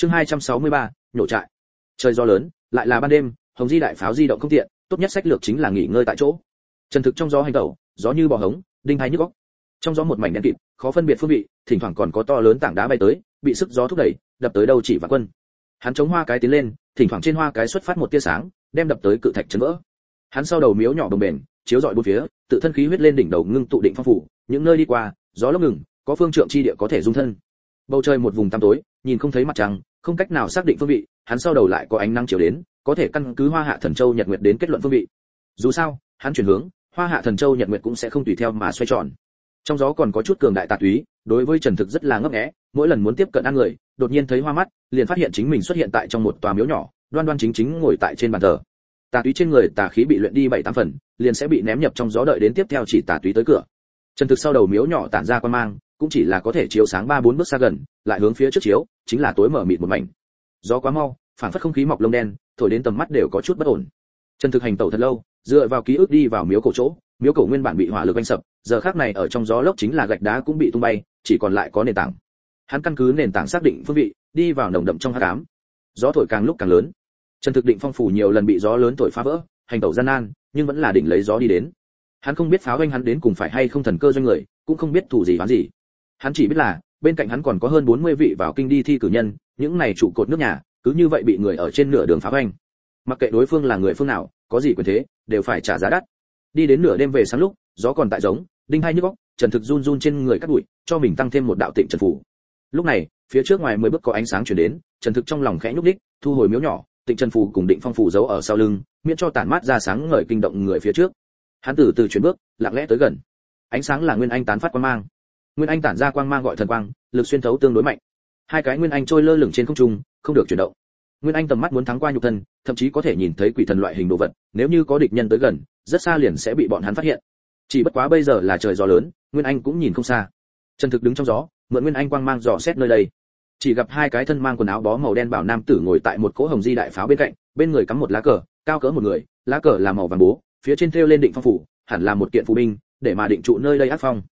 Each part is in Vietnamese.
chương 263, nhổ trại. Trời gió lớn lại là ban đêm hồng di đại pháo di động không tiện tốt nhất sách lược chính là nghỉ ngơi tại chỗ. Trần thực trong gió hành tẩu gió như bò hống đinh hai nhức óc. Trong gió một mảnh đen kịt khó phân biệt phương vị thỉnh thoảng còn có to lớn tảng đá bay tới bị sức gió thúc đẩy đập tới đâu chỉ và quân. Hắn chống hoa cái tiến lên thỉnh thoảng trên hoa cái xuất phát một tia sáng đem đập tới cự thạch chấn vỡ. Hắn sau đầu miếu nhỏ đồng bền chiếu rọi bốn phía tự thân khí huyết lên đỉnh đầu ngưng tụ định phong phủ những nơi đi qua gió lốc ngừng có phương trượng chi địa có thể dung thân. Bầu trời một vùng tăm tối nhìn không thấy mặt trăng không cách nào xác định phương vị, hắn sau đầu lại có ánh nắng chiếu đến, có thể căn cứ hoa hạ thần châu nhật nguyệt đến kết luận phương vị. Dù sao, hắn chuyển hướng, hoa hạ thần châu nhật nguyệt cũng sẽ không tùy theo mà xoay tròn. Trong gió còn có chút cường đại tà túy, đối với trần thực rất là ngấp nghé, mỗi lần muốn tiếp cận ăn người, đột nhiên thấy hoa mắt, liền phát hiện chính mình xuất hiện tại trong một tòa miếu nhỏ, đoan đoan chính chính ngồi tại trên bàn thờ. Tà túy trên người tà khí bị luyện đi bảy tám phần, liền sẽ bị ném nhập trong gió đợi đến tiếp theo chỉ tà túy tới cửa. Trần thực sau đầu miếu nhỏ tản ra quan mang cũng chỉ là có thể chiếu sáng ba bốn bước xa gần, lại hướng phía trước chiếu, chính là tối mở mịt một mảnh. Gió quá mau, phản phất không khí mọc lông đen, thổi đến tầm mắt đều có chút bất ổn. Trần thực hành tẩu thật lâu, dựa vào ký ức đi vào miếu cổ chỗ, miếu cổ nguyên bản bị hỏa lực anh sập, giờ khác này ở trong gió lốc chính là gạch đá cũng bị tung bay, chỉ còn lại có nền tảng. Hắn căn cứ nền tảng xác định phương vị, đi vào nồng đậm trong hắc ám. Gió thổi càng lúc càng lớn. Trần thực định phong phủ nhiều lần bị gió lớn thổi phá vỡ, hành tẩu gian nan, nhưng vẫn là định lấy gió đi đến. Hắn không biết pháo anh hắn đến cùng phải hay không thần cơ doanh người, cũng không biết thủ gì đoán gì hắn chỉ biết là, bên cạnh hắn còn có hơn 40 vị vào kinh đi thi cử nhân, những này trụ cột nước nhà, cứ như vậy bị người ở trên nửa đường phá hoành. mặc kệ đối phương là người phương nào, có gì quyền thế, đều phải trả giá đắt. Đi đến nửa đêm về sáng lúc, gió còn tại giống, đinh hai nhức óc, trần thực run run trên người cắt bụi, cho mình tăng thêm một đạo tịnh trần phủ. Lúc này, phía trước ngoài mười bước có ánh sáng chuyển đến, trần thực trong lòng khẽ nhúc đích thu hồi miếu nhỏ, tịnh trần phủ cùng định phong phủ giấu ở sau lưng, miễn cho tản mát ra sáng ngời kinh động người phía trước. Hắn từ từ chuyển bước, lặng lẽ tới gần. Ánh sáng là nguyên anh tán phát quan mang nguyên anh tản ra quang mang gọi thần quang, lực xuyên thấu tương đối mạnh. Hai cái nguyên anh trôi lơ lửng trên không trung, không được chuyển động. Nguyên anh tầm mắt muốn thắng qua nhục thân, thậm chí có thể nhìn thấy quỷ thần loại hình đồ vật, nếu như có địch nhân tới gần, rất xa liền sẽ bị bọn hắn phát hiện. Chỉ bất quá bây giờ là trời gió lớn, nguyên anh cũng nhìn không xa. Trần thực đứng trong gió, mượn nguyên anh quang mang dò xét nơi đây. Chỉ gặp hai cái thân mang quần áo bó màu đen bảo nam tử ngồi tại một cỗ hồng di đại pháo bên cạnh, bên người cắm một lá cờ, cao cỡ một người, lá cờ là màu vàng bố, phía trên thêu lên định phong phủ, hẳn là một kiện phù binh, để mà định trụ nơi đây ác phong.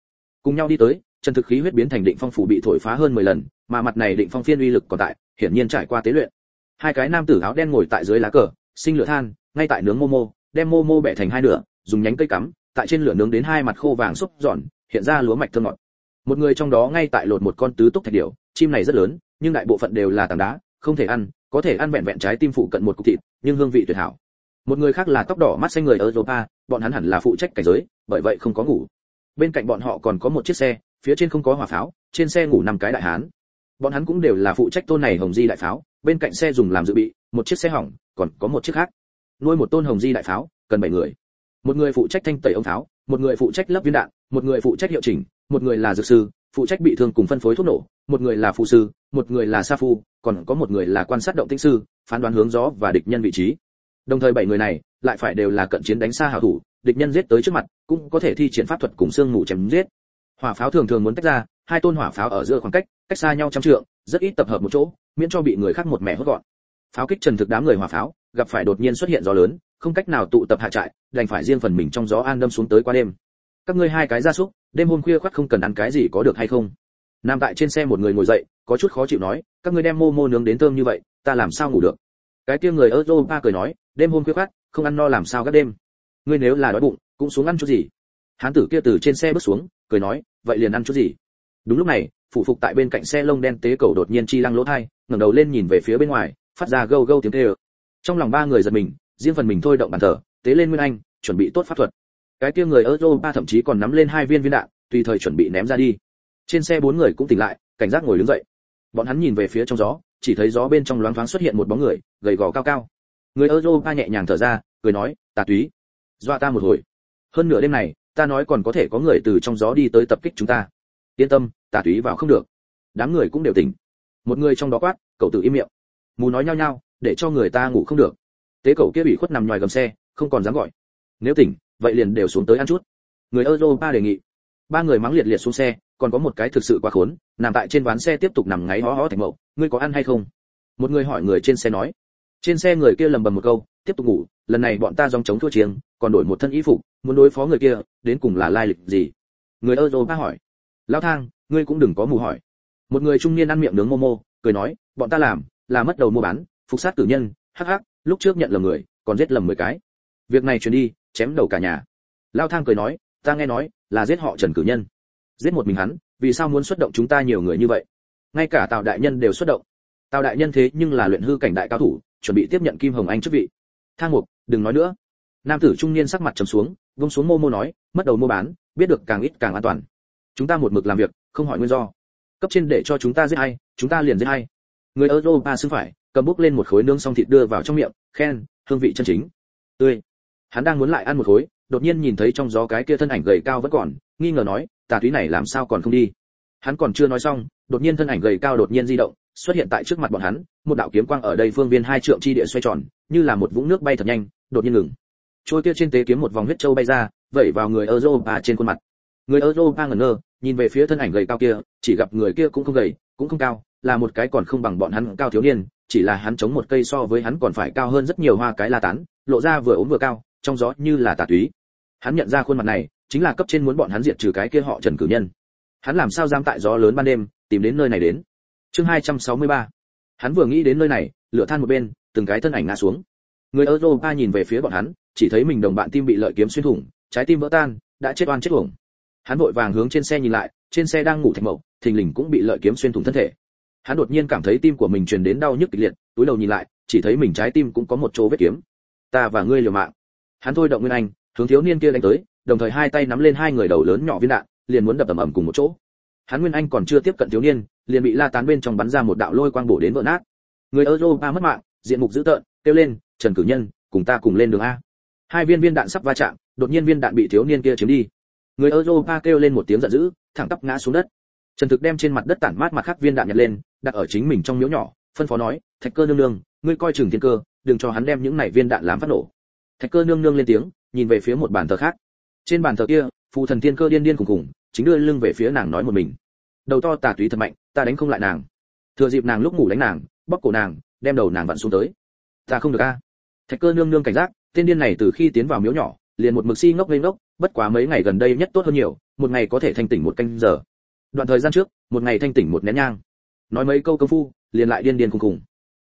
Cùng nhau đi tới Chân thực khí huyết biến thành định phong phủ bị thổi phá hơn 10 lần, mà mặt này định phong phiên uy lực còn tại, hiển nhiên trải qua tế luyện. Hai cái nam tử áo đen ngồi tại dưới lá cờ, sinh lửa than, ngay tại nướng momo, đem momo bẻ thành hai nửa, dùng nhánh cây cắm, tại trên lửa nướng đến hai mặt khô vàng xúc giòn, hiện ra lúa mạch thơm ngọt. Một người trong đó ngay tại lột một con tứ túc thạch điểu, chim này rất lớn, nhưng đại bộ phận đều là tảng đá, không thể ăn, có thể ăn vẹn vẹn trái tim phụ cận một cục thịt, nhưng hương vị tuyệt hảo. Một người khác là tóc đỏ mắt xanh người ở europa, bọn hắn hẳn là phụ trách cảnh giới, bởi vậy không có ngủ. Bên cạnh bọn họ còn có một chiếc xe phía trên không có hỏa pháo, trên xe ngủ năm cái đại hán. Bọn hắn cũng đều là phụ trách tôn này hồng di đại pháo, bên cạnh xe dùng làm dự bị, một chiếc xe hỏng, còn có một chiếc khác. Nuôi một tôn hồng di đại pháo, cần bảy người. Một người phụ trách thanh tẩy ống pháo, một người phụ trách lắp viên đạn, một người phụ trách hiệu chỉnh, một người là dược sư, phụ trách bị thương cùng phân phối thuốc nổ, một người là phụ sư, một người là sa phu, còn có một người là quan sát động tĩnh sư, phán đoán hướng gió và địch nhân vị trí. Đồng thời bảy người này, lại phải đều là cận chiến đánh xa hảo thủ, địch nhân giết tới trước mặt, cũng có thể thi triển pháp thuật cùng xương ngủ chém giết hỏa pháo thường thường muốn tách ra, hai tôn hỏa pháo ở giữa khoảng cách cách xa nhau trăm trượng, rất ít tập hợp một chỗ, miễn cho bị người khác một mẻ hốt gọn. Pháo kích trần thực đám người hỏa pháo, gặp phải đột nhiên xuất hiện gió lớn, không cách nào tụ tập hạ trại, đành phải riêng phần mình trong gió an đâm xuống tới qua đêm. Các ngươi hai cái gia súc, đêm hôm khuya khoắt không cần ăn cái gì có được hay không? Nằm tại trên xe một người ngồi dậy, có chút khó chịu nói, các ngươi đem mô mô nướng đến thơm như vậy, ta làm sao ngủ được? Cái kia người ba cười nói, đêm hôm khuya khoắt, không ăn no làm sao các đêm? Ngươi nếu là đói bụng, cũng xuống ăn chút gì? Hán tử kia từ trên xe bước xuống, cười nói, vậy liền ăn chút gì? Đúng lúc này, phụ phục tại bên cạnh xe lông đen tế cầu đột nhiên chi lăng lỗ thai, ngẩng đầu lên nhìn về phía bên ngoài, phát ra gâu gâu tiếng tê ơ. Trong lòng ba người giật mình, riêng phần mình thôi động bàn thờ, tế lên nguyên anh, chuẩn bị tốt pháp thuật. Cái kia người ở ba thậm chí còn nắm lên hai viên viên đạn, tùy thời chuẩn bị ném ra đi. Trên xe bốn người cũng tỉnh lại, cảnh giác ngồi đứng dậy. Bọn hắn nhìn về phía trong gió, chỉ thấy gió bên trong loáng thoáng xuất hiện một bóng người, gầy gò cao cao. Người ở ba nhẹ nhàng thở ra, cười nói, tà túy, dọa ta một hồi. Hơn nửa đêm này ta nói còn có thể có người từ trong gió đi tới tập kích chúng ta. Yên tâm tà túy vào không được. Đám người cũng đều tỉnh. Một người trong đó quát, cậu tự im miệng. Mù nói nhao nhao, để cho người ta ngủ không được. Tế cậu kia bị khuất nằm ngoài gầm xe, không còn dám gọi. Nếu tỉnh, vậy liền đều xuống tới ăn chút. Người euro ba đề nghị. Ba người mắng liệt liệt xuống xe, còn có một cái thực sự quá khốn, nằm tại trên ván xe tiếp tục nằm ngáy ho ho thành mậu, ngươi có ăn hay không? Một người hỏi người trên xe nói. Trên xe người kia lầm bầm một câu, tiếp tục ngủ, lần này bọn ta dòng chống thua chiêng còn đổi một thân y phục muốn đối phó người kia, đến cùng là lai lịch gì? Người europa hỏi. Lao thang, ngươi cũng đừng có mù hỏi. Một người trung niên ăn miệng nướng momo, cười nói, bọn ta làm, là mất đầu mua bán, phục sát tử nhân, hắc hắc, lúc trước nhận lầm người, còn giết lầm mười cái. Việc này truyền đi, chém đầu cả nhà. Lao thang cười nói, ta nghe nói, là giết họ trần cử nhân. Giết một mình hắn, vì sao muốn xuất động chúng ta nhiều người như vậy? Ngay cả tào đại nhân đều xuất động. Tào đại nhân thế nhưng là luyện hư cảnh đại cao thủ, chuẩn bị tiếp nhận kim hồng anh chức vị. Thang mục, đừng nói nữa nam tử trung niên sắc mặt trầm xuống, vung xuống mô mô nói, mất đầu mua bán, biết được càng ít càng an toàn. Chúng ta một mực làm việc, không hỏi nguyên do. Cấp trên để cho chúng ta giết hay chúng ta liền giết hay người europa xưng phải, cầm bút lên một khối nướng xong thịt đưa vào trong miệng, khen, hương vị chân chính. Tươi. Hắn đang muốn lại ăn một khối, đột nhiên nhìn thấy trong gió cái kia thân ảnh gầy cao vẫn còn, nghi ngờ nói, tà túy này làm sao còn không đi? Hắn còn chưa nói xong, đột nhiên thân ảnh gầy cao đột nhiên di động, xuất hiện tại trước mặt bọn hắn, một đạo kiếm quang ở đây phương viên hai trượng chi địa xoay tròn, như là một vũng nước bay thật nhanh, đột nhiên ngừng trôi kia trên tế kiếm một vòng huyết châu bay ra, vẩy vào người europa trên khuôn mặt. Người europa ngẩn ngơ, nhìn về phía thân ảnh gầy cao kia, chỉ gặp người kia cũng không gầy, cũng không cao, là một cái còn không bằng bọn hắn cao thiếu niên, chỉ là hắn chống một cây so với hắn còn phải cao hơn rất nhiều hoa cái la tán, lộ ra vừa ốm vừa cao, trong gió như là tà túy. Hắn nhận ra khuôn mặt này, chính là cấp trên muốn bọn hắn diệt trừ cái kia họ trần cử nhân. Hắn làm sao dám tại gió lớn ban đêm, tìm đến nơi này đến? Chương 263. hắn vừa nghĩ đến nơi này, lửa than một bên, từng cái thân ảnh ngã xuống. Người europa nhìn về phía bọn hắn chỉ thấy mình đồng bạn tim bị lợi kiếm xuyên thủng, trái tim vỡ tan, đã chết oan chết uổng. Hắn vội vàng hướng trên xe nhìn lại, trên xe đang ngủ thạch mậu, thình lình cũng bị lợi kiếm xuyên thủng thân thể. Hắn đột nhiên cảm thấy tim của mình truyền đến đau nhức kịch liệt, túi đầu nhìn lại, chỉ thấy mình trái tim cũng có một chỗ vết kiếm. Ta và ngươi liều mạng. Hắn thôi động nguyên anh, hướng thiếu niên kia đánh tới, đồng thời hai tay nắm lên hai người đầu lớn nhỏ viên đạn, liền muốn đập ầm ầm cùng một chỗ. Hắn nguyên anh còn chưa tiếp cận thiếu niên, liền bị la tán bên trong bắn ra một đạo lôi quang bổ đến vỡ nát. Người europa mất mạng. Diện mục dữ tợn, kêu lên, trần cử nhân, cùng ta cùng lên đường a hai viên viên đạn sắp va chạm, đột nhiên viên đạn bị thiếu niên kia chiếm đi. Người europa kêu lên một tiếng giận dữ, thẳng tắp ngã xuống đất. Trần thực đem trên mặt đất tản mát mặt khác viên đạn nhặt lên, đặt ở chính mình trong miếu nhỏ, phân phó nói, thạch cơ nương nương, ngươi coi chừng thiên cơ, đừng cho hắn đem những này viên đạn làm phát nổ. Thạch cơ nương nương lên tiếng, nhìn về phía một bàn thờ khác. Trên bàn thờ kia phụ thần thiên cơ điên điên cùng cùng chính đưa lưng về phía nàng nói một mình. Đầu to tà túy thật mạnh, ta đánh không lại nàng. Thừa dịp nàng lúc ngủ đánh nàng bóc cổ nàng, đem đầu nàng vặn xuống tới. Ta không được a. Thạch cơ nương nương cảnh giác tên điên này từ khi tiến vào miếu nhỏ, liền một mực si ngốc lên ngốc, bất quá mấy ngày gần đây nhất tốt hơn nhiều, một ngày có thể thanh tỉnh một canh giờ. Đoạn thời gian trước, một ngày thanh tỉnh một nén nhang. Nói mấy câu công phu, liền lại điên điên cùng cùng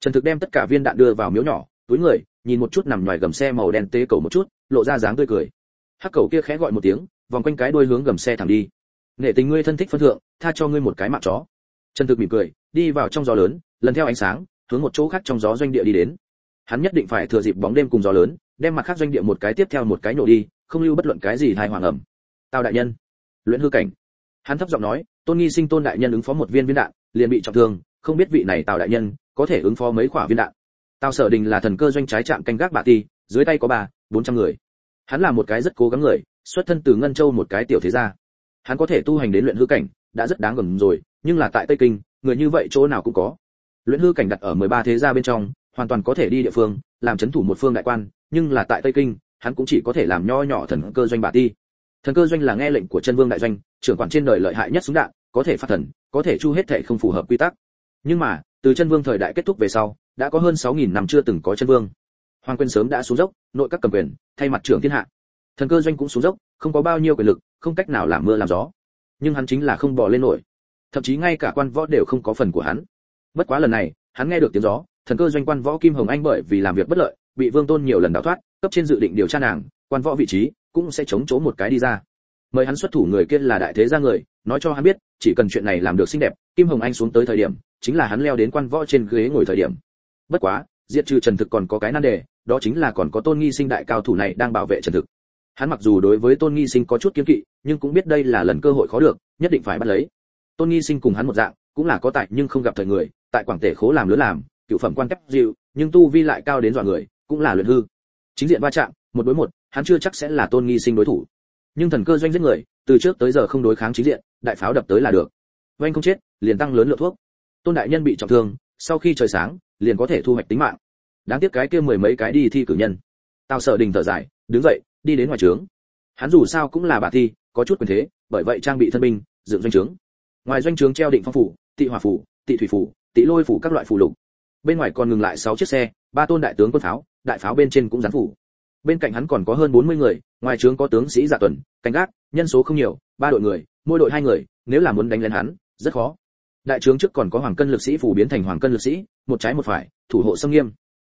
trần thực đem tất cả viên đạn đưa vào miếu nhỏ, túi người, nhìn một chút nằm ngoài gầm xe màu đen tế cầu một chút, lộ ra dáng tươi cười. Hắc cầu kia khẽ gọi một tiếng, vòng quanh cái đuôi hướng gầm xe thẳng đi. Nghệ tình ngươi thân thích phân thượng, tha cho ngươi một cái mạng chó. Trần thực mỉm cười, đi vào trong gió lớn, lần theo ánh sáng, hướng một chỗ khác trong gió doanh địa đi đến. Hắn nhất định phải thừa dịp bóng đêm cùng gió lớn đem mặt khác doanh địa một cái tiếp theo một cái nổ đi, không lưu bất luận cái gì thai hoàng ẩm. Tào đại nhân, luyện hư cảnh. Hắn thấp giọng nói, tôn nghi sinh tôn đại nhân ứng phó một viên viên đạn, liền bị trọng thương, không biết vị này tào đại nhân có thể ứng phó mấy quả viên đạn. Tào sở đình là thần cơ doanh trái trạm canh gác bà ti, dưới tay có bà bốn trăm người. Hắn là một cái rất cố gắng người, xuất thân từ ngân châu một cái tiểu thế gia. Hắn có thể tu hành đến luyện hư cảnh, đã rất đáng gầm rồi, nhưng là tại tây kinh, người như vậy chỗ nào cũng có. Luyện hư cảnh đặt ở 13 thế gia bên trong, hoàn toàn có thể đi địa phương, làm chấn thủ một phương đại quan nhưng là tại tây kinh, hắn cũng chỉ có thể làm nho nhỏ thần cơ doanh bà ti. Thần cơ doanh là nghe lệnh của chân vương đại doanh, trưởng quản trên đời lợi hại nhất súng đạn, có thể phát thần, có thể chu hết thể không phù hợp quy tắc. Nhưng mà, từ chân vương thời đại kết thúc về sau, đã có hơn 6.000 năm chưa từng có chân vương. Hoàng quyền sớm đã xuống dốc, nội các cầm quyền, thay mặt trưởng thiên hạ. Thần cơ doanh cũng xuống dốc, không có bao nhiêu quyền lực, không cách nào làm mưa làm gió. Nhưng hắn chính là không bỏ lên nổi. Thậm chí ngay cả quan võ đều không có phần của hắn. Bất quá lần này, hắn nghe được tiếng gió, thần cơ doanh quan võ kim hồng anh bởi vì làm việc bất lợi bị vương tôn nhiều lần đào thoát, cấp trên dự định điều tra nàng, quan võ vị trí, cũng sẽ chống chỗ một cái đi ra. Mời hắn xuất thủ người kia là đại thế gia người, nói cho hắn biết, chỉ cần chuyện này làm được xinh đẹp, kim hồng anh xuống tới thời điểm, chính là hắn leo đến quan võ trên ghế ngồi thời điểm. Bất quá, diệt trừ trần thực còn có cái nan đề, đó chính là còn có tôn nghi sinh đại cao thủ này đang bảo vệ trần thực. Hắn mặc dù đối với tôn nghi sinh có chút kiên kỵ, nhưng cũng biết đây là lần cơ hội khó được, nhất định phải bắt lấy. Tôn nghi sinh cùng hắn một dạng, cũng là có tài nhưng không gặp thời người, tại quảng tể khố làm lứa làm, cựu phẩm quan cấp dịu, nhưng tu vi lại cao đến dọa người cũng là luyện hư. Chính diện va chạm, một đối một, hắn chưa chắc sẽ là tôn nghi sinh đối thủ. Nhưng thần cơ doanh giết người, từ trước tới giờ không đối kháng chính diện, đại pháo đập tới là được. Doanh không chết, liền tăng lớn lượng thuốc. Tôn đại nhân bị trọng thương, sau khi trời sáng, liền có thể thu hoạch tính mạng. Đáng tiếc cái kia mười mấy cái đi thi cử nhân. Tao sợ đình thở dài, đứng dậy, đi đến ngoài trướng. Hắn dù sao cũng là bà thi, có chút quyền thế, bởi vậy trang bị thân binh, dựng doanh trướng. Ngoài doanh trướng treo định phong phủ, tị hỏa phủ, tị thủy phủ, tị lôi phủ các loại phủ lục bên ngoài còn ngừng lại sáu chiếc xe, ba tôn đại tướng quân pháo, đại pháo bên trên cũng dán phủ. Bên cạnh hắn còn có hơn 40 người, ngoài trướng có tướng sĩ giả tuần canh gác, nhân số không nhiều, ba đội người, mỗi đội hai người, nếu là muốn đánh lên hắn, rất khó. Đại trướng trước còn có hoàng cân lực sĩ phủ biến thành hoàng cân lực sĩ, một trái một phải, thủ hộ sông nghiêm.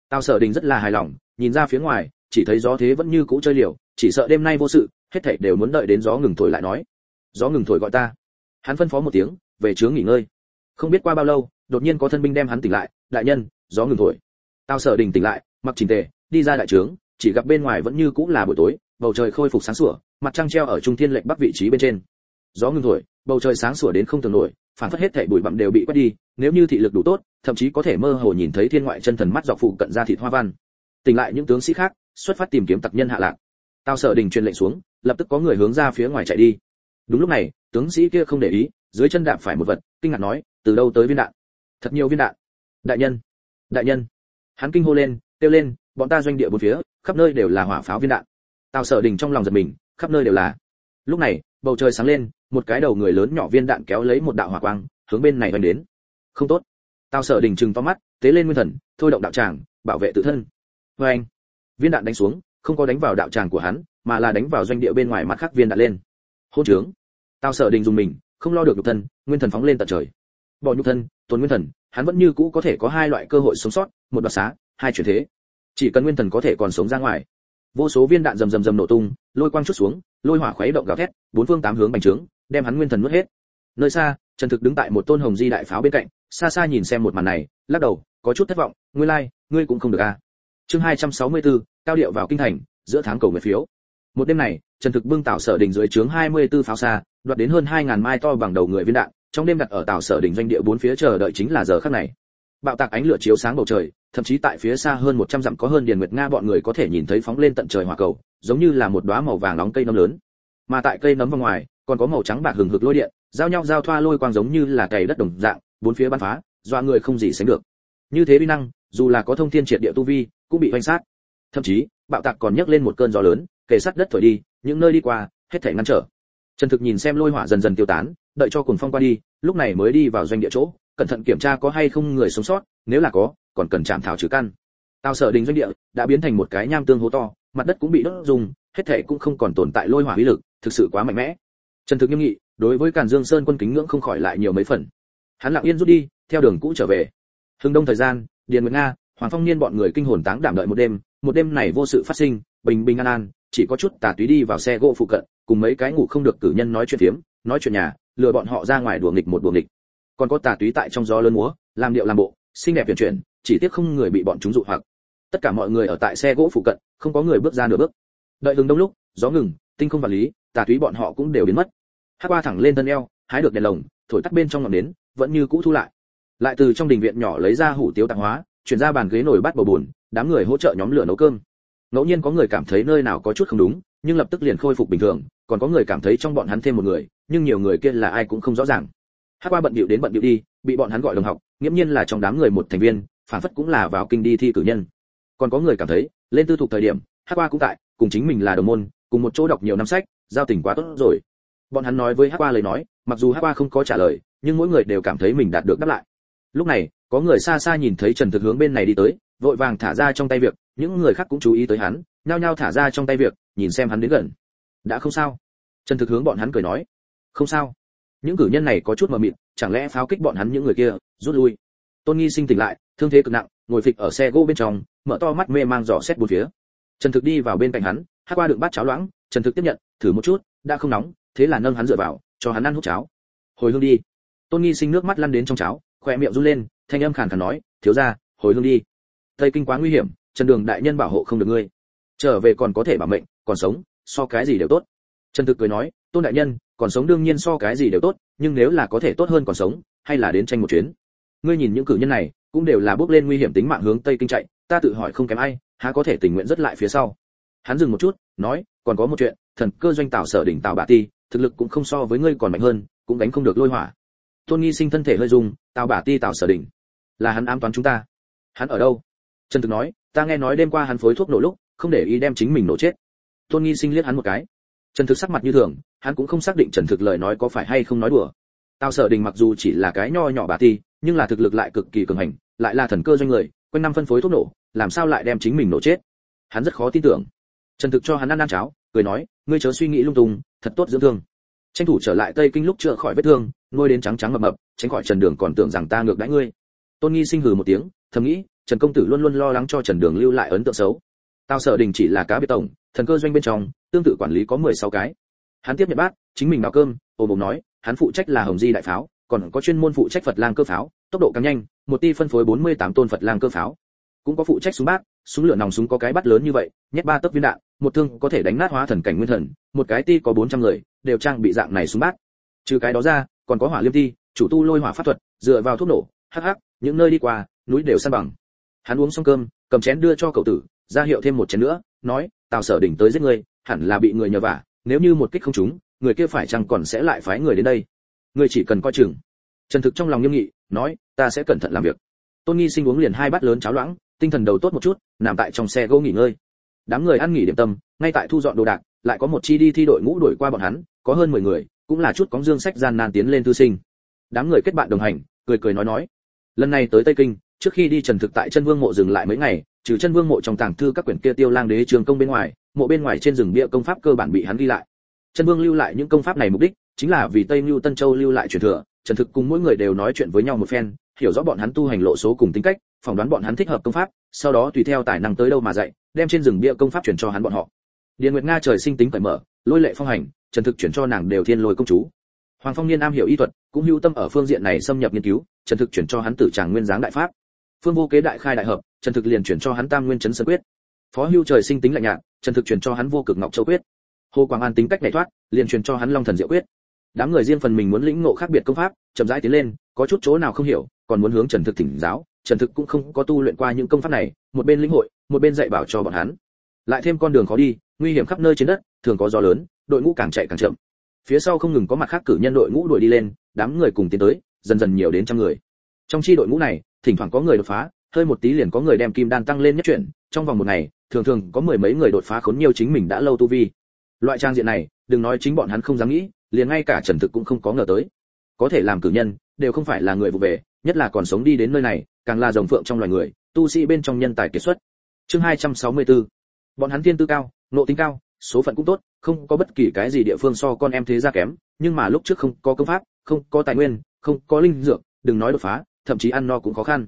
Tào sở đình rất là hài lòng, nhìn ra phía ngoài, chỉ thấy gió thế vẫn như cũ chơi liều, chỉ sợ đêm nay vô sự, hết thảy đều muốn đợi đến gió ngừng thổi lại nói. Gió ngừng thổi gọi ta. Hắn phân phó một tiếng, về trướng nghỉ ngơi. Không biết qua bao lâu, đột nhiên có thân binh đem hắn tỉnh lại đại nhân, gió ngừng thổi. Tao sở đình tỉnh lại, mặc chỉnh tề, đi ra đại trướng, chỉ gặp bên ngoài vẫn như cũ là buổi tối, bầu trời khôi phục sáng sủa, mặt trăng treo ở trung thiên lệch bắc vị trí bên trên. Gió ngừng thổi, bầu trời sáng sủa đến không tưởng nổi phản phất hết thảy bụi bặm đều bị quét đi, nếu như thị lực đủ tốt, thậm chí có thể mơ hồ nhìn thấy thiên ngoại chân thần mắt dọc phụ cận ra thịt hoa văn. Tỉnh lại những tướng sĩ khác, xuất phát tìm kiếm tặc nhân hạ lạc. Tao sợ đình truyền lệnh xuống, lập tức có người hướng ra phía ngoài chạy đi. Đúng lúc này, tướng sĩ kia không để ý, dưới chân đạp phải một vật, kinh ngạc nói, từ đâu tới viên đạn? Thật nhiều viên đạn đại nhân đại nhân. Hắn kinh hô lên, kêu lên, bọn ta doanh địa bốn phía, khắp nơi đều là hỏa pháo viên đạn. Tào sở đình trong lòng giật mình, khắp nơi đều là. Lúc này, bầu trời sáng lên, một cái đầu người lớn nhỏ viên đạn kéo lấy một đạo hỏa quang, hướng bên này đánh đến. Không tốt. Tào sở đình chừng to mắt, tế lên nguyên thần, thôi động đạo tràng, bảo vệ tự thân. Vê anh, viên đạn đánh xuống, không có đánh vào đạo tràng của hắn, mà là đánh vào doanh địa bên ngoài mặt khác viên đạn lên. Hôn trướng. Tào sở đình dùng mình, không lo được nhục thân, nguyên thần phóng lên tận trời. Bỏ nhục thân, tồn nguyên thần hắn vẫn như cũ có thể có hai loại cơ hội sống sót một đoạt xá hai chuyển thế. Chỉ cần nguyên thần có thể còn sống ra ngoài. Vô số viên đạn rầm rầm rầm nổ tung lôi quang chút xuống lôi hỏa khuấy động gào thét bốn phương tám hướng bành trướng đem hắn nguyên thần nuốt hết. Nơi xa trần thực đứng tại một tôn hồng di đại pháo bên cạnh xa xa nhìn xem một màn này lắc đầu có chút thất vọng ngươi lai like, ngươi cũng không được a à. chương 264, cao điệu vào kinh thành giữa tháng cầu nguyện phiếu. Một đêm này trần thực bưng tảo sở đỉnh dưới trướng 24 pháo xa đoạt đến hơn 2000 mai to bằng đầu người viên đạn trong đêm đặt ở tàu sở đỉnh doanh địa bốn phía chờ đợi chính là giờ khắc này. Bạo tạc ánh lửa chiếu sáng bầu trời, thậm chí tại phía xa hơn 100 dặm có hơn điền nguyệt nga bọn người có thể nhìn thấy phóng lên tận trời hỏa cầu, giống như là một đóa màu vàng nóng cây nấm lớn. Mà tại cây nấm vòng ngoài, còn có màu trắng bạc hừng hực lôi điện, giao nhau giao thoa lôi quang giống như là cày đất đồng dạng, bốn phía bắn phá doa người không gì sánh được. Như thế uy năng, dù là có thông thiên triệt địa tu vi, cũng bị hoành sát. Thậm chí, bạo tạc còn nhấc lên một cơn gió lớn, kề sát đất thổi đi, những nơi đi qua, hết thể ngăn trở. Trần thực nhìn xem lôi hỏa dần dần tiêu tán đợi cho cuồng phong qua đi, lúc này mới đi vào doanh địa chỗ, cẩn thận kiểm tra có hay không người sống sót, nếu là có, còn cần chạm thảo trừ căn. Tao sợ đình doanh địa đã biến thành một cái nham tương hố to, mặt đất cũng bị đốt dùng hết thể cũng không còn tồn tại lôi hỏa uy lực, thực sự quá mạnh mẽ. Trần thực nghiêm nghị, đối với càn dương sơn quân kính ngưỡng không khỏi lại nhiều mấy phần. Hắn lặng yên rút đi, theo đường cũ trở về. Hưng đông thời gian, điền nguyệt nga, hoàng phong niên bọn người kinh hồn táng đảm đợi một đêm một đêm này vô sự phát sinh, bình bình an an, chỉ có chút tà túy đi vào xe gỗ phụ cận, cùng mấy cái ngủ không được cử nhân nói chuyện phiếm, nói chuyện nhà lừa bọn họ ra ngoài đùa nghịch một đùa nghịch. Còn có tà túy tại trong gió lớn múa, làm điệu làm bộ, xinh đẹp tuyển chuyển, chỉ tiếc không người bị bọn chúng dụ hoặc. Tất cả mọi người ở tại xe gỗ phụ cận, không có người bước ra nửa bước. Đợi hừng đông lúc, gió ngừng, tinh không vật lý, tà túy bọn họ cũng đều biến mất. Hát qua thẳng lên thân eo, hái được đèn lồng, thổi tắt bên trong ngọn nến, vẫn như cũ thu lại. Lại từ trong đình viện nhỏ lấy ra hủ tiếu tạp hóa, chuyển ra bàn ghế nổi bát bầu buồn, đám người hỗ trợ nhóm lửa nấu cơm. Ngẫu nhiên có người cảm thấy nơi nào có chút không đúng, nhưng lập tức liền khôi phục bình thường, còn có người cảm thấy trong bọn hắn thêm một người nhưng nhiều người kia là ai cũng không rõ ràng. Hát qua bận bịu đến bận bịu đi, bị bọn hắn gọi đồng học, nghiễm nhiên là trong đám người một thành viên, phản phất cũng là vào kinh đi thi cử nhân. Còn có người cảm thấy, lên tư thuộc thời điểm, hát qua cũng tại, cùng chính mình là đồng môn, cùng một chỗ đọc nhiều năm sách, giao tình quá tốt rồi. Bọn hắn nói với hát qua lời nói, mặc dù hát qua không có trả lời, nhưng mỗi người đều cảm thấy mình đạt được đáp lại. Lúc này, có người xa xa nhìn thấy trần thực hướng bên này đi tới, vội vàng thả ra trong tay việc, những người khác cũng chú ý tới hắn, nhao nhao thả ra trong tay việc, nhìn xem hắn đến gần. Đã không sao. Trần thực hướng bọn hắn cười nói không sao. Những cử nhân này có chút mờ mịt, chẳng lẽ pháo kích bọn hắn những người kia, rút lui? Tôn nghi sinh tỉnh lại, thương thế cực nặng, ngồi phịch ở xe gỗ bên trong, mở to mắt mê mang dò xét bốn phía. Trần thực đi vào bên cạnh hắn, hát qua đựng bát cháo loãng, trần thực tiếp nhận, thử một chút, đã không nóng, thế là nâng hắn dựa vào, cho hắn ăn hút cháo. Hồi hương đi. Tôn nghi sinh nước mắt lăn đến trong cháo, khỏe miệng run lên, thanh âm khàn khàn nói, thiếu gia, hồi hương đi. Tây kinh quá nguy hiểm, trần đường đại nhân bảo hộ không được ngươi. Trở về còn có thể bảo mệnh, còn sống, so cái gì đều tốt. Trần thực cười nói tôn đại nhân, còn sống đương nhiên so cái gì đều tốt, nhưng nếu là có thể tốt hơn còn sống, hay là đến tranh một chuyến. Ngươi nhìn những cử nhân này, cũng đều là bước lên nguy hiểm tính mạng hướng tây kinh chạy, ta tự hỏi không kém ai, há có thể tình nguyện rất lại phía sau. Hắn dừng một chút, nói, còn có một chuyện, thần cơ doanh Tạo sở đỉnh tào bà ti, thực lực cũng không so với ngươi còn mạnh hơn, cũng đánh không được lôi hỏa. Tôn nghi sinh thân thể hơi rung tào bả ti Tạo sở đỉnh. Là hắn ám toán chúng ta. Hắn ở đâu? Trần thực nói, ta nghe nói đêm qua hắn phối thuốc nổ lúc, không để ý đem chính mình nổ chết. Tôn nghi sinh liếc hắn một cái. Trần thực sắc mặt như thường hắn cũng không xác định trần thực lời nói có phải hay không nói đùa. Tào sở đình mặc dù chỉ là cái nho nhỏ bà ti, nhưng là thực lực lại cực kỳ cường hành, lại là thần cơ doanh người, quanh năm phân phối thuốc nổ, làm sao lại đem chính mình nổ chết? Hắn rất khó tin tưởng. Trần thực cho hắn ăn ăn cháo, cười nói, ngươi chớ suy nghĩ lung tung, thật tốt dưỡng thương. Tranh thủ trở lại tây kinh lúc chữa khỏi vết thương, nuôi đến trắng trắng mập mập, tránh khỏi trần đường còn tưởng rằng ta ngược đãi ngươi. Tôn nghi sinh hừ một tiếng, thầm nghĩ, trần công tử luôn luôn lo lắng cho trần đường lưu lại ấn tượng xấu. Tao sợ đình chỉ là cá biệt tổng, thần cơ doanh bên trong, tương tự quản lý có 16 cái hắn tiếp nhận bát, chính mình báo cơm ôm ôm nói, hắn phụ trách là hồng di đại pháo, còn có chuyên môn phụ trách phật lang cơ pháo, tốc độ càng nhanh, một ti phân phối 48 tôn phật lang cơ pháo. Cũng có phụ trách súng bát, súng lửa nòng súng có cái bắt lớn như vậy, nhét ba tấc viên đạn, một thương có thể đánh nát hóa thần cảnh nguyên thần, một cái ti có 400 người, đều trang bị dạng này súng bát. Trừ cái đó ra, còn có hỏa liêm ti, chủ tu lôi hỏa pháp thuật, dựa vào thuốc nổ, hắc hắc, những nơi đi qua, núi đều san bằng. Hắn uống xong cơm, cầm chén đưa cho cậu tử, ra hiệu thêm một chén nữa, nói, tào sở đỉnh tới giết ngươi, hẳn là bị người nhờ vả nếu như một kích không trúng, người kia phải chăng còn sẽ lại phái người đến đây? Người chỉ cần coi chừng. Trần thực trong lòng nghiêm nghị, nói, ta sẽ cẩn thận làm việc. Tôn nghi sinh uống liền hai bát lớn cháo loãng, tinh thần đầu tốt một chút, nằm tại trong xe gỗ nghỉ ngơi. Đám người ăn nghỉ điểm tâm, ngay tại thu dọn đồ đạc, lại có một chi đi thi đội ngũ đuổi qua bọn hắn, có hơn 10 người, cũng là chút cóng dương sách gian nan tiến lên thư sinh. Đám người kết bạn đồng hành, cười cười nói nói, lần này tới tây kinh, trước khi đi trần thực tại chân vương mộ dừng lại mấy ngày, trừ chân vương mộ trong tàng thư các quyển kia tiêu lang đế trường công bên ngoài mộ bên ngoài trên rừng bia công pháp cơ bản bị hắn ghi lại. Chân vương lưu lại những công pháp này mục đích chính là vì tây lưu tân châu lưu lại truyền thừa, trần thực cùng mỗi người đều nói chuyện với nhau một phen, hiểu rõ bọn hắn tu hành lộ số cùng tính cách, phỏng đoán bọn hắn thích hợp công pháp, sau đó tùy theo tài năng tới đâu mà dạy, đem trên rừng bia công pháp chuyển cho hắn bọn họ. Điền nguyệt nga trời sinh tính cởi mở, lôi lệ phong hành, trần thực chuyển cho nàng đều thiên lôi công chú hoàng phong niên am hiểu y thuật, cũng hữu tâm ở phương diện này xâm nhập nghiên cứu, trần thực chuyển cho hắn tử tràng nguyên dáng đại pháp. Phương vô kế đại khai đại hợp, trần thực liền chuyển cho hắn tam nguyên chấn sơn quyết phó hưu trời sinh tính lạnh nhạt trần thực truyền cho hắn vô cực ngọc châu quyết. Hồ quang an tính cách này thoát, liền truyền cho hắn long thần diệu quyết. Đám người riêng phần mình muốn lĩnh ngộ khác biệt công pháp, chậm rãi tiến lên, có chút chỗ nào không hiểu, còn muốn hướng trần thực thỉnh giáo, trần thực cũng không có tu luyện qua những công pháp này, một bên lĩnh hội, một bên dạy bảo cho bọn hắn. Lại thêm con đường khó đi, nguy hiểm khắp nơi trên đất, thường có gió lớn, đội ngũ càng chạy càng chậm. Phía sau không ngừng có mặt khác cử nhân đội ngũ đuổi đi lên, đám người cùng tiến tới, dần dần nhiều đến trăm người. Trong chi đội ngũ này, thỉnh thoảng có người đột phá, hơi một tí liền có người đem kim đan tăng lên nhất chuyển, trong vòng một ngày thường thường có mười mấy người đột phá khốn nhiều chính mình đã lâu tu vi. Loại trang diện này, đừng nói chính bọn hắn không dám nghĩ, liền ngay cả trần thực cũng không có ngờ tới. Có thể làm cử nhân, đều không phải là người vụ về, nhất là còn sống đi đến nơi này, càng là rồng phượng trong loài người, tu sĩ bên trong nhân tài kiệt xuất. Chương 264 bọn hắn tiên tư cao nộ tính cao, số phận cũng tốt, không có bất kỳ cái gì địa phương so con em thế gia kém, nhưng mà lúc trước không có công pháp, không có tài nguyên, không có linh dược, đừng nói đột phá, thậm chí ăn no cũng khó khăn.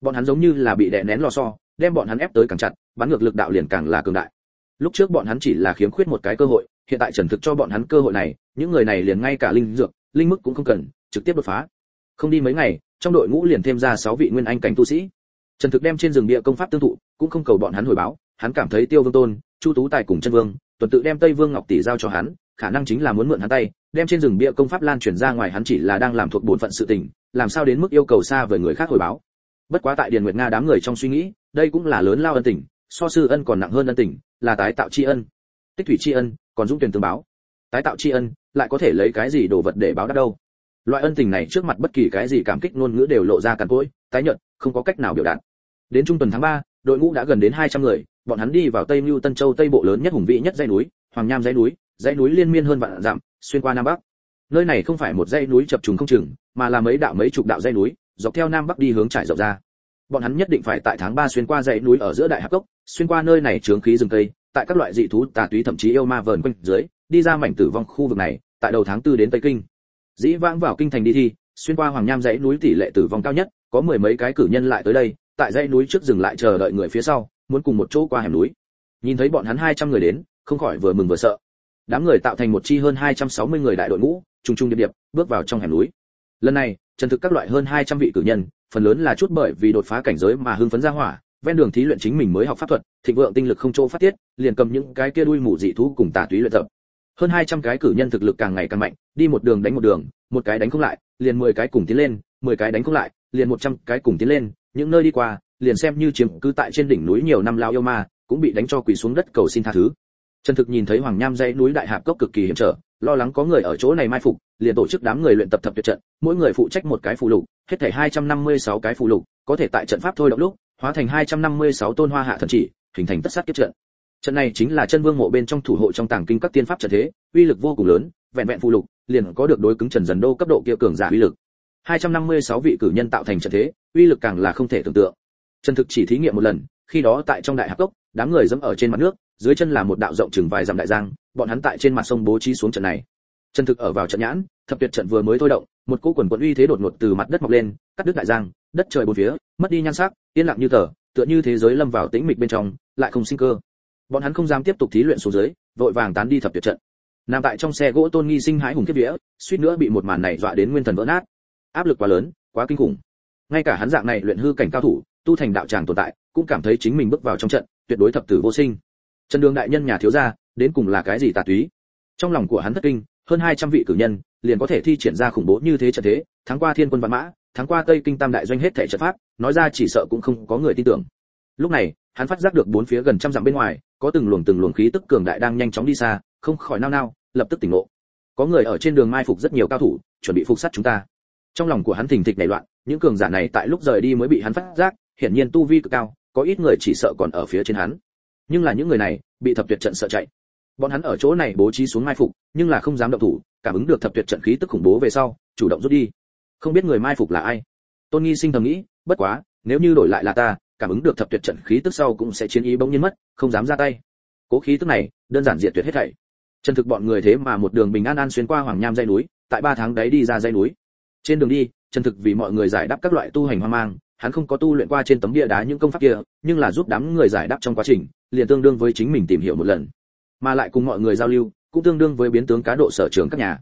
Bọn hắn giống như là bị đè nén lò xo, đem bọn hắn ép tới càng chặt bắn ngược lực đạo liền càng là cường đại. Lúc trước bọn hắn chỉ là khiếm khuyết một cái cơ hội, hiện tại trần thực cho bọn hắn cơ hội này, những người này liền ngay cả linh dược, linh mức cũng không cần, trực tiếp đột phá. Không đi mấy ngày, trong đội ngũ liền thêm ra 6 vị nguyên anh cảnh tu sĩ. Trần thực đem trên rừng địa công pháp tương thụ, cũng không cầu bọn hắn hồi báo, hắn cảm thấy tiêu vương tôn, chu tú tài cùng chân vương, tuần tự đem tây vương ngọc tỷ giao cho hắn, khả năng chính là muốn mượn hắn tay, đem trên rừng bia công pháp lan truyền ra ngoài hắn chỉ là đang làm thuộc bổn phận sự tình, làm sao đến mức yêu cầu xa với người khác hồi báo. Bất quá tại điền nguyệt nga đám người trong suy nghĩ, đây cũng là lớn lao ân tình so sư ân còn nặng hơn ân tình là tái tạo tri ân. Tích thủy tri ân còn dũng tuyển tương báo. Tái tạo tri ân lại có thể lấy cái gì đồ vật để báo đáp đâu? Loại ân tình này trước mặt bất kỳ cái gì cảm kích ngôn ngữ đều lộ ra cằn cỗi tái nhận không có cách nào biểu đạt. Đến trung tuần tháng 3, đội ngũ đã gần đến 200 người bọn hắn đi vào tây mưu tân châu tây bộ lớn nhất hùng vĩ nhất dãy núi hoàng nham dãy núi dãy núi liên miên hơn vạn dặm xuyên qua nam bắc. Nơi này không phải một dãy núi chập trùng không chừng mà là mấy đạo mấy chục đạo dãy núi dọc theo nam bắc đi hướng trải rộng ra. Bọn hắn nhất định phải tại tháng 3 xuyên qua dãy núi ở giữa đại hạp cốc xuyên qua nơi này chướng khí rừng cây, tại các loại dị thú, tà túy thậm chí yêu ma vờn quanh dưới, đi ra mảnh tử vong khu vực này, tại đầu tháng 4 đến tây kinh. Dĩ vãng vào kinh thành đi thi, xuyên qua hoàng nham dãy núi tỷ lệ tử vong cao nhất, có mười mấy cái cử nhân lại tới đây, tại dãy núi trước dừng lại chờ đợi người phía sau, muốn cùng một chỗ qua hẻm núi. Nhìn thấy bọn hắn 200 người đến, không khỏi vừa mừng vừa sợ. Đám người tạo thành một chi hơn 260 người đại đội ngũ, trùng trùng điệp điệp, bước vào trong hẻm núi. Lần này, chân thực các loại hơn 200 vị cử nhân, phần lớn là chút bởi vì đột phá cảnh giới mà hưng phấn ra hỏa ven đường thí luyện chính mình mới học pháp thuật, thịnh vượng tinh lực không chỗ phát tiết, liền cầm những cái kia đuôi mù dị thú cùng tà túy luyện tập. Hơn 200 cái cử nhân thực lực càng ngày càng mạnh, đi một đường đánh một đường, một cái đánh không lại, liền 10 cái cùng tiến lên 10 cái đánh không lại, liền 100 cái cùng tiến lên, những nơi đi qua, liền xem như chiếm cứ tại trên đỉnh núi nhiều năm lao yêu ma, cũng bị đánh cho quỳ xuống đất cầu xin tha thứ. Trần thực nhìn thấy hoàng nham dãy núi đại hạp cốc cực kỳ hiểm trở, lo lắng có người ở chỗ này mai phục, liền tổ chức đám người luyện tập thập tuyệt trận, mỗi người phụ trách một cái phù lục, hết thảy 256 cái phù lục, có thể tại trận pháp thôi động lúc hóa thành 256 tôn hoa hạ thần chỉ hình thành tất sát kiếp trận. Trận này chính là chân vương mộ bên trong thủ hộ trong tàng kinh các tiên pháp trận thế uy lực vô cùng lớn vẹn vẹn phù lục liền có được đối cứng trần dần đô cấp độ kia cường giả uy lực. 256 vị cử nhân tạo thành trận thế uy lực càng là không thể tưởng tượng. Trần thực chỉ thí nghiệm một lần khi đó tại trong đại hạp cốc đám người dẫm ở trên mặt nước dưới chân là một đạo rộng chừng vài dặm đại giang bọn hắn tại trên mặt sông bố trí xuống trận này. Trần Thực ở vào trận nhãn, thập tuyệt trận vừa mới thôi động, một cỗ quần quần uy thế đột ngột từ mặt đất mọc lên, cắt đứt đại giang, đất trời bốn phía, mất đi nhan sắc, yên lặng như tờ, tựa như thế giới lâm vào tĩnh mịch bên trong, lại không sinh cơ. Bọn hắn không dám tiếp tục thí luyện xuống dưới, vội vàng tán đi thập tuyệt trận. Nằm tại trong xe gỗ Tôn Nghi sinh hãi hùng kiếp vía, suýt nữa bị một màn này dọa đến nguyên thần vỡ nát. Áp lực quá lớn, quá kinh khủng. Ngay cả hắn dạng này luyện hư cảnh cao thủ, tu thành đạo tràng tồn tại, cũng cảm thấy chính mình bước vào trong trận, tuyệt đối thập tử vô sinh. Trần Đường đại nhân nhà thiếu gia, đến cùng là cái gì tà túy? Trong lòng của hắn thất kinh, hơn 200 vị cử nhân, liền có thể thi triển ra khủng bố như thế trận thế, thắng qua Thiên Quân Vạn Mã, thắng qua Tây Kinh Tam đại doanh hết thể trận pháp, nói ra chỉ sợ cũng không có người tin tưởng. Lúc này, hắn phát giác được bốn phía gần trăm dặm bên ngoài, có từng luồng từng luồng khí tức cường đại đang nhanh chóng đi xa, không khỏi nao nao, lập tức tỉnh ngộ. Có người ở trên đường mai phục rất nhiều cao thủ, chuẩn bị phục sát chúng ta. Trong lòng của hắn thình thịch nảy loạn, những cường giả này tại lúc rời đi mới bị hắn phát giác, hiển nhiên tu vi cực cao, có ít người chỉ sợ còn ở phía trên hắn. Nhưng là những người này, bị thập tuyệt trận sợ chạy. Bọn hắn ở chỗ này bố trí xuống mai phục, nhưng là không dám động thủ, cảm ứng được thập tuyệt trận khí tức khủng bố về sau, chủ động rút đi. Không biết người mai phục là ai. Tôn Nghi Sinh thầm nghĩ, bất quá, nếu như đổi lại là ta, cảm ứng được thập tuyệt trận khí tức sau cũng sẽ chiến ý bỗng nhiên mất, không dám ra tay. Cố khí tức này, đơn giản diệt tuyệt hết thảy. Chân thực bọn người thế mà một đường bình an an xuyên qua Hoàng Nham dãy núi, tại ba tháng đấy đi ra dãy núi. Trên đường đi, chân thực vì mọi người giải đáp các loại tu hành hoang mang, hắn không có tu luyện qua trên tấm địa đá những công pháp kia, nhưng là giúp đám người giải đáp trong quá trình, liền tương đương với chính mình tìm hiểu một lần, mà lại cùng mọi người giao lưu, cũng tương đương với biến tướng cá độ sở trường các nhà.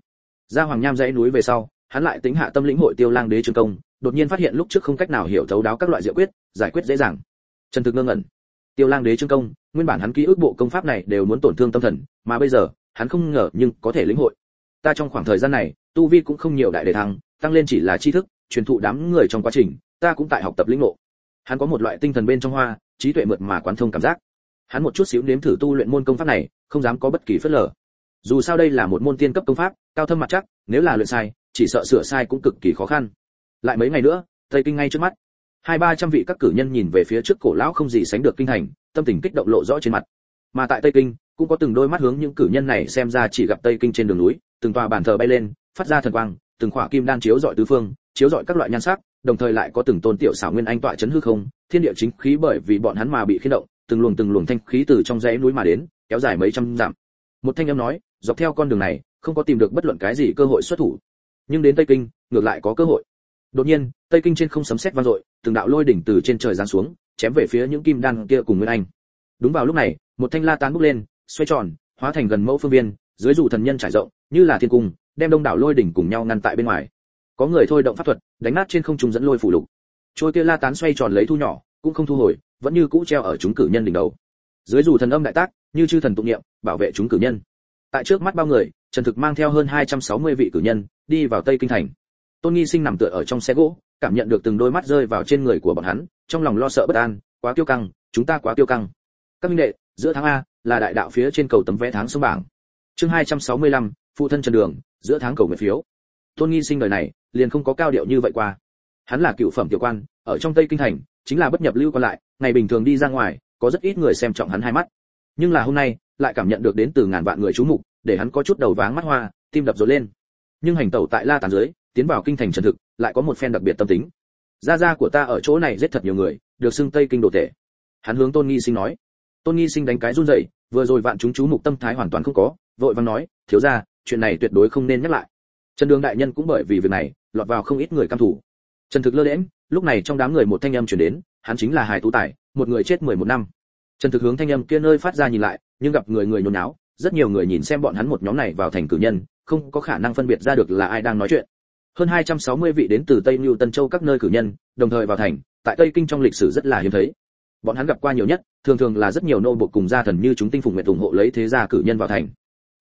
Ra Hoàng Nham dãy núi về sau, hắn lại tính hạ tâm lĩnh hội Tiêu Lang Đế trường công, đột nhiên phát hiện lúc trước không cách nào hiểu thấu đáo các loại diệu quyết, giải quyết dễ dàng. Trần Thực ngơ ngẩn. Tiêu Lang Đế trường công, nguyên bản hắn ký ức bộ công pháp này đều muốn tổn thương tâm thần, mà bây giờ, hắn không ngờ nhưng có thể lĩnh hội. Ta trong khoảng thời gian này, tu vi cũng không nhiều đại đề thăng, tăng lên chỉ là tri thức, truyền thụ đám người trong quá trình, ta cũng tại học tập lĩnh ngộ. Hắn có một loại tinh thần bên trong hoa, trí tuệ mượt mà quán thông cảm giác. Hắn một chút xíu nếm thử tu luyện môn công pháp này, không dám có bất kỳ phất lờ. Dù sao đây là một môn tiên cấp công pháp, cao thâm mặt chắc, nếu là luyện sai, chỉ sợ sửa sai cũng cực kỳ khó khăn. Lại mấy ngày nữa, Tây Kinh ngay trước mắt. Hai ba trăm vị các cử nhân nhìn về phía trước cổ lão không gì sánh được kinh thành, tâm tình kích động lộ rõ trên mặt. Mà tại Tây Kinh, cũng có từng đôi mắt hướng những cử nhân này xem ra chỉ gặp Tây Kinh trên đường núi, từng tòa bàn thờ bay lên, phát ra thần quang, từng khỏa kim đan chiếu rọi tứ phương, chiếu rọi các loại nhan sắc, đồng thời lại có từng tôn tiểu xảo nguyên anh tọa chấn hư không, thiên địa chính khí bởi vì bọn hắn mà bị khiên động, từng luồng từng luồng thanh khí từ trong dãy núi mà đến, kéo dài mấy trăm dặm. Một thanh âm nói, dọc theo con đường này, không có tìm được bất luận cái gì cơ hội xuất thủ. Nhưng đến Tây Kinh, ngược lại có cơ hội. Đột nhiên, Tây Kinh trên không sấm sét vang dội, từng đạo lôi đỉnh từ trên trời giáng xuống, chém về phía những kim đan kia cùng Nguyên Anh. Đúng vào lúc này, một thanh la tán bốc lên, xoay tròn, hóa thành gần mẫu phương viên, dưới dù thần nhân trải rộng, như là thiên cung, đem đông đảo lôi đỉnh cùng nhau ngăn tại bên ngoài. Có người thôi động pháp thuật, đánh nát trên không trung dẫn lôi phủ lục. Trôi kia la tán xoay tròn lấy thu nhỏ, cũng không thu hồi, vẫn như cũ treo ở chúng cử nhân đỉnh đầu. Dưới dù thần âm đại tác, như chư thần tụng niệm, bảo vệ chúng cử nhân. Tại trước mắt bao người, Trần Thực mang theo hơn 260 vị cử nhân, đi vào Tây Kinh thành. Tôn Nghi Sinh nằm tựa ở trong xe gỗ, cảm nhận được từng đôi mắt rơi vào trên người của bọn hắn, trong lòng lo sợ bất an, quá tiêu căng, chúng ta quá tiêu căng. Các minh đệ, giữa tháng a, là đại đạo phía trên cầu tấm vé tháng sông bảng. Chương 265, phụ thân Trần Đường, giữa tháng cầu nguyện phiếu. Tôn Nghi Sinh đời này, liền không có cao điệu như vậy qua. Hắn là cựu phẩm tiểu quan, ở trong Tây Kinh thành, chính là bất nhập lưu còn lại, ngày bình thường đi ra ngoài, có rất ít người xem trọng hắn hai mắt. Nhưng là hôm nay, lại cảm nhận được đến từ ngàn vạn người chú mục, để hắn có chút đầu váng mắt hoa, tim đập rộn lên. Nhưng hành tẩu tại La tàn dưới, tiến vào kinh thành trần thực, lại có một phen đặc biệt tâm tính. Gia gia của ta ở chỗ này giết thật nhiều người, được xưng Tây Kinh đồ tể. Hắn hướng Tôn Nghi Sinh nói. Tôn Nghi Sinh đánh cái run rẩy, vừa rồi vạn chúng chú mục tâm thái hoàn toàn không có, vội vàng nói, thiếu gia, chuyện này tuyệt đối không nên nhắc lại. Trần Đường đại nhân cũng bởi vì việc này, lọt vào không ít người cam thủ. Trần Thực lơ đễnh, lúc này trong đám người một thanh âm truyền đến, hắn chính là Hải Tú Tài, một người chết 11 năm. Trần Thực hướng thanh âm kia nơi phát ra nhìn lại, nhưng gặp người người nhốn nháo, rất nhiều người nhìn xem bọn hắn một nhóm này vào thành cử nhân, không có khả năng phân biệt ra được là ai đang nói chuyện. Hơn 260 vị đến từ Tây Nưu Tân Châu các nơi cử nhân, đồng thời vào thành, tại Tây Kinh trong lịch sử rất là hiếm thấy. Bọn hắn gặp qua nhiều nhất, thường thường là rất nhiều nô buộc cùng gia thần như chúng tinh phùng nguyện ủng hộ lấy thế gia cử nhân vào thành.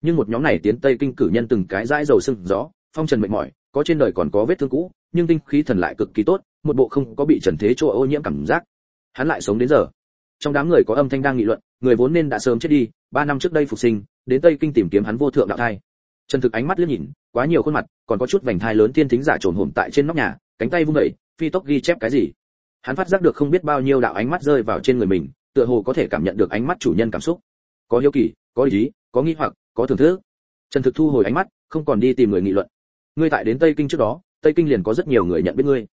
Nhưng một nhóm này tiến Tây Kinh cử nhân từng cái dãi dầu sưng gió, phong trần mệt mỏi, có trên đời còn có vết thương cũ, nhưng tinh khí thần lại cực kỳ tốt, một bộ không có bị trần thế chỗ ô nhiễm cảm giác. Hắn lại sống đến giờ. Trong đám người có âm thanh đang nghị luận, người vốn nên đã sớm chết đi, ba năm trước đây phục sinh, đến Tây Kinh tìm kiếm hắn vô thượng đạo thai. Trần Thực ánh mắt liếc nhìn, quá nhiều khuôn mặt, còn có chút vành thai lớn tiên thính giả trồn hổm tại trên nóc nhà, cánh tay vung đẩy phi tốc ghi chép cái gì. Hắn phát giác được không biết bao nhiêu đạo ánh mắt rơi vào trên người mình, tựa hồ có thể cảm nhận được ánh mắt chủ nhân cảm xúc. Có hiếu kỳ, có ý, có nghi hoặc, có thưởng thức. Trần Thực thu hồi ánh mắt, không còn đi tìm người nghị luận. Ngươi tại đến Tây Kinh trước đó, Tây Kinh liền có rất nhiều người nhận biết ngươi.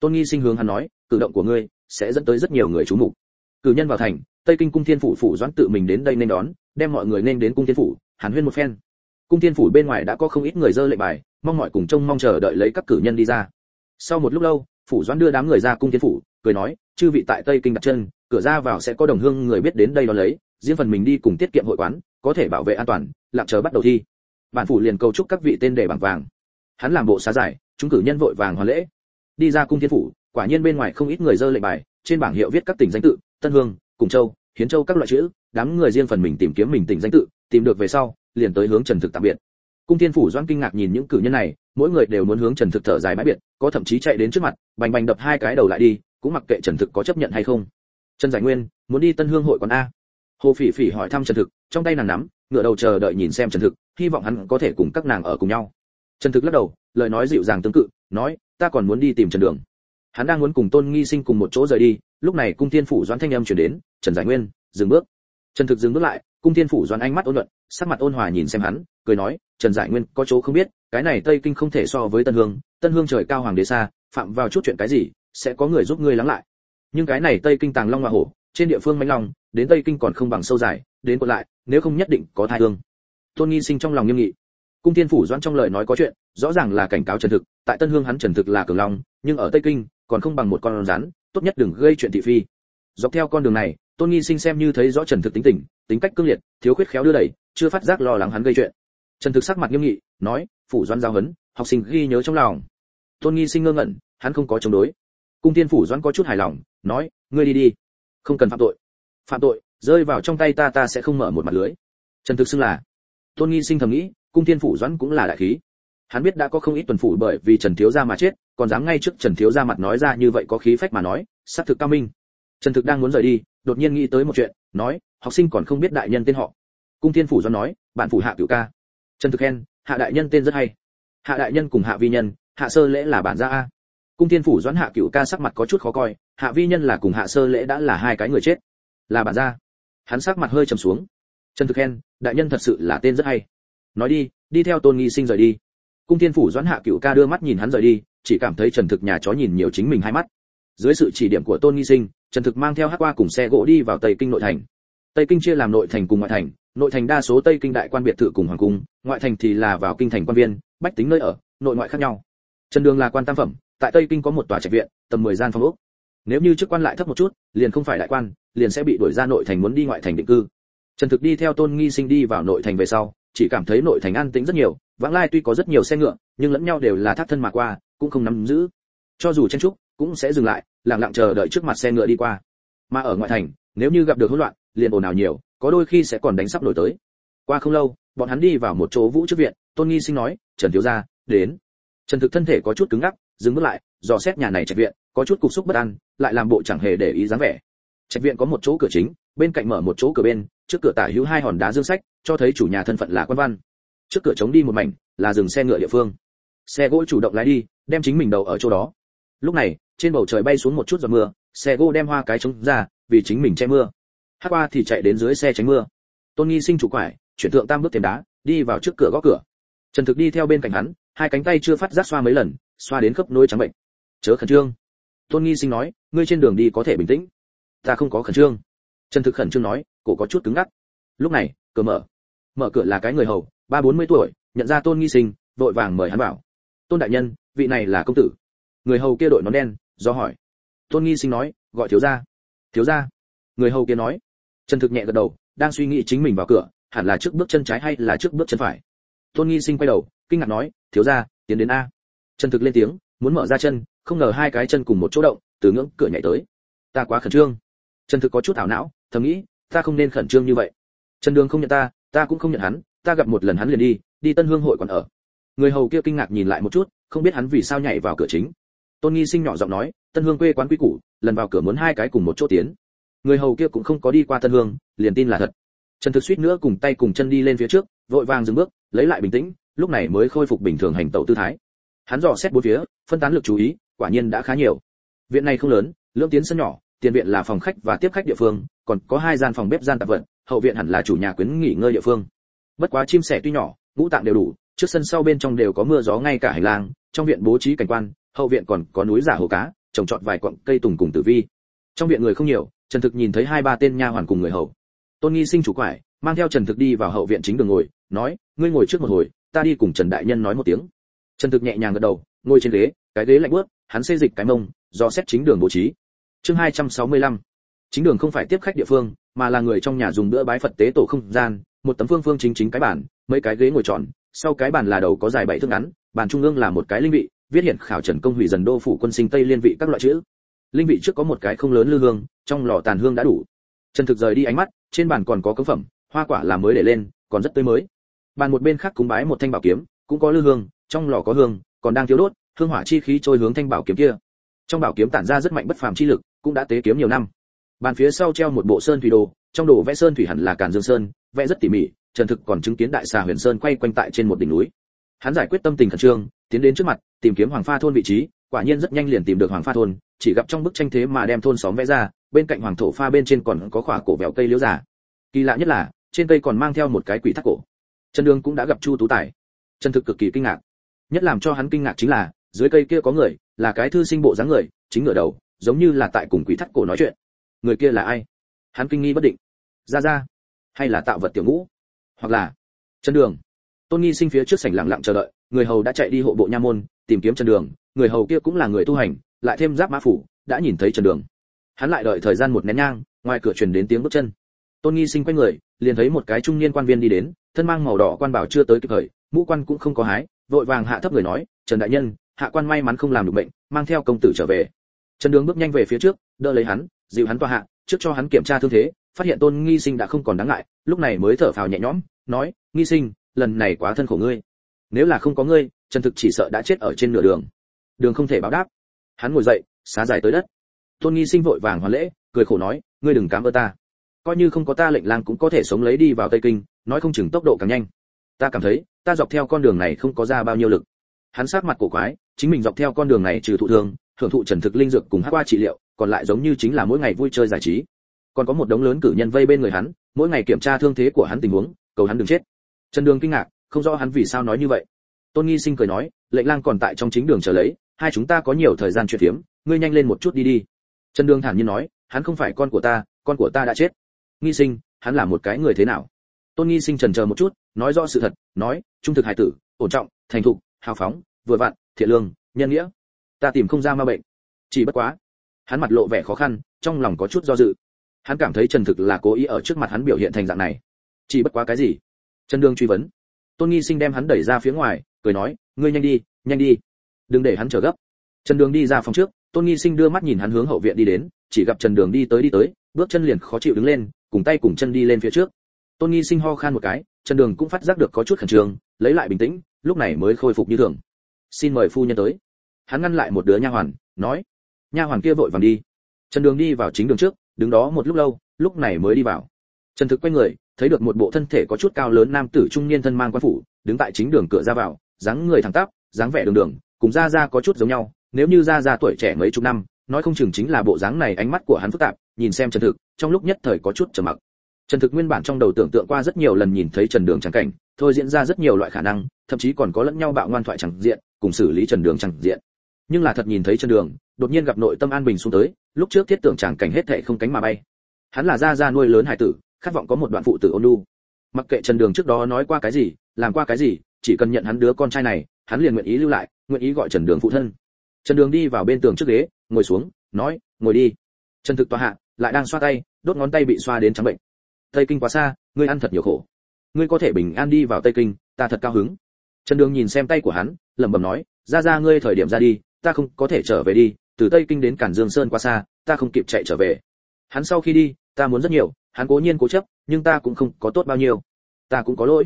Tôn Nghi sinh hướng hắn nói, cử động của ngươi sẽ dẫn tới rất nhiều người chú mục. Cử nhân vào thành, Tây Kinh cung thiên phủ phủ doãn tự mình đến đây nên đón, đem mọi người nên đến cung thiên phủ, hàn huyên một phen. cung thiên phủ bên ngoài đã có không ít người dơ lệnh bài mong mọi cùng trông mong chờ đợi lấy các cử nhân đi ra. Sau một lúc lâu phủ doãn đưa đám người ra cung thiên phủ cười nói chư vị tại tây kinh đặt chân cửa ra vào sẽ có đồng hương người biết đến đây đó lấy riêng phần mình đi cùng tiết kiệm hội quán có thể bảo vệ an toàn lặng chờ bắt đầu thi. Bản phủ liền cầu chúc các vị tên đề bằng vàng. Hắn làm bộ xá giải chúng cử nhân vội vàng hoàn lễ. Đi ra cung thiên phủ quả nhiên bên ngoài không ít người dơ lệnh bài trên bảng hiệu viết các tỉnh danh tự tân hương, cùng châu, hiến châu các loại chữ, đám người riêng phần mình tìm kiếm mình tỉnh danh tự, tìm được về sau, liền tới hướng trần thực tạm biệt. Cung thiên phủ doãn kinh ngạc nhìn những cử nhân này, mỗi người đều muốn hướng trần thực thở dài bãi biệt, có thậm chí chạy đến trước mặt, bành bành đập hai cái đầu lại đi, cũng mặc kệ trần thực có chấp nhận hay không. Trần giải nguyên, muốn đi tân hương hội còn a. Hồ phỉ phỉ hỏi thăm trần thực, trong tay nàng nắm, ngựa đầu chờ đợi nhìn xem trần thực, hy vọng hắn có thể cùng các nàng ở cùng nhau. Trần thực lắc đầu, lời nói dịu dàng tương cự nói, ta còn muốn đi tìm trần đường hắn đang muốn cùng tôn nghi sinh cùng một chỗ rời đi, lúc này cung thiên phủ doãn thanh âm chuyển đến, trần giải nguyên, dừng bước. trần thực dừng bước lại, cung thiên phủ doãn ánh mắt ôn luận, sắc mặt ôn hòa nhìn xem hắn, cười nói, trần giải nguyên, có chỗ không biết, cái này tây kinh không thể so với tân hương tân hương trời cao hoàng đế xa, phạm vào chút chuyện cái gì, sẽ có người giúp ngươi lắng lại. nhưng cái này tây kinh tàng long hoa hổ, trên địa phương mãnh long, đến tây kinh còn không bằng sâu dài, đến còn lại, nếu không nhất định có thai thương tôn nghi sinh trong lòng nghiêm nghị. cung thiên phủ doãn trong lời nói có chuyện, rõ ràng là cảnh cáo trần thực, tại tân hương hắn trần thực là cường long, nhưng ở tây kinh còn không bằng một con rắn, tốt nhất đừng gây chuyện thị phi. Dọc theo con đường này, tôn nghi sinh xem như thấy rõ trần thực tính tình, tính cách cương liệt, thiếu khuyết khéo đưa đẩy, chưa phát giác lo lắng hắn gây chuyện. Trần thực sắc mặt nghiêm nghị, nói, phủ doãn giao hấn học sinh ghi nhớ trong lòng. Tôn nghi sinh ngơ ngẩn, hắn không có chống đối. Cung thiên phủ doãn có chút hài lòng, nói, ngươi đi đi, không cần phạm tội. Phạm tội, rơi vào trong tay ta ta sẽ không mở một mặt lưới. Trần thực xưng là, tôn nghi sinh thầm nghĩ, cung thiên phủ doãn cũng là đại khí hắn biết đã có không ít tuần phủ bởi vì trần thiếu gia mà chết, còn dám ngay trước trần thiếu gia mặt nói ra như vậy có khí phách mà nói, xác thực cao minh. Trần thực đang muốn rời đi, đột nhiên nghĩ tới một chuyện, nói, học sinh còn không biết đại nhân tên họ. Cung thiên phủ doãn nói, bạn phủ hạ cửu ca. Trần thực khen, hạ đại nhân tên rất hay. Hạ đại nhân cùng hạ vi nhân, hạ sơ lễ là bản gia a. Cung thiên phủ doãn hạ cửu ca sắc mặt có chút khó coi, hạ vi nhân là cùng hạ sơ lễ đã là hai cái người chết. Là bản gia. Hắn sắc mặt hơi trầm xuống. Trần thực khen, đại nhân thật sự là tên rất hay. Nói đi đi theo tôn nghi sinh rời đi cung thiên phủ doãn hạ cửu ca đưa mắt nhìn hắn rời đi, chỉ cảm thấy trần thực nhà chó nhìn nhiều chính mình hai mắt. Dưới sự chỉ điểm của tôn nghi sinh, trần thực mang theo hát qua cùng xe gỗ đi vào tây kinh nội thành. Tây kinh chia làm nội thành cùng ngoại thành, nội thành đa số tây kinh đại quan biệt thự cùng hoàng cung, ngoại thành thì là vào kinh thành quan viên, bách tính nơi ở, nội ngoại khác nhau. Trần đường là quan tam phẩm, tại tây kinh có một tòa trạch viện, tầm 10 gian phòng ốc. Nếu như chức quan lại thấp một chút, liền không phải đại quan, liền sẽ bị đuổi ra nội thành muốn đi ngoại thành định cư. Trần thực đi theo tôn nghi sinh đi vào nội thành về sau, chỉ cảm thấy nội thành an tĩnh rất nhiều vãng lai tuy có rất nhiều xe ngựa, nhưng lẫn nhau đều là thác thân mà qua, cũng không nắm giữ. Cho dù chen trúc, cũng sẽ dừng lại, lặng lặng chờ đợi trước mặt xe ngựa đi qua. Mà ở ngoại thành, nếu như gặp được hỗn loạn, liền ồn ào nhiều, có đôi khi sẽ còn đánh sắp nổi tới. Qua không lâu, bọn hắn đi vào một chỗ vũ trước viện, tôn nghi sinh nói, trần thiếu gia, đến. Trần thực thân thể có chút cứng ngắc, dừng bước lại, dò xét nhà này trạch viện, có chút cục xúc bất an, lại làm bộ chẳng hề để ý dáng vẻ. Trạch viện có một chỗ cửa chính, bên cạnh mở một chỗ cửa bên, trước cửa tả hữu hai hòn đá dương sách, cho thấy chủ nhà thân phận là quan văn trước cửa trống đi một mảnh, là dừng xe ngựa địa phương. Xe gỗ chủ động lái đi, đem chính mình đầu ở chỗ đó. Lúc này, trên bầu trời bay xuống một chút giọt mưa, xe gỗ đem hoa cái trống ra, vì chính mình che mưa. Hát qua thì chạy đến dưới xe tránh mưa. Tôn nghi sinh chủ quải, chuyển thượng tam bước tiền đá, đi vào trước cửa gõ cửa. Trần thực đi theo bên cạnh hắn, hai cánh tay chưa phát giác xoa mấy lần, xoa đến khớp nối trắng bệnh. Chớ khẩn trương. Tôn nghi sinh nói, ngươi trên đường đi có thể bình tĩnh. Ta không có khẩn trương. Trần thực khẩn trương nói, cổ có chút cứng ngắc. Lúc này, cửa mở. Mở cửa là cái người hầu ba bốn mươi tuổi, nhận ra tôn nghi sinh, vội vàng mời hắn vào. Tôn đại nhân, vị này là công tử. Người hầu kia đội nón đen, do hỏi. Tôn nghi sinh nói, gọi thiếu gia. Thiếu gia? Người hầu kia nói. Trần thực nhẹ gật đầu, đang suy nghĩ chính mình vào cửa, hẳn là trước bước chân trái hay là trước bước chân phải. Tôn nghi sinh quay đầu, kinh ngạc nói, thiếu gia, tiến đến a. Trần thực lên tiếng, muốn mở ra chân, không ngờ hai cái chân cùng một chỗ động, từ ngưỡng cửa nhảy tới. Ta quá khẩn trương. Trần thực có chút ảo não, thầm nghĩ, ta không nên khẩn trương như vậy. Trần đường không nhận ta ta cũng không nhận hắn ta gặp một lần hắn liền đi đi tân hương hội còn ở. Người hầu kia kinh ngạc nhìn lại một chút, không biết hắn vì sao nhảy vào cửa chính. Tôn nghi sinh nhỏ giọng nói, tân hương quê quán quy củ, lần vào cửa muốn hai cái cùng một chỗ tiến. Người hầu kia cũng không có đi qua tân hương, liền tin là thật. Trần thực suýt nữa cùng tay cùng chân đi lên phía trước, vội vàng dừng bước, lấy lại bình tĩnh, lúc này mới khôi phục bình thường hành tẩu tư thái. Hắn dò xét bốn phía, phân tán lực chú ý, quả nhiên đã khá nhiều. Viện này không lớn, lưỡng tiến sân nhỏ, tiền viện là phòng khách và tiếp khách địa phương, còn có hai gian phòng bếp gian tạp vận hậu viện hẳn là chủ nhà quyến nghỉ ngơi địa phương bất quá chim sẻ tuy nhỏ, ngũ tạng đều đủ, trước sân sau bên trong đều có mưa gió ngay cả hành lang, trong viện bố trí cảnh quan, hậu viện còn có núi giả hồ cá, trồng trọt vài quặng cây tùng cùng tử vi. Trong viện người không nhiều, trần thực nhìn thấy hai ba tên nha hoàn cùng người hầu. Tôn nghi sinh chủ quải, mang theo trần thực đi vào hậu viện chính đường ngồi, nói, ngươi ngồi trước một hồi, ta đi cùng trần đại nhân nói một tiếng. Trần thực nhẹ nhàng gật đầu, ngồi trên ghế, cái ghế lạnh bước hắn xê dịch cái mông, do xét chính đường bố trí. Chương 265 chính đường không phải tiếp khách địa phương, mà là người trong nhà dùng bữa bái phật tế tổ không gian một tấm phương phương chính chính cái bàn, mấy cái ghế ngồi tròn, sau cái bàn là đầu có dài bảy thước ngắn, bàn trung ương là một cái linh vị, viết hiện khảo trần công hủy dần đô phủ quân sinh tây liên vị các loại chữ. Linh vị trước có một cái không lớn lư hương, trong lò tàn hương đã đủ. Trần thực rời đi ánh mắt, trên bàn còn có cống phẩm, hoa quả là mới để lên, còn rất tươi mới. Bàn một bên khác cúng bái một thanh bảo kiếm, cũng có lư hương, trong lò có hương, còn đang thiếu đốt, hương hỏa chi khí trôi hướng thanh bảo kiếm kia. Trong bảo kiếm tản ra rất mạnh bất phàm chi lực, cũng đã tế kiếm nhiều năm. Bàn phía sau treo một bộ sơn thủy đồ, trong đồ vẽ sơn thủy hẳn là càn dương sơn vẽ rất tỉ mỉ, trần thực còn chứng kiến đại xà huyền sơn quay quanh tại trên một đỉnh núi. Hắn giải quyết tâm tình khẩn trương, tiến đến trước mặt, tìm kiếm hoàng pha thôn vị trí, quả nhiên rất nhanh liền tìm được hoàng pha thôn, chỉ gặp trong bức tranh thế mà đem thôn xóm vẽ ra, bên cạnh hoàng thổ pha bên trên còn có khỏa cổ vẹo cây liễu giả. kỳ lạ nhất là, trên cây còn mang theo một cái quỷ thác cổ. Trần đường cũng đã gặp chu tú tài. Trần thực cực kỳ kinh ngạc. Nhất làm cho hắn kinh ngạc chính là, dưới cây kia có người, là cái thư sinh bộ dáng người, chính ngửa đầu, giống như là tại cùng quỷ thắt cổ nói chuyện. Người kia là ai? Hắn kinh nghi bất định. Ra ra hay là tạo vật tiểu ngũ, hoặc là chân đường. Tôn nghi sinh phía trước sảnh lặng lặng chờ đợi, người hầu đã chạy đi hộ bộ nha môn, tìm kiếm chân đường, người hầu kia cũng là người tu hành, lại thêm giáp mã phủ, đã nhìn thấy chân đường. Hắn lại đợi thời gian một nén nhang, ngoài cửa truyền đến tiếng bước chân. Tôn nghi sinh quay người, liền thấy một cái trung niên quan viên đi đến, thân mang màu đỏ quan bảo chưa tới kịp thời, mũ quan cũng không có hái, vội vàng hạ thấp người nói, trần đại nhân, hạ quan may mắn không làm được bệnh, mang theo công tử trở về. Trần đường bước nhanh về phía trước, đỡ lấy hắn, dịu hắn tòa hạ, trước cho hắn kiểm tra thương thế phát hiện tôn nghi sinh đã không còn đáng ngại, lúc này mới thở phào nhẹ nhõm, nói, nghi sinh, lần này quá thân khổ ngươi. Nếu là không có ngươi, trần thực chỉ sợ đã chết ở trên nửa đường. Đường không thể báo đáp. Hắn ngồi dậy, xá dài tới đất. Tôn nghi sinh vội vàng hoàn lễ, cười khổ nói, ngươi đừng cám ơn ta. Coi như không có ta, lệnh lang cũng có thể sống lấy đi vào tây kinh, nói không chừng tốc độ càng nhanh. Ta cảm thấy, ta dọc theo con đường này không có ra bao nhiêu lực. Hắn sát mặt cổ quái, chính mình dọc theo con đường này trừ thụ thương, hưởng thụ trần thực linh dược cùng hát qua trị liệu, còn lại giống như chính là mỗi ngày vui chơi giải trí còn có một đống lớn cử nhân vây bên người hắn, mỗi ngày kiểm tra thương thế của hắn tình huống, cầu hắn đừng chết. Trần đường kinh ngạc, không rõ hắn vì sao nói như vậy. Tôn nghi sinh cười nói, lệnh lang còn tại trong chính đường chờ lấy, hai chúng ta có nhiều thời gian chuyện phiếm, ngươi nhanh lên một chút đi đi. Trần đường thản nhiên nói, hắn không phải con của ta, con của ta đã chết. Nghi sinh, hắn là một cái người thế nào? Tôn nghi sinh trần chờ một chút, nói rõ sự thật, nói, trung thực hải tử, ổn trọng, thành thục, hào phóng, vừa vặn, thiện lương, nhân nghĩa. Ta tìm không ra ma bệnh. Chỉ bất quá, hắn mặt lộ vẻ khó khăn, trong lòng có chút do dự hắn cảm thấy trần thực là cố ý ở trước mặt hắn biểu hiện thành dạng này. Chỉ bất quá cái gì? Trần đương truy vấn. Tôn nghi sinh đem hắn đẩy ra phía ngoài, cười nói, ngươi nhanh đi nhanh đi. Đừng để hắn chờ gấp. Trần đường đi ra phòng trước, tôn nghi sinh đưa mắt nhìn hắn hướng hậu viện đi đến, chỉ gặp trần đường đi tới đi tới, bước chân liền khó chịu đứng lên, cùng tay cùng chân đi lên phía trước. Tôn nghi sinh ho khan một cái, trần đường cũng phát giác được có chút khẩn trương, lấy lại bình tĩnh, lúc này mới khôi phục như thường. Xin mời phu nhân tới. Hắn ngăn lại một đứa nha hoàn, nói, nha hoàn kia vội vàng đi. Trần đường đi vào chính đường trước đứng đó một lúc lâu, lúc này mới đi vào. Trần thực quay người, thấy được một bộ thân thể có chút cao lớn nam tử trung niên thân mang quan phủ, đứng tại chính đường cửa ra vào, dáng người thẳng tắp, dáng vẻ đường đường, cùng ra ra có chút giống nhau. Nếu như ra ra tuổi trẻ mấy chục năm, nói không chừng chính là bộ dáng này ánh mắt của hắn phức tạp, nhìn xem trần thực, trong lúc nhất thời có chút trầm mặc. Trần thực nguyên bản trong đầu tưởng tượng qua rất nhiều lần nhìn thấy trần đường trắng cảnh, thôi diễn ra rất nhiều loại khả năng, thậm chí còn có lẫn nhau bạo ngoan thoại chẳng diện, cùng xử lý trần đường chẳng diện nhưng là thật nhìn thấy trần đường, đột nhiên gặp nội tâm an bình xuống tới, lúc trước thiết tưởng chẳng cảnh hết thệ không cánh mà bay. Hắn là gia gia nuôi lớn hải tử, khát vọng có một đoạn phụ tử ôn nhu. Mặc kệ trần đường trước đó nói qua cái gì, làm qua cái gì, chỉ cần nhận hắn đứa con trai này, hắn liền nguyện ý lưu lại, nguyện ý gọi trần đường phụ thân. Trần đường đi vào bên tường trước ghế, ngồi xuống, nói, ngồi đi. Trần thực tòa hạ, lại đang xoa tay, đốt ngón tay bị xoa đến trắng bệnh. Tây kinh quá xa, ngươi ăn thật nhiều khổ. Ngươi có thể bình an đi vào tây kinh, ta thật cao hứng. Trần đường nhìn xem tay của hắn, lẩm bẩm nói ra ra ngươi thời điểm ra đi ta không có thể trở về đi, từ tây kinh đến cản dương sơn quá xa, ta không kịp chạy trở về. Hắn sau khi đi, ta muốn rất nhiều, hắn cố nhiên cố chấp, nhưng ta cũng không có tốt bao nhiêu. Ta cũng có lỗi.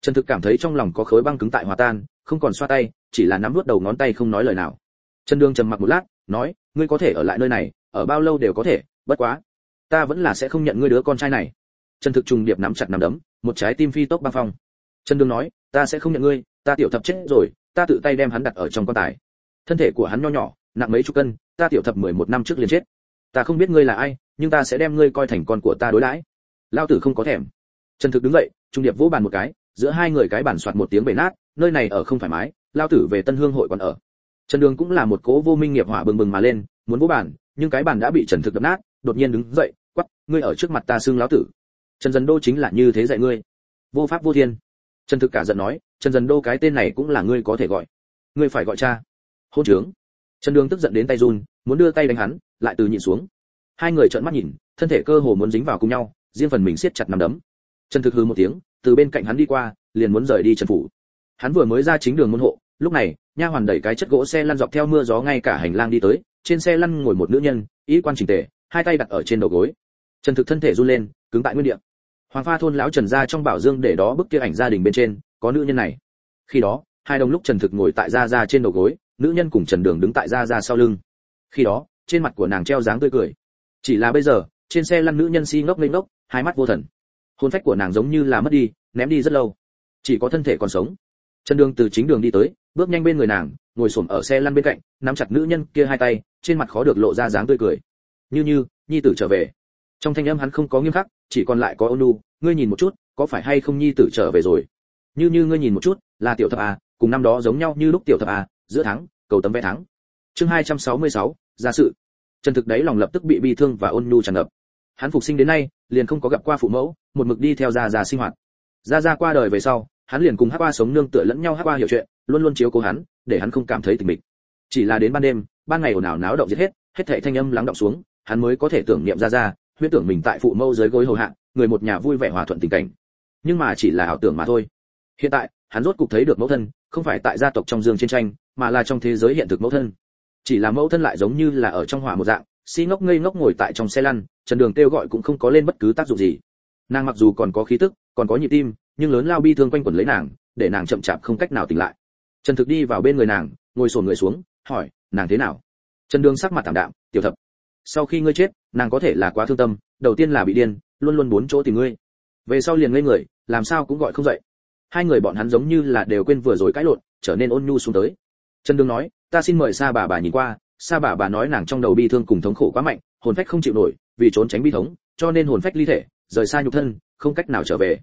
Trần thực cảm thấy trong lòng có khối băng cứng tại hòa tan, không còn xoa tay, chỉ là nắm nuốt đầu ngón tay không nói lời nào. Trần đương trầm mặc một lát, nói, ngươi có thể ở lại nơi này, ở bao lâu đều có thể, bất quá, ta vẫn là sẽ không nhận ngươi đứa con trai này. Trần thực trùng điệp nắm chặt nắm đấm, một trái tim phi tốc băng phong. Trần đương nói, ta sẽ không nhận ngươi, ta tiểu thập chết rồi, ta tự tay đem hắn đặt ở trong quan tài thân thể của hắn nho nhỏ, nặng mấy chục cân, ta tiểu thập mười một năm trước liền chết. Ta không biết ngươi là ai, nhưng ta sẽ đem ngươi coi thành con của ta đối đãi. Lao tử không có thèm. Trần thực đứng dậy, trung điệp vỗ bàn một cái, giữa hai người cái bản soạt một tiếng bể nát, nơi này ở không thoải mái, lao tử về tân hương hội còn ở. Trần đường cũng là một cố vô minh nghiệp hỏa bừng bừng mà lên, muốn vỗ bàn, nhưng cái bàn đã bị trần thực đập nát, đột nhiên đứng dậy quắp ngươi ở trước mặt ta xưng lão tử. Trần Dần đô chính là như thế dạy ngươi. Vô pháp vô thiên. Trần thực cả giận nói, trần dần đô cái tên này cũng là ngươi có thể gọi. Ngươi phải gọi cha hôn trướng. Trần đường tức giận đến tay run, muốn đưa tay đánh hắn, lại từ nhìn xuống. Hai người trợn mắt nhìn, thân thể cơ hồ muốn dính vào cùng nhau, riêng phần mình siết chặt nằm đấm. Trần thực hừ một tiếng, từ bên cạnh hắn đi qua, liền muốn rời đi trần phủ. Hắn vừa mới ra chính đường môn hộ, lúc này, nha hoàn đẩy cái chất gỗ xe lăn dọc theo mưa gió ngay cả hành lang đi tới, trên xe lăn ngồi một nữ nhân ý quan chỉnh tề, hai tay đặt ở trên đầu gối. Trần thực thân thể run lên, cứng tại nguyên địa. Hoàng pha thôn lão trần ra trong bảo dương để đó bức kia ảnh gia đình bên trên, có nữ nhân này. Khi đó, hai đồng lúc trần thực ngồi tại gia gia trên đầu gối nữ nhân cùng trần đường đứng tại ra ra sau lưng. Khi đó, trên mặt của nàng treo dáng tươi cười. Chỉ là bây giờ, trên xe lăn nữ nhân si ngốc lên ngốc, hai mắt vô thần. Hôn phách của nàng giống như là mất đi, ném đi rất lâu. Chỉ có thân thể còn sống. Trần đường từ chính đường đi tới, bước nhanh bên người nàng, ngồi xổm ở xe lăn bên cạnh, nắm chặt nữ nhân kia hai tay, trên mặt khó được lộ ra dáng tươi cười. Như như, nhi tử trở về. Trong thanh âm hắn không có nghiêm khắc, chỉ còn lại có ôn nu ngươi nhìn một chút, có phải hay không nhi tử trở về rồi? Như như ngươi nhìn một chút, là tiểu thập à cùng năm đó giống nhau như lúc tiểu thập à giữa tháng cầu tấm vé thắng chương 266, ra sự. Trần thực đấy lòng lập tức bị bi thương và ôn nhu tràn ngập. Hắn phục sinh đến nay liền không có gặp qua phụ mẫu một mực đi theo gia già sinh hoạt. Gia gia qua đời về sau hắn liền cùng hắc qua sống nương tựa lẫn nhau hắc qua hiểu chuyện luôn luôn chiếu cố hắn để hắn không cảm thấy tình mình chỉ là đến ban đêm ban ngày ồn ào náo động giết hết hết thảy thanh âm lắng động xuống hắn mới có thể tưởng niệm gia gia huyết tưởng mình tại phụ mẫu dưới gối hầu hạ người một nhà vui vẻ hòa thuận tình cảnh. Nhưng mà chỉ là ảo tưởng mà thôi. Hiện tại hắn rốt cục thấy được mẫu thân không phải tại gia tộc trong dương trên tranh mà là trong thế giới hiện thực mẫu thân. Chỉ là mẫu thân lại giống như là ở trong hỏa một dạng, si ngốc ngây ngốc ngồi tại trong xe lăn, trần đường kêu gọi cũng không có lên bất cứ tác dụng gì. Nàng mặc dù còn có khí tức, còn có nhịp tim, nhưng lớn lao bi thương quanh quẩn lấy nàng, để nàng chậm chạp không cách nào tỉnh lại. Trần thực đi vào bên người nàng, ngồi sồn người xuống, hỏi, nàng thế nào? Trần đường sắc mặt thảm đạm, tiểu thập, sau khi ngươi chết, nàng có thể là quá thương tâm, đầu tiên là bị điên, luôn luôn bốn chỗ tìm ngươi. Về sau liền ngây người, làm sao cũng gọi không dậy. Hai người bọn hắn giống như là đều quên vừa rồi cãi lộn, trở nên ôn nhu xuống tới trần đường nói, ta xin mời sa bà bà nhìn qua, sa bà bà nói nàng trong đầu bi thương cùng thống khổ quá mạnh, hồn phách không chịu nổi, vì trốn tránh bi thống, cho nên hồn phách ly thể, rời xa nhục thân, không cách nào trở về.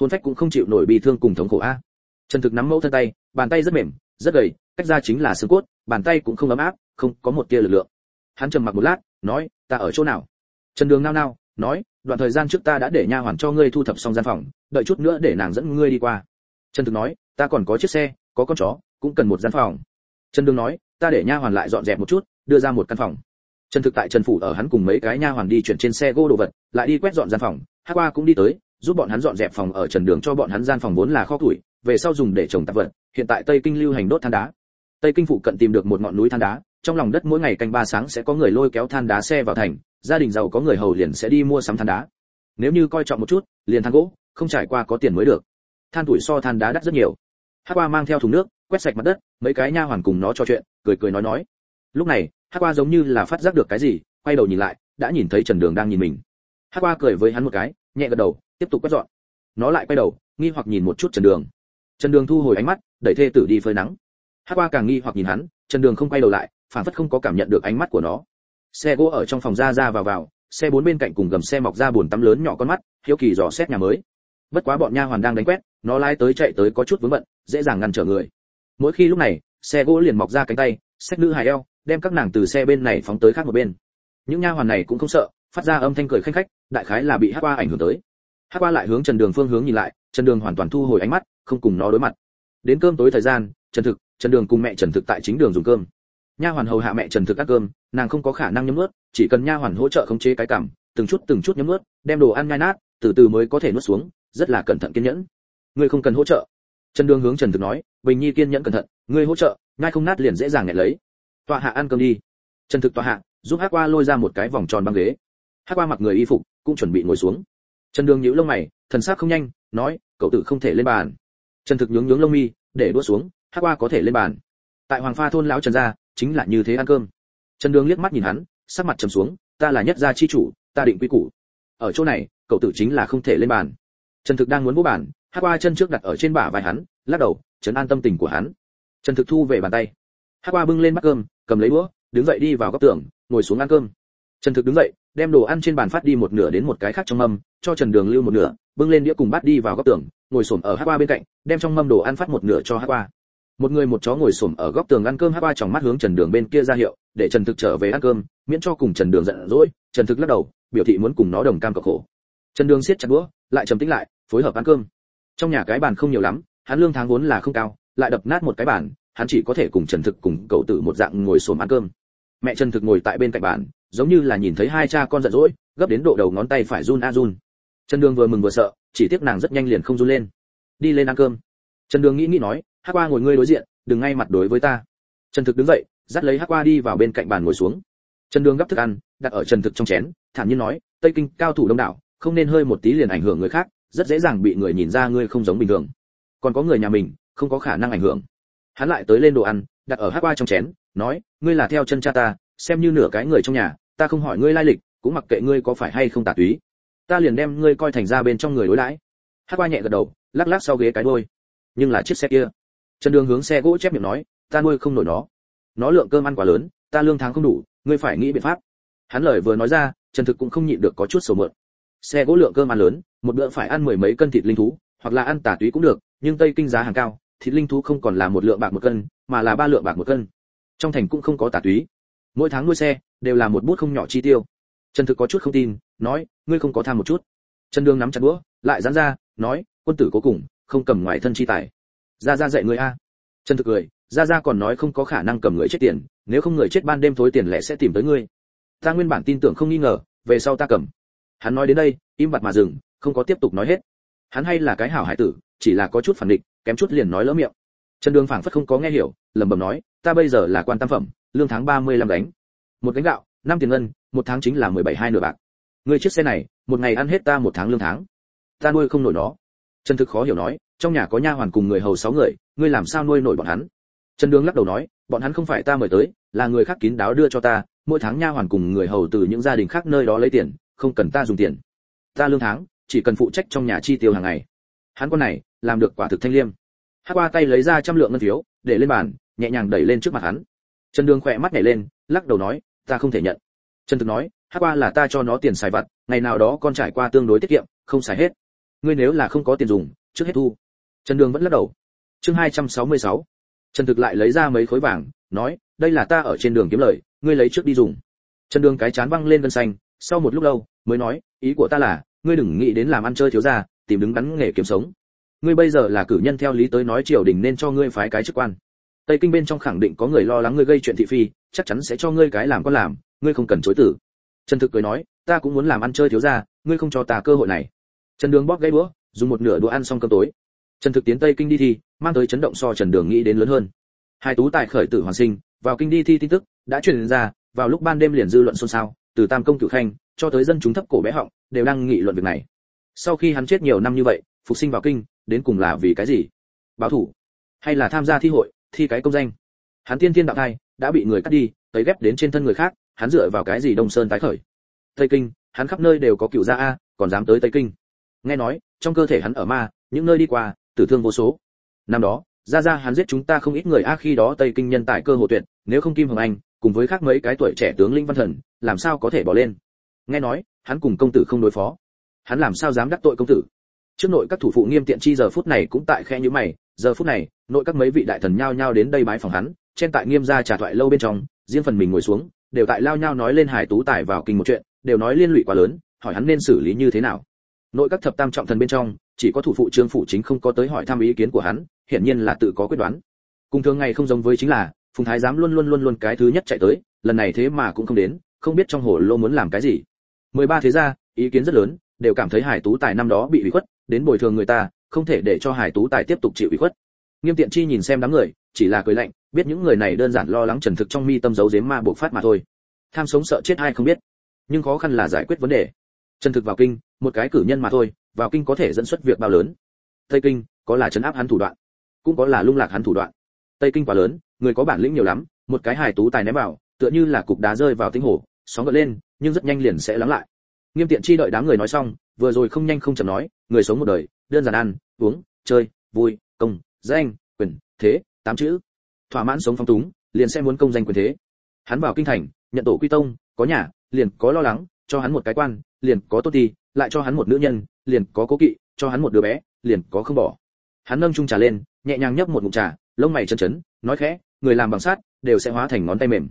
Hồn phách cũng không chịu nổi bi thương cùng thống khổ a. Trần thực nắm mẫu thân tay, bàn tay rất mềm, rất gầy, cách ra chính là xương cốt, bàn tay cũng không ấm áp, không có một tia lực lượng. Hắn trầm mặc một lát, nói, ta ở chỗ nào? Trần đường nao nao, nói, đoạn thời gian trước ta đã để nha hoàn cho ngươi thu thập xong gian phòng, đợi chút nữa để nàng dẫn ngươi đi qua. Trần thực nói, ta còn có chiếc xe, có con chó, cũng cần một gian phòng trần đường nói, ta để nha hoàn lại dọn dẹp một chút, đưa ra một căn phòng. Trần thực tại trần phủ ở hắn cùng mấy cái nha hoàn đi chuyển trên xe gỗ đồ vật, lại đi quét dọn gian phòng, hát qua cũng đi tới, giúp bọn hắn dọn dẹp phòng ở trần đường cho bọn hắn gian phòng vốn là kho tuổi về sau dùng để trồng tạp vật, hiện tại tây kinh lưu hành đốt than đá. Tây kinh phụ cận tìm được một ngọn núi than đá, trong lòng đất mỗi ngày canh ba sáng sẽ có người lôi kéo than đá xe vào thành, gia đình giàu có người hầu liền sẽ đi mua sắm than đá. Nếu như coi trọng một chút, liền than gỗ, không trải qua có tiền mới được. Than tuổi so than đá đắt rất nhiều. Hát qua mang theo thùng nước quét sạch mặt đất, mấy cái nha hoàn cùng nó trò chuyện, cười cười nói nói. Lúc này hát qua giống như là phát giác được cái gì, quay đầu nhìn lại, đã nhìn thấy trần đường đang nhìn mình. Hát qua cười với hắn một cái, nhẹ gật đầu, tiếp tục quét dọn. Nó lại quay đầu, nghi hoặc nhìn một chút trần đường. Trần đường thu hồi ánh mắt, đẩy thê tử đi phơi nắng. Hát qua càng nghi hoặc nhìn hắn, trần đường không quay đầu lại phản phất không có cảm nhận được ánh mắt của nó. Xe gỗ ở trong phòng ra ra vào vào, xe bốn bên cạnh cùng gầm xe mọc ra buồn tắm lớn nhỏ con mắt, hiếu kỳ dò xét nhà mới. Bất quá bọn nha hoàn đang đánh quét, nó lái tới chạy tới có chút vướng bận, dễ dàng ngăn trở người mỗi khi lúc này, xe gỗ liền mọc ra cánh tay, xách nữ hài eo, đem các nàng từ xe bên này phóng tới khác một bên. Những nha hoàn này cũng không sợ, phát ra âm thanh cười khanh khách, đại khái là bị hát qua ảnh hưởng tới. Hát qua lại hướng trần đường phương hướng nhìn lại, trần đường hoàn toàn thu hồi ánh mắt, không cùng nó đối mặt. Đến cơm tối thời gian, trần thực, trần đường cùng mẹ trần thực tại chính đường dùng cơm. Nha hoàn hầu hạ mẹ trần thực ăn cơm, nàng không có khả năng nhấm nuốt, chỉ cần nha hoàn hỗ trợ khống chế cái cảm, từng chút từng chút nhấm nuốt, đem đồ ăn nhai nát, từ từ mới có thể nuốt xuống, rất là cẩn thận kiên nhẫn. Ngươi không cần hỗ trợ trần đường hướng trần thực nói, bình nhi kiên nhẫn cẩn thận, ngươi hỗ trợ ngay không nát liền dễ dàng nghẹn lấy. Tọa hạ ăn cơm đi. Trần thực tọa hạ, giúp hát qua lôi ra một cái vòng tròn băng ghế. Hát qua mặc người y phục, cũng chuẩn bị ngồi xuống. Trần đường nhíu lông mày, thần sắc không nhanh, nói, cậu tự không thể lên bàn. Trần thực nhướng nhướng lông mi, để đua xuống hát qua có thể lên bàn. Tại hoàng pha thôn lão trần gia, chính là như thế ăn cơm. Trần đường liếc mắt nhìn hắn, sắc mặt trầm xuống, ta là nhất gia chi chủ, ta định quy củ. Ở chỗ này, cậu tự chính là không thể lên bàn. Trần thực đang muốn vô bàn hát qua chân trước đặt ở trên bả vai hắn, lắc đầu, chấn an tâm tình của hắn. Trần thực thu về bàn tay. Hát qua bưng lên bát cơm, cầm lấy đũa, đứng dậy đi vào góc tường, ngồi xuống ăn cơm. Trần thực đứng dậy, đem đồ ăn trên bàn phát đi một nửa đến một cái khác trong mâm, cho trần đường lưu một nửa, bưng lên đĩa cùng bát đi vào góc tường, ngồi xổm ở hát qua bên cạnh, đem trong mâm đồ ăn phát một nửa cho hát qua. Một người một chó ngồi xổm ở góc tường ăn cơm hát qua trong mắt hướng trần đường bên kia ra hiệu, để trần thực trở về ăn cơm, miễn cho cùng trần đường giận dỗi, trần thực lắc đầu, biểu thị muốn cùng nó đồng cam cộng khổ. Trần đường siết chặt đũa, lại trầm tĩnh lại, phối hợp ăn cơm trong nhà cái bàn không nhiều lắm, hắn lương tháng vốn là không cao, lại đập nát một cái bàn, hắn chỉ có thể cùng trần thực cùng cậu tử một dạng ngồi xổm ăn cơm. Mẹ trần thực ngồi tại bên cạnh bàn, giống như là nhìn thấy hai cha con giận dỗi, gấp đến độ đầu ngón tay phải run a run. Trần đường vừa mừng vừa sợ, chỉ tiếc nàng rất nhanh liền không run lên. Đi lên ăn cơm. Trần đường nghĩ nghĩ nói hát qua ngồi ngươi đối diện, đừng ngay mặt đối với ta. Trần thực đứng dậy, dắt lấy hát qua đi vào bên cạnh bàn ngồi xuống. Trần đường gấp thức ăn, đặt ở trần thực trong chén, thản nhiên nói, tây kinh cao thủ đông đảo, không nên hơi một tí liền ảnh hưởng người khác rất dễ dàng bị người nhìn ra ngươi không giống bình thường. Còn có người nhà mình, không có khả năng ảnh hưởng. Hắn lại tới lên đồ ăn, đặt ở hát qua trong chén, nói, ngươi là theo chân cha ta, xem như nửa cái người trong nhà, ta không hỏi ngươi lai lịch, cũng mặc kệ ngươi có phải hay không tà túy. Ta liền đem ngươi coi thành ra bên trong người đối đãi. Hát qua nhẹ gật đầu, lắc lắc sau ghế cái đôi nhưng là chiếc xe kia. Trần đường hướng xe gỗ chép miệng nói, ta nuôi không nổi nó. Nó lượng cơm ăn quá lớn, ta lương tháng không đủ, ngươi phải nghĩ biện pháp. Hắn lời vừa nói ra, trần thực cũng không nhịn được có chút sầu mượn xe gỗ lượng cơm ăn lớn, một bữa phải ăn mười mấy cân thịt linh thú, hoặc là ăn tả túy cũng được, nhưng tây kinh giá hàng cao, thịt linh thú không còn là một lượng bạc một cân, mà là ba lượng bạc một cân. Trong thành cũng không có tả túy. Mỗi tháng nuôi xe đều là một bút không nhỏ chi tiêu. Trần thực có chút không tin, nói, ngươi không có tham một chút. Trần đường nắm chặt đũa, lại dán ra, nói, quân tử cố cùng, không cầm ngoài thân chi tài. Ra ra dạy ngươi a. Trần thực cười, ra ra còn nói không có khả năng cầm người chết tiền, nếu không người chết ban đêm thối tiền lẻ sẽ tìm tới ngươi. Ta nguyên bản tin tưởng không nghi ngờ, về sau ta cầm hắn nói đến đây, im bặt mà dừng, không có tiếp tục nói hết. Hắn hay là cái hảo hải tử, chỉ là có chút phản định kém chút liền nói lỡ miệng. Trần đường phảng phất không có nghe hiểu, lẩm bẩm nói, ta bây giờ là quan tam phẩm, lương tháng ba mươi lăm đánh một gánh gạo, năm tiền ngân, một tháng chính là mười bảy hai nửa bạc. Người chiếc xe này, một ngày ăn hết ta một tháng lương tháng. Ta nuôi không nổi nó. Trần thực khó hiểu nói, trong nhà có nha hoàn cùng người hầu sáu người, ngươi làm sao nuôi nổi bọn hắn? Trần đường lắc đầu nói, bọn hắn không phải ta mời tới, là người khác kín đáo đưa cho ta, mỗi tháng nha hoàn cùng người hầu từ những gia đình khác nơi đó lấy tiền không cần ta dùng tiền. Ta lương tháng, chỉ cần phụ trách trong nhà chi tiêu hàng ngày. Hắn con này, làm được quả thực thanh liêm. Hát qua tay lấy ra trăm lượng ngân phiếu, để lên bàn, nhẹ nhàng đẩy lên trước mặt hắn. Trần đường khỏe mắt nhảy lên, lắc đầu nói, ta không thể nhận. Trần thực nói hát qua là ta cho nó tiền xài vặt, ngày nào đó con trải qua tương đối tiết kiệm, không xài hết. Ngươi nếu là không có tiền dùng, trước hết thu. Trần đường vẫn lắc đầu. Chương 266. trần thực lại lấy ra mấy khối vàng, nói, đây là ta ở trên đường kiếm lời, ngươi lấy trước đi dùng. Trần đường cái chán văng lên gân xanh sau một lúc lâu, mới nói, ý của ta là, ngươi đừng nghĩ đến làm ăn chơi thiếu gia, tìm đứng đắn nghề kiếm sống. Ngươi bây giờ là cử nhân theo lý tới nói triều đình nên cho ngươi phái cái chức quan. Tây kinh bên trong khẳng định có người lo lắng ngươi gây chuyện thị phi, chắc chắn sẽ cho ngươi cái làm có làm, ngươi không cần chối tử. Trần thực cười nói, ta cũng muốn làm ăn chơi thiếu gia, ngươi không cho ta cơ hội này. Trần đường bóp gãy đũa, dùng một nửa đũa ăn xong cơm tối. Trần thực tiến tây kinh đi thi, mang tới chấn động so trần đường nghĩ đến lớn hơn. Hai tú tài khởi tử hoàn sinh, vào kinh đi thi tin tức, đã truyền ra, vào lúc ban đêm liền dư luận xôn xao từ tam công cửu khanh, cho tới dân chúng thấp cổ bé họng, đều đang nghị luận việc này. Sau khi hắn chết nhiều năm như vậy, phục sinh vào kinh, đến cùng là vì cái gì? Báo thủ? Hay là tham gia thi hội, thi cái công danh? Hắn tiên tiên đạo thai, đã bị người cắt đi, tấy ghép đến trên thân người khác, hắn dựa vào cái gì đông sơn tái khởi? Tây kinh, hắn khắp nơi đều có cựu gia a, còn dám tới tây kinh. Nghe nói, trong cơ thể hắn ở ma, những nơi đi qua, tử thương vô số. Năm đó, ra ra hắn giết chúng ta không ít người a khi đó tây kinh nhân tại cơ hội tuyệt, nếu không kim hồng anh cùng với khác mấy cái tuổi trẻ tướng linh văn thần, làm sao có thể bỏ lên? Nghe nói, hắn cùng công tử không đối phó. Hắn làm sao dám đắc tội công tử? Trước nội các thủ phụ nghiêm tiện chi giờ phút này cũng tại khe như mày, giờ phút này, nội các mấy vị đại thần nhao nhao đến đây bái phòng hắn trên tại nghiêm gia trà thoại lâu bên trong, riêng phần mình ngồi xuống, đều tại lao nhao nói lên hải tú tài vào kinh một chuyện, đều nói liên lụy quá lớn, hỏi hắn nên xử lý như thế nào. Nội các thập tam trọng thần bên trong, chỉ có thủ phụ trương phụ chính không có tới hỏi thăm ý kiến của hắn, hiển nhiên là tự có quyết đoán. Cùng thường ngày không giống với chính là phùng thái giám luôn luôn luôn luôn cái thứ nhất chạy tới, lần này thế mà cũng không đến, không biết trong hồ lô muốn làm cái gì. Mười ba thế gia, ý kiến rất lớn, đều cảm thấy hải tú tài năm đó bị ủy khuất, đến bồi thường người ta, không thể để cho hải tú tài tiếp tục chịu ủy khuất. Nghiêm tiện chi nhìn xem đám người, chỉ là cười lạnh, biết những người này đơn giản lo lắng trần thực trong mi tâm giấu giếm ma buộc phát mà thôi. Tham sống sợ chết ai không biết, nhưng khó khăn là giải quyết vấn đề. Trần thực vào kinh, một cái cử nhân mà thôi, vào kinh có thể dẫn xuất việc bao lớn. Tây kinh, có là chấn áp hắn thủ đoạn, cũng có là lung lạc hắn thủ đoạn. Tây kinh quá lớn người có bản lĩnh nhiều lắm, một cái hài tú tài ném vào, tựa như là cục đá rơi vào tinh hồ, sóng gợn lên, nhưng rất nhanh liền sẽ lắng lại. Nghiêm tiện chi đợi đám người nói xong, vừa rồi không nhanh không chậm nói, người sống một đời, đơn giản ăn, uống, chơi, vui, công, danh, quyền, thế, tám chữ. Thỏa mãn sống phong túng, liền sẽ muốn công danh quyền thế. Hắn vào kinh thành, nhận tổ quy tông, có nhà, liền có lo lắng, cho hắn một cái quan, liền có tốt ti lại cho hắn một nữ nhân, liền có cố kỵ, cho hắn một đứa bé, liền có không bỏ. Hắn nâng chung trà lên, nhẹ nhàng nhấp một ngụm trà lông mày chấn chấn, nói khẽ, người làm bằng sát đều sẽ hóa thành ngón tay mềm.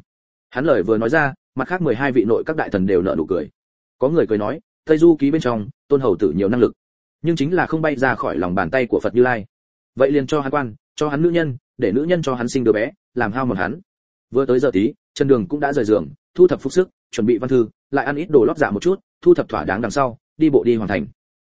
Hắn lời vừa nói ra, mặt khác mười hai vị nội các đại thần đều nở nụ cười. Có người cười nói, tây du ký bên trong, tôn hầu tử nhiều năng lực. Nhưng chính là không bay ra khỏi lòng bàn tay của phật như lai. Vậy liền cho hắn quan, cho hắn nữ nhân, để nữ nhân cho hắn sinh đứa bé, làm hao một hắn. Vừa tới giờ tí trần đường cũng đã rời giường, thu thập phục sức, chuẩn bị văn thư, lại ăn ít đồ lót dạ một chút, thu thập thỏa đáng đằng sau, đi bộ đi hoàn thành.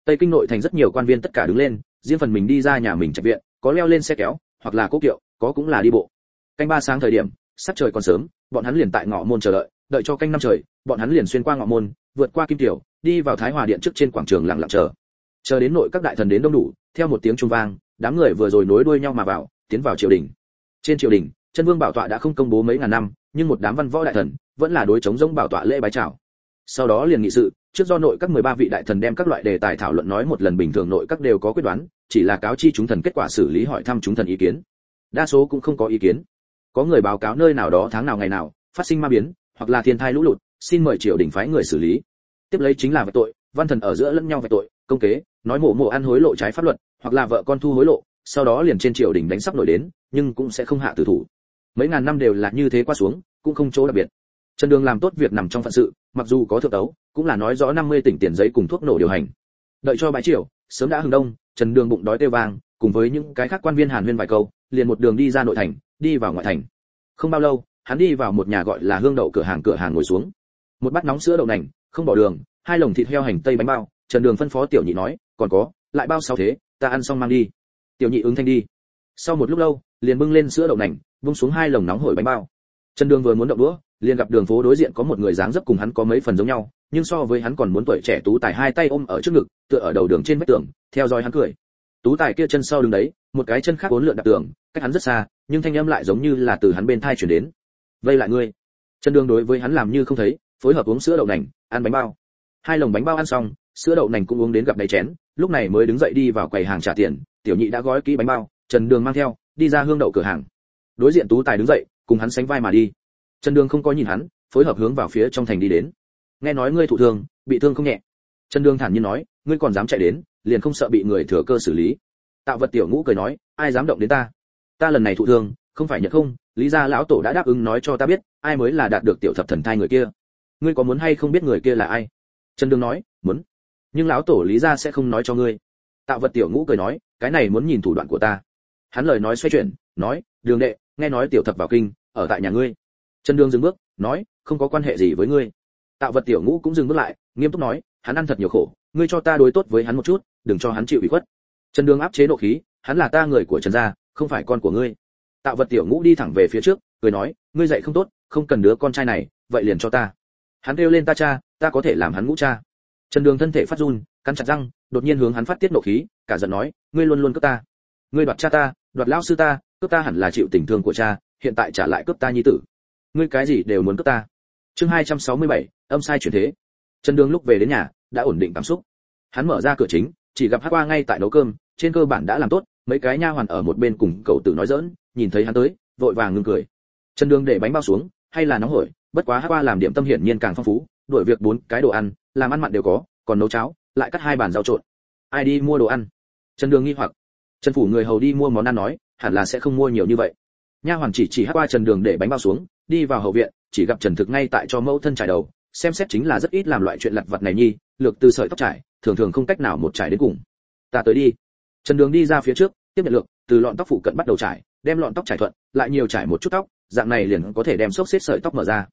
Tây kinh nội thành rất nhiều quan viên tất cả đứng lên, riêng phần mình đi ra nhà mình trạch viện, có leo lên xe kéo hoặc là cố kiệu, có cũng là đi bộ. Canh ba sáng thời điểm sắc trời còn sớm, bọn hắn liền tại ngõ môn chờ đợi đợi cho canh năm trời, bọn hắn liền xuyên qua ngõ môn, vượt qua kim tiểu, đi vào thái hòa điện trước trên quảng trường lặng lặng chờ. Chờ đến nội các đại thần đến đông đủ, theo một tiếng trung vang, đám người vừa rồi nối đuôi nhau mà vào, tiến vào triều đình. Trên triều đình, chân vương bảo tọa đã không công bố mấy ngàn năm, nhưng một đám văn võ đại thần vẫn là đối chống giống bảo tọa lễ bái chào sau đó liền nghị sự, trước do nội các 13 vị đại thần đem các loại đề tài thảo luận nói một lần bình thường nội các đều có quyết đoán, chỉ là cáo chi chúng thần kết quả xử lý hỏi thăm chúng thần ý kiến. Đa số cũng không có ý kiến. Có người báo cáo nơi nào đó tháng nào ngày nào, phát sinh ma biến, hoặc là thiên thai lũ lụt, xin mời triều đình phái người xử lý. Tiếp lấy chính là về tội, văn thần ở giữa lẫn nhau về tội, công kế, nói mổ mổ ăn hối lộ trái pháp luật, hoặc là vợ con thu hối lộ, sau đó liền trên triều đình đánh sắp nổi đến, nhưng cũng sẽ không hạ tử thủ. Mấy ngàn năm đều là như thế qua xuống, cũng không chỗ đặc biệt. Trần đường làm tốt việc nằm trong phận sự mặc dù có thượng tấu, cũng là nói rõ 50 tỉnh tiền giấy cùng thuốc nổ điều hành. Đợi cho bãi triều, sớm đã hừng đông, trần đường bụng đói tê vàng cùng với những cái khác quan viên hàn huyên vài câu, liền một đường đi ra nội thành, đi vào ngoại thành. Không bao lâu, hắn đi vào một nhà gọi là hương đậu cửa hàng cửa hàng ngồi xuống. Một bát nóng sữa đậu nành, không bỏ đường, hai lồng thịt heo hành tây bánh bao, trần đường phân phó tiểu nhị nói, còn có, lại bao sao thế, ta ăn xong mang đi. Tiểu nhị ứng thanh đi. Sau một lúc lâu, liền bưng lên sữa đậu nành, vung xuống hai lồng nóng hổi bánh bao. Trần đường vừa muốn động đũa liền gặp đường phố đối diện có một người dáng dấp cùng hắn có mấy phần giống nhau, nhưng so với hắn còn muốn tuổi trẻ tú tài hai tay ôm ở trước ngực, tựa ở đầu đường trên vách tường, theo dõi hắn cười. Tú tài kia chân sau đứng đấy, một cái chân khác uốn lượn đặt tường, cách hắn rất xa, nhưng thanh âm lại giống như là từ hắn bên thai chuyển đến. Vây lại ngươi. Chân đường đối với hắn làm như không thấy, phối hợp uống sữa đậu nành, ăn bánh bao. Hai lồng bánh bao ăn xong, sữa đậu nành cũng uống đến gặp đầy chén, lúc này mới đứng dậy đi vào quầy hàng trả tiền, tiểu nhị đã gói kỹ bánh bao, trần đường mang theo, đi ra hương đậu cửa hàng. Đối diện tú tài đứng dậy, cùng hắn sánh vai mà đi trần đường không có nhìn hắn, phối hợp hướng vào phía trong thành đi đến. Nghe nói ngươi thụ thương, bị thương không nhẹ. Trần đường thản nhiên nói, ngươi còn dám chạy đến, liền không sợ bị người thừa cơ xử lý. Tạo vật tiểu ngũ cười nói, ai dám động đến ta? Ta lần này thụ thương, không phải nhận không, lý gia lão tổ đã đáp ứng nói cho ta biết, ai mới là đạt được tiểu thập thần thai người kia. Ngươi có muốn hay không biết người kia là ai? Trần đường nói, muốn. Nhưng lão tổ lý gia sẽ không nói cho ngươi. Tạo vật tiểu ngũ cười nói, cái này muốn nhìn thủ đoạn của ta. Hắn lời nói xoay chuyển, nói, đường đệ, nghe nói tiểu thập vào kinh, ở tại nhà ngươi trần đường dừng bước, nói, không có quan hệ gì với ngươi. Tạo vật tiểu ngũ cũng dừng bước lại, nghiêm túc nói, hắn ăn thật nhiều khổ, ngươi cho ta đối tốt với hắn một chút, đừng cho hắn chịu ủy khuất. Trần đường áp chế nộ khí, hắn là ta người của trần gia, không phải con của ngươi. Tạo vật tiểu ngũ đi thẳng về phía trước, cười nói, ngươi dạy không tốt, không cần đứa con trai này, vậy liền cho ta. Hắn kêu lên, ta cha, ta có thể làm hắn ngũ cha. Trần đường thân thể phát run, cắn chặt răng, đột nhiên hướng hắn phát tiết nộ khí, cả giận nói, ngươi luôn luôn cướp ta. Ngươi đoạt cha ta, đoạt lão sư ta, cướp ta hẳn là chịu tình thương của cha, hiện tại trả lại cướp ta nhi tử ngươi cái gì đều muốn cướp ta. Chương 267, âm sai chuyển thế. Trần đường lúc về đến nhà đã ổn định cảm xúc. Hắn mở ra cửa chính chỉ gặp hát qua ngay tại nấu cơm trên cơ bản đã làm tốt mấy cái nha hoàn ở một bên cùng cậu tử nói dỡn nhìn thấy hắn tới vội vàng ngừng cười. Trần đường để bánh bao xuống hay là nóng hổi bất quá hát qua làm điểm tâm hiển nhiên càng phong phú đổi việc bốn cái đồ ăn làm ăn mặn đều có còn nấu cháo lại cắt hai bàn rau trộn. Ai đi mua đồ ăn? Trần đường nghi hoặc. Trần phủ người hầu đi mua món ăn nói hẳn là sẽ không mua nhiều như vậy. Nha hoàn chỉ chỉ hát qua trần đường để bánh bao xuống đi vào hậu viện, chỉ gặp trần thực ngay tại cho mẫu thân trải đầu, xem xét chính là rất ít làm loại chuyện lặt vặt này nhi, lược từ sợi tóc trải, thường thường không cách nào một trải đến cùng. Ta tới đi. Trần đường đi ra phía trước, tiếp nhận lược, từ lọn tóc phụ cận bắt đầu trải, đem lọn tóc trải thuận, lại nhiều trải một chút tóc, dạng này liền có thể đem xốc xếp sợi tóc mở ra.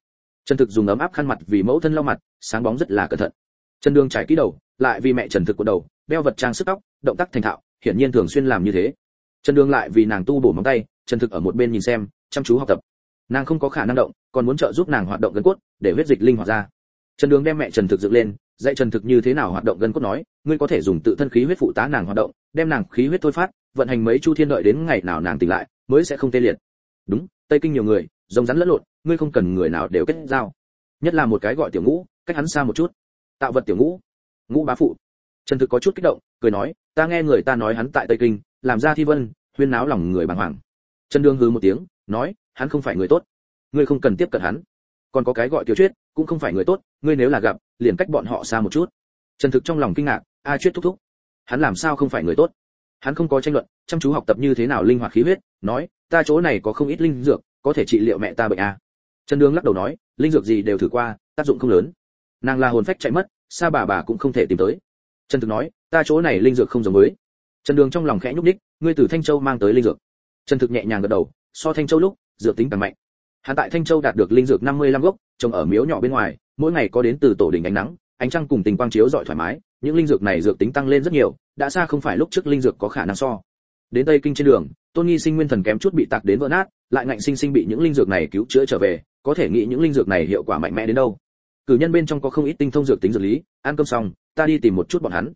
Trần thực dùng ấm áp khăn mặt vì mẫu thân lau mặt, sáng bóng rất là cẩn thận. Trần đường trải kỹ đầu, lại vì mẹ trần thực của đầu, đeo vật trang sức tóc, động tác thành thạo, hiển nhiên thường xuyên làm như thế. Trần đường lại vì nàng tu bổ móng tay, trần thực ở một bên nhìn xem, chăm chú học tập nàng không có khả năng động, còn muốn trợ giúp nàng hoạt động gân cốt, để huyết dịch linh hoạt ra. Trần đường đem mẹ trần thực dựng lên, dạy trần thực như thế nào hoạt động gân cốt nói, ngươi có thể dùng tự thân khí huyết phụ tá nàng hoạt động, đem nàng khí huyết thôi phát, vận hành mấy chu thiên đợi đến ngày nào nàng tỉnh lại, mới sẽ không tê liệt. Đúng, tây kinh nhiều người, rồng rắn lẫn lộn, ngươi không cần người nào đều kết giao. Nhất là một cái gọi tiểu ngũ, cách hắn xa một chút. Tạo vật tiểu ngũ. Ngũ bá phụ. Trần thực có chút kích động, cười nói, ta nghe người ta nói hắn tại tây kinh, làm ra thi vân, huyên náo lòng người bàng hoàng. Trần đường hừ một tiếng, nói hắn không phải người tốt. Ngươi không cần tiếp cận hắn. Còn có cái gọi tiểu chuyết cũng không phải người tốt, ngươi nếu là gặp, liền cách bọn họ xa một chút. Trần thực trong lòng kinh ngạc, a chuyết thúc thúc. Hắn làm sao không phải người tốt? Hắn không có tranh luận, chăm chú học tập như thế nào linh hoạt khí huyết, nói, ta chỗ này có không ít linh dược, có thể trị liệu mẹ ta bệnh a. Trần đường lắc đầu nói, linh dược gì đều thử qua, tác dụng không lớn. Nàng là hồn phách chạy mất xa bà bà cũng không thể tìm tới. Trần thực nói, ta ta chỗ này linh dược không giống với. Trần đường trong lòng khẽ nhúc đích ngươi từ thanh châu mang tới linh dược. Trần thực nhẹ nhàng gật đầu, so thanh châu lúc dược tính càng mạnh. Hắn tại thanh châu đạt được linh dược 55 gốc, trồng ở miếu nhỏ bên ngoài, mỗi ngày có đến từ tổ đỉnh ánh nắng, ánh trăng cùng tình quang chiếu rọi thoải mái, những linh dược này dược tính tăng lên rất nhiều, đã xa không phải lúc trước linh dược có khả năng so. Đến tây kinh trên đường, tôn nghi sinh nguyên thần kém chút bị tạc đến vỡ nát, lại ngạnh sinh sinh bị những linh dược này cứu chữa trở về, có thể nghĩ những linh dược này hiệu quả mạnh mẽ đến đâu. Cử nhân bên trong có không ít tinh thông dược tính dược lý, ăn cơm xong, ta đi tìm một chút bọn hắn.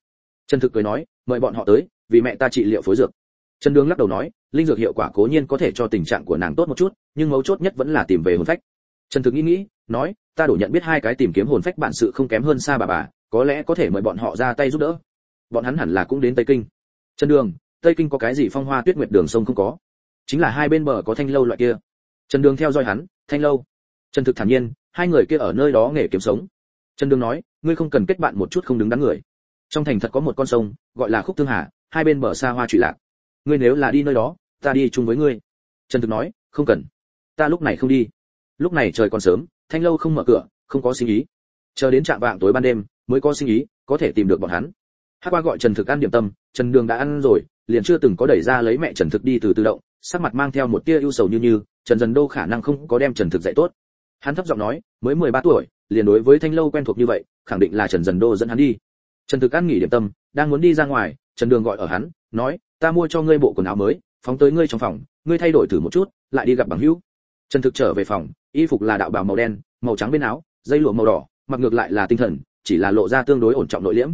Trần thực cười nói, mời bọn họ tới, vì mẹ ta trị liệu phối dược trần đường lắc đầu nói, linh dược hiệu quả cố nhiên có thể cho tình trạng của nàng tốt một chút, nhưng mấu chốt nhất vẫn là tìm về hồn phách. Trần thực nghĩ nghĩ, nói, ta đủ nhận biết hai cái tìm kiếm hồn phách bản sự không kém hơn xa bà bà, có lẽ có thể mời bọn họ ra tay giúp đỡ. Bọn hắn hẳn là cũng đến tây kinh. Trần đường, tây kinh có cái gì phong hoa tuyết nguyệt đường sông không có? Chính là hai bên bờ có thanh lâu loại kia. Trần đường theo dõi hắn, thanh lâu? Trần thực thản nhiên, hai người kia ở nơi đó nghề kiếm sống. Trần đường nói, ngươi không cần kết bạn một chút không đứng đắn người. Trong thành thật có một con sông, gọi là khúc thương hà, hai bên bờ xa hoa trụy lạc ngươi nếu là đi nơi đó, ta đi chung với ngươi. Trần thực nói, không cần. Ta lúc này không đi. Lúc này trời còn sớm, thanh lâu không mở cửa, không có sinh ý. Chờ đến trạm vạng tối ban đêm, mới có sinh ý, có thể tìm được bọn hắn. Hát qua gọi trần thực ăn điểm tâm, trần đường đã ăn rồi, liền chưa từng có đẩy ra lấy mẹ trần thực đi từ tự động, sắc mặt mang theo một tia ưu sầu như như, trần dần đô khả năng không có đem trần thực dạy tốt. Hắn thấp giọng nói, mới 13 tuổi, liền đối với thanh lâu quen thuộc như vậy, khẳng định là trần dần đô dẫn hắn đi trần thực ăn nghỉ điểm tâm, đang muốn đi ra ngoài, trần đường gọi ở hắn, nói, ta mua cho ngươi bộ quần áo mới, phóng tới ngươi trong phòng, ngươi thay đổi thử một chút, lại đi gặp bằng hữu. Trần thực trở về phòng, y phục là đạo bào màu đen, màu trắng bên áo, dây lụa màu đỏ, mặc ngược lại là tinh thần, chỉ là lộ ra tương đối ổn trọng nội liễm.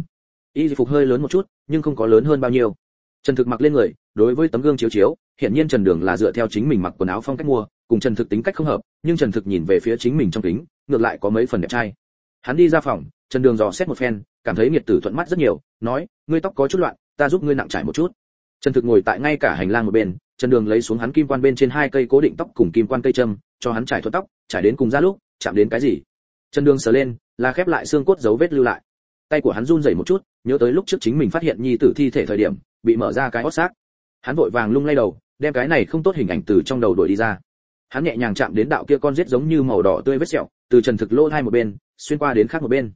Y phục hơi lớn một chút, nhưng không có lớn hơn bao nhiêu. Trần thực mặc lên người, đối với tấm gương chiếu chiếu hiện nhiên trần đường là dựa theo chính mình mặc quần áo phong cách mua, cùng trần thực tính cách không hợp, nhưng trần thực nhìn về phía chính mình trong kính, ngược lại có mấy phần đẹp trai. Hắn đi ra phòng, trần đường dò xét một phen cảm thấy nghiệt tử thuận mắt rất nhiều, nói, ngươi tóc có chút loạn, ta giúp ngươi nặng trải một chút. Trần thực ngồi tại ngay cả hành lang một bên, trần đường lấy xuống hắn kim quan bên trên hai cây cố định tóc cùng kim quan cây châm, cho hắn trải thuận tóc, trải đến cùng ra lúc, chạm đến cái gì? Trần đường sờ lên, là khép lại xương cốt dấu vết lưu lại. Tay của hắn run rẩy một chút, nhớ tới lúc trước chính mình phát hiện nhi tử thi thể thời điểm, bị mở ra cái hót xác. Hắn vội vàng lung lay đầu, đem cái này không tốt hình ảnh từ trong đầu đuổi đi ra. Hắn nhẹ nhàng chạm đến đạo kia con rết giống như màu đỏ tươi vết sẹo, từ trần thực lỗ hai một bên, xuyên qua đến khác một bên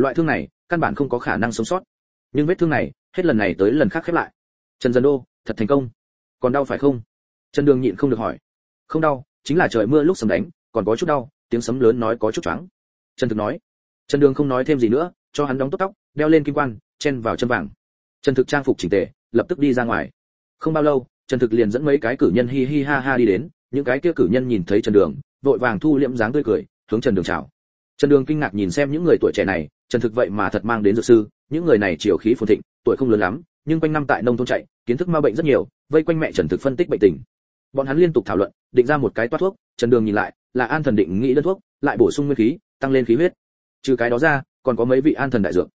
loại thương này, căn bản không có khả năng sống sót. Nhưng vết thương này, hết lần này tới lần khác khép lại. Trần dân đô, thật thành công. Còn đau phải không? Trần đường nhịn không được hỏi. Không đau, chính là trời mưa lúc sấm đánh, còn có chút đau, tiếng sấm lớn nói có chút choáng. Trần thực nói. Trần đường không nói thêm gì nữa, cho hắn đóng tốt tóc, đeo lên kim quan, chen vào chân vàng. Trần thực trang phục chỉnh tề, lập tức đi ra ngoài. Không bao lâu, trần thực liền dẫn mấy cái cử nhân hi hi ha ha đi đến, những cái kia cử nhân nhìn thấy trần đường, vội vàng thu liễm dáng tươi cười, hướng trần đường chào. Trần đường kinh ngạc nhìn xem những người tuổi trẻ này trần thực vậy mà thật mang đến dược sư, những người này chiều khí phồn thịnh, tuổi không lớn lắm, nhưng quanh năm tại nông thôn chạy, kiến thức ma bệnh rất nhiều, vây quanh mẹ trần thực phân tích bệnh tình. Bọn hắn liên tục thảo luận, định ra một cái toát thuốc, trần đường nhìn lại, là an thần định nghĩ đơn thuốc, lại bổ sung nguyên khí, tăng lên khí huyết. Trừ cái đó ra, còn có mấy vị an thần đại dược.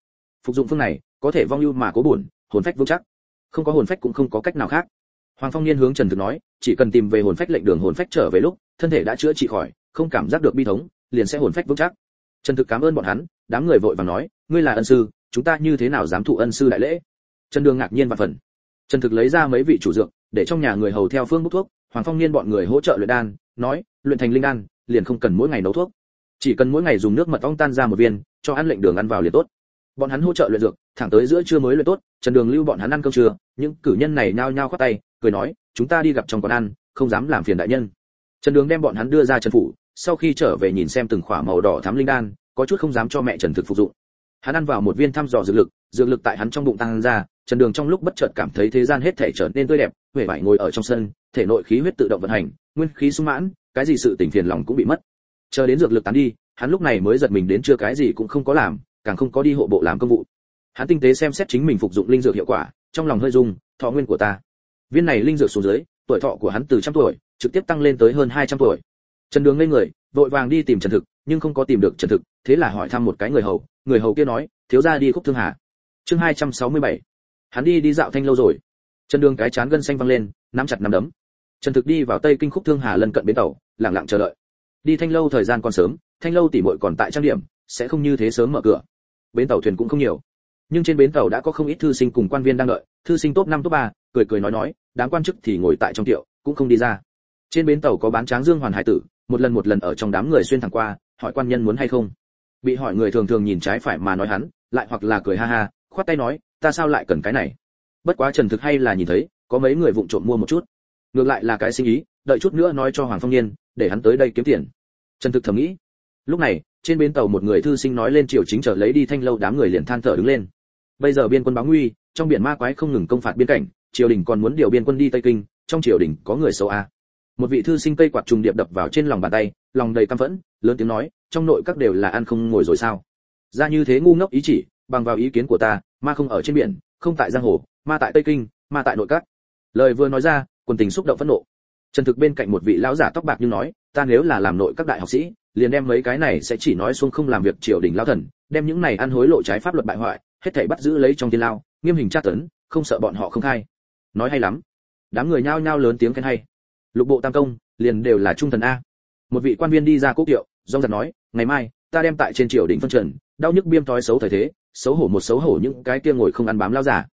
Phục dụng phương này, có thể vong ưu mà cố buồn, hồn phách vững chắc. Không có hồn phách cũng không có cách nào khác. Hoàng phong niên hướng trần thực nói, chỉ cần tìm về hồn phách lệnh đường hồn phách trở về lúc, thân thể đã chữa trị khỏi, không cảm giác được bi thống, liền sẽ hồn phách vững chắc trần thực cảm ơn bọn hắn, đám người vội vàng nói, ngươi là ân sư, chúng ta như thế nào dám thụ ân sư đại lễ? Trần đường ngạc nhiên và phần. Trần thực lấy ra mấy vị chủ dược, để trong nhà người hầu theo phương bốc thuốc, hoàng phong niên bọn người hỗ trợ luyện đan, nói, luyện thành linh đan, liền không cần mỗi ngày nấu thuốc. Chỉ cần mỗi ngày dùng nước mật ong tan ra một viên, cho ăn lệnh đường ăn vào liền tốt. Bọn hắn hỗ trợ luyện dược, thẳng tới giữa trưa mới luyện tốt, trần đường lưu bọn hắn ăn cơm trưa, những cử nhân này nhao nhao khoát tay, cười nói, chúng ta đi gặp trong quán ăn, không dám làm phiền đại nhân. Trần đường đem bọn hắn đưa ra trần phủ sau khi trở về nhìn xem từng khỏa màu đỏ thắm linh đan, có chút không dám cho mẹ trần thực phục dụng. Hắn ăn vào một viên thăm dò dược lực dược lực tại hắn trong bụng tăng ra, trần đường trong lúc bất chợt cảm thấy thế gian hết thể trở nên tươi đẹp huệ vải ngồi ở trong sân, thể nội khí huyết tự động vận hành, nguyên khí sung mãn, cái gì sự tỉnh phiền lòng cũng bị mất. Chờ đến dược lực tán đi, hắn lúc này mới giật mình đến chưa cái gì cũng không có làm, càng không có đi hộ bộ làm công vụ. Hắn tinh tế xem xét chính mình phục dụng linh dược hiệu quả, trong lòng hơi rung, thọ nguyên của ta. Viên này linh dược xuống dưới, tuổi thọ của hắn từ trăm tuổi, trực tiếp tăng lên tới hơn 200 tuổi trần đường lên người, vội vàng đi tìm trần thực, nhưng không có tìm được trần thực, thế là hỏi thăm một cái người hầu người hầu kia nói, thiếu gia đi khúc thương hà. Chương 267. hắn đi đi dạo thanh lâu rồi. Trần đường cái chán gân xanh văng lên, nắm chặt nắm đấm. Trần thực đi vào tây kinh khúc thương hà lân cận bến tàu, lặng lặng chờ đợi. Đi thanh lâu thời gian còn sớm, thanh lâu tỉ muội còn tại trang điểm, sẽ không như thế sớm mở cửa. Bến tàu thuyền cũng không nhiều. Nhưng trên bến tàu đã có không ít thư sinh cùng quan viên đang đợi, thư sinh top năm, top ba, cười cười nói nói, đám quan chức thì ngồi tại trong tiệu, cũng không đi ra. Trên bến tàu có bán tráng dương hoàn hải tử một lần một lần ở trong đám người xuyên thẳng qua, hỏi quan nhân muốn hay không. Bị hỏi người thường thường nhìn trái phải mà nói hắn, lại hoặc là cười ha ha, khoát tay nói, ta sao lại cần cái này? Bất quá trần thực hay là nhìn thấy, có mấy người vụng trộm mua một chút. Ngược lại là cái sinh ý, đợi chút nữa nói cho hoàng phong niên để hắn tới đây kiếm tiền. Trần thực thầm nghĩ. Lúc này, trên bến tàu một người thư sinh nói lên triều chính trở lấy đi thanh lâu đám người liền than thở đứng lên. Bây giờ biên quân báo nguy, trong biển ma quái không ngừng công phạt biên cảnh, triều đình còn muốn điều biên quân đi tây kinh, trong triều đình có người xấu a một vị thư sinh cây quạt trùng điệp đập vào trên lòng bàn tay, lòng đầy căm phẫn, lớn tiếng nói, trong nội các đều là ăn không ngồi rồi sao? Ra như thế ngu ngốc ý chỉ, bằng vào ý kiến của ta, ma không ở trên biển, không tại giang hồ, ma tại tây kinh, ma tại nội các. Lời vừa nói ra, quần tình xúc động phẫn nộ. Trần thực bên cạnh một vị lão giả tóc bạc như nói, ta nếu là làm nội các đại học sĩ, liền đem mấy cái này sẽ chỉ nói xuống không làm việc triều đình lao thần, đem những này ăn hối lộ trái pháp luật bại hoại, hết thảy bắt giữ lấy trong thiên lao, nghiêm hình tra tấn, không sợ bọn họ không khai. Nói hay lắm. Đám người nhao nhao lớn tiếng khen hay lục bộ tam công, liền đều là trung thần a. Một vị quan viên đi ra quốc kiệu dong giật nói, ngày mai, ta đem tại trên triều đình phân trần, đau nhức biêm thói xấu thời thế, xấu hổ một xấu hổ những cái kia ngồi không ăn bám lao giả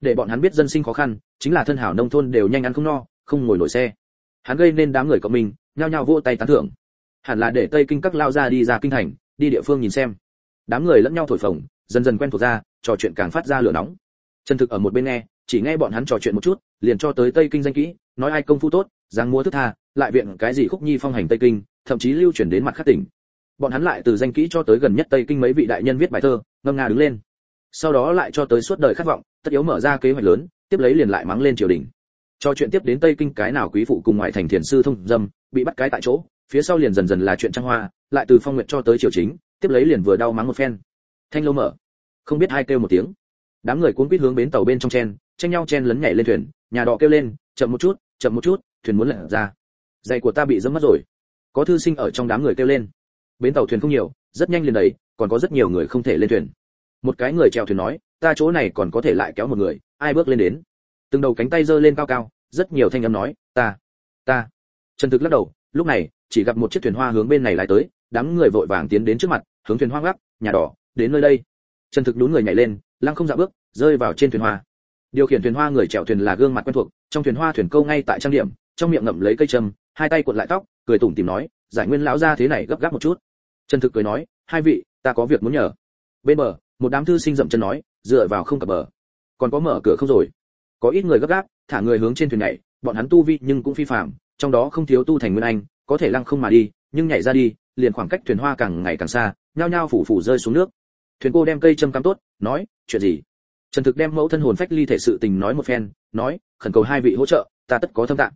để bọn hắn biết dân sinh khó khăn, chính là thân hảo nông thôn đều nhanh ăn không no, không ngồi nổi xe. Hắn gây nên đám người cộng mình, nhao nhao vỗ tay tán thưởng. Hẳn là để tây kinh các lao ra đi ra kinh thành, đi địa phương nhìn xem. Đám người lẫn nhau thổi phồng, dần dần quen thuộc ra, trò chuyện càng phát ra lửa nóng. Chân thực ở một bên nghe, chỉ nghe bọn hắn trò chuyện một chút, liền cho tới tây kinh danh kỹ nói ai công phu tốt giang múa thức tha, lại viện cái gì khúc nhi phong hành tây kinh, thậm chí lưu chuyển đến mặt khác tỉnh. Bọn hắn lại từ danh kỹ cho tới gần nhất tây kinh mấy vị đại nhân viết bài thơ, ngâm nga đứng lên. Sau đó lại cho tới suốt đời khát vọng, tất yếu mở ra kế hoạch lớn, tiếp lấy liền lại mắng lên triều đình. Cho chuyện tiếp đến tây kinh cái nào quý phụ cùng ngoại thành thiền sư thông dâm, bị bắt cái tại chỗ, phía sau liền dần dần là chuyện trang hoa, lại từ phong nguyện cho tới triều chính, tiếp lấy liền vừa đau mắng một phen. Thanh lâu mở. Không biết hai kêu một tiếng. Đám người cuốn quýt hướng bến tàu bên trong chen, tranh nhau chen lấn nhảy lên thuyền, nhà đỏ kêu lên, chậm một chút chậm một chút, thuyền muốn lật ra. Giày của ta bị dẫm mất rồi. Có thư sinh ở trong đám người kêu lên. Bến tàu thuyền không nhiều, rất nhanh liền đầy, còn có rất nhiều người không thể lên thuyền. Một cái người chèo thuyền nói, ta chỗ này còn có thể lại kéo một người, ai bước lên đến? Từng đầu cánh tay giơ lên cao cao, rất nhiều thanh âm nói, ta ta. Trần thực lắc đầu, lúc này, chỉ gặp một chiếc thuyền hoa hướng bên này lại tới, đám người vội vàng tiến đến trước mặt, hướng thuyền hoa gác nhà đỏ, đến nơi đây. Trần thực đúng người nhảy lên, lăng không dạ bước, rơi vào trên thuyền hoa điều khiển thuyền hoa người chèo thuyền là gương mặt quen thuộc, trong thuyền hoa thuyền câu ngay tại trang điểm, trong miệng ngậm lấy cây châm, hai tay cuộn lại tóc, cười tủm tìm nói, giải nguyên lão ra thế này gấp gáp một chút. Trần thực cười nói, hai vị, ta có việc muốn nhờ. Bên bờ, một đám thư sinh dậm chân nói, dựa vào không cập bờ. Còn có mở cửa không rồi? Có ít người gấp gáp, thả người hướng trên thuyền nhảy, bọn hắn tu vi nhưng cũng phi phàm, trong đó không thiếu tu thành nguyên anh, có thể lăng không mà đi, nhưng nhảy ra đi, liền khoảng cách thuyền hoa càng ngày càng xa, nhao nhao phủ phủ rơi xuống nước. Thuyền cô đem cây châm cắm tốt, nói, chuyện gì? Trần thực đem mẫu thân hồn phách ly thể sự tình nói một phen, nói, khẩn cầu hai vị hỗ trợ, ta tất có thâm tạng.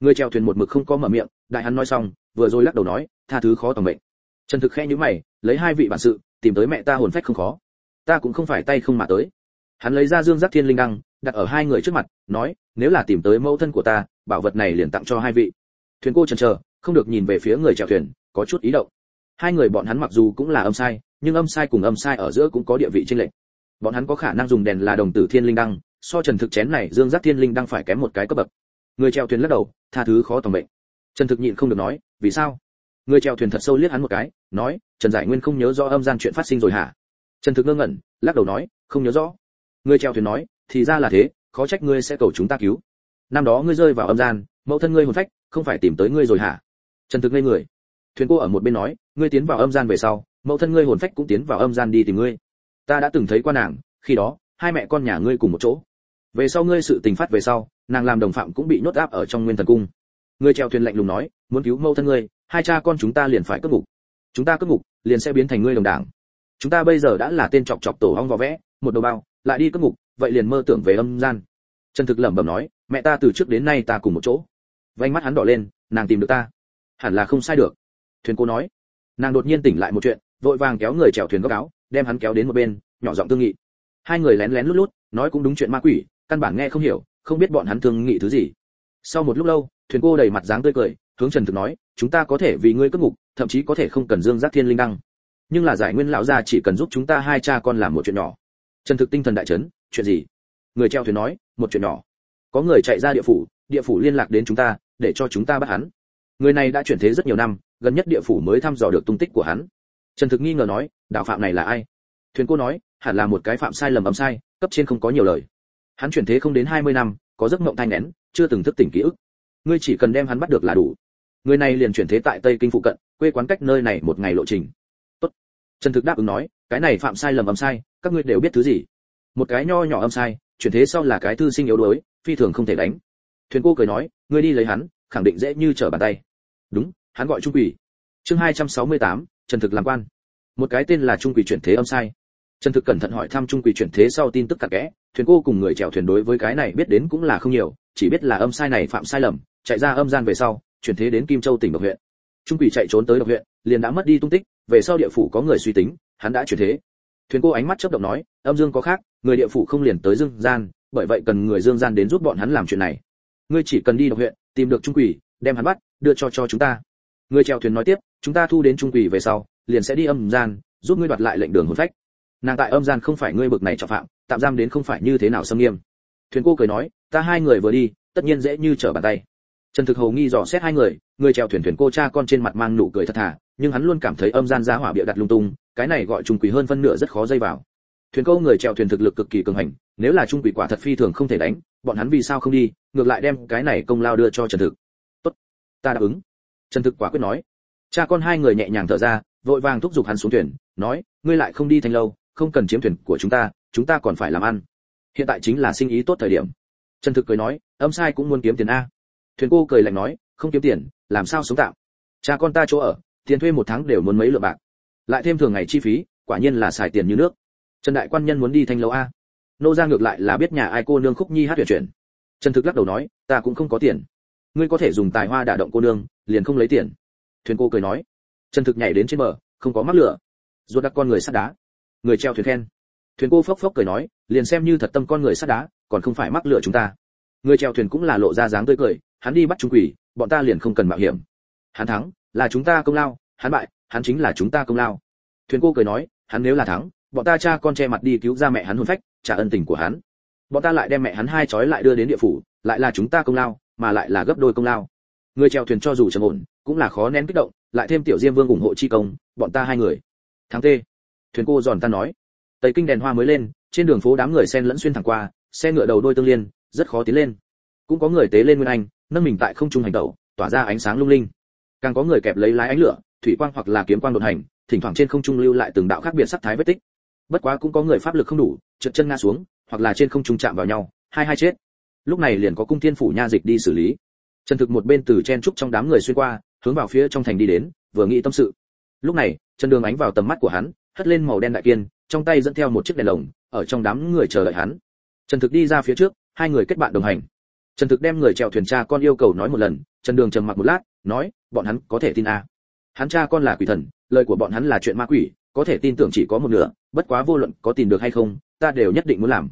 Người chèo thuyền một mực không có mở miệng, đại hắn nói xong, vừa rồi lắc đầu nói, tha thứ khó tầm mệnh. Trần thực khẽ nhíu mày, lấy hai vị bản sự, tìm tới mẹ ta hồn phách không khó. Ta cũng không phải tay không mà tới. Hắn lấy ra dương giác thiên linh đăng, đặt ở hai người trước mặt, nói, nếu là tìm tới mẫu thân của ta, bảo vật này liền tặng cho hai vị. Thuyền cô chần chờ, không được nhìn về phía người chèo thuyền, có chút ý động. Hai người bọn hắn mặc dù cũng là âm sai, nhưng âm sai cùng âm sai ở giữa cũng có địa vị chênh lệch bọn hắn có khả năng dùng đèn là đồng tử thiên linh đăng, so trần thực chén này dương giác thiên linh đăng phải kém một cái cấp bậc. Người chèo thuyền lắc đầu, tha thứ khó tầm bệnh trần thực nhịn không được nói, vì sao? Người chèo thuyền thật sâu liếc hắn một cái, nói, trần giải nguyên không nhớ rõ âm gian chuyện phát sinh rồi hả? Trần thực ngơ ngẩn, lắc đầu nói, không nhớ rõ. Người chèo thuyền nói, thì ra là thế, khó trách ngươi sẽ cầu chúng ta cứu. Năm đó ngươi rơi vào âm gian, mẫu thân ngươi hồn phách, không phải tìm tới ngươi rồi hả? Trần thực ngây người. Thuyền cô ở một bên nói, ngươi tiến vào âm gian về sau, mẫu thân ngươi hồn phách cũng tiến vào âm gian đi tìm ngươi ta đã từng thấy qua nàng, khi đó, hai mẹ con nhà ngươi cùng một chỗ. Về sau ngươi sự tình phát về sau, nàng làm đồng phạm cũng bị nhốt áp ở trong nguyên thần cung. Ngươi treo thuyền lạnh lùng nói, muốn cứu mẫu thân ngươi, hai cha con chúng ta liền phải cất ngục. Chúng ta cất ngục, liền sẽ biến thành ngươi đồng đảng. Chúng ta bây giờ đã là tên chọc chọc tổ hong vò vẽ, một đầu bao, lại đi cất ngục, vậy liền mơ tưởng về âm gian. Trần thực lẩm bẩm nói, mẹ ta từ trước đến nay ta cùng một chỗ. Vánh mắt hắn đỏ lên, nàng tìm được ta. Hẳn là không sai được. Thuyền cô nói. Nàng đột nhiên tỉnh lại một chuyện, vội vàng kéo người chèo thuyền góc áo đem hắn kéo đến một bên, nhỏ giọng thương nghị. Hai người lén lén lút lút, nói cũng đúng chuyện ma quỷ, căn bản nghe không hiểu, không biết bọn hắn thương nghị thứ gì. Sau một lúc lâu, thuyền cô đầy mặt dáng tươi cười, hướng trần thực nói, chúng ta có thể vì ngươi cất ngục, thậm chí có thể không cần dương giác thiên linh đăng. Nhưng là giải nguyên lão gia chỉ cần giúp chúng ta hai cha con làm một chuyện nhỏ. Trần thực tinh thần đại chấn, chuyện gì? Người treo thuyền nói, một chuyện nhỏ. Có người chạy ra địa phủ địa phủ liên lạc đến chúng ta, để cho chúng ta bắt hắn. Người này đã chuyển thế rất nhiều năm, gần nhất địa phủ mới thăm dò được tung tích của hắn trần thực nghi ngờ nói đạo phạm này là ai? Thuyền cô nói hẳn là một cái phạm sai lầm ấm sai cấp trên không có nhiều lời. Hắn chuyển thế không đến 20 năm có giấc mộng thanh nén chưa từng thức tỉnh ký ức. Ngươi chỉ cần đem hắn bắt được là đủ. Người này liền chuyển thế tại tây kinh phụ cận quê quán cách nơi này một ngày lộ trình. Tốt. Trần thực đáp ứng nói cái này phạm sai lầm ấm sai các ngươi đều biết thứ gì? Một cái nho nhỏ âm sai chuyển thế sau là cái thư sinh yếu đuối phi thường không thể đánh. Thuyền cô cười nói ngươi đi lấy hắn khẳng định dễ như trở bàn tay. Đúng hắn gọi trung quỷ. Chương 268, trần thực làm quan. Một cái tên là trung quỷ chuyển thế âm sai. Trần thực cẩn thận hỏi thăm trung quỷ chuyển thế sau tin tức cặn kẽ, thuyền cô cùng người chèo thuyền đối với cái này biết đến cũng là không nhiều, chỉ biết là âm sai này phạm sai lầm, chạy ra âm gian về sau, chuyển thế đến kim châu tỉnh độc huyện. Trung quỷ chạy trốn tới độc huyện, liền đã mất đi tung tích, về sau địa phủ có người suy tính, hắn đã chuyển thế. Thuyền cô ánh mắt chớp động nói, âm dương có khác, người địa phủ không liền tới dương gian, bởi vậy cần người dương gian đến giúp bọn hắn làm chuyện này. Ngươi chỉ cần đi độc huyện, tìm được trung quỷ, đem hắn bắt, đưa cho cho chúng ta người chèo thuyền nói tiếp, chúng ta thu đến trung quỷ về sau, liền sẽ đi âm gian, giúp ngươi đoạt lại lệnh đường hồn phách. Nàng tại âm gian không phải ngươi bực này trọng phạm, tạm giam đến không phải như thế nào xâm nghiêm. Thuyền cô cười nói, ta hai người vừa đi, tất nhiên dễ như trở bàn tay. Trần thực hầu nghi dò xét hai người người chèo thuyền thuyền cô cha con trên mặt mang nụ cười thật thà, nhưng hắn luôn cảm thấy âm gian giá hỏa bịa đặt lung tung, cái này gọi trung quỷ hơn phân nửa rất khó dây vào. Thuyền câu người chèo thuyền thực lực cực kỳ cường hành, nếu là trung quỷ quả thật phi thường không thể đánh, bọn hắn vì sao không đi, ngược lại đem cái này công lao đưa cho trần thực. Tốt, ta đáp ứng trần thực quả quyết nói. Cha con hai người nhẹ nhàng thở ra, vội vàng thúc giục hắn xuống thuyền, nói, ngươi lại không đi thành lâu, không cần chiếm thuyền của chúng ta chúng ta còn phải làm ăn. Hiện tại chính là sinh ý tốt thời điểm. Trần thực cười nói, âm sai cũng muốn kiếm tiền a. Thuyền cô cười lạnh nói, không kiếm tiền, làm sao sống tạm? Cha con ta chỗ ở, tiền thuê một tháng đều muốn mấy lượng bạc. Lại thêm thường ngày chi phí, quả nhiên là xài tiền như nước. Trần đại quan nhân muốn đi thanh lâu a. Nô ra ngược lại là biết nhà ai cô nương khúc nhi hát tuyển chuyển. Trần thực lắc đầu nói, ta cũng không có tiền. Ngươi có thể dùng tài hoa đả động cô nương liền không lấy tiền. Thuyền cô cười nói trần thực nhảy đến trên bờ, không có mắc lửa. Ruột đặt con người sắt đá. Người treo thuyền khen. Thuyền cô phốc phốc cười nói, liền xem như thật tâm con người sắt đá, còn không phải mắc lửa chúng ta. Người treo thuyền cũng là lộ ra dáng tươi cười, hắn đi bắt trung quỷ, bọn ta liền không cần mạo hiểm. Hắn thắng, là chúng ta công lao, hắn bại, hắn chính là chúng ta công lao. Thuyền cô cười nói, hắn nếu là thắng, bọn ta cha con che mặt đi cứu ra mẹ hắn hôn phách, trả ân tình của hắn. Bọn ta lại đem mẹ hắn hai chói lại đưa đến địa phủ, lại là chúng ta công lao, mà lại là gấp đôi công lao người chèo thuyền cho dù trầm ổn, cũng là khó nén kích động, lại thêm tiểu diêm vương ủng hộ chi công, bọn ta hai người. Thắng tê. Thuyền cô giòn ta nói. Tây kinh đèn hoa mới lên, trên đường phố đám người xen lẫn xuyên thẳng qua, xe ngựa đầu đôi tương liên, rất khó tiến lên. Cũng có người tế lên nguyên anh, nâng mình tại không trung hành tẩu, tỏa ra ánh sáng lung linh. Càng có người kẹp lấy lái ánh lửa, thủy quang hoặc là kiếm quang đột hành, thỉnh thoảng trên không trung lưu lại từng đạo khác biệt sắc thái vết tích. Bất quá cũng có người pháp lực không đủ, trượt chân ngã xuống, hoặc là trên không trung chạm vào nhau, hai hai chết. Lúc này liền có cung thiên phủ nha dịch đi xử lý trần thực một bên từ chen trúc trong đám người xuyên qua, hướng vào phía trong thành đi đến, vừa nghĩ tâm sự. Lúc này, trần đường ánh vào tầm mắt của hắn, hất lên màu đen đại kiên, trong tay dẫn theo một chiếc đèn lồng, ở trong đám người chờ đợi hắn. Trần thực đi ra phía trước, hai người kết bạn đồng hành. Trần thực đem người chèo thuyền cha con yêu cầu nói một lần, trần đường trầm mặc một lát, nói, bọn hắn có thể tin a à. hắn cha con là quỷ thần, lời của bọn hắn là chuyện ma quỷ, có thể tin tưởng chỉ có một nửa, bất quá vô luận có tin được hay không, ta đều nhất định muốn làm.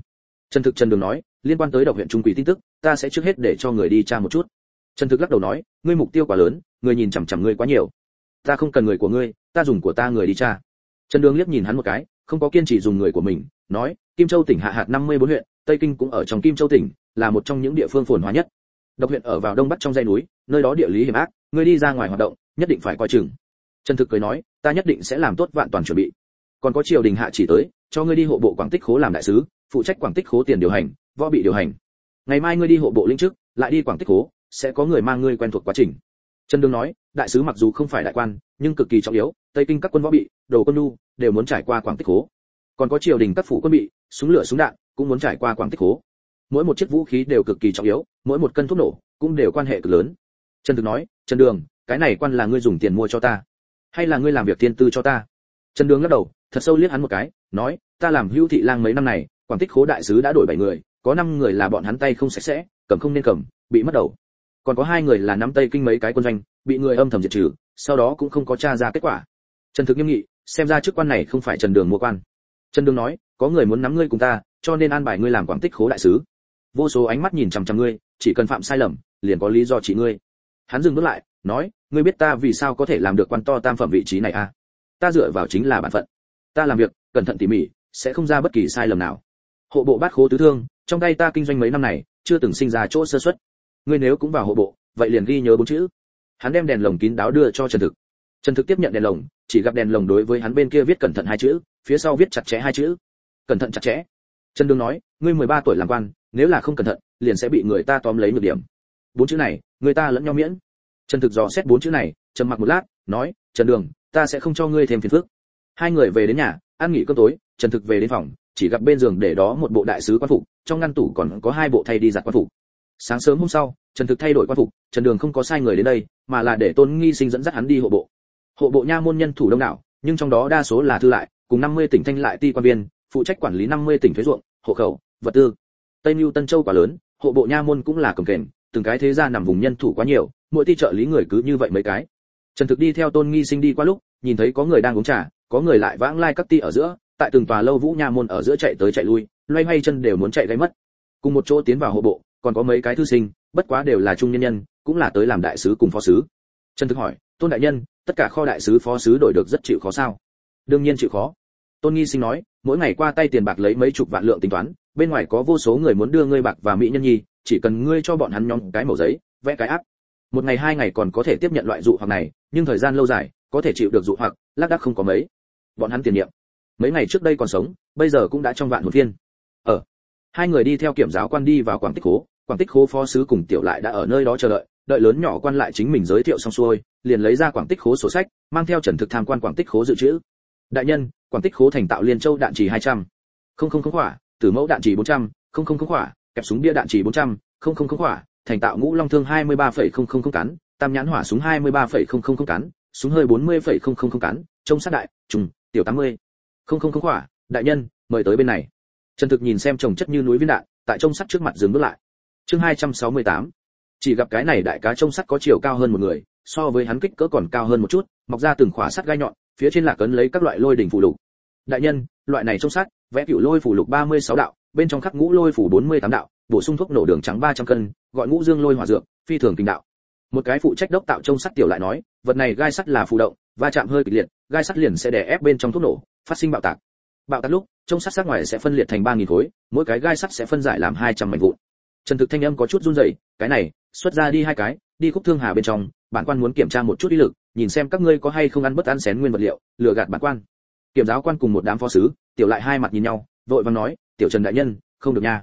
Trần thực trần đường nói, liên quan tới độc huyện trung quỷ tin tức, ta sẽ trước hết để cho người đi tra một chút trần thực lắc đầu nói, ngươi mục tiêu quá lớn, người nhìn chằm chằm ngươi quá nhiều. Ta không cần người của ngươi, ta dùng của ta người đi tra. Trần đường liếc nhìn hắn một cái, không có kiên trì dùng người của mình, nói, kim châu tỉnh hạ hạt 54 huyện, tây kinh cũng ở trong kim châu tỉnh, là một trong những địa phương phồn hoa nhất. Độc huyện ở vào đông bắc trong dãy núi, nơi đó địa lý hiểm ác, ngươi đi ra ngoài hoạt động, nhất định phải coi chừng. Trần thực cười nói, ta nhất định sẽ làm tốt vạn toàn chuẩn bị. Còn có triều đình hạ chỉ tới, cho ngươi đi hộ bộ quảng tích khố làm đại sứ, phụ trách quảng tích khố tiền điều hành, võ bị điều hành. Ngày mai ngươi đi hộ bộ lĩnh chức, lại đi quảng tích khố sẽ có người mang ngươi quen thuộc quá trình trần đương nói, đại sứ mặc dù không phải đại quan, nhưng cực kỳ trọng yếu, tây kinh các quân võ bị, đồ quân nu đều muốn trải qua quảng tích hố. còn có triều đình các phủ quân bị, súng lửa súng đạn, cũng muốn trải qua quảng tích hố. mỗi một chiếc vũ khí đều cực kỳ trọng yếu, mỗi một cân thuốc nổ, cũng đều quan hệ cực lớn trần Đường nói, trần đường, cái này quan là ngươi dùng tiền mua cho ta, hay là ngươi làm việc thiên tư cho ta trần đường lắc đầu, thật sâu liếc hắn một cái, nói, ta làm hưu thị lang mấy năm này, quảng tích khố đại sứ đã đổi bảy người, có năm người là bọn hắn tay không sạch sẽ, cầm không nên cầm, bị mất đầu còn có hai người là nắm tay kinh mấy cái quân doanh, bị người âm thầm diệt trừ, sau đó cũng không có tra ra kết quả. Trần thực nghiêm nghị, xem ra chức quan này không phải trần đường mua quan. Trần đường nói, có người muốn nắm ngươi cùng ta, cho nên an bài ngươi làm quảng tích khố đại sứ. Vô số ánh mắt nhìn chằm chằm ngươi, chỉ cần phạm sai lầm, liền có lý do chỉ ngươi. Hắn dừng bước lại, nói, ngươi biết ta vì sao có thể làm được quan to tam phẩm vị trí này à? Ta dựa vào chính là bản phận. Ta làm việc, cẩn thận tỉ mỉ, sẽ không ra bất kỳ sai lầm nào. Hộ bộ bát khố tứ thương, trong tay ta kinh doanh mấy năm này, chưa từng sinh ra chỗ sơ suất ngươi nếu cũng vào hộ bộ, vậy liền ghi nhớ bốn chữ. Hắn đem đèn lồng kín đáo đưa cho trần thực. Trần thực tiếp nhận đèn lồng, chỉ gặp đèn lồng đối với hắn bên kia viết cẩn thận hai chữ, phía sau viết chặt chẽ hai chữ. Cẩn thận chặt chẽ. Trần đường nói, ngươi 13 tuổi làm quan, nếu là không cẩn thận, liền sẽ bị người ta tóm lấy nhược điểm. Bốn chữ này, người ta lẫn nhau miễn. Trần thực dò xét bốn chữ này, trầm mặc một lát, nói, trần đường, ta sẽ không cho ngươi thêm phiền phức. Hai người về đến nhà, ăn nghỉ cơm tối, trần thực về đến phòng, chỉ gặp bên giường để đó một bộ đại sứ quan phục, trong ngăn tủ còn có hai bộ thay đi giặt quan phục sáng sớm hôm sau, trần thực thay đổi quan phục, trần đường không có sai người đến đây, mà là để tôn nghi sinh dẫn dắt hắn đi hộ bộ. Hộ bộ nha môn nhân thủ đông đảo, nhưng trong đó đa số là thư lại, cùng 50 tỉnh thanh lại ti quan viên, phụ trách quản lý 50 tỉnh thuế ruộng, hộ khẩu, vật tư. Tây mưu tân châu quá lớn, hộ bộ nha môn cũng là cồng kềnh, từng cái thế gia nằm vùng nhân thủ quá nhiều, mỗi ti trợ lý người cứ như vậy mấy cái. Trần thực đi theo tôn nghi sinh đi qua lúc, nhìn thấy có người đang uống trà, có người lại vãng lai các ti ở giữa, tại từng tòa lâu vũ nha môn ở giữa chạy tới chạy lui, loay hoay chân đều muốn chạy gáy mất. Cùng một chỗ tiến vào hộ bộ còn có mấy cái thư sinh, bất quá đều là trung nhân nhân, cũng là tới làm đại sứ cùng phó sứ. Trần thực hỏi, tôn đại nhân, tất cả kho đại sứ phó sứ đổi được rất chịu khó sao? Đương nhiên chịu khó. Tôn nghi sinh nói, mỗi ngày qua tay tiền bạc lấy mấy chục vạn lượng tính toán, bên ngoài có vô số người muốn đưa ngươi bạc và mỹ nhân nhi, chỉ cần ngươi cho bọn hắn nhóm cái mẩu giấy, vẽ cái áp. Một ngày hai ngày còn có thể tiếp nhận loại dụ hoặc này, nhưng thời gian lâu dài, có thể chịu được dụ hoặc, lác đác không có mấy. Bọn hắn tiền nhiệm. Mấy ngày trước đây còn sống, bây giờ cũng đã trong vạn hồn viên ở ờ, hai người đi theo kiểm giáo quan đi vào quảng tích hố quảng tích khố phó sứ cùng tiểu lại đã ở nơi đó chờ đợi đợi lớn nhỏ quan lại chính mình giới thiệu xong xuôi liền lấy ra quảng tích khố sổ sách mang theo trần thực tham quan quảng tích khố dự trữ đại nhân quảng tích khố thành tạo liên châu đạn chỉ hai trăm không không không khỏa tử mẫu đạn chỉ bốn trăm không không không khỏa kẹp súng bia đạn chỉ bốn trăm không không không khỏa thành tạo ngũ long thương hai mươi ba phẩy không không không cán tam nhãn hỏa súng hai mươi ba phẩy không không không cán súng hơi bốn mươi phẩy không không không cán trông sát đại trùng tiểu tám mươi không không không khỏa đại nhân mời tới bên này trần thực nhìn xem trồng chất như núi viên đạn tại trông sắt trước mặt dừng bước lại chương hai trăm sáu mươi tám. Chỉ gặp cái này đại cá trông sắt có chiều cao hơn một người, so với hắn kích cỡ còn cao hơn một chút, mọc ra từng khỏa sắt gai nhọn, phía trên là cấn lấy các loại lôi đỉnh phù lục. Đại nhân, loại này trông sắt, vẽ cựu lôi phù lục ba mươi sáu đạo, bên trong khắc ngũ lôi phủ bốn mươi tám đạo, bổ sung thuốc nổ đường trắng ba trăm cân, gọi ngũ dương lôi hỏa dược, phi thường kinh đạo. Một cái phụ trách đốc tạo trông sắt tiểu lại nói, vật này gai sắt là phù động, va chạm hơi kịch liệt, gai sắt liền sẽ đè ép bên trong thuốc nổ, phát sinh bạo tạc. Bạo tạc lúc, trông sắt sát ngoài sẽ phân liệt thành ba nghìn khối, mỗi cái gai sắt sẽ phân giải làm hai trăm mảnh vụn trần thực thanh âm có chút run rẩy, cái này, xuất ra đi hai cái, đi khúc thương hà bên trong, bản quan muốn kiểm tra một chút ý lực, nhìn xem các ngươi có hay không ăn bất ăn xén nguyên vật liệu, lừa gạt bản quan. Kiểm giáo quan cùng một đám phó sứ, tiểu lại hai mặt nhìn nhau, vội vàng nói, tiểu trần đại nhân, không được nha.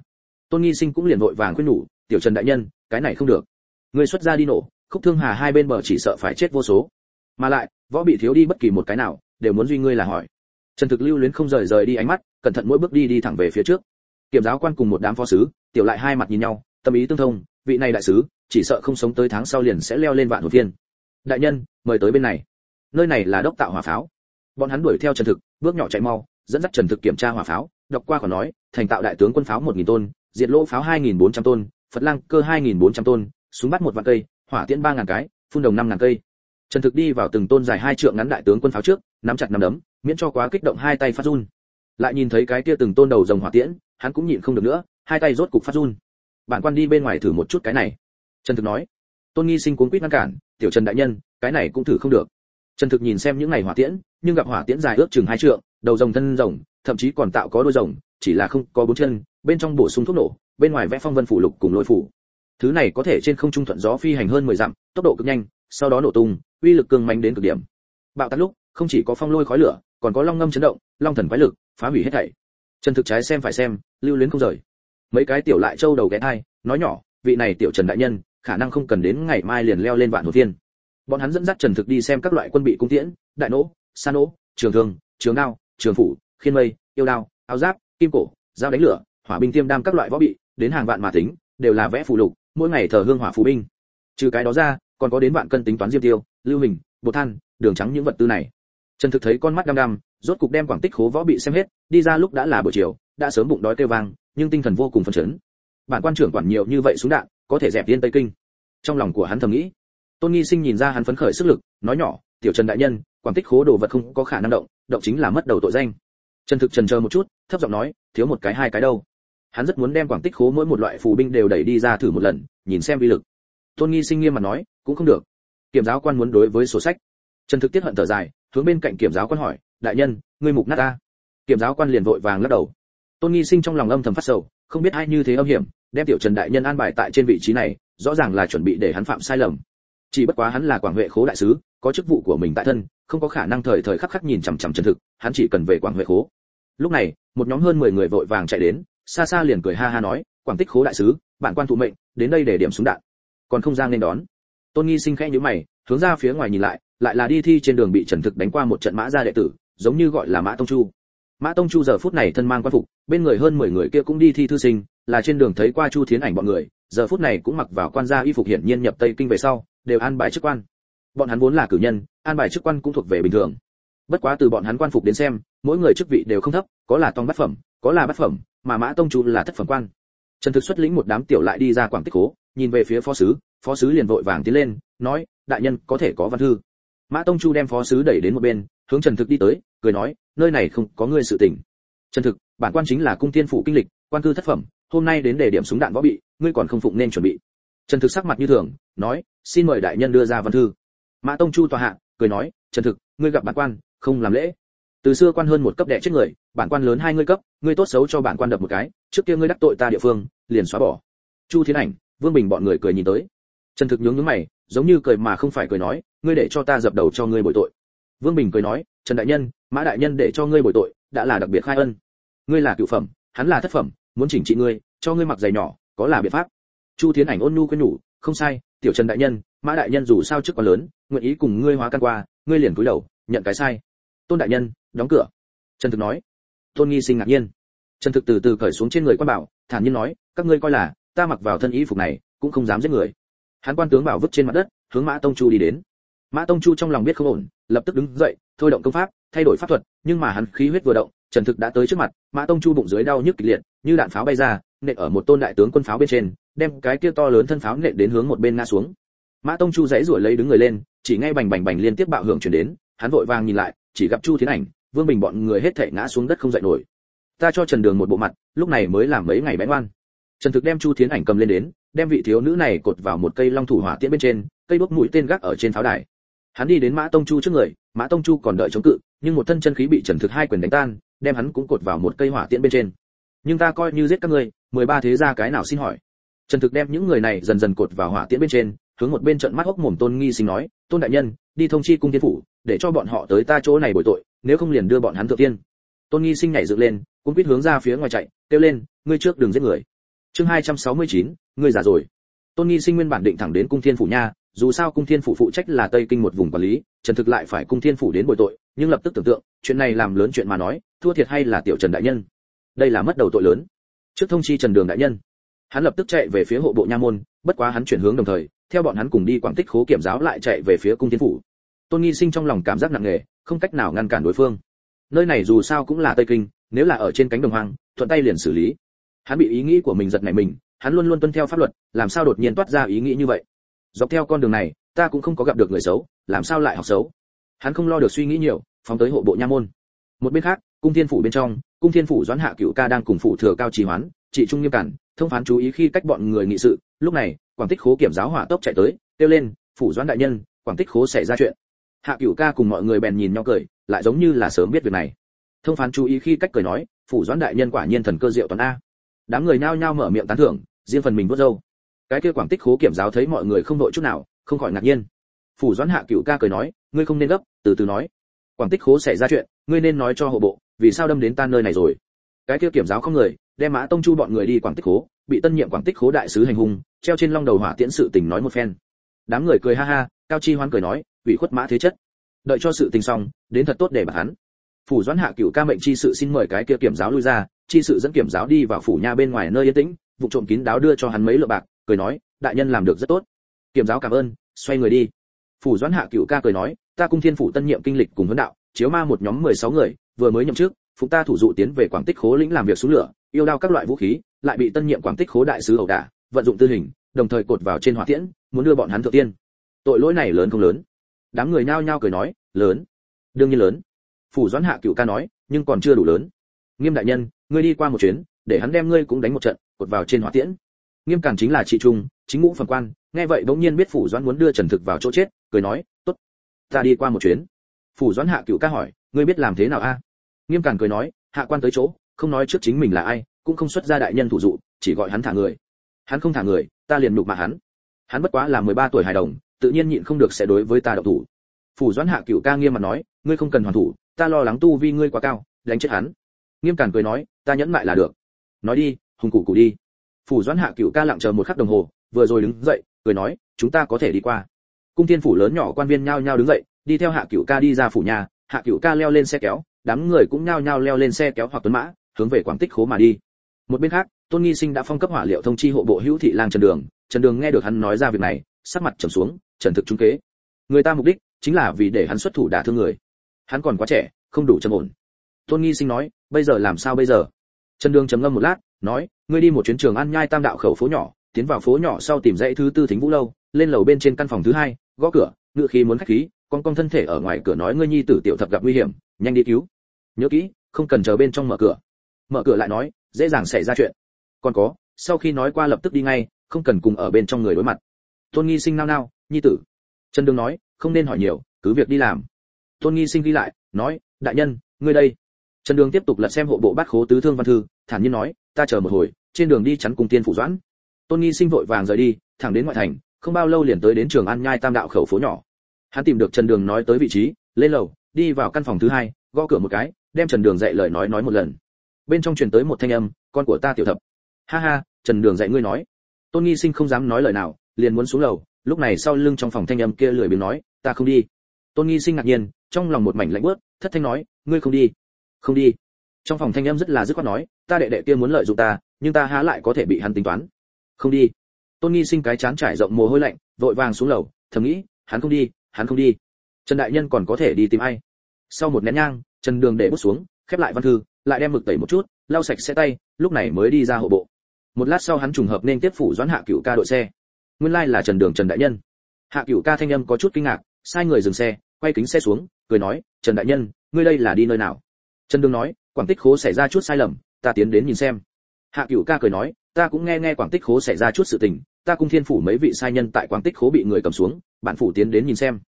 Tôn nghi sinh cũng liền vội vàng khuyên nhủ, tiểu trần đại nhân, cái này không được. Người xuất ra đi nổ, khúc thương hà hai bên bờ chỉ sợ phải chết vô số. Mà lại, võ bị thiếu đi bất kỳ một cái nào, đều muốn duy ngươi là hỏi. Trần thực lưu luyến không rời rời đi ánh mắt, cẩn thận mỗi bước đi đi thẳng về phía trước. Kiểm giáo quan cùng một đám phó sứ tiểu lại hai mặt nhìn nhau, tâm ý tương thông, vị này đại sứ, chỉ sợ không sống tới tháng sau liền sẽ leo lên vạn hồn thiên đại nhân, mời tới bên này. Nơi này là đốc tạo hỏa pháo. Bọn hắn đuổi theo trần thực, bước nhỏ chạy mau, dẫn dắt trần thực kiểm tra hỏa pháo, đọc qua còn nói, thành tạo đại tướng quân pháo một nghìn tôn, diệt lỗ pháo hai nghìn bốn trăm tôn, phật lang cơ hai nghìn bốn trăm tôn, súng bắt một vạn cây, hỏa tiễn ba ngàn cái, phun đồng năm ngàn cây. Trần thực đi vào từng tôn dài hai trượng ngắn đại tướng quân pháo trước, nắm chặt nắm đấm, miễn cho quá kích động hai tay phát run. Lại nhìn thấy cái kia từng tôn đầu rồng hỏa tiễn, hắn cũng nhịn không được nữa hai tay rốt cục phát run. Bản quan đi bên ngoài thử một chút cái này. Trần thực nói. Tôn nghi sinh cuốn quýt ngăn cản, tiểu trần đại nhân, cái này cũng thử không được. Trần thực nhìn xem những ngày hỏa tiễn, nhưng gặp hỏa tiễn dài ước chừng hai trượng, đầu rồng thân rồng, thậm chí còn tạo có đôi rồng, chỉ là không có bốn chân, bên trong bổ sung thuốc nổ, bên ngoài vẽ phong vân phủ lục cùng lôi phủ. Thứ này có thể trên không trung thuận gió phi hành hơn 10 dặm, tốc độ cực nhanh, sau đó nổ tung, uy lực cường mạnh đến cực điểm. Bạo tạc lúc, không chỉ có phong lôi khói lửa, còn có long ngâm chấn động, long thần quái lực, phá hủy hết thảy. Trần thực trái xem phải xem, lưu luyến không rời mấy cái tiểu lại châu đầu ghé thai, nói nhỏ, vị này tiểu trần đại nhân, khả năng không cần đến ngày mai liền leo lên vạn hồ thiên bọn hắn dẫn dắt trần thực đi xem các loại quân bị cung tiễn, đại nỗ sa nỗ, trường thương, trường đao, trường phủ, khiên mây, yêu đao, áo giáp, kim cổ, dao đánh lửa, hỏa binh tiêm đam các loại võ bị, đến hàng vạn mà tính, đều là vẽ phù lục, mỗi ngày thờ hương hỏa phù binh. Trừ cái đó ra, còn có đến vạn cân tính toán diêm tiêu, lưu hình, bột than, đường trắng những vật tư này. Trần thực thấy con mắt đăm đăm, rốt cục đem quảng tích khố võ bị xem hết, đi ra lúc đã là buổi chiều đã sớm bụng đói kêu vang, nhưng tinh thần vô cùng phấn chấn. Bản quan trưởng quản nhiều như vậy xuống đạn, có thể dẹp yên tây kinh. Trong lòng của hắn thầm nghĩ, tôn nghi sinh nhìn ra hắn phấn khởi sức lực, nói nhỏ, tiểu trần đại nhân, quảng tích khố đồ vật không có khả năng động động chính là mất đầu tội danh. Trần thực trần chờ một chút, thấp giọng nói, thiếu một cái hai cái đâu. Hắn rất muốn đem quảng tích khố mỗi một loại phù binh đều đẩy đi ra thử một lần, nhìn xem vi lực. Tôn nghi sinh nghiêm mặt nói, cũng không được. Kiểm giáo quan muốn đối với sổ sách. Trần thực tiết hận thở dài, hướng bên cạnh kiểm giáo quan hỏi, đại nhân, ngươi mục nát ta? Kiểm giáo quan liền vội vàng lắc đầu tôn nghi sinh trong lòng âm thầm phát sầu, không biết ai như thế âm hiểm, đem tiểu trần đại nhân an bài tại trên vị trí này, rõ ràng là chuẩn bị để hắn phạm sai lầm. Chỉ bất quá hắn là quảng huệ khố đại sứ, có chức vụ của mình tại thân, không có khả năng thời thời khắc khắc nhìn chằm chằm trần thực, hắn chỉ cần về quảng huệ khố. Lúc này, một nhóm hơn 10 người vội vàng chạy đến, xa xa liền cười ha ha nói, quảng tích khố đại sứ, bạn quan thụ mệnh, đến đây để điểm súng đạn. Còn không giang nên đón. Tôn nghi sinh khẽ nhíu mày, hướng ra phía ngoài nhìn lại lại là đi thi trên đường bị trần thực đánh qua một trận mã gia đệ tử, giống như gọi là mã tông chu mã tông chu giờ phút này thân mang quan phục, bên người hơn 10 người kia cũng đi thi thư sinh, là trên đường thấy qua chu thiến ảnh bọn người, giờ phút này cũng mặc vào quan gia y phục hiển nhiên nhập tây kinh về sau, đều an bài chức quan. Bọn hắn vốn là cử nhân, an bài chức quan cũng thuộc về bình thường. Bất quá từ bọn hắn quan phục đến xem, mỗi người chức vị đều không thấp, có là tông bát phẩm, có là bát phẩm, mà mã tông chu là thất phẩm quan. Trần thực xuất lĩnh một đám tiểu lại đi ra quảng tích cố nhìn về phía phó sứ phó sứ liền vội vàng tiến lên, nói, đại nhân có thể có văn thư. Mã tông chu đem phó sứ đẩy đến một bên hướng trần thực đi tới, cười nói, nơi này không có ngươi sự tình. Trần thực, bản quan chính là cung tiên phủ kinh lịch, quan cư thất phẩm, hôm nay đến để điểm súng đạn võ bị, ngươi còn không phụng nên chuẩn bị. Trần thực sắc mặt như thường, nói, xin mời đại nhân đưa ra văn thư. Mã tông chu tòa hạ, cười nói, trần thực, ngươi gặp bản quan, không làm lễ. Từ xưa quan hơn một cấp đệ chết người, bản quan lớn hai ngươi cấp, ngươi tốt xấu cho bản quan đập một cái, trước kia ngươi đắc tội ta địa phương, liền xóa bỏ. Chu thiên ảnh, vương bình bọn người cười nhìn tới. Trần thực nhướng nhướng mày, giống như cười mà không phải cười nói, ngươi để cho ta dập đầu cho ngươi bội tội vương bình cười nói, trần đại nhân, mã đại nhân để cho ngươi bồi tội, đã là đặc biệt khai ân. Ngươi là cựu phẩm, hắn là thất phẩm, muốn chỉnh trị ngươi, cho ngươi mặc giày nhỏ, có là biện pháp? Chu thiến ảnh ôn nhu khuyên nhủ, không sai, tiểu trần đại nhân, mã đại nhân dù sao chức quá lớn, nguyện ý cùng ngươi hóa căn qua, ngươi liền cúi đầu, nhận cái sai. Tôn đại nhân, đóng cửa. Trần thực nói. Tôn nghi sinh ngạc nhiên. Trần thực từ từ cởi xuống trên người quan bảo, thản nhiên nói, các ngươi coi là, ta mặc vào thân y phục này, cũng không dám giết người. Hắn quan tướng bảo vứt trên mặt đất, hướng mã tông chu đi đến. Mã tông chu trong lòng biết không ổn lập tức đứng dậy, thôi động công pháp, thay đổi pháp thuật, nhưng mà hắn khí huyết vừa động, trần thực đã tới trước mặt, mã tông chu bụng dưới đau nhức kịch liệt, như đạn pháo bay ra, nện ở một tôn đại tướng quân pháo bên trên, đem cái kia to lớn thân pháo nện đến hướng một bên ngã xuống. Mã tông chu dãy ruổi lấy đứng người lên, chỉ nghe bành bành bành liên tiếp bạo hưởng chuyển đến, hắn vội vàng nhìn lại, chỉ gặp chu thiến ảnh, vương bình bọn người hết thảy ngã xuống đất không dậy nổi. Ta cho trần đường một bộ mặt, lúc này mới làm mấy ngày bẽ ngoan. Trần thực đem chu thiến ảnh cầm lên đến, đem vị thiếu nữ này cột vào một cây long thủ hỏa tiễn bên trên, cây đuốc mũi tên gác ở trên pháo đài hắn đi đến mã tông chu trước người mã tông chu còn đợi chống cự nhưng một thân chân khí bị trần thực hai quyền đánh tan đem hắn cũng cột vào một cây hỏa tiễn bên trên. Nhưng ta coi như giết các ngươi mười ba thế gia cái nào xin hỏi? Trần thực đem những người này dần dần cột vào hỏa tiễn bên trên hướng một bên trận mắt hốc mồm tôn nghi sinh nói tôn đại nhân đi thông chi cung thiên phủ để cho bọn họ tới ta chỗ này bồi tội nếu không liền đưa bọn hắn thượng tiên. Tôn nghi sinh nhảy dựng lên cũng quýt hướng ra phía ngoài chạy kêu lên ngươi trước đừng giết người. Chương 269, ngươi già rồi. Tôn nghi sinh nguyên bản định thẳng đến cung thiên phủ nha dù sao cung thiên phủ phụ trách là tây kinh một vùng quản lý, trần thực lại phải cung thiên phủ đến bồi tội, nhưng lập tức tưởng tượng, chuyện này làm lớn chuyện mà nói, thua thiệt hay là tiểu trần đại nhân? Đây là mất đầu tội lớn. Trước thông chi trần đường đại nhân, hắn lập tức chạy về phía hộ bộ nha môn, bất quá hắn chuyển hướng đồng thời, theo bọn hắn cùng đi quảng tích khố kiểm giáo lại chạy về phía cung thiên phủ. Tôn nghi sinh trong lòng cảm giác nặng nề, không cách nào ngăn cản đối phương. Nơi này dù sao cũng là tây kinh, nếu là ở trên cánh đồng hoang, thuận tay liền xử lý. Hắn bị ý nghĩ của mình giật nảy mình, hắn luôn luôn tuân theo pháp luật, làm sao đột nhiên toát ra ý nghĩ như vậy? Dọc theo con đường này, ta cũng không có gặp được người xấu, làm sao lại học xấu? Hắn không lo được suy nghĩ nhiều, phóng tới hộ bộ nha môn. Một bên khác, cung thiên phủ bên trong, cung thiên phủ doãn hạ cựu ca đang cùng phủ thừa cao trì hoán trị trung nghiêm cản, thông phán chú ý khi cách bọn người nghị sự. Lúc này, quảng tích khố kiểm giáo hỏa tốc chạy tới, kêu lên, phủ doãn đại nhân, quảng tích khố xảy ra chuyện. Hạ cửu ca cùng mọi người bèn nhìn nhau cười, lại giống như là sớm biết việc này. Thông phán chú ý khi cách cười nói, phủ doãn đại nhân quả nhiên thần cơ diệu toàn a. Đám người nhao nhao mở miệng tán thưởng, riêng phần mình vuốt râu cái kia quảng tích khố kiểm giáo thấy mọi người không đội chút nào, không khỏi ngạc nhiên. Phủ doãn hạ cửu ca cười nói, ngươi không nên gấp, từ từ nói. Quảng tích khố xảy ra chuyện, ngươi nên nói cho hộ bộ, vì sao đâm đến ta nơi này rồi? Cái kia kiểm giáo không người, đem mã tông chu bọn người đi quảng tích khố, bị tân nhiệm quảng tích khố đại sứ hành hung, treo trên long đầu hỏa tiễn sự tình nói một phen. Đám người cười ha ha, cao chi hoan cười nói, ủy khuất mã thế chất. Đợi cho sự tình xong, đến thật tốt để bà hắn. Phủ doãn hạ cựu ca mệnh chi sự xin mời cái kia kiểm giáo lui ra, chi sự dẫn kiểm giáo đi vào phủ nha bên ngoài nơi yên tĩnh, vụ trộm kín đáo đưa cho hắn mấy lượng bạc cười nói, đại nhân làm được rất tốt. Kiểm giáo cảm ơn, xoay người đi. Phủ doãn hạ cựu ca cười nói, ta cung thiên phủ tân nhiệm kinh lịch cùng huấn đạo, chiếu ma một nhóm 16 người, vừa mới nhậm chức, phụ ta thủ dụ tiến về quảng tích khố lĩnh làm việc xuống lửa, yêu đao các loại vũ khí, lại bị tân nhiệm quảng tích khố đại sứ ẩu đả, vận dụng tư hình, đồng thời cột vào trên hỏa tiễn, muốn đưa bọn hắn thượng tiên. Tội lỗi này lớn không lớn? Đám người nhao nhao cười nói, lớn. Đương nhiên lớn. Phủ doãn hạ cựu ca nói, nhưng còn chưa đủ lớn. Nghiêm đại nhân, ngươi đi qua một chuyến, để hắn đem ngươi cũng đánh một trận, cột vào trên hỏa tiễn nghiêm càn chính là chị trung, chính ngũ phần quan, nghe vậy bỗng nhiên biết phủ doãn muốn đưa trần thực vào chỗ chết, cười nói, tốt, ta đi qua một chuyến. Phủ doãn hạ cựu ca hỏi, ngươi biết làm thế nào a? Nghiêm càn cười nói, hạ quan tới chỗ, không nói trước chính mình là ai, cũng không xuất ra đại nhân thủ dụ, chỉ gọi hắn thả người. Hắn không thả người, ta liền nhục mà hắn. Hắn bất quá là 13 tuổi hài đồng, tự nhiên nhịn không được sẽ đối với ta động thủ. Phủ doãn hạ cựu ca nghiêm mặt nói, ngươi không cần hoàn thủ, ta lo lắng tu vi ngươi quá cao, đánh chết hắn. Nghiêm càn cười nói, ta nhẫn mại là được. Nói đi, hùng cụ cụ đi phủ doãn hạ cửu ca lặng chờ một khắc đồng hồ, vừa rồi đứng dậy, cười nói, chúng ta có thể đi qua. Cung thiên phủ lớn nhỏ quan viên nhao nhao đứng dậy, đi theo hạ cửu ca đi ra phủ nhà, hạ cửu ca leo lên xe kéo, đám người cũng nhao nhao leo lên xe kéo hoặc tuấn mã, hướng về quảng tích khố mà đi. Một bên khác, tôn nghi sinh đã phong cấp hỏa liệu thông chi hộ bộ hữu thị lang trần đường trần đường nghe được hắn nói ra việc này, sắc mặt trầm xuống, trần thực trung kế. Người ta mục đích chính là vì để hắn xuất thủ đả thương người. Hắn còn quá trẻ, không đủ trầm ổn. Tôn nghi sinh nói, bây giờ làm sao bây giờ? Trần đường trầm ngâm một lát nói, ngươi đi một chuyến trường ăn nhai tam đạo khẩu phố nhỏ, tiến vào phố nhỏ sau tìm dãy thứ tư thính vũ lâu, lên lầu bên trên căn phòng thứ hai, gõ cửa, ngựa khi muốn khách khí, con con thân thể ở ngoài cửa nói ngươi nhi tử tiểu thập gặp nguy hiểm, nhanh đi cứu. Nhớ kỹ, không cần chờ bên trong mở cửa. Mở cửa lại nói, dễ dàng xảy ra chuyện. Còn có, sau khi nói qua lập tức đi ngay, không cần cùng ở bên trong người đối mặt. Tôn nghi sinh nao nao, nhi tử. Trần đường nói, không nên hỏi nhiều, cứ việc đi làm. Tôn nghi sinh ghi lại, nói, đại nhân, ngươi đây. Trần đường tiếp tục lật xem hộ bộ bát khố tứ thương văn thư, thản nhiên nói ta chờ một hồi, trên đường đi chắn cùng tiên phủ doãn. Tôn nghi sinh vội vàng rời đi, thẳng đến ngoại thành, không bao lâu liền tới đến trường an nhai tam đạo khẩu phố nhỏ. Hắn tìm được trần đường nói tới vị trí, lên lầu, đi vào căn phòng thứ hai, gõ cửa một cái, đem trần đường dạy lời nói nói một lần. Bên trong truyền tới một thanh âm, con của ta tiểu thập. Ha ha, trần đường dạy ngươi nói. Tôn nghi sinh không dám nói lời nào, liền muốn xuống lầu, lúc này sau lưng trong phòng thanh âm kia lười biếng nói, ta không đi. Tôn nghi sinh ngạc nhiên, trong lòng một mảnh lạnh bớt thất thanh nói, ngươi không đi không đi. Trong phòng thanh âm rất là dứt khoát nói ta đệ đệ kia muốn lợi dụng ta, nhưng ta há lại có thể bị hắn tính toán. Không đi. Tôn nghi sinh cái chán trải rộng mồ hôi lạnh, vội vàng xuống lầu, thầm nghĩ, hắn không đi, hắn không đi. Trần đại nhân còn có thể đi tìm ai? Sau một nén nhang, trần đường để bút xuống, khép lại văn thư, lại đem mực tẩy một chút, lau sạch xe tay, lúc này mới đi ra hộ bộ. Một lát sau hắn trùng hợp nên tiếp phủ doãn hạ cựu ca đội xe. Nguyên lai là trần đường trần đại nhân. Hạ cựu ca thanh âm có chút kinh ngạc, sai người dừng xe, quay kính xe xuống, cười nói, trần đại nhân, ngươi đây là đi nơi nào? Trần đường nói, quảng tích khố xảy ra chút sai lầm ta tiến đến nhìn xem. Hạ cựu ca cười nói, ta cũng nghe nghe quảng tích khố xảy ra chút sự tình, ta cung thiên phủ mấy vị sai nhân tại quảng tích khố bị người cầm xuống, bản phủ tiến đến nhìn xem.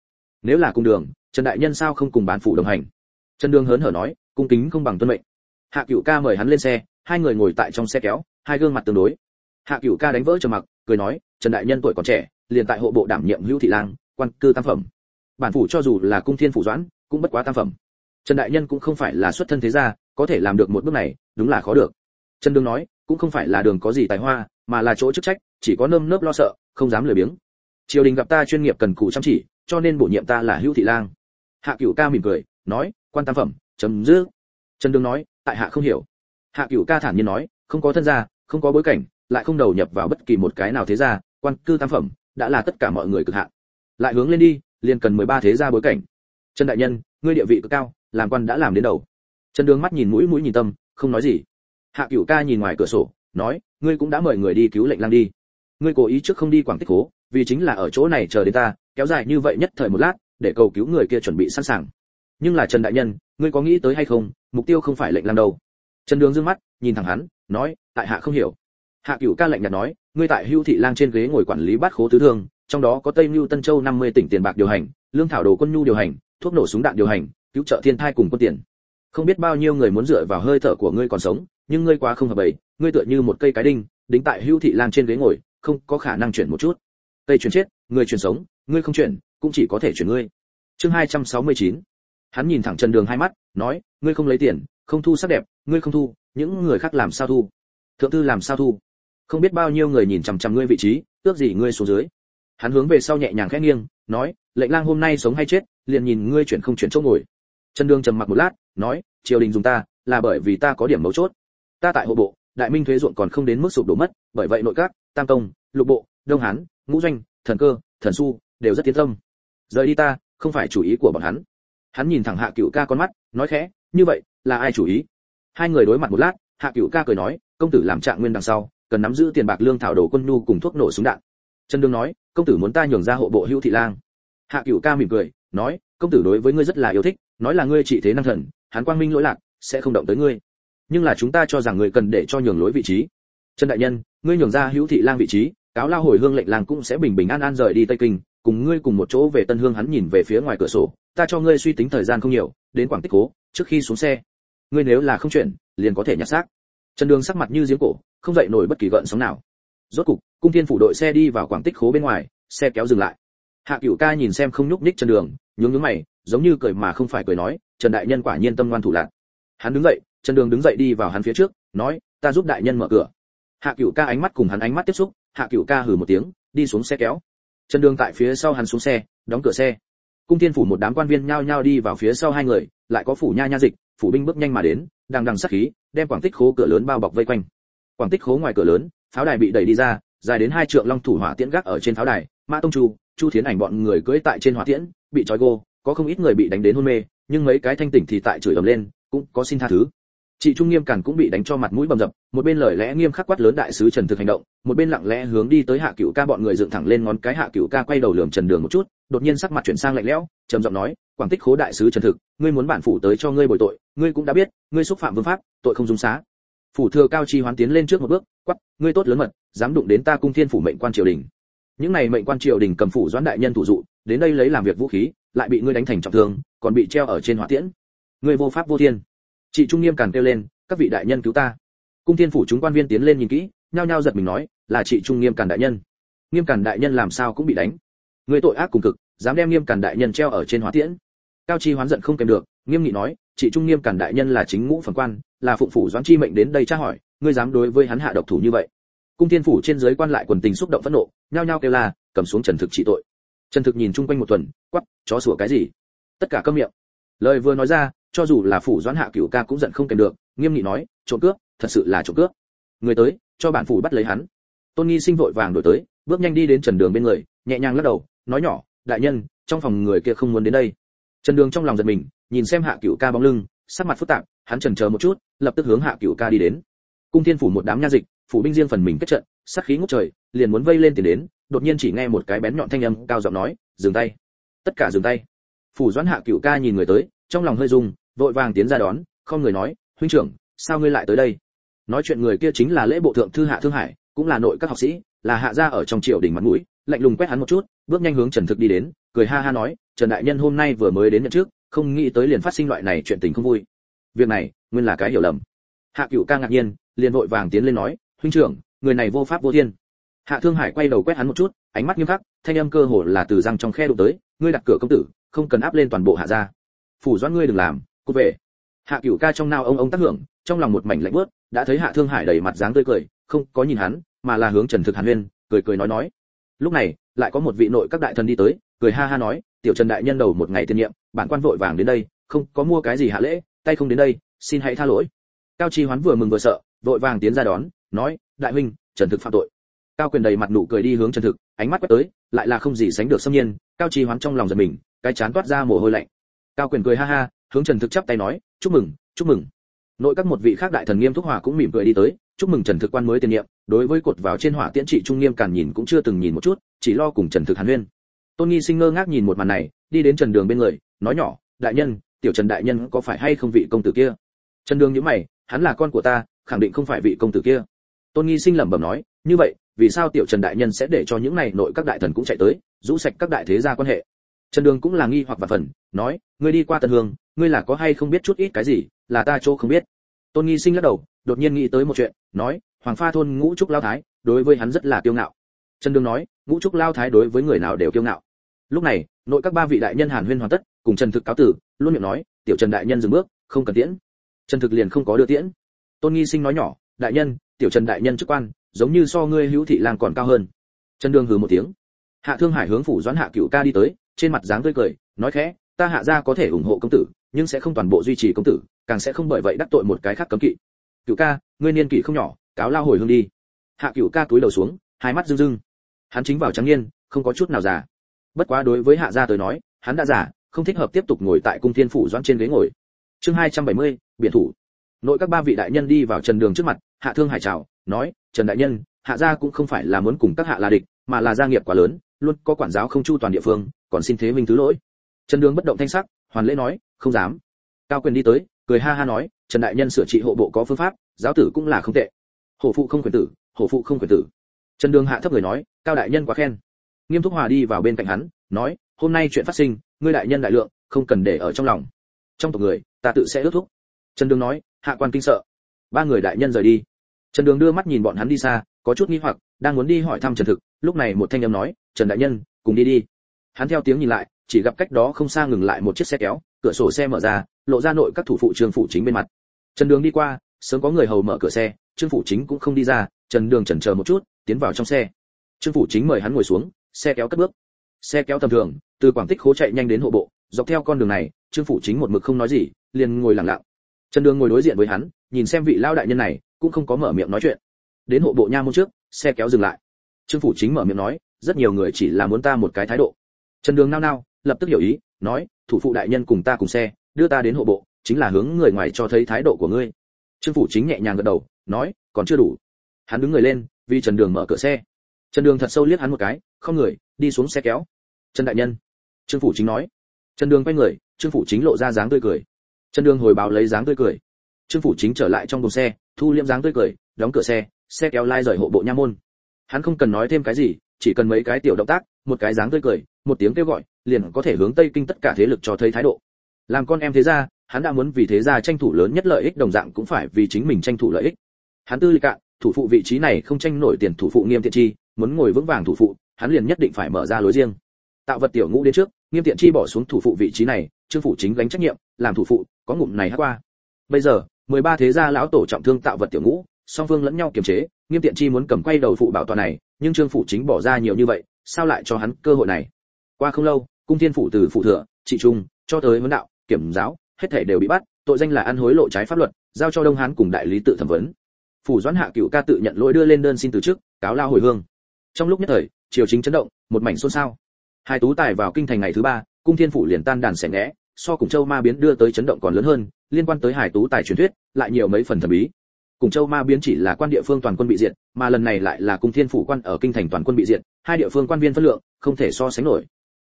Nếu là cung đường, trần đại nhân sao không cùng bản phủ đồng hành? Trần đường hớn hở nói, cung kính không bằng tuân mệnh. Hạ cựu ca mời hắn lên xe, hai người ngồi tại trong xe kéo, hai gương mặt tương đối. Hạ cửu ca đánh vỡ trầm mặc, cười nói, trần đại nhân tuổi còn trẻ, liền tại hộ bộ đảm nhiệm hữu thị lang, quan cư tam phẩm. Bản phủ cho dù là cung thiên phủ doãn, cũng bất quá tam phẩm. Trần đại nhân cũng không phải là xuất thân thế gia có thể làm được một bước này, đúng là khó được. Trần đường nói, cũng không phải là đường có gì tài hoa, mà là chỗ chức trách, chỉ có nơm nớp lo sợ, không dám lười biếng. Triều đình gặp ta chuyên nghiệp cần cù chăm chỉ, cho nên bổ nhiệm ta là hữu thị lang. Hạ cửu ca mỉm cười, nói, quan tam phẩm, chấm dứt. Trần đường nói, tại hạ không hiểu. Hạ cửu ca thản nhiên nói, không có thân gia, không có bối cảnh, lại không đầu nhập vào bất kỳ một cái nào thế gia, quan cư tam phẩm, đã là tất cả mọi người cực hạn. Lại hướng lên đi, liền cần 13 thế gia bối cảnh. Trần đại nhân, ngươi địa vị cực cao, làm quan đã làm đến đầu trần đường mắt nhìn mũi mũi nhìn tâm, không nói gì. Hạ cửu ca nhìn ngoài cửa sổ, nói, ngươi cũng đã mời người đi cứu lệnh lang đi. Ngươi cố ý trước không đi quảng tích cố vì chính là ở chỗ này chờ đến ta, kéo dài như vậy nhất thời một lát, để cầu cứu người kia chuẩn bị sẵn sàng. Nhưng là trần đại nhân, ngươi có nghĩ tới hay không, mục tiêu không phải lệnh lang đâu. Trần đường dương mắt, nhìn thẳng hắn, nói, tại hạ không hiểu. Hạ cửu ca lạnh nhạt nói, ngươi tại hưu thị lang trên ghế ngồi quản lý bát khố tứ thương, trong đó có tây mưu tân châu 50 tỉnh tiền bạc điều hành, lương thảo đồ quân nhu điều hành, thuốc nổ súng đạn điều hành, cứu trợ thiên thai cùng quân tiền không biết bao nhiêu người muốn dựa vào hơi thở của ngươi còn sống, nhưng ngươi quá không hợp bầy, ngươi tựa như một cây cái đinh, đính tại hưu thị lang trên ghế ngồi, không có khả năng chuyển một chút. Cây chuyển chết, người chuyển sống, ngươi không chuyển, cũng chỉ có thể chuyển ngươi. Chương 269 hắn nhìn thẳng trần đường hai mắt, nói, ngươi không lấy tiền, không thu sắc đẹp, ngươi không thu, những người khác làm sao thu? Thượng thư làm sao thu? Không biết bao nhiêu người nhìn chằm chằm ngươi vị trí, ước gì ngươi xuống dưới. Hắn hướng về sau nhẹ nhàng khẽ nghiêng, nói, lệnh lang hôm nay sống hay chết, liền nhìn ngươi chuyển không chuyển chỗ ngồi trần đường trầm mặc một lát, nói, triều đình dùng ta, là bởi vì ta có điểm mấu chốt. Ta tại hộ bộ, đại minh thuế ruộng còn không đến mức sụp đổ mất, bởi vậy nội các, tam công lục bộ, đông hán, ngũ doanh, thần cơ, thần su đều rất tiến tâm. Rời đi ta, không phải chủ ý của bọn hắn. Hắn nhìn thẳng hạ cựu ca con mắt, nói khẽ, như vậy, là ai chủ ý? Hai người đối mặt một lát, hạ cựu ca cười nói, công tử làm trạng nguyên đằng sau, cần nắm giữ tiền bạc lương thảo đồ quân nhu cùng thuốc nổ súng đạn. Trần đương nói, công tử muốn ta nhường ra hộ bộ hữu thị lang. Hạ cửu ca mỉm cười, nói, công tử đối với ngươi rất là yêu thích nói là ngươi trị thế năng thần hắn quang minh lỗi lạc, sẽ không động tới ngươi. Nhưng là chúng ta cho rằng ngươi cần để cho nhường lối vị trí. Trần đại nhân, ngươi nhường ra hữu thị lang vị trí, cáo lao hồi hương lệnh lang cũng sẽ bình bình an an rời đi tây kinh, cùng ngươi cùng một chỗ về tân hương hắn nhìn về phía ngoài cửa sổ, ta cho ngươi suy tính thời gian không nhiều, đến quảng tích cố, trước khi xuống xe. Ngươi nếu là không chuyển, liền có thể nhặt xác. Trần đường sắc mặt như giếng cổ, không dậy nổi bất kỳ gợn sóng nào. Rốt cục, cung thiên phủ đội xe đi vào quảng tích khố bên ngoài, xe kéo dừng lại. Hạ cửu ca nhìn xem không nhúc nhích trần đường, nhướng nhướng mày giống như cười mà không phải cười nói, trần đại nhân quả nhiên tâm ngoan thủ lạc. Hắn đứng dậy, trần đường đứng dậy đi vào hắn phía trước, nói, ta giúp đại nhân mở cửa. Hạ cửu ca ánh mắt cùng hắn ánh mắt tiếp xúc, hạ cửu ca hừ một tiếng, đi xuống xe kéo. Trần đường tại phía sau hắn xuống xe, đóng cửa xe. Cung thiên phủ một đám quan viên nhao nhao đi vào phía sau hai người, lại có phủ nha nha dịch, phủ binh bước nhanh mà đến, đang đằng sát khí, đem quảng tích khố cửa lớn bao bọc vây quanh. Quảng tích khố ngoài cửa lớn, pháo đài bị đẩy đi ra, dài đến hai trượng long thủ hỏa tiễn gác ở trên pháo đài. Mã tông chu chu thiến ảnh bọn người cưỡi tại trên hỏa tiễn, bị trói gô có không ít người bị đánh đến hôn mê, nhưng mấy cái thanh tỉnh thì tại chửi ầm lên, cũng có xin tha thứ. Chị trung nghiêm càn cũng bị đánh cho mặt mũi bầm dập, một bên lời lẽ nghiêm khắc quát lớn đại sứ trần thực hành động, một bên lặng lẽ hướng đi tới hạ cửu ca bọn người dựng thẳng lên ngón cái hạ cửu ca quay đầu lườm trần đường một chút, đột nhiên sắc mặt chuyển sang lạnh lẽo, trầm giọng nói, quảng tích khố đại sứ trần thực, ngươi muốn bản phủ tới cho ngươi bồi tội, ngươi cũng đã biết, ngươi xúc phạm vương pháp, tội không dung xá. Phủ thừa cao chi hoán tiến lên trước một bước, quát, ngươi tốt lớn mật, dám đụng đến ta cung thiên phủ mệnh quan triều đình những này mệnh quan triều đình cầm phủ doãn đại nhân thủ dụ, đến đây lấy làm việc vũ khí, lại bị ngươi đánh thành trọng thương, còn bị treo ở trên hỏa tiễn. Ngươi vô pháp vô thiên. Chị trung nghiêm càn kêu lên, các vị đại nhân cứu ta. Cung thiên phủ chúng quan viên tiến lên nhìn kỹ, nhao nhao giật mình nói, là chị trung nghiêm càn đại nhân. Nghiêm càn đại nhân làm sao cũng bị đánh. Người tội ác cùng cực, dám đem nghiêm càn đại nhân treo ở trên hỏa tiễn. Cao chi hoán giận không kèm được, nghiêm nghị nói, chị trung nghiêm càn đại nhân là chính ngũ phần quan, là phụng phủ doãn chi mệnh đến đây tra hỏi, ngươi dám đối với hắn hạ độc thủ như vậy? Cung thiên phủ trên dưới quan lại quần tình xúc động phẫn nộ, nhao nhao kêu la, cầm xuống trần thực trị tội. Trần thực nhìn chung quanh một tuần quắp chó sủa cái gì? Tất cả câm miệng. Lời vừa nói ra, cho dù là phủ doãn hạ cửu ca cũng giận không kèm được, nghiêm nghị nói, trộm cướp, thật sự là trộm cướp. Người tới, cho bản phủ bắt lấy hắn. Tôn nghi sinh vội vàng đổi tới, bước nhanh đi đến trần đường bên người, nhẹ nhàng lắc đầu, nói nhỏ, đại nhân, trong phòng người kia không muốn đến đây. Trần đường trong lòng giật mình, nhìn xem hạ cửu ca bóng lưng, sắc mặt phức tạp, hắn chần chờ một chút, lập tức hướng hạ cửu ca đi đến. Cung thiên phủ một đám nha dịch phủ binh riêng phần mình kết trận, sát khí ngút trời, liền muốn vây lên tiền đến, đột nhiên chỉ nghe một cái bén nhọn thanh âm cao giọng nói, dừng tay. Tất cả dừng tay. Phủ doãn hạ cửu ca nhìn người tới, trong lòng hơi rung, vội vàng tiến ra đón, không người nói, huynh trưởng, sao ngươi lại tới đây? Nói chuyện người kia chính là lễ bộ thượng thư hạ thương hải, cũng là nội các học sĩ, là hạ gia ở trong triều đình mặt mũi, lạnh lùng quét hắn một chút, bước nhanh hướng trần thực đi đến, cười ha ha nói, trần đại nhân hôm nay vừa mới đến nhận trước không nghĩ tới liền phát sinh loại này chuyện tình không vui. Việc này, nguyên là cái hiểu lầm. Hạ cựu ca ngạc nhiên, liền vội vàng tiến lên nói huynh trưởng, người này vô pháp vô thiên. Hạ thương hải quay đầu quét hắn một chút, ánh mắt nghiêm khắc, thanh âm cơ hồ là từ răng trong khe đụng tới, ngươi đặt cửa công tử, không cần áp lên toàn bộ hạ gia. Phủ doãn ngươi đừng làm cút về. Hạ cửu ca trong nao ông ông tác hưởng, trong lòng một mảnh lạnh bớt đã thấy hạ thương hải đầy mặt dáng tươi cười, không có nhìn hắn, mà là hướng trần thực hàn huyên, cười cười nói nói. Lúc này, lại có một vị nội các đại thần đi tới, cười ha ha nói, tiểu trần đại nhân đầu một ngày tiên nhiệm bản quan vội vàng đến đây, không có mua cái gì hạ lễ, tay không đến đây, xin hãy tha lỗi. Cao chi hoán vừa mừng vừa sợ, vội vàng tiến ra đón nói, đại huynh, trần thực phạm tội. Cao quyền đầy mặt nụ cười đi hướng trần thực, ánh mắt quét tới, lại là không gì sánh được xâm nhiên, cao trí hoán trong lòng giật mình, cái chán toát ra mồ hôi lạnh. Cao quyền cười ha ha, hướng trần thực chắp tay nói, chúc mừng chúc mừng. Nội các một vị khác đại thần nghiêm thúc hòa cũng mỉm cười đi tới, chúc mừng trần thực quan mới tiền nhiệm, đối với cột vào trên hỏa tiễn trị trung nghiêm càn nhìn cũng chưa từng nhìn một chút, chỉ lo cùng trần thực hàn huyên. Tôn nghi sinh ngơ ngác nhìn một màn này, đi đến trần đường bên người, nói nhỏ, đại nhân, tiểu trần đại nhân có phải hay không vị công tử kia? Trần đường nhíu mày, hắn là con của ta, khẳng định không phải vị công tử kia tôn nghi sinh lẩm bẩm nói, như vậy, vì sao tiểu trần đại nhân sẽ để cho những này nội các đại thần cũng chạy tới, rũ sạch các đại thế gia quan hệ? Trần đường cũng là nghi hoặc và phần, nói, ngươi đi qua tân hương, ngươi là có hay không biết chút ít cái gì, là ta chỗ không biết. Tôn nghi sinh lắc đầu, đột nhiên nghĩ tới một chuyện, nói, hoàng pha thôn ngũ trúc lao thái, đối với hắn rất là kiêu ngạo. Trần đường nói, ngũ trúc lao thái đối với người nào đều kiêu ngạo. Lúc này, nội các ba vị đại nhân hàn huyên hoàn tất, cùng trần thực cáo tử, luôn miệng nói, tiểu trần đại nhân dừng bước, không cần tiễn. Trần thực liền không có đưa tiễn. Tôn nghi sinh nói nhỏ, đại nhân tiểu trần đại nhân chức quan giống như so ngươi hữu thị lang còn cao hơn. Trần đường hừ một tiếng. Hạ thương hải hướng phủ doãn hạ cửu ca đi tới trên mặt dáng tươi cười nói khẽ ta hạ gia có thể ủng hộ công tử nhưng sẽ không toàn bộ duy trì công tử càng sẽ không bởi vậy đắc tội một cái khác cấm kỵ. Cửu ca ngươi niên kỷ không nhỏ cáo lao hồi hương đi. Hạ cửu ca cúi đầu xuống hai mắt rưng rưng. Hắn chính vào trắng niên không có chút nào già bất quá đối với hạ gia tới nói hắn đã già không thích hợp tiếp tục ngồi tại cung thiên phủ doãn trên ghế ngồi. Chương 270, biển thủ. Nội các ba vị đại nhân đi vào trần đường trước mặt hạ thương hải chào, nói, trần đại nhân, hạ gia cũng không phải là muốn cùng các hạ là địch, mà là gia nghiệp quá lớn, luôn có quản giáo không chu toàn địa phương, còn xin thế minh thứ lỗi. Trần đường bất động thanh sắc, hoàn lễ nói, không dám. Cao quyền đi tới, cười ha ha nói, trần đại nhân sửa trị hộ bộ có phương pháp, giáo tử cũng là không tệ. Hổ phụ không quyền tử, hổ phụ không quyền tử. Trần đường hạ thấp người nói, cao đại nhân quá khen. Nghiêm thúc hòa đi vào bên cạnh hắn, nói, hôm nay chuyện phát sinh, ngươi đại nhân đại lượng, không cần để ở trong lòng. Trong tộc người, ta tự sẽ ước thúc. Trần đường nói, hạ quan kinh sợ. Ba người đại nhân rời đi trần đường đưa mắt nhìn bọn hắn đi xa, có chút nghi hoặc, đang muốn đi hỏi thăm trần thực, lúc này một thanh âm nói, trần đại nhân, cùng đi đi. Hắn theo tiếng nhìn lại, chỉ gặp cách đó không xa ngừng lại một chiếc xe kéo, cửa sổ xe mở ra, lộ ra nội các thủ phụ trương phụ chính bên mặt. Trần đường đi qua, sớm có người hầu mở cửa xe, trương phụ chính cũng không đi ra, trần đường chần chờ một chút, tiến vào trong xe. Trương phụ chính mời hắn ngồi xuống, xe kéo cất bước. Xe kéo tầm thường, từ quảng tích khố chạy nhanh đến hộ bộ, dọc theo con đường này, trương phụ chính một mực không nói gì, liền ngồi lặng lặng. Trần đường ngồi đối diện với hắn, nhìn xem vị lao đại nhân này cũng không có mở miệng nói chuyện. Đến hộ bộ nha môn trước, xe kéo dừng lại. Trương phủ chính mở miệng nói, rất nhiều người chỉ là muốn ta một cái thái độ. Trần đường nao nao, lập tức hiểu ý, nói, thủ phụ đại nhân cùng ta cùng xe, đưa ta đến hộ bộ, chính là hướng người ngoài cho thấy thái độ của ngươi. Trương phủ chính nhẹ nhàng gật đầu, nói, còn chưa đủ. Hắn đứng người lên, vì trần đường mở cửa xe. Trần đường thật sâu liếc hắn một cái, không người, đi xuống xe kéo. Trần đại nhân. Trương phủ chính nói. Trần đường quay người, trương phủ chính lộ ra dáng tươi cười. Trần đường hồi báo lấy dáng tươi cười. Trương phủ chính trở lại trong buồng xe thu liễm dáng tươi cười, đóng cửa xe xe kéo lai rời hộ bộ nha môn. Hắn không cần nói thêm cái gì, chỉ cần mấy cái tiểu động tác, một cái dáng tươi cười, một tiếng kêu gọi, liền có thể hướng tây kinh tất cả thế lực cho thấy thái độ. Làm con em thế gia, hắn đã muốn vì thế gia tranh thủ lớn nhất lợi ích, đồng dạng cũng phải vì chính mình tranh thủ lợi ích. Hắn tư lịch cạn thủ phụ vị trí này không tranh nổi tiền thủ phụ nghiêm tiện chi, muốn ngồi vững vàng thủ phụ, hắn liền nhất định phải mở ra lối riêng. Tạo vật tiểu ngũ đến trước, nghiêm tiện chi bỏ xuống thủ phụ vị trí này, trương phủ chính gánh trách nhiệm, làm thủ phụ, có ngụm này hát qua. Bây giờ 13 thế gia lão tổ trọng thương tạo vật tiểu ngũ, song phương lẫn nhau kiềm chế, nghiêm tiện chi muốn cầm quay đầu phụ bảo toàn này, nhưng trương phụ chính bỏ ra nhiều như vậy, sao lại cho hắn cơ hội này? Qua không lâu, cung thiên phủ từ phụ thừa, trị trung, cho tới vấn đạo, kiểm giáo, hết thể đều bị bắt, tội danh là ăn hối lộ trái pháp luật, giao cho đông hán cùng đại lý tự thẩm vấn. Phủ doãn hạ cửu ca tự nhận lỗi đưa lên đơn xin từ chức, cáo lao hồi hương. Trong lúc nhất thời, triều chính chấn động, một mảnh xôn xao. Hai tú tài vào kinh thành ngày thứ ba, cung thiên phủ liền tan đàn xẻ ngẽ so cùng châu ma biến đưa tới chấn động còn lớn hơn, liên quan tới hải tú tài truyền thuyết, lại nhiều mấy phần thần bí. Cùng châu ma biến chỉ là quan địa phương toàn quân bị diệt, mà lần này lại là cung thiên phủ quan ở kinh thành toàn quân bị diệt, hai địa phương quan viên phân lượng không thể so sánh nổi.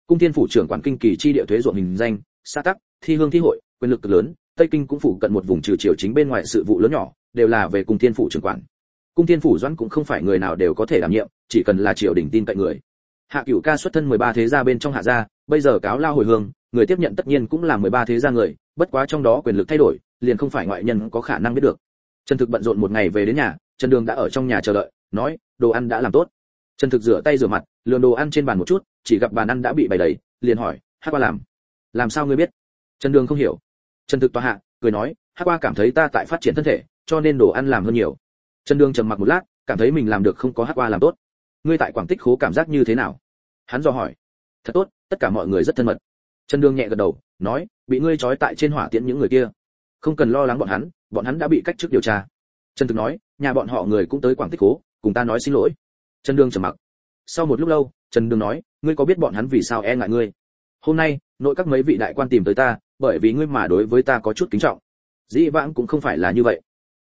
Cung thiên phủ trưởng quản kinh kỳ chi địa thuế ruộng hình danh xã tắc, thi hương thi hội, quyền lực cực lớn, tây kinh cũng phủ cận một vùng trừ triều chính bên ngoài sự vụ lớn nhỏ, đều là về cung thiên phủ trưởng quản. Cung thiên phủ doãn cũng không phải người nào đều có thể đảm nhiệm, chỉ cần là triều đình tin cậy người. Hạ cửu ca xuất thân 13 thế gia bên trong hạ gia, bây giờ cáo lao hồi hương người tiếp nhận tất nhiên cũng là 13 thế gia người, bất quá trong đó quyền lực thay đổi, liền không phải ngoại nhân có khả năng biết được. Trần thực bận rộn một ngày về đến nhà, trần đường đã ở trong nhà chờ đợi, nói, đồ ăn đã làm tốt. Trần thực rửa tay rửa mặt, lườm đồ ăn trên bàn một chút, chỉ gặp bàn ăn đã bị bày đầy, liền hỏi, Hắc qua làm làm sao ngươi biết? Trần đường không hiểu. Trần thực tòa hạ, cười nói, Hắc qua cảm thấy ta tại phát triển thân thể, cho nên đồ ăn làm hơn nhiều. Trần đường trầm mặc một lát, cảm thấy mình làm được không có Hắc qua làm tốt. Ngươi tại quảng tích khố cảm giác như thế nào? Hắn dò hỏi. Thật tốt, tất cả mọi người rất thân mật trần đường nhẹ gật đầu nói bị ngươi trói tại trên hỏa tiễn những người kia. Không cần lo lắng bọn hắn bọn hắn đã bị cách chức điều tra. Trần thực nói nhà bọn họ người cũng tới quảng tích cố, cùng ta nói xin lỗi. Trần đường trầm mặc. Sau một lúc lâu trần đường nói ngươi có biết bọn hắn vì sao e ngại ngươi? Hôm nay nội các mấy vị đại quan tìm tới ta bởi vì ngươi mà đối với ta có chút kính trọng. Dĩ vãng cũng không phải là như vậy.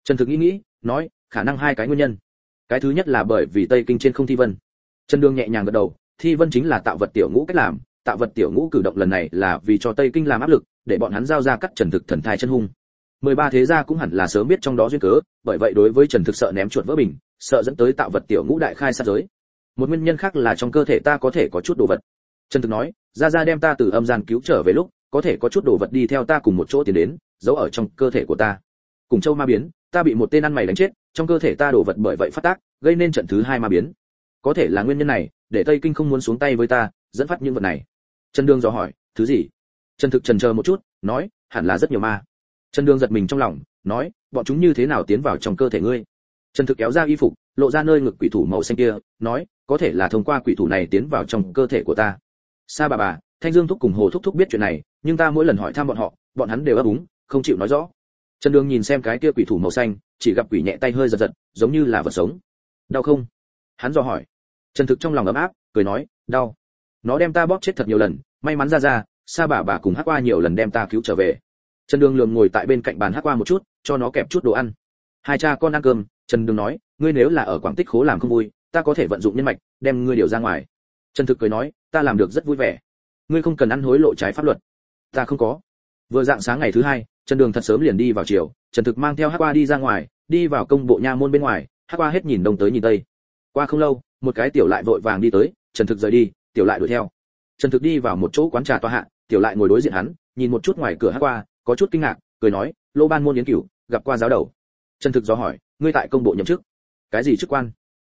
Trần thực nghĩ nghĩ nói khả năng hai cái nguyên nhân. Cái thứ nhất là bởi vì tây kinh trên không thi vân. Trần đường nhẹ nhàng gật đầu thi vân chính là tạo vật tiểu ngũ cách làm tạo vật tiểu ngũ cử động lần này là vì cho tây kinh làm áp lực, để bọn hắn giao ra cắt trần thực thần thai chân hung. 13 thế gia cũng hẳn là sớm biết trong đó duyên cớ, bởi vậy đối với trần thực sợ ném chuột vỡ bình, sợ dẫn tới tạo vật tiểu ngũ đại khai sát giới. Một nguyên nhân khác là trong cơ thể ta có thể có chút đồ vật. Trần thực nói, ra ra đem ta từ âm gian cứu trở về lúc, có thể có chút đồ vật đi theo ta cùng một chỗ tiến đến, giấu ở trong cơ thể của ta. Cùng châu ma biến, ta bị một tên ăn mày đánh chết, trong cơ thể ta đồ vật bởi vậy phát tác, gây nên trận thứ hai ma biến. Có thể là nguyên nhân này, để tây kinh không muốn xuống tay với ta, dẫn phát những vật này trần Dương dò hỏi, thứ gì? Trần thực trần chờ một chút, nói, hẳn là rất nhiều ma. Trần Dương giật mình trong lòng, nói, bọn chúng như thế nào tiến vào trong cơ thể ngươi? Trần thực kéo ra y phục, lộ ra nơi ngực quỷ thủ màu xanh kia, nói, có thể là thông qua quỷ thủ này tiến vào trong cơ thể của ta. Sa bà bà, thanh dương thúc cùng hồ thúc thúc biết chuyện này, nhưng ta mỗi lần hỏi thăm bọn họ, bọn hắn đều ấp úng, không chịu nói rõ. Trần đường nhìn xem cái kia quỷ thủ màu xanh, chỉ gặp quỷ nhẹ tay hơi giật giật, giống như là vật sống. Đau không? Hắn dò hỏi. Trần thực trong lòng ấm áp, cười nói, đau nó đem ta bóp chết thật nhiều lần, may mắn ra ra, sa bà bà cùng hát qua nhiều lần đem ta cứu trở về. Trần đường lường ngồi tại bên cạnh bàn hát qua một chút, cho nó kẹp chút đồ ăn. Hai cha con ăn cơm, trần đường nói, ngươi nếu là ở quảng tích khố làm không vui, ta có thể vận dụng nhân mạch, đem ngươi điều ra ngoài. Trần thực cười nói, ta làm được rất vui vẻ. Ngươi không cần ăn hối lộ trái pháp luật. Ta không có. Vừa dạng sáng ngày thứ hai, trần đường thật sớm liền đi vào chiều trần thực mang theo hát qua đi ra ngoài, đi vào công bộ nha môn bên ngoài hát qua hết nhìn đông tới nhìn tây. Qua không lâu, một cái tiểu lại vội vàng đi tới, trần thực rời đi tiểu lại đuổi theo. Trần thực đi vào một chỗ quán trà tòa hạ, tiểu lại ngồi đối diện hắn, nhìn một chút ngoài cửa hát qua, có chút kinh ngạc, cười nói, lô ban môn yến cửu, gặp qua giáo đầu. Trần thực do hỏi, ngươi tại công bộ nhậm chức? Cái gì chức quan?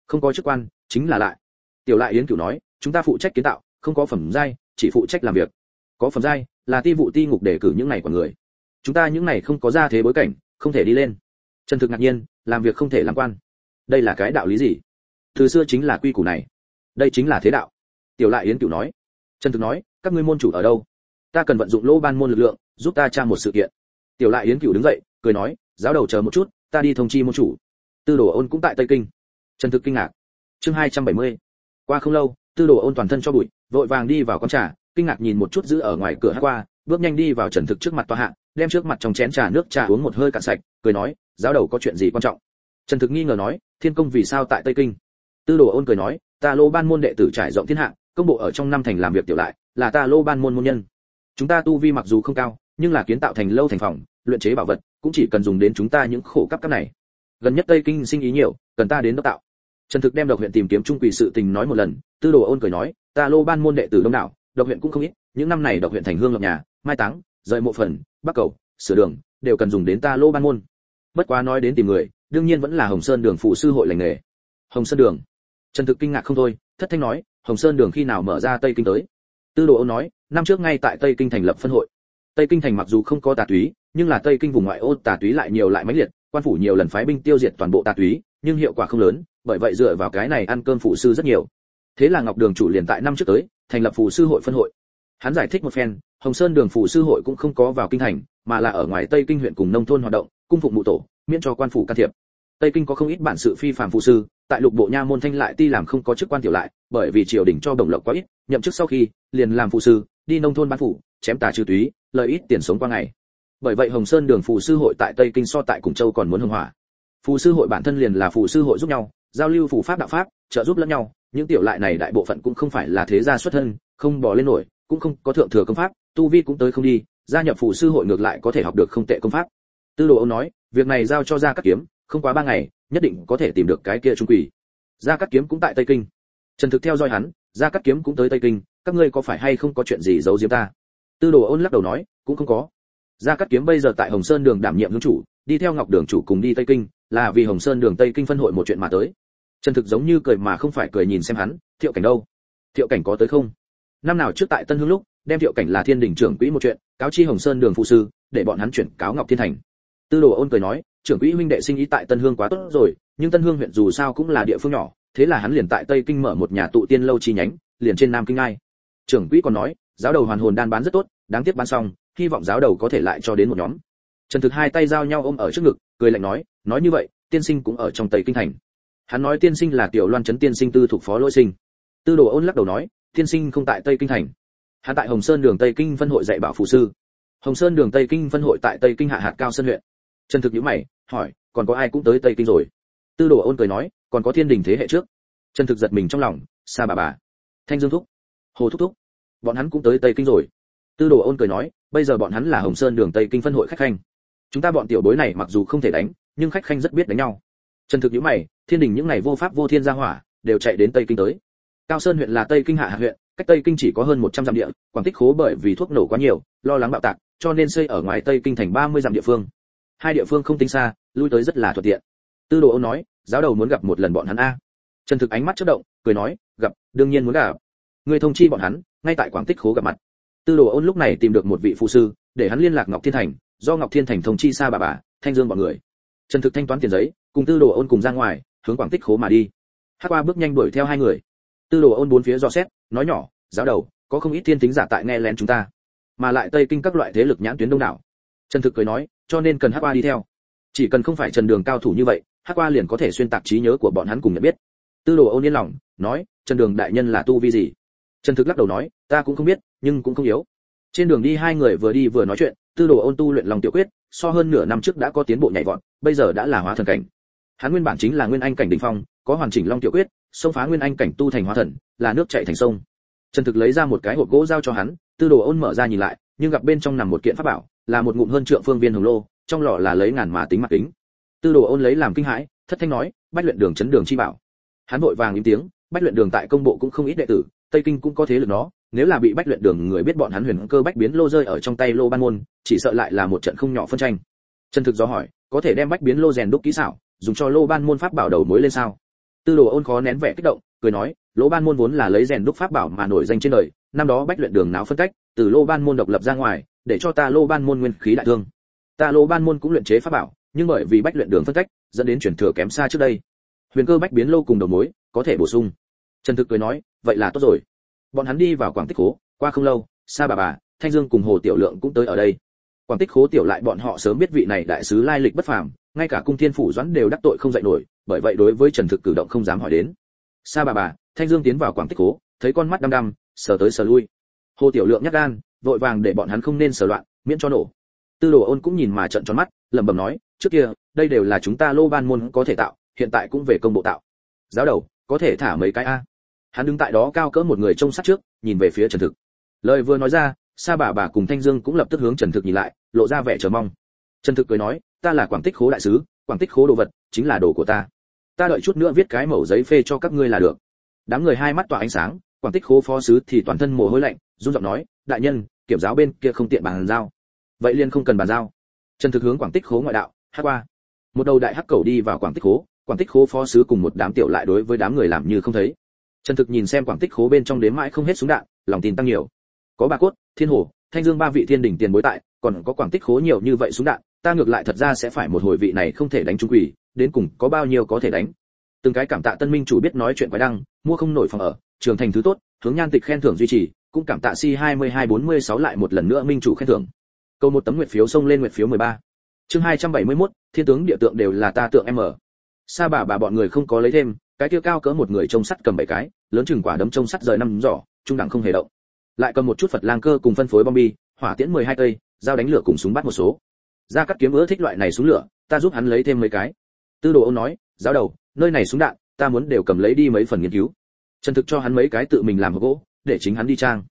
Không có chức quan, chính là lại. Tiểu lại yến cửu nói, chúng ta phụ trách kiến tạo, không có phẩm giai, chỉ phụ trách làm việc. Có phẩm giai, là ti vụ ti ngục để cử những này của người. Chúng ta những này không có ra thế bối cảnh, không thể đi lên. Trần thực ngạc nhiên, làm việc không thể làm quan. Đây là cái đạo lý gì? Từ xưa chính là quy củ này. Đây chính là thế đạo tiểu lại yến cửu nói, trần thực nói, các ngươi môn chủ ở đâu? Ta cần vận dụng lỗ ban môn lực lượng, giúp ta tra một sự kiện. Tiểu lại yến cửu đứng dậy, cười nói, giáo đầu chờ một chút, ta đi thông chi môn chủ. Tư đồ ôn cũng tại tây kinh. Trần thực kinh ngạc. Chương 270. qua không lâu, tư đồ ôn toàn thân cho bụi, vội vàng đi vào quán trà, kinh ngạc nhìn một chút giữ ở ngoài cửa hát qua, bước nhanh đi vào trần thực trước mặt tòa hạ, đem trước mặt trong chén trà nước trà uống một hơi cạn sạch, cười nói, giáo đầu có chuyện gì quan trọng? Trần thực nghi ngờ nói, thiên công vì sao tại tây kinh? Tư đồ ôn cười nói, ta lô ban môn đệ tử trải rộng thiên hạ công bộ ở trong năm thành làm việc tiểu lại, là ta lô ban môn môn nhân. Chúng ta tu vi mặc dù không cao, nhưng là kiến tạo thành lâu thành phòng, luyện chế bảo vật, cũng chỉ cần dùng đến chúng ta những khổ cấp cấp này. Gần nhất tây kinh sinh ý nhiều, cần ta đến đốc tạo. Trần thực đem độc huyện tìm kiếm trung quỷ sự tình nói một lần, tư đồ ôn cười nói, ta lô ban môn đệ tử đông đảo, độc huyện cũng không ít, những năm này độc huyện thành hương lập nhà, mai táng, rời mộ phần, bắc cầu, sửa đường, đều cần dùng đến ta lô ban môn. Bất quá nói đến tìm người, đương nhiên vẫn là hồng sơn đường phụ sư hội lành nghề. Hồng sơn đường. Trần thực kinh ngạc không thôi, thất thanh nói hồng sơn đường khi nào mở ra tây kinh tới? Tư đồ âu nói, năm trước ngay tại tây kinh thành lập phân hội. Tây kinh thành mặc dù không có tà túy, nhưng là tây kinh vùng ngoại ô tà túy lại nhiều lại mãnh liệt, quan phủ nhiều lần phái binh tiêu diệt toàn bộ tà túy, nhưng hiệu quả không lớn, bởi vậy dựa vào cái này ăn cơm phụ sư rất nhiều. Thế là ngọc đường chủ liền tại năm trước tới, thành lập phụ sư hội phân hội. Hắn giải thích một phen, hồng sơn đường phụ sư hội cũng không có vào kinh thành, mà là ở ngoài tây kinh huyện cùng nông thôn hoạt động, cung phụng mụ tổ, miễn cho quan phủ can thiệp. Tây kinh có không ít bản sự phi phàm phụ sư, tại lục bộ nha môn thanh lại ti làm không có chức quan tiểu lại bởi vì triều đình cho đồng lộc quá ít, nhậm chức sau khi, liền làm phụ sư, đi nông thôn bán phủ, chém tà trừ túy, lợi ít tiền sống qua ngày. Bởi vậy hồng sơn đường phụ sư hội tại tây kinh so tại cùng châu còn muốn hưng hỏa phụ sư hội bản thân liền là phụ sư hội giúp nhau, giao lưu phù pháp đạo pháp, trợ giúp lẫn nhau, những tiểu lại này đại bộ phận cũng không phải là thế gia xuất thân, không bỏ lên nổi, cũng không có thượng thừa công pháp, tu vi cũng tới không đi, gia nhập phụ sư hội ngược lại có thể học được không tệ công pháp. Tư đồ ông nói, việc này giao cho gia cát kiếm, không quá ba ngày, nhất định có thể tìm được cái kia trung quỷ. Gia cát kiếm cũng tại tây kinh trần thực theo dõi hắn, gia cát kiếm cũng tới tây kinh, các ngươi có phải hay không có chuyện gì giấu giếm ta? Tư đồ ôn lắc đầu nói, cũng không có. Gia cát kiếm bây giờ tại hồng sơn đường đảm nhiệm hướng chủ, đi theo ngọc đường chủ cùng đi tây kinh, là vì hồng sơn đường tây kinh phân hội một chuyện mà tới. Trần thực giống như cười mà không phải cười nhìn xem hắn, thiệu cảnh đâu? Thiệu cảnh có tới không? Năm nào trước tại tân hương lúc, đem thiệu cảnh là thiên đình trưởng quỹ một chuyện, cáo chi hồng sơn đường phụ sư, để bọn hắn chuyển cáo ngọc thiên thành. Tư đồ ôn cười nói, trưởng quỹ huynh đệ sinh ý tại tân hương quá tốt rồi, nhưng tân hương huyện dù sao cũng là địa phương nhỏ thế là hắn liền tại tây kinh mở một nhà tụ tiên lâu chi nhánh, liền trên nam kinh ai. Trưởng quỹ còn nói, giáo đầu hoàn hồn đan bán rất tốt, đáng tiếc bán xong, hy vọng giáo đầu có thể lại cho đến một nhóm. Trần thực hai tay giao nhau ôm ở trước ngực, cười lạnh nói nói như vậy, tiên sinh cũng ở trong tây kinh thành. Hắn nói tiên sinh là tiểu loan trấn tiên sinh tư thuộc phó lỗi sinh. Tư đồ ôn lắc đầu nói, tiên sinh không tại tây kinh thành. Hắn tại hồng sơn đường tây kinh phân hội dạy bảo phụ sư. Hồng sơn đường tây kinh phân hội tại tây kinh hạ hạt cao sân huyện. Trần thực nhíu mày, hỏi, còn có ai cũng tới tây kinh rồi? Tư đồ ôn cười nói còn có thiên đình thế hệ trước. Trần thực giật mình trong lòng xa bà bà, thanh dương thúc, hồ thúc thúc, bọn hắn cũng tới tây kinh rồi. Tư đồ ôn cười nói, bây giờ bọn hắn là hồng sơn đường tây kinh phân hội khách khanh. Chúng ta bọn tiểu bối này mặc dù không thể đánh, nhưng khách khanh rất biết đánh nhau. Trần thực nhíu mày, thiên đình những ngày vô pháp vô thiên gia hỏa, đều chạy đến tây kinh tới. Cao sơn huyện là tây kinh hạ hạ huyện, cách tây kinh chỉ có hơn 100 dặm địa, quảng tích khố bởi vì thuốc nổ quá nhiều, lo lắng bạo tạc, cho nên xây ở ngoài tây kinh thành 30 dặm địa phương. Hai địa phương không tính xa, lui tới rất là thuận tiện. Tư đồ ôn nói giáo đầu muốn gặp một lần bọn hắn a. Trần thực ánh mắt chớp động, cười nói, gặp, đương nhiên muốn gặp. Người thông chi bọn hắn, ngay tại quảng tích khố gặp mặt. Tư đồ ôn lúc này tìm được một vị phụ sư, để hắn liên lạc ngọc thiên thành, do ngọc thiên thành thông chi xa bà bà, thanh dương bọn người. Trần thực thanh toán tiền giấy, cùng tư đồ ôn cùng ra ngoài, hướng quảng tích khố mà đi. Hát qua bước nhanh đuổi theo hai người. Tư đồ ôn bốn phía dò xét, nói nhỏ, giáo đầu, có không ít thiên tính giả tại nghe lén chúng ta, mà lại tây kinh các loại thế lực nhãn tuyến đông đảo. Trần thực cười nói, cho nên cần hát qua đi theo. Chỉ cần không phải trần đường cao thủ như vậy hát qua liền có thể xuyên tạc trí nhớ của bọn hắn cùng nhận biết. Tư đồ ôn yên lòng, nói, trần đường đại nhân là tu vi gì? Trần thực lắc đầu nói, ta cũng không biết, nhưng cũng không yếu. Trên đường đi hai người vừa đi vừa nói chuyện, tư đồ ôn tu luyện lòng tiểu quyết, so hơn nửa năm trước đã có tiến bộ nhảy vọt, bây giờ đã là hóa thần cảnh. Hắn nguyên bản chính là nguyên anh cảnh đỉnh phong, có hoàn chỉnh long tiểu quyết, xông phá nguyên anh cảnh tu thành hóa thần, là nước chảy thành sông. Trần thực lấy ra một cái hộp gỗ giao cho hắn, tư đồ ôn mở ra nhìn lại, nhưng gặp bên trong nằm một kiện pháp bảo, là một ngụm hơn trượng phương viên hồng lô, trong lọ là lấy ngàn mà tính mặt kính tư đồ ôn lấy làm kinh hãi, thất thanh nói, bách luyện đường chấn đường chi bảo. Hắn vội vàng im tiếng, bách luyện đường tại công bộ cũng không ít đệ tử, tây kinh cũng có thế lực nó nếu là bị bách luyện đường người biết bọn hắn huyền cơ bách biến lô rơi ở trong tay lô ban môn, chỉ sợ lại là một trận không nhỏ phân tranh. Trần thực do hỏi, có thể đem bách biến lô rèn đúc kỹ xảo, dùng cho lô ban môn pháp bảo đầu mối lên sao? Tư đồ ôn khó nén vẻ kích động, cười nói, lô ban môn vốn là lấy rèn đúc pháp bảo mà nổi danh trên đời, năm đó bách luyện đường náo phân cách, từ lô ban môn độc lập ra ngoài, để cho ta lô ban môn nguyên khí đại thương. Ta lô ban môn cũng luyện chế pháp bảo nhưng bởi vì bách luyện đường phân cách, dẫn đến chuyển thừa kém xa trước đây. Huyền cơ bách biến lâu cùng đầu mối, có thể bổ sung. Trần thực cười nói, vậy là tốt rồi. Bọn hắn đi vào quảng tích cố qua không lâu, sa bà bà, thanh dương cùng hồ tiểu lượng cũng tới ở đây. Quảng tích khố tiểu lại bọn họ sớm biết vị này đại sứ lai lịch bất phàm, ngay cả cung thiên phủ doãn đều đắc tội không dạy nổi, bởi vậy đối với trần thực cử động không dám hỏi đến. Sa bà bà, thanh dương tiến vào quảng tích khố, thấy con mắt đăm đăm, sờ tới sờ lui. Hồ tiểu lượng nhắc gan, vội vàng để bọn hắn không nên sờ loạn, miễn cho nổ. Tư đồ ôn cũng nhìn mà trợn tròn mắt lẩm bẩm nói, trước kia, đây đều là chúng ta lô ban môn có thể tạo, hiện tại cũng về công bộ tạo. Giáo đầu, có thể thả mấy cái a? Hắn đứng tại đó cao cỡ một người trông sát trước, nhìn về phía trần thực. Lời vừa nói ra, sa bà bà cùng thanh dương cũng lập tức hướng trần thực nhìn lại, lộ ra vẻ chờ mong. Trần thực cười nói, ta là quảng tích khố đại sứ, quảng tích khố đồ vật, chính là đồ của ta. Ta đợi chút nữa viết cái mẩu giấy phê cho các ngươi là được. Đám người hai mắt tỏa ánh sáng, quảng tích khố phó sứ thì toàn thân mồ hôi lạnh, run giọng nói, đại nhân, kiểm giáo bên kia không tiện bàn giao. Vậy liên không cần bàn giao trần thực hướng quảng tích khố ngoại đạo, hát qua. Một đầu đại hắc cầu đi vào quảng tích khố, quảng tích khố phó sứ cùng một đám tiểu lại đối với đám người làm như không thấy. Trần thực nhìn xem quảng tích khố bên trong đếm mãi không hết súng đạn, lòng tin tăng nhiều. Có ba cốt, thiên hồ, thanh dương ba vị thiên đỉnh tiền bối tại, còn có quảng tích khố nhiều như vậy súng đạn, ta ngược lại thật ra sẽ phải một hồi vị này không thể đánh trung quỷ, đến cùng có bao nhiêu có thể đánh. Từng cái cảm tạ tân minh chủ biết nói chuyện quái đăng, mua không nổi phòng ở trường thành thứ tốt, hướng nhan tịch khen thưởng duy trì, cũng cảm tạ si 2246 lại một lần nữa minh chủ khen thưởng câu một tấm nguyệt phiếu xông lên nguyệt phiếu 13. chương 271, thiên tướng địa tượng đều là ta tượng em ở. Sa bà bà bọn người không có lấy thêm cái kia cao cỡ một người trông sắt cầm bảy cái lớn chừng quả đấm trông sắt rời năm giỏ trung đẳng không hề động. Lại cầm một chút phật lang cơ cùng phân phối bom bi hỏa tiễn 12 cây dao đánh lửa cùng súng bắt một số. Ra cắt kiếm ưa thích loại này súng lửa ta giúp hắn lấy thêm mấy cái. Tư đồ ông nói giáo đầu nơi này súng đạn ta muốn đều cầm lấy đi mấy phần nghiên cứu. Trần thực cho hắn mấy cái tự mình làm gỗ để chính hắn đi trang.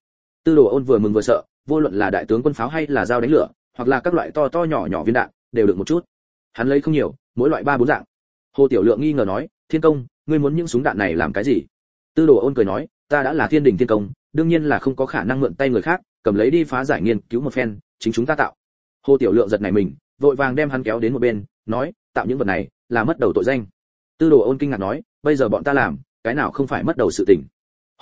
Tư đồ ôn vừa mừng vừa sợ vô luận là đại tướng quân pháo hay là dao đánh lửa, hoặc là các loại to to nhỏ nhỏ viên đạn, đều được một chút. Hắn lấy không nhiều, mỗi loại ba bốn dạng. Hồ tiểu lượng nghi ngờ nói, thiên công, ngươi muốn những súng đạn này làm cái gì? Tư đồ ôn cười nói, ta đã là thiên đình thiên công, đương nhiên là không có khả năng mượn tay người khác, cầm lấy đi phá giải nghiên cứu một phen, chính chúng ta tạo. Hồ tiểu lượng giật này mình, vội vàng đem hắn kéo đến một bên, nói, tạo những vật này là mất đầu tội danh. Tư đồ ôn kinh ngạc nói, bây giờ bọn ta làm, cái nào không phải mất đầu sự tình?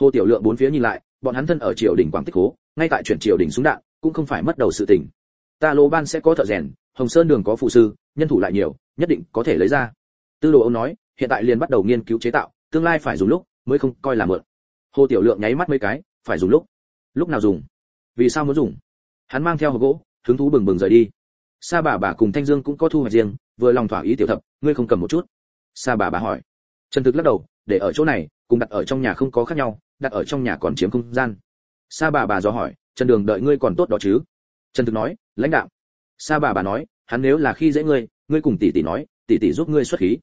Hồ tiểu lượng bốn phía nhìn lại, bọn hắn thân ở triều đình quảng tích cố ngay tại chuyển triều đỉnh xuống đạn, cũng không phải mất đầu sự tình. Ta lô ban sẽ có thợ rèn, hồng sơn đường có phụ sư, nhân thủ lại nhiều, nhất định có thể lấy ra. Tư đồ ông nói, hiện tại liền bắt đầu nghiên cứu chế tạo, tương lai phải dùng lúc, mới không coi là mượn. Hồ tiểu lượng nháy mắt mấy cái, phải dùng lúc. Lúc nào dùng? Vì sao muốn dùng? Hắn mang theo hộp gỗ, hứng thú bừng bừng rời đi. Sa bà bà cùng thanh dương cũng có thu hoạch riêng, vừa lòng thỏa ý tiểu thập, ngươi không cầm một chút. Sa bà bà hỏi. Trần thực lắc đầu, để ở chỗ này, cùng đặt ở trong nhà không có khác nhau, đặt ở trong nhà còn chiếm không gian sa bà bà do hỏi, trần đường đợi ngươi còn tốt đó chứ? Trần thực nói, lãnh đạo. Sa bà bà nói, hắn nếu là khi dễ ngươi ngươi cùng tỷ tỷ nói, tỷ tỷ giúp ngươi xuất khí.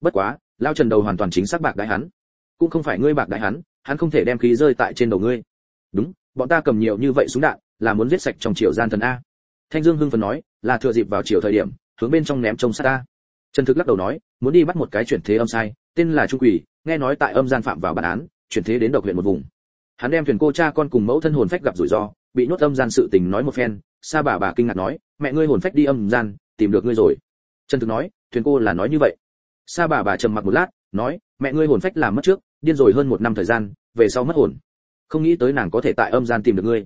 Bất quá lao trần đầu hoàn toàn chính xác bạc đại hắn. Cũng không phải ngươi bạc đại hắn hắn không thể đem khí rơi tại trên đầu ngươi. Đúng, bọn ta cầm nhiều như vậy súng đạn, là muốn giết sạch trong triều gian thần a. Thanh dương hưng phấn nói, là thừa dịp vào chiều thời điểm, hướng bên trong ném trông sát ta. Trần thực lắc đầu nói, muốn đi bắt một cái chuyển thế âm sai, tên là trung quỷ nghe nói tại âm gian phạm vào bản án, chuyển thế đến độc huyện một vùng hắn đem thuyền cô cha con cùng mẫu thân hồn phách gặp rủi ro, bị nhốt âm gian sự tình nói một phen, sa bà bà kinh ngạc nói, mẹ ngươi hồn phách đi âm gian, tìm được ngươi rồi. Trần thực nói, thuyền cô là nói như vậy. Sa bà bà trầm mặc một lát, nói, mẹ ngươi hồn phách làm mất trước, điên rồi hơn một năm thời gian, về sau mất hồn. Không nghĩ tới nàng có thể tại âm gian tìm được ngươi.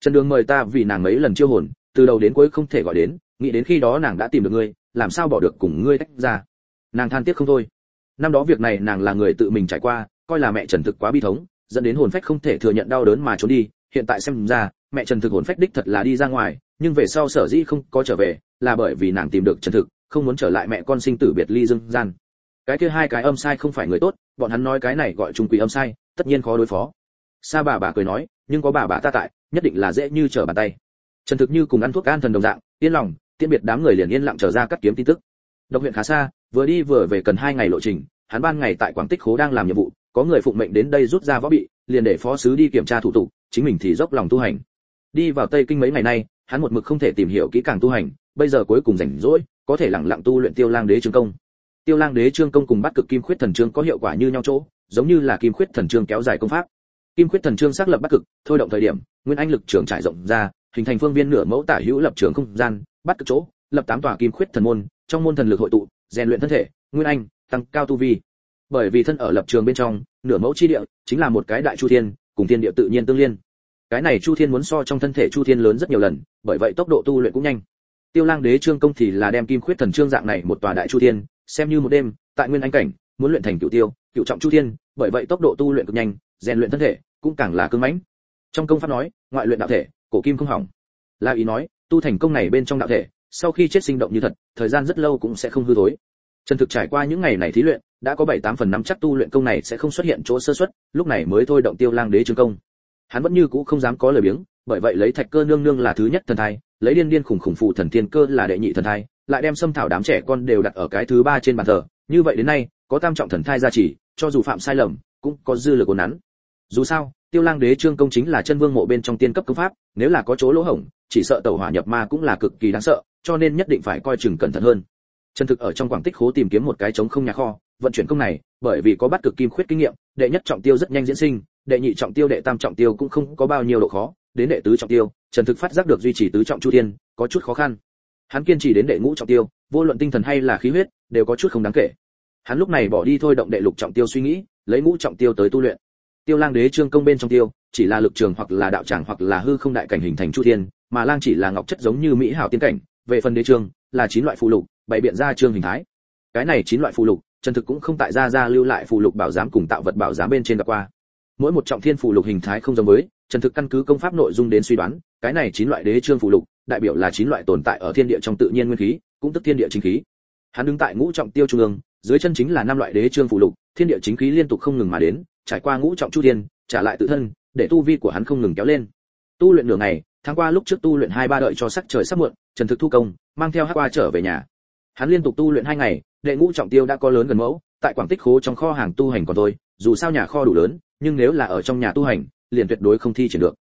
Trần đường mời ta vì nàng mấy lần chiêu hồn, từ đầu đến cuối không thể gọi đến, nghĩ đến khi đó nàng đã tìm được ngươi, làm sao bỏ được cùng ngươi tách ra? Nàng than tiếc không thôi. Năm đó việc này nàng là người tự mình trải qua, coi là mẹ trần thực quá bi thống dẫn đến hồn phách không thể thừa nhận đau đớn mà trốn đi. Hiện tại xem ra, mẹ trần thực hồn phách đích thật là đi ra ngoài, nhưng về sau sở dĩ không có trở về, là bởi vì nàng tìm được trần thực, không muốn trở lại mẹ con sinh tử biệt ly dương gian. Cái kia hai cái âm sai không phải người tốt, bọn hắn nói cái này gọi trung quỷ âm sai, tất nhiên khó đối phó. Sa bà bà cười nói, nhưng có bà bà ta tại, nhất định là dễ như trở bàn tay. Trần thực như cùng ăn thuốc an thần đồng dạng, yên lòng, tiễn biệt đám người liền yên lặng trở ra cắt kiếm tin tức. Độc huyện khá xa, vừa đi vừa về cần hai ngày lộ trình, hắn ban ngày tại quảng tích khố đang làm nhiệm vụ có người phụng mệnh đến đây rút ra võ bị, liền để phó sứ đi kiểm tra thủ tục, chính mình thì dốc lòng tu hành. Đi vào tây kinh mấy ngày nay, hắn một mực không thể tìm hiểu kỹ càng tu hành, bây giờ cuối cùng rảnh rỗi, có thể lặng lặng tu luyện tiêu lang đế trương công. Tiêu lang đế trương công cùng bắt cực kim khuyết thần trương có hiệu quả như nhau chỗ, giống như là kim khuyết thần trương kéo dài công pháp. Kim khuyết thần trương xác lập bắt cực, thôi động thời điểm, nguyên anh lực trường trải rộng ra, hình thành phương viên nửa mẫu tả hữu lập trường không gian, bắt cực chỗ, lập tám tòa kim khuyết thần môn, trong môn thần lực hội tụ, rèn luyện thân thể, nguyên anh, tăng cao tu vi bởi vì thân ở lập trường bên trong, nửa mẫu chi địa chính là một cái đại chu thiên, cùng thiên địa tự nhiên tương liên. Cái này chu thiên muốn so trong thân thể chu thiên lớn rất nhiều lần, bởi vậy tốc độ tu luyện cũng nhanh. Tiêu lang đế trương công thì là đem kim khuyết thần trương dạng này một tòa đại chu thiên, xem như một đêm, tại nguyên anh cảnh, muốn luyện thành cửu tiêu, cửu trọng chu thiên, bởi vậy tốc độ tu luyện cực nhanh, rèn luyện thân thể cũng càng là cứng mãnh. Trong công pháp nói, ngoại luyện đạo thể, cổ kim không hỏng. La ý nói, tu thành công này bên trong đạo thể, sau khi chết sinh động như thật, thời gian rất lâu cũng sẽ không hư thối. Trần thực trải qua những ngày này thí luyện đã có bảy tám phần năm chắc tu luyện công này sẽ không xuất hiện chỗ sơ suất lúc này mới thôi động tiêu lang đế trương công. Hắn vẫn như cũ không dám có lời biếng, bởi vậy lấy thạch cơ nương nương là thứ nhất thần thai, lấy điên điên khủng khủng phụ thần tiên cơ là đệ nhị thần thai, lại đem xâm thảo đám trẻ con đều đặt ở cái thứ ba trên bàn thờ. Như vậy đến nay, có tam trọng thần thai gia trì, cho dù phạm sai lầm, cũng có dư lực ổn nắn. Dù sao, tiêu lang đế trương công chính là chân vương mộ bên trong tiên cấp công pháp, nếu là có chỗ lỗ hổng, chỉ sợ tẩu hỏa nhập ma cũng là cực kỳ đáng sợ, cho nên nhất định phải coi chừng cẩn thận hơn. Chân thực ở trong quảng tích khố tìm kiếm một cái trống không nhà kho vận chuyển công này, bởi vì có bắt cực kim khuyết kinh nghiệm, đệ nhất trọng tiêu rất nhanh diễn sinh, đệ nhị trọng tiêu, đệ tam trọng tiêu cũng không có bao nhiêu độ khó, đến đệ tứ trọng tiêu, trần thực phát giác được duy trì tứ trọng chu thiên, có chút khó khăn. Hắn kiên trì đến đệ ngũ trọng tiêu, vô luận tinh thần hay là khí huyết, đều có chút không đáng kể. Hắn lúc này bỏ đi thôi động đệ lục trọng tiêu suy nghĩ, lấy ngũ trọng tiêu tới tu luyện. Tiêu lang đế trương công bên trong tiêu, chỉ là lực trường hoặc là đạo tràng hoặc là hư không đại cảnh hình thành chu thiên, mà lang chỉ là ngọc chất giống như mỹ hảo tiên cảnh. Về phần đế trương, là chín loại phụ lục, bày biện ra trương hình thái. Cái này chín loại phụ lục Trần thực cũng không tại ra ra lưu lại phụ lục bảo giám cùng tạo vật bảo giám bên trên gặp qua. Mỗi một trọng thiên phụ lục hình thái không giống với, Trần thực căn cứ công pháp nội dung đến suy đoán, cái này chín loại đế trương phụ lục, đại biểu là chín loại tồn tại ở thiên địa trong tự nhiên nguyên khí, cũng tức thiên địa chính khí. Hắn đứng tại ngũ trọng tiêu trung ương, dưới chân chính là năm loại đế trương phụ lục, thiên địa chính khí liên tục không ngừng mà đến, trải qua ngũ trọng chu thiên, trả lại tự thân, để tu vi của hắn không ngừng kéo lên. Tu luyện nửa ngày, tháng qua lúc trước tu luyện hai ba đợi cho sắc trời sắp muộn, trần thực thu công, mang theo hát qua trở về nhà hắn liên tục tu luyện hai ngày đệ ngũ trọng tiêu đã có lớn gần mẫu tại quảng tích khố trong kho hàng tu hành còn tôi, dù sao nhà kho đủ lớn nhưng nếu là ở trong nhà tu hành liền tuyệt đối không thi triển được.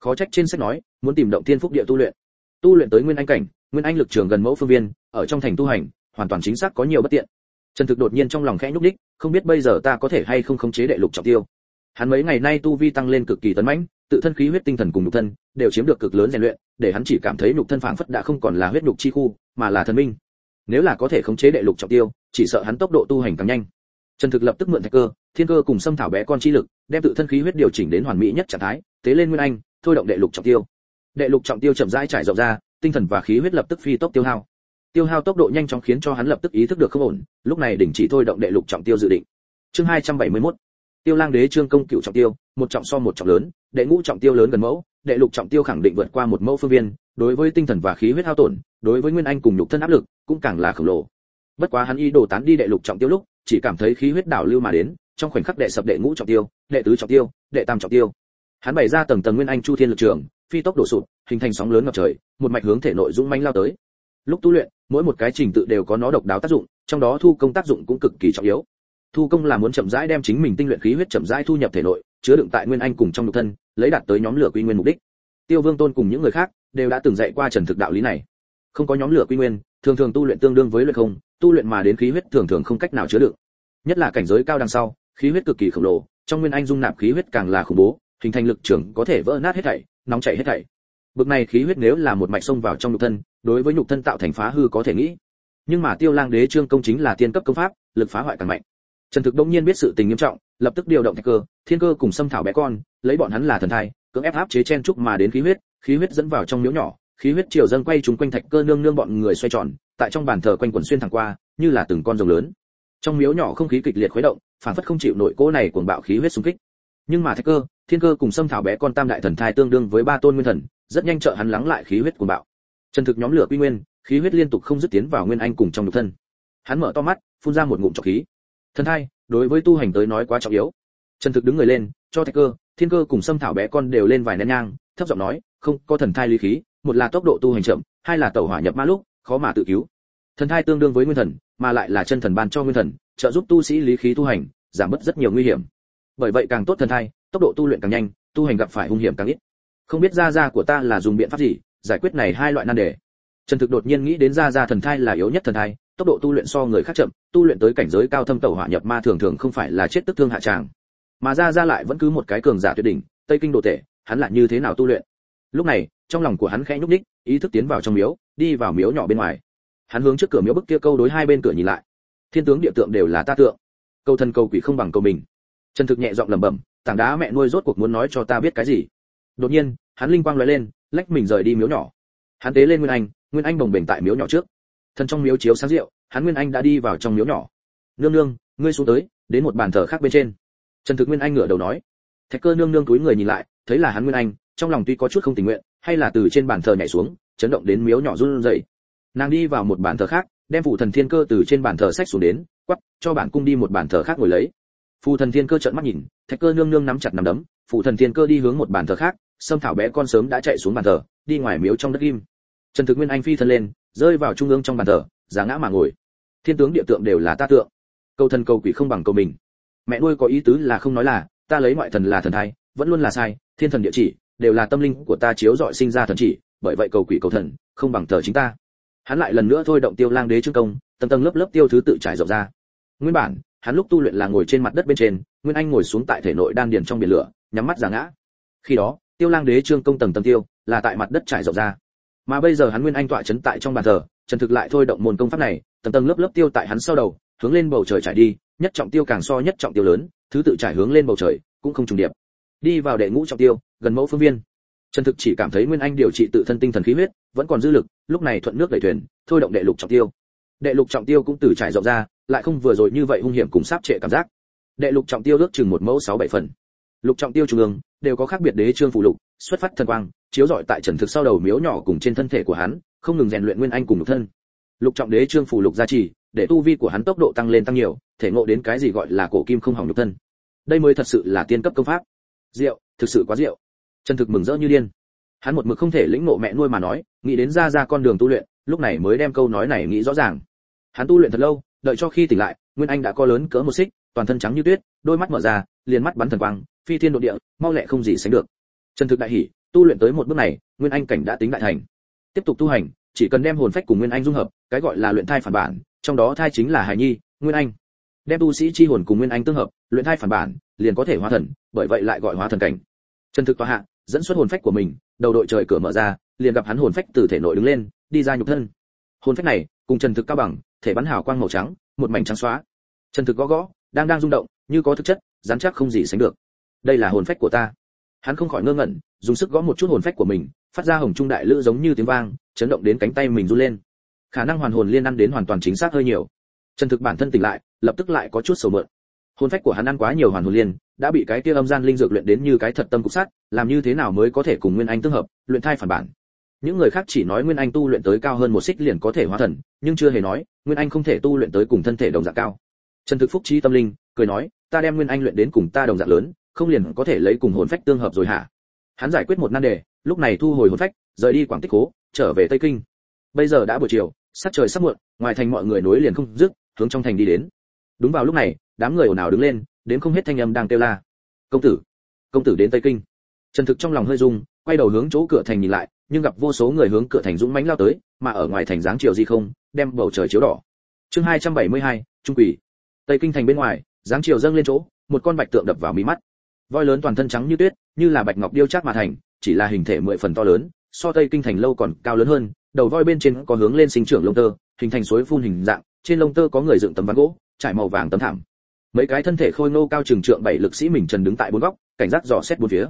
Khó trách trên sách nói muốn tìm động thiên phúc địa tu luyện. Tu luyện tới nguyên anh cảnh nguyên anh lực trường gần mẫu phương viên ở trong thành tu hành hoàn toàn chính xác có nhiều bất tiện. Trần thực đột nhiên trong lòng khẽ nhúc đích không biết bây giờ ta có thể hay không khống chế đệ lục trọng tiêu. Hắn mấy ngày nay tu vi tăng lên cực kỳ tấn mãnh tự thân khí huyết tinh thần cùng nhục thân đều chiếm được cực lớn rèn luyện để hắn chỉ cảm thấy nhục thân phảng phất đã không còn là huyết nhục chi khu mà là thần minh nếu là có thể khống chế đệ lục trọng tiêu, chỉ sợ hắn tốc độ tu hành càng nhanh. Trần thực lập tức mượn thạch cơ, thiên cơ cùng xâm thảo bé con chi lực, đem tự thân khí huyết điều chỉnh đến hoàn mỹ nhất trạng thái, tế lên nguyên anh, thôi động đệ lục trọng tiêu. Đệ lục trọng tiêu chậm rãi trải rộng ra, tinh thần và khí huyết lập tức phi tốc tiêu hao. Tiêu hao tốc độ nhanh chóng khiến cho hắn lập tức ý thức được không ổn, lúc này đình chỉ thôi động đệ lục trọng tiêu dự định. Chương 271 tiêu lang đế trương công cửu trọng tiêu, một trọng so một trọng lớn, đệ ngũ trọng tiêu lớn gần mẫu đệ lục trọng tiêu khẳng định vượt qua một mẫu phương viên, đối với tinh thần và khí huyết hao tổn, đối với nguyên anh cùng nhục thân áp lực, cũng càng là khổng lồ. Bất quá hắn y đồ tán đi đệ lục trọng tiêu lúc, chỉ cảm thấy khí huyết đảo lưu mà đến, trong khoảnh khắc đệ sập đệ ngũ trọng tiêu, đệ tứ trọng tiêu, đệ tam trọng tiêu. Hắn bày ra tầng tầng nguyên anh chu thiên lực trường, phi tốc đổ sụt hình thành sóng lớn ngập trời, một mạch hướng thể nội dũng mãnh lao tới. Lúc tu luyện, mỗi một cái trình tự đều có nó độc đáo tác dụng, trong đó thu công tác dụng cũng cực kỳ trọng yếu thu công là muốn chậm rãi đem chính mình tinh luyện khí huyết chậm rãi thu nhập thể nội, chứa đựng tại nguyên anh cùng trong nhục thân, lấy đạt tới nhóm lửa quy nguyên mục đích. Tiêu vương tôn cùng những người khác đều đã từng dạy qua trần thực đạo lý này. Không có nhóm lửa quy nguyên, thường thường tu luyện tương đương với luyện không, tu luyện mà đến khí huyết thường thường không cách nào chứa đựng. Nhất là cảnh giới cao đằng sau, khí huyết cực kỳ khổng lồ, trong nguyên anh dung nạp khí huyết càng là khủng bố, hình thành lực trưởng có thể vỡ nát hết thảy, nóng chảy hết thảy. Bực này khí huyết nếu là một mạch xông vào trong nhục thân, đối với nhục thân tạo thành phá hư có thể nghĩ. Nhưng mà tiêu lang đế trương công chính là tiên cấp công pháp, lực phá hoại càng mạnh trần thực đông nhiên biết sự tình nghiêm trọng, lập tức điều động thạch cơ, thiên cơ cùng xâm thảo bé con, lấy bọn hắn là thần thai, cưỡng ép áp chế chen trúc mà đến khí huyết khí huyết dẫn vào trong miếu nhỏ, khí huyết chiều dâng quay chúng quanh thạch cơ nương nương bọn người xoay tròn, tại trong bàn thờ quanh quần xuyên thẳng qua, như là từng con rồng lớn. Trong miếu nhỏ không khí kịch liệt khuấy động phản phất không chịu nổi cỗ này cuồng bạo khí huyết xung kích. Nhưng mà thạch cơ, thiên cơ cùng xâm thảo bé con tam đại thần thai tương đương với ba tôn nguyên thần, rất nhanh trợ hắn lắng lại khí huyết cuồng bạo. Trần thực nhóm lửa quy nguyên, khí huyết liên tục không dứt tiến vào nguyên anh cùng trong nhục thân. Hắn mở to mắt, phun ra một ngụm trọc khí thần thai, đối với tu hành tới nói quá trọng yếu. Trần thực đứng người lên, cho thạch cơ, thiên cơ cùng xâm thảo bé con đều lên vài nén nhang, thấp giọng nói, không, có thần thai lý khí, một là tốc độ tu hành chậm, hai là tẩu hỏa nhập ma lúc, khó mà tự cứu. Thần thai tương đương với nguyên thần, mà lại là chân thần ban cho nguyên thần, trợ giúp tu sĩ lý khí tu hành, giảm bớt rất nhiều nguy hiểm. Bởi vậy càng tốt thần thai, tốc độ tu luyện càng nhanh, tu hành gặp phải hung hiểm càng ít. Không biết gia gia của ta là dùng biện pháp gì, giải quyết này hai loại nan đề. Trần thực đột nhiên nghĩ đến gia gia thần thai là yếu nhất thần thai tốc độ tu luyện so người khác chậm, tu luyện tới cảnh giới cao thâm tẩu hỏa nhập ma thường thường không phải là chết tức thương hạ tràng. Mà gia gia lại vẫn cứ một cái cường giả tuyệt đỉnh, tây kinh đồ tể, hắn lại như thế nào tu luyện? Lúc này, trong lòng của hắn khẽ nhúc nhích, ý thức tiến vào trong miếu, đi vào miếu nhỏ bên ngoài. Hắn hướng trước cửa miếu bức kia câu đối hai bên cửa nhìn lại. Thiên tướng địa tượng đều là ta tượng. Câu thân câu quỷ không bằng câu mình. Trần thực nhẹ giọng lẩm bẩm, tảng đá mẹ nuôi rốt cuộc muốn nói cho ta biết cái gì? Đột nhiên, hắn linh quang lóe lên, lách mình rời đi miếu nhỏ. Hắn tế lên nguyên anh nguyên anh bồng bềnh tại miếu nhỏ trước thân trong miếu chiếu sáng rượu, hắn nguyên anh đã đi vào trong miếu nhỏ. Nương nương, ngươi xuống tới, đến một bàn thờ khác bên trên. Trần thực nguyên anh ngửa đầu nói. Thạch cơ nương nương túi người nhìn lại, thấy là hắn nguyên anh, trong lòng tuy có chút không tình nguyện, hay là từ trên bàn thờ nhảy xuống, chấn động đến miếu nhỏ run rẩy. Nàng đi vào một bàn thờ khác, đem phụ thần thiên cơ từ trên bàn thờ sách xuống đến, quắp, cho bản cung đi một bàn thờ khác ngồi lấy. Phụ thần thiên cơ trợn mắt nhìn, thạch cơ nương nương nắm chặt nắm đấm phụ thần thiên cơ đi hướng một bàn thờ khác sâm thảo bé con sớm đã chạy xuống bàn thờ, đi ngoài miếu trong đất kim trần thực nguyên anh phi thân lên rơi vào trung ương trong bàn thờ, giá ngã mà ngồi. Thiên tướng địa tượng đều là ta tượng. Cầu thần cầu quỷ không bằng cầu mình. Mẹ nuôi có ý tứ là không nói là, ta lấy ngoại thần là thần thai, vẫn luôn là sai, thiên thần địa chỉ, đều là tâm linh của ta chiếu dọi sinh ra thần chỉ, bởi vậy cầu quỷ cầu thần, không bằng thờ chính ta. Hắn lại lần nữa thôi động tiêu lang đế trương công, tầng tầng lớp lớp tiêu thứ tự trải rộng ra. Nguyên bản, hắn lúc tu luyện là ngồi trên mặt đất bên trên, nguyên anh ngồi xuống tại thể nội đan điền trong biển lửa, nhắm mắt giả ngã. Khi đó, tiêu lang đế trương công tầng tầng tiêu, là tại mặt đất trải rộng ra mà bây giờ hắn nguyên anh tọa chấn tại trong bàn thờ, trần thực lại thôi động môn công pháp này, tầng tầng lớp lớp tiêu tại hắn sau đầu, hướng lên bầu trời trải đi, nhất trọng tiêu càng so nhất trọng tiêu lớn, thứ tự trải hướng lên bầu trời, cũng không trùng điệp. Đi vào đệ ngũ trọng tiêu, gần mẫu phương viên. Trần thực chỉ cảm thấy nguyên anh điều trị tự thân tinh thần khí huyết, vẫn còn dư lực, lúc này thuận nước đẩy thuyền, thôi động đệ lục trọng tiêu. Đệ lục trọng tiêu cũng từ trải rộng ra, lại không vừa rồi như vậy hung hiểm cùng sáp trệ cảm giác. Đệ lục trọng tiêu ước chừng một mẫu sáu bảy phần. Lục trọng tiêu trung ương, đều có khác biệt đế trương phụ lục, xuất phát thần quang chiếu rọi tại trần thực sau đầu miếu nhỏ cùng trên thân thể của hắn, không ngừng rèn luyện nguyên anh cùng lục thân. Lục trọng đế trương phủ lục gia trì, để tu vi của hắn tốc độ tăng lên tăng nhiều, thể ngộ đến cái gì gọi là cổ kim không hỏng lục thân. Đây mới thật sự là tiên cấp công pháp. Diệu, thực sự quá diệu. Trần thực mừng rỡ như điên. Hắn một mực không thể lĩnh ngộ mẹ nuôi mà nói, nghĩ đến ra ra con đường tu luyện, lúc này mới đem câu nói này nghĩ rõ ràng. Hắn tu luyện thật lâu, đợi cho khi tỉnh lại, nguyên anh đã co lớn cỡ một xích, toàn thân trắng như tuyết, đôi mắt mở ra, liền mắt bắn thần quang, phi thiên độ địa, mau lẹ không gì sánh được. Trần thực đại hỉ tu luyện tới một bước này, nguyên anh cảnh đã tính đại thành. Tiếp tục tu hành, chỉ cần đem hồn phách cùng nguyên anh dung hợp, cái gọi là luyện thai phản bản, trong đó thai chính là hài nhi, nguyên anh. Đem tu sĩ chi hồn cùng nguyên anh tương hợp, luyện thai phản bản, liền có thể hóa thần, bởi vậy lại gọi hóa thần cảnh. Chân thực tọa hạ, dẫn xuất hồn phách của mình, đầu đội trời cửa mở ra, liền gặp hắn hồn phách từ thể nội đứng lên, đi ra nhục thân. Hồn phách này, cùng trần thực cao bằng, thể bắn hào quang màu trắng, một mảnh trắng xóa. Trần thực gõ gõ, đang đang rung động, như có thực chất dán chắc không gì sánh được. Đây là hồn phách của ta hắn không khỏi ngơ ngẩn, dùng sức gõ một chút hồn phách của mình, phát ra hồng trung đại lữ giống như tiếng vang, chấn động đến cánh tay mình run lên. Khả năng hoàn hồn liên ăn đến hoàn toàn chính xác hơi nhiều. Trần thực bản thân tỉnh lại, lập tức lại có chút sầu mượn. Hồn phách của hắn ăn quá nhiều hoàn hồn liên, đã bị cái kia âm gian linh dược luyện đến như cái thật tâm cục sát làm như thế nào mới có thể cùng nguyên anh tương hợp, luyện thai phản bản. Những người khác chỉ nói nguyên anh tu luyện tới cao hơn một xích liền có thể hóa thần, nhưng chưa hề nói, nguyên anh không thể tu luyện tới cùng thân thể đồng dạng cao. Trần thực phúc trí tâm linh, cười nói, ta đem nguyên anh luyện đến cùng ta đồng dạng lớn không liền có thể lấy cùng hồn phách tương hợp rồi hả? Hắn giải quyết một nan đề lúc này thu hồi hồn phách rời đi quảng tích cố trở về tây kinh. Bây giờ đã buổi chiều sắc trời sắp muộn ngoài thành mọi người nối liền không dứt hướng trong thành đi đến. Đúng vào lúc này đám người ồn ào đứng lên đến không hết thanh âm đang kêu la. Công tử công tử đến tây kinh. Trần thực trong lòng hơi rung quay đầu hướng chỗ cửa thành nhìn lại nhưng gặp vô số người hướng cửa thành dũng mãnh lao tới mà ở ngoài thành dáng chiều gì không đem bầu trời chiếu đỏ. Chương 272, trung quỷ. Tây kinh thành bên ngoài dáng chiều dâng lên chỗ một con bạch tượng đập vào mí mắt voi lớn toàn thân trắng như tuyết, như là bạch ngọc điêu chắc mà thành, chỉ là hình thể mười phần to lớn, so tây kinh thành lâu còn cao lớn hơn, đầu voi bên trên có hướng lên sinh trưởng lông tơ, hình thành suối phun hình dạng, trên lông tơ có người dựng tấm ván gỗ, trải màu vàng tấm thảm. Mấy cái thân thể khôi nô cao trừng trượng bảy lực sĩ mình trần đứng tại bốn góc, cảnh giác dò xét bốn phía.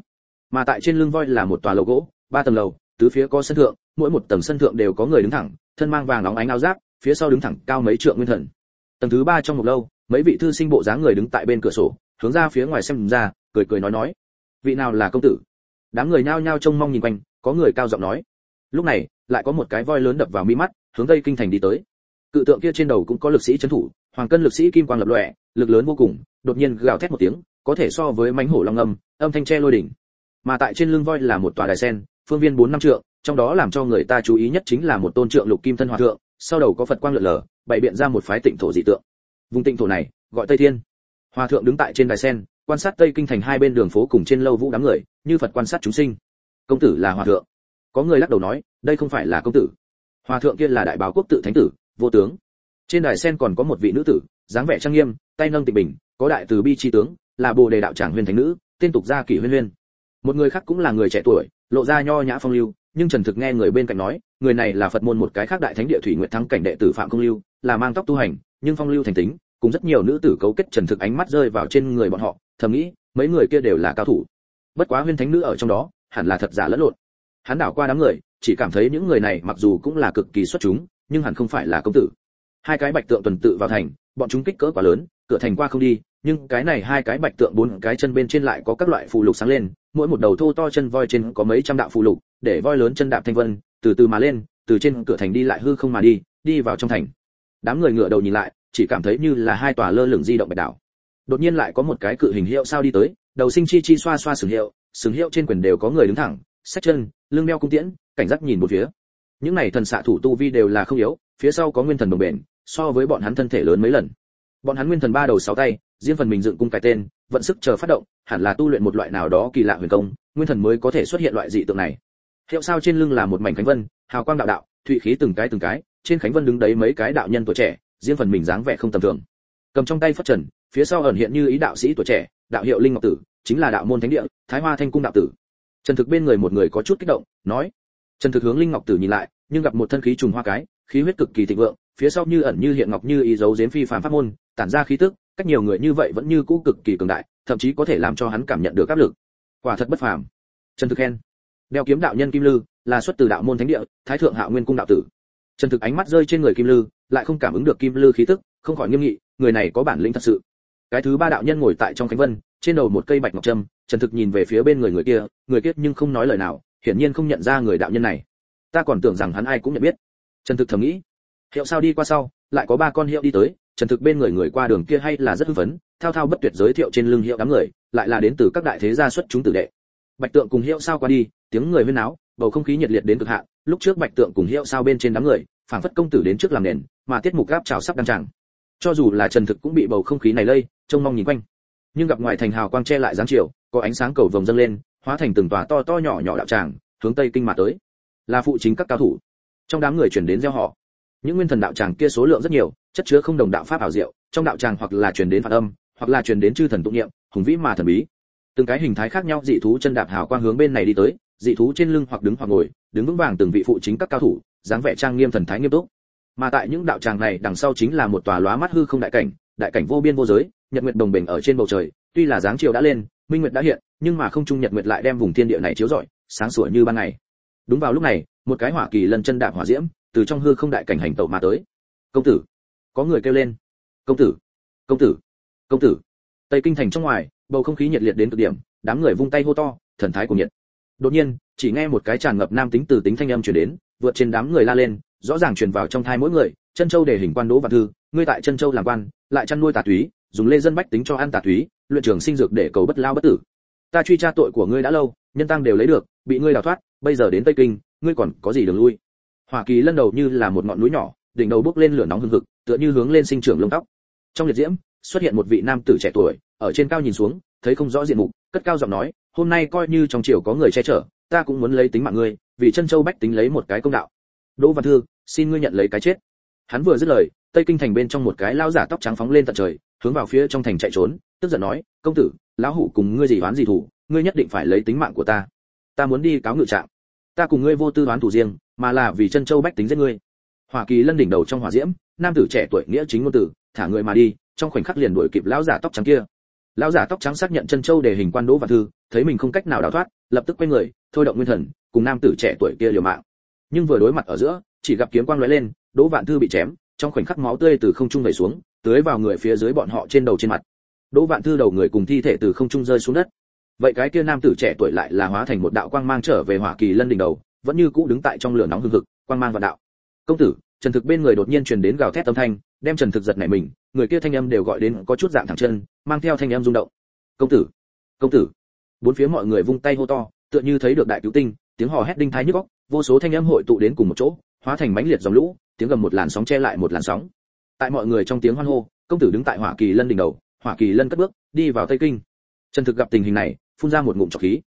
Mà tại trên lưng voi là một tòa lầu gỗ, ba tầng lầu, tứ phía có sân thượng, mỗi một tầng sân thượng đều có người đứng thẳng, thân mang vàng óng ánh áo giáp, phía sau đứng thẳng cao mấy trượng nguyên thần. Tầng thứ ba trong một lâu, mấy vị thư sinh bộ dáng người đứng tại bên cửa sổ, hướng ra phía ngoài xem ra cười cười nói nói, vị nào là công tử? Đám người nhao nhao trông mong nhìn quanh, có người cao giọng nói. Lúc này, lại có một cái voi lớn đập vào mi mắt, hướng tây kinh thành đi tới. Cự tượng kia trên đầu cũng có lực sĩ trấn thủ, hoàng cân lực sĩ kim quang lập lòe, lực lớn vô cùng, đột nhiên gào thét một tiếng, có thể so với mánh hổ long âm âm thanh tre lôi đỉnh. Mà tại trên lưng voi là một tòa đài sen, phương viên bốn năm trượng, trong đó làm cho người ta chú ý nhất chính là một tôn trượng lục kim thân hòa thượng, sau đầu có phật quang lượn lờ, bày biện ra một phái tịnh thổ dị tượng. Vùng tịnh thổ này, gọi tây thiên. Hòa thượng đứng tại trên đài sen quan sát tây kinh thành hai bên đường phố cùng trên lâu vũ đám người, như phật quan sát chúng sinh. Công tử là hòa thượng. Có người lắc đầu nói, đây không phải là công tử. Hòa thượng kia là đại báo quốc tự thánh tử, vô tướng. Trên đài sen còn có một vị nữ tử, dáng vẻ trang nghiêm, tay nâng tịch bình, có đại từ bi chi tướng, là bồ đề đạo tràng huyền thánh nữ, tên tục gia kỷ huyên huyên. Một người khác cũng là người trẻ tuổi, lộ ra nho nhã phong lưu, nhưng trần thực nghe người bên cạnh nói, người này là phật môn một cái khác đại thánh địa thủy nguyện thắng cảnh đệ tử phạm công lưu, là mang tóc tu hành, nhưng phong lưu thành tính cùng rất nhiều nữ tử cấu kết trần thực ánh mắt rơi vào trên người bọn họ, thầm nghĩ, mấy người kia đều là cao thủ. Bất quá huyên thánh nữ ở trong đó, hẳn là thật giả lẫn lộn. Hắn đảo qua đám người, chỉ cảm thấy những người này mặc dù cũng là cực kỳ xuất chúng, nhưng hẳn không phải là công tử. Hai cái bạch tượng tuần tự vào thành, bọn chúng kích cỡ quá lớn, cửa thành qua không đi, nhưng cái này hai cái bạch tượng bốn cái chân bên trên lại có các loại phù lục sáng lên, mỗi một đầu thô to chân voi trên có mấy trăm đạo phù lục, để voi lớn chân đạp thanh vân, từ từ mà lên, từ trên cửa thành đi lại hư không mà đi đi vào trong thành. Đám người ngửa đầu nhìn lại chỉ cảm thấy như là hai tòa lơ lửng di động bạch đảo. Đột nhiên lại có một cái cự hình hiệu sao đi tới, đầu sinh chi chi xoa xoa sừng hiệu sừng hiệu trên quyền đều có người đứng thẳng sách chân, lưng đeo cung tiễn, cảnh giác nhìn một phía. Những này thần xạ thủ tu vi đều là không yếu, phía sau có nguyên thần đồng bền, so với bọn hắn thân thể lớn mấy lần. Bọn hắn nguyên thần ba đầu sáu tay, riêng phần mình dựng cung cái tên, vận sức chờ phát động, hẳn là tu luyện một loại nào đó kỳ lạ huyền công, nguyên thần mới có thể xuất hiện loại dị tượng này. Hiệu sao trên lưng là một mảnh khánh vân, hào quang đạo đạo, thụy khí từng cái từng cái, trên khánh vân đứng đấy mấy cái đạo nhân tuổi trẻ riêng phần mình dáng vẻ không tầm thường. Cầm trong tay phất trần, phía sau ẩn hiện như ý đạo sĩ tuổi trẻ, đạo hiệu linh ngọc tử, chính là đạo môn thánh địa, thái hoa thanh cung đạo tử. Trần thực bên người một người có chút kích động, nói, trần thực hướng linh ngọc tử nhìn lại, nhưng gặp một thân khí trùng hoa cái, khí huyết cực kỳ thịnh vượng, phía sau như ẩn như hiện ngọc như ý dấu giếm phi phàm pháp môn, tản ra khí tức, cách nhiều người như vậy vẫn như cũ cực kỳ cường đại, thậm chí có thể làm cho hắn cảm nhận được áp lực. Quả thật bất phàm. Trần thực khen. Đeo kiếm đạo nhân kim lư là xuất từ đạo môn thánh địa, thái thượng hạo nguyên cung đạo tử trần thực ánh mắt rơi trên người kim lư, lại không cảm ứng được kim lư khí tức, không khỏi nghiêm nghị, người này có bản lĩnh thật sự. Cái thứ ba đạo nhân ngồi tại trong khánh vân, trên đầu một cây bạch ngọc trâm, trần thực nhìn về phía bên người người kia người kia nhưng không nói lời nào, hiển nhiên không nhận ra người đạo nhân này. Ta còn tưởng rằng hắn ai cũng nhận biết. Trần thực thầm nghĩ. Hiệu sao đi qua sau, lại có ba con hiệu đi tới, trần thực bên người người qua đường kia hay là rất hưng phấn, thao thao bất tuyệt giới thiệu trên lưng hiệu đám người, lại là đến từ các đại thế gia xuất chúng tử đệ. Bạch tượng cùng hiệu sao qua đi, tiếng người huyên náo bầu không khí nhiệt liệt đến cực hạn, lúc trước bạch tượng cùng hiệu sao bên trên đám người, phảng phất công tử đến trước làm nền, mà tiết mục gáp chào sắp đăng tràng. Cho dù là trần thực cũng bị bầu không khí này lây, trông mong nhìn quanh. Nhưng gặp ngoài thành hào quang che lại giáng chiều, có ánh sáng cầu vồng dâng lên, hóa thành từng tòa to to nhỏ nhỏ đạo tràng, hướng tây kinh mà tới. Là phụ chính các cao thủ. Trong đám người chuyển đến gieo họ. Những nguyên thần đạo tràng kia số lượng rất nhiều, chất chứa không đồng đạo pháp ảo diệu, trong đạo tràng hoặc là truyền đến phạt âm, hoặc là truyền đến chư thần tụng niệm, hùng vĩ mà thần bí. Từng cái hình thái khác nhau dị thú chân đạp hào quang hướng bên này đi tới dị thú trên lưng hoặc đứng hoặc ngồi, đứng vững vàng từng vị phụ chính các cao thủ, dáng vẻ trang nghiêm thần thái nghiêm túc. Mà tại những đạo tràng này đằng sau chính là một tòa lóa mắt hư không đại cảnh đại cảnh vô biên vô giới, nhật nguyệt đồng bình ở trên bầu trời, tuy là dáng chiều đã lên, minh nguyệt đã hiện, nhưng mà không trung nhật nguyệt lại đem vùng thiên địa này chiếu rọi, sáng sủa như ban ngày. Đúng vào lúc này, một cái hỏa kỳ lần chân đạp hỏa diễm, từ trong hư không đại cảnh hành tẩu mà tới. Công tử! Có người kêu lên. Công tử! Công tử! Công tử! Tây kinh thành trong ngoài, bầu không khí nhiệt liệt đến cực điểm, đám người vung tay hô to, thần thái của nhiệt đột nhiên, chỉ nghe một cái tràn ngập nam tính từ tính thanh âm truyền đến, vượt trên đám người la lên, rõ ràng truyền vào trong thai mỗi người, chân châu để hình quan đỗ và thư, ngươi tại chân châu làm quan, lại chăn nuôi tà túy, dùng lê dân bách tính cho ăn tà túy, luyện trường sinh dược để cầu bất lao bất tử. Ta truy tra tội của ngươi đã lâu, nhân tăng đều lấy được, bị ngươi đào thoát, bây giờ đến tây kinh, ngươi còn có gì đường lui? Hoa kỳ lân đầu như là một ngọn núi nhỏ, đỉnh đầu bốc lên lửa nóng hừng hực, tựa như hướng lên sinh trưởng lông tóc. Trong liệt diễm, xuất hiện một vị nam tử trẻ tuổi, ở trên cao nhìn xuống thấy không rõ diện mục, cất cao giọng nói, hôm nay coi như trong triều có người che chở, ta cũng muốn lấy tính mạng ngươi, vì chân châu bách tính lấy một cái công đạo. Đỗ văn thư, xin ngươi nhận lấy cái chết. Hắn vừa dứt lời, tây kinh thành bên trong một cái lão giả tóc trắng phóng lên tận trời, hướng vào phía trong thành chạy trốn, tức giận nói, công tử, lão hủ cùng ngươi gì đoán gì thủ, ngươi nhất định phải lấy tính mạng của ta. Ta muốn đi cáo ngự trạng. Ta cùng ngươi vô tư đoán thủ riêng, mà là vì chân châu bách tính giết ngươi. Hỏa kỳ lân đỉnh đầu trong hỏa diễm, nam tử trẻ tuổi nghĩa chính ngôn tử, thả người mà đi, trong khoảnh khắc liền đuổi kịp lão giả tóc trắng kia lão giả tóc trắng xác nhận chân châu để hình quan đỗ và thư, thấy mình không cách nào đào thoát, lập tức quay người, thôi động nguyên thần, cùng nam tử trẻ tuổi kia liều mạng. Nhưng vừa đối mặt ở giữa, chỉ gặp kiếm quang lóe lên, đỗ vạn thư bị chém, trong khoảnh khắc máu tươi từ không trung vẩy xuống, tưới vào người phía dưới bọn họ trên đầu trên mặt. Đỗ vạn thư đầu người cùng thi thể từ không trung rơi xuống đất. Vậy cái kia nam tử trẻ tuổi lại là hóa thành một đạo quang mang trở về hỏa kỳ lân đỉnh đầu, vẫn như cũ đứng tại trong lửa nóng hừng hực, quang mang và đạo. Công tử. Trần thực bên người đột nhiên truyền đến gào thét âm thanh, đem trần thực giật nảy mình người kia thanh âm đều gọi đến có chút dạng thẳng chân, mang theo thanh âm rung động. Công tử công tử. Bốn phía mọi người vung tay hô to, tựa như thấy được đại cứu tinh, tiếng hò hét đinh thái nhức óc, vô số thanh âm hội tụ đến cùng một chỗ, hóa thành mãnh liệt dòng lũ, tiếng gầm một làn sóng che lại một làn sóng. Tại mọi người trong tiếng hoan hô, công tử đứng tại hỏa kỳ lân đỉnh đầu, hỏa kỳ lân cất bước, đi vào tây kinh. Trần thực gặp tình hình này, phun ra một ngụm trọc khí.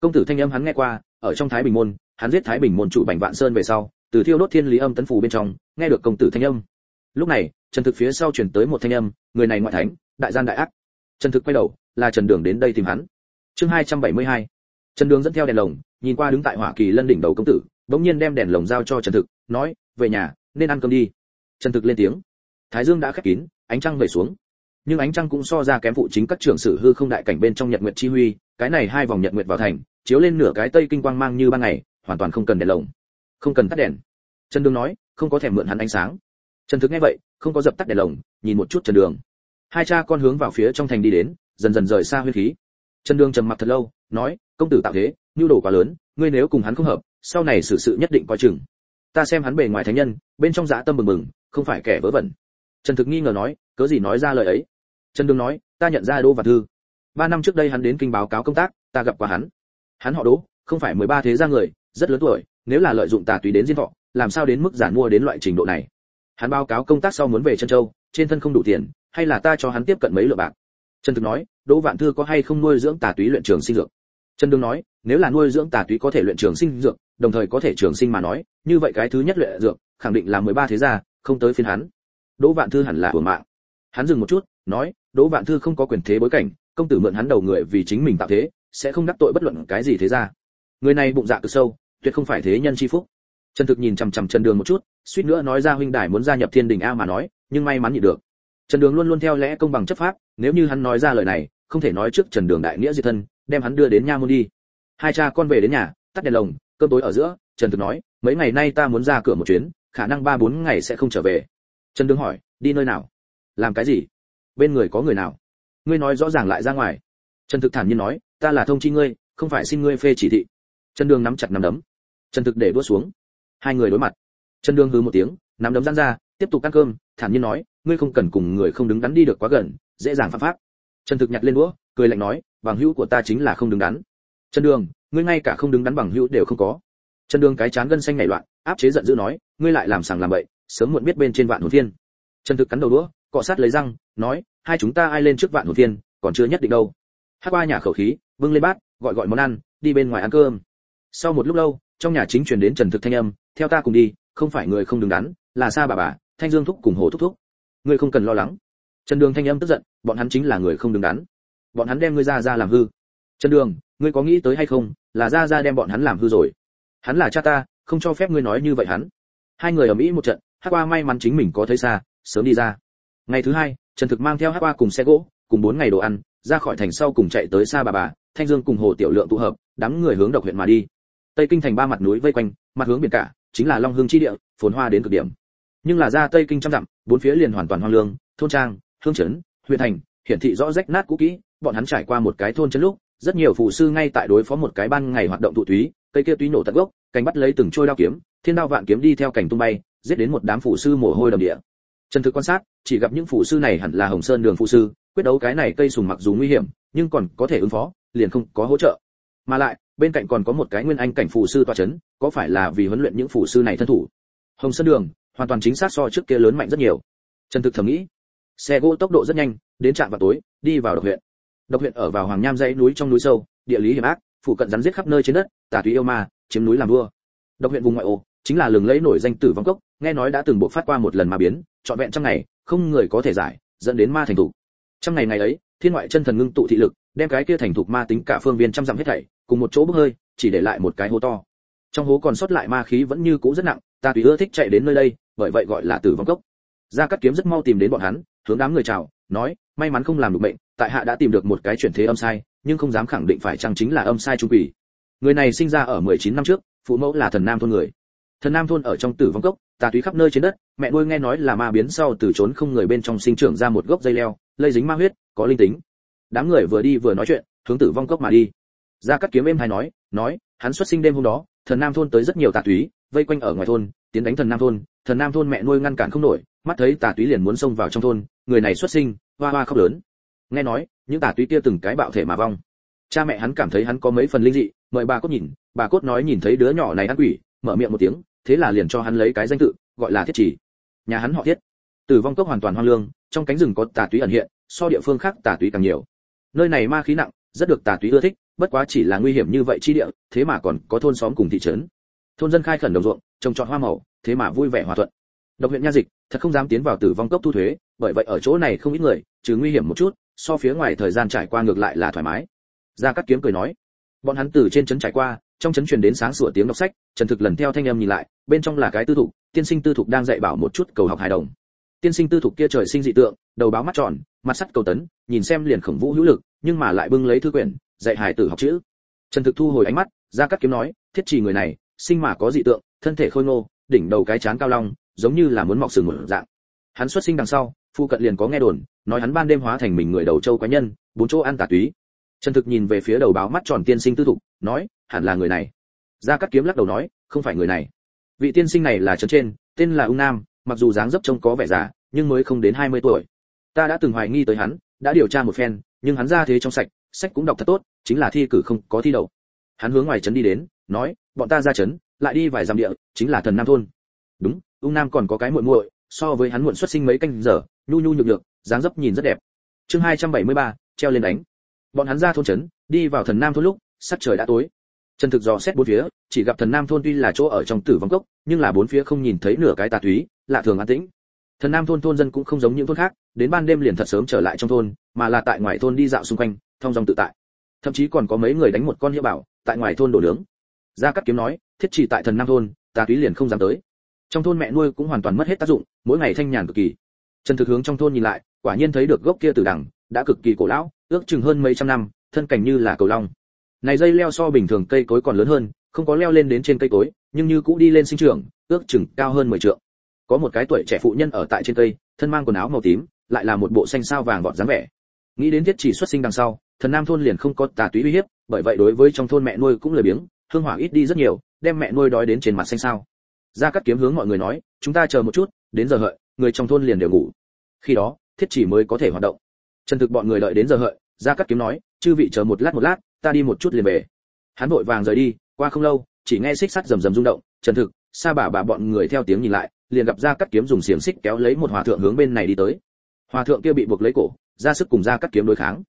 Công tử thanh âm hắn nghe qua, ở trong thái bình môn, hắn giết thái bình môn chủ bành vạn sơn về sau, từ thiêu đốt thiên lý âm tấn phù bên trong, nghe được công tử thanh âm. Lúc này trần thực phía sau chuyển tới một thanh âm, người này ngoại thánh, đại gian đại ác. Trần thực quay đầu, là trần đường đến đây tìm hắn. Chương 272. trần đường dẫn theo đèn lồng, nhìn qua đứng tại hỏa kỳ lân đỉnh đầu công tử, bỗng nhiên đem đèn lồng giao cho trần thực, nói, về nhà, nên ăn cơm đi. Trần thực lên tiếng. Thái dương đã khép kín, ánh trăng về xuống. Nhưng ánh trăng cũng so ra kém phụ chính các trưởng sử hư không đại cảnh bên trong nhật nguyệt chi huy, cái này hai vòng nhật nguyệt vào thành, chiếu lên nửa cái tây kinh quang mang như ban ngày, hoàn toàn không cần đèn lồng. Không cần tắt đèn. Trần đường nói, không có thèm mượn hắn ánh sáng trần thực nghe vậy, không có dập tắt đèn lồng, nhìn một chút trần đường. Hai cha con hướng vào phía trong thành đi đến, dần dần rời xa huyên khí. Trần đường trầm mặc thật lâu, nói, công tử tạo thế, nhu đồ quá lớn, ngươi nếu cùng hắn không hợp, sau này xử sự nhất định coi chừng. Ta xem hắn bề ngoài thánh nhân, bên trong dã tâm bừng bừng, không phải kẻ vớ vẩn. Trần thực nghi ngờ nói, cớ gì nói ra lời ấy? Trần đường nói, ta nhận ra đỗ và thư. Ba năm trước đây hắn đến kinh báo cáo công tác, ta gặp qua hắn. Hắn họ đỗ, không phải mười ba thế gia người, rất lớn tuổi, nếu là lợi dụng tà túy đến diên thọ, làm sao đến mức giản mua đến loại trình độ này? Hắn báo cáo công tác sau muốn về chân châu, trên thân không đủ tiền, hay là ta cho hắn tiếp cận mấy lượng bạc? Trần thực nói, đỗ vạn thư có hay không nuôi dưỡng tà túy luyện trường sinh dược? Trần đương nói, nếu là nuôi dưỡng tà túy có thể luyện trường sinh dược, đồng thời có thể trường sinh mà nói, như vậy cái thứ nhất luyện dược, khẳng định là mười ba thế gia, không tới phiên hắn. Đỗ vạn thư hẳn là hưởng mạng. Hắn dừng một chút, nói, đỗ vạn thư không có quyền thế bối cảnh, công tử mượn hắn đầu người vì chính mình tạo thế, sẽ không đắc tội bất luận cái gì thế ra người này bụng dạ cực sâu, tuyệt không phải thế nhân chi phúc trần thực nhìn chằm chằm trần đường một chút, suýt nữa nói ra huynh đài muốn gia nhập thiên đình a mà nói, nhưng may mắn nhịn được. Trần đường luôn luôn theo lẽ công bằng chấp pháp, nếu như hắn nói ra lời này, không thể nói trước trần đường đại nghĩa diệt thân, đem hắn đưa đến nha môn đi. Hai cha con về đến nhà, tắt đèn lồng, cơm tối ở giữa, trần thực nói, mấy ngày nay ta muốn ra cửa một chuyến, khả năng ba bốn ngày sẽ không trở về. Trần đường hỏi, đi nơi nào? Làm cái gì? Bên người có người nào? Ngươi nói rõ ràng lại ra ngoài. Trần thực thản nhiên nói, ta là thông chi ngươi, không phải xin ngươi phê chỉ thị. Trần đường nắm chặt nắm đấm. Trần thực để đua xuống hai người đối mặt. Trần đường hừ một tiếng, nắm đấm giãn ra, tiếp tục ăn cơm, thản nhiên nói, ngươi không cần cùng người không đứng đắn đi được quá gần, dễ dàng phạm pháp. Trần thực nhặt lên đũa, cười lạnh nói, bằng hữu của ta chính là không đứng đắn. Trần đường, ngươi ngay cả không đứng đắn bằng hữu đều không có. Trần đường cái chán gân xanh nảy loạn, áp chế giận dữ nói, ngươi lại làm sàng làm bậy, sớm muộn biết bên trên vạn hồn thiên trần thực cắn đầu đũa, cọ sát lấy răng, nói, hai chúng ta ai lên trước vạn hồn thiên còn chưa nhất định đâu. Hát qua nhà khẩu khí, bưng lên bát, gọi gọi món ăn, đi bên ngoài ăn cơm. Sau một lúc lâu, trong nhà chính truyền đến trần thực thanh âm theo ta cùng đi, không phải người không đứng đắn, là xa bà bà, thanh dương thúc cùng hồ thúc thúc. Ngươi không cần lo lắng. Trần đường thanh âm tức giận, bọn hắn chính là người không đứng đắn. Bọn hắn đem ngươi ra ra làm hư. Trần đường, ngươi có nghĩ tới hay không, là ra ra đem bọn hắn làm hư rồi? Hắn là cha ta, không cho phép ngươi nói như vậy hắn. Hai người ở mỹ một trận hát qua may mắn chính mình có thấy xa, sớm đi ra. Ngày thứ hai, trần thực mang theo hát qua cùng xe gỗ, cùng bốn ngày đồ ăn, ra khỏi thành sau cùng chạy tới xa bà bà, thanh dương cùng hồ tiểu lượng tụ hợp, đám người hướng độc huyện mà đi. Tây kinh thành ba mặt núi vây quanh, mặt hướng biển cả chính là long hương chi địa, phồn hoa đến cực điểm. Nhưng là ra tây kinh trăm dặm, bốn phía liền hoàn toàn hoang lương, thôn trang, hương trấn huyện thành, hiển thị rõ rách nát cũ kỹ, bọn hắn trải qua một cái thôn trấn lúc, rất nhiều phụ sư ngay tại đối phó một cái ban ngày hoạt động tụ túy, cây kia túy nổ tận gốc, cành bắt lấy từng trôi đao kiếm, thiên đao vạn kiếm đi theo cảnh tung bay, giết đến một đám phụ sư mồ hôi đầm địa. Trần thực quan sát, chỉ gặp những phụ sư này hẳn là hồng sơn đường phụ sư, quyết đấu cái này cây sùng mặc dù nguy hiểm, nhưng còn có thể ứng phó, liền không có hỗ trợ mà lại, bên cạnh còn có một cái nguyên anh cảnh phù sư tọa chấn, có phải là vì huấn luyện những phù sư này thân thủ? Hồng sơn đường, hoàn toàn chính xác so trước kia lớn mạnh rất nhiều. Trần thực thầm nghĩ, xe gỗ tốc độ rất nhanh, đến trạm vào tối, đi vào độc huyện. Độc huyện ở vào hoàng nham dãy núi trong núi sâu, địa lý hiểm ác phụ cận rắn giết khắp nơi trên đất, tà túy yêu ma, chiếm núi làm vua. Độc huyện vùng ngoại ô, chính là lừng lẫy nổi danh tử vong cốc, nghe nói đã từng bộ phát qua một lần mà biến, trọn vẹn trong ngày, không người có thể giải, dẫn đến ma thành thủ. Trong ngày ngày ấy, thiên ngoại chân thần ngưng tụ thị lực, đem cái kia thành thục ma tính cả phương viên trăm dặm hết thảy cùng một chỗ bốc hơi, chỉ để lại một cái hố to. Trong hố còn sót lại ma khí vẫn như cũ rất nặng, ta tùy ưa thích chạy đến nơi đây, bởi vậy gọi là tử vong cốc. Gia cát kiếm rất mau tìm đến bọn hắn, hướng đám người chào, nói, may mắn không làm được bệnh, tại hạ đã tìm được một cái chuyển thế âm sai, nhưng không dám khẳng định phải chăng chính là âm sai trung quỷ. Người này sinh ra ở 19 năm trước, phụ mẫu là thần nam thôn người. Thần nam thôn ở trong tử vong cốc tà túy khắp nơi trên đất, mẹ nuôi nghe nói là ma biến sau từ trốn không người bên trong sinh trưởng ra một gốc dây leo, lây dính ma huyết, có linh tính. Đám người vừa đi vừa nói chuyện, hướng tử vong cốc mà đi gia cát kiếm êm hay nói nói, hắn xuất sinh đêm hôm đó, thần nam thôn tới rất nhiều tà túy, vây quanh ở ngoài thôn, tiến đánh thần nam thôn, thần nam thôn mẹ nuôi ngăn cản không nổi, mắt thấy tà túy liền muốn xông vào trong thôn, người này xuất sinh, hoa hoa khóc lớn. Nghe nói, những tà túy kia từng cái bạo thể mà vong. Cha mẹ hắn cảm thấy hắn có mấy phần linh dị, mời bà cốt nhìn, bà cốt nói nhìn thấy đứa nhỏ này ăn quỷ, mở miệng một tiếng, thế là liền cho hắn lấy cái danh tự, gọi là thiết chỉ. Nhà hắn họ thiết. Tử vong cốc hoàn toàn hoang lương, trong cánh rừng có tà túy ẩn hiện, so địa phương khác tà túy càng nhiều. Nơi này ma khí nặng, rất được tà túy ưa thích bất quá chỉ là nguy hiểm như vậy chi địa, thế mà còn có thôn xóm cùng thị trấn. Thôn dân khai khẩn đồng ruộng, trồng trọt hoa màu, thế mà vui vẻ hòa thuận. Độc huyện nha dịch, thật không dám tiến vào tử vong cốc thu thuế, bởi vậy ở chỗ này không ít người, trừ nguy hiểm một chút, so phía ngoài thời gian trải qua ngược lại là thoải mái. Gia cát kiếm cười nói, bọn hắn từ trên trấn trải qua, trong trấn truyền đến sáng sủa tiếng đọc sách, trần thực lần theo thanh âm nhìn lại, bên trong là cái tư thục, tiên sinh tư thục đang dạy bảo một chút cầu học hài đồng. Tiên sinh tư thục kia trời sinh dị tượng, đầu báo mắt tròn, mặt sắt cầu tấn, nhìn xem liền khổng vũ hữu lực, nhưng mà lại bưng lấy thư quyển dạy hài tử học chữ. Trần thực thu hồi ánh mắt, ra các kiếm nói, thiết trì người này, sinh mà có dị tượng, thân thể khôi ngô, đỉnh đầu cái chán cao long, giống như là muốn mọc sừng một dạng. Hắn xuất sinh đằng sau, phu cận liền có nghe đồn, nói hắn ban đêm hóa thành mình người đầu châu quái nhân, bốn chỗ ăn tà túy. Trần thực nhìn về phía đầu báo mắt tròn tiên sinh tư thục, nói, hẳn là người này. Ra cát kiếm lắc đầu nói, không phải người này. Vị tiên sinh này là trấn trên, tên là ung nam, mặc dù dáng dấp trông có vẻ già, nhưng mới không đến 20 tuổi. Ta đã từng hoài nghi tới hắn, đã điều tra một phen, nhưng hắn ra thế trong sạch sách cũng đọc thật tốt chính là thi cử không có thi đậu. Hắn hướng ngoài trấn đi đến nói bọn ta ra trấn lại đi vài dặm địa chính là thần nam thôn. Đúng ung nam còn có cái muội muội so với hắn muộn xuất sinh mấy canh giờ nhu nhu nhược nhược dáng dấp nhìn rất đẹp. Chương 273, treo lên đánh. Bọn hắn ra thôn trấn đi vào thần nam thôn lúc sắc trời đã tối. Trần thực dò xét bốn phía chỉ gặp thần nam thôn tuy là chỗ ở trong tử vong cốc nhưng là bốn phía không nhìn thấy nửa cái tà túy lạ thường an tĩnh. Thần nam thôn thôn dân cũng không giống những thôn khác đến ban đêm liền thật sớm trở lại trong thôn mà là tại ngoài thôn đi dạo xung quanh thong dong tự tại. Thậm chí còn có mấy người đánh một con hiệu bảo, tại ngoài thôn đổ nướng. Gia cát kiếm nói, thiết chỉ tại thần nam thôn, ta túy liền không dám tới. Trong thôn mẹ nuôi cũng hoàn toàn mất hết tác dụng, mỗi ngày thanh nhàn cực kỳ. Trần thực hướng trong thôn nhìn lại, quả nhiên thấy được gốc kia từ đằng, đã cực kỳ cổ lão, ước chừng hơn mấy trăm năm, thân cảnh như là cầu long. Này dây leo so bình thường cây cối còn lớn hơn, không có leo lên đến trên cây cối, nhưng như cũ đi lên sinh trưởng, ước chừng cao hơn 10 trượng. Có một cái tuổi trẻ phụ nhân ở tại trên cây, thân mang quần áo màu tím, lại là một bộ xanh sao vàng vọt dáng vẻ. Nghĩ đến thiết chỉ xuất sinh đằng sau thần nam thôn liền không có tà túy uy hiếp, bởi vậy đối với trong thôn mẹ nuôi cũng lười biếng, hương hỏa ít đi rất nhiều, đem mẹ nuôi đói đến trên mặt xanh sao. Ra cắt kiếm hướng mọi người nói, chúng ta chờ một chút, đến giờ hợi, người trong thôn liền đều ngủ. Khi đó, thiết chỉ mới có thể hoạt động. Trần thực bọn người đợi đến giờ hợi ra cắt kiếm nói, chư vị chờ một lát một lát, ta đi một chút liền về. Hắn vội vàng rời đi, qua không lâu, chỉ nghe xích sắt rầm rầm rung động trần thực, sa bà bà bọn người theo tiếng nhìn lại, liền gặp ra cắt kiếm dùng xiềng xích kéo lấy một hòa thượng hướng bên này đi tới. Hòa thượng kia bị buộc lấy cổ, ra sức cùng ra cắt kiếm đối kháng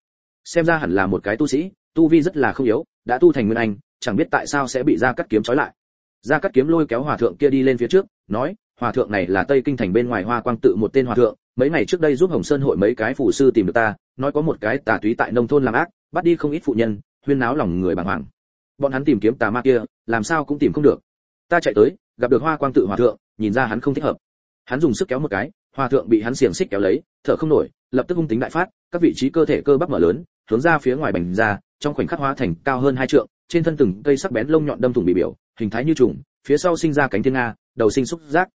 xem ra hẳn là một cái tu sĩ, tu vi rất là không yếu, đã tu thành nguyên anh, chẳng biết tại sao sẽ bị ra cắt kiếm trói lại. Ra cắt kiếm lôi kéo hòa thượng kia đi lên phía trước, nói, hòa thượng này là tây kinh thành bên ngoài hoa quang tự một tên hòa thượng, mấy ngày trước đây giúp hồng sơn hội mấy cái phụ sư tìm được ta, nói có một cái tà túy tại nông thôn làm ác, bắt đi không ít phụ nhân, huyên náo lòng người bàng hoàng. Bọn hắn tìm kiếm tà ma kia, làm sao cũng tìm không được. Ta chạy tới, gặp được hoa quang tự hòa thượng, nhìn ra hắn không thích hợp. Hắn dùng sức kéo một cái, hòa thượng bị hắn xiềng xích kéo lấy, thở không nổi, lập tức hung tính đại phát, các vị trí cơ thể cơ bắp mở lớn hướng ra phía ngoài bành ra, trong khoảnh khắc hóa thành cao hơn hai trượng, trên thân từng cây sắc bén lông nhọn đâm thủng bị biểu, hình thái như trùng, phía sau sinh ra cánh thiên nga, đầu sinh xúc giác.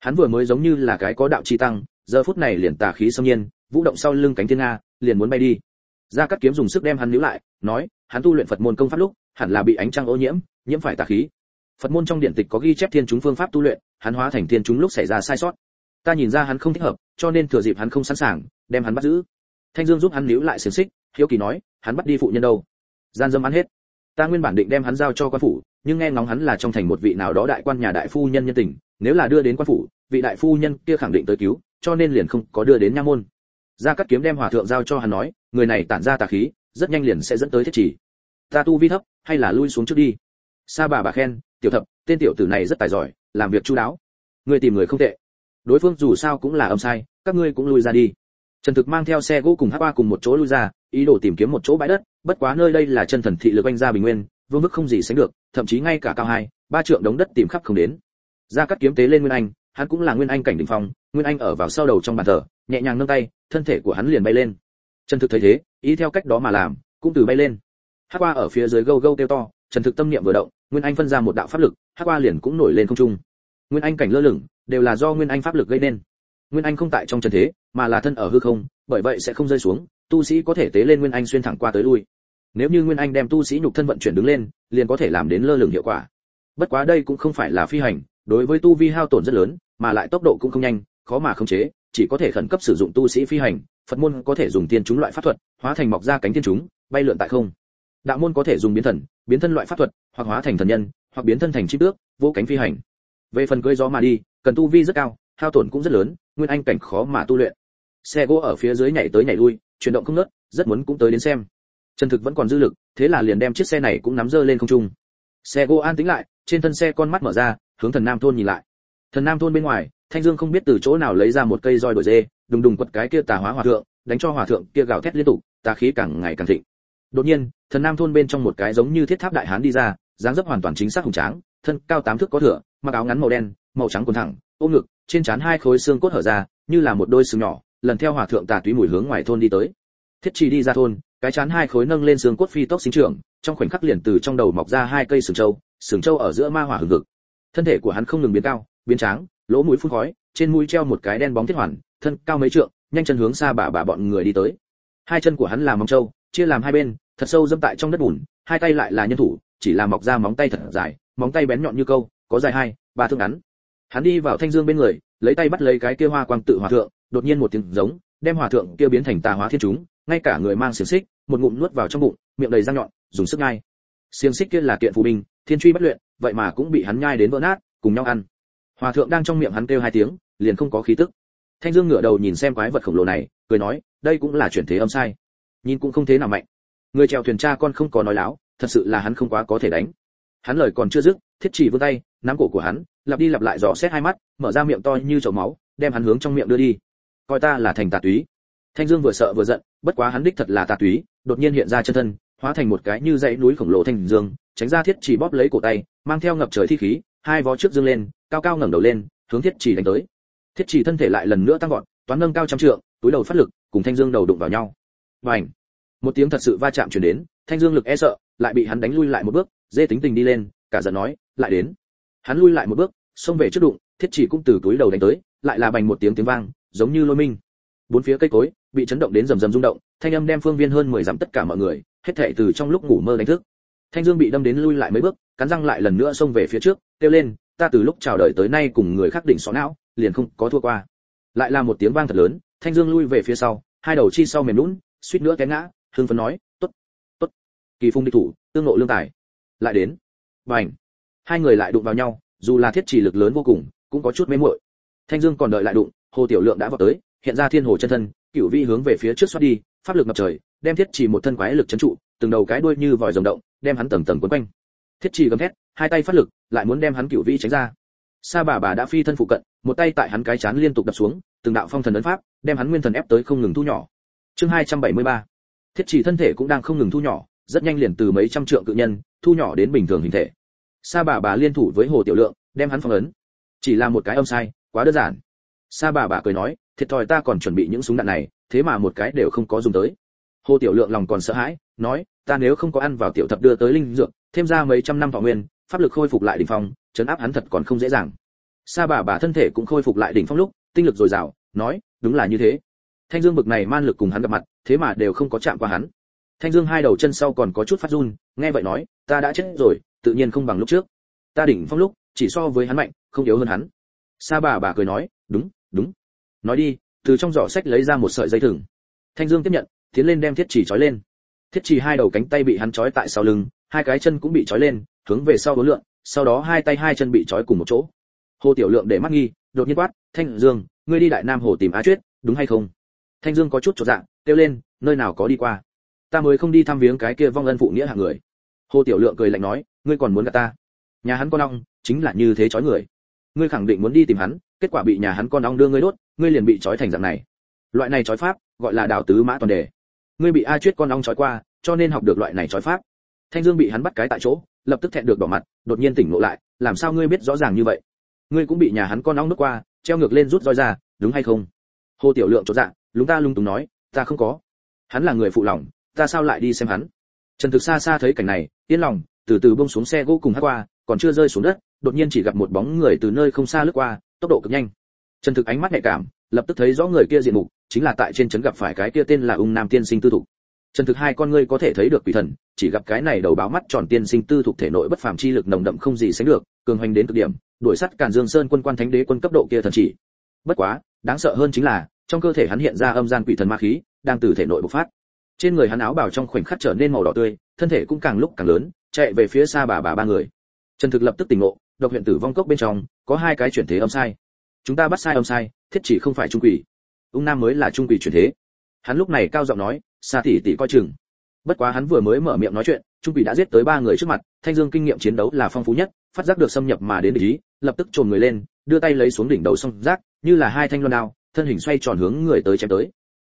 Hắn vừa mới giống như là cái có đạo chi tăng, giờ phút này liền tà khí xâm nhiên, vũ động sau lưng cánh thiên nga, liền muốn bay đi. Gia cát kiếm dùng sức đem hắn níu lại, nói, hắn tu luyện phật môn công pháp lúc, hẳn là bị ánh trăng ô nhiễm nhiễm phải tà khí. Phật môn trong điện tịch có ghi chép thiên chúng phương pháp tu luyện, hắn hóa thành thiên chúng lúc xảy ra sai sót. Ta nhìn ra hắn không thích hợp, cho nên thừa dịp hắn không sẵn sàng, đem hắn bắt giữ thanh dương giúp hắn níu lại xiềng xích, hiếu kỳ nói, hắn bắt đi phụ nhân đâu? Gian dâm ăn hết. Ta nguyên bản định đem hắn giao cho quan phủ, nhưng nghe ngóng hắn là trong thành một vị nào đó đại quan nhà đại phu nhân nhân tình, nếu là đưa đến quan phủ, vị đại phu nhân kia khẳng định tới cứu, cho nên liền không có đưa đến nha môn. Gia cát kiếm đem hòa thượng giao cho hắn nói, người này tản ra tà khí, rất nhanh liền sẽ dẫn tới thiết chỉ ta tu vi thấp, hay là lui xuống trước đi? Sa bà bà khen, tiểu thập, tên tiểu tử này rất tài giỏi, làm việc chu đáo. Người tìm người không tệ. Đối phương dù sao cũng là âm sai, các ngươi cũng lui ra đi trần thực mang theo xe gỗ cùng hắc qua cùng một chỗ lui ra, ý đồ tìm kiếm một chỗ bãi đất, bất quá nơi đây là chân thần thị lực anh ra bình nguyên, vương mức không gì sánh được, thậm chí ngay cả cao hai, ba trượng đống đất tìm khắp không đến. Ra cắt kiếm tế lên nguyên anh, hắn cũng là nguyên anh cảnh đỉnh phong, nguyên anh ở vào sau đầu trong bàn thờ, nhẹ nhàng nâng tay, thân thể của hắn liền bay lên. Trần thực thấy thế, ý theo cách đó mà làm, cũng từ bay lên. Hắc qua ở phía dưới gâu gâu kêu to, trần thực tâm niệm vừa động, nguyên anh phân ra một đạo pháp lực hắc qua liền cũng nổi lên không trung. Nguyên anh cảnh lơ lửng, đều là do nguyên anh pháp lực gây nên nguyên anh không tại trong trần thế, mà là thân ở hư không, bởi vậy sẽ không rơi xuống, tu sĩ có thể tế lên nguyên anh xuyên thẳng qua tới lui. Nếu như nguyên anh đem tu sĩ nhục thân vận chuyển đứng lên, liền có thể làm đến lơ lửng hiệu quả. Bất quá đây cũng không phải là phi hành, đối với tu vi hao tổn rất lớn, mà lại tốc độ cũng không nhanh, khó mà khống chế, chỉ có thể khẩn cấp sử dụng tu sĩ phi hành, phật môn có thể dùng tiên chúng loại pháp thuật, hóa thành mọc ra cánh tiên chúng, bay lượn tại không. Đạo môn có thể dùng biến thần, biến thân loại pháp thuật, hoặc hóa thành thần nhân, hoặc biến thân thành chim tước, vô cánh phi hành. Về phần cưỡi gió mà đi, cần tu vi rất cao, hao tổn cũng rất lớn nguyên anh cảnh khó mà tu luyện. Xe gỗ ở phía dưới nhảy tới nhảy lui, chuyển động không nớt rất muốn cũng tới đến xem. Trần thực vẫn còn dư lực, thế là liền đem chiếc xe này cũng nắm dơ lên không trung. Xe gỗ an tĩnh lại, trên thân xe con mắt mở ra, hướng thần nam thôn nhìn lại. Thần nam thôn bên ngoài, thanh dương không biết từ chỗ nào lấy ra một cây roi đổi dê, đùng đùng quật cái kia tà hóa hòa thượng, đánh cho hòa thượng kia gào thét liên tục, tà khí càng ngày càng thịnh. Đột nhiên, thần nam thôn bên trong một cái giống như thiết tháp đại hán đi ra, dáng dấp hoàn toàn chính xác hùng tráng, thân cao tám thước có thửa, mặc áo ngắn màu đen, màu trắng quần thẳng, ôm ngực trên trán hai khối xương cốt hở ra, như là một đôi sừng nhỏ, lần theo hòa thượng tà túy mùi hướng ngoài thôn đi tới. Thiết chi đi ra thôn, cái chán hai khối nâng lên xương cốt phi tốc sinh trưởng, trong khoảnh khắc liền từ trong đầu mọc ra hai cây sừng trâu sừng trâu ở giữa ma hỏa hừng hực. Thân thể của hắn không ngừng biến cao, biến tráng, lỗ mũi phun khói, trên mũi treo một cái đen bóng thiết hoàn, thân cao mấy trượng, nhanh chân hướng xa bà bà bọn người đi tới. Hai chân của hắn là móng trâu, chia làm hai bên, thật sâu dâm tại trong đất bùn, hai tay lại là nhân thủ, chỉ là mọc ra móng tay thật dài, móng tay bén nhọn như câu, có dài hai, ba thước ngắn hắn đi vào thanh dương bên người, lấy tay bắt lấy cái kia hoa quang tự hòa thượng, đột nhiên một tiếng giống, đem hòa thượng kia biến thành tà hóa thiên chúng, ngay cả người mang xiềng xích, một ngụm nuốt vào trong bụng, miệng đầy răng nhọn, dùng sức ngay. xiềng xích kia là kiện phù binh thiên truy bất luyện, vậy mà cũng bị hắn nhai đến vỡ nát, cùng nhau ăn. Hòa thượng đang trong miệng hắn kêu hai tiếng, liền không có khí tức. Thanh dương ngửa đầu nhìn xem quái vật khổng lồ này, cười nói, đây cũng là chuyển thế âm sai. Nhìn cũng không thế nào mạnh. Người chèo thuyền cha con không có nói láo, thật sự là hắn không quá có thể đánh. Hắn lời còn chưa dứt, thiết chỉ vươn tay, nắm cổ của hắn lặp đi lặp lại dò xét hai mắt, mở ra miệng to như chậu máu, đem hắn hướng trong miệng đưa đi. Coi ta là thành tà túy. Thanh dương vừa sợ vừa giận, bất quá hắn đích thật là tà túy, đột nhiên hiện ra chân thân, hóa thành một cái như dãy núi khổng lồ thanh dương, tránh ra thiết chỉ bóp lấy cổ tay, mang theo ngập trời thi khí, hai vó trước dương lên, cao cao ngẩng đầu lên, hướng thiết chỉ đánh tới. Thiết chỉ thân thể lại lần nữa tăng vọt, toán nâng cao trăm trượng, túi đầu phát lực, cùng thanh dương đầu đụng vào nhau. Bành! Một tiếng thật sự va chạm truyền đến, thanh dương lực e sợ, lại bị hắn đánh lui lại một bước, dê tính tình đi lên, cả giận nói, lại đến hắn lui lại một bước, xông về trước đụng, thiết chỉ cũng từ túi đầu đánh tới, lại là bành một tiếng tiếng vang, giống như lôi minh. Bốn phía cây cối bị chấn động đến rầm rầm rung động, thanh âm đem phương viên hơn mười dặm tất cả mọi người, hết thảy từ trong lúc ngủ mơ đánh thức. Thanh dương bị đâm đến lui lại mấy bước, cắn răng lại lần nữa xông về phía trước, kêu lên, ta từ lúc chào đời tới nay cùng người khác đỉnh xó não, liền không có thua qua. Lại là một tiếng vang thật lớn, thanh dương lui về phía sau, hai đầu chi sau mềm lún, suýt nữa té ngã, hưng phấn nói, tốt tốt, kỳ phung đi thủ, tương nộ lương tài. Lại đến, bành hai người lại đụng vào nhau, dù là thiết chỉ lực lớn vô cùng, cũng có chút mê muội. Thanh dương còn đợi lại đụng, hồ tiểu lượng đã vào tới, hiện ra thiên hồ chân thân, cửu vi hướng về phía trước xoát đi, pháp lực ngập trời, đem thiết chỉ một thân quái lực chấn trụ, từng đầu cái đuôi như vòi rồng động, đem hắn tầng tầng quấn quanh. Thiết chỉ gầm thét, hai tay phát lực, lại muốn đem hắn cửu vi tránh ra. Sa bà bà đã phi thân phụ cận, một tay tại hắn cái chán liên tục đập xuống, từng đạo phong thần ấn pháp, đem hắn nguyên thần ép tới không ngừng thu nhỏ. Chương 273 thiết chỉ thân thể cũng đang không ngừng thu nhỏ, rất nhanh liền từ mấy trăm trượng cự nhân, thu nhỏ đến bình thường hình thể sa bà bà liên thủ với hồ tiểu lượng, đem hắn phong ấn. Chỉ là một cái âm sai, quá đơn giản. Sa bà bà cười nói, thiệt thòi ta còn chuẩn bị những súng đạn này, thế mà một cái đều không có dùng tới. Hồ tiểu lượng lòng còn sợ hãi, nói, ta nếu không có ăn vào tiểu thập đưa tới linh dược, thêm ra mấy trăm năm thọ nguyên, pháp lực khôi phục lại đỉnh phong chấn áp hắn thật còn không dễ dàng. Sa bà bà thân thể cũng khôi phục lại đỉnh phong lúc, tinh lực dồi dào, nói, đúng là như thế. Thanh dương bực này man lực cùng hắn gặp mặt, thế mà đều không có chạm qua hắn. Thanh dương hai đầu chân sau còn có chút phát run, nghe vậy nói, ta đã chết rồi tự nhiên không bằng lúc trước. Ta đỉnh phong lúc, chỉ so với hắn mạnh, không yếu hơn hắn. Sa bà bà cười nói, đúng đúng. Nói đi, từ trong giỏ sách lấy ra một sợi dây thừng. Thanh dương tiếp nhận, tiến lên đem thiết chỉ trói lên. Thiết chỉ hai đầu cánh tay bị hắn trói tại sau lưng, hai cái chân cũng bị trói lên, hướng về sau đối lượng sau đó hai tay hai chân bị trói cùng một chỗ. Hồ tiểu lượng để mắt nghi, đột nhiên quát, thanh dương, ngươi đi đại nam hồ tìm á chuyết, đúng hay không? Thanh dương có chút chột dạ kêu lên, nơi nào có đi qua? Ta mới không đi thăm viếng cái kia vong ân phụ nghĩa hạng người. Hồ tiểu lượng cười lạnh nói ngươi còn muốn gặp ta? Nhà hắn con ong chính là như thế chói người. Ngươi khẳng định muốn đi tìm hắn, kết quả bị nhà hắn con ong đưa ngươi đốt, ngươi liền bị trói thành dạng này. Loại này trói pháp, gọi là đào tứ mã toàn đề. Ngươi bị a chuyết con ong trói qua, cho nên học được loại này trói pháp. Thanh dương bị hắn bắt cái tại chỗ, lập tức thẹn được đỏ mặt, đột nhiên tỉnh ngộ lại, làm sao ngươi biết rõ ràng như vậy? Ngươi cũng bị nhà hắn con ong nước qua, treo ngược lên rút roi ra, đúng hay không? Hồ tiểu lượng chột dạ lúng ta lung túng nói, ta không có. Hắn là người phụ lòng, ta sao lại đi xem hắn? Trần thực xa xa thấy cảnh này, yên lòng từ từ bông xuống xe gỗ cùng hát qua, còn chưa rơi xuống đất, đột nhiên chỉ gặp một bóng người từ nơi không xa lướt qua, tốc độ cực nhanh. Trần thực ánh mắt nhạy cảm, lập tức thấy rõ người kia diện mục, chính là tại trên trấn gặp phải cái kia tên là ung nam tiên sinh tư thục. Trần thực hai con ngươi có thể thấy được quỷ thần, chỉ gặp cái này đầu báo mắt tròn tiên sinh tư thục thể nội bất phàm chi lực nồng đậm không gì sánh được, cường hoành đến cực điểm, đuổi sắt cản dương sơn quân quan thánh đế quân cấp độ kia thần chỉ. Bất quá, đáng sợ hơn chính là, trong cơ thể hắn hiện ra âm gian quỷ thần ma khí, đang từ thể nội bộc phát trên người hắn áo bào trong khoảnh khắc trở nên màu đỏ tươi, thân thể cũng càng lúc càng lớn, chạy về phía xa bà bà ba người. Trần thực lập tức tỉnh ngộ, độc huyện tử vong cốc bên trong, có hai cái chuyển thế âm sai. Chúng ta bắt sai âm sai, thiết chỉ không phải trung quỷ. Ung nam mới là trung quỷ chuyển thế. Hắn lúc này cao giọng nói xa tỷ tỷ coi chừng. Bất quá hắn vừa mới mở miệng nói chuyện, trung quỷ đã giết tới ba người trước mặt, thanh dương kinh nghiệm chiến đấu là phong phú nhất, phát giác được xâm nhập mà đến địch ý, lập tức trồn người lên, đưa tay lấy xuống đỉnh đầu song giác, như là hai thanh loan đao, thân hình xoay tròn hướng người tới chém tới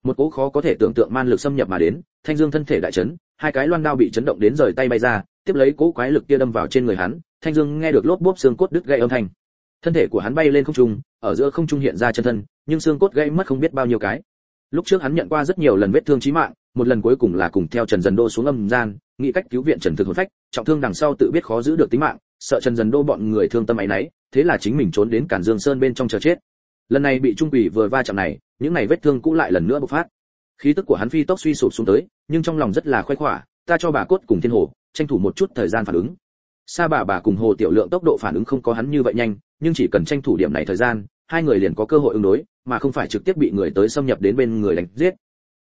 một cỗ khó có thể tưởng tượng man lực xâm nhập mà đến, thanh dương thân thể đại chấn, hai cái loan đao bị chấn động đến rời tay bay ra, tiếp lấy cỗ quái lực kia đâm vào trên người hắn, thanh dương nghe được lốp bốp xương cốt đứt gãy âm thanh. Thân thể của hắn bay lên không trung, ở giữa không trung hiện ra chân thân, nhưng xương cốt gãy mất không biết bao nhiêu cái. Lúc trước hắn nhận qua rất nhiều lần vết thương chí mạng, một lần cuối cùng là cùng theo trần dần đô xuống âm gian, nghĩ cách cứu viện trần thực hồn phách, trọng thương đằng sau tự biết khó giữ được tính mạng, sợ trần dần đô bọn người thương tâm ấy nấy, thế là chính mình trốn đến cản dương sơn bên trong chờ chết. Lần này bị trung quỷ vừa va chạm này những này vết thương cũ lại lần nữa bộc phát. Khí tức của hắn phi tốc suy sụp xuống tới, nhưng trong lòng rất là khoái khỏa ta cho bà cốt cùng thiên hồ, tranh thủ một chút thời gian phản ứng. Sa bà bà cùng hồ tiểu lượng tốc độ phản ứng không có hắn như vậy nhanh, nhưng chỉ cần tranh thủ điểm này thời gian, hai người liền có cơ hội ứng đối, mà không phải trực tiếp bị người tới xâm nhập đến bên người đánh giết.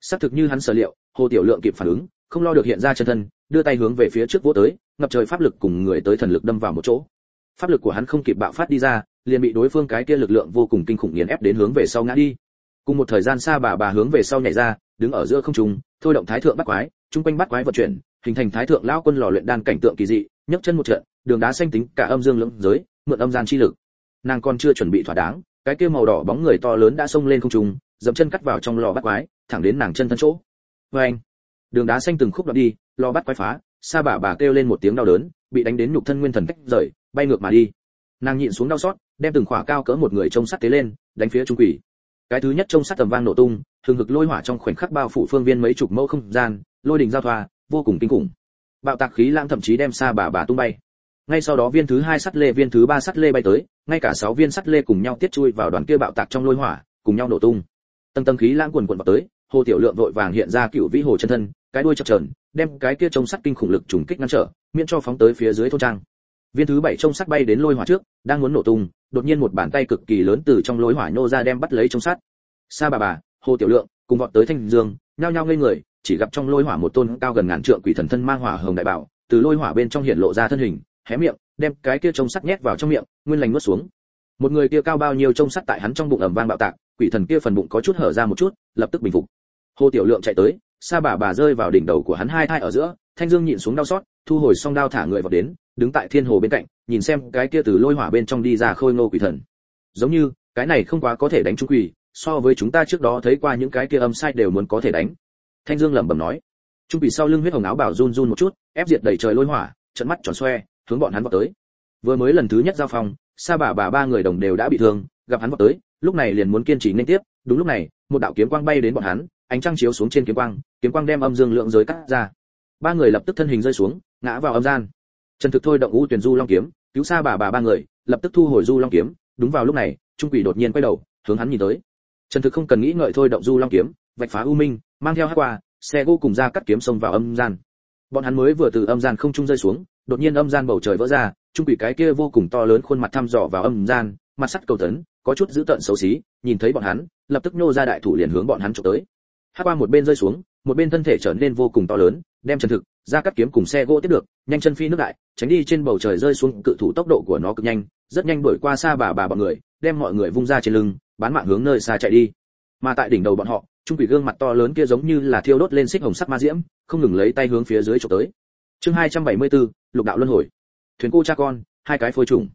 Xác thực như hắn sở liệu, hồ tiểu lượng kịp phản ứng, không lo được hiện ra chân thân, đưa tay hướng về phía trước vỗ tới, ngập trời pháp lực cùng người tới thần lực đâm vào một chỗ. Pháp lực của hắn không kịp bạo phát đi ra, liền bị đối phương cái kia lực lượng vô cùng kinh khủng nghiền ép đến hướng về sau ngã đi cùng một thời gian xa bà bà hướng về sau nhảy ra, đứng ở giữa không trung, thôi động thái thượng bắt quái trung quanh bắt quái vận chuyển, hình thành thái thượng lão quân lò luyện đan cảnh tượng kỳ dị, nhấc chân một trận, đường đá xanh tính cả âm dương lưỡng giới, mượn âm gian chi lực. Nàng còn chưa chuẩn bị thỏa đáng, cái kia màu đỏ bóng người to lớn đã xông lên không trung, dậm chân cắt vào trong lò bắt quái, thẳng đến nàng chân thân chỗ. Vê anh đường đá xanh từng khúc đoạn đi, lò bắt quái phá sa bà bà kêu lên một tiếng đau đớn, bị đánh đến nhục thân nguyên thần cách rời, bay ngược mà đi. Nàng nhịn xuống đau xót, đem từng khỏa cao cỡ một người trông sắt tế lên, đánh phía trung quỷ cái thứ nhất trông sắt tầm vang nổ tung, thường hực lôi hỏa trong khoảnh khắc bao phủ phương viên mấy chục mẫu không gian, lôi đình giao thoa, vô cùng kinh khủng. Bạo tạc khí lãng thậm chí đem xa bà bà tung bay. Ngay sau đó viên thứ hai sắt lê, viên thứ ba sắt lê bay tới, ngay cả sáu viên sắt lê cùng nhau tiết chui vào đoàn kia bạo tạc trong lôi hỏa, cùng nhau nổ tung. Tầng tầng khí lãng quần quần vào tới, hồ tiểu lượng vội vàng hiện ra cựu vĩ hồ chân thân, cái đuôi chập chờn, đem cái kia trông sắt kinh khủng lực trùng kích ngăn trở, miễn cho phóng tới phía dưới thôn trang viên thứ bảy trông sắt bay đến lôi hỏa trước, đang muốn nổ tung, đột nhiên một bàn tay cực kỳ lớn từ trong lôi hỏa nhô ra đem bắt lấy trông sắt. Sa bà bà, hồ tiểu lượng, cùng vọt tới thanh dương, nhao nhao ngây người, chỉ gặp trong lôi hỏa một tôn cao gần ngàn trượng quỷ thần thân mang hỏa hồng đại bảo, từ lôi hỏa bên trong hiện lộ ra thân hình, hé miệng, đem cái kia trông sắt nhét vào trong miệng, nguyên lành nuốt xuống. Một người kia cao bao nhiêu trông sắt tại hắn trong bụng ẩm vang bạo tạc, quỷ thần kia phần bụng có chút hở ra một chút, lập tức bình phục. Hồ tiểu lượng chạy tới, sa bà bà rơi vào đỉnh đầu của hắn hai thai ở giữa thanh dương nhịn xuống đau xót, thu hồi song đao thả người vào đến, đứng tại thiên hồ bên cạnh, nhìn xem cái kia từ lôi hỏa bên trong đi ra khôi ngô quỷ thần. Giống như, cái này không quá có thể đánh trúng quỷ, so với chúng ta trước đó thấy qua những cái kia âm sai đều muốn có thể đánh. Thanh dương lẩm bẩm nói. Trung quỷ sau lưng huyết hồng áo bảo run run một chút, ép diệt đầy trời lôi hỏa, trận mắt tròn xoe, hướng bọn hắn vào tới. Vừa mới lần thứ nhất giao phong sa bà bà ba người đồng đều đã bị thương, gặp hắn vào tới, lúc này liền muốn kiên trì nên tiếp. Đúng lúc này, một đạo kiếm quang bay đến bọn hắn, ánh trăng chiếu xuống trên kiếm quang kiếm quang đem âm dương lượng giới cắt ra ba người lập tức thân hình rơi xuống, ngã vào âm gian. Trần thực thôi động u tuyển du long kiếm, cứu xa bà bà ba người, lập tức thu hồi du long kiếm. Đúng vào lúc này, trung quỷ đột nhiên quay đầu, hướng hắn nhìn tới. Trần thực không cần nghĩ ngợi thôi động du long kiếm, vạch phá u minh, mang theo hắc qua, xe gỗ cùng ra cắt kiếm xông vào âm gian. Bọn hắn mới vừa từ âm gian không trung rơi xuống, đột nhiên âm gian bầu trời vỡ ra, trung quỷ cái kia vô cùng to lớn khuôn mặt thăm dò vào âm gian, mặt sắt cầu tấn, có chút dữ tợn xấu xí, nhìn thấy bọn hắn, lập tức nô ra đại thủ liền hướng bọn hắn trộm tới. Hắc qua một bên rơi xuống một bên thân thể trở nên vô cùng to lớn đem chân thực ra cắt kiếm cùng xe gỗ tiếp được nhanh chân phi nước đại tránh đi trên bầu trời rơi xuống cự thủ tốc độ của nó cực nhanh rất nhanh đuổi qua xa bà bà bọn người đem mọi người vung ra trên lưng bán mạng hướng nơi xa chạy đi. Mà tại đỉnh đầu bọn họ trung quỷ gương mặt to lớn kia giống như là thiêu đốt lên xích hồng sắc ma diễm không ngừng lấy tay hướng phía dưới chụp tới. Chương 274, lục đạo luân hồi. Thuyền cô cha con hai cái phôi trùng.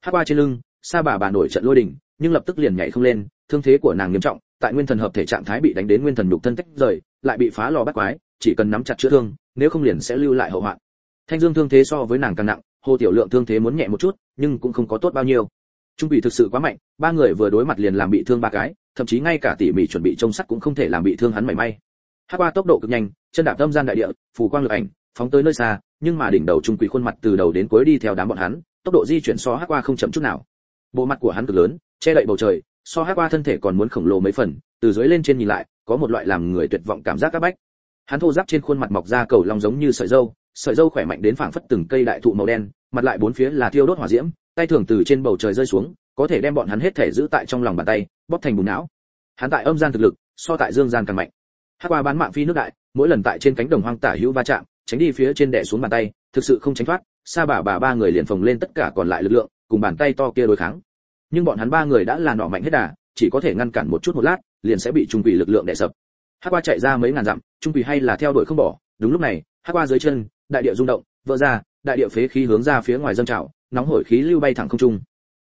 Hát qua trên lưng xa bà bà nổi trận lôi đỉnh nhưng lập tức liền nhảy không lên thương thế của nàng nghiêm trọng tại nguyên thần hợp thể trạng thái bị đánh đến nguyên thần nhục thân tách rời lại bị phá lò bắt quái, chỉ cần nắm chặt chữa thương, nếu không liền sẽ lưu lại hậu hoạn. Thanh dương thương thế so với nàng càng nặng, hồ tiểu lượng thương thế muốn nhẹ một chút, nhưng cũng không có tốt bao nhiêu. Trung bị thực sự quá mạnh, ba người vừa đối mặt liền làm bị thương ba cái, thậm chí ngay cả tỉ mỉ chuẩn bị trông sắt cũng không thể làm bị thương hắn mảy may. Hát qua tốc độ cực nhanh, chân đạp tâm gian đại địa, phù quang lực ảnh, phóng tới nơi xa, nhưng mà đỉnh đầu trung quỷ khuôn mặt từ đầu đến cuối đi theo đám bọn hắn, tốc độ di chuyển so hát qua không chậm chút nào. Bộ mặt của hắn cực lớn, che đậy bầu trời, so hát qua thân thể còn muốn khổng lồ mấy phần, từ dưới lên trên nhìn lại có một loại làm người tuyệt vọng cảm giác các bách. Hắn thô giáp trên khuôn mặt mọc ra cầu long giống như sợi dâu sợi dâu khỏe mạnh đến phảng phất từng cây đại thụ màu đen, mặt lại bốn phía là thiêu đốt hỏa diễm, tay thường từ trên bầu trời rơi xuống, có thể đem bọn hắn hết thể giữ tại trong lòng bàn tay, bóp thành bùn não. Hắn tại âm gian thực lực, so tại dương gian càng mạnh. Hát qua bán mạng phi nước đại, mỗi lần tại trên cánh đồng hoang tả hữu va chạm, tránh đi phía trên đè xuống bàn tay, thực sự không tránh thoát, sa bà bà ba người liền phồng lên tất cả còn lại lực lượng, cùng bàn tay to kia đối kháng. Nhưng bọn hắn ba người đã là nọ mạnh hết đà chỉ có thể ngăn cản một chút một lát, liền sẽ bị trung quỷ lực lượng đè sập. Hắc qua chạy ra mấy ngàn dặm, trung quỷ hay là theo đuổi không bỏ. Đúng lúc này, Hắc qua dưới chân, đại địa rung động, vỡ ra, đại địa phế khí hướng ra phía ngoài dâng trào, nóng hổi khí lưu bay thẳng không trung.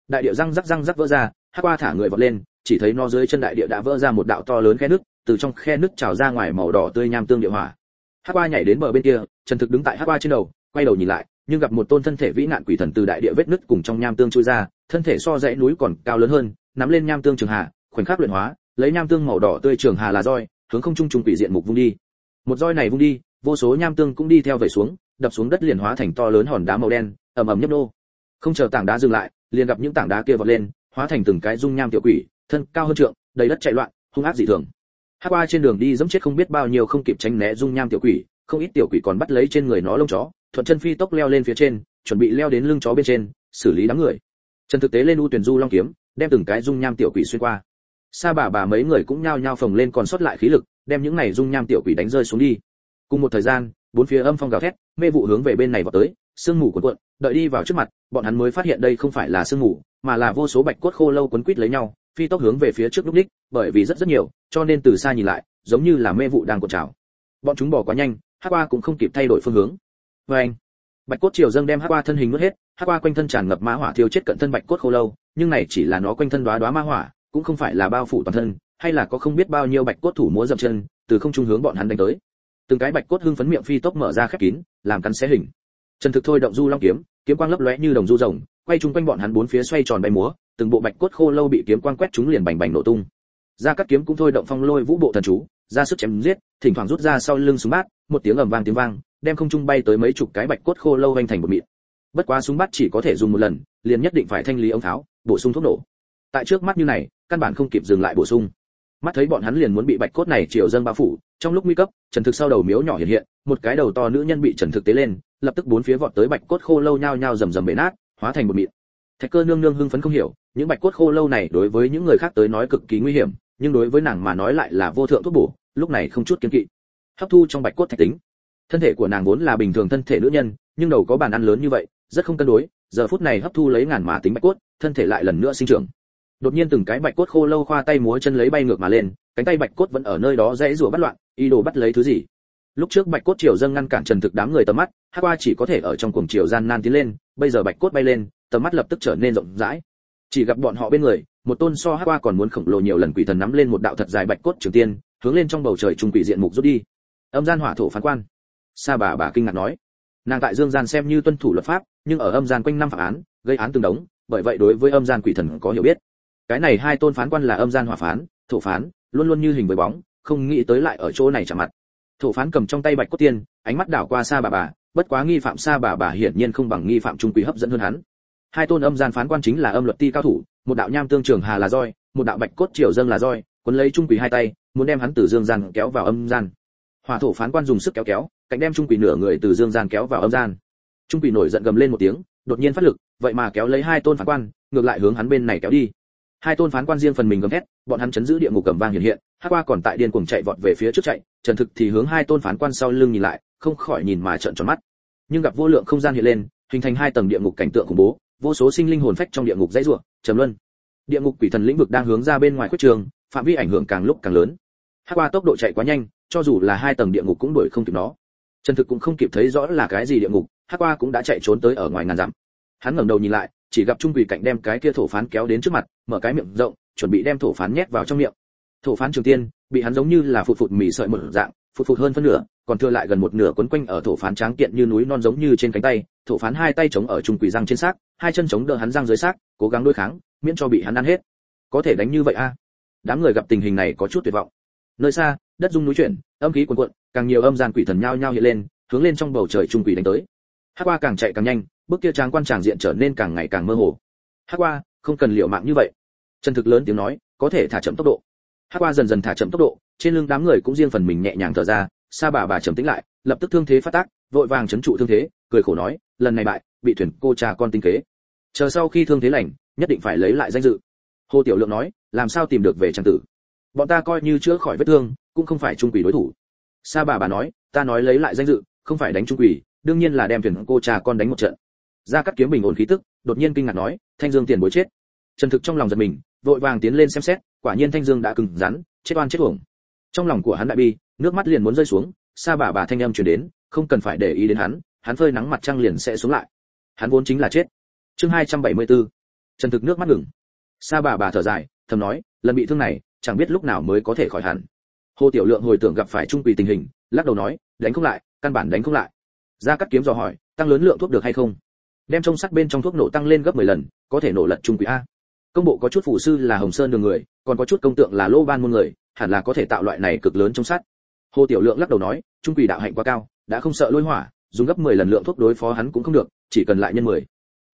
Đại địa răng rắc răng rắc vỡ ra, Hắc qua thả người vọt lên, chỉ thấy nó dưới chân đại địa đã vỡ ra một đạo to lớn khe nước, từ trong khe nước trào ra ngoài màu đỏ tươi nham tương địa hỏa. Hắc qua nhảy đến bờ bên kia trần thực đứng tại Hắc qua trên đầu, quay đầu nhìn lại nhưng gặp một tôn thân thể vĩ nạn quỷ thần từ đại địa vết nứt cùng trong nham tương trôi ra, thân thể so dãy núi còn cao lớn hơn, nắm lên nham tương trường hà khoảnh khắc luyện hóa, lấy nham tương màu đỏ tươi trường hà là roi, hướng không trung trung quỷ diện mục vung đi. Một roi này vung đi, vô số nham tương cũng đi theo về xuống, đập xuống đất liền hóa thành to lớn hòn đá màu đen, ầm ầm nhấp nô. Không chờ tảng đá dừng lại, liền gặp những tảng đá kia vọt lên, hóa thành từng cái dung nham tiểu quỷ, thân cao hơn trượng, đầy đất chạy loạn, hung ác dị thường. Hắc qua trên đường đi dẫm chết không biết bao nhiêu không kịp tránh né dung nham tiểu quỷ, không ít tiểu quỷ còn bắt lấy trên người nó lông chó thuận chân phi tốc leo lên phía trên, chuẩn bị leo đến lưng chó bên trên, xử lý đám người. Trần thực tế lên u tuyển du long kiếm, đem từng cái dung nham tiểu quỷ xuyên qua. Sa bà bà mấy người cũng nhao nhao phồng lên còn sót lại khí lực, đem những này dung nham tiểu quỷ đánh rơi xuống đi. Cùng một thời gian, bốn phía âm phong gào thét, mê vụ hướng về bên này vào tới, sương mù cuộn cuộn, đợi đi vào trước mặt, bọn hắn mới phát hiện đây không phải là sương mù, mà là vô số bạch cốt khô lâu quấn quít lấy nhau, phi tốc hướng về phía trước lúc đích, bởi vì rất rất nhiều, cho nên từ xa nhìn lại, giống như là mê vụ đang cuộn trào. Bọn chúng bỏ quá nhanh, hắc qua cũng không kịp thay đổi phương hướng vê anh, bạch cốt triều dâng đem hắc qua thân hình mất hết, hắc qua quanh thân tràn ngập ma hỏa thiêu chết cận thân bạch cốt khô lâu, nhưng này chỉ là nó quanh thân đóa đóa ma hỏa, cũng không phải là bao phủ toàn thân, hay là có không biết bao nhiêu bạch cốt thủ múa dậm chân, từ không trung hướng bọn hắn đánh tới. Từng cái bạch cốt hưng phấn miệng phi tốc mở ra khép kín, làm cắn xé hình. Trần thực thôi động du long kiếm kiếm quang lấp lóe như đồng du rồng, quay chung quanh bọn hắn bốn phía xoay tròn bay múa, từng bộ bạch cốt khô lâu bị kiếm quang quét chúng liền bành bành nổ tung. Ra các kiếm cũng thôi động phong lôi vũ bộ thần chú ra sức chém giết, thỉnh thoảng rút ra sau lưng súng bát, một tiếng ầm vang tiếng vang, đem không trung bay tới mấy chục cái bạch cốt khô lâu vành thành một mịn. Bất quá súng bát chỉ có thể dùng một lần, liền nhất định phải thanh lý ống tháo, bổ sung thuốc nổ. Tại trước mắt như này, căn bản không kịp dừng lại bổ sung. Mắt thấy bọn hắn liền muốn bị bạch cốt này triều dâng bao phủ, trong lúc nguy cấp, trần thực sau đầu miếu nhỏ hiện hiện, một cái đầu to nữ nhân bị trần thực tế lên, lập tức bốn phía vọt tới bạch cốt khô lâu nhao nhao rầm rầm bể nát, hóa thành một mịn. Thạch cơ nương nương hưng phấn không hiểu, những bạch cốt khô lâu này đối với những người khác tới nói cực kỳ nguy hiểm nhưng đối với nàng mà nói lại là vô thượng thuốc bổ, lúc này không chút kiên kỵ. Hấp thu trong bạch cốt thạch tính. Thân thể của nàng vốn là bình thường thân thể nữ nhân, nhưng đầu có bàn ăn lớn như vậy, rất không cân đối, giờ phút này hấp thu lấy ngàn mã tính bạch cốt, thân thể lại lần nữa sinh trưởng. Đột nhiên từng cái bạch cốt khô lâu khoa tay múa chân lấy bay ngược mà lên, cánh tay bạch cốt vẫn ở nơi đó dãy rủa bắt loạn, ý đồ bắt lấy thứ gì. Lúc trước bạch cốt triều dâng ngăn cản trần thực đám người tầm mắt hắc qua chỉ có thể ở trong cuồng triều gian nan tiến lên, bây giờ bạch cốt bay lên, tầm mắt lập tức trở nên rộng rãi. Chỉ gặp bọn họ bên người một tôn so hắc qua còn muốn khổng lồ nhiều lần quỷ thần nắm lên một đạo thật dài bạch cốt trường tiên, hướng lên trong bầu trời trung quỷ diện mục rút đi. Âm gian hỏa thổ phán quan. Sa bà bà kinh ngạc nói. Nàng tại dương gian xem như tuân thủ luật pháp, nhưng ở âm gian quanh năm phạm án, gây án từng đống, bởi vậy đối với âm gian quỷ thần có hiểu biết. Cái này hai tôn phán quan là âm gian hỏa phán, thổ phán, luôn luôn như hình với bóng, không nghĩ tới lại ở chỗ này chạm mặt. Thổ phán cầm trong tay bạch cốt tiên, ánh mắt đảo qua sa bà bà, bất quá nghi phạm sa bà bà hiển nhiên không bằng nghi phạm trung quỷ hấp dẫn hơn hắn hai tôn âm gian phán quan chính là âm luật ti cao thủ, một đạo nham tương trường hà là roi, một đạo bạch cốt triều dâng là roi cuốn lấy trung quỷ hai tay, muốn đem hắn từ dương gian kéo vào âm gian. Hỏa thổ phán quan dùng sức kéo kéo, cạnh đem trung quỷ nửa người từ dương gian kéo vào âm gian. Trung quỷ nổi giận gầm lên một tiếng, đột nhiên phát lực, vậy mà kéo lấy hai tôn phán quan, ngược lại hướng hắn bên này kéo đi. Hai tôn phán quan riêng phần mình gầm thét, bọn hắn chấn giữ địa ngục cầm vang hiện hiện, hắc qua còn tại điên cuồng chạy vọt về phía trước chạy, trần thực thì hướng hai tôn phán quan sau lưng nhìn lại, không khỏi nhìn mà trợn tròn mắt. Nhưng gặp vô lượng không gian hiện lên, hình thành hai tầng địa ngục cảnh tượng khủng bố vô số sinh linh hồn phách trong địa ngục dãy rủa, trầm luân. Địa ngục quỷ thần lĩnh vực đang hướng ra bên ngoài khuất trường, phạm vi ảnh hưởng càng lúc càng lớn. Hắc qua tốc độ chạy quá nhanh, cho dù là hai tầng địa ngục cũng đuổi không kịp nó. Trần thực cũng không kịp thấy rõ là cái gì địa ngục, hắc qua cũng đã chạy trốn tới ở ngoài ngàn dặm. Hắn ngẩng đầu nhìn lại, chỉ gặp trung quỷ cảnh đem cái kia thổ phán kéo đến trước mặt, mở cái miệng rộng, chuẩn bị đem thổ phán nhét vào trong miệng. Thổ phán trường tiên, bị hắn giống như là phụt phụt mì sợi một dạng, phụt phụt hơn phân nửa còn thừa lại gần một nửa quấn quanh ở thổ phán tráng kiện như núi non giống như trên cánh tay, thổ phán hai tay chống ở trung quỷ răng trên xác, hai chân chống đỡ hắn răng dưới xác, cố gắng đối kháng, miễn cho bị hắn ăn hết. Có thể đánh như vậy a? À? đám người gặp tình hình này có chút tuyệt vọng. Nơi xa, đất rung núi chuyển, âm khí cuồn cuộn, càng nhiều âm gian quỷ thần nhao nhao hiện lên, hướng lên trong bầu trời trung quỷ đánh tới. Hắc qua càng chạy càng nhanh, bước kia tráng quan tràng diện trở nên càng ngày càng mơ hồ. Hắc qua, không cần liệu mạng như vậy. Trần thực lớn tiếng nói, có thể thả chậm tốc độ. Hắc qua dần dần thả chậm tốc độ, trên lưng đám người cũng riêng phần mình nhẹ nhàng thở ra sa bà bà trầm tĩnh lại, lập tức thương thế phát tác, vội vàng chấn trụ thương thế, cười khổ nói, lần này bại, bị thuyền cô cha con tinh kế. Chờ sau khi thương thế lành, nhất định phải lấy lại danh dự. Hồ tiểu lượng nói, làm sao tìm được về trang tử? Bọn ta coi như chữa khỏi vết thương, cũng không phải trung quỷ đối thủ. Sa bà bà nói, ta nói lấy lại danh dự, không phải đánh trung quỷ, đương nhiên là đem thuyền cô cha con đánh một trận. Ra cắt kiếm bình ổn khí tức, đột nhiên kinh ngạc nói, thanh dương tiền bối chết. Trần thực trong lòng giật mình, vội vàng tiến lên xem xét, quả nhiên thanh dương đã cứng rắn, chết oan chết uổng trong lòng của hắn đại bi, nước mắt liền muốn rơi xuống, sa bà bà thanh âm truyền đến, không cần phải để ý đến hắn hắn phơi nắng mặt trăng liền sẽ xuống lại. Hắn vốn chính là chết. Chương 274. trần thực nước mắt ngừng. Sa bà bà thở dài, thầm nói, lần bị thương này, chẳng biết lúc nào mới có thể khỏi hẳn. Hồ tiểu lượng hồi tưởng gặp phải trung quỳ tình hình, lắc đầu nói, đánh không lại, căn bản đánh không lại. Ra cắt kiếm dò hỏi, tăng lớn lượng thuốc được hay không? Đem trong sắt bên trong thuốc nổ tăng lên gấp 10 lần, có thể nổ lật trung quỷ a. Công bộ có chút phụ sư là hồng sơn đường người, còn có chút công tượng là lô ban môn người hẳn là có thể tạo loại này cực lớn trong sắt. Hồ tiểu lượng lắc đầu nói, trung quỷ đạo hạnh quá cao, đã không sợ lôi hỏa, dùng gấp 10 lần lượng thuốc đối phó hắn cũng không được, chỉ cần lại nhân 10.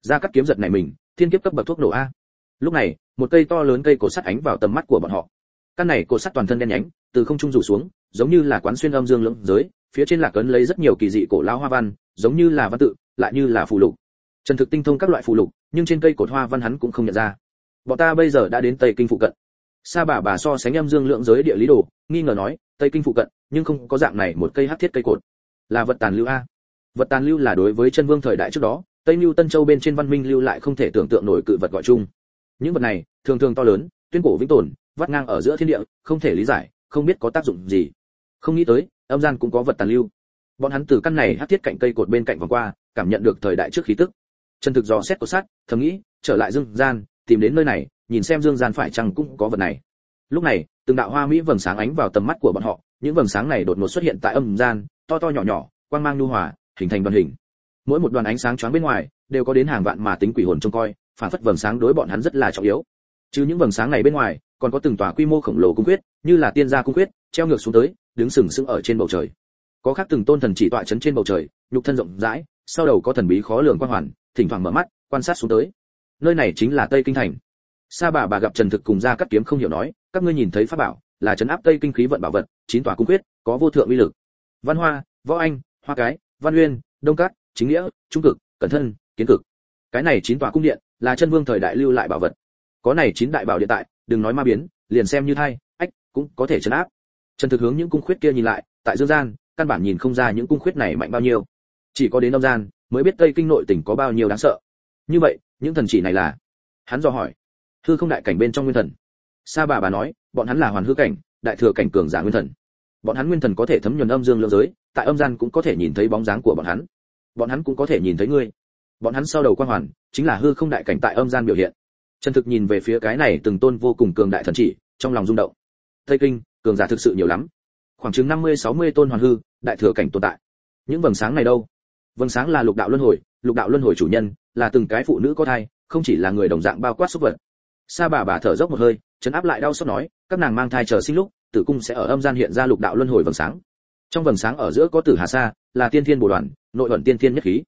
ra cắt kiếm giật này mình, thiên kiếp cấp bậc thuốc nổ a. Lúc này, một cây to lớn cây cổ sắt ánh vào tầm mắt của bọn họ. Căn này cổ sắt toàn thân đen nhánh, từ không trung rủ xuống, giống như là quán xuyên âm dương lưỡng giới, phía trên là cấn lấy rất nhiều kỳ dị cổ lao hoa văn, giống như là văn tự, lại như là phù lục. Trần thực tinh thông các loại phù lục, nhưng trên cây cột hoa văn hắn cũng không nhận ra. Bọn ta bây giờ đã đến tây kinh phụ cận sa bà bà so sánh âm dương lượng giới địa lý đồ, nghi ngờ nói, tây kinh phụ cận, nhưng không có dạng này một cây hắc thiết cây cột. Là vật tàn lưu a. Vật tàn lưu là đối với chân vương thời đại trước đó, tây lưu tân châu bên trên văn minh lưu lại không thể tưởng tượng nổi cự vật gọi chung. Những vật này, thường thường to lớn, tuyên cổ vĩnh tồn, vắt ngang ở giữa thiên địa, không thể lý giải, không biết có tác dụng gì. Không nghĩ tới, âm gian cũng có vật tàn lưu. Bọn hắn từ căn này hắc thiết cạnh cây cột bên cạnh vòng qua, cảm nhận được thời đại trước khí tức. Chân thực dò xét của sát, thầm nghĩ, trở lại dương gian tìm đến nơi này, nhìn xem dương gian phải chăng cũng có vật này. Lúc này, từng đạo hoa mỹ vầng sáng ánh vào tầm mắt của bọn họ, những vầng sáng này đột ngột xuất hiện tại âm gian, to to nhỏ nhỏ, quang mang nhu hòa, hình thành đoàn hình. Mỗi một đoàn ánh sáng choáng bên ngoài, đều có đến hàng vạn mà tính quỷ hồn trông coi, phản phất vầng sáng đối bọn hắn rất là trọng yếu. Chứ những vầng sáng này bên ngoài, còn có từng tòa quy mô khổng lồ cung quyết, như là tiên gia cung quyết, treo ngược xuống tới, đứng sừng sững ở trên bầu trời. Có khác từng tôn thần chỉ tọa chấn trên bầu trời, nhục thân rộng rãi, sau đầu có thần bí khó lường quan hoàn, thỉnh thoảng mở mắt, quan sát xuống tới nơi này chính là tây kinh thành. Sa bà bà gặp trần thực cùng ra cắt kiếm không hiểu nói, các ngươi nhìn thấy pháp bảo, là chấn áp tây kinh khí vận bảo vật, chín tòa cung quyết, có vô thượng uy lực. Văn hoa, võ anh, hoa cái, văn uyên, đông cát, chính nghĩa, trung cực, cẩn thân, kiến cực. Cái này chín tòa cung điện, là chân vương thời đại lưu lại bảo vật. Có này chín đại bảo điện tại, đừng nói ma biến, liền xem như thay ách, cũng có thể chấn áp. Trần thực hướng những cung khuyết kia nhìn lại, tại dương gian, căn bản nhìn không ra những cung khuyết này mạnh bao nhiêu. Chỉ có đến đông gian, mới biết tây kinh nội tỉnh có bao nhiêu đáng sợ. Như vậy những thần chỉ này là? Hắn do hỏi. Hư không đại cảnh bên trong nguyên thần. Sa bà bà nói, bọn hắn là hoàn hư cảnh, đại thừa cảnh cường giả nguyên thần. Bọn hắn nguyên thần có thể thấm nhuần âm dương lượng giới, tại âm gian cũng có thể nhìn thấy bóng dáng của bọn hắn. Bọn hắn cũng có thể nhìn thấy ngươi. Bọn hắn sau đầu quan hoàn, chính là hư không đại cảnh tại âm gian biểu hiện. Chân thực nhìn về phía cái này từng tôn vô cùng cường đại thần chỉ, trong lòng rung động. Tây kinh, cường giả thực sự nhiều lắm. Khoảng chừng năm mươi, sáu mươi tôn hoàn hư, đại thừa cảnh tồn tại. Những vầng sáng này đâu? Vầng sáng là lục đạo luân hồi, lục đạo luân hồi chủ nhân, là từng cái phụ nữ có thai, không chỉ là người đồng dạng bao quát súc vật. Sa bà bà thở dốc một hơi chấn áp lại đau xót nói, các nàng mang thai chờ sinh lúc, tử cung sẽ ở âm gian hiện ra lục đạo luân hồi vầng sáng. Trong vầng sáng ở giữa có tử hà sa, là tiên thiên bồ đoàn, nội ẩn tiên thiên nhất khí.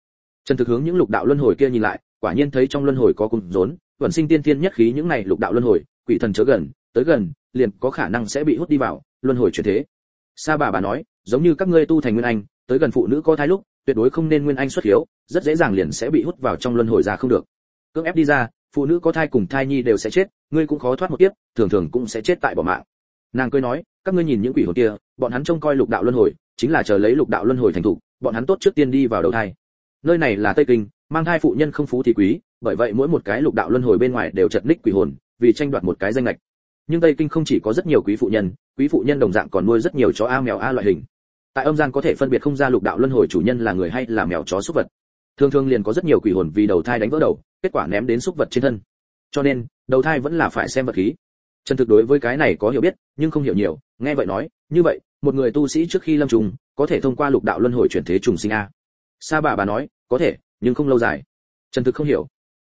Trần thực hướng những lục đạo luân hồi kia nhìn lại, quả nhiên thấy trong luân hồi có cung rốn vẩn sinh tiên thiên nhất khí những này lục đạo luân hồi, quỷ thần chớ gần, tới gần, liền có khả năng sẽ bị hút đi vào, luân hồi chuyển thế. Sa bà bà nói, giống như các ngươi tu thành nguyên anh, tới gần phụ nữ có thai lúc tuyệt đối không nên nguyên anh xuất hiếu, rất dễ dàng liền sẽ bị hút vào trong luân hồi ra không được. Cưỡng ép đi ra, phụ nữ có thai cùng thai nhi đều sẽ chết, ngươi cũng khó thoát một kiếp, thường thường cũng sẽ chết tại bỏ mạng. Nàng cười nói, các ngươi nhìn những quỷ hồn kia, bọn hắn trông coi lục đạo luân hồi, chính là chờ lấy lục đạo luân hồi thành thủ bọn hắn tốt trước tiên đi vào đầu thai. Nơi này là tây kinh, mang thai phụ nhân không phú thì quý, bởi vậy mỗi một cái lục đạo luân hồi bên ngoài đều chật ních quỷ hồn, vì tranh đoạt một cái danh lệch nhưng tây kinh không chỉ có rất nhiều quý phụ nhân, quý phụ nhân đồng dạng còn nuôi rất nhiều chó a mèo a loại hình tại âm gian có thể phân biệt không ra lục đạo luân hồi chủ nhân là người hay là mèo chó súc vật. Thường thường liền có rất nhiều quỷ hồn vì đầu thai đánh vỡ đầu, kết quả ném đến súc vật trên thân. Cho nên, đầu thai vẫn là phải xem vật khí. Trần thực đối với cái này có hiểu biết, nhưng không hiểu nhiều. Nghe vậy nói, như vậy, một người tu sĩ trước khi lâm trùng, có thể thông qua lục đạo luân hồi chuyển thế trùng sinh a. Sa bà bà nói, có thể, nhưng không lâu dài. Trần thực không hiểu.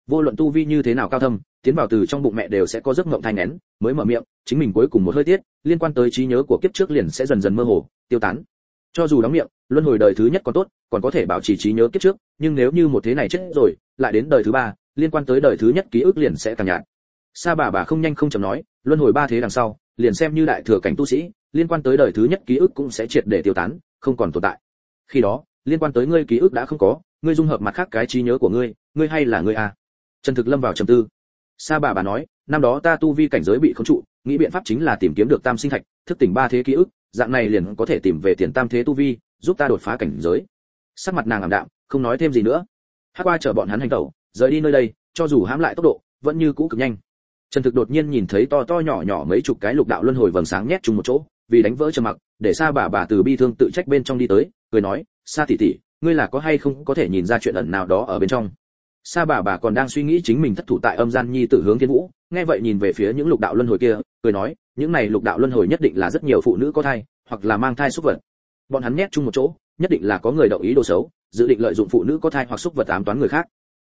Vô luận tu vi như thế nào cao thâm, tiến vào từ trong bụng mẹ đều sẽ có giấc mộng thai nén mới mở miệng, chính mình cuối cùng một hơi tiết, liên quan tới trí nhớ của kiếp trước liền sẽ dần dần mơ hồ, tiêu tán cho dù đóng miệng, luân hồi đời thứ nhất còn tốt, còn có thể bảo trì trí nhớ kiếp trước, nhưng nếu như một thế này chết rồi, lại đến đời thứ ba, liên quan tới đời thứ nhất ký ức liền sẽ càng nhạt. Sa bà bà không nhanh không chậm nói, luân hồi ba thế đằng sau, liền xem như đại thừa cảnh tu sĩ, liên quan tới đời thứ nhất ký ức cũng sẽ triệt để tiêu tán, không còn tồn tại. Khi đó, liên quan tới ngươi ký ức đã không có, ngươi dung hợp mặt khác cái trí nhớ của ngươi ngươi hay là ngươi a trần thực lâm vào trầm tư. Sa bà bà nói, năm đó ta tu vi cảnh giới bị khống trụ, nghĩ biện pháp chính là tìm kiếm được tam sinh thạch, thức tỉnh ba thế ký ức dạng này liền có thể tìm về tiền tam thế tu vi, giúp ta đột phá cảnh giới. Sắc mặt nàng ảm đạm, không nói thêm gì nữa. Hát qua chở bọn hắn hành tẩu, rời đi nơi đây, cho dù hãm lại tốc độ, vẫn như cũ cực nhanh. Trần thực đột nhiên nhìn thấy to to nhỏ nhỏ mấy chục cái lục đạo luân hồi vầng sáng nhét chung một chỗ, vì đánh vỡ trầm mặc, để xa bà bà từ bi thương tự trách bên trong đi tới, cười nói xa tỷ tỷ, ngươi là có hay không có thể nhìn ra chuyện ẩn nào đó ở bên trong? Sa bà bà còn đang suy nghĩ chính mình thất thủ tại âm gian nhi tử hướng thiên vũ, nghe vậy nhìn về phía những lục đạo luân hồi kia, cười nói, những này lục đạo luân hồi nhất định là rất nhiều phụ nữ có thai, hoặc là mang thai xúc vật. Bọn hắn nhét chung một chỗ, nhất định là có người động ý đồ xấu, dự định lợi dụng phụ nữ có thai hoặc xúc vật ám toán người khác.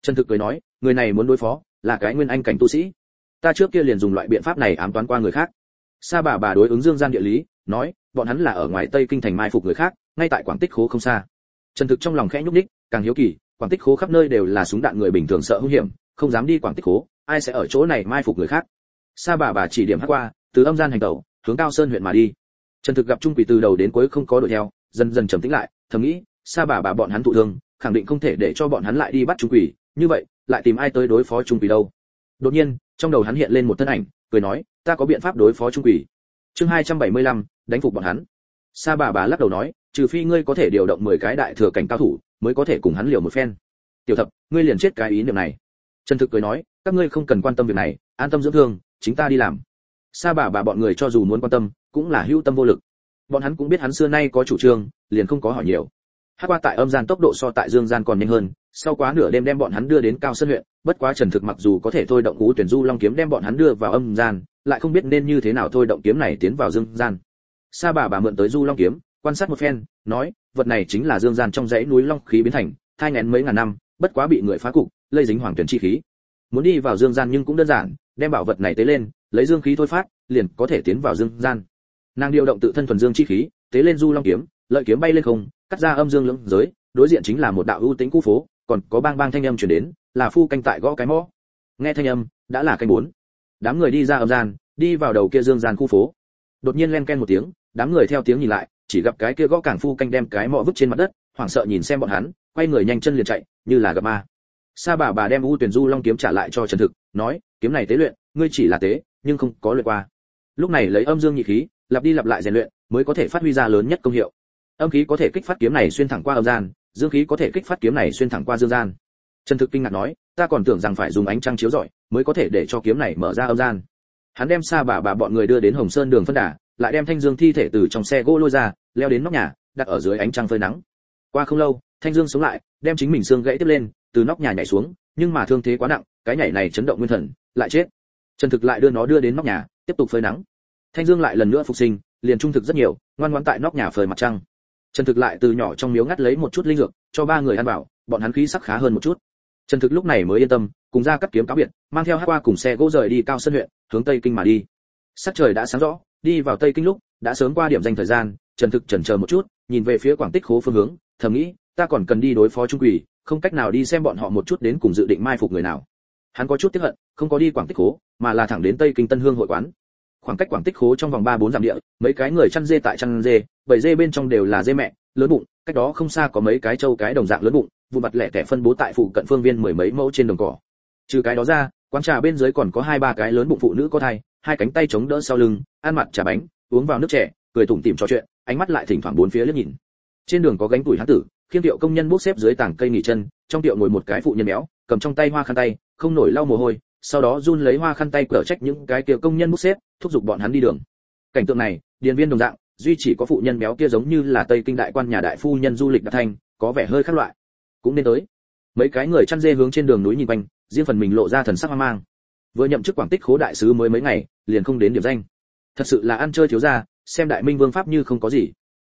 Trần thực cười nói, người này muốn đối phó, là cái nguyên anh cảnh tu sĩ. Ta trước kia liền dùng loại biện pháp này ám toán qua người khác. Sa bà bà đối ứng dương gian địa lý, nói, bọn hắn là ở ngoài tây kinh thành mai phục người khác, ngay tại quảng tích khố không xa. Trần thực trong lòng khẽ nhúc nhích, càng hiếu kỳ quảng tích khố khắp nơi đều là súng đạn người bình thường sợ hung hiểm không dám đi quảng tích khố ai sẽ ở chỗ này mai phục người khác? Sa bà bà chỉ điểm hát qua từ âm gian hành tẩu hướng cao sơn huyện mà đi. Trần thực gặp trung quỷ từ đầu đến cuối không có đuổi theo dần dần trầm tĩnh lại thầm nghĩ sa bà bà bọn hắn thụ thương khẳng định không thể để cho bọn hắn lại đi bắt trung quỷ như vậy lại tìm ai tới đối phó trung quỷ đâu? Đột nhiên trong đầu hắn hiện lên một thân ảnh cười nói ta có biện pháp đối phó trung quỷ chương 275, đánh phục bọn hắn. Sa bà bà lắc đầu nói trừ phi ngươi có thể điều động 10 cái đại thừa cảnh cao thủ mới có thể cùng hắn liều một phen. Tiểu thập, ngươi liền chết cái ý niệm này. Trần thực cười nói, các ngươi không cần quan tâm việc này, an tâm dưỡng thương, chính ta đi làm. Sa bà bà bọn người cho dù muốn quan tâm, cũng là hữu tâm vô lực. Bọn hắn cũng biết hắn xưa nay có chủ trương, liền không có hỏi nhiều. Hát qua tại âm gian tốc độ so tại dương gian còn nhanh hơn, sau quá nửa đêm đem bọn hắn đưa đến cao sơn huyện, bất quá trần thực mặc dù có thể thôi động cú tuyển du long kiếm đem bọn hắn đưa vào âm gian, lại không biết nên như thế nào thôi động kiếm này tiến vào dương gian. Sa bà bà mượn tới du long kiếm quan sát một phen, nói, vật này chính là dương gian trong dãy núi long khí biến thành, thai ngén mấy ngàn năm, bất quá bị người phá cục, lây dính hoàng tuyển chi khí. Muốn đi vào dương gian nhưng cũng đơn giản, đem bảo vật này tế lên, lấy dương khí thôi phát, liền có thể tiến vào dương gian. Nàng điều động tự thân thuần dương chi khí, tế lên du long kiếm, lợi kiếm bay lên không, cắt ra âm dương lưỡng giới, đối diện chính là một đạo ưu tính khu phố, còn có bang bang thanh âm truyền đến, là phu canh tại gõ cái mõ. Nghe thanh âm, đã là canh bốn. Đám người đi ra âm gian, đi vào đầu kia dương gian khu phố. Đột nhiên len ken một tiếng, đám người theo tiếng nhìn lại chỉ gặp cái kia gõ cảng phu canh đem cái mõ vứt trên mặt đất, hoảng sợ nhìn xem bọn hắn, quay người nhanh chân liền chạy, như là gặp ma. Sa bà bà đem u tuyển du long kiếm trả lại cho trần thực, nói, kiếm này tế luyện, ngươi chỉ là tế, nhưng không có luyện qua. Lúc này lấy âm dương nhị khí, lặp đi lặp lại rèn luyện, mới có thể phát huy ra lớn nhất công hiệu. Âm khí có thể kích phát kiếm này xuyên thẳng qua âm gian, dương khí có thể kích phát kiếm này xuyên thẳng qua dương gian. Trần thực kinh ngạc nói, ta còn tưởng rằng phải dùng ánh trăng chiếu rọi, mới có thể để cho kiếm này mở ra âm gian. Hắn đem xa bà bà bọn người đưa đến hồng sơn đường phân đà lại đem thanh dương thi thể từ trong xe gỗ lôi ra, leo đến nóc nhà, đặt ở dưới ánh trăng phơi nắng. Qua không lâu, thanh dương sống lại, đem chính mình xương gãy tiếp lên, từ nóc nhà nhảy xuống, nhưng mà thương thế quá nặng, cái nhảy này chấn động nguyên thần, lại chết. Trần thực lại đưa nó đưa đến nóc nhà, tiếp tục phơi nắng. Thanh dương lại lần nữa phục sinh, liền trung thực rất nhiều, ngoan ngoãn tại nóc nhà phơi mặt trăng. Trần thực lại từ nhỏ trong miếu ngắt lấy một chút linh dược, cho ba người ăn bảo bọn hắn khí sắc khá hơn một chút. Trần thực lúc này mới yên tâm, cùng ra cắt kiếm cáo biệt, mang theo hát qua cùng xe gỗ rời đi cao sân huyện, hướng tây kinh mà đi. Sắc trời đã sáng rõ đi vào tây kinh lúc, đã sớm qua điểm danh thời gian, trần thực chần chờ một chút, nhìn về phía quảng tích khố phương hướng, thầm nghĩ, ta còn cần đi đối phó trung quỷ không cách nào đi xem bọn họ một chút đến cùng dự định mai phục người nào. Hắn có chút tiếc hận, không có đi quảng tích khố, mà là thẳng đến tây kinh tân hương hội quán. Khoảng cách quảng tích khố trong vòng ba bốn dặm địa, mấy cái người chăn dê tại chăn dê, bảy dê bên trong đều là dê mẹ, lớn bụng, cách đó không xa có mấy cái trâu cái đồng dạng lớn bụng vụ mặt lẻ tẻ phân bố tại phụ cận phương viên mười mấy mẫu trên đồng cỏ. Trừ cái đó ra, quán trà bên dưới còn có hai ba cái lớn bụng phụ nữ có thai hai cánh tay chống đỡ sau lưng ăn mặt trà bánh uống vào nước trẻ cười tủm tỉm trò chuyện ánh mắt lại thỉnh thoảng bốn phía liếc nhìn. Trên đường có gánh tuổi hán tử khiêm tiệu công nhân bốc xếp dưới tảng cây nghỉ chân trong tiệu ngồi một cái phụ nhân béo cầm trong tay hoa khăn tay không nổi lau mồ hôi sau đó run lấy hoa khăn tay cở trách những cái tiệu công nhân bốc xếp thúc giục bọn hắn đi đường. Cảnh tượng này điền viên đồng dạng duy chỉ có phụ nhân béo kia giống như là tây kinh đại quan nhà đại phu nhân du lịch đạt thành, có vẻ hơi khác loại. Cũng nên tới. Mấy cái người chăn dê hướng trên đường núi nhìn quanh riêng phần mình lộ ra thần sắc hoang mang vừa nhậm chức quảng tích khố đại sứ mới mấy ngày, liền không đến điểm danh. Thật sự là ăn chơi thiếu gia, xem đại minh vương pháp như không có gì.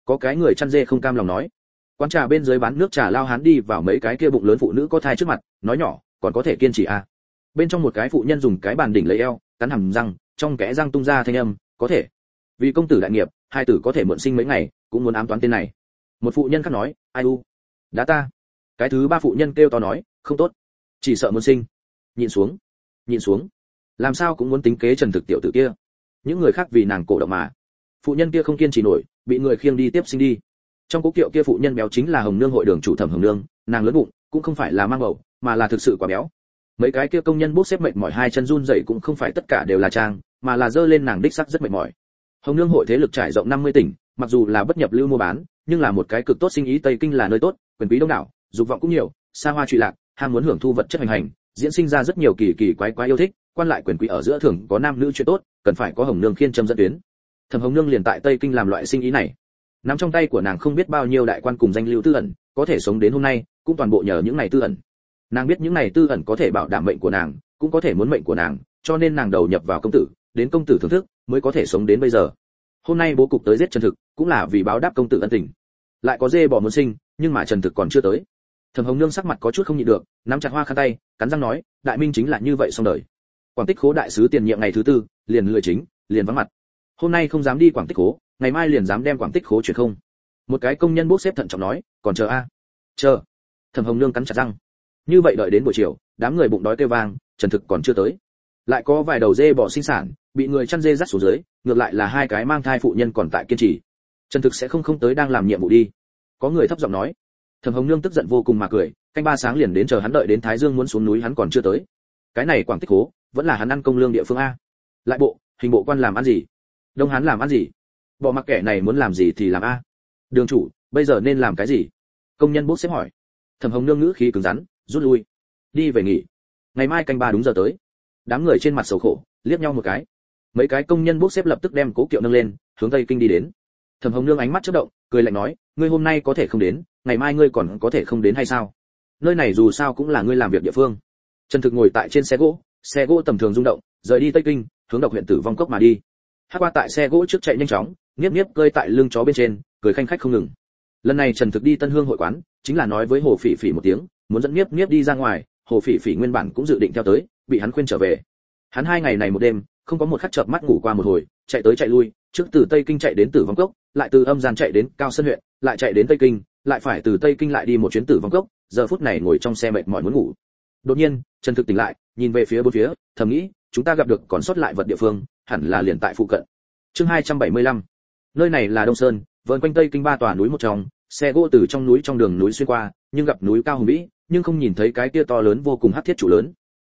Có cái người chăn dê không cam lòng nói. Quán trà bên dưới bán nước trà lao hán đi vào mấy cái kia bụng lớn phụ nữ có thai trước mặt, nói nhỏ, còn có thể kiên trì à? Bên trong một cái phụ nhân dùng cái bàn đỉnh lấy eo, cắn hầm răng, trong kẽ răng tung ra thanh âm, có thể. Vì công tử đại nghiệp, hai tử có thể mượn sinh mấy ngày, cũng muốn ám toán tên này. Một phụ nhân khác nói, ai u? Đã ta. Cái thứ ba phụ nhân kêu to nói, không tốt. Chỉ sợ muốn sinh. Nhìn xuống nhìn xuống. Làm sao cũng muốn tính kế trần thực tiểu tử kia. Những người khác vì nàng cổ động mà. Phụ nhân kia không kiên trì nổi, bị người khiêng đi tiếp sinh đi. Trong cố kiệu kia phụ nhân béo chính là hồng nương hội đường chủ thẩm hồng nương, nàng lớn bụng, cũng không phải là mang bầu, mà là thực sự quá béo. Mấy cái kia công nhân bốc xếp mệt mỏi hai chân run rẩy cũng không phải tất cả đều là trang, mà là dơ lên nàng đích sắc rất mệt mỏi. Hồng nương hội thế lực trải rộng 50 tỉnh, mặc dù là bất nhập lưu mua bán, nhưng là một cái cực tốt sinh ý tây kinh là nơi tốt, quyền quý đông đảo, dục vọng cũng nhiều, xa hoa trụy lạc, ham muốn hưởng thu vật chất hành hành diễn sinh ra rất nhiều kỳ kỳ quái quái yêu thích, quan lại quyền quý ở giữa thường có nam nữ chuyện tốt, cần phải có hồng nương khiên châm dẫn tuyến. Thẩm hồng nương liền tại tây kinh làm loại sinh ý này. Nắm trong tay của nàng không biết bao nhiêu đại quan cùng danh lưu tư ẩn, có thể sống đến hôm nay, cũng toàn bộ nhờ những này tư ẩn. Nàng biết những này tư ẩn có thể bảo đảm mệnh của nàng, cũng có thể muốn mệnh của nàng, cho nên nàng đầu nhập vào công tử, đến công tử thưởng thức, mới có thể sống đến bây giờ. Hôm nay bố cục tới giết trần thực, cũng là vì báo đáp công tử ân tình. Lại có dê bỏ muốn sinh, nhưng mà trần thực còn chưa tới thẩm hồng nương sắc mặt có chút không nhịn được, nắm chặt hoa khăn tay, cắn răng nói, đại minh chính là như vậy xong đời. Quảng tích khố đại sứ tiền nhiệm ngày thứ tư, liền lười chính, liền vắng mặt. Hôm nay không dám đi quảng tích khố, ngày mai liền dám đem quảng tích khố chuyển không. Một cái công nhân bốc xếp thận trọng nói, còn chờ a? Chờ. Thẩm hồng nương cắn chặt răng. Như vậy đợi đến buổi chiều, đám người bụng đói kêu vang, trần thực còn chưa tới. Lại có vài đầu dê bỏ sinh sản, bị người chăn dê dắt xuống dưới, ngược lại là hai cái mang thai phụ nhân còn tại kiên trì. Trần thực sẽ không không tới đang làm nhiệm vụ đi. Có người thấp giọng nói thẩm hồng nương tức giận vô cùng mà cười, canh ba sáng liền đến chờ hắn đợi đến thái dương muốn xuống núi hắn còn chưa tới. Cái này quảng tích hố, vẫn là hắn ăn công lương địa phương a. Lại bộ, hình bộ quan làm ăn gì? Đông hắn làm ăn gì? Bỏ mặc kẻ này muốn làm gì thì làm a. Đường chủ, bây giờ nên làm cái gì? Công nhân bốc xếp hỏi. Thẩm hồng nương ngữ khí cứng rắn, rút lui. Đi về nghỉ. Ngày mai canh ba đúng giờ tới. Đám người trên mặt sầu khổ, liếc nhau một cái. Mấy cái công nhân bốc xếp lập tức đem cố kiệu nâng lên, hướng tây kinh đi đến. Thẩm hồng nương ánh mắt chớp động, cười lạnh nói, ngươi hôm nay có thể không đến ngày mai ngươi còn có thể không đến hay sao? Nơi này dù sao cũng là ngươi làm việc địa phương. Trần thực ngồi tại trên xe gỗ xe gỗ tầm thường rung động, rời đi tây kinh, hướng độc huyện tử vong cốc mà đi. Hát qua tại xe gỗ trước chạy nhanh chóng, nghiếp nghiếp cơi tại lưng chó bên trên, cười khanh khách không ngừng. Lần này trần thực đi tân hương hội quán, chính là nói với hồ phỉ phỉ một tiếng, muốn dẫn nghiếp nghiếp đi ra ngoài, hồ phỉ phỉ nguyên bản cũng dự định theo tới, bị hắn khuyên trở về. Hắn hai ngày này một đêm, không có một khắc chợp mắt ngủ qua một hồi, chạy tới chạy lui, trước từ tây kinh chạy đến tử vong cốc, lại từ âm gian chạy đến cao sơn huyện, lại chạy đến tây kinh lại phải từ tây kinh lại đi một chuyến tử vong cốc, giờ phút này ngồi trong xe mệt mỏi muốn ngủ. Đột nhiên, trần thực tỉnh lại, nhìn về phía bốn phía, thầm nghĩ, chúng ta gặp được còn sót lại vật địa phương, hẳn là liền tại phụ cận. Chương 275 nơi này là đông sơn vườn quanh tây kinh ba tòa núi một trong, xe gỗ từ trong núi trong đường núi xuyên qua, nhưng gặp núi cao hùng vĩ, nhưng không nhìn thấy cái kia to lớn vô cùng hắc thiết chủ lớn.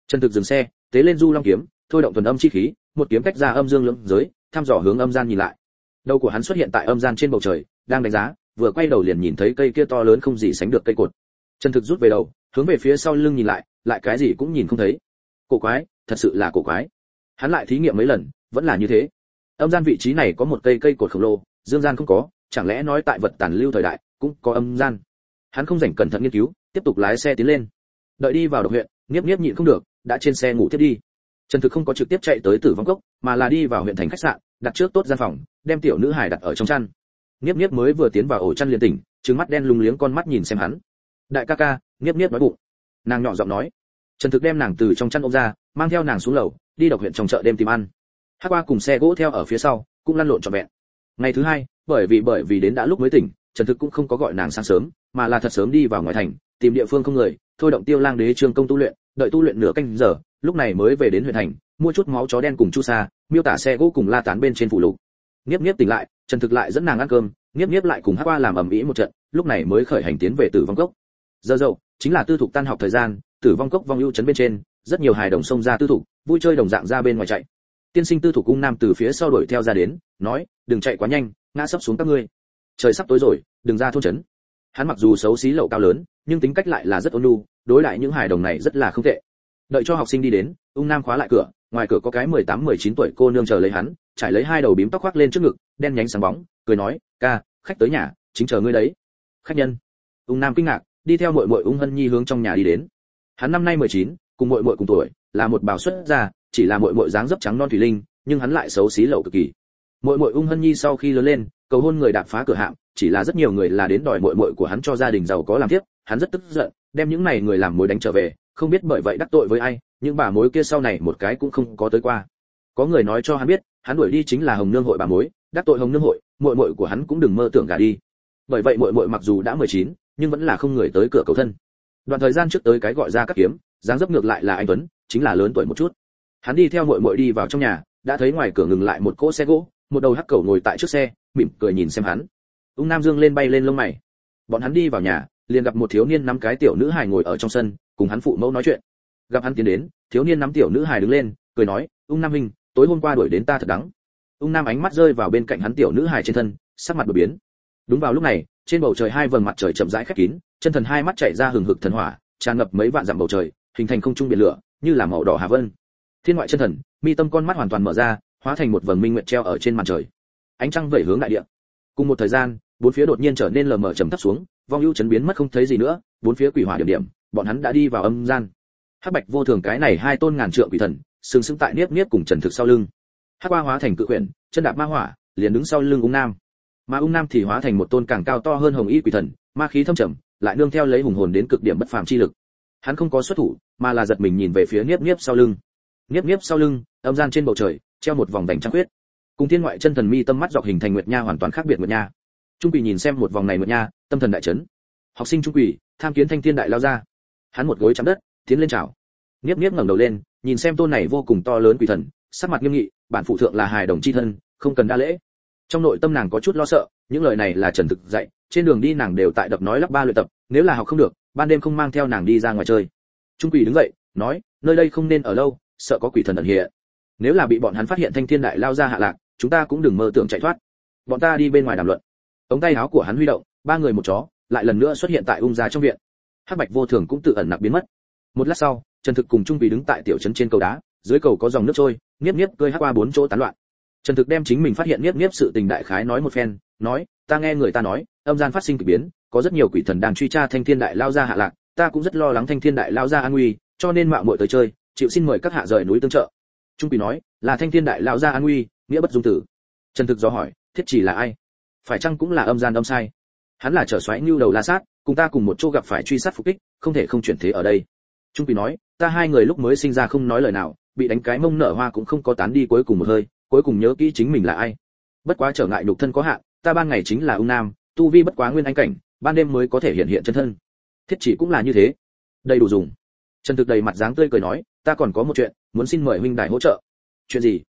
Trần thực dừng xe, tế lên du long kiếm, thôi động thuần âm chi khí, một kiếm cách ra âm dương lưỡng giới, thăm dò hướng âm gian nhìn lại. Đầu của hắn xuất hiện tại âm gian trên bầu trời, đang đánh giá vừa quay đầu liền nhìn thấy cây kia to lớn không gì sánh được cây cột. Trần thực rút về đầu, hướng về phía sau lưng nhìn lại lại cái gì cũng nhìn không thấy. Cổ quái, thật sự là cổ quái. Hắn lại thí nghiệm mấy lần, vẫn là như thế. Âm gian vị trí này có một cây cây cột khổng lồ, dương gian không có, chẳng lẽ nói tại vật tàn lưu thời đại, cũng có âm gian? Hắn không rảnh cẩn thận nghiên cứu, tiếp tục lái xe tiến lên. Đợi đi vào độc huyện, nghiếp nghiếp nhịn không được, đã trên xe ngủ tiếp đi. Trần thực không có trực tiếp chạy tới tử vong cốc, mà là đi vào huyện thành khách sạn, đặt trước tốt gian phòng, đem tiểu nữ hải đặt ở trong chăn. Niếp Niếp mới vừa tiến vào ổ chăn liền tỉnh, trừng mắt đen lung liếng con mắt nhìn xem hắn. Đại ca ca Niếp Niếp nói bụng. Nàng nhỏ giọng nói. Trần thực đem nàng từ trong chăn ôm ra, mang theo nàng xuống lầu, đi độc huyện trong chợ đêm tìm ăn. Hắc qua cùng xe gỗ theo ở phía sau, cũng lăn lộn trọn vẹn. Ngày thứ hai, bởi vì bởi vì đến đã lúc mới tỉnh, trần thực cũng không có gọi nàng sáng sớm, mà là thật sớm đi vào ngoài thành, tìm địa phương không người, thôi động tiêu lang đế trương công tu luyện, đợi tu luyện nửa canh giờ, lúc này mới về đến huyện thành, mua chút máu chó đen cùng chu sa, miêu tả xe gỗ cùng la tán bên trên phụ lục. Niếp Niếp tỉnh lại trần thực lại dẫn nàng ăn cơm, nghiếp nghiếp lại cùng hát qua làm ầm ĩ một trận, lúc này mới khởi hành tiến về tử vong cốc. Giờ dậu, chính là tư thục tan học thời gian, tử vong cốc vong ưu trấn bên trên, rất nhiều hài đồng xông ra tư thục, vui chơi đồng dạng ra bên ngoài chạy. Tiên sinh tư thục cung nam từ phía sau đuổi theo ra đến, nói, đừng chạy quá nhanh, ngã sắp xuống các ngươi. Trời sắp tối rồi, đừng ra thôn trấn. Hắn mặc dù xấu xí lậu cao lớn, nhưng tính cách lại là rất ôn nhu, đối lại những hài đồng này rất là không tệ. Đợi cho học sinh đi đến, ung nam khóa lại cửa, ngoài cửa có cái mười tám, mười chín tuổi cô nương chờ lấy hắn, trải lấy hai đầu bím tóc khoác lên trước ngực đen nhánh sáng bóng, cười nói, ca, khách tới nhà, chính chờ ngươi đấy. Khách nhân, ung nam kinh ngạc, đi theo muội muội ung hân nhi hướng trong nhà đi đến. Hắn năm nay mười chín, cùng muội muội cùng tuổi, là một bảo xuất gia, chỉ là muội muội dáng dấp trắng non thủy linh, nhưng hắn lại xấu xí lậu cực kỳ. Muội muội ung hân nhi sau khi lớn lên, cầu hôn người đạp phá cửa hạm, chỉ là rất nhiều người là đến đòi muội muội của hắn cho gia đình giàu có làm tiếp, hắn rất tức giận, đem những này người làm mối đánh trở về, không biết bởi vậy đắc tội với ai những bà mối kia sau này một cái cũng không có tới qua. Có người nói cho hắn biết, hắn đuổi đi chính là hồng nương hội bà mối đắc tội hồng nương hội muội muội của hắn cũng đừng mơ tưởng gả đi. Bởi vậy muội muội mặc dù đã 19, nhưng vẫn là không người tới cửa cầu thân. Đoạn thời gian trước tới cái gọi ra các kiếm dáng dấp ngược lại là anh tuấn chính là lớn tuổi một chút. Hắn đi theo muội muội đi vào trong nhà đã thấy ngoài cửa ngừng lại một cỗ xe gỗ một đầu hắc cầu ngồi tại trước xe mỉm cười nhìn xem hắn. Ung nam dương lên bay lên lông mày. Bọn hắn đi vào nhà liền gặp một thiếu niên nắm cái tiểu nữ hài ngồi ở trong sân cùng hắn phụ mẫu nói chuyện. Gặp hắn tiến đến thiếu niên nắm tiểu nữ hài đứng lên cười nói ung nam minh tối hôm qua đuổi đến ta thật đắng ung nam ánh mắt rơi vào bên cạnh hắn tiểu nữ hài trên thân, sắc mặt đột biến. Đúng vào lúc này, trên bầu trời hai vầng mặt trời chậm rãi khép kín, chân thần hai mắt chảy ra hừng hực thần hỏa, tràn ngập mấy vạn dặm bầu trời, hình thành không trung biển lửa, như là màu đỏ hà vân. Thiên ngoại chân thần, mi tâm con mắt hoàn toàn mở ra, hóa thành một vầng minh nguyệt treo ở trên màn trời. Ánh trăng vẩy hướng đại địa. Cùng một thời gian, bốn phía đột nhiên trở nên lờ mờ trầm thấp xuống, vong ưu chấn biến mất không thấy gì nữa, bốn phía quỷ hỏa điểm điểm, bọn hắn đã đi vào âm gian. Hắc bạch vô thường cái này hai tôn ngàn trượng quỷ thần, sừng sững tại niếp niếp cùng trần thực sau lưng hắc qua hóa thành cự quyển, chân đạp ma hỏa, liền đứng sau lưng ung nam. Mà ung nam thì hóa thành một tôn càng cao to hơn hồng y quỷ thần, ma khí thâm trầm, lại nương theo lấy hùng hồn đến cực điểm bất phàm chi lực. Hắn không có xuất thủ, mà là giật mình nhìn về phía niếp niếp sau lưng. Niếp niếp sau lưng, âm gian trên bầu trời, treo một vòng vành trăng khuyết. Cùng thiên ngoại chân thần mi tâm mắt dọc hình thành nguyệt nha hoàn toàn khác biệt nguyệt nha. Trung quỷ nhìn xem một vòng này nguyệt nha, tâm thần đại chấn. Học sinh trung quỷ, tham kiến thanh thiên đại lao ra hắn một gối chạm đất, tiến lên chào. Niếp niếp ngẩng đầu lên, nhìn xem tôn này vô cùng to lớn quỷ thần, sắc mặt nghiêm nghị bản phụ thượng là hài đồng chi thân, không cần đa lễ. Trong nội tâm nàng có chút lo sợ, những lời này là trần thực dạy, trên đường đi nàng đều tại đập nói lắp ba luyện tập, nếu là học không được, ban đêm không mang theo nàng đi ra ngoài chơi. Trung quỷ đứng dậy, nói, nơi đây không nên ở lâu, sợ có quỷ thần ẩn hiện. Nếu là bị bọn hắn phát hiện thanh thiên đại lao ra hạ lạc, chúng ta cũng đừng mơ tưởng chạy thoát. Bọn ta đi bên ngoài đàm luận. Ống tay áo của hắn huy động, ba người một chó, lại lần nữa xuất hiện tại ung gia trong viện. Hắc bạch vô thường cũng tự ẩn nặc biến mất. Một lát sau, trần thực cùng trung quỷ đứng tại tiểu trấn trên cầu đá, dưới cầu có dòng nước trôi niếp niếp cơi hắc qua bốn chỗ tán loạn. Trần thực đem chính mình phát hiện niếp niếp sự tình đại khái nói một phen, nói, ta nghe người ta nói, âm gian phát sinh kỳ biến, có rất nhiều quỷ thần đang truy tra thanh thiên đại lao ra hạ lạc, ta cũng rất lo lắng thanh thiên đại lao ra an nguy, cho nên mạo muội tới chơi, chịu xin mời các hạ rời núi tương trợ. Trung quỷ nói, là thanh thiên đại lao ra an nguy, nghĩa bất dung tử. Trần thực do hỏi, thiết chỉ là ai? Phải chăng cũng là âm gian âm sai? Hắn là trở xoáy như đầu la sát, cùng ta cùng một chỗ gặp phải truy sát phục kích, không thể không chuyển thế ở đây. Trung quỷ nói, ta hai người lúc mới sinh ra không nói lời nào bị đánh cái mông nở hoa cũng không có tán đi cuối cùng một hơi, cuối cùng nhớ kỹ chính mình là ai. Bất quá trở ngại nhục thân có hạn, ta ban ngày chính là ung nam, tu vi bất quá nguyên anh cảnh, ban đêm mới có thể hiện hiện chân thân. Thiết chỉ cũng là như thế. Đầy đủ dùng. Trần thực đầy mặt dáng tươi cười nói, ta còn có một chuyện, muốn xin mời huynh đài hỗ trợ. Chuyện gì?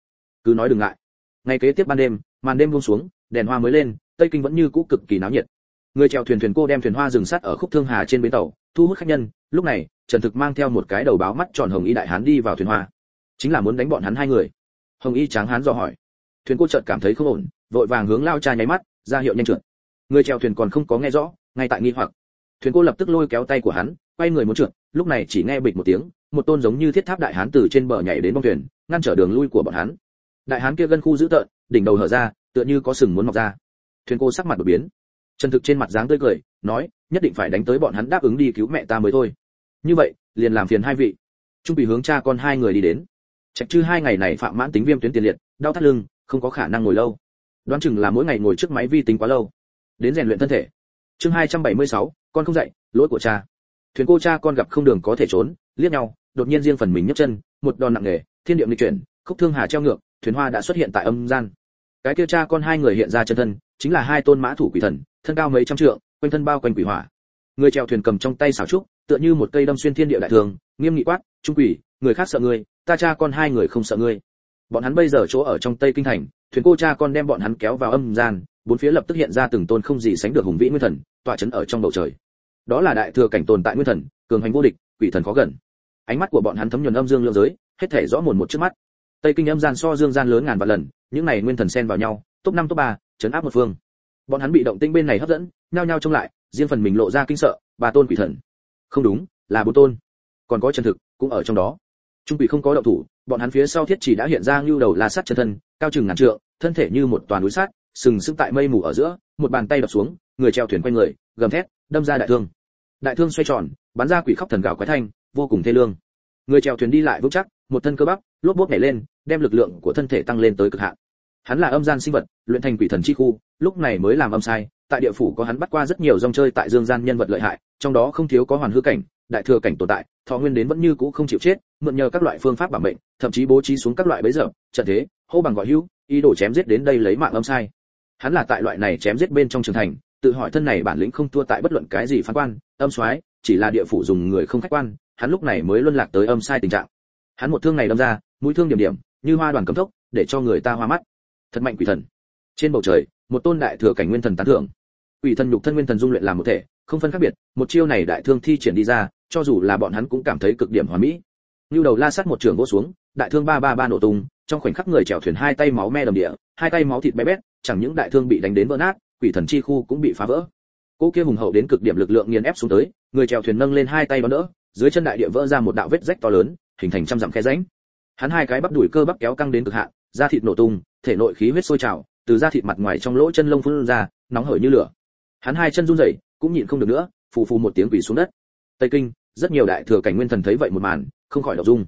Cứ nói đừng ngại. Ngày kế tiếp ban đêm, màn đêm buông xuống, đèn hoa mới lên, tây kinh vẫn như cũ cực kỳ náo nhiệt. Người chèo thuyền thuyền cô đem thuyền hoa dừng sát ở khúc thương hà trên bến tàu, thu hút khách nhân. Lúc này, trần thực mang theo một cái đầu báo mắt tròn hồng y đại hán đi vào thuyền hoa chính là muốn đánh bọn hắn hai người. Hồng y tráng hán do hỏi. Thuyền cô chợt cảm thấy không ổn, vội vàng hướng lao cha nháy mắt, ra hiệu nhanh trượt. Người chèo thuyền còn không có nghe rõ, ngay tại nghi hoặc. Thuyền cô lập tức lôi kéo tay của hắn, quay người muốn trượt, lúc này chỉ nghe bịch một tiếng, một tôn giống như thiết tháp đại hán từ trên bờ nhảy đến bong thuyền, ngăn trở đường lui của bọn hắn. Đại hán kia gân khu dữ tợn, đỉnh đầu hở ra, tựa như có sừng muốn mọc ra. Thuyền cô sắc mặt đột biến. Trần thực trên mặt dáng tươi cười, nói, nhất định phải đánh tới bọn hắn đáp ứng đi cứu mẹ ta mới thôi. Như vậy, liền làm phiền hai vị. Trung bị hướng cha con hai người đi đến trạch chư hai ngày này phạm mãn tính viêm tuyến tiền liệt đau thắt lưng không có khả năng ngồi lâu. Đoán chừng là mỗi ngày ngồi trước máy vi tính quá lâu. Đến rèn luyện thân thể. Chương 276, con không dậy lỗi của cha. Thuyền cô cha con gặp không đường có thể trốn liếc nhau đột nhiên riêng phần mình nhấc chân một đòn nặng nề thiên địa lịch chuyển khúc thương hà treo ngược thuyền hoa đã xuất hiện tại âm gian. Cái kia cha con hai người hiện ra chân thân chính là hai tôn mã thủ quỷ thần thân cao mấy trăm trượng quanh thân bao quanh quỷ hỏa. Người chèo thuyền cầm trong tay xảo trúc tựa như một cây đâm xuyên thiên địa đại thường nghiêm nghị quát trung quỷ người khác sợ ngươi ta cha con hai người không sợ ngươi. Bọn hắn bây giờ chỗ ở trong tây kinh thành, thuyền cô cha con đem bọn hắn kéo vào âm gian, bốn phía lập tức hiện ra từng tôn không gì sánh được hùng vĩ nguyên thần, tọa chấn ở trong bầu trời. Đó là đại thừa cảnh tồn tại nguyên thần, cường hành vô địch, quỷ thần khó gần. Ánh mắt của bọn hắn thấm nhuần âm dương lượng giới, hết thể rõ mồn một trước mắt. Tây kinh âm gian so dương gian lớn ngàn vạn lần, những này nguyên thần xen vào nhau, top năm, top ba, chấn áp một phương. Bọn hắn bị động tinh bên này hấp dẫn, nhao nhao trông lại, riêng phần mình lộ ra kinh sợ, ba tôn quỷ thần. Không đúng, là bốn tôn. Còn có chân thực, cũng ở trong đó trung quỷ không có động thủ, bọn hắn phía sau thiết chỉ đã hiện ra như đầu la sắt chân thân, cao chừng ngàn trượng, thân thể như một toàn núi sắt, sừng sững tại mây mù ở giữa, một bàn tay đập xuống, người treo thuyền quay người, gầm thét, đâm ra đại thương. Đại thương xoay tròn, bắn ra quỷ khóc thần gào quái thanh, vô cùng thê lương. Người treo thuyền đi lại vững chắc, một thân cơ bắp, lốp bốp nhảy lên, đem lực lượng của thân thể tăng lên tới cực hạn. Hắn là âm gian sinh vật, luyện thành quỷ thần chi khu, lúc này mới làm âm sai, tại địa phủ có hắn bắt qua rất nhiều dòng chơi tại dương gian nhân vật lợi hại, trong đó không thiếu có hoàn hư cảnh, đại thừa cảnh tồn tại, thọ nguyên đến vẫn như cũ không chịu chết mượn nhờ các loại phương pháp bảo mệnh, thậm chí bố trí xuống các loại bẫy dập trận thế, hô bằng gọi hữu, ý đồ chém giết đến đây lấy mạng âm sai. Hắn là tại loại này chém giết bên trong trường thành, tự hỏi thân này bản lĩnh không thua tại bất luận cái gì phán quan, âm soái, chỉ là địa phủ dùng người không khách quan, hắn lúc này mới luân lạc tới âm sai tình trạng. Hắn một thương này đâm ra, mũi thương điểm điểm, như hoa đoàn cấm tốc, để cho người ta hoa mắt. Thật mạnh quỷ thần. Trên bầu trời, một tôn đại thừa cảnh nguyên thần tán thưởng. Quỷ thần nhục thân nguyên thần dung luyện làm một thể, không phân khác biệt, một chiêu này đại thương thi triển đi ra, cho dù là bọn hắn cũng cảm thấy cực điểm hoàn mỹ. Nưu đầu la sát một trường vỗ xuống, đại thương ba ba ba nổ tung, trong khoảnh khắc người chèo thuyền hai tay máu me đầm địa, hai tay máu thịt bé bét, chẳng những đại thương bị đánh đến vỡ nát, quỷ thần chi khu cũng bị phá vỡ. Cỗ kia hùng hậu đến cực điểm lực lượng nghiền ép xuống tới, người chèo thuyền nâng lên hai tay đón đỡ, dưới chân đại địa vỡ ra một đạo vết rách to lớn, hình thành trăm dặm khe rãnh. Hắn hai cái bắp đùi cơ bắp kéo căng đến cực hạn, da thịt nổ tung, thể nội khí huyết sôi trào, từ da thịt mặt ngoài trong lỗ chân lông phun ra, nóng hổi như lửa. Hắn hai chân run rẩy, cũng nhịn không được nữa, phù phù một tiếng quỳ xuống đất. Tây kinh, rất nhiều đại thừa cảnh nguyên thần thấy vậy một màn không khỏi động dung.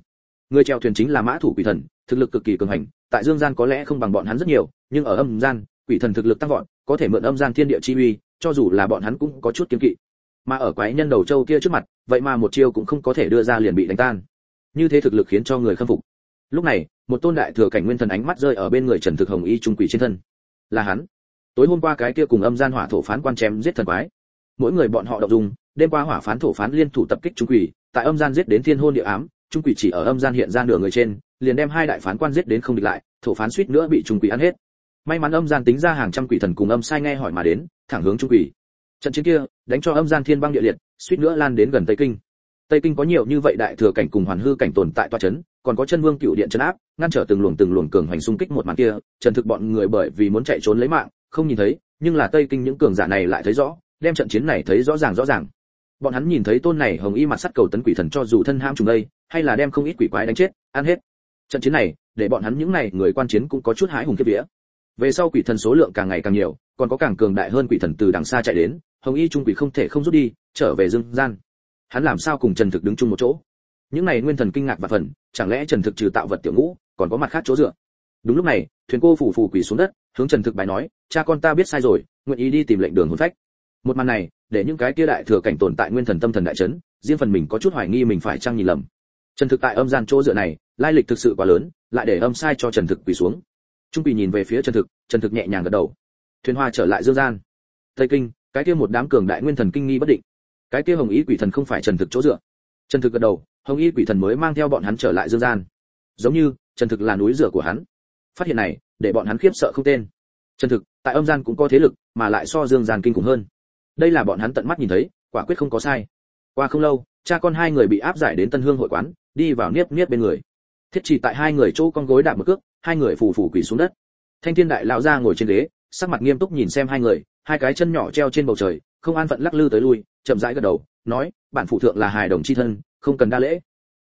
Người treo thuyền chính là mã thủ quỷ thần thực lực cực kỳ cường hành tại dương gian có lẽ không bằng bọn hắn rất nhiều nhưng ở âm gian quỷ thần thực lực tăng vọt có thể mượn âm gian thiên địa chi uy cho dù là bọn hắn cũng có chút kiên kỵ. Mà ở quái nhân đầu châu kia trước mặt vậy mà một chiêu cũng không có thể đưa ra liền bị đánh tan. Như thế thực lực khiến cho người khâm phục. Lúc này một tôn đại thừa cảnh nguyên thần ánh mắt rơi ở bên người trần thực hồng y trung quỷ trên thân. Là hắn. Tối hôm qua cái kia cùng âm gian hỏa thổ phán quan chém giết thần quái. Mỗi người bọn họ động dung, đêm qua hỏa phán thổ phán liên thủ tập kích trung quỷ tại âm gian giết đến thiên hôn địa ám trung quỷ chỉ ở âm gian hiện ra nửa người trên, liền đem hai đại phán quan giết đến không địch lại, thổ phán suýt nữa bị trung quỷ ăn hết. May mắn âm gian tính ra hàng trăm quỷ thần cùng âm sai nghe hỏi mà đến, thẳng hướng trung quỷ. Trận chiến kia, đánh cho âm gian thiên băng địa liệt, suýt nữa lan đến gần tây kinh. Tây kinh có nhiều như vậy đại thừa cảnh cùng hoàn hư cảnh tồn tại toa chấn, còn có chân vương cựu điện chấn áp, ngăn trở từng luồng từng luồng cường hành xung kích một màn kia, trần thực bọn người bởi vì muốn chạy trốn lấy mạng, không nhìn thấy, nhưng là tây kinh những cường giả này lại thấy rõ, đem trận chiến này thấy rõ ràng rõ ràng. Bọn hắn nhìn thấy tôn này hồng y mặt sắt cầu tấn quỷ thần cho dù thân ham trùng đây hay là đem không ít quỷ quái đánh chết, ăn hết. Trận chiến này, để bọn hắn những này người quan chiến cũng có chút hái hùng kiếp vía. Về sau quỷ thần số lượng càng ngày càng nhiều, còn có càng cường đại hơn quỷ thần từ đằng xa chạy đến, hồng y trung quỷ không thể không rút đi, trở về dương gian. Hắn làm sao cùng trần thực đứng chung một chỗ? Những này nguyên thần kinh ngạc và phần, chẳng lẽ trần thực trừ tạo vật tiểu ngũ, còn có mặt khác chỗ dựa? Đúng lúc này, thuyền cô phủ phủ quỷ xuống đất, hướng trần thực bài nói, cha con ta biết sai rồi, nguyện ý đi tìm lệnh đường hồn phách. Một màn này, để những cái kia đại thừa cảnh tồn tại nguyên thần tâm thần đại chấn, riêng phần mình có chút hoài nghi mình phải chăng nhìn lầm trần thực tại âm gian chỗ dựa này, lai lịch thực sự quá lớn, lại để âm sai cho trần thực quỳ xuống. Trung quỳ nhìn về phía trần thực trần thực nhẹ nhàng gật đầu. Thuyền hoa trở lại dương gian. Tây kinh, cái kia một đám cường đại nguyên thần kinh nghi bất định. Cái kia hồng ý quỷ thần không phải trần thực chỗ dựa. Trần thực gật đầu, hồng ý quỷ thần mới mang theo bọn hắn trở lại dương gian. Giống như, trần thực là núi dựa của hắn. Phát hiện này, để bọn hắn khiếp sợ không tên. Trần thực, tại âm gian cũng có thế lực, mà lại so dương gian kinh khủng hơn. Đây là bọn hắn tận mắt nhìn thấy, quả quyết không có sai. Qua không lâu, cha con hai người bị áp giải đến tân hương hội quán đi vào niết niết bên người. Thiết chỉ tại hai người chỗ con gối đạp một cước, hai người phủ phủ quỳ xuống đất. Thanh thiên đại lão ra ngồi trên ghế, sắc mặt nghiêm túc nhìn xem hai người, hai cái chân nhỏ treo trên bầu trời, không an phận lắc lư tới lui, chậm rãi gật đầu, nói, bản phụ thượng là hài đồng chi thân, không cần đa lễ.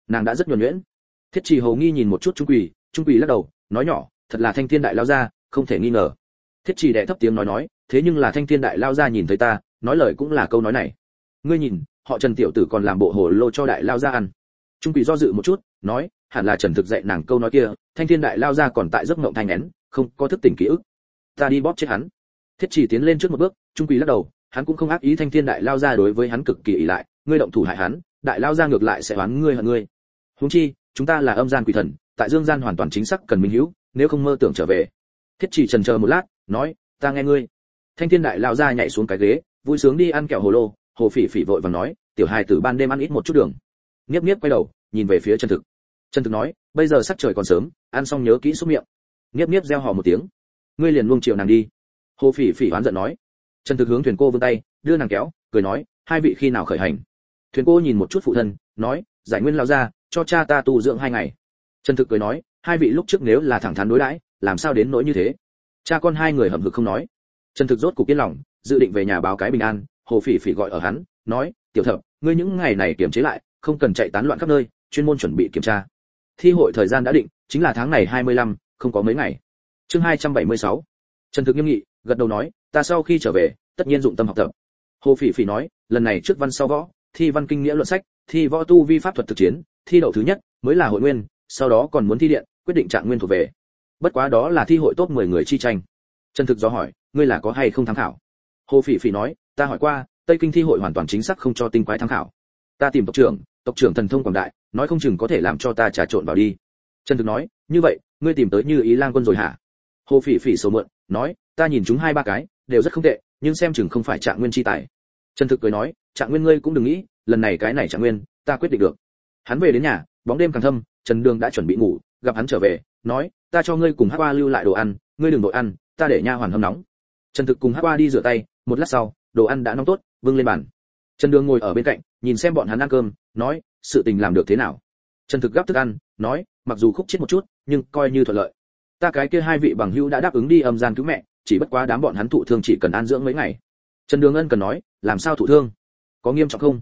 Nàng đã rất nhuần nhuyễn. Thiết trì hầu nghi nhìn một chút trung quỳ trung quỳ lắc đầu, nói nhỏ, thật là thanh thiên đại lao ra, không thể nghi ngờ. Thiết trì đệ thấp tiếng nói nói, thế nhưng là thanh thiên đại lao ra nhìn thấy ta, nói lời cũng là câu nói này. Ngươi nhìn, họ trần tiểu tử còn làm bộ hồ lô cho đại lao ra ăn trung quỷ do dự một chút, nói, hẳn là trần thực dạy nàng câu nói kia, thanh thiên đại lao ra còn tại giấc mộng thanh nén, không có thức tỉnh ký ức. Ta đi bóp chết hắn. Thiết chỉ tiến lên trước một bước, trung quỷ lắc đầu, hắn cũng không ác ý thanh thiên đại lao ra đối với hắn cực kỳ ỷ lại, ngươi động thủ hại hắn, đại lao ra ngược lại sẽ oán ngươi hận ngươi. Huống chi, chúng ta là âm gian quỷ thần, tại dương gian hoàn toàn chính xác cần minh hữu, nếu không mơ tưởng trở về. Thiết chỉ trần chờ một lát, nói, ta nghe ngươi. Thanh thiên đại lao ra nhảy xuống cái ghế, vui sướng đi ăn kẹo hồ lô, hồ phỉ phỉ vội vàng nói, tiểu hài tử ban đêm ăn ít một chút đường nghiếp nghiếp quay đầu, nhìn về phía trần thực. Trần thực nói, bây giờ sắc trời còn sớm, ăn xong nhớ kỹ xúc miệng. Nghiếp nghiếp reo hò một tiếng. Ngươi liền luông chiều nàng đi. Hồ phỉ phỉ oán giận nói. Trần thực hướng thuyền cô vươn tay, đưa nàng kéo, cười nói, hai vị khi nào khởi hành? Thuyền cô nhìn một chút phụ thân, nói, giải nguyên lao ra, cho cha ta tu dưỡng hai ngày. Trần thực cười nói, hai vị lúc trước nếu là thẳng thắn đối đãi, làm sao đến nỗi như thế? Cha con hai người hậm hực không nói. Trần thực rốt cục yên lòng, dự định về nhà báo cái bình an, hồ phỉ phỉ gọi ở hắn, nói, tiểu thập, ngươi những ngày này kiềm chế lại không cần chạy tán loạn khắp nơi chuyên môn chuẩn bị kiểm tra. Thi hội thời gian đã định chính là tháng này 25, không có mấy ngày. Chương 276. trần thực nghiêm nghị gật đầu nói ta sau khi trở về tất nhiên dụng tâm học tập. Hồ phỉ phỉ nói lần này trước văn sau võ thi văn kinh nghĩa luận sách thi võ tu vi pháp thuật thực chiến thi đậu thứ nhất mới là hội nguyên sau đó còn muốn thi điện quyết định trạng nguyên thuộc về. Bất quá đó là thi hội top 10 người chi tranh. Trần thực do hỏi ngươi là có hay không tham khảo? Hồ phỉ phỉ nói ta hỏi qua tây kinh thi hội hoàn toàn chính xác không cho tinh quái tham khảo. Ta tìm tộc trưởng tộc trưởng thần thông quảng đại, nói không chừng có thể làm cho ta trà trộn vào đi. Trần thực nói, như vậy, ngươi tìm tới như ý lang quân rồi hả? Hồ phỉ phỉ sầu mượn, nói, ta nhìn chúng hai ba cái, đều rất không tệ, nhưng xem chừng không phải trạng nguyên chi tài. Trần thực cười nói, trạng nguyên ngươi cũng đừng nghĩ, lần này cái này trạng nguyên, ta quyết định được. Hắn về đến nhà, bóng đêm càng thâm, trần đường đã chuẩn bị ngủ, gặp hắn trở về, nói, ta cho ngươi cùng hát qua lưu lại đồ ăn, ngươi đừng đội ăn, ta để nha hoàn hâm nóng. Trần thực cùng hát qua đi rửa tay, một lát sau, đồ ăn đã nóng tốt vương lên bàn trần đường ngồi ở bên cạnh, nhìn xem bọn hắn ăn cơm, nói, sự tình làm được thế nào? Trần thực gắp thức ăn, nói, mặc dù khúc chết một chút, nhưng coi như thuận lợi. Ta cái kia hai vị bằng hữu đã đáp ứng đi âm gian cứu mẹ, chỉ bất quá đám bọn hắn thụ thương chỉ cần an dưỡng mấy ngày. Trần đường ân cần nói, làm sao thụ thương? Có nghiêm trọng không?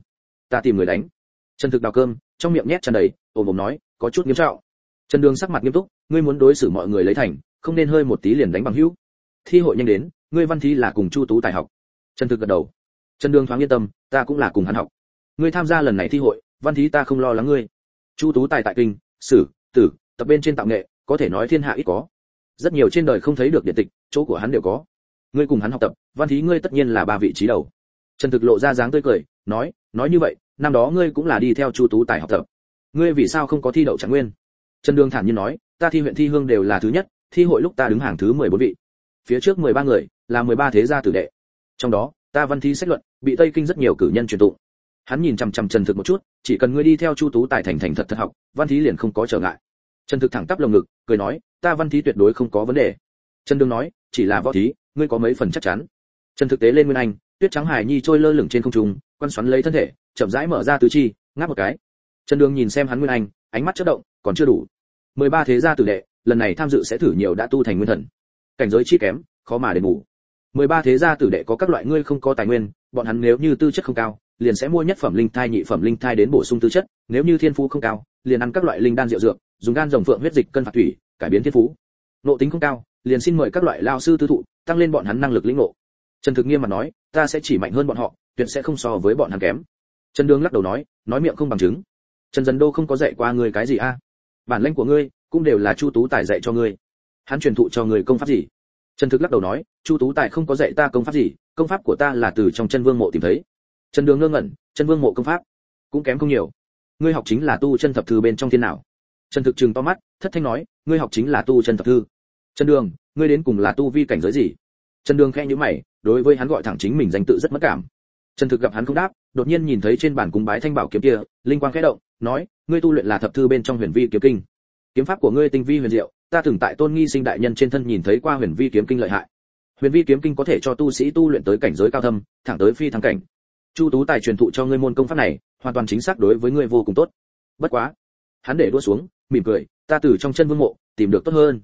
Ta tìm người đánh. Trần thực đào cơm, trong miệng nhét tràn đầy, ồm ồm nói, có chút nghiêm trọng. Trần đường sắc mặt nghiêm túc, ngươi muốn đối xử mọi người lấy thành, không nên hơi một tí liền đánh bằng hữu. Thi hội nhanh đến, ngươi văn thí là cùng chu tú tài học. Trần thực gật đầu trần đường thoáng yên tâm, ta cũng là cùng hắn học. Ngươi tham gia lần này thi hội, văn thí ta không lo lắng ngươi. Chu tú tài tại kinh, sử, tử, tập bên trên tạo nghệ, có thể nói thiên hạ ít có. Rất nhiều trên đời không thấy được điện tịch, chỗ của hắn đều có. Ngươi cùng hắn học tập, văn thí ngươi tất nhiên là ba vị trí đầu. Trần thực lộ ra dáng tươi cười, nói nói như vậy, năm đó ngươi cũng là đi theo chu tú tài học tập. Ngươi vì sao không có thi đậu trạng nguyên? Trần đường thản nhiên nói, ta thi huyện thi hương đều là thứ nhất, thi hội lúc ta đứng hàng thứ mười bốn vị. Phía trước mười ba người, là mười ba thế gia tử đệ. Trong đó ta văn thí sách luận, bị tây kinh rất nhiều cử nhân truyền tụ. hắn nhìn chằm chằm trần thực một chút, chỉ cần ngươi đi theo chu tú tài thành thành thật thật học, văn thí liền không có trở ngại. Trần thực thẳng tắp lồng ngực, cười nói, ta văn thí tuyệt đối không có vấn đề. Trần đương nói, chỉ là võ thí, ngươi có mấy phần chắc chắn. Trần thực tế lên nguyên anh, tuyết trắng hài nhi trôi lơ lửng trên không trung quan xoắn lấy thân thể, chậm rãi mở ra tứ chi, ngáp một cái. Trần đương nhìn xem hắn nguyên anh, ánh mắt chớp động, còn chưa đủ. 13 thế gia tử đệ, lần này tham dự sẽ thử nhiều đã tu thành nguyên thần. Cảnh giới chi kém, khó mà để ngủ. Mười 13 thế gia tử đệ có các loại ngươi không có tài nguyên, bọn hắn nếu như tư chất không cao, liền sẽ mua nhất phẩm linh thai, nhị phẩm linh thai đến bổ sung tư chất, nếu như thiên phú không cao, liền ăn các loại linh đan rượu dược, dùng gan rồng phượng huyết dịch cân phạt thủy, cải biến thiên phú. Nộ tính không cao, liền xin mời các loại lao sư tư thụ, tăng lên bọn hắn năng lực lĩnh ngộ. Trần thực nghiêm mà nói, ta sẽ chỉ mạnh hơn bọn họ, tuyệt sẽ không so với bọn hắn kém. Trần Dương lắc đầu nói nói miệng không bằng chứng. Trần dần đô không có dạy qua ngươi cái gì a? Bản lĩnh của ngươi cũng đều là chu tú tài dạy cho ngươi. Hắn truyền thụ cho ngươi công pháp gì? Trần thực lắc đầu nói, chu tú tài không có dạy ta công pháp gì, công pháp của ta là từ trong chân vương mộ tìm thấy. Trần đường ngơ ngẩn, chân vương mộ công pháp cũng kém không nhiều. Ngươi học chính là tu chân thập thư bên trong thiên nào? Trần thực trừng to mắt, thất thanh nói, ngươi học chính là tu chân thập thư. Trần đường, ngươi đến cùng là tu vi cảnh giới gì? Trần đường khẽ nhíu mày, đối với hắn gọi thẳng chính mình danh tự rất mất cảm. Trần thực gặp hắn không đáp, đột nhiên nhìn thấy trên bàn cúng bái thanh bảo kiếm kia, linh quang khẽ động, nói, ngươi tu luyện là thập thư bên trong huyền vi kiếm kinh. Kiếm pháp của ngươi tinh vi huyền diệu ta từng tại tôn nghi sinh đại nhân trên thân nhìn thấy qua huyền vi kiếm kinh lợi hại. Huyền vi kiếm kinh có thể cho tu sĩ tu luyện tới cảnh giới cao thâm, thẳng tới phi thăng cảnh. Chu tú tài truyền thụ cho ngươi môn công pháp này, hoàn toàn chính xác đối với ngươi vô cùng tốt. Bất quá, hắn để đua xuống, mỉm cười, ta từ trong chân vương mộ, tìm được tốt hơn.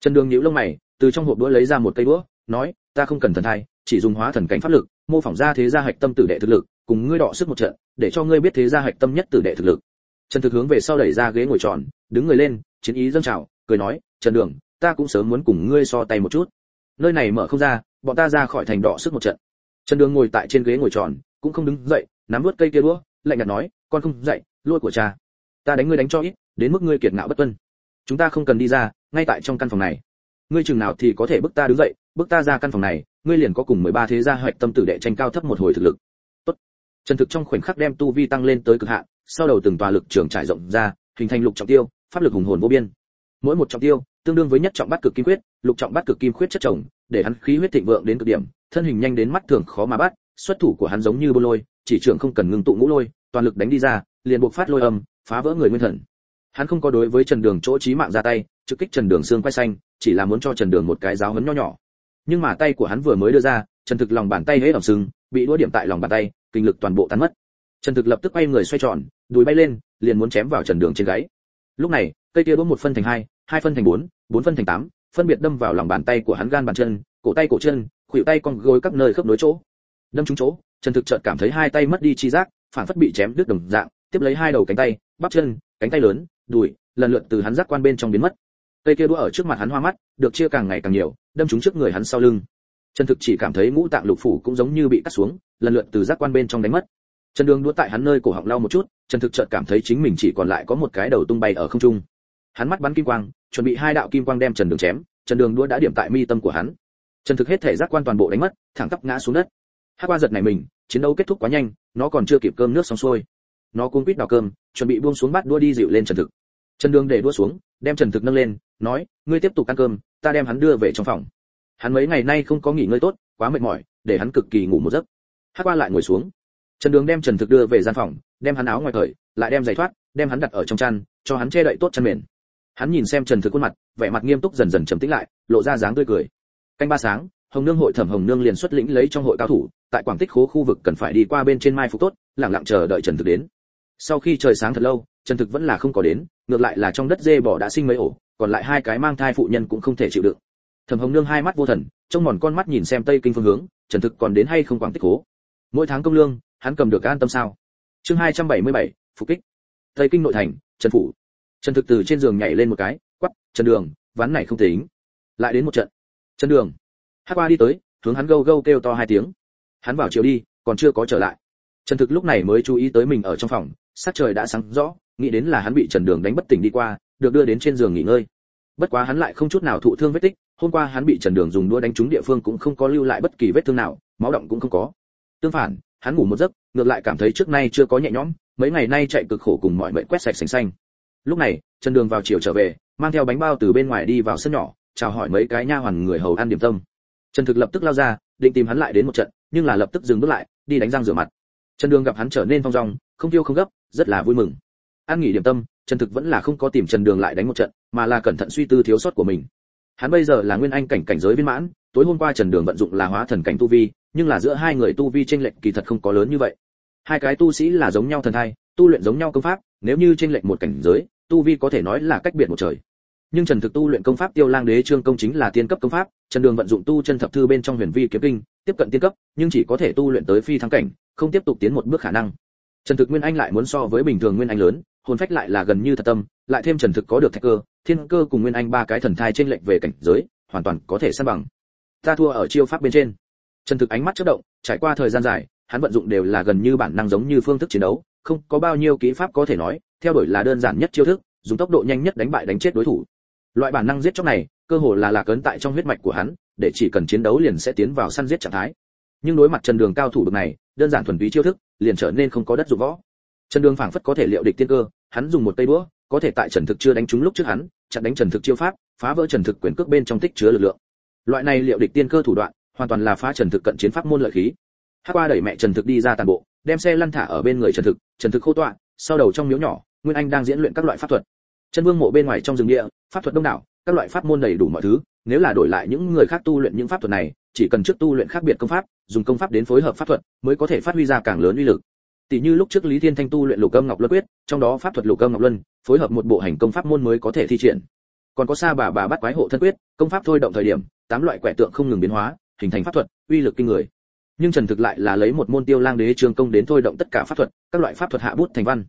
Trần đường nhíu lông mày, từ trong hộp đũa lấy ra một cây đũa, nói, ta không cần thần thai, chỉ dùng hóa thần cảnh pháp lực, mô phỏng ra thế gia hạch tâm tử đệ thực lực, cùng ngươi đọ sức một trận, để cho ngươi biết thế gia hạch tâm nhất tử đệ thực lực. Trần thực hướng về sau đẩy ra ghế ngồi tròn, đứng người lên, chiến ý dâng trào, cười nói trần đường, ta cũng sớm muốn cùng ngươi so tay một chút. Nơi này mở không ra, bọn ta ra khỏi thành đỏ sức một trận. Trần đường ngồi tại trên ghế ngồi tròn, cũng không đứng dậy, nắm vớt cây kia đũa, lạnh nhạt nói, con không dậy, lôi của cha. Ta đánh ngươi đánh cho ít, đến mức ngươi kiệt ngạo bất tuân. Chúng ta không cần đi ra, ngay tại trong căn phòng này. Ngươi chừng nào thì có thể bức ta đứng dậy, bức ta ra căn phòng này, ngươi liền có cùng 13 thế gia hoạch tâm tử đệ tranh cao thấp một hồi thực lực. Tốt. Trần thực trong khoảnh khắc đem tu vi tăng lên tới cực hạn, sau đầu từng tòa lực trường trải rộng ra, hình thành lục trọng tiêu, pháp lực hùng hồn vô biên mỗi một trọng tiêu, tương đương với nhất trọng bát cực kim quyết lục trọng bát cực kim quyết chất chồng, để hắn khí huyết thịnh vượng đến cực điểm, thân hình nhanh đến mắt thường khó mà bắt, xuất thủ của hắn giống như bô lôi, chỉ trưởng không cần ngưng tụ ngũ lôi, toàn lực đánh đi ra, liền buộc phát lôi âm, phá vỡ người nguyên thần. Hắn không có đối với trần đường chỗ trí mạng ra tay, trực kích trần đường xương quay xanh, chỉ là muốn cho trần đường một cái giáo hấn nho nhỏ. Nhưng mà tay của hắn vừa mới đưa ra, trần thực lòng bàn tay hết ẩm sưng, bị đũa điểm tại lòng bàn tay, kinh lực toàn bộ tan mất. Trần thực lập tức quay người xoay tròn, đùi bay lên, liền muốn chém vào trần đường trên gáy lúc này, cây kia đũa một phân thành hai hai phân thành bốn bốn phân thành tám, phân biệt đâm vào lòng bàn tay của hắn gan bàn chân, cổ tay cổ chân, khuỷu tay con gối các nơi khớp nối chỗ. Đâm trúng chỗ, trần thực chợt cảm thấy hai tay mất đi chi giác, phản phất bị chém đứt đồng dạng, tiếp lấy hai đầu cánh tay, bắp chân, cánh tay lớn, đùi, lần lượt từ hắn giác quan bên trong biến mất. Cây kia đũa ở trước mặt hắn hoa mắt, được chia càng ngày càng nhiều, đâm trúng trước người hắn sau lưng. Trần thực chỉ cảm thấy ngũ tạng lục phủ cũng giống như bị cắt xuống, lần lượt từ giác quan bên trong đánh mất trần đường đũa tại hắn nơi cổ họng lau một chút, trần thực chợt cảm thấy chính mình chỉ còn lại có một cái đầu tung bay ở không trung. Hắn mắt bắn kim quang, chuẩn bị hai đạo kim quang đem trần đường chém, trần đường đũa đã điểm tại mi tâm của hắn. Trần thực hết thể giác quan toàn bộ đánh mất, thẳng tắp ngã xuống đất. Hắc qua giật này mình, chiến đấu kết thúc quá nhanh, nó còn chưa kịp cơm nước xong xuôi. Nó cuống quýt đào cơm, chuẩn bị buông xuống bát đũa đi dịu lên trần thực. Trần đường để đũa xuống, đem trần thực nâng lên, nói, ngươi tiếp tục ăn cơm, ta đem hắn đưa về trong phòng. Hắn mấy ngày nay không có nghỉ ngơi tốt, quá mệt mỏi, để hắn cực kỳ ngủ một giấc. Hắc qua lại ngồi xuống trần đường đem trần thực đưa về gian phòng, đem hắn áo ngoài cởi lại đem giày thoát, đem hắn đặt ở trong chăn, cho hắn che đậy tốt chăn mền. Hắn nhìn xem trần thực khuôn mặt, vẻ mặt nghiêm túc dần dần trầm tĩnh lại, lộ ra dáng tươi cười. Canh ba sáng, hồng nương hội thẩm hồng nương liền xuất lĩnh lấy trong hội cao thủ, tại quảng tích khố khu vực cần phải đi qua bên trên mai phục tốt, lặng lặng chờ đợi trần thực đến. Sau khi trời sáng thật lâu, trần thực vẫn là không có đến, ngược lại là trong đất dê bò đã sinh mấy ổ, còn lại hai cái mang thai phụ nhân cũng không thể chịu đựng. Thẩm hồng nương hai mắt vô thần trong mòn con mắt nhìn xem tây kinh phương hướng, trần thực còn đến hay không quảng tích khố? Mỗi tháng công lương hắn cầm được an tâm sao? Chương 277, phục kích. Tây kinh nội thành trần phủ. Trần thực từ trên giường nhảy lên một cái quắp trần đường ván này không tính. Lại đến một trận. Trần đường. Hát qua đi tới hướng hắn gâu gâu kêu to hai tiếng. Hắn vào chiều đi còn chưa có trở lại. Trần thực lúc này mới chú ý tới mình ở trong phòng sắc trời đã sáng rõ nghĩ đến là hắn bị trần đường đánh bất tỉnh đi qua được đưa đến trên giường nghỉ ngơi. Bất quá hắn lại không chút nào thụ thương vết tích hôm qua hắn bị trần đường dùng đũa đánh trúng địa phương cũng không có lưu lại bất kỳ vết thương nào máu động cũng không có. Tương phản hắn ngủ một giấc, ngược lại cảm thấy trước nay chưa có nhẹ nhõm, mấy ngày nay chạy cực khổ cùng mọi mệnh quét sạch sành xanh. Lúc này, trần đường vào chiều trở về, mang theo bánh bao từ bên ngoài đi vào sân nhỏ, chào hỏi mấy cái nha hoàn người hầu ăn điểm tâm. Trần thực lập tức lao ra, định tìm hắn lại đến một trận, nhưng là lập tức dừng bước lại, đi đánh răng rửa mặt. Trần đường gặp hắn trở nên phong dong, không tiêu không gấp, rất là vui mừng. An nghỉ điểm tâm, trần thực vẫn là không có tìm trần đường lại đánh một trận, mà là cẩn thận suy tư thiếu sót của mình. Hắn bây giờ là nguyên anh cảnh cảnh giới viên mãn tối hôm qua trần đường vận dụng là hóa thần cảnh tu vi, nhưng là giữa hai người tu vi chênh lệch kỳ thật không có lớn như vậy. Hai cái tu sĩ là giống nhau thần thai, tu luyện giống nhau công pháp, nếu như chênh lệch một cảnh giới, tu vi có thể nói là cách biệt một trời. Nhưng trần thực tu luyện công pháp tiêu lang đế trương công chính là tiên cấp công pháp, trần đường vận dụng tu chân thập thư bên trong huyền vi kiếm kinh, tiếp cận tiên cấp, nhưng chỉ có thể tu luyện tới phi thăng cảnh, không tiếp tục tiến một bước khả năng. Trần thực nguyên anh lại muốn so với bình thường nguyên anh lớn, hồn phách lại là gần như thật tâm, lại thêm trần thực có được thạch cơ, thiên cơ cùng nguyên anh ba cái thần thai trên lệnh về cảnh giới, hoàn toàn có thể san bằng ta thua ở chiêu pháp bên trên. Trần thực ánh mắt chớp động, trải qua thời gian dài, hắn vận dụng đều là gần như bản năng giống như phương thức chiến đấu, không có bao nhiêu kỹ pháp có thể nói, theo đuổi là đơn giản nhất chiêu thức, dùng tốc độ nhanh nhất đánh bại đánh chết đối thủ. Loại bản năng giết chóc này, cơ hồ là lạc ấn tại trong huyết mạch của hắn, để chỉ cần chiến đấu liền sẽ tiến vào săn giết trạng thái. Nhưng đối mặt trần đường cao thủ bậc này, đơn giản thuần túy chiêu thức, liền trở nên không có đất dụng võ. Trần đường phảng phất có thể liệu địch tiên cơ, hắn dùng một tay đũa, có thể tại trần thực chưa đánh trúng lúc trước hắn, chặn đánh trần thực chiêu pháp, phá vỡ trần thực quyền cước bên trong tích chứa lực lượng loại này liệu địch tiên cơ thủ đoạn, hoàn toàn là phá trần thực cận chiến pháp môn lợi khí. Hát qua đẩy mẹ trần thực đi ra toàn bộ, đem xe lăn thả ở bên người trần thực trần thực khô tọa, sau đầu trong miếu nhỏ, nguyên anh đang diễn luyện các loại pháp thuật. Chân vương mộ bên ngoài trong rừng địa, pháp thuật đông đảo, các loại pháp môn đầy đủ mọi thứ, nếu là đổi lại những người khác tu luyện những pháp thuật này, chỉ cần trước tu luyện khác biệt công pháp, dùng công pháp đến phối hợp pháp thuật, mới có thể phát huy ra càng lớn uy lực. Tỷ như lúc trước lý thiên thanh tu luyện lục âm ngọc luân quyết, trong đó pháp thuật lục âm ngọc luân, phối hợp một bộ hành công pháp môn mới có thể thi triển. Còn có sa bà bà bắt quái hộ thân quyết, công pháp thôi động thời điểm tám loại quẻ tượng không ngừng biến hóa, hình thành pháp thuật, uy lực kinh người. Nhưng trần thực lại là lấy một môn tiêu lang đế trường công đến thôi động tất cả pháp thuật, các loại pháp thuật hạ bút thành văn.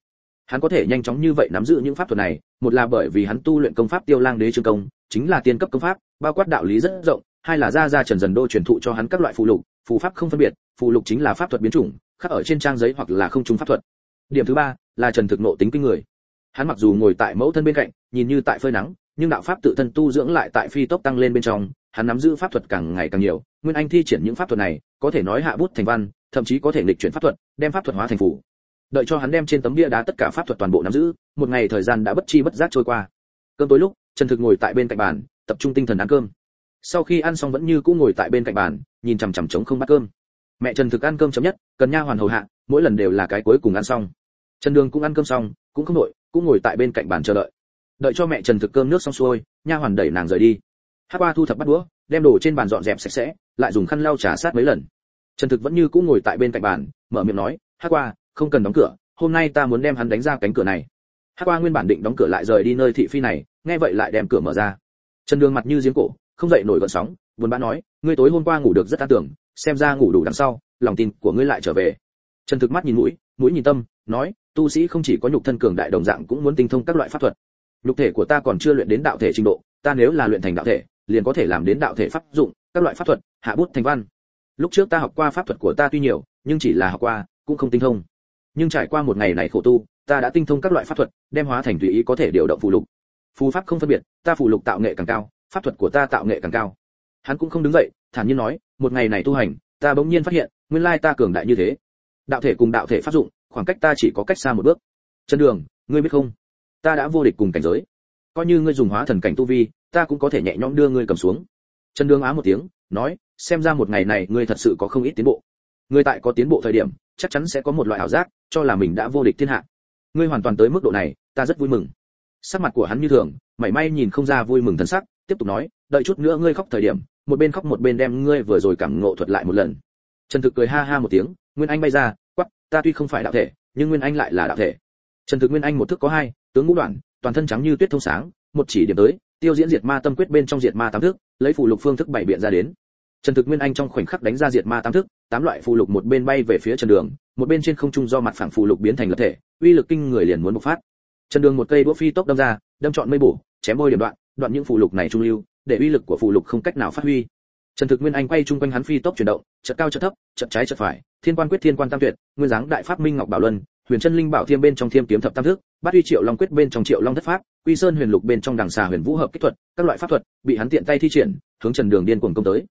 Hắn có thể nhanh chóng như vậy nắm giữ những pháp thuật này, một là bởi vì hắn tu luyện công pháp tiêu lang đế trường công, chính là tiên cấp công pháp, bao quát đạo lý rất rộng, hai là ra ra trần dần đô truyền thụ cho hắn các loại phù lục, phù pháp không phân biệt, phù lục chính là pháp thuật biến chủng, khắc ở trên trang giấy hoặc là không trùng pháp thuật. Điểm thứ ba là trần thực nộ tính kinh người. Hắn mặc dù ngồi tại mẫu thân bên cạnh, nhìn như tại phơi nắng, nhưng đạo pháp tự thân tu dưỡng lại tại phi tốc tăng lên bên trong hắn nắm giữ pháp thuật càng ngày càng nhiều, nguyên anh thi triển những pháp thuật này, có thể nói hạ bút thành văn, thậm chí có thể nghịch chuyển pháp thuật, đem pháp thuật hóa thành phủ. Đợi cho hắn đem trên tấm bia đá tất cả pháp thuật toàn bộ nắm giữ, một ngày thời gian đã bất chi bất giác trôi qua. Cơm tối lúc, trần thực ngồi tại bên cạnh bàn, tập trung tinh thần ăn cơm. Sau khi ăn xong vẫn như cũ ngồi tại bên cạnh bàn, nhìn chằm chằm trống không bắt cơm. Mẹ trần thực ăn cơm chấm nhất, cần nha hoàn hầu hạ, mỗi lần đều là cái cuối cùng ăn xong. Trần đường cũng ăn cơm xong, cũng không nội cũng ngồi tại bên cạnh bàn chờ đợi. Đợi cho mẹ trần thực cơm nước xong xuôi, nha hoàn đẩy nàng rời đi hát qua thu thập bắt đũa, đem đồ trên bàn dọn dẹp sạch sẽ, lại dùng khăn lau trà sát mấy lần. Trần thực vẫn như cũ ngồi tại bên cạnh bàn, mở miệng nói, hát qua, không cần đóng cửa, hôm nay ta muốn đem hắn đánh ra cánh cửa này. Hát qua nguyên bản định đóng cửa lại rời đi nơi thị phi này, nghe vậy lại đem cửa mở ra. Trần đường mặt như giếng cổ, không dậy nổi gợn sóng, buồn bã nói, ngươi tối hôm qua ngủ được rất an tưởng, xem ra ngủ đủ đằng sau, lòng tin của ngươi lại trở về. Trần thực mắt nhìn mũi mũi nhìn tâm, nói, tu sĩ không chỉ có nhục thân cường đại đồng dạng cũng muốn tinh thông các loại pháp thuật. Nhục thể của ta còn chưa luyện đến đạo thể trình độ, ta nếu là luyện thành đạo thể liền có thể làm đến đạo thể pháp dụng, các loại pháp thuật, hạ bút thành văn. Lúc trước ta học qua pháp thuật của ta tuy nhiều, nhưng chỉ là học qua, cũng không tinh thông. Nhưng trải qua một ngày này khổ tu, ta đã tinh thông các loại pháp thuật, đem hóa thành tùy ý có thể điều động phù lục. Phù pháp không phân biệt, ta phù lục tạo nghệ càng cao, pháp thuật của ta tạo nghệ càng cao. Hắn cũng không đứng dậy, thản nhiên nói, một ngày này tu hành, ta bỗng nhiên phát hiện, nguyên lai ta cường đại như thế. Đạo thể cùng đạo thể pháp dụng, khoảng cách ta chỉ có cách xa một bước. Chân đường, ngươi biết không? Ta đã vô địch cùng cảnh giới. Coi như ngươi dùng hóa thần cảnh tu vi ta cũng có thể nhẹ nhõm đưa ngươi cầm xuống. Trần đường á một tiếng, nói, xem ra một ngày này ngươi thật sự có không ít tiến bộ. Ngươi tại có tiến bộ thời điểm, chắc chắn sẽ có một loại ảo giác, cho là mình đã vô địch thiên hạ. Ngươi hoàn toàn tới mức độ này, ta rất vui mừng. Sắc mặt của hắn như thường, mảy may nhìn không ra vui mừng thần sắc, tiếp tục nói, đợi chút nữa ngươi khóc thời điểm, một bên khóc một bên đem ngươi vừa rồi cảm ngộ thuật lại một lần. Trần thực cười ha ha một tiếng, nguyên anh bay ra, quắc, ta tuy không phải đạo thể, nhưng nguyên anh lại là đạo thể. Trần thực nguyên anh một thức có hai, tướng ngũ đoạn, toàn thân trắng như tuyết thông sáng, một chỉ điểm tới tiêu diễn diệt ma tâm quyết bên trong diệt ma tám thức, lấy phù lục phương thức bảy biện ra đến. Trần thực nguyên anh trong khoảnh khắc đánh ra diệt ma tám thức, tám loại phù lục một bên bay về phía trần đường, một bên trên không trung do mặt phẳng phù lục biến thành lập thể, uy lực kinh người liền muốn bộc phát. Trần đường một cây đũa phi tốc đâm ra, đâm chọn mây bổ, chém bôi điểm đoạn đoạn những phù lục này trung lưu, để uy lực của phù lục không cách nào phát huy. Trần thực nguyên anh quay chung quanh hắn phi tốc chuyển động, chợt cao chợt thấp, chợt trái chợt phải, thiên quan quyết thiên quan tam tuyệt, nguyên dáng đại pháp minh ngọc bảo luân, huyền chân linh bảo thiêm bên trong thiêm kiếm thập tam thức, bát uy triệu long quyết bên trong triệu long thất pháp quy sơn huyền lục bên trong đằng xà huyền vũ hợp kích thuật, các loại pháp thuật, bị hắn tiện tay thi triển, hướng trần đường điên cuồng công tới.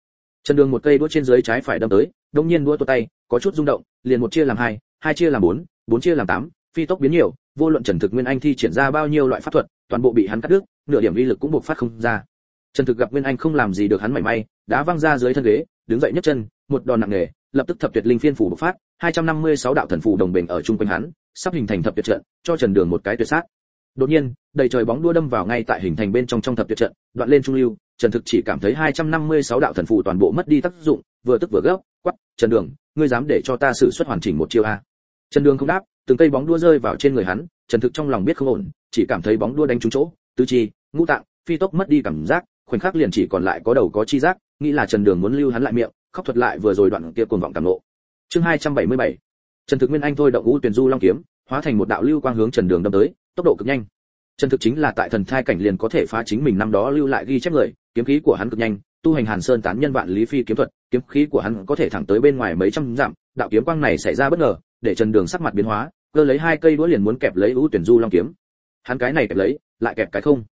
Trần đường một cây đũa trên dưới trái phải đâm tới đông nhiên đũa tuột tay, có chút rung động, liền một chia làm hai hai chia làm bốn bốn chia làm tám, phi tốc biến nhiều, vô luận trần thực nguyên anh thi triển ra bao nhiêu loại pháp thuật, toàn bộ bị hắn cắt đứt, nửa điểm uy lực cũng buộc phát không ra. Trần thực gặp nguyên anh không làm gì được hắn mảy may đã văng ra dưới thân ghế, đứng dậy nhấc chân, một đòn nặng nề, lập tức thập tuyệt linh phiên phủ bộc phát 256 đạo thần phù đồng bền ở chung quanh hắn, sắp hình thành thập tuyệt trận, cho trần đường một cái tuyệt sát đột nhiên, đầy trời bóng đua đâm vào ngay tại hình thành bên trong trong thập tuyệt trận, đoạn lên trung lưu, trần thực chỉ cảm thấy 256 đạo thần phù toàn bộ mất đi tác dụng, vừa tức vừa gấp, quắc, trần đường, ngươi dám để cho ta sự xuất hoàn chỉnh một chiêu a? Trần đường không đáp, từng cây bóng đua rơi vào trên người hắn, trần thực trong lòng biết không ổn, chỉ cảm thấy bóng đua đánh trúng chỗ, tứ chi, ngũ tạng, phi tốc mất đi cảm giác, khoảnh khắc liền chỉ còn lại có đầu có chi giác, nghĩ là trần đường muốn lưu hắn lại miệng, khóc thuật lại vừa rồi đoạn kia cuồng vọng cảm nộ. Chương 277 trần thực nguyên anh thôi động ngũ tuyển du long kiếm, hóa thành một đạo lưu quang hướng trần đường đâm tới tốc độ cực nhanh. Trần thực chính là tại thần thai cảnh liền có thể phá chính mình năm đó lưu lại ghi chép người, kiếm khí của hắn cực nhanh, tu hành hàn sơn tán nhân vạn lý phi kiếm thuật, kiếm khí của hắn có thể thẳng tới bên ngoài mấy trăm dặm, đạo kiếm quang này xảy ra bất ngờ, để trần đường sắc mặt biến hóa, cơ lấy hai cây đũa liền muốn kẹp lấy ưu tuyển du long kiếm. Hắn cái này kẹp lấy, lại kẹp cái không.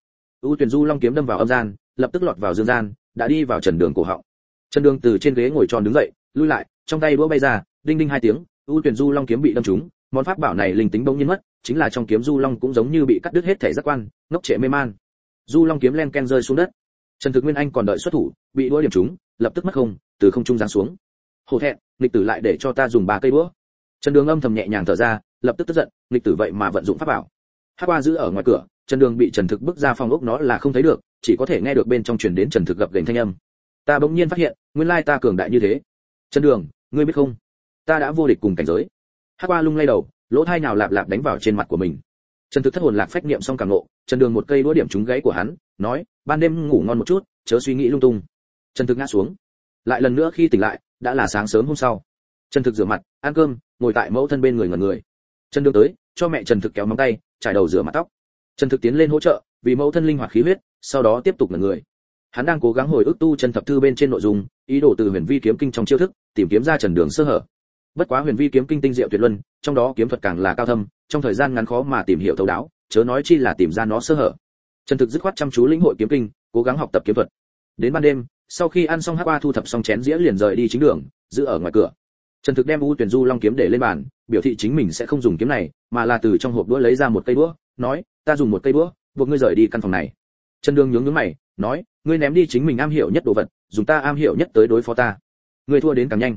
Ưu tuyển du long kiếm đâm vào âm gian, lập tức lọt vào dương gian, đã đi vào trần đường cổ họng. Trần đường từ trên ghế ngồi tròn đứng dậy, lui lại, trong tay đũa bay ra, đinh đinh hai tiếng ưu tuyển du long kiếm bị đâm trúng, món pháp bảo này linh tính bỗng nhiên mất chính là trong kiếm du long cũng giống như bị cắt đứt hết thể giác quan, ngốc trệ mê man. Du long kiếm len ken rơi xuống đất. Trần thực nguyên anh còn đợi xuất thủ, bị đũa điểm trúng, lập tức mất không, từ không trung giáng xuống. Hổ thẹn, nghịch tử lại để cho ta dùng ba cây đũa. Trần đường âm thầm nhẹ nhàng thở ra, lập tức tức giận, nghịch tử vậy mà vận dụng pháp bảo. Hắc qua giữ ở ngoài cửa, trần đường bị trần thực bước ra phòng ốc nó là không thấy được, chỉ có thể nghe được bên trong truyền đến trần thực gập gành thanh âm. Ta bỗng nhiên phát hiện, nguyên lai ta cường đại như thế. Trần đường, ngươi biết không? Ta đã vô địch cùng cảnh giới. Hắc qua lung lay đầu lỗ thai nào lạp lạp đánh vào trên mặt của mình. Trần thực thất hồn lạc phách niệm xong càng nộ trần đường một cây đũa điểm trúng gãy của hắn, nói, ban đêm ngủ ngon một chút, chớ suy nghĩ lung tung. Trần thực ngã xuống. Lại lần nữa khi tỉnh lại, đã là sáng sớm hôm sau. Trần thực rửa mặt, ăn cơm, ngồi tại mẫu thân bên người ngẩn người. Trần đường tới, cho mẹ trần thực kéo móng tay, trải đầu rửa mặt tóc. Trần thực tiến lên hỗ trợ, vì mẫu thân linh hoạt khí huyết, sau đó tiếp tục ngẩn người. Hắn đang cố gắng hồi ức tu chân thập thư bên trên nội dung, ý đồ từ huyền vi kiếm kinh trong chiêu thức, tìm kiếm ra trần đường sơ hở bất quá huyền vi kiếm kinh tinh diệu tuyệt luân, trong đó kiếm thuật càng là cao thâm, trong thời gian ngắn khó mà tìm hiểu thấu đáo, chớ nói chi là tìm ra nó sơ hở. Trần thực dứt khoát chăm chú lĩnh hội kiếm kinh, cố gắng học tập kiếm thuật. Đến ban đêm, sau khi ăn xong hát qua thu thập xong chén dĩa liền rời đi chính đường, giữ ở ngoài cửa. Trần thực đem u tuyển du long kiếm để lên bàn, biểu thị chính mình sẽ không dùng kiếm này, mà là từ trong hộp đũa lấy ra một cây đũa, nói, ta dùng một cây đũa, buộc ngươi rời đi căn phòng này. Trần đường nhướng nhướng mày, nói, ngươi ném đi chính mình am hiểu nhất đồ vật, dùng ta am hiểu nhất tới đối phó ta. Ngươi thua đến càng nhanh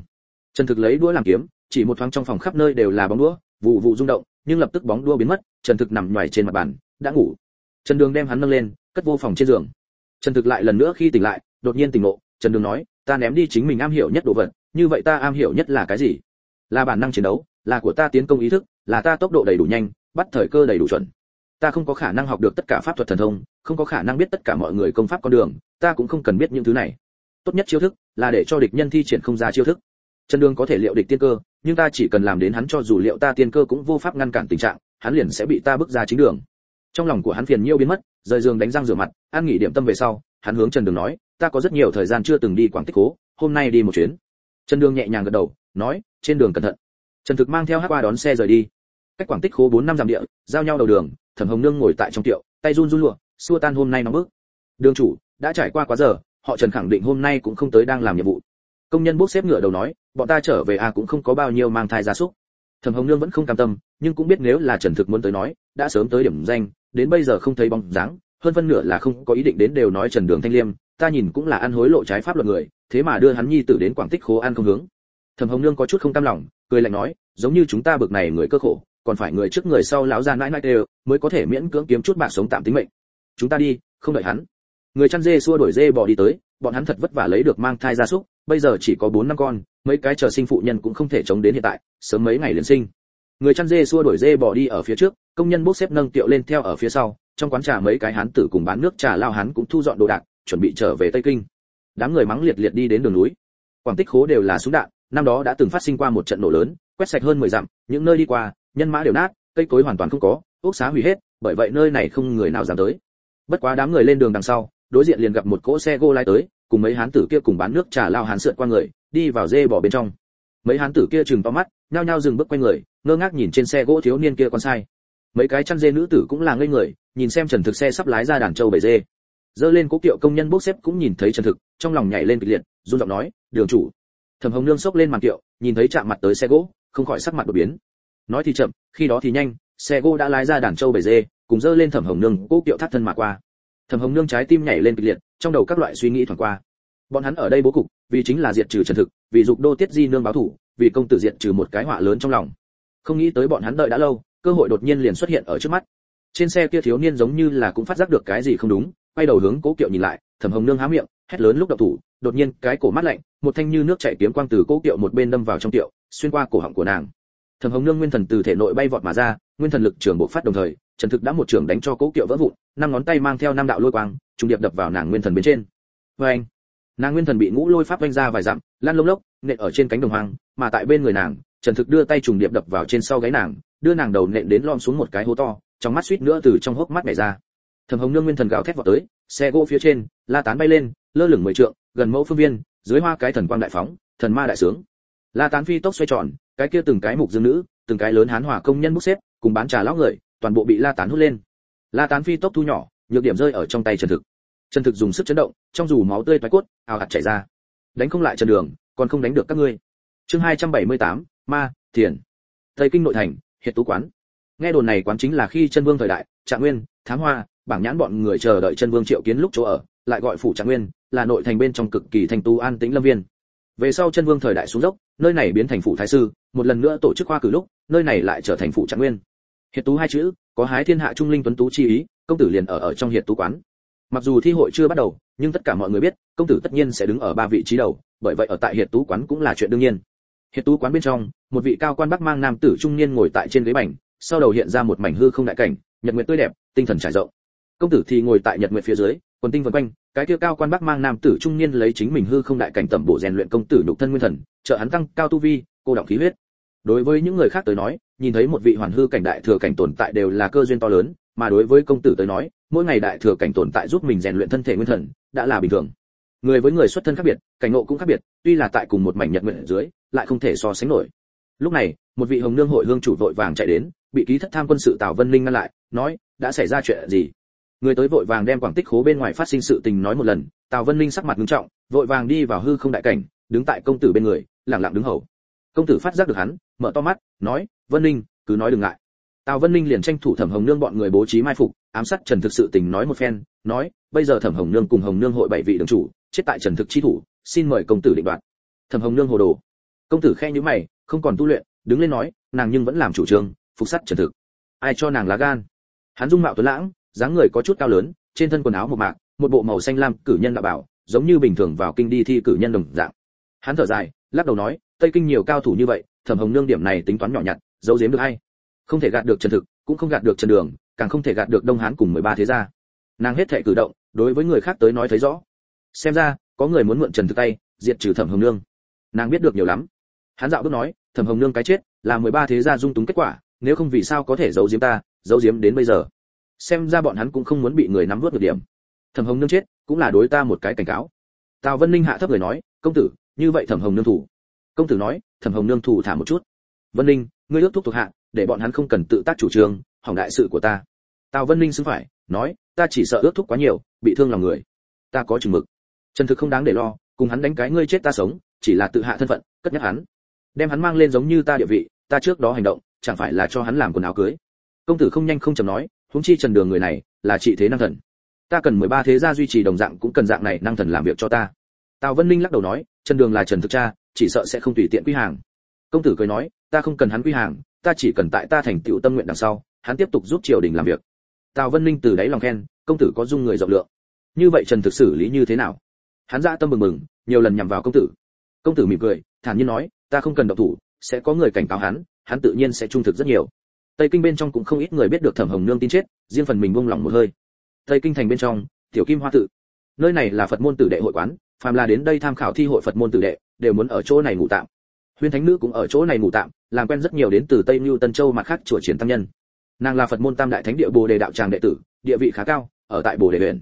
trần thực lấy đũa làm kiếm, chỉ một thoáng trong phòng khắp nơi đều là bóng đũa, vụ vụ rung động, nhưng lập tức bóng đũa biến mất, trần thực nằm nhòi trên mặt bàn, đã ngủ. Trần đường đem hắn nâng lên, cất vô phòng trên giường. Trần thực lại lần nữa khi tỉnh lại, đột nhiên tỉnh ngộ, trần đường nói, ta ném đi chính mình am hiểu nhất đồ vật, như vậy ta am hiểu nhất là cái gì? Là bản năng chiến đấu, là của ta tiến công ý thức, là ta tốc độ đầy đủ nhanh, bắt thời cơ đầy đủ chuẩn. Ta không có khả năng học được tất cả pháp thuật thần thông, không có khả năng biết tất cả mọi người công pháp con đường, ta cũng không cần biết những thứ này. Tốt nhất chiêu thức là để cho địch nhân thi triển không ra chiêu thức trần đường có thể liệu địch tiên cơ, nhưng ta chỉ cần làm đến hắn cho dù liệu ta tiên cơ cũng vô pháp ngăn cản tình trạng, hắn liền sẽ bị ta bước ra chính đường. Trong lòng của hắn phiền nhiêu biến mất, rời giường đánh răng rửa mặt ăn nghỉ điểm tâm về sau, hắn hướng trần đường nói, ta có rất nhiều thời gian chưa từng đi quảng tích cố, hôm nay đi một chuyến. Trần đường nhẹ nhàng gật đầu, nói, trên đường cẩn thận. Trần thực mang theo Hắc qua đón xe rời đi. Cách quảng tích Cố bốn năm dặm địa, giao nhau đầu đường, thẩm hồng nương ngồi tại trong tiệu, tay run run lụa, xua tan hôm nay nóng bức. Đường chủ, đã trải qua quá giờ, họ trần khẳng định hôm nay cũng không tới đang làm nhiệm vụ công nhân bốc xếp ngựa đầu nói, bọn ta trở về à cũng không có bao nhiêu mang thai gia súc. Thẩm hồng nương vẫn không cam tâm, nhưng cũng biết nếu là trần thực muốn tới nói, đã sớm tới điểm danh, đến bây giờ không thấy bóng dáng, hơn phân nửa là không có ý định đến đều nói trần đường thanh liêm, ta nhìn cũng là ăn hối lộ trái pháp luật người, thế mà đưa hắn nhi tử đến quảng tích khố ăn không hướng. Thẩm hồng nương có chút không cam lòng, cười lạnh nói, giống như chúng ta bực này người cơ khổ, còn phải người trước người sau láo ra nãi nãi đều, mới có thể miễn cưỡng kiếm chút bạc sống tạm tính mệnh. Chúng ta đi, không đợi hắn. Người chăn dê xua đuổi dê bò đi tới, bọn hắn thật vất vả lấy được mang thai gia súc bây giờ chỉ có bốn năm con, mấy cái chờ sinh phụ nhân cũng không thể chống đến hiện tại, sớm mấy ngày liền sinh. Người chăn dê xua đuổi dê bỏ đi ở phía trước, công nhân bốc xếp nâng tiệu lên theo ở phía sau, trong quán trà mấy cái hán tử cùng bán nước trà lao hán cũng thu dọn đồ đạc, chuẩn bị trở về tây kinh. Đám người mắng liệt liệt đi đến đường núi. Quảng tích khố đều là súng đạn, năm đó đã từng phát sinh qua một trận nổ lớn, quét sạch hơn mười dặm, những nơi đi qua, nhân mã đều nát, cây cối hoàn toàn không có, ốc xá hủy hết, bởi vậy nơi này không người nào dám tới. Bất quá đám người lên đường đằng sau, đối diện liền gặp một cỗ xe gô lai tới cùng mấy hán tử kia cùng bán nước trà lao hán sượt qua người, đi vào dê bỏ bên trong. Mấy hán tử kia chừng to mắt, nhao nhao dừng bước quay người, ngơ ngác nhìn trên xe gỗ thiếu niên kia con sai. Mấy cái chăn dê nữ tử cũng là ngây người, nhìn xem trần thực xe sắp lái ra đàn châu bể dê. Dơ lên cố kiệu công nhân bốc xếp cũng nhìn thấy trần thực, trong lòng nhảy lên kịch liệt, run giọng nói, đường chủ. Thẩm hồng nương sốc lên màn kiệu, nhìn thấy chạm mặt tới xe gỗ, không khỏi sắc mặt đột biến. Nói thì chậm, khi đó thì nhanh, xe gỗ đã lái ra đàn châu bể dê, cùng dơ lên thẩm hồng nương cố kiệu thắt thân mà qua thẩm hồng nương trái tim nhảy lên kịch liệt, trong đầu các loại suy nghĩ thoảng qua. Bọn hắn ở đây bố cục, vì chính là diệt trừ trần thực, vì dục đô tiết di nương báo thủ, vì công tử diệt trừ một cái họa lớn trong lòng. Không nghĩ tới bọn hắn đợi đã lâu, cơ hội đột nhiên liền xuất hiện ở trước mắt. Trên xe kia thiếu niên giống như là cũng phát giác được cái gì không đúng, quay đầu hướng cố kiệu nhìn lại, thẩm hồng nương há miệng, hét lớn lúc độc thủ, đột nhiên cái cổ mắt lạnh, một thanh như nước chảy kiếm quang từ cố kiệu một bên đâm vào trong tiệu xuyên qua cổ họng của nàng. Thẩm hồng nương nguyên thần từ thể nội bay vọt mà ra, nguyên thần lực trường bộ phát đồng thời trần thực đã một trưởng đánh cho cố kiệu vỡ vụn, năm ngón tay mang theo năm đạo lôi quang trùng điệp đập vào nàng nguyên thần bên trên. Vê anh, nàng nguyên thần bị ngũ lôi pháp vanh ra vài dặm lan lông lốc, nện ở trên cánh đồng hoang, mà tại bên người nàng, trần thực đưa tay trùng điệp đập vào trên sau gáy nàng, đưa nàng đầu nện đến lom xuống một cái hố to, trong mắt suýt nữa từ trong hốc mắt nhảy ra. Thầm hồng nương nguyên thần gào thét vào tới, xe gỗ phía trên, la tán bay lên, lơ lửng mười trượng, gần mẫu phương viên, dưới hoa cái thần quang đại phóng, thần ma đại sướng. La tán phi tốc xoay tròn, cái kia từng cái mục dương nữ, từng cái lớn hán hỏa công nhân bốc xếp, cùng bán trà lão người toàn bộ bị la tán hút lên. La tán phi tốc thu nhỏ nhược điểm rơi ở trong tay trần thực. Trần thực dùng sức chấn động trong dù máu tươi thoái cốt ào hạt chảy ra. Đánh không lại trần đường còn không đánh được các ngươi. Chương 278, ma thiền. Tây kinh nội thành hiện tú quán. Nghe đồn này quán chính là khi chân vương thời đại trạng nguyên thám hoa bảng nhãn bọn người chờ đợi chân vương triệu kiến lúc chỗ ở lại gọi phủ trạng nguyên là nội thành bên trong cực kỳ thành tu an tĩnh lâm viên. Về sau chân vương thời đại xuống dốc nơi này biến thành phủ thái sư một lần nữa tổ chức khoa cử lúc nơi này lại trở thành phủ trạng nguyên hiệt tú hai chữ, có hái thiên hạ trung linh tuấn tú chi ý, công tử liền ở ở trong hiệt tú quán. Mặc dù thi hội chưa bắt đầu, nhưng tất cả mọi người biết, công tử tất nhiên sẽ đứng ở ba vị trí đầu, bởi vậy ở tại hiệt tú quán cũng là chuyện đương nhiên. Hiệt tú quán bên trong, một vị cao quan bắc mang nam tử trung niên ngồi tại trên ghế bành, sau đầu hiện ra một mảnh hư không đại cảnh, nhật nguyệt tươi đẹp, tinh thần trải rộng. Công tử thì ngồi tại nhật nguyệt phía dưới, quần tinh vần quanh, cái kia cao quan bắc mang nam tử trung niên lấy chính mình hư không đại cảnh tẩm bổ rèn luyện công tử nhục thân nguyên thần, trợ hắn tăng cao tu vi, cô động khí huyết. Đối với những người khác tới nói nhìn thấy một vị hoàn hư cảnh đại thừa cảnh tồn tại đều là cơ duyên to lớn, mà đối với công tử tới nói, mỗi ngày đại thừa cảnh tồn tại giúp mình rèn luyện thân thể nguyên thần, đã là bình thường. Người với người xuất thân khác biệt, cảnh ngộ cũng khác biệt, tuy là tại cùng một mảnh nhật nguyện dưới, lại không thể so sánh nổi. Lúc này, một vị hồng nương hội hương chủ vội vàng chạy đến, bị ký thất tham quân sự tào vân linh ngăn lại, nói, đã xảy ra chuyện gì? Người tới vội vàng đem quảng tích khố bên ngoài phát sinh sự tình nói một lần, tào vân linh sắc mặt nghiêm trọng, vội vàng đi vào hư không đại cảnh, đứng tại công tử bên người, lặng lặng đứng hầu. Công tử phát giác được hắn, mở to mắt, nói vân Ninh, cứ nói đừng ngại. Tào vân Ninh liền tranh thủ thẩm hồng nương bọn người bố trí mai phục ám sát trần thực sự tình nói một phen nói bây giờ thẩm hồng nương cùng hồng nương hội bảy vị đường chủ chết tại trần thực chi thủ xin mời công tử định đoạt. Thẩm hồng nương hồ đồ. Công tử khe nhíu mày không còn tu luyện đứng lên nói nàng nhưng vẫn làm chủ trương phục sát trần thực. Ai cho nàng lá gan? Hắn dung mạo tuấn lãng dáng người có chút cao lớn trên thân quần áo một mạc một bộ màu xanh lam cử nhân đạo bảo giống như bình thường vào kinh đi thi cử nhân đồng dạng. Hắn thở dài lắc đầu nói tây kinh nhiều cao thủ như vậy thẩm hồng nương điểm này tính toán nhỏ nhặt giấu giếm được hay không thể gạt được trần thực, cũng không gạt được trần đường, càng không thể gạt được đông hán cùng mười ba thế gia. Nàng hết thể cử động, đối với người khác tới nói thấy rõ. Xem ra, có người muốn mượn trần thực tay, diệt trừ thẩm hồng nương. Nàng biết được nhiều lắm. Hắn dạo bước nói, thẩm hồng nương cái chết, là mười ba thế gia dung túng kết quả, nếu không vì sao có thể giấu giếm ta, giấu giếm đến bây giờ? Xem ra bọn hắn cũng không muốn bị người nắm vớt được điểm. Thẩm hồng nương chết, cũng là đối ta một cái cảnh cáo. Tào vân ninh hạ thấp người nói, công tử, như vậy thẩm hồng nương thủ. Công tử nói, thẩm hồng nương thủ thả một chút. Vân ninh ngươi ước thúc thuộc hạ, để bọn hắn không cần tự tác chủ trương, hỏng đại sự của ta. Tào vân ninh xứng phải, nói, ta chỉ sợ ước thúc quá nhiều, bị thương lòng người. Ta có chừng mực. Trần thực không đáng để lo, cùng hắn đánh cái ngươi chết ta sống, chỉ là tự hạ thân phận, cất nhắc hắn. Đem hắn mang lên giống như ta địa vị, ta trước đó hành động, chẳng phải là cho hắn làm quần áo cưới. Công tử không nhanh không chậm nói, huống chi trần đường người này, là trị thế năng thần. Ta cần mười ba thế gia duy trì đồng dạng cũng cần dạng này năng thần làm việc cho ta. Tào vân minh lắc đầu nói, trần đường là trần thực cha, chỉ sợ sẽ không tùy tiện quy hàng. Công tử cười nói ta không cần hắn quy hàng, ta chỉ cần tại ta thành tựu tâm nguyện đằng sau, hắn tiếp tục giúp triều đình làm việc. Tào vân ninh từ đáy lòng khen, công tử có dung người rộng lượng. Như vậy trần thực xử lý như thế nào? Hắn ra tâm mừng mừng nhiều lần nhằm vào công tử. Công tử mỉm cười, thản nhiên nói, ta không cần động thủ, sẽ có người cảnh cáo hắn hắn tự nhiên sẽ trung thực rất nhiều. Tây kinh bên trong cũng không ít người biết được thẩm hồng nương tin chết, riêng phần mình buông lòng một hơi. Tây kinh thành bên trong, tiểu kim hoa tự. Nơi này là phật môn tử đệ hội quán, phàm là đến đây tham khảo thi hội phật môn tử đệ, đều muốn ở chỗ này ngủ tạm huyên thánh nữ cũng ở chỗ này ngủ tạm, làm quen rất nhiều đến từ tây mưu tân châu mặt khác chùa triển tăng nhân. Nàng là phật môn tam đại thánh địa bồ đề đạo tràng đệ tử, địa vị khá cao, ở tại bồ đề huyện.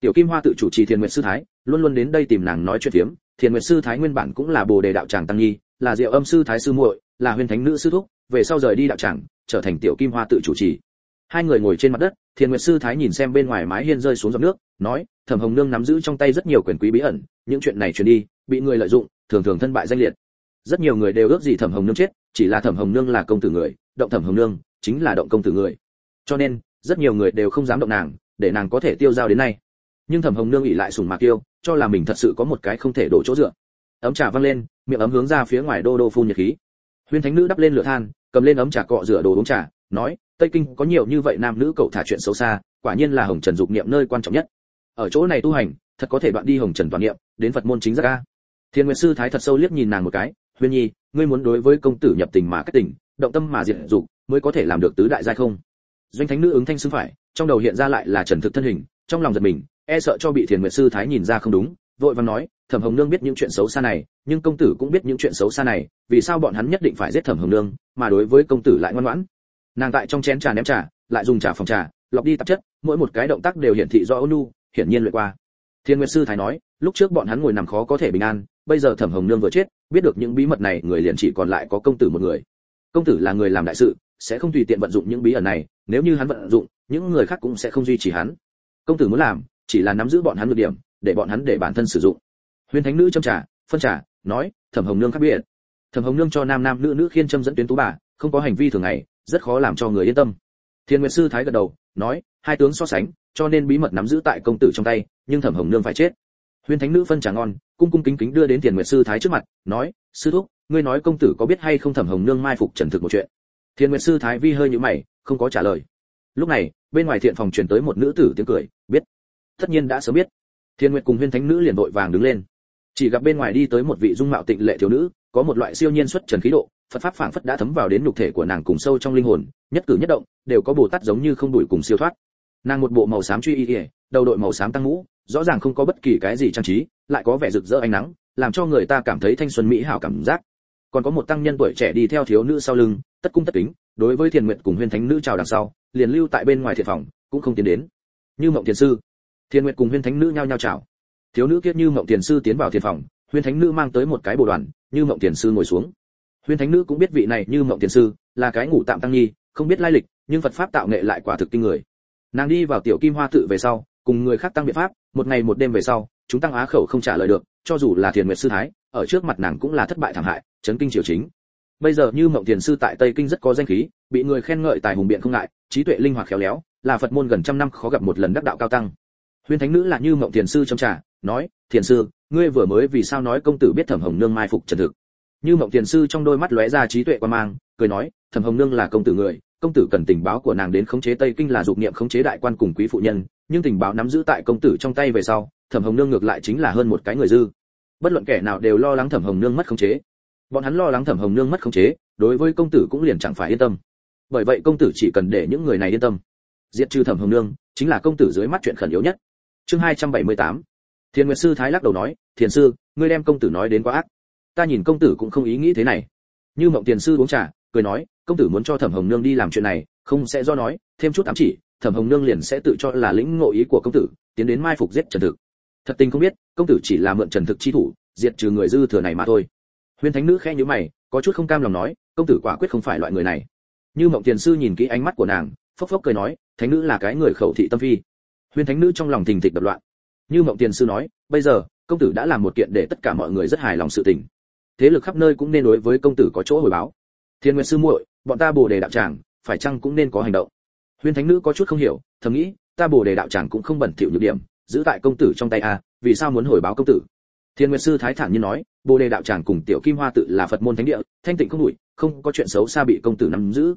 Tiểu kim hoa tự chủ trì thiền nguyện sư thái, luôn luôn đến đây tìm nàng nói chuyện phiếm. Thiền nguyện sư thái nguyên bản cũng là bồ đề đạo tràng tăng nhi, là diệu âm sư thái sư muội, là huyên thánh nữ sư thúc, về sau rời đi đạo tràng, trở thành tiểu kim hoa tự chủ trì. Hai người ngồi trên mặt đất, thiền nguyệt sư thái nhìn xem bên ngoài mái hiên rơi xuống dòng nước, nói, thẩm hồng nương nắm giữ trong tay rất nhiều quyền quý bí ẩn, những chuyện này truyền đi, bị người lợi dụng, thường thường thân bại danh liệt rất nhiều người đều ước gì thẩm hồng nương chết, chỉ là thẩm hồng nương là công tử người, động thẩm hồng nương chính là động công tử người. Cho nên, rất nhiều người đều không dám động nàng, để nàng có thể tiêu dao đến nay. Nhưng thẩm hồng nương ỉ lại sùng mạc tiêu cho là mình thật sự có một cái không thể đổ chỗ dựa. Ấm trà văng lên, miệng ấm hướng ra phía ngoài đô đô phun nhiệt khí. Huyên thánh nữ đắp lên lửa than, cầm lên ấm trà cọ rửa đồ uống trà, nói, tây kinh có nhiều như vậy nam nữ cậu thả chuyện xấu xa, quả nhiên là hồng trần dục niệm nơi quan trọng nhất. Ở chỗ này tu hành, thật có thể đoạn đi hồng trần toàn niệm, đến phật môn chính giác a. Thiên nguyệt sư thái thật sâu liếc nhìn nàng một cái huyên nhi, ngươi muốn đối với công tử nhập tình mà cách tình, động tâm mà diệt dục, mới có thể làm được tứ đại giai không? Doanh thánh nữ ứng thanh xứng phải, trong đầu hiện ra lại là trần thực thân hình, trong lòng giật mình e sợ cho bị thiền nguyệt sư thái nhìn ra không đúng, vội vàng nói, thẩm hồng nương biết những chuyện xấu xa này, nhưng công tử cũng biết những chuyện xấu xa này, vì sao bọn hắn nhất định phải giết thẩm hồng nương, mà đối với công tử lại ngoan ngoãn? Nàng tại trong chén trà ném trà, lại dùng trà phòng trà, lọc đi tạp chất, mỗi một cái động tác đều hiển thị do ôn nu hiển nhiên luyện qua. Thiên nguyệt sư thái nói, lúc trước bọn hắn ngồi nằm khó có thể bình an bây giờ thẩm hồng nương vừa chết, biết được những bí mật này, người liền chỉ còn lại có công tử một người. Công tử là người làm đại sự, sẽ không tùy tiện vận dụng những bí ẩn này, nếu như hắn vận dụng, những người khác cũng sẽ không duy trì hắn. Công tử muốn làm, chỉ là nắm giữ bọn hắn được điểm, để bọn hắn để bản thân sử dụng. Huyền thánh nữ châm trà, phân trà, nói, thẩm hồng nương khác biệt. Thẩm hồng nương cho nam nam nữ nữ khiên châm dẫn tuyến tú bà, không có hành vi thường ngày, rất khó làm cho người yên tâm. Thiên nguyệt sư thái gật đầu, nói, hai tướng so sánh, cho nên bí mật nắm giữ tại công tử trong tay, nhưng thẩm hồng nương phải chết huyền thánh nữ phân trà ngon, cung cung kính kính đưa đến tiền nguyệt sư thái trước mặt, nói, sư thúc, ngươi nói công tử có biết hay không thẩm hồng nương mai phục trần thực một chuyện? Thiên nguyệt sư thái vi hơi nhíu mày, không có trả lời. Lúc này, bên ngoài thiện phòng truyền tới một nữ tử tiếng cười, biết, tất nhiên đã sớm biết. Thiên nguyệt cùng huyên thánh nữ liền vội vàng đứng lên. Chỉ gặp bên ngoài đi tới một vị dung mạo tịnh lệ thiếu nữ, có một loại siêu nhiên xuất trần khí độ, phật pháp phảng phất đã thấm vào đến nhục thể của nàng cùng sâu trong linh hồn, nhất cử nhất động, đều có bồ tát giống như không đuổi cùng siêu thoát. Nàng một bộ màu xám truy y ỉa đầu đội màu xám tăng mũ rõ ràng không có bất kỳ cái gì trang trí, lại có vẻ rực rỡ ánh nắng, làm cho người ta cảm thấy thanh xuân mỹ hảo cảm giác. Còn có một tăng nhân tuổi trẻ đi theo thiếu nữ sau lưng, tất cung tất kính, đối với thiền nguyện cùng huyên thánh nữ chào đằng sau, liền lưu tại bên ngoài thiện phòng, cũng không tiến đến. Như mộng thiền sư, thiền nguyện cùng huyên thánh nữ nhao nhao chào. Thiếu nữ kiết như mộng thiền sư tiến vào thiền phòng huyên thánh nữ mang tới một cái bồ đoàn, như mộng thiền sư ngồi xuống. Huyên thánh nữ cũng biết vị này như mộng thiền sư là cái ngủ tạm tăng nhi, không biết lai lịch, nhưng phật pháp tạo nghệ lại quả thực kinh người. Nàng đi vào tiểu kim hoa tự về sau cùng người khác tăng biện pháp, một ngày một đêm về sau, chúng tăng á khẩu không trả lời được, cho dù là thiền nguyệt sư thái, ở trước mặt nàng cũng là thất bại thảm hại, chấn kinh triều chính. Bây giờ như mộng thiền sư tại tây kinh rất có danh khí, bị người khen ngợi tài hùng biện không ngại, trí tuệ linh hoạt khéo léo, là phật môn gần trăm năm khó gặp một lần đắc đạo cao tăng. Huyên thánh nữ là như mộng thiền sư trong trà, nói, thiền sư, ngươi vừa mới vì sao nói công tử biết thẩm hồng nương mai phục trần thực? Như mộng thiền sư trong đôi mắt lóe ra trí tuệ quan mang, cười nói, thẩm hồng nương là công tử người công tử cần tình báo của nàng đến khống chế tây kinh là dục niệm khống chế đại quan cùng quý phụ nhân, nhưng tình báo nắm giữ tại công tử trong tay về sau, thẩm hồng nương ngược lại chính là hơn một cái người dư. Bất luận kẻ nào đều lo lắng thẩm hồng nương mất khống chế. Bọn hắn lo lắng thẩm hồng nương mất khống chế, đối với công tử cũng liền chẳng phải yên tâm. Bởi vậy công tử chỉ cần để những người này yên tâm. Diệt trừ thẩm hồng nương, chính là công tử dưới mắt chuyện khẩn yếu nhất. Chương 278 thiên nguyệt sư thái lắc đầu nói, thiền sư, ngươi đem công tử nói đến quá ác. Ta nhìn công tử cũng không ý nghĩ thế này. Như mộng tiền sư uống trà, cười nói công tử muốn cho thẩm hồng nương đi làm chuyện này, không sẽ do nói, thêm chút ám chỉ, thẩm hồng nương liền sẽ tự cho là lĩnh ngộ ý của công tử, tiến đến mai phục giết trần thực. Thật tình không biết, công tử chỉ là mượn trần thực chi thủ, diệt trừ người dư thừa này mà thôi. Huyên thánh nữ khẽ nhíu mày, có chút không cam lòng nói, công tử quả quyết không phải loại người này. Như mộng tiền sư nhìn kỹ ánh mắt của nàng, phốc phốc cười nói, thánh nữ là cái người khẩu thị tâm phi. Huyên thánh nữ trong lòng thình thịch đập loạn. Như mộng tiền sư nói, bây giờ, công tử đã làm một kiện để tất cả mọi người rất hài lòng sự tình. Thế lực khắp nơi cũng nên đối với công tử có chỗ hồi báo. Thiên nguyện sư muội bọn ta bồ đề đạo tràng, phải chăng cũng nên có hành động? Huyên thánh nữ có chút không hiểu, thầm nghĩ, ta bồ đề đạo tràng cũng không bẩn thỉu nhược điểm, giữ tại công tử trong tay a vì sao muốn hồi báo công tử? Thiên nguyên sư thái thản nhiên nói, bồ đề đạo tràng cùng tiểu kim hoa tự là phật môn thánh địa, thanh tịnh không đủi không có chuyện xấu xa bị công tử nắm giữ.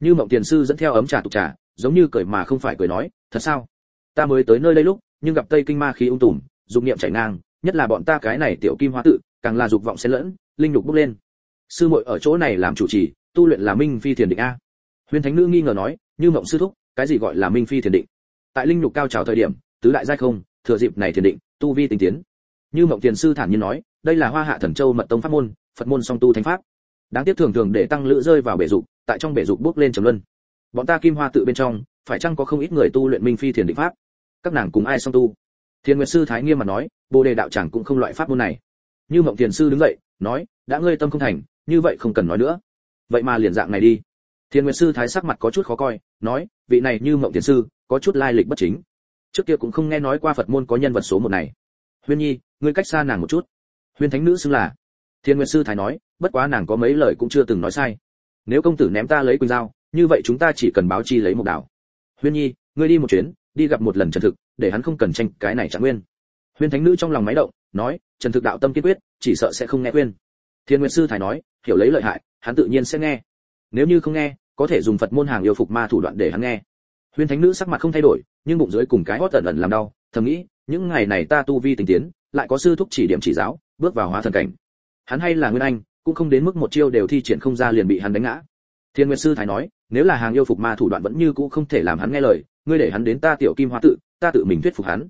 Như mộng tiền sư dẫn theo ấm trà tục trà, giống như cười mà không phải cười nói, thật sao? Ta mới tới nơi đây lúc, nhưng gặp tây kinh ma khí ung tùm, dục niệm chảy ngang, nhất là bọn ta cái này tiểu kim hoa tự, càng là dục vọng xen lẫn, linh nhục bốc lên. Sư muội ở chỗ này làm chủ trì tu luyện là minh phi thiền định a. Huyền thánh nữ nghi ngờ nói, như mộng sư thúc, cái gì gọi là minh phi thiền định? Tại linh lục cao trào thời điểm, tứ đại giai không, thừa dịp này thiền định, tu vi tinh tiến. Như mộng Thiền sư thản nhiên nói, đây là hoa hạ thần châu mật tông pháp môn, phật môn song tu thánh pháp. Đáng tiếc thường thường để tăng lữ rơi vào bể dục, tại trong bể dục bước lên trầm luân. Bọn ta kim hoa tự bên trong, phải chăng có không ít người tu luyện minh phi thiền định pháp? Các nàng cùng ai song tu? Thiền nguyệt sư thái nghiêm mà nói, bồ đề đạo chẳng cũng không loại pháp môn này. Như mộng Thiền sư đứng dậy, nói, đã ngươi tâm không thành, như vậy không cần nói nữa vậy mà liền dạng này đi. Thiên nguyệt sư thái sắc mặt có chút khó coi, nói, vị này như mộng tiền sư, có chút lai lịch bất chính. Trước kia cũng không nghe nói qua phật môn có nhân vật số một này. Huyên nhi, ngươi cách xa nàng một chút. Huyên thánh nữ xưng là. Thiên nguyệt sư thái nói, bất quá nàng có mấy lời cũng chưa từng nói sai. Nếu công tử ném ta lấy quỳnh dao, như vậy chúng ta chỉ cần báo chi lấy một đảo. Huyên nhi, ngươi đi một chuyến, đi gặp một lần trần thực, để hắn không cần tranh cái này chẳng nguyên. Huyên thánh nữ trong lòng máy động, nói, trần thực đạo tâm kiên quyết, chỉ sợ sẽ không nghe khuyên. Thiên nguyệt sư thái nói, hiểu lấy lợi hại hắn tự nhiên sẽ nghe. Nếu như không nghe, có thể dùng phật môn hàng yêu phục ma thủ đoạn để hắn nghe. Huyên thánh nữ sắc mặt không thay đổi, nhưng bụng dưới cùng cái hót ẩn ẩn làm đau, thầm nghĩ, những ngày này ta tu vi tinh tiến, lại có sư thúc chỉ điểm chỉ giáo, bước vào hóa thần cảnh. Hắn hay là nguyên anh, cũng không đến mức một chiêu đều thi triển không ra liền bị hắn đánh ngã. Thiên nguyên sư thái nói, nếu là hàng yêu phục ma thủ đoạn vẫn như cũ không thể làm hắn nghe lời, ngươi để hắn đến ta tiểu kim hóa tự, ta tự mình thuyết phục hắn.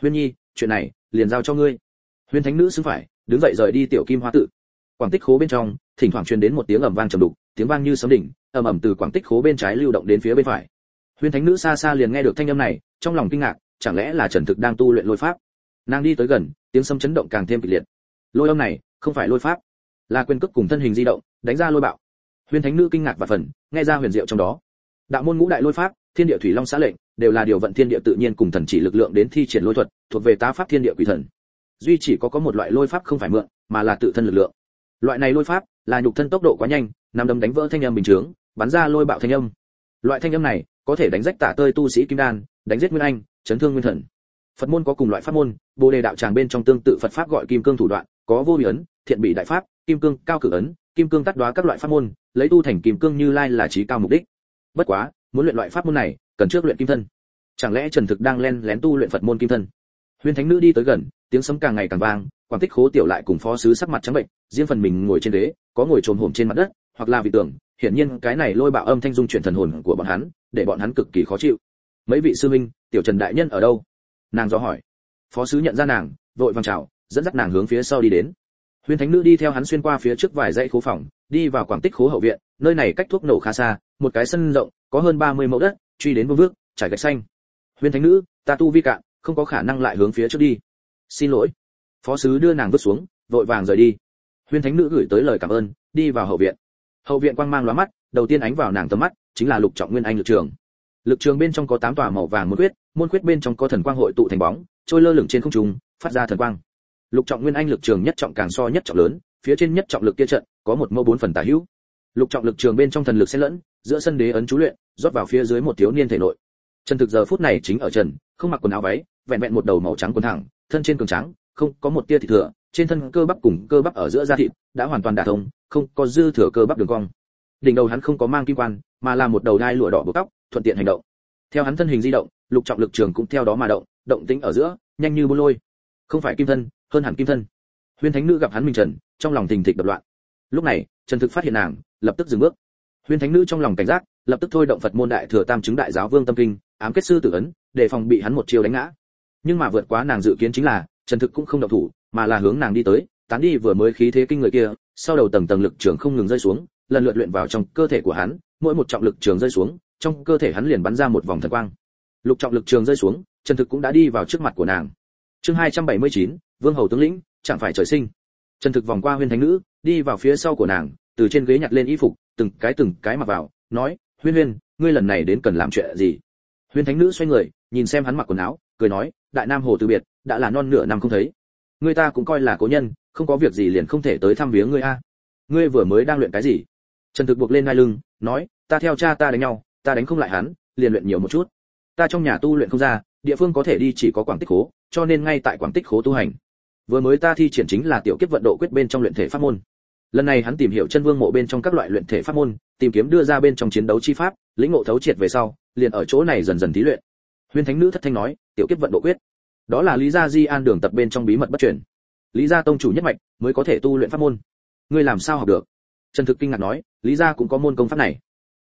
Huyên nhi, chuyện này, liền giao cho ngươi. Huyên thánh nữ xứng phải, đứng dậy rời đi tiểu kim hóa tự. Quảng tích khố bên trong thỉnh thoảng truyền đến một tiếng ầm vang trầm đục, tiếng vang như sấm đỉnh, ầm ầm từ quảng tích khố bên trái lưu động đến phía bên phải. Huyên thánh nữ xa xa liền nghe được thanh âm này, trong lòng kinh ngạc, chẳng lẽ là trần thực đang tu luyện lôi pháp? Nàng đi tới gần, tiếng sấm chấn động càng thêm kịch liệt. Lôi âm này, không phải lôi pháp, là quyền cước cùng thân hình di động, đánh ra lôi bạo. Huyền thánh nữ kinh ngạc và phần, nghe ra huyền diệu trong đó. Đạo môn ngũ đại lôi pháp, thiên địa thủy long xã lệnh, đều là điều vận thiên địa tự nhiên cùng thần chỉ lực lượng đến thi triển lôi thuật, thuộc về tá pháp thiên địa quỷ thần. Duy chỉ có có một loại lôi pháp không phải mượn, mà là tự thân lực lượng. Loại này lôi pháp là nhục thân tốc độ quá nhanh nằm đấm đánh vỡ thanh âm bình thường bắn ra lôi bạo thanh âm. Loại thanh âm này có thể đánh rách tả tơi tu sĩ kim đan, đánh giết nguyên anh, chấn thương nguyên thần. Phật môn có cùng loại pháp môn, bồ đề đạo tràng bên trong tương tự phật pháp gọi kim cương thủ đoạn, có vô bị ấn, thiện bị đại pháp, kim cương cao cử ấn, kim cương tắt đoá các loại pháp môn, lấy tu thành kim cương như lai là trí cao mục đích. Bất quá, muốn luyện loại pháp môn này, cần trước luyện kim thân. Chẳng lẽ trần thực đang len lén tu luyện phật môn kim thân? Huyền thánh nữ đi tới gần, tiếng sấm càng ngày càng vang, quảng tích khố tiểu lại cùng phó sứ sắc mặt trắng bệnh, riêng phần mình ngồi trên đế có ngồi trồm hổm trên mặt đất, hoặc là vì tưởng, hiển nhiên cái này lôi bạo âm thanh dung chuyển thần hồn của bọn hắn, để bọn hắn cực kỳ khó chịu. Mấy vị sư minh tiểu trần đại nhân ở đâu? Nàng do hỏi. Phó sứ nhận ra nàng, vội vàng chào, dẫn dắt nàng hướng phía sau đi đến. Huyền thánh nữ đi theo hắn xuyên qua phía trước vài dãy khố phòng, đi vào quảng tích khố hậu viện, nơi này cách thuốc nổ khá xa, một cái sân rộng, có hơn 30 mẫu đất, truy đến vương vước, trải gạch xanh. Huyền thánh nữ, ta tu vi cạn, không có khả năng lại hướng phía trước đi. Xin lỗi. Phó sứ đưa nàng vứt xuống, vội vàng rời đi huyên thánh nữ gửi tới lời cảm ơn, đi vào hậu viện. Hậu viện quang mang lóa mắt, đầu tiên ánh vào nàng tầm mắt, chính là lục trọng nguyên anh lực trường. Lực trường bên trong có tám tòa màu vàng môn quyết môn quyết bên trong có thần quang hội tụ thành bóng, trôi lơ lửng trên không trung, phát ra thần quang. Lục trọng nguyên anh lực trường nhất trọng càng so nhất trọng lớn, phía trên nhất trọng lực kia trận, có một mẫu bốn phần tả hữu. Lục trọng lực trường bên trong thần lực xen lẫn, giữa sân đế ấn chú luyện, rót vào phía dưới một thiếu niên thể nội. Trần thực giờ phút này chính ở trần, không mặc quần áo váy, vẹn vẹn một đầu màu trắng quần thẳng, thân trên cường trắng không có một tia thịt thừa trên thân cơ bắp cùng cơ bắp ở giữa da thịt đã hoàn toàn đả thông, không có dư thừa cơ bắp đường cong. Đỉnh đầu hắn không có mang kim quan, mà là một đầu đai lụa đỏ buộc tóc, thuận tiện hành động. Theo hắn thân hình di động, lục trọng lực trường cũng theo đó mà động động tĩnh ở giữa, nhanh như bôn lôi. Không phải kim thân, hơn hẳn kim thân. Huyên thánh nữ gặp hắn minh trần, trong lòng thình thịch đập loạn. Lúc này, trần thực phát hiện nàng, lập tức dừng bước. Huyên thánh nữ trong lòng cảnh giác, lập tức thôi động phật môn đại thừa tam chứng đại giáo vương tâm kinh, ám kết sư tử ấn, để phòng bị hắn một chiêu đánh ngã. Nhưng mà vượt quá nàng dự kiến chính là, trần thực cũng không động thủ mà là hướng nàng đi tới tán đi vừa mới khí thế kinh người kia sau đầu tầng tầng lực trường không ngừng rơi xuống lần lượt luyện vào trong cơ thể của hắn mỗi một trọng lực trường rơi xuống trong cơ thể hắn liền bắn ra một vòng thần quang. Lục trọng lực trường rơi xuống chân thực cũng đã đi vào trước mặt của nàng. Chương 279, vương hầu tướng lĩnh chẳng phải trời sinh. Chân thực vòng qua huyên thánh nữ đi vào phía sau của nàng từ trên ghế nhặt lên y phục từng cái từng cái mặc vào nói huyên huyên ngươi lần này đến cần làm chuyện gì? Huyên thánh nữ xoay người nhìn xem hắn mặc quần áo cười nói đại nam hồ từ biệt đã là non nửa năm không thấy người ta cũng coi là cố nhân, không có việc gì liền không thể tới thăm viếng ngươi a. Ngươi vừa mới đang luyện cái gì? Trần thực buộc lên ngai lưng, nói, ta theo cha ta đánh nhau, ta đánh không lại hắn, liền luyện nhiều một chút. Ta trong nhà tu luyện không ra, địa phương có thể đi chỉ có quảng tích khố, cho nên ngay tại quảng tích khố tu hành. Vừa mới ta thi triển chính là tiểu kiếp vận độ quyết bên trong luyện thể pháp môn. Lần này hắn tìm hiểu chân vương mộ bên trong các loại luyện thể pháp môn, tìm kiếm đưa ra bên trong chiến đấu chi pháp, lĩnh ngộ thấu triệt về sau, liền ở chỗ này dần dần thí luyện. Huyên thánh nữ thất thanh nói, tiểu kiếp vận độ quyết đó là lý gia di an đường tập bên trong bí mật bất truyền. Lý gia tông chủ nhất mạch mới có thể tu luyện pháp môn. Ngươi làm sao học được? Trần thực kinh ngạc nói, lý gia cũng có môn công pháp này.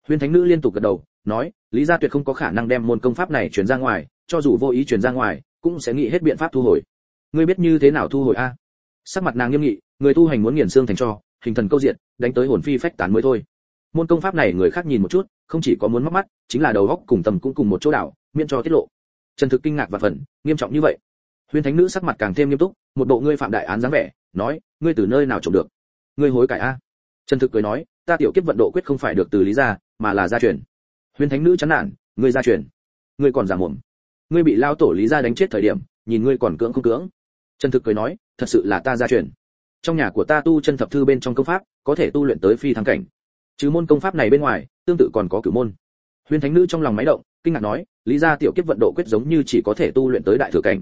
Huyên thánh nữ liên tục gật đầu, nói, lý gia tuyệt không có khả năng đem môn công pháp này truyền ra ngoài, cho dù vô ý truyền ra ngoài, cũng sẽ nghĩ hết biện pháp thu hồi. Ngươi biết như thế nào thu hồi a? Sắc mặt nàng nghiêm nghị, người tu hành muốn nghiền xương thành cho, hình thần câu diện đánh tới hồn phi phách tán mới thôi. Môn công pháp này người khác nhìn một chút, không chỉ có muốn mắc mắt, chính là đầu góc cùng tầm cũng cùng một chỗ đảo, miễn cho tiết lộ trần thực kinh ngạc và phần, nghiêm trọng như vậy. Huyên thánh nữ sắc mặt càng thêm nghiêm túc, một bộ ngươi phạm đại án dáng vẻ, nói, ngươi từ nơi nào trộm được? Ngươi hối cải a. Trần thực cười nói, ta tiểu kiếp vận độ quyết không phải được từ lý gia mà là gia truyền. Huyên thánh nữ chán nản, ngươi gia truyền. Ngươi còn giả mồm ngươi bị lao tổ lý gia đánh chết thời điểm, nhìn ngươi còn cưỡng không cưỡng. Trần thực cười nói, thật sự là ta gia truyền. Trong nhà của ta tu chân thập thư bên trong công pháp, có thể tu luyện tới phi thăng cảnh. Chứ môn công pháp này bên ngoài, tương tự còn có cửu môn. Huyên thánh nữ trong lòng máy động kinh ngạc nói, lý gia tiểu kiếp vận độ quyết giống như chỉ có thể tu luyện tới đại thừa cảnh.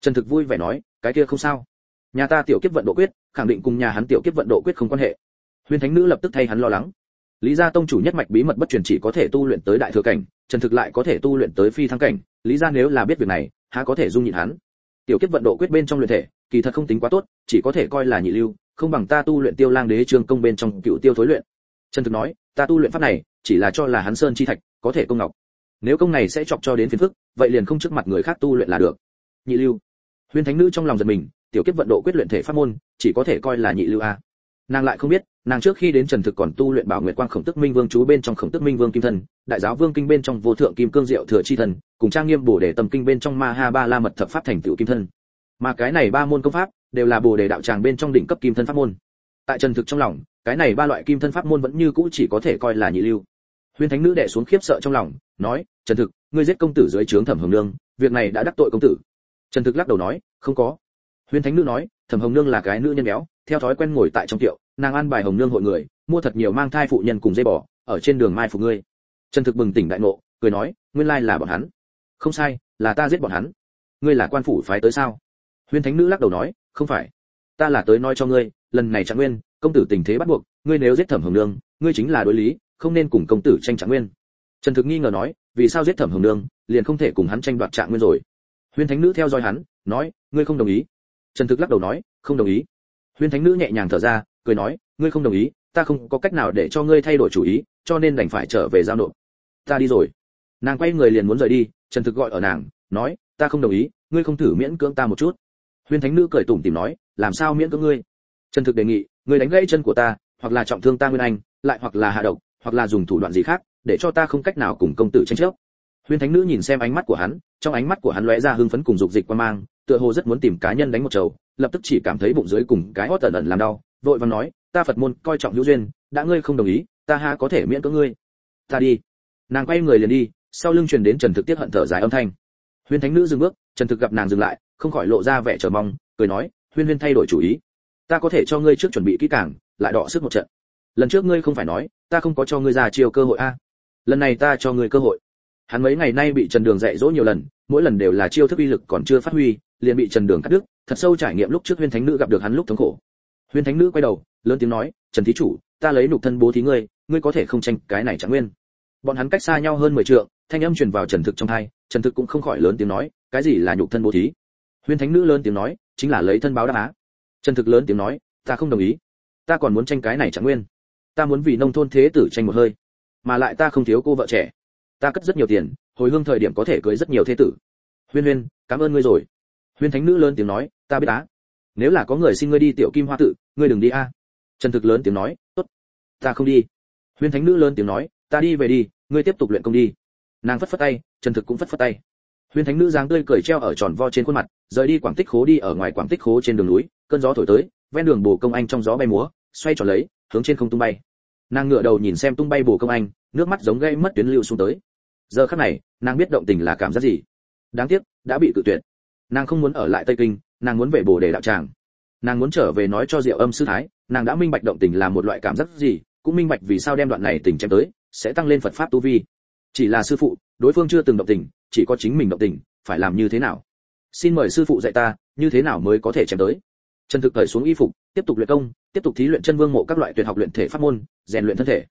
Trần thực vui vẻ nói, cái kia không sao. Nhà ta tiểu kiếp vận độ quyết, khẳng định cùng nhà hắn tiểu kiếp vận độ quyết không quan hệ. Huyên thánh nữ lập tức thay hắn lo lắng. Lý gia tông chủ nhất mạch bí mật bất truyền chỉ có thể tu luyện tới đại thừa cảnh, trần thực lại có thể tu luyện tới phi thăng cảnh. Lý gia nếu là biết việc này, há có thể dung nhịn hắn? Tiểu kiếp vận độ quyết bên trong luyện thể, kỳ thật không tính quá tốt, chỉ có thể coi là nhị lưu, không bằng ta tu luyện tiêu lang đế trương công bên trong cựu tiêu thối luyện. Trần thực nói, ta tu luyện pháp này, chỉ là cho là hắn sơn chi thạch, có thể công ngọc nếu công này sẽ chọc cho đến phiền phức vậy liền không trước mặt người khác tu luyện là được. Nhị lưu huyên thánh nữ trong lòng giật mình tiểu kiếp vận độ quyết luyện thể pháp môn chỉ có thể coi là nhị lưu a. Nàng lại không biết nàng trước khi đến trần thực còn tu luyện bảo nguyệt quang khổng tức minh vương chú bên trong khổng tức minh vương kim thần, đại giáo vương kinh bên trong vô thượng kim cương diệu thừa chi thần, cùng trang nghiêm bổ đề tâm kinh bên trong ma ha ba la mật thập pháp thành tựu kim thân. Mà cái này ba môn công pháp đều là bồ đề đạo tràng bên trong đỉnh cấp kim thân pháp môn. Tại trần thực trong lòng cái này ba loại kim thân pháp môn vẫn như cũ chỉ có thể coi là nhị lưu huyên thánh nữ đệ xuống khiếp sợ trong lòng, nói, trần thực, ngươi giết công tử dưới trướng thẩm hồng nương, việc này đã đắc tội công tử. Trần thực lắc đầu nói, không có. Huyên thánh nữ nói, thẩm hồng nương là cái nữ nhân béo, theo thói quen ngồi tại trong tiệu, nàng ăn bài hồng nương hội người, mua thật nhiều mang thai phụ nhân cùng dây bò, ở trên đường mai phục ngươi. Trần thực bừng tỉnh đại ngộ, cười nói, nguyên lai là bọn hắn. Không sai, là ta giết bọn hắn. Ngươi là quan phủ phái tới sao? Huyên thánh nữ lắc đầu nói, không phải. Ta là tới nói cho ngươi, lần này trạng nguyên, công tử tình thế bắt buộc, ngươi nếu giết thẩm hồng nương, ngươi chính là đối lý không nên cùng công tử tranh trạng nguyên. Trần thực nghi ngờ nói, vì sao giết thẩm hồng nương, liền không thể cùng hắn tranh đoạt trạng nguyên rồi? Huyên thánh nữ theo dõi hắn, nói, ngươi không đồng ý. Trần thực lắc đầu nói, không đồng ý. Huyên thánh nữ nhẹ nhàng thở ra, cười nói, ngươi không đồng ý, ta không có cách nào để cho ngươi thay đổi chủ ý, cho nên đành phải trở về giao nộp. Ta đi rồi. Nàng quay người liền muốn rời đi, trần thực gọi ở nàng, nói, ta không đồng ý, ngươi không thử miễn cưỡng ta một chút. Huyên thánh nữ cười tủm tỉm nói, làm sao miễn cưỡng ngươi? Trần thực đề nghị, ngươi đánh gãy chân của ta, hoặc là trọng thương ta nguyên anh, lại hoặc là hạ độc hoặc là dùng thủ đoạn gì khác, để cho ta không cách nào cùng công tử tranh chấp. Huyên thánh nữ nhìn xem ánh mắt của hắn, trong ánh mắt của hắn lóe ra hưng phấn cùng dục dịch quan mang, tựa hồ rất muốn tìm cá nhân đánh một trầu lập tức chỉ cảm thấy bụng dưới cùng cái hót ẩn ẩn làm đau, vội vàng nói, ta phật môn, coi trọng hữu duyên, đã ngươi không đồng ý, ta ha có thể miễn cưỡng ngươi. Ta đi. Nàng quay người liền đi, sau lưng truyền đến trần thực tiết hận thở dài âm thanh. Huyên thánh nữ dừng bước, trần thực gặp nàng dừng lại, không khỏi lộ ra vẻ chờ mong, cười nói, huyên huyên thay đổi chủ ý. Ta có thể cho ngươi trước chuẩn bị kỹ càng, lại đọ sức một trận lần trước ngươi không phải nói, ta không có cho ngươi ra chiều cơ hội a. Lần này ta cho ngươi cơ hội. Hắn mấy ngày nay bị trần đường dạy dỗ nhiều lần, mỗi lần đều là chiêu thức uy lực còn chưa phát huy, liền bị trần đường cắt đứt, thật sâu trải nghiệm lúc trước huyên thánh nữ gặp được hắn lúc thống khổ. Huyên thánh nữ quay đầu, lớn tiếng nói, trần thí chủ, ta lấy nục thân bố thí ngươi ngươi có thể không tranh cái này chẳng nguyên. Bọn hắn cách xa nhau hơn mười trượng, thanh âm truyền vào trần thực trong hai trần thực cũng không khỏi lớn tiếng nói, cái gì là nhục thân bố thí? Huyên thánh nữ lớn tiếng nói, chính là lấy thân báo đáp á. Trần thực lớn tiếng nói, ta không đồng ý. Ta còn muốn tranh cái này chẳng nguyên ta muốn vì nông thôn thế tử tranh một hơi, mà lại ta không thiếu cô vợ trẻ. Ta cất rất nhiều tiền, hồi hương thời điểm có thể cưới rất nhiều thế tử. Huyên huyên, cảm ơn ngươi rồi. Huyên thánh nữ lớn tiếng nói, ta biết á. Nếu là có người xin ngươi đi tiểu kim hoa tự, ngươi đừng đi a. Trần thực lớn tiếng nói, tốt. Ta không đi. Huyên thánh nữ lớn tiếng nói, ta đi về đi, ngươi tiếp tục luyện công đi. Nàng phất phất tay, trần thực cũng phất phất tay. Huyên thánh nữ dáng tươi cười treo ở tròn vo trên khuôn mặt, rời đi quảng tích khố đi ở ngoài quảng tích khố trên đường núi, cơn gió thổi tới, ven đường bồ công anh trong gió bay múa, xoay tròn lấy, hướng trên không tung bay nàng ngửa đầu nhìn xem tung bay bồ công anh, nước mắt giống gây mất tuyến lưu xuống tới. Giờ khắc này, nàng biết động tình là cảm giác gì. Đáng tiếc, đã bị cự tuyệt. Nàng không muốn ở lại tây kinh, nàng muốn về bồ đề đạo tràng. Nàng muốn trở về nói cho diệu âm sư thái, nàng đã minh bạch động tình là một loại cảm giác gì, cũng minh bạch vì sao đem đoạn này tình chém tới, sẽ tăng lên phật pháp tu vi. Chỉ là sư phụ, đối phương chưa từng động tình, chỉ có chính mình động tình, phải làm như thế nào? Xin mời sư phụ dạy ta, như thế nào mới có thể chém tới? Trần thực cởi xuống y phục, tiếp tục luyện công, tiếp tục thí luyện chân vương mộ các loại tuyệt học luyện thể pháp môn, rèn luyện thân thể.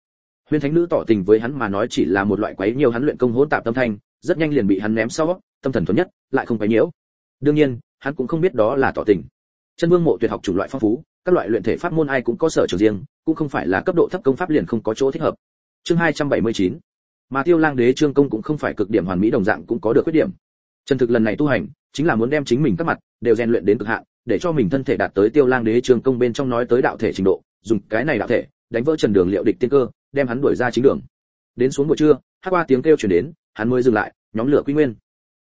Huyên thánh nữ tỏ tình với hắn mà nói chỉ là một loại quấy nhiều hắn luyện công hỗn tạp tâm thanh, rất nhanh liền bị hắn ném sau, tâm thần thuần nhất, lại không quấy nhiễu. Đương nhiên, hắn cũng không biết đó là tỏ tình. Chân vương mộ tuyệt học chủ loại phong phú, các loại luyện thể pháp môn ai cũng có sở trường riêng, cũng không phải là cấp độ thấp công pháp liền không có chỗ thích hợp. Chương 279 mà tiêu lang đế trương công cũng không phải cực điểm hoàn mỹ đồng dạng cũng có được khuyết điểm. Chân thực lần này tu hành, chính là muốn đem chính mình các mặt đều rèn luyện đến cực hạn để cho mình thân thể đạt tới tiêu lang đế trương công bên trong nói tới đạo thể trình độ, dùng cái này đạo thể, đánh vỡ trần đường liệu địch tiên cơ, đem hắn đuổi ra chính đường. Đến xuống buổi trưa, hát qua tiếng kêu chuyển đến, hắn mới dừng lại, nhóm lửa quy nguyên.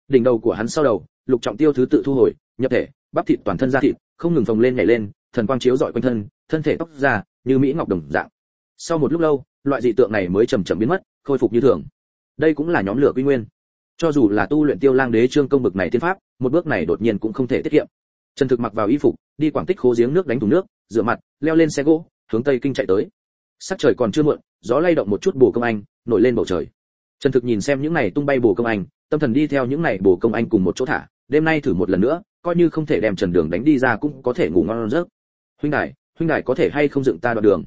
Đỉnh đầu của hắn sau đầu, lục trọng tiêu thứ tự thu hồi, nhập thể, bắp thịt toàn thân ra thịt, không ngừng phồng lên nhảy lên, thần quang chiếu rọi quanh thân thân thể tóc ra, như mỹ ngọc đồng dạng. Sau một lúc lâu, loại dị tượng này mới chậm chậm biến mất, khôi phục như thường. Đây cũng là nhóm lửa quy nguyên. Cho dù là tu luyện tiêu lang đế trương công bực này tiên pháp, một bước này đột nhiên cũng không thể tiết kiệm trần thực mặc vào y phục, đi quảng tích khố giếng nước đánh thùng nước, rửa mặt, leo lên xe gỗ, hướng tây kinh chạy tới. Sắc trời còn chưa muộn, gió lay động một chút bồ công anh, nổi lên bầu trời. Trần thực nhìn xem những này tung bay bồ công anh, tâm thần đi theo những này bồ công anh cùng một chỗ thả. Đêm nay thử một lần nữa, coi như không thể đem trần đường đánh đi ra cũng có thể ngủ ngon giấc. Huynh đài huynh đài có thể hay không dựng ta đoạn đường?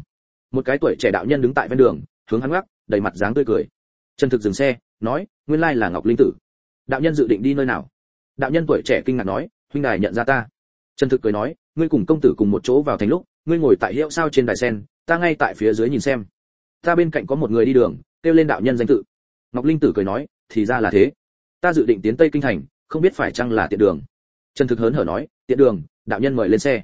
Một cái tuổi trẻ đạo nhân đứng tại ven đường, hướng hắn gác, đầy mặt dáng tươi cười. Trần thực dừng xe, nói, nguyên lai là ngọc linh tử. Đạo nhân dự định đi nơi nào? Đạo nhân tuổi trẻ kinh ngạc nói, huynh đài nhận ra ta trần thực cười nói, ngươi cùng công tử cùng một chỗ vào thành lúc, ngươi ngồi tại hiệu sao trên đài sen, ta ngay tại phía dưới nhìn xem. Ta bên cạnh có một người đi đường, kêu lên đạo nhân danh tự. Ngọc linh tử cười nói, thì ra là thế. Ta dự định tiến tây kinh thành, không biết phải chăng là tiện đường. Trần thực hớn hở nói, tiện đường, đạo nhân mời lên xe.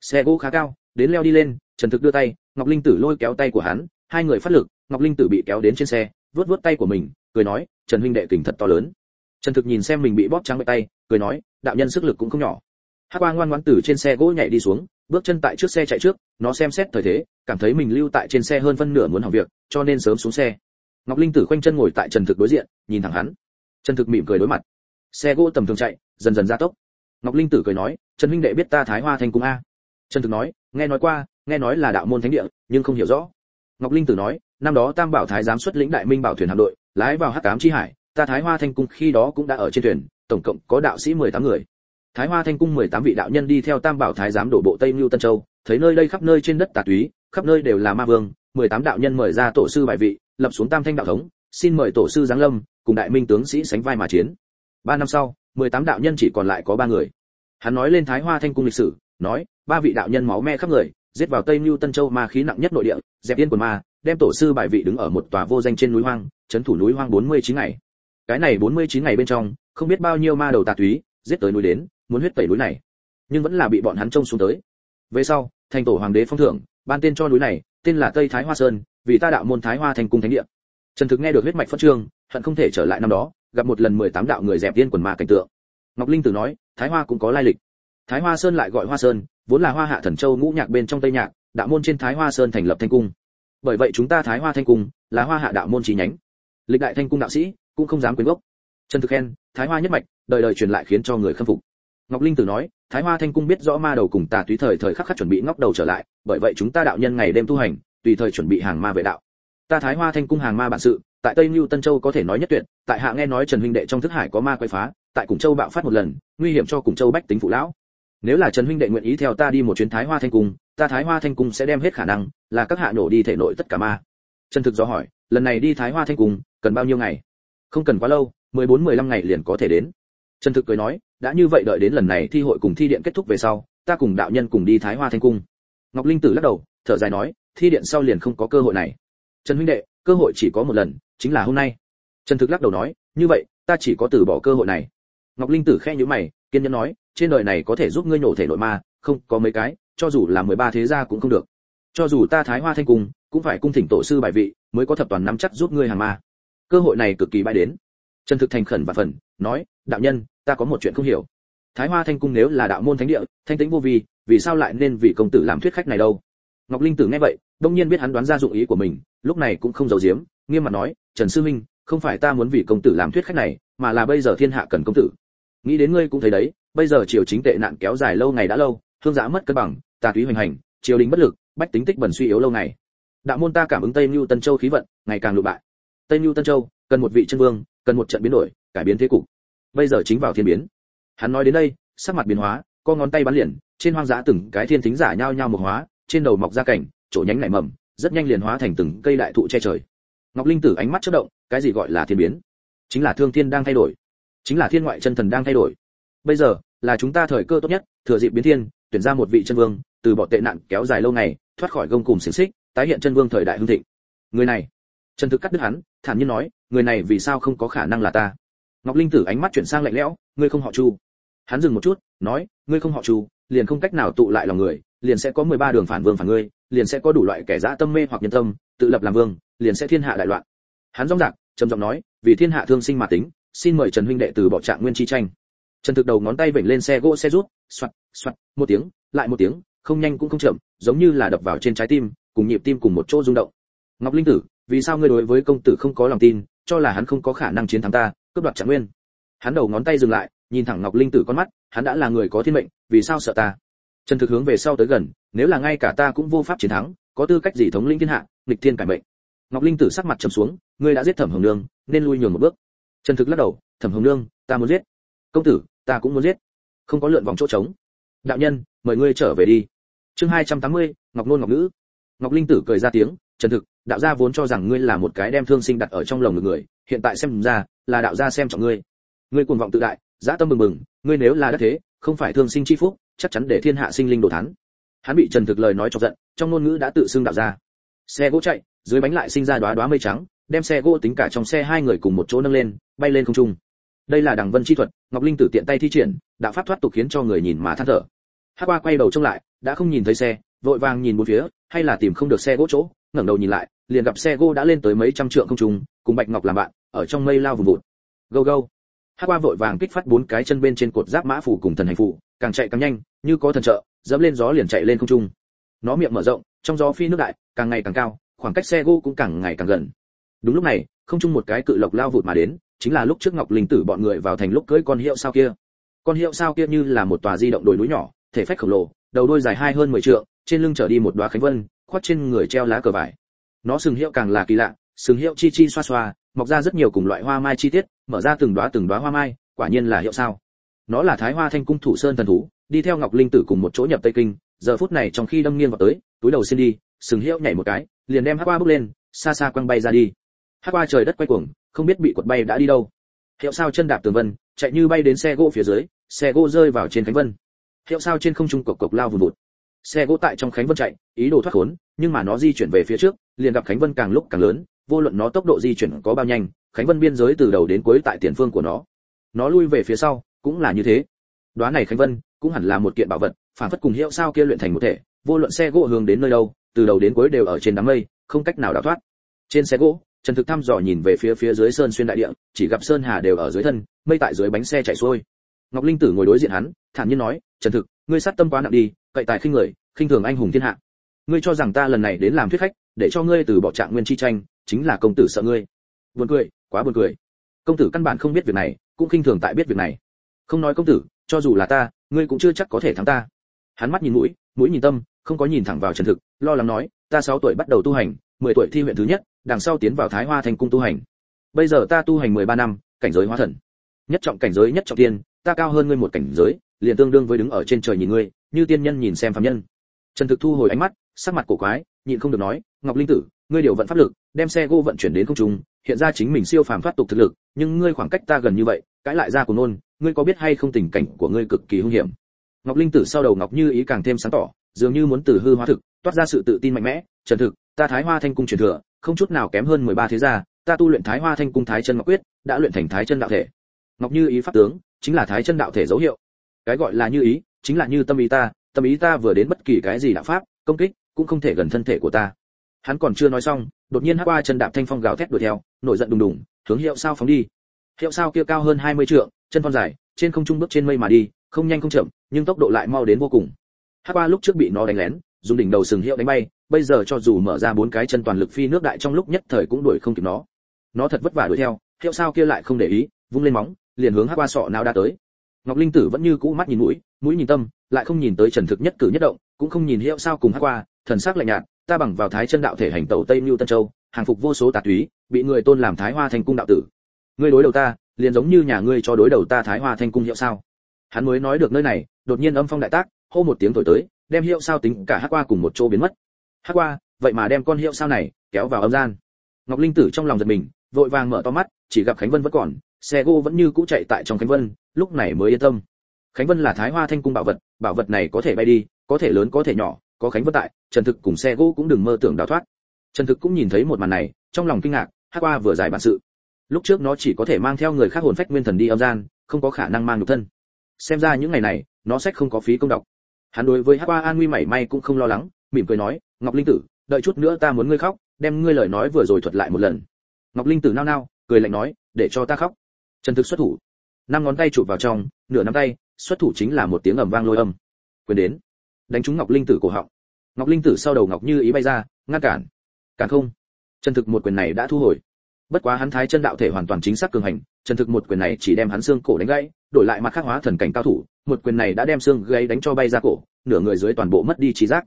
Xe gỗ khá cao, đến leo đi lên, trần thực đưa tay, ngọc linh tử lôi kéo tay của hắn, hai người phát lực, ngọc linh tử bị kéo đến trên xe, vuốt vuốt tay của mình, cười nói, trần huynh đệ kình thật to lớn. Trần thực nhìn xem mình bị bóp trắng bệ tay, cười nói, đạo nhân sức lực cũng không nhỏ hắc quang ngoan ngoãn từ trên xe gỗ nhảy đi xuống, bước chân tại trước xe chạy trước, nó xem xét thời thế, cảm thấy mình lưu tại trên xe hơn phân nửa muốn hỏng việc, cho nên sớm xuống xe. Ngọc linh tử khoanh chân ngồi tại trần thực đối diện, nhìn thẳng hắn. Trần thực mỉm cười đối mặt. Xe gỗ tầm thường chạy, dần dần gia tốc. Ngọc linh tử cười nói, trần huynh đệ biết ta thái hoa thành cung a? Trần thực nói, nghe nói qua, nghe nói là đạo môn thánh địa, nhưng không hiểu rõ. Ngọc linh tử nói, năm đó tam bảo thái giám xuất lĩnh đại minh bảo thuyền hạm đội, lái vào hắc cám chi hải, ta thái hoa thanh cung khi đó cũng đã ở trên thuyền, tổng cộng có đạo sĩ 18 người thái hoa thanh cung 18 vị đạo nhân đi theo tam bảo thái giám đổ bộ tây lưu tân châu, thấy nơi đây khắp nơi trên đất tà túy, khắp nơi đều là ma vương 18 đạo nhân mời ra tổ sư bài vị, lập xuống tam thanh đạo thống, xin mời tổ sư giáng lâm, cùng đại minh tướng sĩ sánh vai mà chiến. Ba năm sau 18 đạo nhân chỉ còn lại có ba người. Hắn nói lên thái hoa thanh cung lịch sử, nói, ba vị đạo nhân máu me khắp người, giết vào tây lưu tân châu ma khí nặng nhất nội địa, dẹp yên quần ma, đem tổ sư bài vị đứng ở một tòa vô danh trên núi hoang, trấn thủ núi hoang 49 ngày. Cái này 49 ngày bên trong, không biết bao nhiêu ma đầu tà túy, giết tới núi đến muốn huyết tẩy núi này, nhưng vẫn là bị bọn hắn trông xuống tới. Về sau, thành tổ hoàng đế phong thưởng, ban tên cho núi này, tên là tây thái hoa sơn, vì ta đạo môn thái hoa thành cung thánh địa. Trần thực nghe được huyết mạch phân trương, hận không thể trở lại năm đó, gặp một lần 18 đạo người dẹp tiên quần ma cảnh tượng. Ngọc linh tử nói, thái hoa cũng có lai lịch. Thái hoa sơn lại gọi hoa sơn, vốn là hoa hạ thần châu ngũ nhạc bên trong tây nhạc, đạo môn trên thái hoa sơn thành lập thanh cung. Bởi vậy chúng ta thái hoa thanh cung là hoa hạ đạo môn chi nhánh. Lịch đại thanh cung đạo sĩ cũng không dám quyến gốc. Trần thực khen, thái hoa nhất mạch, đời đời truyền lại khiến cho người khâm phục ngọc linh tử nói, thái hoa thanh cung biết rõ ma đầu cùng tà túy thời thời khắc khắc chuẩn bị ngóc đầu trở lại, bởi vậy chúng ta đạo nhân ngày đêm tu hành, tùy thời chuẩn bị hàng ma vệ đạo. Ta thái hoa thanh cung hàng ma bản sự, tại tây lưu tân châu có thể nói nhất tuyệt, tại hạ nghe nói trần huynh đệ trong thức hải có ma quay phá, tại cùng châu bạo phát một lần, nguy hiểm cho cùng châu bách tính phụ lão. Nếu là trần huynh đệ nguyện ý theo ta đi một chuyến thái hoa thanh cung, ta thái hoa thanh cung sẽ đem hết khả năng, là các hạ nổ đi thể nội tất cả ma. Trần thực do hỏi, lần này đi thái hoa thanh cung, cần bao nhiêu ngày? Không cần quá lâu 14-15 ngày liền có thể đến. Trần thực cười nói đã như vậy đợi đến lần này thi hội cùng thi điện kết thúc về sau, ta cùng đạo nhân cùng đi thái hoa thanh cung. Ngọc linh tử lắc đầu, thở dài nói, thi điện sau liền không có cơ hội này. Trần huynh đệ, cơ hội chỉ có một lần, chính là hôm nay. Trần thực lắc đầu nói, như vậy, ta chỉ có từ bỏ cơ hội này. Ngọc linh tử khẽ nhíu mày, kiên nhẫn nói, trên đời này có thể giúp ngươi nổ thể nội ma, không, có mấy cái, cho dù là 13 thế gia cũng không được. Cho dù ta thái hoa thanh cung, cũng phải cung thỉnh tổ sư bài vị, mới có thập toàn nắm chắc giúp ngươi hàng ma. Cơ hội này cực kỳ bại đến. Trần thực thành khẩn và phần, nói, đạo nhân ta có một chuyện không hiểu. Thái hoa thanh cung nếu là đạo môn thánh địa, thanh tĩnh vô vi, vì sao lại nên vì công tử làm thuyết khách này đâu? Ngọc linh tử nghe vậy, đông nhiên biết hắn đoán ra dụng ý của mình, lúc này cũng không giấu giếm, nghiêm mặt nói, trần sư minh, không phải ta muốn vì công tử làm thuyết khách này, mà là bây giờ thiên hạ cần công tử. Nghĩ đến ngươi cũng thấy đấy, bây giờ triều chính tệ nạn kéo dài lâu ngày đã lâu thương giã mất cân bằng, tà túy hoành hành, triều đình bất lực, bách tính tích bẩn suy yếu lâu ngày. Đạo môn ta cảm ứng tây mưu tân châu khí vận, ngày càng lụ bại. Tây mưu tân châu, cần một vị chân vương, cần một trận biến đổi, cải biến thế cục bây giờ chính vào thiên biến. Hắn nói đến đây, sắc mặt biến hóa, co ngón tay bắn liền, trên hoang dã từng cái thiên thính giả nhao nhao một hóa, trên đầu mọc ra cảnh, chỗ nhánh nảy mầm, rất nhanh liền hóa thành từng cây đại thụ che trời. Ngọc linh tử ánh mắt chớp động, cái gì gọi là thiên biến? Chính là thương thiên đang thay đổi. Chính là thiên ngoại chân thần đang thay đổi. Bây giờ, là chúng ta thời cơ tốt nhất, thừa dịp biến thiên, tuyển ra một vị chân vương, từ bỏ tệ nạn kéo dài lâu ngày, thoát khỏi gông cùm xiềng xích, tái hiện chân vương thời đại hưng thịnh. Người này trần thực cắt đứt hắn, thản nhiên nói, người này vì sao không có khả năng là ta? Ngọc linh tử ánh mắt chuyển sang lạnh lẽo, ngươi không họ chu. Hắn dừng một chút, nói, ngươi không họ chu, liền không cách nào tụ lại lòng người, liền sẽ có 13 đường phản vương phản ngươi, liền sẽ có đủ loại kẻ dã tâm mê hoặc nhân tâm, tự lập làm vương, liền sẽ thiên hạ đại loạn. Hắn rong rạc, trầm giọng nói, vì thiên hạ thương sinh mà tính, xin mời trần huynh đệ từ bỏ trạng nguyên chi tranh. Trần thực đầu ngón tay vểnh lên xe gỗ xe rút xoặt xoặt một tiếng, lại một tiếng, không nhanh cũng không chậm, giống như là đập vào trên trái tim, cùng nhịp tim cùng một chỗ rung động. Ngọc linh tử, vì sao ngươi đối với công tử không có lòng tin, cho là hắn không có khả năng chiến thắng ta cướp đoạt trạng nguyên. Hắn đầu ngón tay dừng lại, nhìn thẳng ngọc linh tử con mắt, hắn đã là người có thiên mệnh, vì sao sợ ta? Trần thực hướng về sau tới gần, nếu là ngay cả ta cũng vô pháp chiến thắng, có tư cách gì thống linh thiên hạ, nghịch thiên cải mệnh? Ngọc linh tử sắc mặt trầm xuống, ngươi đã giết thẩm hồng nương, nên lui nhường một bước. Trần thực lắc đầu, thẩm hồng nương, ta muốn giết. Công tử, ta cũng muốn giết. Không có lượn vòng chỗ trống. Đạo nhân, mời ngươi trở về đi. Chương hai trăm tám mươi, ngọc nôn ngọc nữ. Ngọc linh tử cười ra tiếng trần thực, đạo gia vốn cho rằng ngươi là một cái đem thương sinh đặt ở trong lòng người, hiện tại xem ra là đạo gia xem trọng ngươi. Ngươi cuồng vọng tự đại, dã tâm bừng bừng, ngươi nếu là đắc thế, không phải thương sinh chi phúc, chắc chắn để thiên hạ sinh linh đổ thán. Hắn bị trần thực lời nói chọc giận, trong ngôn ngữ đã tự xưng đạo ra xe gỗ chạy, dưới bánh lại sinh ra đóa đóa mây trắng, đem xe gỗ tính cả trong xe hai người cùng một chỗ nâng lên, bay lên không trung. Đây là đằng vân chi thuật, ngọc linh tử tiện tay thi triển, đạo pháp thoát tục khiến cho người nhìn mà than thở. Hắc qua quay đầu trông lại, đã không nhìn thấy xe, vội vàng nhìn bốn phía, hay là tìm không được xe gỗ chỗ, ngẩng đầu nhìn lại, liền gặp xe gỗ đã lên tới mấy trăm trượng không trung, cùng bạch ngọc làm bạn ở trong mây lao vùng vụt. Gâu gâu. Hắc qua vội vàng kích phát bốn cái chân bên trên cột giáp mã phủ cùng thần hành phủ càng chạy càng nhanh, như có thần trợ, dẫm lên gió liền chạy lên không trung. Nó miệng mở rộng, trong gió phi nước đại, càng ngày càng cao, khoảng cách xe gỗ cũng càng ngày càng gần. Đúng lúc này, không trung một cái cự lộc lao vụt mà đến, chính là lúc trước ngọc linh tử bọn người vào thành lúc cưỡi con hiệu sao kia. Con hiệu sao kia như là một tòa di động đồi núi nhỏ, thể phách khổng lồ, đầu đuôi dài hai hơn mười trượng, trên lưng trở đi một đóa khánh vân, khoác trên người treo lá cờ vải. Nó sừng hiệu càng là kỳ lạ, sừng hiệu chi chi xoa xoa mọc ra rất nhiều cùng loại hoa mai chi tiết, mở ra từng đóa từng đóa hoa mai, quả nhiên là hiệu sao. Nó là thái hoa thanh cung thủ sơn thần thú, đi theo ngọc linh tử cùng một chỗ nhập tây kinh, giờ phút này trong khi đâm nghiêng vào tới, túi đầu xin đi, sừng hiệu nhảy một cái, liền đem hắc qua bước lên, xa xa quăng bay ra đi. Hắc qua trời đất quay cuồng, không biết bị quật bay đã đi đâu. Hiệu sao chân đạp tường vân, chạy như bay đến xe gỗ phía dưới, xe gỗ rơi vào trên khánh vân. Hiệu sao trên không trung cộc cộc lao vùn vụt. Xe gỗ tại trong khánh vân chạy, ý đồ thoát khốn, nhưng mà nó di chuyển về phía trước, liền gặp khánh vân càng lúc càng lớn vô luận nó tốc độ di chuyển có bao nhanh, khánh vân biên giới từ đầu đến cuối tại tiền phương của nó. Nó lui về phía sau, cũng là như thế. Đoán này khánh vân, cũng hẳn là một kiện bảo vật, phản phất cùng hiệu sao kia luyện thành một thể, vô luận xe gỗ hướng đến nơi đâu, từ đầu đến cuối đều ở trên đám mây, không cách nào đào thoát. Trên xe gỗ, trần thực thăm dò nhìn về phía phía dưới sơn xuyên đại địa, chỉ gặp sơn hà đều ở dưới thân, mây tại dưới bánh xe chạy xuôi. Ngọc linh tử ngồi đối diện hắn, thản nhiên nói, trần thực, ngươi sát tâm quá nặng đi, cậy tài khinh người, khinh thường anh hùng thiên hạ. Ngươi cho rằng ta lần này đến làm thuyết khách, để cho ngươi từ bỏ trạng nguyên chi tranh chính là công tử sợ ngươi. Buồn cười, quá buồn cười. Công tử căn bản không biết việc này, cũng khinh thường tại biết việc này. Không nói công tử, cho dù là ta, ngươi cũng chưa chắc có thể thắng ta. Hắn mắt nhìn mũi mũi nhìn tâm, không có nhìn thẳng vào trần thực, lo lắng nói, ta 6 tuổi bắt đầu tu hành 10 tuổi thi huyện thứ nhất, đằng sau tiến vào thái hoa thành cung tu hành. Bây giờ ta tu hành 13 năm, cảnh giới hóa thần. Nhất trọng cảnh giới, nhất trọng tiên, ta cao hơn ngươi một cảnh giới, liền tương đương với đứng ở trên trời nhìn ngươi, như tiên nhân nhìn xem phàm nhân. Trần thực thu hồi ánh mắt, sắc mặt cổ quái, nhịn không được nói, ngọc linh tử, ngươi điều vận pháp lực đem xe gỗ vận chuyển đến không trung, hiện ra chính mình siêu phàm thoát tục thực lực, nhưng ngươi khoảng cách ta gần như vậy, cãi lại ra của nôn, ngươi có biết hay không tình cảnh của ngươi cực kỳ hung hiểm? Ngọc linh tử sau đầu ngọc như ý càng thêm sáng tỏ, dường như muốn từ hư hóa thực, toát ra sự tự tin mạnh mẽ, trần thực, ta thái hoa thanh cung truyền thừa, không chút nào kém hơn 13 thế gia, ta tu luyện thái hoa thanh cung thái chân ngọc quyết, đã luyện thành thái chân đạo thể. Ngọc như ý pháp tướng, chính là thái chân đạo thể dấu hiệu. Cái gọi là như ý, chính là như tâm ý ta, tâm ý ta vừa đến bất kỳ cái gì đạo pháp, công kích, cũng không thể gần thân thể của ta hắn còn chưa nói xong, đột nhiên hắc qua chân đạp thanh phong gào thét đuổi theo, nổi giận đùng đùng, hướng hiệu sao phóng đi. Hiệu sao kia cao hơn 20 trượng, chân phong dài, trên không trung bước trên mây mà đi, không nhanh không chậm, nhưng tốc độ lại mau đến vô cùng. Hắc qua lúc trước bị nó đánh lén, dùng đỉnh đầu sừng hiệu đánh bay, bây giờ cho dù mở ra bốn cái chân toàn lực phi nước đại trong lúc nhất thời cũng đuổi không kịp nó. Nó thật vất vả đuổi theo, hiệu sao kia lại không để ý, vung lên móng, liền hướng hắc qua sọ nào đã tới. Ngọc linh tử vẫn như cũ mắt nhìn mũi mũi nhìn tâm, lại không nhìn tới trần thực nhất cử nhất động, cũng không nhìn hiệu sao cùng hắc qua, thần sắc lạnh nhạt ta bằng vào thái chân đạo thể hành tẩu tây mưu tân châu, hàng phục vô số tà túy, bị người tôn làm thái hoa thành cung đạo tử. Ngươi đối đầu ta, liền giống như nhà ngươi cho đối đầu ta thái hoa thanh cung hiệu sao? Hắn mới nói được nơi này, đột nhiên âm phong đại tác, hô một tiếng thổi tới, đem hiệu sao tính cả hắc qua cùng một chỗ biến mất. Hắc qua, vậy mà đem con hiệu sao này kéo vào âm gian. Ngọc linh tử trong lòng giật mình, vội vàng mở to mắt, chỉ gặp khánh vân vẫn còn, xe gỗ vẫn như cũ chạy tại trong khánh vân, lúc này mới yên tâm. Khánh vân là thái hoa thanh cung bảo vật bảo vật này có thể bay đi, có thể lớn có thể nhỏ có khánh vân tại, trần thực cùng xe gỗ cũng đừng mơ tưởng đào thoát. Trần thực cũng nhìn thấy một màn này, trong lòng kinh ngạc hắc qua vừa giải bản sự. Lúc trước nó chỉ có thể mang theo người khác hồn phách nguyên thần đi âm gian, không có khả năng mang được thân. Xem ra những ngày này, nó sách không có phí công đọc. Hắn đối với hắc qua an nguy mảy may cũng không lo lắng, mỉm cười nói, ngọc linh tử, đợi chút nữa ta muốn ngươi khóc, đem ngươi lời nói vừa rồi thuật lại một lần. Ngọc linh tử nao nao, cười lạnh nói, để cho ta khóc. Trần thực xuất thủ. Năm ngón tay chụp vào trong, nửa nắm tay, xuất thủ chính là một tiếng ầm vang lôi âm. Quyền đến đánh trúng ngọc linh tử cổ họng. Ngọc linh tử sau đầu ngọc như ý bay ra, ngăn cản. Cản không. Trần thực một quyền này đã thu hồi. Bất quá hắn thái chân đạo thể hoàn toàn chính xác cường hành trần thực một quyền này chỉ đem hắn xương cổ đánh gãy, đổi lại mặt khắc hóa thần cảnh cao thủ, một quyền này đã đem xương gãy đánh cho bay ra cổ, nửa người dưới toàn bộ mất đi trí giác.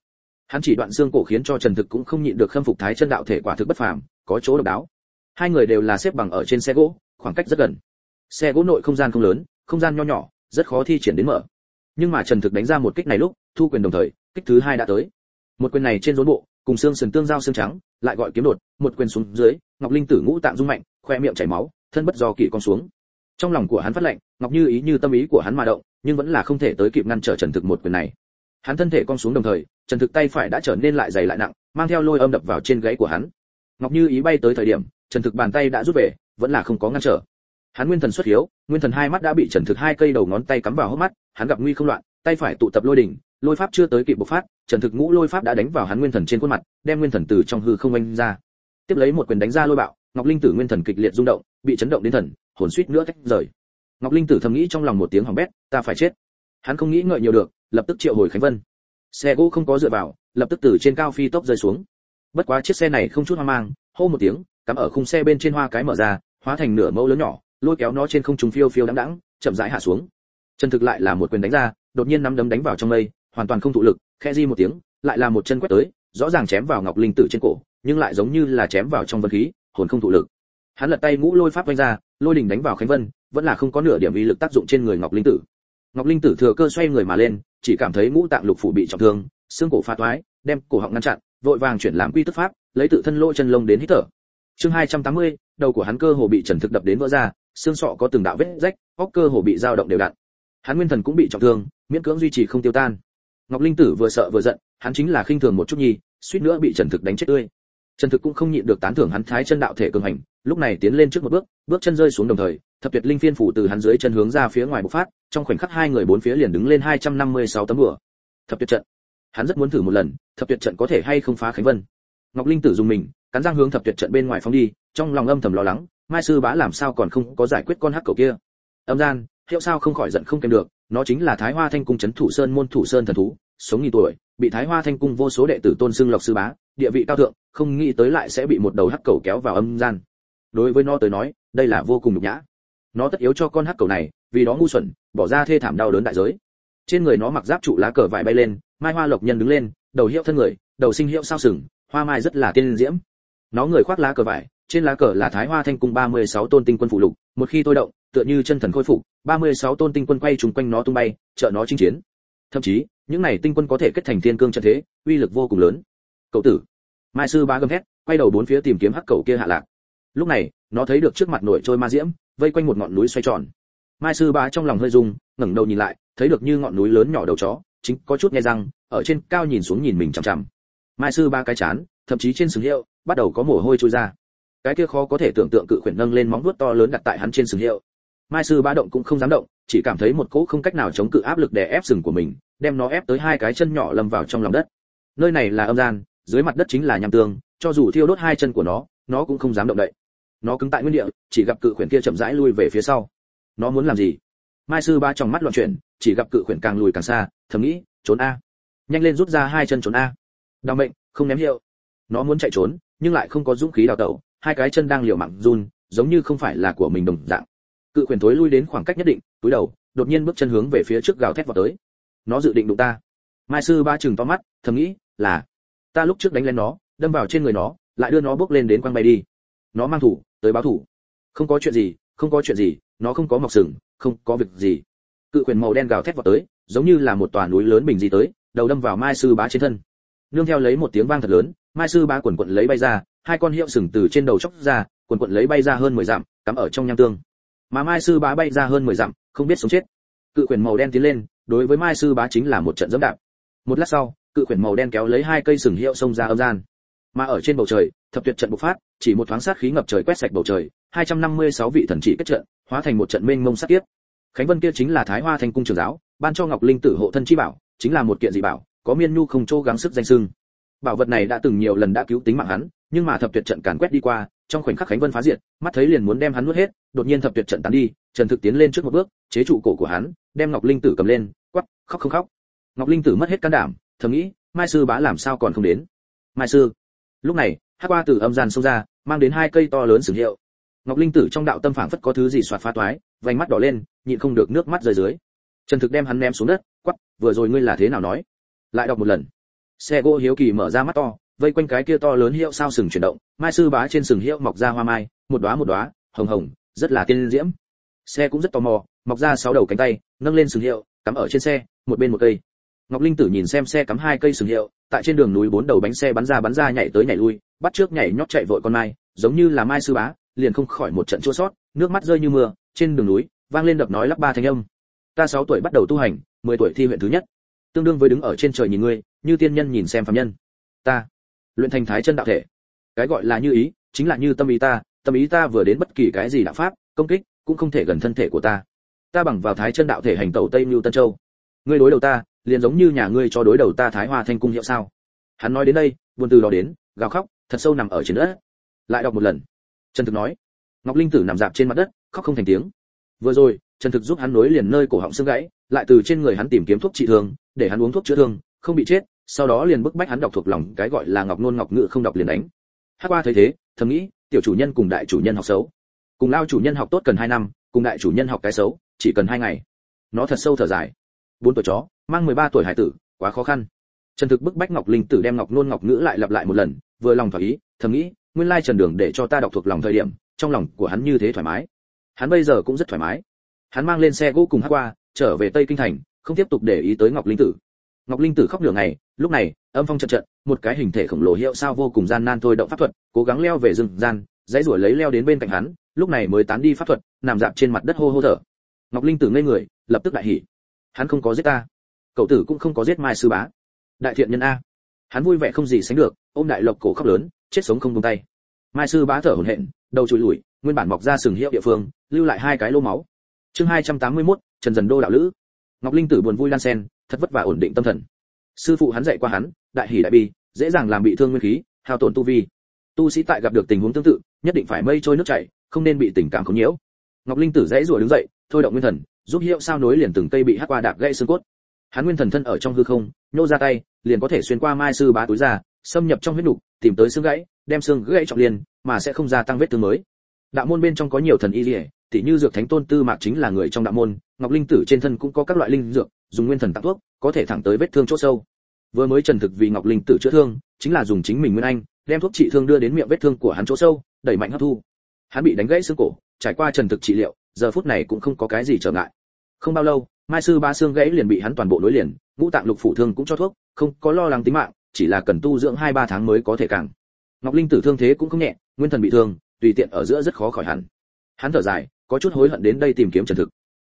Hắn chỉ đoạn xương cổ khiến cho trần thực cũng không nhịn được khâm phục thái chân đạo thể quả thực bất phàm, có chỗ độc đáo. Hai người đều là xếp bằng ở trên xe gỗ, khoảng cách rất gần. Xe gỗ nội không gian không lớn, không gian nho nhỏ, rất khó thi triển đến mở. Nhưng mà trần thực đánh ra một kích này lúc thu quyền đồng thời, kích thứ hai đã tới. Một quyền này trên rốn bộ, cùng xương sườn tương giao xương trắng, lại gọi kiếm đột, một quyền xuống dưới, ngọc linh tử ngũ tạm rung mạnh, khoe miệng chảy máu, thân bất do kỵ con xuống. Trong lòng của hắn phát lệnh, ngọc như ý như tâm ý của hắn mà động, nhưng vẫn là không thể tới kịp ngăn trở trần thực một quyền này. Hắn thân thể cong xuống đồng thời, trần thực tay phải đã trở nên lại dày lại nặng, mang theo lôi âm đập vào trên gáy của hắn. Ngọc như ý bay tới thời điểm, trần thực bàn tay đã rút về, vẫn là không có ngăn trở. Hắn nguyên thần xuất hiếu, nguyên thần hai mắt đã bị trần thực hai cây đầu ngón tay cắm vào hốc mắt, hắn gặp nguy không loạn, tay phải tụ tập lôi đỉnh lôi pháp chưa tới kịp bộc phát, trần thực ngũ lôi pháp đã đánh vào hắn nguyên thần trên khuôn mặt, đem nguyên thần từ trong hư không anh ra. Tiếp lấy một quyền đánh ra lôi bạo, ngọc linh tử nguyên thần kịch liệt rung động, bị chấn động đến thần, hồn suýt nữa tách rời. Ngọc linh tử thầm nghĩ trong lòng một tiếng hỏng bét, ta phải chết. Hắn không nghĩ ngợi nhiều được, lập tức triệu hồi khánh vân. Xe gỗ không có dựa vào, lập tức từ trên cao phi tốc rơi xuống. Bất quá chiếc xe này không chút hoang mang, hô một tiếng, cắm ở khung xe bên trên hoa cái mở ra, hóa thành nửa mẫu lớn nhỏ, lôi kéo nó trên không trung phiêu phiêu đắng đắng chậm rãi hạ xuống. Chân thực lại là một quyền đánh ra, đột nhiên nắm đấm đánh vào trong mây hoàn toàn không thụ lực khe di một tiếng lại là một chân quét tới rõ ràng chém vào ngọc linh tử trên cổ nhưng lại giống như là chém vào trong vân khí hồn không thụ lực. Hắn lật tay ngũ lôi pháp vanh ra lôi đỉnh đánh vào khánh vân vẫn là không có nửa điểm uy lực tác dụng trên người ngọc linh tử. Ngọc linh tử thừa cơ xoay người mà lên chỉ cảm thấy ngũ tạng lục phủ bị trọng thương xương cổ pha toái đem cổ họng ngăn chặn vội vàng chuyển làm quy tức pháp lấy tự thân lỗ chân lông đến hít thở. Chương 280, đầu của hắn cơ hồ bị trần thực đập đến vỡ ra xương sọ có từng đạo vết rách óc cơ hồ bị dao động đều đặn. Hắn nguyên thần cũng bị trọng thương miễn cưỡng duy trì không tiêu tan ngọc linh tử vừa sợ vừa giận, hắn chính là khinh thường một chút nhi, suýt nữa bị trần thực đánh chết tươi. Trần thực cũng không nhịn được tán thưởng hắn thái chân đạo thể cường hành, lúc này tiến lên trước một bước bước chân rơi xuống đồng thời, thập tuyệt linh phiên phủ từ hắn dưới chân hướng ra phía ngoài bộc phát, trong khoảnh khắc hai người bốn phía liền đứng lên 256 tấm bửa thập tuyệt trận. Hắn rất muốn thử một lần, thập tuyệt trận có thể hay không phá khánh vân. Ngọc linh tử dùng mình, cắn răng hướng thập tuyệt trận bên ngoài phóng đi, trong lòng âm thầm lo lắng, mai sư bá làm sao còn không có giải quyết con hắc cầu kia. Âm gian, hiệu sao không khỏi giận không kèm được nó chính là thái hoa thanh cung chấn thủ sơn môn thủ sơn thần thú, sống nghìn tuổi, bị thái hoa thanh cung vô số đệ tử tôn xưng lộc sư bá, địa vị cao thượng, không nghĩ tới lại sẽ bị một đầu hắc cầu kéo vào âm gian. Đối với nó tới nói, đây là vô cùng nhục nhã. Nó tất yếu cho con hắc cầu này, vì nó ngu xuẩn, bỏ ra thê thảm đau đớn đại giới. Trên người nó mặc giáp trụ lá cờ vải bay lên, mai hoa lộc nhân đứng lên, đầu hiệu thân người, đầu sinh hiệu sao sừng, hoa mai rất là tiên diễm. Nó người khoác lá cờ vải, trên lá cờ là thái hoa thanh cung 36 tôn tinh quân phụ lục, một khi tôi động, tựa như chân thần khôi phục 36 tôn tinh quân quay trùng quanh nó tung bay, trợ nó chinh chiến. Thậm chí, những này tinh quân có thể kết thành thiên cương trận thế, uy lực vô cùng lớn. Cậu tử. Mai sư ba gầm hét quay đầu bốn phía tìm kiếm hắc cầu kia hạ lạc. Lúc này, nó thấy được trước mặt nổi trôi ma diễm, vây quanh một ngọn núi xoay tròn. Mai sư ba trong lòng hơi rung, ngẩng đầu nhìn lại, thấy được như ngọn núi lớn nhỏ đầu chó, chính có chút nghe răng, ở trên cao nhìn xuống nhìn mình chằm chằm. Mai sư ba cái chán, thậm chí trên sừng hiệu, bắt đầu có mồ hôi trôi ra. Cái kia khó có thể tưởng tượng cự khuyển nâng lên móng vuốt to lớn đặt tại hắn trên sừng hiệu mai sư ba động cũng không dám động, chỉ cảm thấy một cỗ không cách nào chống cự áp lực đè ép sừng của mình, đem nó ép tới hai cái chân nhỏ lầm vào trong lòng đất. Nơi này là âm gian, dưới mặt đất chính là nham tương, cho dù thiêu đốt hai chân của nó nó cũng không dám động đậy. Nó cứng tại nguyên địa, chỉ gặp cự khuyển kia chậm rãi lui về phía sau. Nó muốn làm gì? Mai sư ba trong mắt loạn chuyển, chỉ gặp cự khuyển càng lùi càng xa, thầm nghĩ, trốn a. Nhanh lên rút ra hai chân trốn a. Đau mệnh, không ném hiệu. Nó muốn chạy trốn, nhưng lại không có dũng khí đào tẩu, hai cái chân đang liều mạng run, giống như không phải là của mình đồng dạng cự quyền thối lui đến khoảng cách nhất định, túi đầu, đột nhiên bước chân hướng về phía trước gào thét vào tới. Nó dự định đụng ta. Mai sư ba chừng to mắt, thầm nghĩ, là, ta lúc trước đánh lên nó, đâm vào trên người nó, lại đưa nó bước lên đến quăng bay đi. Nó mang thủ, tới báo thủ. Không có chuyện gì, không có chuyện gì, nó không có mọc sừng, không có việc gì. Cự quyền màu đen gào thét vào tới, giống như là một tòa núi lớn bình gì tới, đầu đâm vào mai sư bá trên thân. Nương theo lấy một tiếng vang thật lớn, mai sư bá quần quận lấy bay ra, hai con hiệu sừng từ trên đầu chóc ra, quần quận lấy bay ra hơn mười dặm, cắm ở trong nham tương mà mai sư bá bay ra hơn mười dặm, không biết sống chết. Cự Quyển màu đen tiến lên, đối với mai sư bá chính là một trận dẫm đạp. Một lát sau, cự Quyển màu đen kéo lấy hai cây sừng hiệu xông ra âm gian. Mà ở trên bầu trời, thập tuyệt trận bộc phát, chỉ một thoáng sát khí ngập trời quét sạch bầu trời 256 vị thần chỉ kết trận, hóa thành một trận mênh mông sát tiếp khánh vân kia chính là thái hoa thành cung trường giáo, ban cho ngọc linh tử hộ thân chi bảo, chính là một kiện dị bảo, có miên nhu không chỗ gắng sức danh sưng. Bảo vật này đã từng nhiều lần đã cứu tính mạng hắn, nhưng mà thập tuyệt trận càn quét đi qua trong khoảnh khắc khánh vân phá diệt, mắt thấy liền muốn đem hắn nuốt hết, đột nhiên thập tuyệt trận tán đi, trần thực tiến lên trước một bước, chế trụ cổ của hắn, đem ngọc linh tử cầm lên quắp khóc không khóc. Ngọc linh tử mất hết can đảm, thầm nghĩ, mai sư bá làm sao còn không đến? Mai sư, lúc này hắc qua từ âm gian xông ra, mang đến hai cây to lớn sử hiệu. Ngọc linh tử trong đạo tâm phảng phất có thứ gì xoạt phá toái, vành mắt đỏ lên, nhịn không được nước mắt rơi dưới. Trần thực đem hắn ném xuống đất quắp vừa rồi ngươi là thế nào nói? Lại đọc một lần. Xe gỗ hiếu kỳ mở ra mắt to vây quanh cái kia to lớn hiệu sao sừng chuyển động, mai sư bá trên sừng hiệu mọc ra hoa mai, một đóa một đóa, hồng hồng, rất là tiên diễm. Xe cũng rất tò mò, mọc ra sáu đầu cánh tay, nâng lên sừng hiệu, cắm ở trên xe, một bên một cây. Ngọc linh tử nhìn xem xe cắm hai cây sừng hiệu, tại trên đường núi bốn đầu bánh xe bắn ra bắn ra nhảy tới nhảy lui, bắt trước nhảy nhót chạy vội con mai, giống như là mai sư bá, liền không khỏi một trận chua sót, nước mắt rơi như mưa, trên đường núi, vang lên đập nói lắp ba thanh âm. Ta 6 tuổi bắt đầu tu hành 10 tuổi thi huyện thứ nhất. Tương đương với đứng ở trên trời nhìn ngươi, như tiên nhân nhìn xem phàm nhân. Ta luyện thành thái chân đạo thể. Cái gọi là như ý, chính là như tâm ý ta, tâm ý ta vừa đến bất kỳ cái gì đạo pháp, công kích, cũng không thể gần thân thể của ta. Ta bằng vào thái chân đạo thể hành tẩu tây lưu tân châu. Ngươi đối đầu ta, liền giống như nhà ngươi cho đối đầu ta thái hoa thanh cung hiệu sao? Hắn nói đến đây, buồn từ đó đến, gào khóc, thật sâu nằm ở trên đất. Lại đọc một lần. Trần thực nói. Ngọc linh tử nằm dạp trên mặt đất, khóc không thành tiếng. Vừa rồi, trần thực giúp hắn nối liền nơi cổ họng xương gãy, lại từ trên người hắn tìm kiếm thuốc trị thương, để hắn uống thuốc chữa thương, không bị chết sau đó liền bức bách hắn đọc thuộc lòng cái gọi là ngọc nôn ngọc ngữ không đọc liền đánh. Hát qua thấy thế, thầm nghĩ, tiểu chủ nhân cùng đại chủ nhân học xấu. Cùng lao chủ nhân học tốt cần hai năm, cùng đại chủ nhân học cái xấu, chỉ cần hai ngày. Nó thật sâu thở dài. Bốn tuổi chó, mang mười ba tuổi hải tử, quá khó khăn. Trần thực bức bách ngọc linh tử đem ngọc nôn ngọc ngữ lại lặp lại một lần, vừa lòng thỏa ý, thầm nghĩ, nguyên lai trần đường để cho ta đọc thuộc lòng thời điểm, trong lòng của hắn như thế thoải mái. Hắn bây giờ cũng rất thoải mái. Hắn mang lên xe gỗ cùng hát qua, trở về tây kinh thành, không tiếp tục để ý tới ngọc linh tử ngọc linh tử khóc nửa ngày lúc này âm phong trận trận một cái hình thể khổng lồ hiệu sao vô cùng gian nan thôi động pháp thuật cố gắng leo về rừng gian dãy ruổi lấy leo đến bên cạnh hắn lúc này mới tán đi pháp thuật nằm dạp trên mặt đất hô hô thở. Ngọc linh tử ngây người lập tức đại hỉ. Hắn không có giết ta. Cậu tử cũng không có giết mai sư bá. Đại thiện nhân a. Hắn vui vẻ không gì sánh được ôm đại lộc cổ khóc lớn chết sống không buông tay. Mai sư bá thở hổn hển đầu chùi lùi nguyên bản mọc ra sừng hiệu địa phương lưu lại hai cái lô máu. Chương 281, trần dần đô đạo lữ. Ngọc linh tử buồn vui lan sen thật vất vả ổn định tâm thần. Sư phụ hắn dạy qua hắn, đại hỉ đại bi, dễ dàng làm bị thương nguyên khí, hao tổn tu vi. Tu sĩ tại gặp được tình huống tương tự, nhất định phải mây trôi nước chảy, không nên bị tình cảm khống nhiễu. Ngọc linh tử dãy rủa đứng dậy, thôi động nguyên thần, giúp hiệu sao nối liền từng cây bị hắc qua đạp gãy xương cốt. Hắn nguyên thần thân ở trong hư không, nhô ra tay, liền có thể xuyên qua mai sư bá túi ra, xâm nhập trong huyết nục, tìm tới xương gãy, đem xương gãy trọng liền, mà sẽ không gia tăng vết thương mới. Đạo môn bên trong có nhiều thần y liễu thì như dược thánh tôn tư mạc chính là người trong đạo môn, ngọc linh tử trên thân cũng có các loại linh dược, dùng nguyên thần tặng thuốc, có thể thẳng tới vết thương chỗ sâu. Vừa mới trần thực vì ngọc linh tử chữa thương, chính là dùng chính mình nguyên anh, đem thuốc trị thương đưa đến miệng vết thương của hắn chỗ sâu, đẩy mạnh hấp thu. Hắn bị đánh gãy xương cổ, trải qua trần thực trị liệu, giờ phút này cũng không có cái gì trở ngại. Không bao lâu, mai sư ba xương gãy liền bị hắn toàn bộ nối liền, ngũ tạng lục phủ thương cũng cho thuốc, không có lo lắng tính mạng, chỉ là cần tu dưỡng hai ba tháng mới có thể càng. Ngọc linh tử thương thế cũng không nhẹ, nguyên thần bị thương, tùy tiện ở giữa rất khó khỏi hẳn. Hắn thở dài có chút hối hận đến đây tìm kiếm trần thực.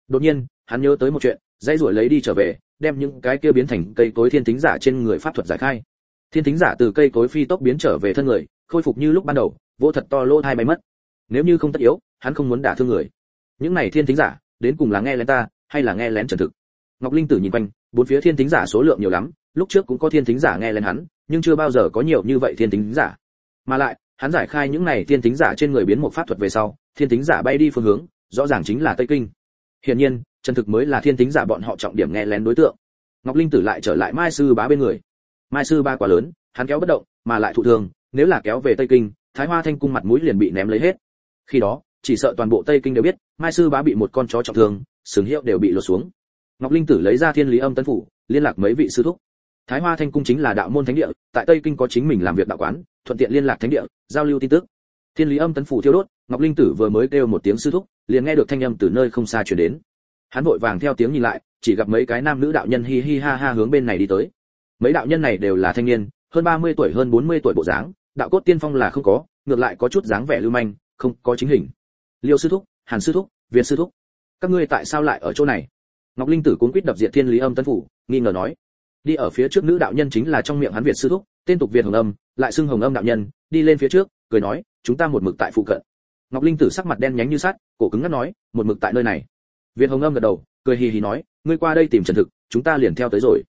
Đột nhiên, hắn nhớ tới một chuyện dây ruổi lấy đi trở về, đem những cái kia biến thành cây cối thiên tính giả trên người pháp thuật giải khai. Thiên tính giả từ cây cối phi tốc biến trở về thân người, khôi phục như lúc ban đầu vô thật to lỗ thai bay mất. Nếu như không tất yếu, hắn không muốn đả thương người. Những này thiên tính giả, đến cùng là nghe lén ta, hay là nghe lén trần thực? Ngọc linh tử nhìn quanh, bốn phía thiên tính giả số lượng nhiều lắm, lúc trước cũng có thiên tính giả nghe lén hắn, nhưng chưa bao giờ có nhiều như vậy thiên tính giả. Mà lại hắn giải khai những này thiên tính giả trên người biến một pháp thuật về sau, thiên tính giả bay đi phương hướng, rõ ràng chính là tây kinh. Hiển nhiên, chân thực mới là thiên tính giả bọn họ trọng điểm nghe lén đối tượng. Ngọc linh tử lại trở lại mai sư bá bên người. Mai sư ba quá lớn, hắn kéo bất động, mà lại thụ thương nếu là kéo về tây kinh, thái hoa thanh cung mặt mũi liền bị ném lấy hết. Khi đó, chỉ sợ toàn bộ tây kinh đều biết, mai sư bá bị một con chó trọng thương, sừng hiệu đều bị lột xuống. Ngọc linh tử lấy ra thiên lý âm tấn phủ, liên lạc mấy vị sư thúc. Thái hoa thanh cung chính là đạo môn thánh địa, tại tây kinh có chính mình làm việc đạo quán thuận tiện liên lạc thánh địa, giao lưu tin tức. Thiên lý âm tấn phủ thiêu đốt, ngọc linh tử vừa mới kêu một tiếng sư thúc, liền nghe được thanh âm từ nơi không xa truyền đến. Hắn vội vàng theo tiếng nhìn lại, chỉ gặp mấy cái nam nữ đạo nhân hi hi ha ha hướng bên này đi tới. Mấy đạo nhân này đều là thanh niên, hơn 30 tuổi hơn 40 tuổi bộ dáng, đạo cốt tiên phong là không có, ngược lại có chút dáng vẻ lưu manh, không có chính hình. Liêu sư thúc, hàn sư thúc, việt sư thúc, các ngươi tại sao lại ở chỗ này? Ngọc linh tử cuốn quýt đập diệt thiên lý âm tấn phủ, nghi ngờ nói. Đi ở phía trước nữ đạo nhân chính là trong miệng hắn việt sư thúc, tên tục việt hồng âm lại xưng hồng âm đạo nhân, đi lên phía trước, cười nói, chúng ta một mực tại phụ cận. Ngọc linh tử sắc mặt đen nhánh như sắt, cổ cứng ngắt nói, một mực tại nơi này. Việt hồng âm gật đầu, cười hì hì nói, ngươi qua đây tìm trần thực, chúng ta liền theo tới rồi.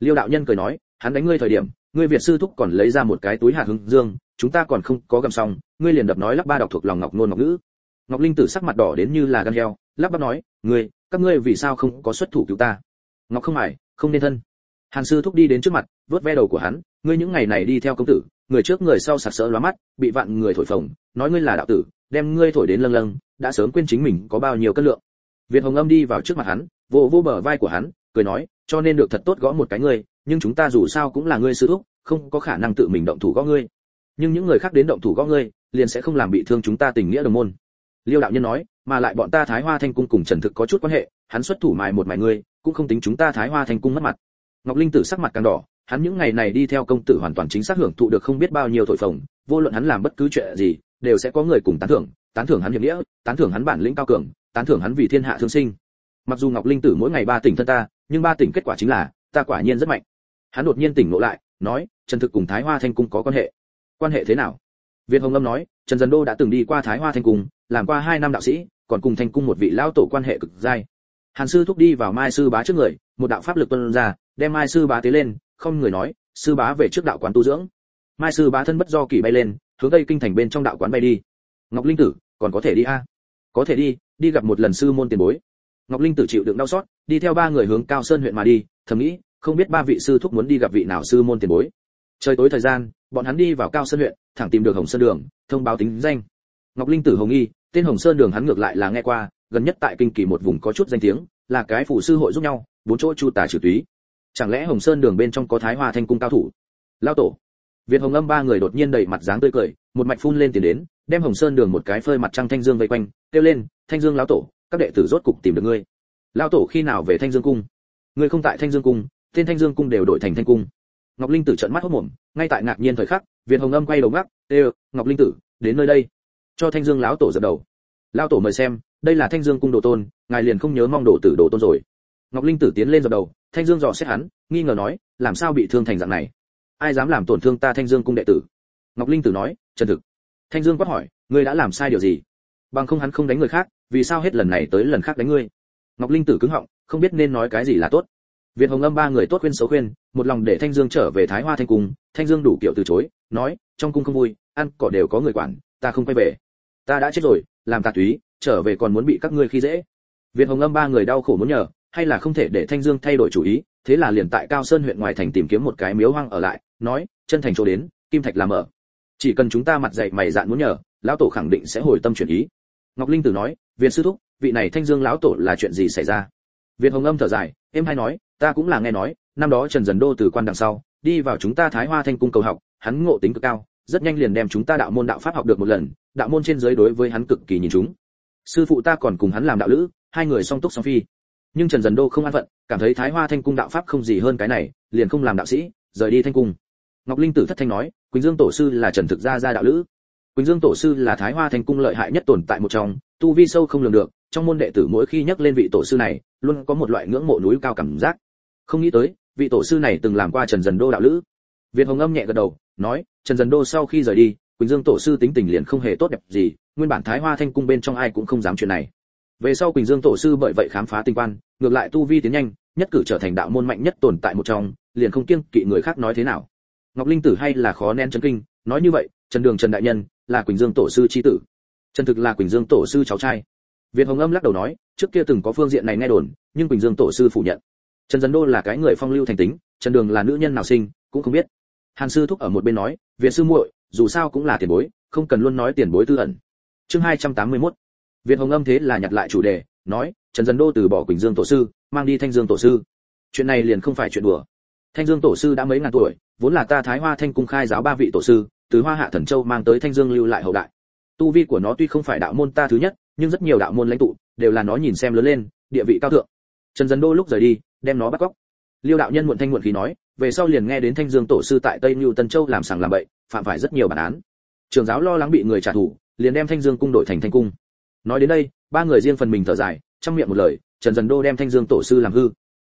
Liêu đạo nhân cười nói, hắn đánh ngươi thời điểm, ngươi việt sư thúc còn lấy ra một cái túi hạt hưng dương, chúng ta còn không có gầm xong, ngươi liền đập nói lắp ba đọc thuộc lòng ngọc nôn ngọc ngữ. Ngọc linh tử sắc mặt đỏ đến như là gan heo, lắp bắp nói, ngươi, các ngươi vì sao không có xuất thủ cứu ta? Ngọc không mải không nên thân. Hàn sư thúc đi đến trước mặt, vớt ve đầu của hắn, ngươi những ngày này đi theo công tử người trước người sau sặc sỡ lóa mắt, bị vạn người thổi phồng, nói ngươi là đạo tử, đem ngươi thổi đến lâng lâng, đã sớm quên chính mình có bao nhiêu cân lượng. Việt hồng âm đi vào trước mặt hắn vỗ vỗ bờ vai của hắn, cười nói, cho nên được thật tốt gõ một cái ngươi, nhưng chúng ta dù sao cũng là ngươi sư thúc, không có khả năng tự mình động thủ gõ ngươi. Nhưng những người khác đến động thủ gõ ngươi, liền sẽ không làm bị thương chúng ta tình nghĩa đồng môn. Liêu đạo nhân nói, mà lại bọn ta thái hoa thanh cung cùng trần thực có chút quan hệ, hắn xuất thủ mài một mài ngươi, cũng không tính chúng ta thái hoa thanh cung mất mặt. Ngọc linh tử sắc mặt càng đỏ hắn những ngày này đi theo công tử hoàn toàn chính xác hưởng thụ được không biết bao nhiêu thổi phồng, vô luận hắn làm bất cứ chuyện gì, đều sẽ có người cùng tán thưởng tán thưởng hắn hiệp nghĩa, tán thưởng hắn bản lĩnh cao cường, tán thưởng hắn vì thiên hạ thương sinh. Mặc dù ngọc linh tử mỗi ngày ba tỉnh thân ta, nhưng ba tỉnh kết quả chính là, ta quả nhiên rất mạnh. Hắn đột nhiên tỉnh ngộ lại, nói, trần thực cùng thái hoa thanh cung có quan hệ. Quan hệ thế nào? Việt hồng lâm nói, trần dân đô đã từng đi qua thái hoa thanh cung, làm qua hai năm đạo sĩ, còn cùng thanh cung một vị lão tổ quan hệ cực dai. Hàn sư thúc đi vào mai sư bá trước người, một đạo pháp lực tuôn ra, đem mai sư bá tế lên không người nói, sư bá về trước đạo quán tu dưỡng. Mai sư bá thân bất do kỳ bay lên, hướng tây kinh thành bên trong đạo quán bay đi. Ngọc linh tử, còn có thể đi a? Có thể đi đi gặp một lần sư môn tiền bối. Ngọc linh tử chịu đựng đau xót, đi theo ba người hướng cao sơn huyện mà đi, thầm nghĩ, không biết ba vị sư thúc muốn đi gặp vị nào sư môn tiền bối. Trời tối thời gian, bọn hắn đi vào cao sơn huyện, thẳng tìm được hồng sơn đường, thông báo tính danh. Ngọc linh tử hồng nghi, tên hồng sơn đường hắn ngược lại là nghe qua, gần nhất tại kinh kỳ một vùng có chút danh tiếng, là cái phủ sư hội giúp nhau, bốn chỗ chu tà trừ túy chẳng lẽ hồng sơn đường bên trong có thái hoa thanh cung cao thủ? Lao tổ. Việt hồng âm ba người đột nhiên đầy mặt dáng tươi cười, một mạch phun lên tiền đến, đem hồng sơn đường một cái phơi mặt trăng thanh dương vây quanh, kêu lên, thanh dương lão tổ, các đệ tử rốt cục tìm được ngươi. Lão tổ khi nào về thanh dương cung? Ngươi không tại thanh dương cung, tên thanh dương cung đều đổi thành thanh cung. Ngọc linh tử trợn mắt hốt mồm ngay tại ngạc nhiên thời khắc, việt hồng âm quay đầu ngắc, ê, ngọc linh tử, đến nơi đây. Cho thanh dương lão tổ dập đầu. Lão tổ mời xem, đây là thanh dương cung đồ tôn, ngài liền không nhớ mong đồ tử đồ tôn rồi ngọc linh tử tiến lên dập đầu, thanh dương dò xét hắn, nghi ngờ nói, làm sao bị thương thành dạng này? Ai dám làm tổn thương ta thanh dương cung đệ tử? Ngọc linh tử nói chân thực. Thanh dương quát hỏi, ngươi đã làm sai điều gì? Bằng không hắn không đánh người khác, vì sao hết lần này tới lần khác đánh ngươi? Ngọc linh tử cứng họng, không biết nên nói cái gì là tốt. Việt hồng âm ba người tốt khuyên xấu khuyên, một lòng để thanh dương trở về thái hoa thanh cung, thanh dương đủ kiểu từ chối, nói, trong cung không vui, ăn cỏ đều có người quản, ta không quay về. Ta đã chết rồi, làm tà túy, trở về còn muốn bị các ngươi khi dễ. Việt hồng âm ba người đau khổ muốn nhờ hay là không thể để thanh dương thay đổi chủ ý, thế là liền tại cao sơn huyện ngoài thành tìm kiếm một cái miếu hoang ở lại, nói, chân thành chỗ đến, kim thạch làm ở chỉ cần chúng ta mặt dạy mày dạn muốn nhờ, lão tổ khẳng định sẽ hồi tâm chuyển ý. Ngọc linh tử nói viện sư thúc, vị này thanh dương lão tổ là chuyện gì xảy ra? Việt hồng âm thở dài, em hay nói, ta cũng là nghe nói, năm đó trần dần đô từ quan đằng sau, đi vào chúng ta thái hoa thanh cung cầu học, hắn ngộ tính cực cao, rất nhanh liền đem chúng ta đạo môn đạo pháp học được một lần, đạo môn trên giới đối với hắn cực kỳ nhìn chúng. Sư phụ ta còn cùng hắn làm đạo lữ, hai người song túc song phi nhưng trần dần đô không an phận, cảm thấy thái hoa thanh cung đạo pháp không gì hơn cái này, liền không làm đạo sĩ, rời đi thanh cung. Ngọc linh tử thất thanh nói, quỳnh dương tổ sư là trần thực gia gia đạo lữ. Quỳnh dương tổ sư là thái hoa thanh cung lợi hại nhất tồn tại một trong, tu vi sâu không lường được, trong môn đệ tử mỗi khi nhắc lên vị tổ sư này, luôn có một loại ngưỡng mộ núi cao cảm giác. Không nghĩ tới, vị tổ sư này từng làm qua trần dần đô đạo lữ. Việt hồng âm nhẹ gật đầu, nói, trần dần đô sau khi rời đi, quỳnh dương tổ sư tính tình liền không hề tốt đẹp gì, nguyên bản thái hoa thanh cung bên trong ai cũng không dám chuyện này về sau quỳnh dương tổ sư bởi vậy khám phá tinh quan, ngược lại tu vi tiến nhanh, nhất cử trở thành đạo môn mạnh nhất tồn tại một trong, liền không kiêng kỵ người khác nói thế nào. Ngọc linh tử hay là khó nén chấn kinh, nói như vậy, trần đường trần đại nhân là quỳnh dương tổ sư chi tử. Trần thực là quỳnh dương tổ sư cháu trai. Việt hồng âm lắc đầu nói, trước kia từng có phương diện này nghe đồn, nhưng quỳnh dương tổ sư phủ nhận. Trần dân đô là cái người phong lưu thành tính, trần đường là nữ nhân nào sinh, cũng không biết. Hàn sư thúc ở một bên nói, việt sư muội, dù sao cũng là tiền bối, không cần luôn nói tiền bối tư ẩn. Chương 281 việt hồng âm thế là nhặt lại chủ đề, nói, trần dân đô từ bỏ quỳnh dương tổ sư, mang đi thanh dương tổ sư. Chuyện này liền không phải chuyện đùa. Thanh dương tổ sư đã mấy ngàn tuổi, vốn là ta thái hoa thanh cung khai giáo ba vị tổ sư, từ hoa hạ thần châu mang tới thanh dương lưu lại hậu đại. Tu vi của nó tuy không phải đạo môn ta thứ nhất, nhưng rất nhiều đạo môn lãnh tụ, đều là nó nhìn xem lớn lên, địa vị cao thượng. Trần dân đô lúc rời đi, đem nó bắt cóc. Liêu đạo nhân muộn thanh muộn khí nói, về sau liền nghe đến thanh dương tổ sư tại tây Nưu tân châu làm sàng làm bậy, phạm phải rất nhiều bản án. Trường giáo lo lắng bị người trả thù, liền đem thanh dương cung đổi thành thanh cung nói đến đây, ba người riêng phần mình thở dài, trong miệng một lời, trần dần đô đem thanh dương tổ sư làm hư.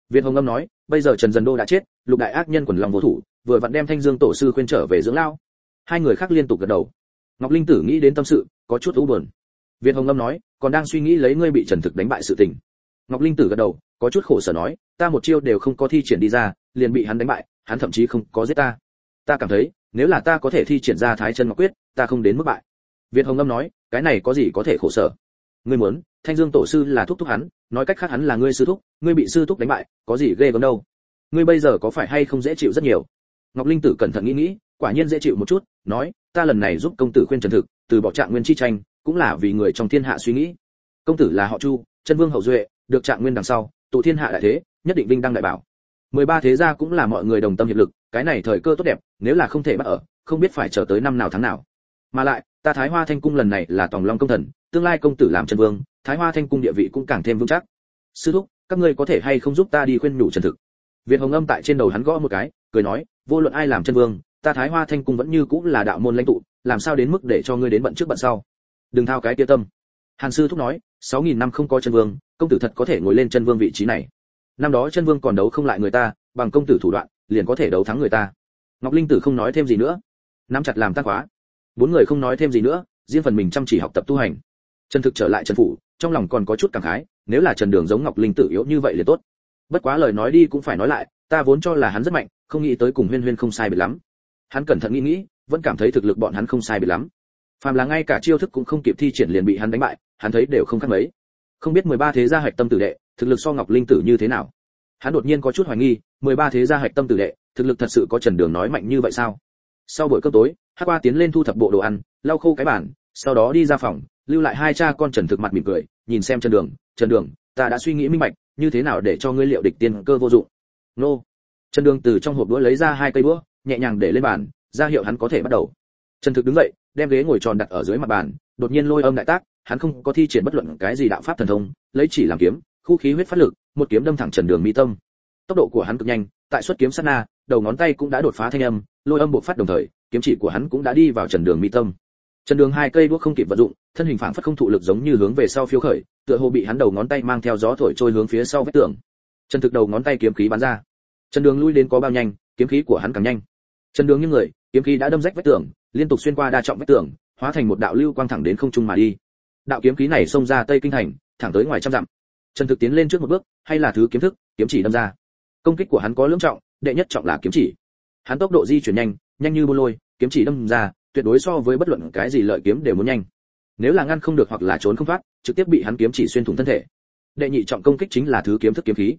Việt hồng âm nói, bây giờ trần dần đô đã chết, lục đại ác nhân quần lòng vô thủ, vừa vặn đem thanh dương tổ sư khuyên trở về dưỡng lao. Hai người khác liên tục gật đầu. Ngọc linh tử nghĩ đến tâm sự, có chút u buồn. Việt hồng âm nói, còn đang suy nghĩ lấy ngươi bị trần thực đánh bại sự tình. Ngọc linh tử gật đầu, có chút khổ sở nói, ta một chiêu đều không có thi triển đi ra, liền bị hắn đánh bại, hắn thậm chí không có giết ta. Ta cảm thấy, nếu là ta có thể thi triển ra thái chân ngọc quyết, ta không đến mức bại. Việt hồng âm nói, cái này có gì có thể khổ sở? Ngươi muốn, thanh dương tổ sư là thúc thúc hắn, nói cách khác hắn là ngươi sư thúc, ngươi bị sư thúc đánh bại, có gì ghê gớm đâu. Ngươi bây giờ có phải hay không dễ chịu rất nhiều? Ngọc linh tử cẩn thận nghĩ nghĩ, quả nhiên dễ chịu một chút, nói, ta lần này giúp công tử khuyên trần thực, từ bỏ trạng nguyên chi tranh, cũng là vì người trong thiên hạ suy nghĩ. Công tử là họ chu, chân vương hậu duệ, được trạng nguyên đằng sau, tụ thiên hạ đại thế, nhất định vinh đăng đại bảo. Mười ba thế gia cũng là mọi người đồng tâm hiệp lực, cái này thời cơ tốt đẹp, nếu là không thể bắt ở, không biết phải chờ tới năm nào tháng nào mà lại, ta thái hoa thanh cung lần này là tòng long công thần, tương lai công tử làm chân vương, thái hoa thanh cung địa vị cũng càng thêm vững chắc. Sư thúc, các ngươi có thể hay không giúp ta đi khuyên nhủ trần thực? Việt hồng âm tại trên đầu hắn gõ một cái, cười nói, vô luận ai làm chân vương, ta thái hoa thanh cung vẫn như cũng là đạo môn lãnh tụ, làm sao đến mức để cho ngươi đến bận trước bận sau? Đừng thao cái tia tâm. Hàn sư thúc nói, sáu nghìn năm không có chân vương, công tử thật có thể ngồi lên chân vương vị trí này. Năm đó chân vương còn đấu không lại người ta, bằng công tử thủ đoạn, liền có thể đấu thắng người ta. Ngọc linh tử không nói thêm gì nữa. Nắm chặt làm tác khóa bốn người không nói thêm gì nữa, riêng phần mình chăm chỉ học tập tu hành. Trần thực trở lại trần phủ, trong lòng còn có chút cảm khái, nếu là trần đường giống ngọc linh tử yếu như vậy liền tốt. Bất quá lời nói đi cũng phải nói lại, ta vốn cho là hắn rất mạnh, không nghĩ tới cùng huyên huyên không sai biệt lắm. Hắn cẩn thận nghĩ nghĩ, vẫn cảm thấy thực lực bọn hắn không sai biệt lắm. Phàm là ngay cả chiêu thức cũng không kịp thi triển liền bị hắn đánh bại, hắn thấy đều không khác mấy. Không biết 13 thế gia hạch tâm tử đệ, thực lực so ngọc linh tử như thế nào? Hắn đột nhiên có chút hoài nghi 13 thế gia hạch tâm tử đệ, thực lực thật sự có trần đường nói mạnh như vậy sao? Sau buổi cơm tối hát qua tiến lên thu thập bộ đồ ăn, lau khô cái bàn, sau đó đi ra phòng, lưu lại hai cha con trần thực mặt mỉm cười, nhìn xem trần đường trần đường, ta đã suy nghĩ minh bạch, như thế nào để cho ngươi liệu địch tiên cơ vô dụng? Nô. Trần đường từ trong hộp đũa lấy ra hai cây đũa, nhẹ nhàng để lên bàn, ra hiệu hắn có thể bắt đầu. Trần thực đứng dậy, đem ghế ngồi tròn đặt ở dưới mặt bàn, đột nhiên lôi âm đại tác, hắn không có thi triển bất luận cái gì đạo pháp thần thông, lấy chỉ làm kiếm, khu khí huyết phát lực, một kiếm đâm thẳng trần đường mi tâm. Tốc độ của hắn cực nhanh, tại xuất kiếm sát na, đầu ngón tay cũng đã đột phá thanh âm, lôi âm bộ phát đồng thời kiếm chỉ của hắn cũng đã đi vào trần đường mi tâm. Trần đường hai cây đuốc không kịp vận dụng, thân hình phảng phất không thụ lực giống như hướng về sau phiêu khởi, tựa hồ bị hắn đầu ngón tay mang theo gió thổi trôi hướng phía sau vách tường. Trần thực đầu ngón tay kiếm khí bắn ra. Trần đường lui đến có bao nhanh, kiếm khí của hắn càng nhanh. Trần đường như người, kiếm khí đã đâm rách vách tường, liên tục xuyên qua đa trọng vách tường, hóa thành một đạo lưu quang thẳng đến không trung mà đi. Đạo kiếm khí này xông ra tây kinh thành, thẳng tới ngoài trăm dặm. Trần thực tiến lên trước một bước, hay là thứ kiếm thức, kiếm chỉ đâm ra. Công kích của hắn có lưỡng trọng, đệ nhất trọng là kiếm chỉ. Hắn tốc độ di chuyển nhanh nhanh như bô lôi, kiếm chỉ đâm ra, tuyệt đối so với bất luận cái gì lợi kiếm đều muốn nhanh. Nếu là ngăn không được hoặc là trốn không thoát, trực tiếp bị hắn kiếm chỉ xuyên thủng thân thể. Đệ nhị trọng công kích chính là thứ kiếm thức kiếm khí.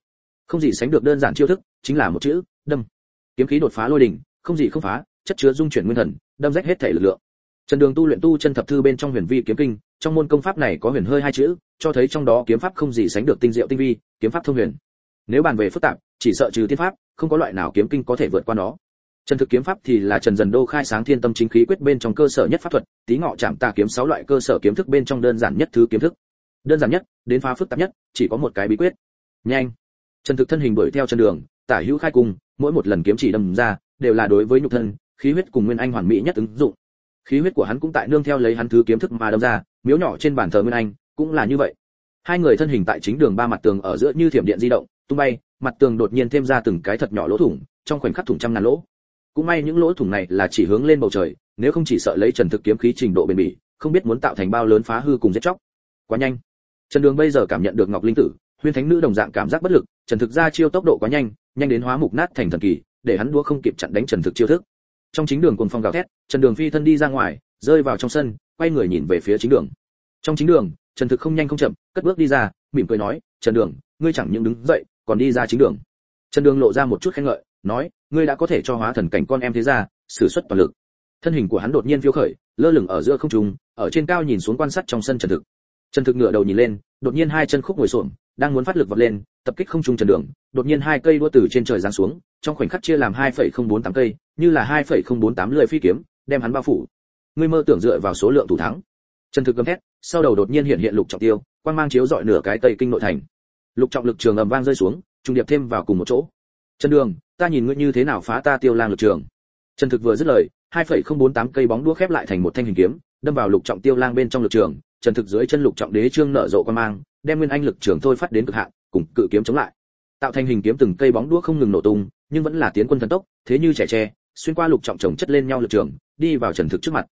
Không gì sánh được đơn giản chiêu thức, chính là một chữ, đâm. Kiếm khí đột phá lôi đỉnh, không gì không phá, chất chứa dung chuyển nguyên thần, đâm rách hết thể lực lượng. Trần đường tu luyện tu chân thập thư bên trong huyền vi kiếm kinh, trong môn công pháp này có huyền hơi hai chữ, cho thấy trong đó kiếm pháp không gì sánh được tinh diệu tinh vi, kiếm pháp thông huyền. Nếu bàn về phức tạp, chỉ sợ trừ tiên pháp, không có loại nào kiếm kinh có thể vượt qua nó. Trần thực kiếm pháp thì là Trần Dần Đô khai sáng thiên tâm chính khí quyết bên trong cơ sở nhất pháp thuật, tí ngọ chạm tà kiếm sáu loại cơ sở kiếm thức bên trong đơn giản nhất thứ kiếm thức. Đơn giản nhất, đến phá phức tạp nhất, chỉ có một cái bí quyết. Nhanh. Trần thực thân hình đuổi theo chân đường, tả hữu khai cùng, mỗi một lần kiếm chỉ đâm ra, đều là đối với nhục thân, khí huyết cùng nguyên anh hoàn mỹ nhất ứng dụng. Khí huyết của hắn cũng tại nương theo lấy hắn thứ kiếm thức mà đâm ra, miếu nhỏ trên bàn thờ nguyên anh, cũng là như vậy. Hai người thân hình tại chính đường ba mặt tường ở giữa như thiểm điện di động, tung bay, mặt tường đột nhiên thêm ra từng cái thật nhỏ lỗ thủng, trong khoảnh khắc thủng trăm ngàn lỗ, cũng may những lỗ thủng này là chỉ hướng lên bầu trời, nếu không chỉ sợ lấy trần thực kiếm khí trình độ bền bỉ, không biết muốn tạo thành bao lớn phá hư cùng giết chóc. Quá nhanh. Trần đường bây giờ cảm nhận được ngọc linh tử, huyên thánh nữ đồng dạng cảm giác bất lực, trần thực ra chiêu tốc độ quá nhanh nhanh đến hóa mục nát thành thần kỳ, để hắn đua không kịp chặn đánh trần thực chiêu thức. Trong chính đường cùng phong gào thét, trần đường phi thân đi ra ngoài, rơi vào trong sân, quay người nhìn về phía chính đường. Trong chính đường, trần thực không nhanh không chậm, cất bước đi ra, mỉm cười nói, trần đường, ngươi chẳng những đứng dậy, còn đi ra chính đường. Trần đường lộ ra một chút khen ngợi, nói ngươi đã có thể cho hóa thần cảnh con em thế ra sử xuất toàn lực. Thân hình của hắn đột nhiên phiêu khởi, lơ lửng ở giữa không trung, ở trên cao nhìn xuống quan sát trong sân trần thực. Trần thực ngửa đầu nhìn lên, đột nhiên hai chân khúc ngồi xổm, đang muốn phát lực vọt lên, tập kích không trung trần đường, đột nhiên hai cây đua từ trên trời giáng xuống, trong khoảnh khắc chia làm 2.048 cây, như là 2.048 lưỡi phi kiếm, đem hắn bao phủ. Ngươi mơ tưởng dựa vào số lượng thủ thắng. Trần thực gầm thét, sau đầu đột nhiên hiện hiện lục trọng tiêu, quang mang chiếu dọi nửa cái tây kinh nội thành. Lục trọng lực trường ầm vang rơi xuống, trung điệp thêm vào cùng một chỗ. Trần đường ta nhìn ngươi như thế nào phá ta tiêu lang lực trường. Trần thực vừa dứt lời 2.048 cây bóng đũa khép lại thành một thanh hình kiếm đâm vào lục trọng tiêu lang bên trong lực trường. Trần thực dưới chân lục trọng đế trương nở rộ quan mang đem nguyên anh lực trường thôi phát đến cực hạn cùng cự kiếm chống lại. Tạo thành hình kiếm từng cây bóng đũa không ngừng nổ tung nhưng vẫn là tiến quân thần tốc thế như trẻ tre xuyên qua lục trọng chồng chất lên nhau lực trường đi vào trần thực trước mặt.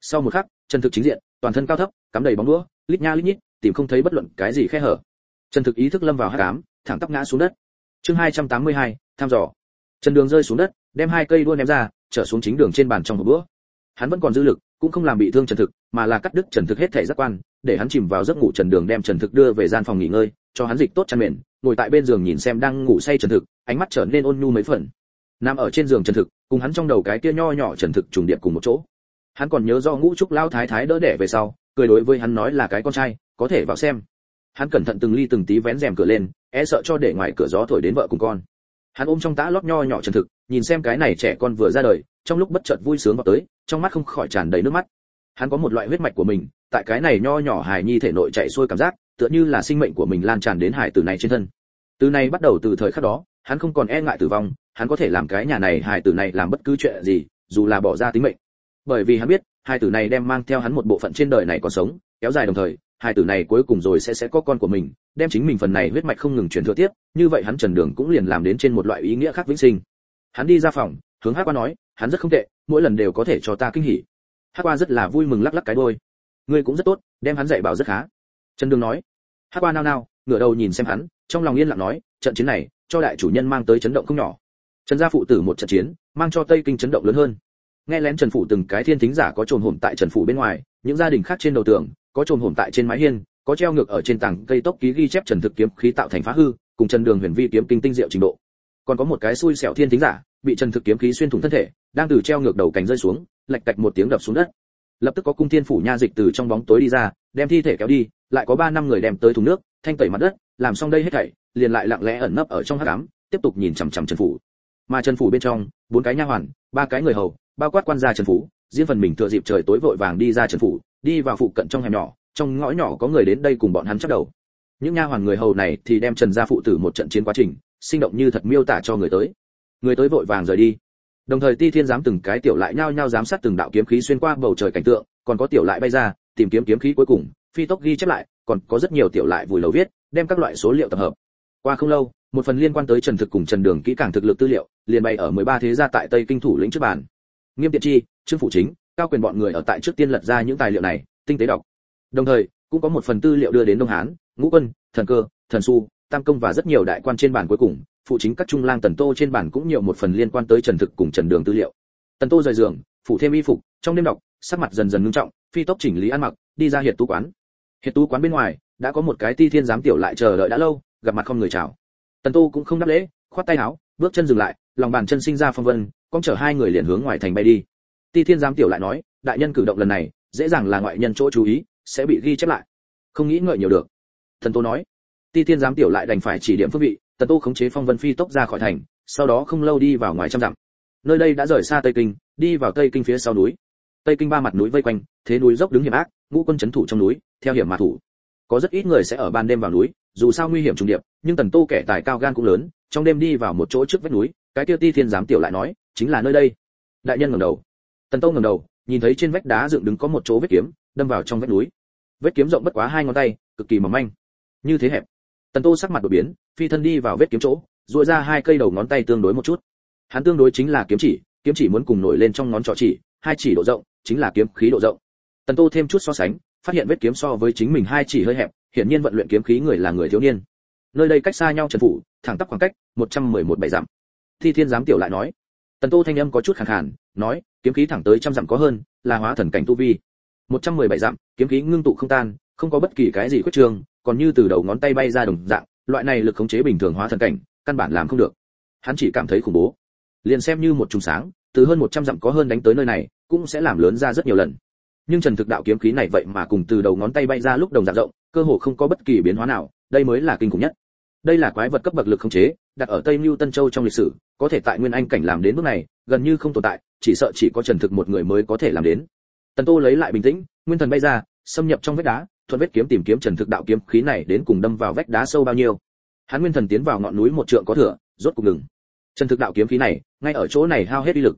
Sau một khắc trần thực chính diện toàn thân cao thấp cắm đầy bóng đũa lít nha lít nhít tìm không thấy bất luận cái gì khe hở. Trần thực ý thức lâm vào hắc ám thẳng tắp ngã xuống đất. Chương 282, tham dò trần đường rơi xuống đất, đem hai cây đua ném ra, trở xuống chính đường trên bàn trong một bữa. Hắn vẫn còn dư lực, cũng không làm bị thương trần thực, mà là cắt đứt trần thực hết thể giác quan, để hắn chìm vào giấc ngủ trần đường đem trần thực đưa về gian phòng nghỉ ngơi, cho hắn dịch tốt chăn mền, ngồi tại bên giường nhìn xem đang ngủ say trần thực, ánh mắt trở nên ôn nhu mấy phần. Nằm ở trên giường trần thực, cùng hắn trong đầu cái kia nho nhỏ trần thực trùng điệp cùng một chỗ. Hắn còn nhớ do ngũ trúc lao thái thái đỡ đẻ về sau, cười đối với hắn nói là cái con trai, có thể vào xem. Hắn cẩn thận từng ly từng tí vén rèm cửa lên e sợ cho để ngoài cửa gió thổi đến vợ cùng con hắn ôm trong tã lót nho nhỏ trần thực, nhìn xem cái này trẻ con vừa ra đời, trong lúc bất chợt vui sướng vào tới, trong mắt không khỏi tràn đầy nước mắt. Hắn có một loại huyết mạch của mình, tại cái này nho nhỏ hài nhi thể nội chạy xuôi cảm giác, tựa như là sinh mệnh của mình lan tràn đến hải tử này trên thân. Từ này bắt đầu từ thời khắc đó, hắn không còn e ngại tử vong, hắn có thể làm cái nhà này, hải tử này làm bất cứ chuyện gì, dù là bỏ ra tính mệnh. Bởi vì hắn biết hai tử này đem mang theo hắn một bộ phận trên đời này còn sống, kéo dài đồng thời hai tử này cuối cùng rồi sẽ sẽ có con của mình, đem chính mình phần này huyết mạch không ngừng truyền thừa tiếp, như vậy hắn trần đường cũng liền làm đến trên một loại ý nghĩa khác vĩnh sinh. Hắn đi ra phòng, hướng hát qua nói, hắn rất không tệ, mỗi lần đều có thể cho ta kinh hỉ. Hát qua rất là vui mừng lắc lắc cái đôi ngươi cũng rất tốt, đem hắn dạy bảo rất khá. Trần đường nói. Hát qua nao nao, ngửa đầu nhìn xem hắn, trong lòng yên lặng nói, trận chiến này, cho đại chủ nhân mang tới chấn động không nhỏ. Trần gia phụ tử một trận chiến, mang cho tây kinh chấn động lớn hơn. Nghe lén trần phủ từng cái thiên thính giả có trồn hổm tại trần phủ bên ngoài, những gia đình khác trên đầu tường có trồn hổm tại trên mái hiên, có treo ngược ở trên tảng cây tốc ký ghi chép trần thực kiếm khí tạo thành phá hư, cùng trần đường huyền vi kiếm kinh tinh diệu trình độ. Còn có một cái xui xẻo thiên thính giả, bị trần thực kiếm khí xuyên thủng thân thể, đang từ treo ngược đầu cành rơi xuống, lạch cạch một tiếng đập xuống đất. Lập tức có cung thiên phủ nha dịch từ trong bóng tối đi ra, đem thi thể kéo đi, lại có ba năm người đem tới thùng nước, thanh tẩy mặt đất, làm xong đây hết thảy, liền lại lặng lẽ ẩn nấp ở trong hắc ám, tiếp tục nhìn chằm chằm trần phủ. Mà trần phủ bên trong, bốn cái nha hoàn, ba cái người hầu, bao quát quan gia trần phủ, riêng phần mình thừa dịp trời tối vội vàng đi ra trần phủ đi vào phụ cận trong hẻm nhỏ, trong ngõ nhỏ có người đến đây cùng bọn hắn chắc đầu. Những nha hoàn người hầu này thì đem trần gia phụ tử một trận chiến quá trình, sinh động như thật miêu tả cho người tới. Người tới vội vàng rời đi. Đồng thời ti thiên giám từng cái tiểu lại nhao nhao giám sát từng đạo kiếm khí xuyên qua bầu trời cảnh tượng, còn có tiểu lại bay ra, tìm kiếm kiếm khí cuối cùng, phi tốc ghi chép lại, còn có rất nhiều tiểu lại vùi lầu viết, đem các loại số liệu tập hợp. Qua không lâu, một phần liên quan tới trần thực cùng trần đường kỹ càng thực lực tư liệu, liền bày ở 13 thế gia tại tây kinh thủ lĩnh trước bàn. Nghiêm tiện chi, trương Phụ chính cao quyền bọn người ở tại trước tiên lật ra những tài liệu này, tinh tế đọc. Đồng thời, cũng có một phần tư liệu đưa đến đông hán, ngũ quân, thần cơ, thần su tam công và rất nhiều đại quan trên bản cuối cùng. Phụ chính các trung lang tần tô trên bản cũng nhiều một phần liên quan tới trần thực cùng trần đường tư liệu. Tần tô rời giường, phủ thêm y phục, trong đêm đọc, sắc mặt dần dần ngưng trọng, phi tốc chỉnh lý ăn mặc, đi ra hiệt tú quán. Hiệt tú quán bên ngoài, đã có một cái ti thiên giám tiểu lại chờ đợi đã lâu, gặp mặt không người chào. Tần tô cũng không đáp lễ, khoát tay áo, bước chân dừng lại, lòng bàn chân sinh ra phong vân, con chở hai người liền hướng ngoài thành bay đi ti thiên giám tiểu lại nói, đại nhân cử động lần này, dễ dàng là ngoại nhân chỗ chú ý, sẽ bị ghi chép lại. Không nghĩ ngợi nhiều được. Thần tô nói. Ti thiên giám tiểu lại đành phải chỉ điểm phương vị, tần tô khống chế phong vân phi tốc ra khỏi thành, sau đó không lâu đi vào ngoài trăm dặm. Nơi đây đã rời xa tây kinh, đi vào tây kinh phía sau núi. Tây kinh ba mặt núi vây quanh, thế núi dốc đứng hiểm ác, ngũ quân chấn thủ trong núi, theo hiểm mà thủ. Có rất ít người sẽ ở ban đêm vào núi, dù sao nguy hiểm trùng điệp, nhưng tần tô kẻ tài cao gan cũng lớn, trong đêm đi vào một chỗ trước vách núi, cái tiêu ti thiên giám tiểu lại nói, chính là nơi đây. Đại nhân ngẩng đầu tần tô ngẩng đầu, nhìn thấy trên vách đá dựng đứng có một chỗ vết kiếm, đâm vào trong vách núi. Vết kiếm rộng bất quá hai ngón tay, cực kỳ mỏng manh. Như thế hẹp. Tần tô sắc mặt đột biến, phi thân đi vào vết kiếm chỗ, duỗi ra hai cây đầu ngón tay tương đối một chút. Hắn tương đối chính là kiếm chỉ kiếm chỉ muốn cùng nổi lên trong ngón trỏ chỉ, hai chỉ độ rộng, chính là kiếm khí độ rộng. Tần tô thêm chút so sánh, phát hiện vết kiếm so với chính mình hai chỉ hơi hẹp, hiển nhiên vận luyện kiếm khí người là người thiếu niên. Nơi đây cách xa nhau trần phủ, thẳng tắp khoảng cách một trăm mười một bảy dặm. Thi thiên giám tiểu lại nói. Tần tô thanh âm có chút khàn khàn, nói kiếm khí thẳng tới trăm dặm có hơn, là hóa thần cảnh tu vi. Một trăm mười bảy dặm, kiếm khí ngưng tụ không tan, không có bất kỳ cái gì khuyết trường, còn như từ đầu ngón tay bay ra đồng dạng, loại này lực khống chế bình thường hóa thần cảnh, căn bản làm không được. Hắn chỉ cảm thấy khủng bố. Liền xem như một trùng sáng, từ hơn một trăm dặm có hơn đánh tới nơi này, cũng sẽ làm lớn ra rất nhiều lần. Nhưng trần thực đạo kiếm khí này vậy mà cùng từ đầu ngón tay bay ra lúc đồng dạng rộng, cơ hồ không có bất kỳ biến hóa nào, đây mới là kinh khủng nhất. Đây là quái vật cấp bậc lực khống chế, đặt ở tây mưu tân châu trong lịch sử, có thể tại nguyên anh cảnh làm đến bước này, gần như không tồn tại chỉ sợ chỉ có trần thực một người mới có thể làm đến. Tần tô lấy lại bình tĩnh, nguyên thần bay ra, xâm nhập trong vách đá, thuận vết kiếm tìm kiếm trần thực đạo kiếm khí này đến cùng đâm vào vách đá sâu bao nhiêu. Hắn nguyên thần tiến vào ngọn núi một trượng có thừa, rốt cục ngừng. Trần thực đạo kiếm khí này, ngay ở chỗ này hao hết uy lực.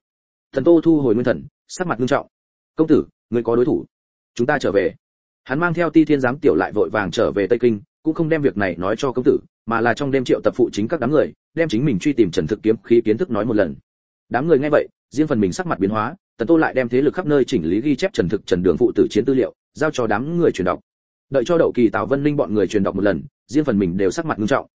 Thần tô thu hồi nguyên thần, sắc mặt nghiêm trọng. Công tử, người có đối thủ. Chúng ta trở về. Hắn mang theo ti thiên giám tiểu lại vội vàng trở về tây kinh, cũng không đem việc này nói cho công tử, mà là trong đêm triệu tập phụ chính các đám người, đem chính mình truy tìm trần thực kiếm khí kiến thức nói một lần. Đám người nghe vậy riêng phần mình sắc mặt biến hóa, tần tô lại đem thế lực khắp nơi chỉnh lý ghi chép trần thực, trần đường phụ tử chiến tư liệu, giao cho đám người truyền đọc. Đợi cho đậu kỳ, tào vân linh bọn người truyền đọc một lần, riêng phần mình đều sắc mặt nghiêm trọng.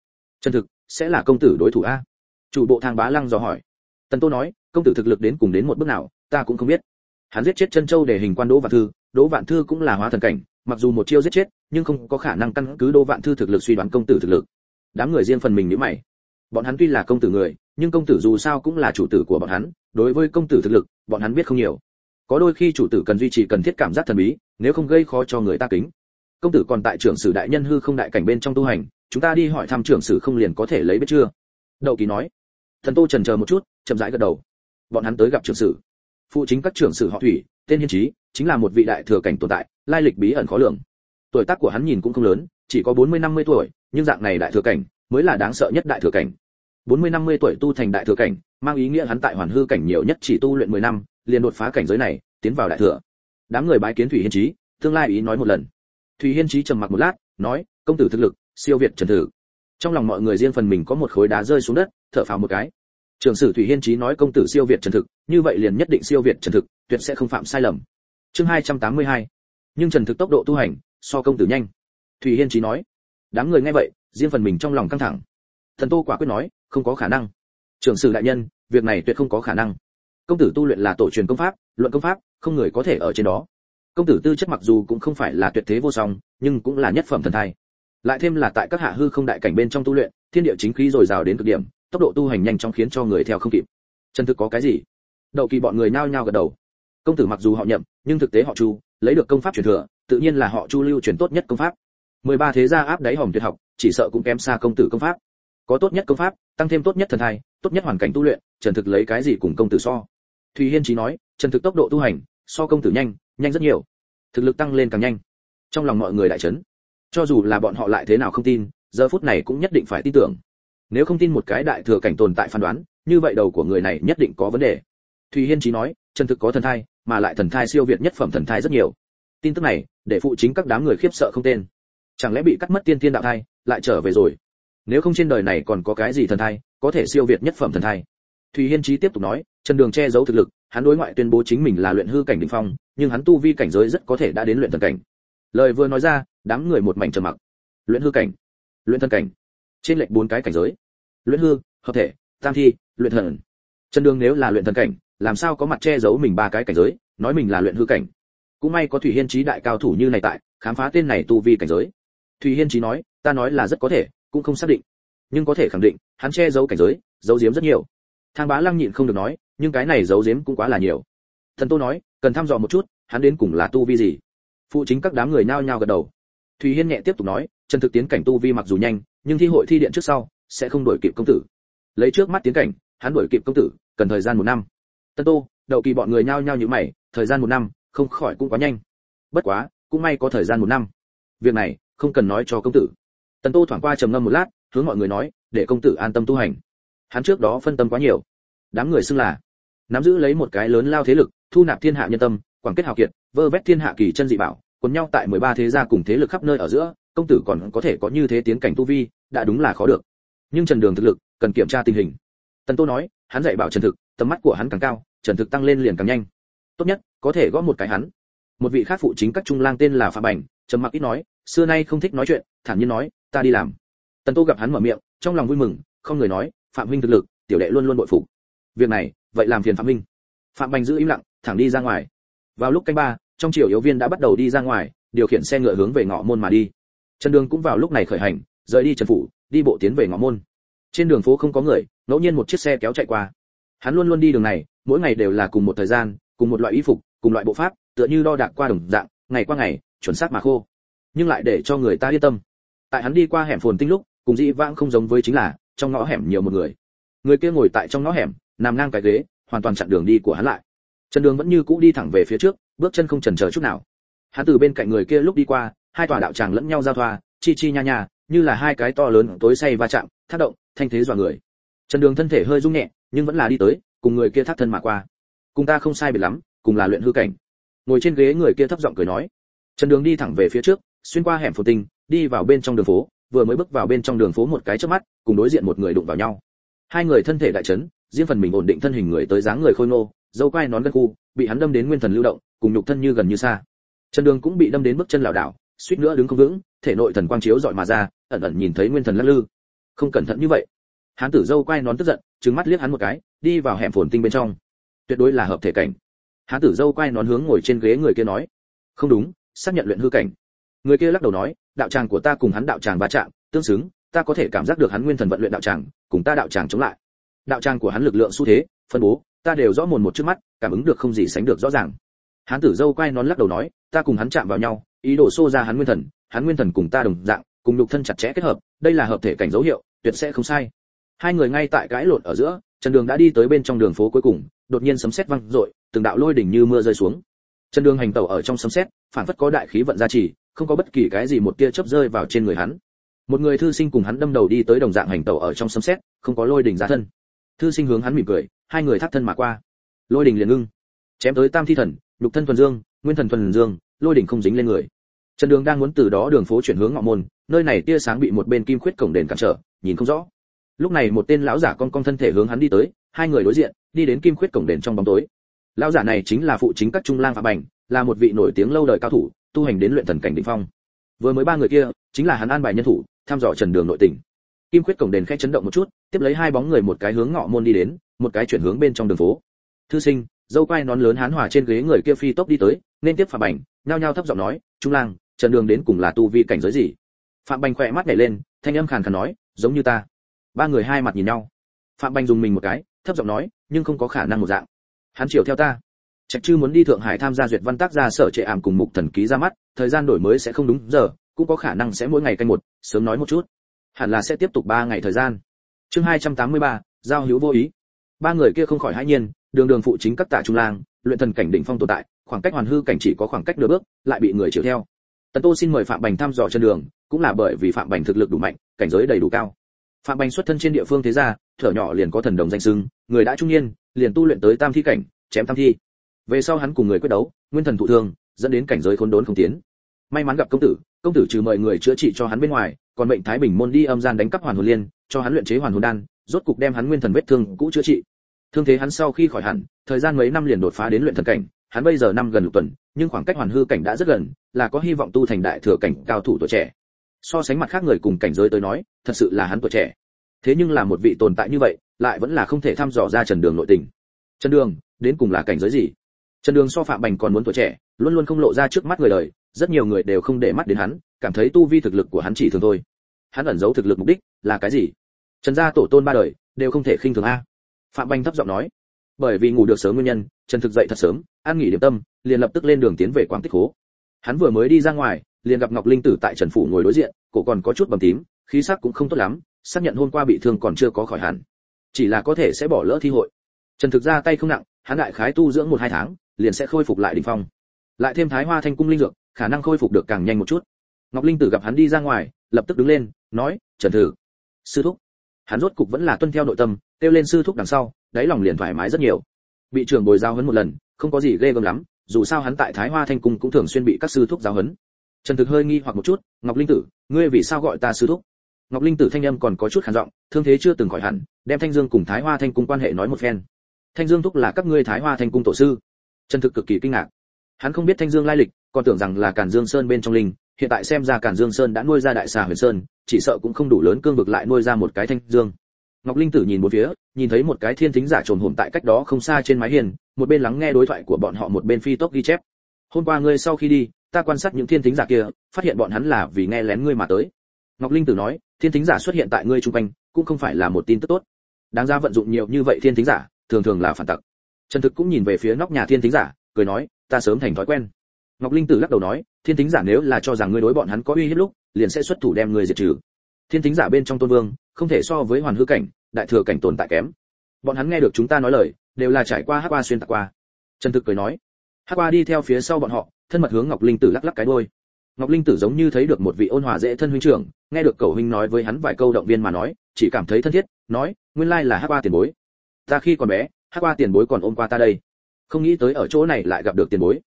Trần thực, sẽ là công tử đối thủ a? Chủ bộ thang bá lăng dò hỏi. Tần tô nói, công tử thực lực đến cùng đến một bước nào, ta cũng không biết. Hắn giết chết chân châu để hình quan đỗ vạn thư, đỗ vạn thư cũng là hóa thần cảnh, mặc dù một chiêu giết chết, nhưng không có khả năng căn cứ đỗ vạn thư thực lực suy đoán công tử thực lực. Đám người riêng phần mình nhíu mày. Bọn hắn tuy là công tử người nhưng công tử dù sao cũng là chủ tử của bọn hắn, đối với công tử thực lực, bọn hắn biết không nhiều. Có đôi khi chủ tử cần duy trì cần thiết cảm giác thần bí, nếu không gây khó cho người ta kính. Công tử còn tại trưởng sử đại nhân hư không đại cảnh bên trong tu hành, chúng ta đi hỏi thăm trưởng sử không liền có thể lấy biết chưa? Đậu kỳ nói. Thần tô trần chờ một chút, chậm rãi gật đầu. Bọn hắn tới gặp trưởng sử. Phụ chính các trưởng sử họ thủy, tên hiên trí, chính là một vị đại thừa cảnh tồn tại, lai lịch bí ẩn khó lường. Tuổi tác của hắn nhìn cũng không lớn, chỉ có bốn mươi năm mươi tuổi, nhưng dạng này đại thừa cảnh mới là đáng sợ nhất đại thừa cảnh bốn mươi năm mươi tuổi tu thành đại thừa cảnh, mang ý nghĩa hắn tại hoàn hư cảnh nhiều nhất chỉ tu luyện mười năm, liền đột phá cảnh giới này, tiến vào đại thừa. Đám người bái kiến thủy hiên chí, tương lai ý nói một lần. Thủy hiên chí trầm mặc một lát, nói, công tử thực lực, siêu việt trần thử trong lòng mọi người riêng phần mình có một khối đá rơi xuống đất, thở phào một cái. Trưởng sử thủy hiên chí nói, công tử siêu việt trần thực, như vậy liền nhất định siêu việt trần thực, tuyệt sẽ không phạm sai lầm. Chương 282. nhưng trần thực tốc độ tu hành, so công tử nhanh. Thủy hiên chí nói. Đám người nghe vậy, riêng phần mình trong lòng căng thẳng. Thần tô quả quyết nói không có khả năng. Trưởng sử đại nhân, việc này tuyệt không có khả năng. Công tử tu luyện là tổ truyền công pháp, luận công pháp, không người có thể ở trên đó. Công tử tư chất mặc dù cũng không phải là tuyệt thế vô song, nhưng cũng là nhất phẩm thần thai. Lại thêm là tại các hạ hư không đại cảnh bên trong tu luyện, thiên địa chính khí dồi dào đến cực điểm, tốc độ tu hành nhanh chóng khiến cho người theo không kịp. Chân thực có cái gì? Đậu kỳ bọn người nhao nhao gật đầu. Công tử mặc dù họ nhậm, nhưng thực tế họ chu, lấy được công pháp truyền thừa, tự nhiên là họ chu lưu truyền tốt nhất công pháp. Mười ba thế gia áp đáy hòm tuyệt học, chỉ sợ cũng kém xa công tử công pháp có tốt nhất công pháp, tăng thêm tốt nhất thần thai, tốt nhất hoàn cảnh tu luyện, trần thực lấy cái gì cùng công tử so? Thùy hiên trí nói, trần thực tốc độ tu hành, so công tử nhanh nhanh rất nhiều. Thực lực tăng lên càng nhanh. Trong lòng mọi người đại chấn. Cho dù là bọn họ lại thế nào không tin, giờ phút này cũng nhất định phải tin tưởng. Nếu không tin một cái đại thừa cảnh tồn tại phán đoán, như vậy đầu của người này nhất định có vấn đề. Thùy hiên trí nói, Trần thực có thần thai, mà lại thần thai siêu việt nhất phẩm thần thai rất nhiều. Tin tức này, để phụ chính các đám người khiếp sợ không tên. Chẳng lẽ bị cắt mất tiên tiên đạo thai, lại trở về rồi? Nếu không trên đời này còn có cái gì thần thai, có thể siêu việt nhất phẩm thần thai. Thùy hiên trí tiếp tục nói, trần đường che giấu thực lực, hắn đối ngoại tuyên bố chính mình là luyện hư cảnh đỉnh phong, nhưng hắn tu vi cảnh giới rất có thể đã đến luyện thần cảnh. Lời vừa nói ra, đám người một mảnh trầm mặc. Luyện hư cảnh. Luyện thần cảnh. Trên lệnh bốn cái cảnh giới. Luyện hư, hợp thể, tam thi, luyện thần. Chân đường nếu là luyện thần cảnh, làm sao có mặt che giấu mình ba cái cảnh giới, nói mình là luyện hư cảnh. Cũng may có thủy hiên trí đại cao thủ như này tại, khám phá tên này tu vi cảnh giới. Thủy hiên trí nói, ta nói là rất có thể cũng không xác định. Nhưng có thể khẳng định, hắn che giấu cảnh giới, giấu giếm rất nhiều. Thang bá lăng nhịn không được nói, nhưng cái này giấu giếm cũng quá là nhiều. Thần tô nói, cần thăm dò một chút, hắn đến cùng là tu vi gì? Phụ chính các đám người nhao nhao gật đầu. Thùy hiên nhẹ tiếp tục nói, trần thực tiến cảnh tu vi mặc dù nhanh, nhưng thi hội thi điện trước sau, sẽ không đuổi kịp công tử. Lấy trước mắt tiến cảnh, hắn đuổi kịp công tử, cần thời gian một năm. Tân tô, đậu kỳ bọn người nhao nhao như mày, thời gian một năm, không khỏi cũng quá nhanh. Bất quá, cũng may có thời gian một năm. Việc này, không cần nói cho công tử tần tô thoảng qua trầm ngâm một lát hướng mọi người nói để công tử an tâm tu hành hắn trước đó phân tâm quá nhiều đám người xưng là nắm giữ lấy một cái lớn lao thế lực thu nạp thiên hạ nhân tâm quảng kết hào kiệt vơ vét thiên hạ kỳ chân dị bảo cuốn nhau tại 13 thế gia cùng thế lực khắp nơi ở giữa, công tử còn có thể có như thế tiến cảnh tu vi, đã đúng là khó được. Nhưng Trần Đường thực lực, cần kiểm tra tình hình. Tần Tô nói, hắn dạy bảo Trần Thực, tầm mắt của hắn càng cao, Trần Thực tăng lên liền càng nhanh. Tốt nhất, có thể gõ một cái hắn. Một vị khác phụ chính các trung lang tên là Phạm Bành, trầm mặc ít nói, xưa nay không thích nói chuyện, thản nhiên nói, ta đi làm. Tần Tô gặp hắn mở miệng, trong lòng vui mừng, không người nói, Phạm huynh thực lực, tiểu đệ luôn luôn bội phục. Việc này, vậy làm phiền Phạm huynh. Phạm Bành giữ im lặng, thẳng đi ra ngoài. Vào lúc canh ba, trong triều yếu viên đã bắt đầu đi ra ngoài điều khiển xe ngựa hướng về ngõ môn mà đi trần đường cũng vào lúc này khởi hành rời đi trần phủ đi bộ tiến về ngõ môn trên đường phố không có người ngẫu nhiên một chiếc xe kéo chạy qua hắn luôn luôn đi đường này mỗi ngày đều là cùng một thời gian cùng một loại y phục cùng loại bộ pháp tựa như đo đạc qua đồng dạng ngày qua ngày, chuẩn xác mà khô. Nhưng lại để cho người ta yên tâm. Tại hắn đi qua hẻm phồn tinh lúc, cùng dĩ vãng không giống với chính là, trong ngõ hẻm nhiều một người. Người kia ngồi tại trong ngõ hẻm, nằm ngang cái ghế, hoàn toàn chặn đường đi của hắn lại. Chân đường vẫn như cũ đi thẳng về phía trước, bước chân không chần chờ chút nào. Hắn từ bên cạnh người kia lúc đi qua, hai tòa đạo tràng lẫn nhau giao thoa, chi chi nha nha, như là hai cái to lớn tối say va chạm, thác động, thanh thế dọa người. Chân đường thân thể hơi rung nhẹ, nhưng vẫn là đi tới, cùng người kia thác thân mà qua. Cùng ta không sai biệt lắm, cùng là luyện hư cảnh ngồi trên ghế người kia thấp giọng cười nói. Trần đường đi thẳng về phía trước, xuyên qua hẻm phồn tinh, đi vào bên trong đường phố, vừa mới bước vào bên trong đường phố một cái chớp mắt, cùng đối diện một người đụng vào nhau. Hai người thân thể đại chấn, riêng phần mình ổn định thân hình người tới dáng người khôi ngô, dâu quai nón gân khu, bị hắn đâm đến nguyên thần lưu động, cùng nhục thân như gần như xa. Trần đường cũng bị đâm đến bước chân lảo đảo, suýt nữa đứng không vững, thể nội thần quang chiếu dọi mà ra, ẩn ẩn nhìn thấy nguyên thần lắc lư. Không cẩn thận như vậy. Hắn tử dâu quai nón tức giận, trừng mắt liếc hắn một cái, đi vào hẻm phồn tinh bên trong. Tuyệt đối là hợp thể cảnh. Hán tử dâu quay nón hướng ngồi trên ghế người kia nói, không đúng, xác nhận luyện hư cảnh. Người kia lắc đầu nói, đạo tràng của ta cùng hắn đạo tràng va chạm, tương xứng, ta có thể cảm giác được hắn nguyên thần vận luyện đạo tràng, cùng ta đạo tràng chống lại. Đạo tràng của hắn lực lượng xu thế, phân bố, ta đều rõ mồn một trước mắt, cảm ứng được không gì sánh được rõ ràng. Hán tử dâu quay nón lắc đầu nói, ta cùng hắn chạm vào nhau, ý đồ xô ra hắn nguyên thần, hắn nguyên thần cùng ta đồng dạng, cùng lục thân chặt chẽ kết hợp, đây là hợp thể cảnh dấu hiệu, tuyệt sẽ không sai. Hai người ngay tại cãi lộn ở giữa, trần đường đã đi tới bên trong đường phố cuối cùng, đột nhiên sấm sét vang rội từng đạo lôi đỉnh như mưa rơi xuống. Chân đường hành tẩu ở trong sấm sét, phản phất có đại khí vận gia trì, không có bất kỳ cái gì một tia chớp rơi vào trên người hắn. Một người thư sinh cùng hắn đâm đầu đi tới đồng dạng hành tẩu ở trong sấm sét, không có lôi đỉnh ra thân. Thư sinh hướng hắn mỉm cười, hai người thắt thân mà qua. Lôi đỉnh liền ngưng, chém tới tam thi thần, lục thân thuần dương, nguyên thần thuần dương, lôi đỉnh không dính lên người. Trần đường đang muốn từ đó đường phố chuyển hướng ngọ môn, nơi này tia sáng bị một bên kim khuyết cổng đền cản trở, nhìn không rõ. Lúc này một tên lão giả con con thân thể hướng hắn đi tới, hai người đối diện, đi đến kim khuyết cổng đền trong bóng tối lão giả này chính là phụ chính các trung lang phạm bành, là một vị nổi tiếng lâu đời cao thủ, tu hành đến luyện thần cảnh đỉnh phong. Vừa mới ba người kia, chính là hắn an bài nhân thủ, thăm dò trần đường nội tình. Kim khuyết cổng đền khẽ chấn động một chút, tiếp lấy hai bóng người một cái hướng ngọ môn đi đến, một cái chuyển hướng bên trong đường phố. Thư sinh, dâu quai nón lớn hán hòa trên ghế người kia phi tốc đi tới, nên tiếp phạm bành, nhao nhao thấp giọng nói, trung lang, trần đường đến cùng là tu vi cảnh giới gì? Phạm bành khỏe mắt nhảy lên, thanh âm khàn khàn nói, giống như ta. Ba người hai mặt nhìn nhau. Phạm bành dùng mình một cái, thấp giọng nói, nhưng không có khả năng một dạng hắn chiều theo ta. Trạch chư muốn đi thượng hải tham gia duyệt văn tác gia sở trệ ảm cùng mục thần ký ra mắt thời gian đổi mới sẽ không đúng giờ cũng có khả năng sẽ mỗi ngày canh một sớm nói một chút. Hẳn là sẽ tiếp tục ba ngày thời gian. Chương 283, giao hữu vô ý. Ba người kia không khỏi hãi nhiên đường đường phụ chính các tạ trung lang luyện thần cảnh đỉnh phong tồn tại khoảng cách hoàn hư cảnh chỉ có khoảng cách nửa bước lại bị người chiều theo. Tần tô xin mời phạm bành thăm dò chân đường cũng là bởi vì phạm bành thực lực đủ mạnh cảnh giới đầy đủ cao. Phạm bành xuất thân trên địa phương thế gia thở nhỏ liền có thần đồng danh sưng người đã trung niên liền tu luyện tới tam thi cảnh, chém tam thi. Về sau hắn cùng người quyết đấu, nguyên thần thụ thương, dẫn đến cảnh giới khốn đốn không tiến. May mắn gặp công tử công tử trừ mời người chữa trị cho hắn bên ngoài, còn mệnh thái bình môn đi âm gian đánh cắp hoàn hồn liên, cho hắn luyện chế hoàn hồn đan, rốt cục đem hắn nguyên thần vết thương cũ chữa trị. Thương thế hắn sau khi khỏi hẳn, thời gian mấy năm liền đột phá đến luyện thần cảnh, hắn bây giờ năm gần lục tuần, nhưng khoảng cách hoàn hư cảnh đã rất gần, là có hy vọng tu thành đại thừa cảnh cao thủ tuổi trẻ. So sánh mặt khác người cùng cảnh giới tới nói, thật sự là hắn tuổi trẻ thế nhưng là một vị tồn tại như vậy, lại vẫn là không thể thăm dò ra trần đường nội tình. Trần đường, đến cùng là cảnh giới gì? Trần đường so phạm bành còn muốn tuổi trẻ, luôn luôn không lộ ra trước mắt người đời, rất nhiều người đều không để mắt đến hắn, cảm thấy tu vi thực lực của hắn chỉ thường thôi. Hắn ẩn giấu thực lực mục đích là cái gì? Trần gia tổ tôn ba đời, đều không thể khinh thường a. Phạm bành thấp giọng nói. Bởi vì ngủ được sớm nguyên nhân, trần thực dậy thật sớm ăn nghỉ điểm tâm, liền lập tức lên đường tiến về quảng tích hố. Hắn vừa mới đi ra ngoài, liền gặp ngọc linh tử tại trần phủ ngồi đối diện, cổ còn có chút bầm tím, khí sắc cũng không tốt lắm xác nhận hôm qua bị thương còn chưa có khỏi hẳn, chỉ là có thể sẽ bỏ lỡ thi hội. Trần thực ra tay không nặng, hắn đại khái tu dưỡng một hai tháng, liền sẽ khôi phục lại đỉnh phong. Lại thêm thái hoa thanh cung linh dược, khả năng khôi phục được càng nhanh một chút. Ngọc linh tử gặp hắn đi ra ngoài, lập tức đứng lên, nói, trần thử sư thúc. Hắn rốt cục vẫn là tuân theo nội tâm, kêu lên sư thúc đằng sau, đáy lòng liền thoải mái rất nhiều. Bị trưởng bồi giao hấn một lần, không có gì ghê gớm lắm, dù sao hắn tại thái hoa thanh cung cũng thường xuyên bị các sư thúc giáo huấn. Trần thực hơi nghi hoặc một chút, ngọc linh tử, ngươi vì sao gọi ta sư thúc? Ngọc linh tử thanh âm còn có chút khàn giọng, thương thế chưa từng khỏi hẳn, đem thanh dương cùng thái hoa thanh cung quan hệ nói một phen. Thanh dương thúc là các ngươi thái hoa thanh cung tổ sư. Trần thực cực kỳ kinh ngạc. Hắn không biết thanh dương lai lịch, còn tưởng rằng là càn dương sơn bên trong linh, hiện tại xem ra càn dương sơn đã nuôi ra đại xà huyền sơn, chỉ sợ cũng không đủ lớn cương vực lại nuôi ra một cái thanh dương. Ngọc linh tử nhìn một phía, nhìn thấy một cái thiên thính giả trồn hồn tại cách đó không xa trên mái hiên, một bên lắng nghe đối thoại của bọn họ một bên phi tốc ghi chép. Hôm qua ngươi sau khi đi, ta quan sát những thiên thính giả kia, phát hiện bọn hắn là vì nghe lén ngươi mà tới. Ngọc linh tử nói thiên thính giả xuất hiện tại ngươi trung quanh, cũng không phải là một tin tức tốt. Đáng ra vận dụng nhiều như vậy thiên thính giả, thường thường là phản tặc. Trần thực cũng nhìn về phía nóc nhà thiên thính giả, cười nói, ta sớm thành thói quen. Ngọc linh tử lắc đầu nói, thiên thính giả nếu là cho rằng ngươi đối bọn hắn có uy hiếp lúc, liền sẽ xuất thủ đem ngươi diệt trừ. Thiên thính giả bên trong tôn vương, không thể so với hoàn hư cảnh, đại thừa cảnh tồn tại kém. Bọn hắn nghe được chúng ta nói lời, đều là trải qua hắc qua xuyên tạc qua. Trần thực cười nói, hắc qua đi theo phía sau bọn họ, thân mật hướng ngọc linh tử lắc lắc cái đôi ngọc linh tử giống như thấy được một vị ôn hòa dễ thân huynh trưởng, nghe được cầu huynh nói với hắn vài câu động viên mà nói, chỉ cảm thấy thân thiết, nói, nguyên lai là hắc qua tiền bối. Ta khi còn bé, hắc qua tiền bối còn ôm qua ta đây. Không nghĩ tới ở chỗ này lại gặp được tiền bối.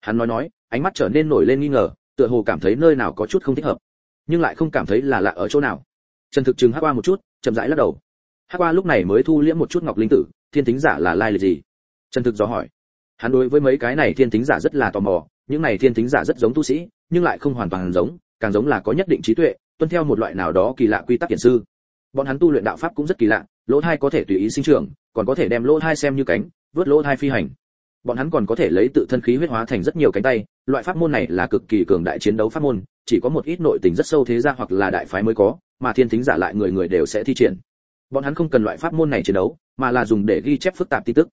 Hắn nói nói, ánh mắt trở nên nổi lên nghi ngờ, tựa hồ cảm thấy nơi nào có chút không thích hợp, nhưng lại không cảm thấy là lạ ở chỗ nào. Trần thực chừng hắc qua một chút, chậm rãi lắc đầu. Hắc qua lúc này mới thu liễm một chút ngọc linh tử, thiên tính giả là lai lịch gì? Trần thực dò hỏi. Hắn đối với mấy cái này thiên tính giả rất là tò mò, những này thiên tính giả rất giống tu sĩ nhưng lại không hoàn toàn giống, càng giống là có nhất định trí tuệ, tuân theo một loại nào đó kỳ lạ quy tắc hiển sư. Bọn hắn tu luyện đạo pháp cũng rất kỳ lạ, lỗ thai có thể tùy ý sinh trưởng, còn có thể đem lỗ thai xem như cánh, vớt lỗ thai phi hành. Bọn hắn còn có thể lấy tự thân khí huyết hóa thành rất nhiều cánh tay, loại pháp môn này là cực kỳ cường đại chiến đấu pháp môn, chỉ có một ít nội tình rất sâu thế gia hoặc là đại phái mới có, mà thiên thính giả lại người người đều sẽ thi triển. Bọn hắn không cần loại pháp môn này chiến đấu, mà là dùng để ghi chép phức tạp tin tức.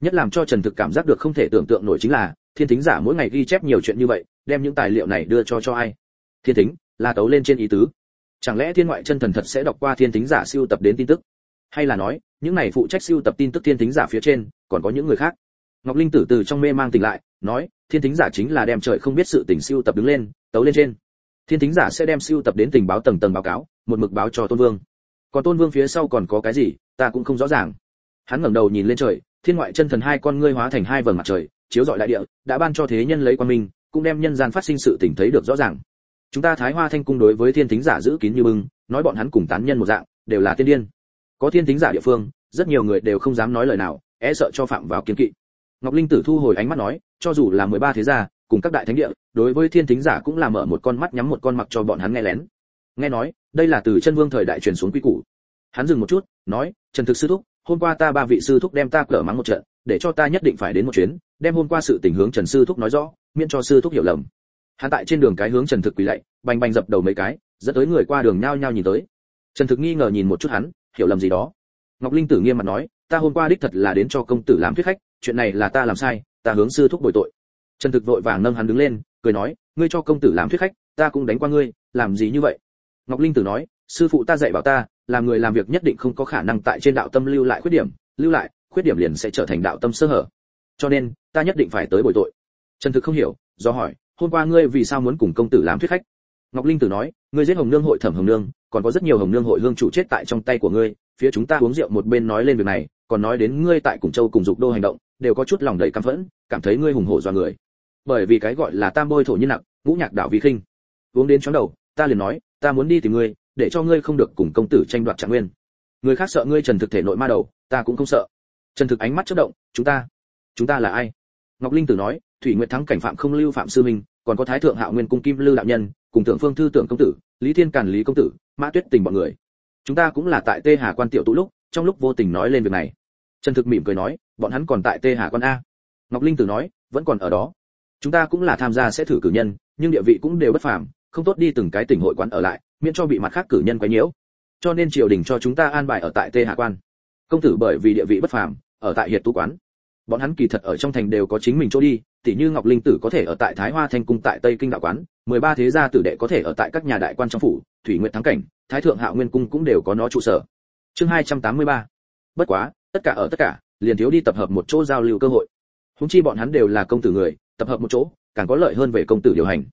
Nhất làm cho trần thực cảm giác được không thể tưởng tượng nổi chính là thiên thính giả mỗi ngày ghi chép nhiều chuyện như vậy, đem những tài liệu này đưa cho cho ai? Thiên thính, là tấu lên trên ý tứ. Chẳng lẽ thiên ngoại chân thần thật sẽ đọc qua thiên thính giả siêu tập đến tin tức? Hay là nói, những này phụ trách siêu tập tin tức thiên thính giả phía trên, còn có những người khác? Ngọc linh tử từ trong mê mang tỉnh lại, nói, thiên thính giả chính là đem trời không biết sự tình siêu tập đứng lên, tấu lên trên. Thiên thính giả sẽ đem siêu tập đến tình báo tầng tầng báo cáo, một mực báo cho tôn vương. Còn tôn vương phía sau còn có cái gì, ta cũng không rõ ràng. Hắn ngẩng đầu nhìn lên trời, thiên ngoại chân thần hai con ngươi hóa thành hai vầng mặt trời chiếu rọi đại địa, đã ban cho thế nhân lấy quan minh, cũng đem nhân gian phát sinh sự tình thấy được rõ ràng. Chúng ta thái hoa thanh cung đối với thiên tính giả giữ kín như bưng, nói bọn hắn cùng tán nhân một dạng, đều là tiên điên. Có thiên tính giả địa phương, rất nhiều người đều không dám nói lời nào e sợ cho phạm vào kiêng kỵ. Ngọc linh tử thu hồi ánh mắt nói, cho dù là mười ba thế gia, cùng các đại thánh địa, đối với thiên tính giả cũng là mở một con mắt nhắm một con mặc cho bọn hắn nghe lén. Nghe nói, đây là từ chân vương thời đại truyền xuống quy củ. Hắn dừng một chút, nói, trần thực sư thúc, hôm qua ta ba vị sư thúc đem ta cở mắng một trận, để cho ta nhất định phải đến một chuyến đem hôm qua sự tình hướng trần sư thúc nói rõ, miễn cho sư thúc hiểu lầm. Hắn tại trên đường cái hướng trần thực quỳ lạy, bành bành dập đầu mấy cái, dẫn tới người qua đường nhao nhao nhìn tới. Trần thực nghi ngờ nhìn một chút hắn, hiểu lầm gì đó. Ngọc linh tử nghiêm mặt nói, ta hôm qua đích thật là đến cho công tử làm thuyết khách, chuyện này là ta làm sai, ta hướng sư thúc bồi tội. Trần thực vội vàng nâng hắn đứng lên, cười nói, ngươi cho công tử làm thuyết khách, ta cũng đánh qua ngươi, làm gì như vậy? Ngọc linh tử nói, sư phụ ta dạy bảo ta, làm người làm việc nhất định không có khả năng tại trên đạo tâm lưu lại khuyết điểm, lưu lại, khuyết điểm liền sẽ trở thành đạo tâm sơ hở cho nên, ta nhất định phải tới bồi tội. Trần thực không hiểu, do hỏi, hôm qua ngươi vì sao muốn cùng công tử làm thuyết khách? Ngọc linh tử nói, ngươi giết hồng nương hội thẩm hồng nương, còn có rất nhiều hồng nương hội hương chủ chết tại trong tay của ngươi, phía chúng ta uống rượu một bên nói lên việc này, còn nói đến ngươi tại cùng châu cùng dục đô hành động, đều có chút lòng đầy căm phẫn, cảm thấy ngươi hùng hổ do người. Bởi vì cái gọi là tam bôi thổ nhân nặng, ngũ nhạc đạo vi khinh. Uống đến chóng đầu, ta liền nói, ta muốn đi tìm ngươi, để cho ngươi không được cùng công tử tranh đoạt trạng nguyên. Người khác sợ ngươi trần thực thể nội ma đầu, ta cũng không sợ. Trần thực ánh mắt chớp động, chúng ta chúng ta là ai? Ngọc linh tử nói, thủy nguyệt thắng cảnh phạm không lưu phạm sư minh, còn có thái thượng hạo nguyên cung kim lưu đạo nhân, cùng thượng phương thư tưởng công tử, lý thiên càn lý công tử, mã tuyết tình bọn người. Chúng ta cũng là tại tê hà quan tiểu tụ lúc, trong lúc vô tình nói lên việc này. Trần thực mỉm cười nói, bọn hắn còn tại tê hà quan a. Ngọc linh tử nói, vẫn còn ở đó. Chúng ta cũng là tham gia sẽ thử cử nhân, nhưng địa vị cũng đều bất phàm, không tốt đi từng cái tỉnh hội quán ở lại, miễn cho bị mặt khác cử nhân quấy nhiễu. Cho nên triều đình cho chúng ta an bài ở tại tê hà quan. Công tử bởi vì địa vị bất phàm, ở tại hiệt tu quán bọn hắn kỳ thật ở trong thành đều có chính mình chỗ đi tỷ như ngọc linh tử có thể ở tại thái hoa thanh cung tại tây kinh đạo quán, mười ba thế gia tử đệ có thể ở tại các nhà đại quan trong phủ, thủy nguyện thắng cảnh, thái thượng hạo nguyên cung cũng đều có nó trụ sở. Chương hai trăm tám mươi ba. Bất quá, tất cả ở tất cả, liền thiếu đi tập hợp một chỗ giao lưu cơ hội. Húng chi bọn hắn đều là công tử người, tập hợp một chỗ, càng có lợi hơn về công tử điều hành.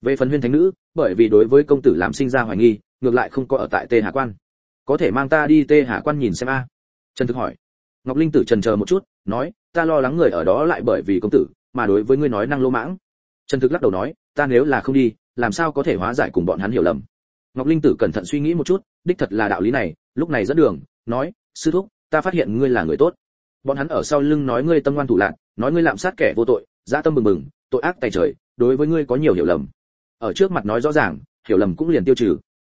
Về phần huyên thánh nữ, bởi vì đối với công tử làm sinh ra hoài nghi, ngược lại không có ở tại tê hà quan. Có thể mang ta đi tê hà quan nhìn xem a? Trần thực hỏi ngọc linh tử trần chờ một chút, nói, ta lo lắng người ở đó lại bởi vì công tử, mà đối với ngươi nói năng lô mãng. Trần thực lắc đầu nói, ta nếu là không đi, làm sao có thể hóa giải cùng bọn hắn hiểu lầm? Ngọc linh tử cẩn thận suy nghĩ một chút, đích thật là đạo lý này, lúc này dẫn đường, nói, sư thúc, ta phát hiện ngươi là người tốt. Bọn hắn ở sau lưng nói, ngươi tâm ngoan thủ lạc, nói ngươi lạm sát kẻ vô tội, dã tâm bừng bừng, tội ác tay trời, đối với ngươi có nhiều hiểu lầm. Ở trước mặt nói rõ ràng, hiểu lầm cũng liền tiêu trừ.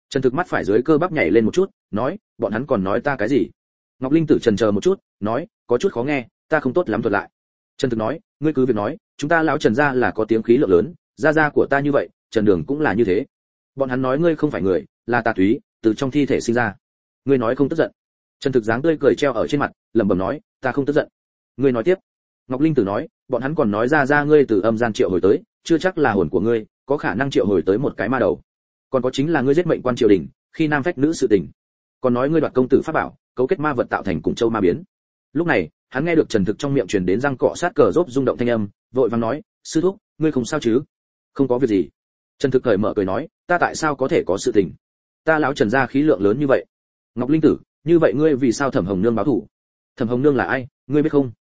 Trần thực mắt phải dưới cơ bắp nhảy lên một chút, nói, bọn hắn còn nói ta cái gì? Ngọc linh tử trần chờ một chút, nói, có chút khó nghe, ta không tốt lắm thuật lại. Trần thực nói, ngươi cứ việc nói, chúng ta lão trần gia là có tiếng khí lượng lớn, gia gia của ta như vậy, trần đường cũng là như thế. Bọn hắn nói ngươi không phải người, là tà túy, từ trong thi thể sinh ra. Ngươi nói không tức giận. Trần thực dáng tươi cười treo ở trên mặt, lẩm bẩm nói, ta không tức giận. Ngươi nói tiếp. Ngọc linh tử nói, bọn hắn còn nói ra ra ngươi từ âm gian triệu hồi tới, chưa chắc là hồn của ngươi, có khả năng triệu hồi tới một cái ma đầu. Còn có chính là ngươi giết mệnh quan triều đình, khi nam phách nữ sự tình còn nói ngươi đoạt công tử pháp bảo, cấu kết ma vật tạo thành cùng châu ma biến. Lúc này, hắn nghe được trần thực trong miệng truyền đến răng cọ sát cờ rốp rung động thanh âm, vội vàng nói, sư thúc, ngươi không sao chứ? Không có việc gì. Trần thực cởi mở cười nói, ta tại sao có thể có sự tình? Ta lão trần gia khí lượng lớn như vậy. Ngọc linh tử, như vậy ngươi vì sao thẩm hồng nương báo thủ thẩm hồng nương là ai, ngươi biết không?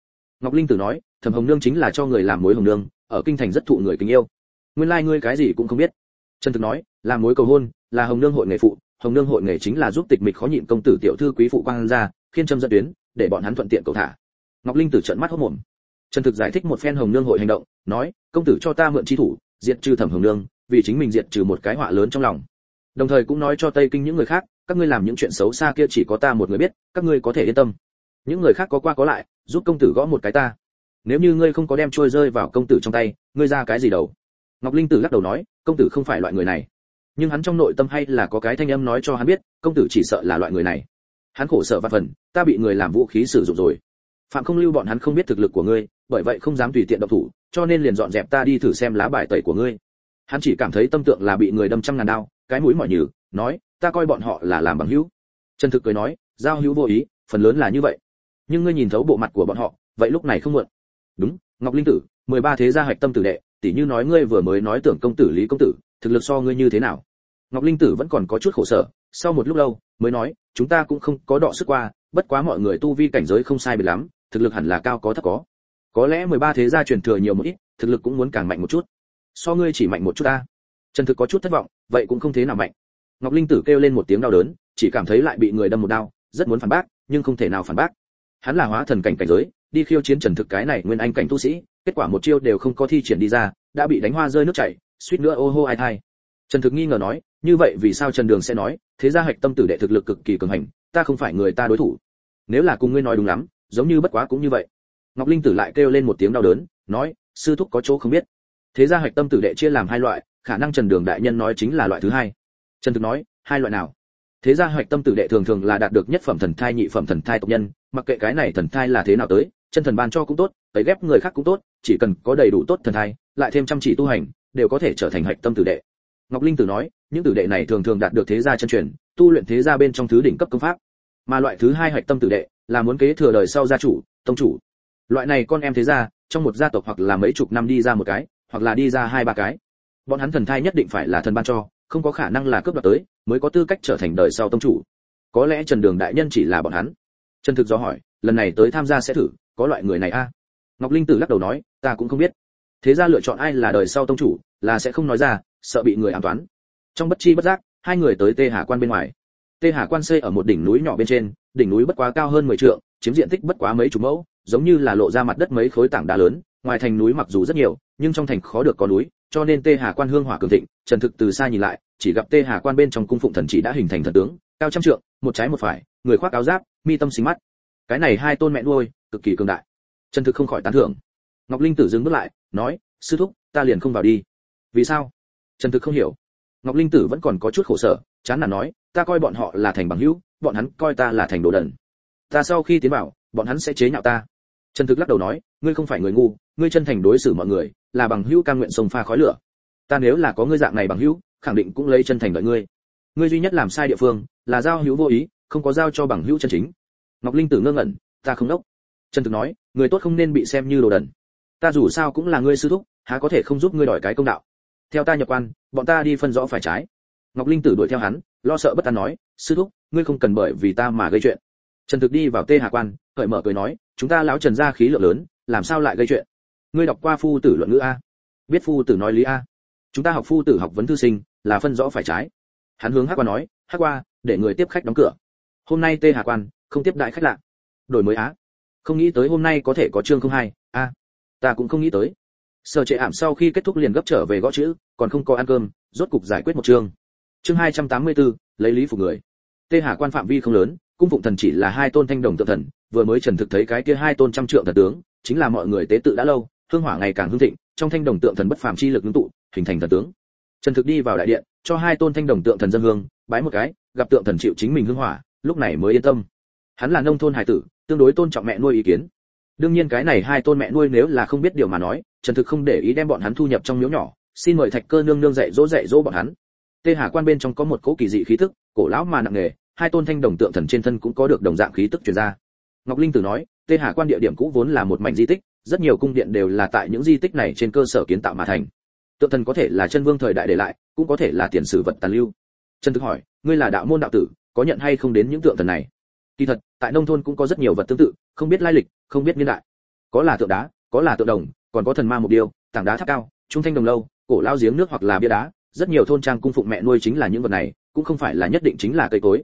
Ngọc linh tử nói, thẩm hồng nương chính là cho người làm mối hồng nương, ở kinh thành rất thụ người kính yêu. Nguyên lai like ngươi cái gì cũng không biết. Trần thực nói làm mối cầu hôn, là hồng nương hội nghề phụ hồng nương hội nghề chính là giúp tịch mịch khó nhịn công tử tiểu thư quý phụ quang ra, khiên châm dẫn tuyến, để bọn hắn thuận tiện cầu thả. Ngọc linh tử trợn mắt hốt mồm. Trần thực giải thích một phen hồng nương hội hành động, nói, công tử cho ta mượn chi thủ, diệt trừ thẩm hồng nương, vì chính mình diệt trừ một cái họa lớn trong lòng. Đồng thời cũng nói cho tây kinh những người khác, các ngươi làm những chuyện xấu xa kia chỉ có ta một người biết, các ngươi có thể yên tâm. Những người khác có qua có lại, giúp công tử gõ một cái ta. Nếu như ngươi không có đem trôi rơi vào công tử trong tay, ngươi ra cái gì đầu? Ngọc linh tử lắc đầu nói, công tử không phải loại người này nhưng hắn trong nội tâm hay là có cái thanh âm nói cho hắn biết, công tử chỉ sợ là loại người này. Hắn khổ sở và phần, ta bị người làm vũ khí sử dụng rồi. Phạm không lưu bọn hắn không biết thực lực của ngươi, bởi vậy không dám tùy tiện động thủ, cho nên liền dọn dẹp ta đi thử xem lá bài tẩy của ngươi. Hắn chỉ cảm thấy tâm tượng là bị người đâm trăm ngàn đao, cái mũi mỏi nhừ, nói, ta coi bọn họ là làm bằng hữu. Chân thực cười nói, giao hữu vô ý, phần lớn là như vậy. Nhưng ngươi nhìn thấu bộ mặt của bọn họ, vậy lúc này không muộn. Đúng, ngọc linh tử, mười ba thế gia hạch tâm tử đệ tỷ như nói ngươi vừa mới nói tưởng công tử lý công tử thực lực so ngươi như thế nào? Ngọc linh tử vẫn còn có chút khổ sở, sau một lúc lâu, mới nói, chúng ta cũng không có đọ sức qua, bất quá mọi người tu vi cảnh giới không sai biệt lắm, thực lực hẳn là cao có thấp có. Có lẽ 13 thế gia truyền thừa nhiều một ít, thực lực cũng muốn càng mạnh một chút. So ngươi chỉ mạnh một chút ta. Trần thực có chút thất vọng, vậy cũng không thế nào mạnh. Ngọc linh tử kêu lên một tiếng đau đớn, chỉ cảm thấy lại bị người đâm một đau, rất muốn phản bác, nhưng không thể nào phản bác. Hắn là hóa thần cảnh cảnh giới, đi khiêu chiến trần thực cái này nguyên anh cảnh tu sĩ, kết quả một chiêu đều không có thi triển đi ra, đã bị đánh hoa rơi nước chảy suýt nữa ô hô ai thai. Trần thực nghi ngờ nói, như vậy vì sao trần đường sẽ nói, thế gia hạch tâm tử đệ thực lực cực kỳ cường hành, ta không phải người ta đối thủ. Nếu là cùng ngươi nói đúng lắm, giống như bất quá cũng như vậy. Ngọc linh tử lại kêu lên một tiếng đau đớn, nói, sư thúc có chỗ không biết. Thế gia hạch tâm tử đệ chia làm hai loại, khả năng trần đường đại nhân nói chính là loại thứ hai. Trần thực nói, hai loại nào? Thế gia hoạch tâm tử đệ thường thường là đạt được nhất phẩm thần thai, nhị phẩm thần thai tộc nhân, mặc kệ cái này thần thai là thế nào tới, chân thần ban cho cũng tốt, tấy ghép người khác cũng tốt, chỉ cần có đầy đủ tốt thần thai, lại thêm chăm chỉ tu hành đều có thể trở thành hạch tâm tử đệ. Ngọc linh tử nói, những tử đệ này thường thường đạt được thế gia chân truyền, tu luyện thế gia bên trong thứ đỉnh cấp công pháp. Mà loại thứ hai hạch tâm tử đệ là muốn kế thừa đời sau gia chủ, tông chủ. Loại này con em thế gia, trong một gia tộc hoặc là mấy chục năm đi ra một cái, hoặc là đi ra hai ba cái. Bọn hắn thần thai nhất định phải là thần ban cho, không có khả năng là cướp đoạt tới, mới có tư cách trở thành đời sau tông chủ. Có lẽ trần đường đại nhân chỉ là bọn hắn. Trần thực do hỏi, lần này tới tham gia sẽ thử, có loại người này a? Ngọc linh tử lắc đầu nói, ta cũng không biết. Thế ra lựa chọn ai là đời sau tông chủ là sẽ không nói ra, sợ bị người ám toán. Trong bất chi bất giác, hai người tới tê hà quan bên ngoài. Tê hà quan xây ở một đỉnh núi nhỏ bên trên, đỉnh núi bất quá cao hơn 10 trượng, chiếm diện tích bất quá mấy chục mẫu, giống như là lộ ra mặt đất mấy khối tảng đá lớn, ngoài thành núi mặc dù rất nhiều, nhưng trong thành khó được có núi, cho nên tê hà quan hương hỏa cường thịnh, trần thực từ xa nhìn lại, chỉ gặp tê hà quan bên trong cung phụng thần chỉ đã hình thành thần tướng, cao trăm trượng, một trái một phải, người khoác áo giáp, mi tâm xính mắt. Cái này hai tôn mẹ nuôi, cực kỳ cường đại. Trần thực không khỏi tán thưởng. Ngọc linh tử dừng bước lại, nói, sư thúc, ta liền không vào đi vì sao? Trần thực không hiểu. Ngọc linh tử vẫn còn có chút khổ sở, chán nản nói, ta coi bọn họ là thành bằng hữu, bọn hắn coi ta là thành đồ đần. Ta sau khi tiến vào, bọn hắn sẽ chế nhạo ta. Trần thực lắc đầu nói, ngươi không phải người ngu, ngươi chân thành đối xử mọi người, là bằng hữu cam nguyện sông pha khói lửa. Ta nếu là có ngươi dạng này bằng hữu, khẳng định cũng lấy chân thành đợi ngươi. Ngươi duy nhất làm sai địa phương, là giao hữu vô ý, không có giao cho bằng hữu chân chính. Ngọc linh tử ngơ ngẩn, ta không đốc. Trần thực nói, người tốt không nên bị xem như đồ đần. Ta dù sao cũng là ngươi sư thúc, há có thể không giúp ngươi đòi cái công đạo? Theo ta nhập quan, bọn ta đi phân rõ phải trái. Ngọc linh tử đuổi theo hắn, lo sợ bất an nói, sư thúc, ngươi không cần bởi vì ta mà gây chuyện. Trần thực đi vào tê hà quan, cởi mở cười nói, chúng ta lão trần ra khí lượng lớn, làm sao lại gây chuyện? Ngươi đọc qua phu tử luận ngữ a? Biết phu tử nói lý a? Chúng ta học phu tử học vấn thư sinh, là phân rõ phải trái. Hắn hướng hắc qua nói, hắc qua, để người tiếp khách đóng cửa. Hôm nay tê hà quan, không tiếp đại khách lạ. Đổi mới á không nghĩ tới hôm nay có thể có chương không hai. A, ta cũng không nghĩ tới sở trệ ảm sau khi kết thúc liền gấp trở về gõ chữ còn không có ăn cơm rốt cục giải quyết một chương. Chương 284, lấy lý phục người. Tê hà quan phạm vi không lớn cung phụng thần chỉ là hai tôn thanh đồng tự thần vừa mới trần thực thấy cái kia hai tôn trăm trượng thần tướng chính là mọi người tế tự đã lâu hương hỏa ngày càng hưng thịnh trong thanh đồng tượng thần bất phàm chi lực ngưng tụ hình thành thần tướng. Trần thực đi vào đại điện cho hai tôn thanh đồng tượng thần dân hương bái một cái gặp tượng thần chịu chính mình hương hỏa lúc này mới yên tâm. Hắn là nông thôn hải tử tương đối tôn trọng mẹ nuôi ý kiến đương nhiên cái này hai tôn mẹ nuôi nếu là không biết điều mà nói, trần thực không để ý đem bọn hắn thu nhập trong miếu nhỏ, xin mời thạch cơ nương nương dạy dỗ dạy dỗ bọn hắn. Tê hà quan bên trong có một cỗ kỳ dị khí tức, cổ lão mà nặng nề, hai tôn thanh đồng tượng thần trên thân cũng có được đồng dạng khí tức truyền ra. Ngọc linh tử nói, tê hà quan địa điểm cũ vốn là một mảnh di tích, rất nhiều cung điện đều là tại những di tích này trên cơ sở kiến tạo mà thành. Tượng thần có thể là chân vương thời đại để lại, cũng có thể là tiền sử vật tàn lưu. Trần thực hỏi, ngươi là đạo môn đạo tử, có nhận hay không đến những tượng thần này? Kỳ thật, tại nông thôn cũng có rất nhiều vật tương tự, không biết lai lịch, không biết niên đại. Có là tượng đá, có là tượng đồng, còn có thần ma một điều tảng đá tháp cao, trung thanh đồng lâu, cổ lao giếng nước hoặc là bia đá. Rất nhiều thôn trang cung phụng mẹ nuôi chính là những vật này, cũng không phải là nhất định chính là cây cối.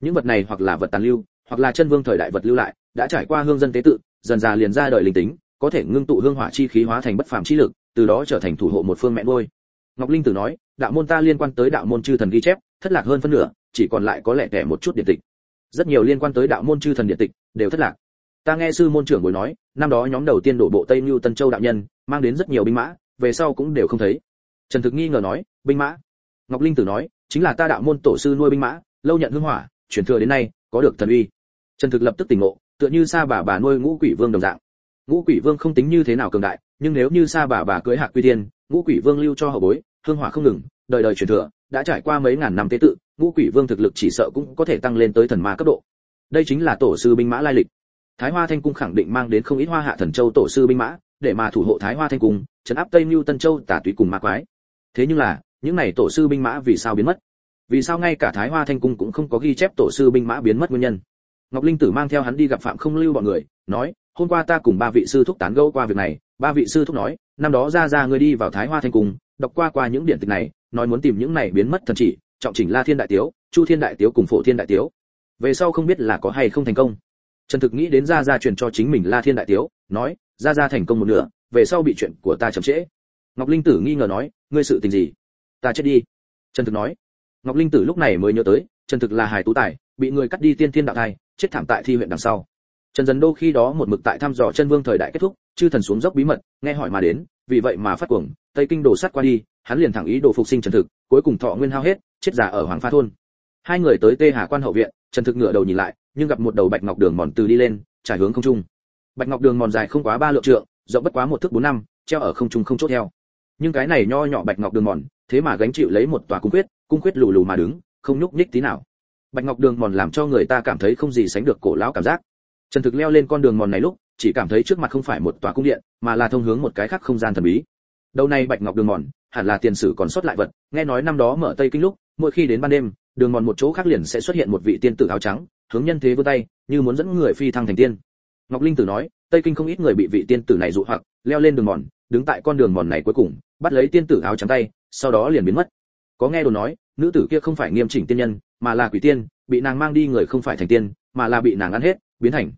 Những vật này hoặc là vật tàn lưu, hoặc là chân vương thời đại vật lưu lại, đã trải qua hương dân tế tự, dần dà liền ra đời linh tính, có thể ngưng tụ hương hỏa chi khí hóa thành bất phàm chi lực, từ đó trở thành thủ hộ một phương mẹ nuôi. Ngọc linh tử nói, đạo môn ta liên quan tới đạo môn chư thần ghi chép, thất lạc hơn phân nửa, chỉ còn lại có lẽ kẻ một chút điện tịch rất nhiều liên quan tới đạo môn chư thần điện tịch, đều thất lạc. Ta nghe sư môn trưởng bồi nói, năm đó nhóm đầu tiên đổ bộ tây lưu tân châu đạo nhân, mang đến rất nhiều binh mã, về sau cũng đều không thấy. Trần thực nghi ngờ nói, binh mã? Ngọc linh tử nói, chính là ta đạo môn tổ sư nuôi binh mã, lâu nhận hương hỏa truyền thừa đến nay, có được thần uy. Trần thực lập tức tỉnh ngộ, tựa như sa bà bà nuôi ngũ quỷ vương đồng dạng. Ngũ quỷ vương không tính như thế nào cường đại, nhưng nếu như sa bà bà cưới hạc quy tiên ngũ quỷ vương lưu cho hậu bối hương hỏa không ngừng, đời đời truyền thừa đã trải qua mấy ngàn năm tế tự, ngũ quỷ vương thực lực chỉ sợ cũng có thể tăng lên tới thần ma cấp độ. Đây chính là tổ sư binh mã lai lịch. Thái hoa thanh cung khẳng định mang đến không ít hoa hạ thần châu tổ sư binh mã, để mà thủ hộ thái hoa thanh cung, trấn áp tây mưu tân châu, tả túy cùng ma quái. Thế nhưng là, những này tổ sư binh mã vì sao biến mất? Vì sao ngay cả thái hoa thanh cung cũng không có ghi chép tổ sư binh mã biến mất nguyên nhân? Ngọc linh tử mang theo hắn đi gặp phạm không lưu bọn người, nói, hôm qua ta cùng ba vị sư thúc tán gẫu qua việc này. Ba vị sư thúc nói, năm đó ra ra ngươi đi vào thái hoa thanh cung, đọc qua qua những điển tịch này nói muốn tìm những này biến mất thần chỉ, trọng chỉnh la thiên đại tiếu, chu thiên đại tiếu cùng phổ thiên đại tiếu. Về sau không biết là có hay không thành công. Trần thực nghĩ đến gia gia truyền cho chính mình la thiên đại tiếu, nói, gia gia thành công một nửa, về sau bị chuyện của ta chậm trễ. Ngọc linh tử nghi ngờ nói, ngươi sự tình gì? Ta chết đi. Trần thực nói. Ngọc linh tử lúc này mới nhớ tới, trần thực là hài tú tài, bị người cắt đi tiên thiên đạo thai, chết thảm tại thi huyện đằng sau. Trần dần đô khi đó một mực tại thăm dò chân vương thời đại kết thúc, chư thần xuống dốc bí mật, nghe hỏi mà đến, vì vậy mà phát cuồng, tây kinh đổ sát qua đi hắn liền thẳng ý đồ phục sinh trần thực, cuối cùng thọ nguyên hao hết, chết giả ở hoàng pha thôn. Hai người tới tê hà quan hậu viện, trần thực ngửa đầu nhìn lại, nhưng gặp một đầu bạch ngọc đường mòn từ đi lên, trải hướng không trung. Bạch ngọc đường mòn dài không quá ba lượng trượng, rộng bất quá một thước bốn năm, treo ở không trung không chốt theo nhưng cái này nho nhỏ bạch ngọc đường mòn, thế mà gánh chịu lấy một tòa cung quyết cung quyết lù lù mà đứng, không nhúc nhích tí nào. Bạch ngọc đường mòn làm cho người ta cảm thấy không gì sánh được cổ lão cảm giác. Trần thực leo lên con đường mòn này lúc, chỉ cảm thấy trước mặt không phải một tòa cung điện, mà là thông hướng một cái khác không gian thần bí đầu này bạch ngọc đường mòn, hẳn là tiền sử còn sót lại vật, nghe nói năm đó mở tây kinh lúc, mỗi khi đến ban đêm, đường mòn một chỗ khác liền sẽ xuất hiện một vị tiên tử áo trắng, hướng nhân thế vươn tay, như muốn dẫn người phi thăng thành tiên. Ngọc linh tử nói, tây kinh không ít người bị vị tiên tử này dụ hoặc, leo lên đường mòn, đứng tại con đường mòn này cuối cùng, bắt lấy tiên tử áo trắng tay, sau đó liền biến mất. Có nghe đồn nói, nữ tử kia không phải nghiêm chỉnh tiên nhân, mà là quỷ tiên, bị nàng mang đi người không phải thành tiên, mà là bị nàng ăn hết, biến thành.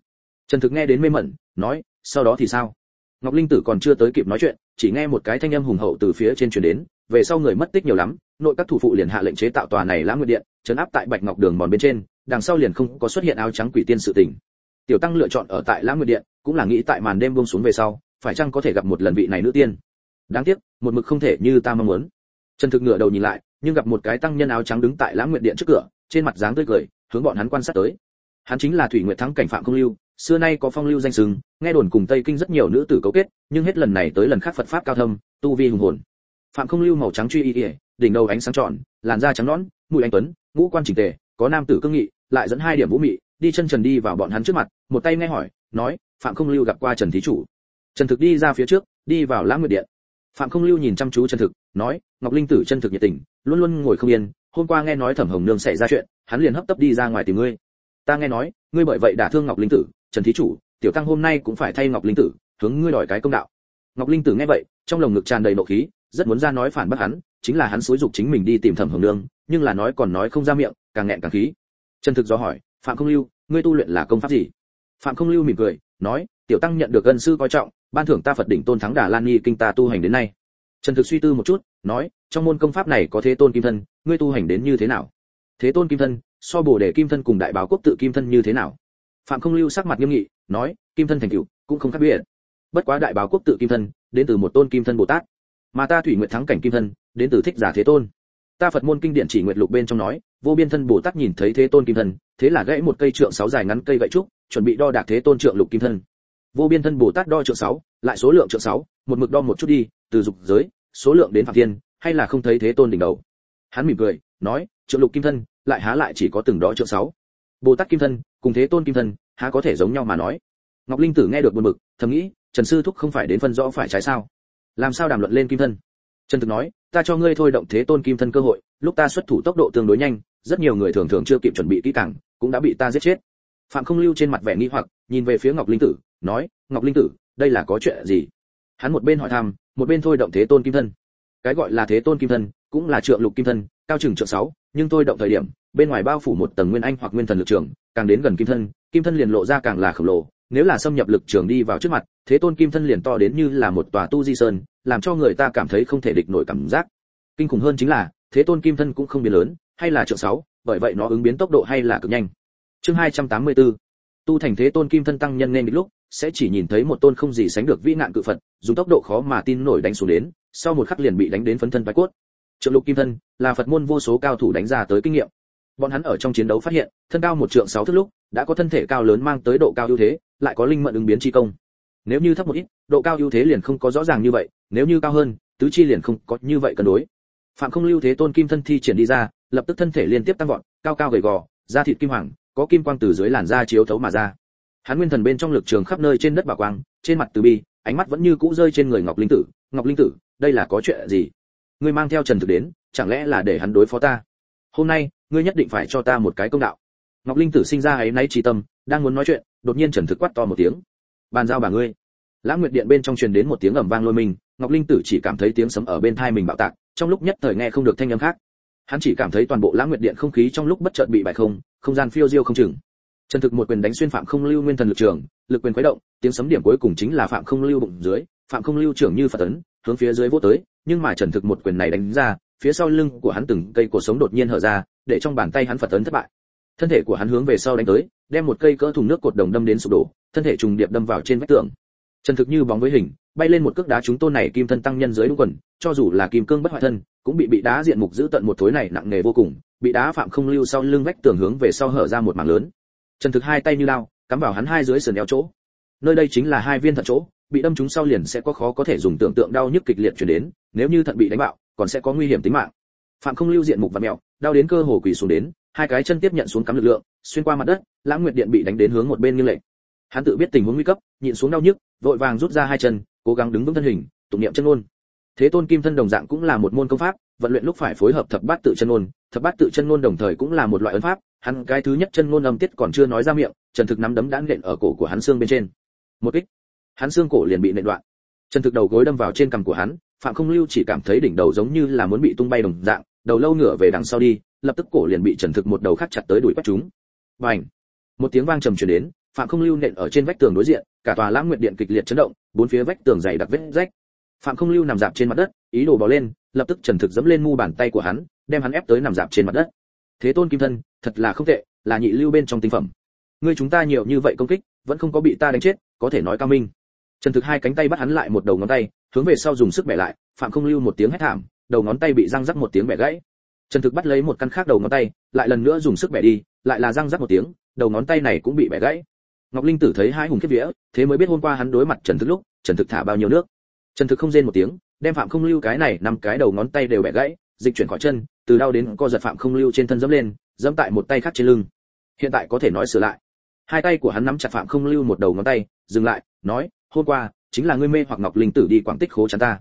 Trần thực nghe đến mê mẩn, nói, sau đó thì sao? Ngọc linh tử còn chưa tới kịp nói chuyện, chỉ nghe một cái thanh âm hùng hậu từ phía trên truyền đến, về sau người mất tích nhiều lắm, nội các thủ phụ liền hạ lệnh chế tạo tòa này lãng nguyệt điện, chấn áp tại bạch ngọc đường mòn bên trên, đằng sau liền không có xuất hiện áo trắng quỷ tiên sự tình. Tiểu tăng lựa chọn ở tại lãng nguyệt điện, cũng là nghĩ tại màn đêm buông xuống về sau, phải chăng có thể gặp một lần vị này nữ tiên. Đáng tiếc, một mực không thể như ta mong muốn. Trần thực ngửa đầu nhìn lại, nhưng gặp một cái tăng nhân áo trắng đứng tại lãng nguyệt điện trước cửa, trên mặt dáng tươi cười, hướng bọn hắn quan sát tới. Hắn chính là thủy nguyệt thắng cảnh phạm không lưu xưa nay có phong lưu danh sừng nghe đồn cùng tây kinh rất nhiều nữ tử cấu kết, nhưng hết lần này tới lần khác phật pháp cao thâm, tu vi hùng hồn. Phạm không lưu màu trắng truy y ỉa đỉnh đầu ánh sáng tròn, làn da trắng nõn, mũi anh tuấn, ngũ quan chỉnh tề, có nam tử cương nghị, lại dẫn hai điểm vũ mị, đi chân trần đi vào bọn hắn trước mặt, một tay nghe hỏi, nói, phạm không lưu gặp qua trần thí chủ. Trần thực đi ra phía trước, đi vào lãng nguyệt điện. Phạm không lưu nhìn chăm chú trần thực, nói, ngọc linh tử chân thực nhiệt tình, luôn luôn ngồi không yên, hôm qua nghe nói thẩm hồng nương xảy ra chuyện, hắn liền hấp tấp đi ra ngoài tìm ngươi. Ta nghe nói, ngươi bởi vậy đả thương ngọc linh tử trần thí chủ, tiểu tăng hôm nay cũng phải thay ngọc linh tử, hướng ngươi đòi cái công đạo. Ngọc linh tử nghe vậy, trong lồng ngực tràn đầy nộ khí, rất muốn ra nói phản bác hắn, chính là hắn xúi dục chính mình đi tìm thẩm hồng nương, nhưng là nói còn nói không ra miệng, càng nghẹn càng khí. Trần thực do hỏi, phạm không lưu, ngươi tu luyện là công pháp gì? Phạm không lưu mỉm cười, nói, tiểu tăng nhận được ân sư coi trọng, ban thưởng ta phật đỉnh tôn thắng đà lan nghi kinh ta tu hành đến nay. Trần thực suy tư một chút, nói, trong môn công pháp này có thế tôn kim thân, ngươi tu hành đến như thế nào? Thế tôn kim thân, so bồ để kim thân cùng đại báo quốc tự kim thân như thế nào? Phạm không lưu sắc mặt nghiêm nghị, nói, kim thân thành cựu cũng không khác biệt. Bất quá đại báo quốc tự kim thân, đến từ một tôn kim thân bồ tát. Mà ta thủy nguyện thắng cảnh kim thân, đến từ thích giả thế tôn. Ta phật môn kinh điển chỉ nguyện lục bên trong nói, vô biên thân bồ tát nhìn thấy thế tôn kim thân, thế là gãy một cây trượng sáu dài ngắn cây gậy trúc, chuẩn bị đo đạc thế tôn trượng lục kim thân. Vô biên thân bồ tát đo trượng sáu, lại số lượng trượng sáu, một mực đo một chút đi, từ dục giới, số lượng đến phạm thiên, hay là không thấy thế tôn đỉnh đầu. Hắn mỉm cười, nói, trượng lục kim thân, lại há lại chỉ có từng đó trượng sáu bồ tát kim thân, cùng thế tôn kim thân, há có thể giống nhau mà nói? Ngọc linh tử nghe được buồn bực, thầm nghĩ, trần sư thúc không phải đến phân rõ phải trái sao? Làm sao đàm luận lên kim thân? Trần thực nói, ta cho ngươi thôi động thế tôn kim thân cơ hội, lúc ta xuất thủ tốc độ tương đối nhanh, rất nhiều người thường thường chưa kịp chuẩn bị kỹ càng, cũng đã bị ta giết chết. Phạm không lưu trên mặt vẻ nghi hoặc, nhìn về phía ngọc linh tử, nói, ngọc linh tử, đây là có chuyện gì? Hắn một bên hỏi thăm, một bên thôi động thế tôn kim thân. Cái gọi là thế tôn kim thân, cũng là trượng lục kim thân, cao chừng trượng sáu, nhưng tôi động thời điểm bên ngoài bao phủ một tầng nguyên anh hoặc nguyên thần lực trường, càng đến gần kim thân kim thân liền lộ ra càng là khổng lồ, nếu là xâm nhập lực trường đi vào trước mặt, thế tôn kim thân liền to đến như là một tòa tu di sơn, làm cho người ta cảm thấy không thể địch nổi cảm giác. Kinh khủng hơn chính là, thế tôn kim thân cũng không biến lớn, hay là trượng sáu, bởi vậy nó ứng biến tốc độ hay là cực nhanh. Chương 284 tu thành thế tôn kim thân tăng nhân nên lúc, sẽ chỉ nhìn thấy một tôn không gì sánh được vĩ nạn cự phật, dùng tốc độ khó mà tin nổi đánh xuống đến, sau một khắc liền bị đánh đến phấn thân bạch cốt. Trượng lục kim thân, là phật môn vô số cao thủ đánh ra tới kinh nghiệm bọn hắn ở trong chiến đấu phát hiện, thân cao một trượng sáu thước lúc, đã có thân thể cao lớn mang tới độ cao ưu thế, lại có linh mẫn ứng biến chi công. Nếu như thấp một ít, độ cao ưu thế liền không có rõ ràng như vậy, nếu như cao hơn, tứ chi liền không có như vậy cân đối. Phạm không lưu thế tôn kim thân thi triển đi ra, lập tức thân thể liên tiếp tăng vọt, cao cao gầy gò, da thịt kim hoàng, có kim quang từ dưới làn da chiếu thấu mà ra. Hắn nguyên thần bên trong lực trường khắp nơi trên đất bảo quang, trên mặt từ bi, ánh mắt vẫn như cũ rơi trên người ngọc linh tử. Ngọc linh tử, đây là có chuyện gì? Ngươi mang theo trần thực đến, chẳng lẽ là để hắn đối phó ta? Hôm nay ngươi nhất định phải cho ta một cái công đạo. Ngọc linh tử sinh ra ấy nay trí tâm, đang muốn nói chuyện, đột nhiên trần thực quát to một tiếng. Bàn giao bà ngươi. Lãng nguyệt điện bên trong truyền đến một tiếng ầm vang lôi mình, ngọc linh tử chỉ cảm thấy tiếng sấm ở bên thai mình bạo tạc, trong lúc nhất thời nghe không được thanh âm khác. Hắn chỉ cảm thấy toàn bộ lãng nguyệt điện không khí trong lúc bất chợt bị bại không không gian phiêu diêu không chừng. Trần thực một quyền đánh xuyên phạm không lưu nguyên thần lực trường, lực quyền khuấy động, tiếng sấm điểm cuối cùng chính là phạm không lưu bụng dưới, phạm không lưu trưởng như phật tấn, hướng phía dưới vô tới, nhưng mà trần thực một quyền này đánh ra phía sau lưng của hắn từng cây cổ sống đột nhiên hở ra, để trong bàn tay hắn phật tấn thất bại. Thân thể của hắn hướng về sau đánh tới, đem một cây cỡ thùng nước cột đồng đâm đến sụp đổ, thân thể trùng điệp đâm vào trên vách tường. Trần thực như bóng với hình, bay lên một cước đá chúng tôn này kim thân tăng nhân dưới đúng quần, cho dù là kim cương bất hoại thân, cũng bị bị đá diện mục giữ tận một thối này nặng nề vô cùng, bị đá phạm không lưu sau lưng vách tường hướng về sau hở ra một mảng lớn. Trần thực hai tay như lao, cắm vào hắn hai dưới sườn eo chỗ. Nơi đây chính là hai viên thận chỗ, bị đâm trúng sau liền sẽ có khó có thể dùng tưởng tượng đau nhức kịch liệt truyền đến, nếu như thận bị đánh bạo còn sẽ có nguy hiểm tính mạng. Phạm không lưu diện mục và mẹo đau đến cơ hồ quỳ xuống đến hai cái chân tiếp nhận xuống cắm lực lượng xuyên qua mặt đất lãng nguyệt điện bị đánh đến hướng một bên như lệ, hắn tự biết tình huống nguy cấp nhịn xuống đau nhức vội vàng rút ra hai chân cố gắng đứng vững thân hình tụng niệm chân ngôn. Thế tôn kim thân đồng dạng cũng là một môn công pháp vận luyện lúc phải phối hợp thập bát tự chân ngôn thập bát tự chân ngôn đồng thời cũng là một loại ấn pháp hắn cái thứ nhất chân ngôn âm tiết còn chưa nói ra miệng trần thực nắm đấm đã nện ở cổ của hắn xương bên trên. Một kích hắn xương cổ liền bị nện đoạn. Trần thực đầu gối đâm vào trên cằm của hắn phạm không lưu chỉ cảm thấy đỉnh đầu giống như là muốn bị tung bay đồng dạng, đầu lâu ngửa về đằng sau đi, lập tức cổ liền bị trần thực một đầu khác chặt tới đuổi bắt chúng. Bành! Một tiếng vang trầm truyền đến, phạm không lưu nện ở trên vách tường đối diện, cả tòa lãng nguyệt điện kịch liệt chấn động, bốn phía vách tường dày đặc vết rách. Phạm không lưu nằm dạp trên mặt đất, ý đồ bò lên, lập tức trần thực dẫm lên mu bàn tay của hắn, đem hắn ép tới nằm dạp trên mặt đất. Thế tôn kim thân, thật là không tệ, là nhị lưu bên trong tinh phẩm. Ngươi chúng ta nhiều như vậy công kích, vẫn không có bị ta đánh chết, có thể nói cao minh trần thực hai cánh tay bắt hắn lại một đầu ngón tay, hướng về sau dùng sức bẻ lại, phạm không lưu một tiếng hét thảm, đầu ngón tay bị răng rắc một tiếng bẻ gãy. Trần thực bắt lấy một căn khác đầu ngón tay, lại lần nữa dùng sức bẻ đi, lại là răng rắc một tiếng, đầu ngón tay này cũng bị bẻ gãy. Ngọc linh tử thấy hai hùng kết vía, thế mới biết hôm qua hắn đối mặt trần thực lúc, trần thực thả bao nhiêu nước. Trần thực không rên một tiếng, đem phạm không lưu cái này năm cái đầu ngón tay đều bẻ gãy, dịch chuyển khỏi chân, từ đau đến co giật phạm không lưu trên thân dẫm lên, dẫm tại một tay khác trên lưng. Hiện tại có thể nói sửa lại. Hai tay của hắn nắm chặt phạm không lưu một đầu ngón tay, dừng lại, nói hôm qua, chính là ngươi mê hoặc ngọc linh tử đi quảng tích khố chắn ta.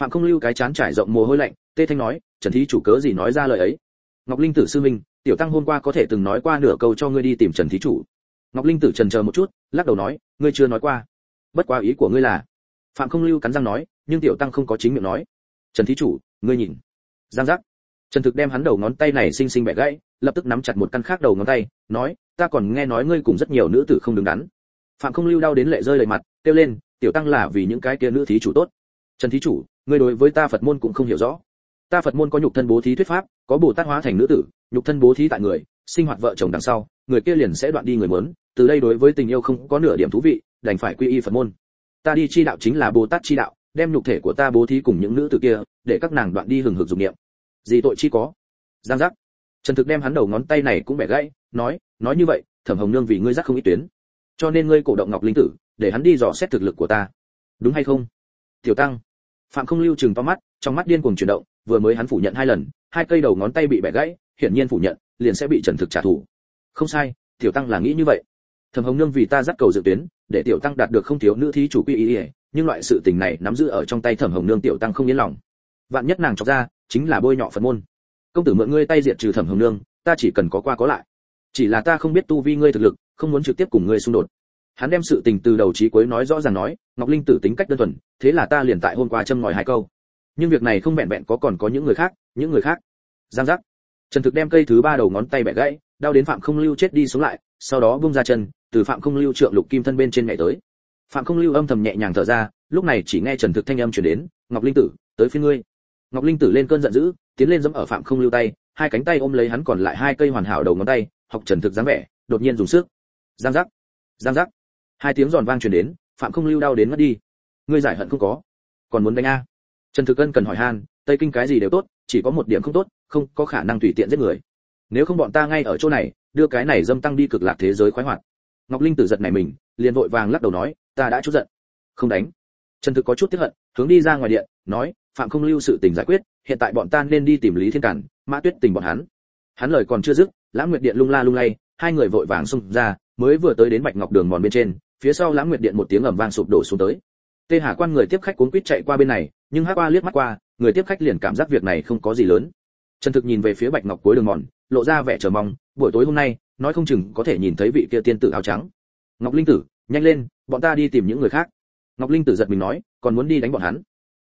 Phạm không lưu cái chán trải rộng mồ hôi lạnh, tê thanh nói, trần thí chủ cớ gì nói ra lời ấy? Ngọc linh tử sư minh, tiểu tăng hôm qua có thể từng nói qua nửa câu cho ngươi đi tìm trần thí chủ. Ngọc linh tử trần chờ một chút, lắc đầu nói, ngươi chưa nói qua. Bất quá ý của ngươi là. Phạm không lưu cắn răng nói, nhưng tiểu tăng không có chính miệng nói. Trần thí chủ, ngươi nhìn. Giang giác. Trần thực đem hắn đầu ngón tay này xinh xinh bẻ gãy, lập tức nắm chặt một căn khác đầu ngón tay, nói, ta còn nghe nói ngươi cùng rất nhiều nữ tử không đứng đắn phạm không lưu đau đến lệ rơi lệ mặt, kêu lên, tiểu tăng là vì những cái kia nữ thí chủ tốt. Trần thí chủ, ngươi đối với ta phật môn cũng không hiểu rõ. Ta phật môn có nhục thân bố thí thuyết pháp, có bồ tát hóa thành nữ tử, nhục thân bố thí tại người, sinh hoạt vợ chồng đằng sau, người kia liền sẽ đoạn đi người muốn, từ đây đối với tình yêu không có nửa điểm thú vị, đành phải quy y phật môn. Ta đi chi đạo chính là bồ tát chi đạo, đem nhục thể của ta bố thí cùng những nữ tử kia, để các nàng đoạn đi hừng hực dục niệm. Gì tội chi có? Giang giác. Trần thực đem hắn đầu ngón tay này cũng bẻ gãy, nói nói như vậy, thẩm hồng nương vì ngươi giác không ít tuyến cho nên ngươi cổ động ngọc linh tử để hắn đi dò xét thực lực của ta. Đúng hay không? Tiểu tăng. Phạm không lưu chừng to mắt trong mắt điên cuồng chuyển động vừa mới hắn phủ nhận hai lần hai cây đầu ngón tay bị bẻ gãy hiển nhiên phủ nhận liền sẽ bị trần thực trả thù. Không sai tiểu tăng là nghĩ như vậy. Thẩm hồng nương vì ta dắt cầu dự tuyến để tiểu tăng đạt được không thiếu nữ thí chủ quy ý, ý nhưng loại sự tình này nắm giữ ở trong tay thẩm hồng nương tiểu tăng không yên lòng. Vạn nhất nàng chọc ra chính là bôi nhọ phật môn. Công tử mượn ngươi tay diệt trừ thẩm hồng nương ta chỉ cần có qua có lại chỉ là ta không biết tu vi ngươi thực lực, không muốn trực tiếp cùng ngươi xung đột. Hắn đem sự tình từ đầu chí cuối nói rõ ràng nói, ngọc linh tử tính cách đơn thuần, thế là ta liền tại hôm qua châm ngòi hai câu. Nhưng việc này không vẹn vẹn có còn có những người khác, những người khác. Giang giác. Trần thực đem cây thứ ba đầu ngón tay bẻ gãy, đau đến phạm không lưu chết đi xuống lại, sau đó bung ra chân, từ phạm không lưu trượng lục kim thân bên trên nhảy tới. Phạm không lưu âm thầm nhẹ nhàng thở ra, lúc này chỉ nghe trần thực thanh âm truyền đến, ngọc linh tử, tới phía ngươi. Ngọc linh tử lên cơn giận dữ, tiến lên giẫm ở phạm không lưu tay, hai cánh tay ôm lấy hắn còn lại hai cây hoàn hảo đầu ngón tay học trần thực dáng vẻ, đột nhiên dùng sức. Giang giác giang giác. Hai tiếng giòn vang truyền đến, phạm không lưu đau đến mất đi. Ngươi giải hận không có, còn muốn đánh a. Trần thực ân cần hỏi han, tây kinh cái gì đều tốt, chỉ có một điểm không tốt, không có khả năng tùy tiện giết người. Nếu không bọn ta ngay ở chỗ này, đưa cái này dâm tăng đi cực lạc thế giới khoái hoạt. Ngọc linh tử giật này mình, liền vội vàng lắc đầu nói, ta đã chút giận. Không đánh. Trần thực có chút tiếc hận, hướng đi ra ngoài điện, nói, phạm không lưu sự tình giải quyết, hiện tại bọn ta nên đi tìm lý thiên cản, mã tuyết tình bọn hắn hắn lời còn chưa dứt, lãng nguyệt điện lung la lung lay, hai người vội vàng xung ra, mới vừa tới đến bạch ngọc đường mòn bên trên, phía sau lãng nguyệt điện một tiếng ầm vang sụp đổ xuống tới. Tê hà quan người tiếp khách cuốn quýt chạy qua bên này, nhưng hắc qua liếc mắt qua, người tiếp khách liền cảm giác việc này không có gì lớn. Trần thực nhìn về phía bạch ngọc cuối đường mòn, lộ ra vẻ chờ mong, buổi tối hôm nay, nói không chừng có thể nhìn thấy vị kia tiên tử áo trắng. Ngọc linh tử, nhanh lên, bọn ta đi tìm những người khác. Ngọc linh tử giật mình nói, còn muốn đi đánh bọn hắn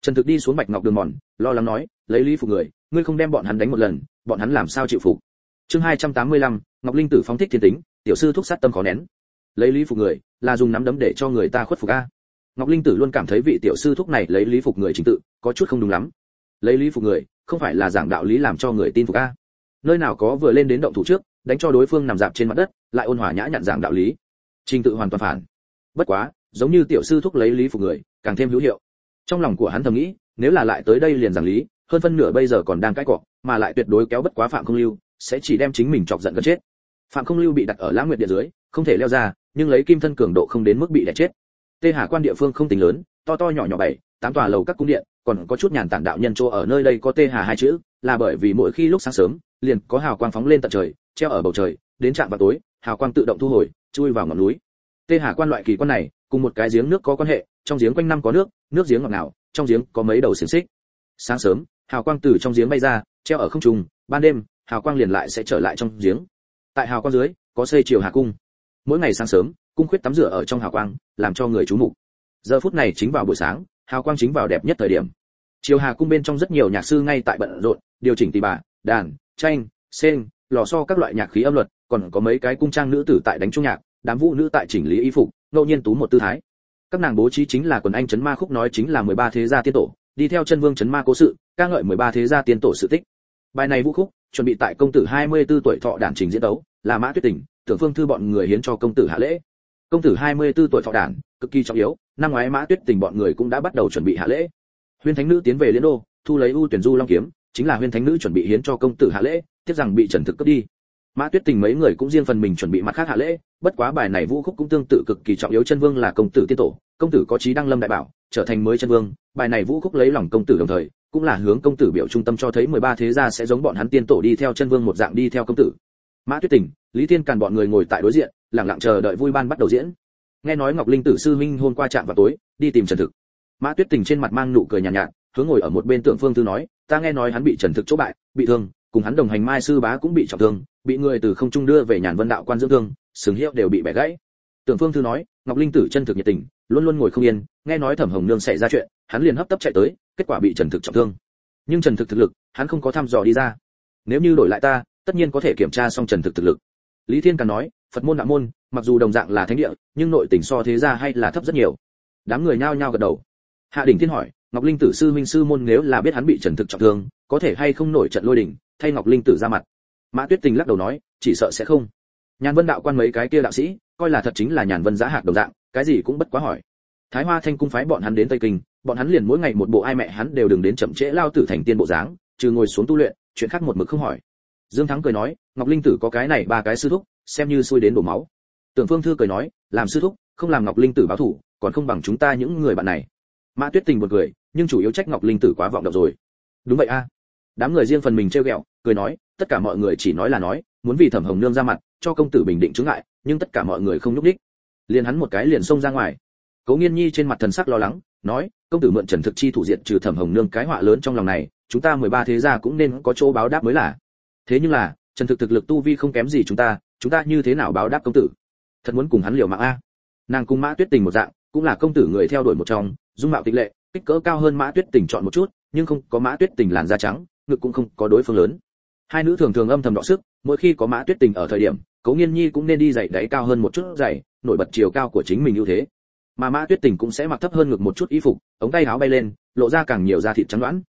trần thực đi xuống bạch ngọc đường mòn lo lắng nói lấy lý phục người ngươi không đem bọn hắn đánh một lần bọn hắn làm sao chịu phục? Chương 285, ngọc linh tử phóng thích thiên tính tiểu sư thúc sát tâm khó nén. Lấy lý phục người là dùng nắm đấm để cho người ta khuất phục a. Ngọc linh tử luôn cảm thấy vị tiểu sư thúc này lấy lý phục người chính tự có chút không đúng lắm. Lấy lý phục người không phải là giảng đạo lý làm cho người tin phục a. Nơi nào có vừa lên đến động thủ trước đánh cho đối phương nằm dạp trên mặt đất lại ôn hòa nhã nhặn giảng đạo lý. Trình tự hoàn toàn phản. Bất quá giống như tiểu sư thúc lấy lý phục người càng thêm hữu hiệu trong lòng của hắn thầm nghĩ, nếu là lại tới đây liền giảng lý, hơn phân nửa bây giờ còn đang cãi cọ, mà lại tuyệt đối kéo bất quá phạm không lưu, sẽ chỉ đem chính mình chọc giận gần chết. Phạm không lưu bị đặt ở lãng nguyệt địa dưới, không thể leo ra, nhưng lấy kim thân cường độ không đến mức bị đẻ chết. Tê hà quan địa phương không tính lớn, to to nhỏ nhỏ bảy, tám tòa lầu các cung điện, còn có chút nhàn tản đạo nhân chỗ ở nơi đây có tê hà hai chữ, là bởi vì mỗi khi lúc sáng sớm, liền có hào quang phóng lên tận trời, treo ở bầu trời, đến trạm vào tối, hào quang tự động thu hồi, chui vào ngọn núi. Tê hà quan loại kỳ quan này, cùng một cái giếng nước có quan hệ, trong giếng quanh năm có nước nước giếng ngọt ngào, trong giếng có mấy đầu xiển xích. Sáng sớm, hào quang từ trong giếng bay ra, treo ở không trung, ban đêm, hào quang liền lại sẽ trở lại trong giếng. Tại hào quang dưới, có xây triều hà cung. Mỗi ngày sáng sớm, cung khuyết tắm rửa ở trong hào quang, làm cho người chú mục. Giờ phút này chính vào buổi sáng, hào quang chính vào đẹp nhất thời điểm. Triều hà cung bên trong rất nhiều nhạc sư ngay tại bận rộn, điều chỉnh tỳ bà, đàn, tranh sen lò xo các loại nhạc khí âm luật, còn có mấy cái cung trang nữ tử tại đánh trung nhạc, đám vũ nữ tại chỉnh lý y phục, ngẫu nhiên tú một tư thái các nàng bố trí chính là quần anh chấn ma khúc nói chính là 13 thế gia tiên tổ, đi theo chân vương chấn ma cố sự, ca ngợi 13 thế gia tiên tổ sự tích. Bài này vũ khúc, chuẩn bị tại công tử 24 tuổi thọ đản trình diễn đấu, là mã tuyết tình, tưởng phương thư bọn người hiến cho công tử hạ lễ. Công tử 24 tuổi thọ đản, cực kỳ trọng yếu, năm ngoái mã tuyết tình bọn người cũng đã bắt đầu chuẩn bị hạ lễ. Huyên thánh nữ tiến về liên đô, thu lấy ưu tuyển du long kiếm, chính là huyên thánh nữ chuẩn bị hiến cho công tử hạ lễ tiếp rằng bị trần thực cướp đi mã tuyết tình mấy người cũng riêng phần mình chuẩn bị mặt khác hạ lễ bất quá bài này vũ khúc cũng tương tự cực kỳ trọng yếu chân vương là công tử tiên tổ công tử có chí đăng lâm đại bảo trở thành mới chân vương bài này vũ khúc lấy lòng công tử đồng thời cũng là hướng công tử biểu trung tâm cho thấy 13 thế gia sẽ giống bọn hắn tiên tổ đi theo chân vương một dạng đi theo công tử. Mã tuyết tình lý thiên càn bọn người ngồi tại đối diện lặng lặng chờ đợi vui ban bắt đầu diễn. Nghe nói ngọc linh tử sư minh hôm qua chạm vào tối đi tìm trần thực. Mã tuyết tình trên mặt mang nụ cười nhàn nhạt, nhạt hướng ngồi ở một bên tượng phương thư nói ta nghe nói hắn bị trần thực chỗ bại bị thương cùng hắn đồng hành mai sư bá cũng bị trọng thương bị người từ không trung đưa về nhàn vân đạo quan dưỡng thương, sừng hiệu đều bị bẻ gãy. Tưởng phương thư nói, ngọc linh tử chân thực nhiệt tình, luôn luôn ngồi không yên, nghe nói thẩm hồng nương xảy ra chuyện, hắn liền hấp tấp chạy tới, kết quả bị trần thực trọng thương. Nhưng trần thực thực lực, hắn không có thăm dò đi ra. Nếu như đổi lại ta, tất nhiên có thể kiểm tra xong trần thực thực lực. Lý thiên càng nói, phật môn đạo môn, mặc dù đồng dạng là thánh địa, nhưng nội tình so thế gia hay là thấp rất nhiều. Đám người nhao nhao gật đầu. Hạ đỉnh thiên hỏi, ngọc linh tử sư minh sư môn nếu là biết hắn bị trần thực trọng thương, có thể hay không nổi trận lôi đỉnh thay ngọc linh tử ra mặt? Mã tuyết tình lắc đầu nói, chỉ sợ sẽ không. Nhàn vân đạo quan mấy cái kia đạo sĩ, coi là thật chính là nhàn vân giá hạt đồng dạng, cái gì cũng bất quá hỏi. Thái hoa thanh cung phái bọn hắn đến tây kinh, bọn hắn liền mỗi ngày một bộ ai mẹ hắn đều đừng đến chậm trễ lao tử thành tiên bộ dáng, trừ ngồi xuống tu luyện, chuyện khác một mực không hỏi. Dương thắng cười nói, ngọc linh tử có cái này ba cái sư thúc, xem như xui đến đổ máu. Tưởng phương thư cười nói, làm sư thúc, không làm ngọc linh tử báo thủ, còn không bằng chúng ta những người bạn này. Mã tuyết tình buồn cười, nhưng chủ yếu trách ngọc linh tử quá vọng động rồi. Đúng vậy a. Đám người riêng phần mình treo ghẹo, cười nói tất cả mọi người chỉ nói là nói, muốn vì thẩm hồng nương ra mặt, cho công tử bình định chứng ngại, nhưng tất cả mọi người không nhúc đích liền hắn một cái liền xông ra ngoài. Cố nghiên nhi trên mặt thần sắc lo lắng, nói, công tử mượn trần thực chi thủ diện trừ thẩm hồng nương cái họa lớn trong lòng này, chúng ta mười ba thế gia cũng nên có chỗ báo đáp mới là. Thế nhưng là, trần thực thực lực tu vi không kém gì chúng ta chúng ta như thế nào báo đáp công tử? Thật muốn cùng hắn liều mạng a. Nàng cùng mã tuyết tình một dạng, cũng là công tử người theo đuổi một trong, dung mạo tịch lệ, kích cỡ cao hơn mã tuyết tình chọn một chút, nhưng không có mã tuyết tình làn da trắng, ngực cũng không có đối phương lớn hai nữ thường thường âm thầm đọ sức, mỗi khi có mã tuyết tình ở thời điểm, cố nghiên nhi cũng nên đi giày đáy cao hơn một chút, giày, nổi bật chiều cao của chính mình ưu thế. Mà mã tuyết tình cũng sẽ mặc thấp hơn ngực một chút y phục, ống tay áo bay lên, lộ ra càng nhiều da thịt trắng đoán.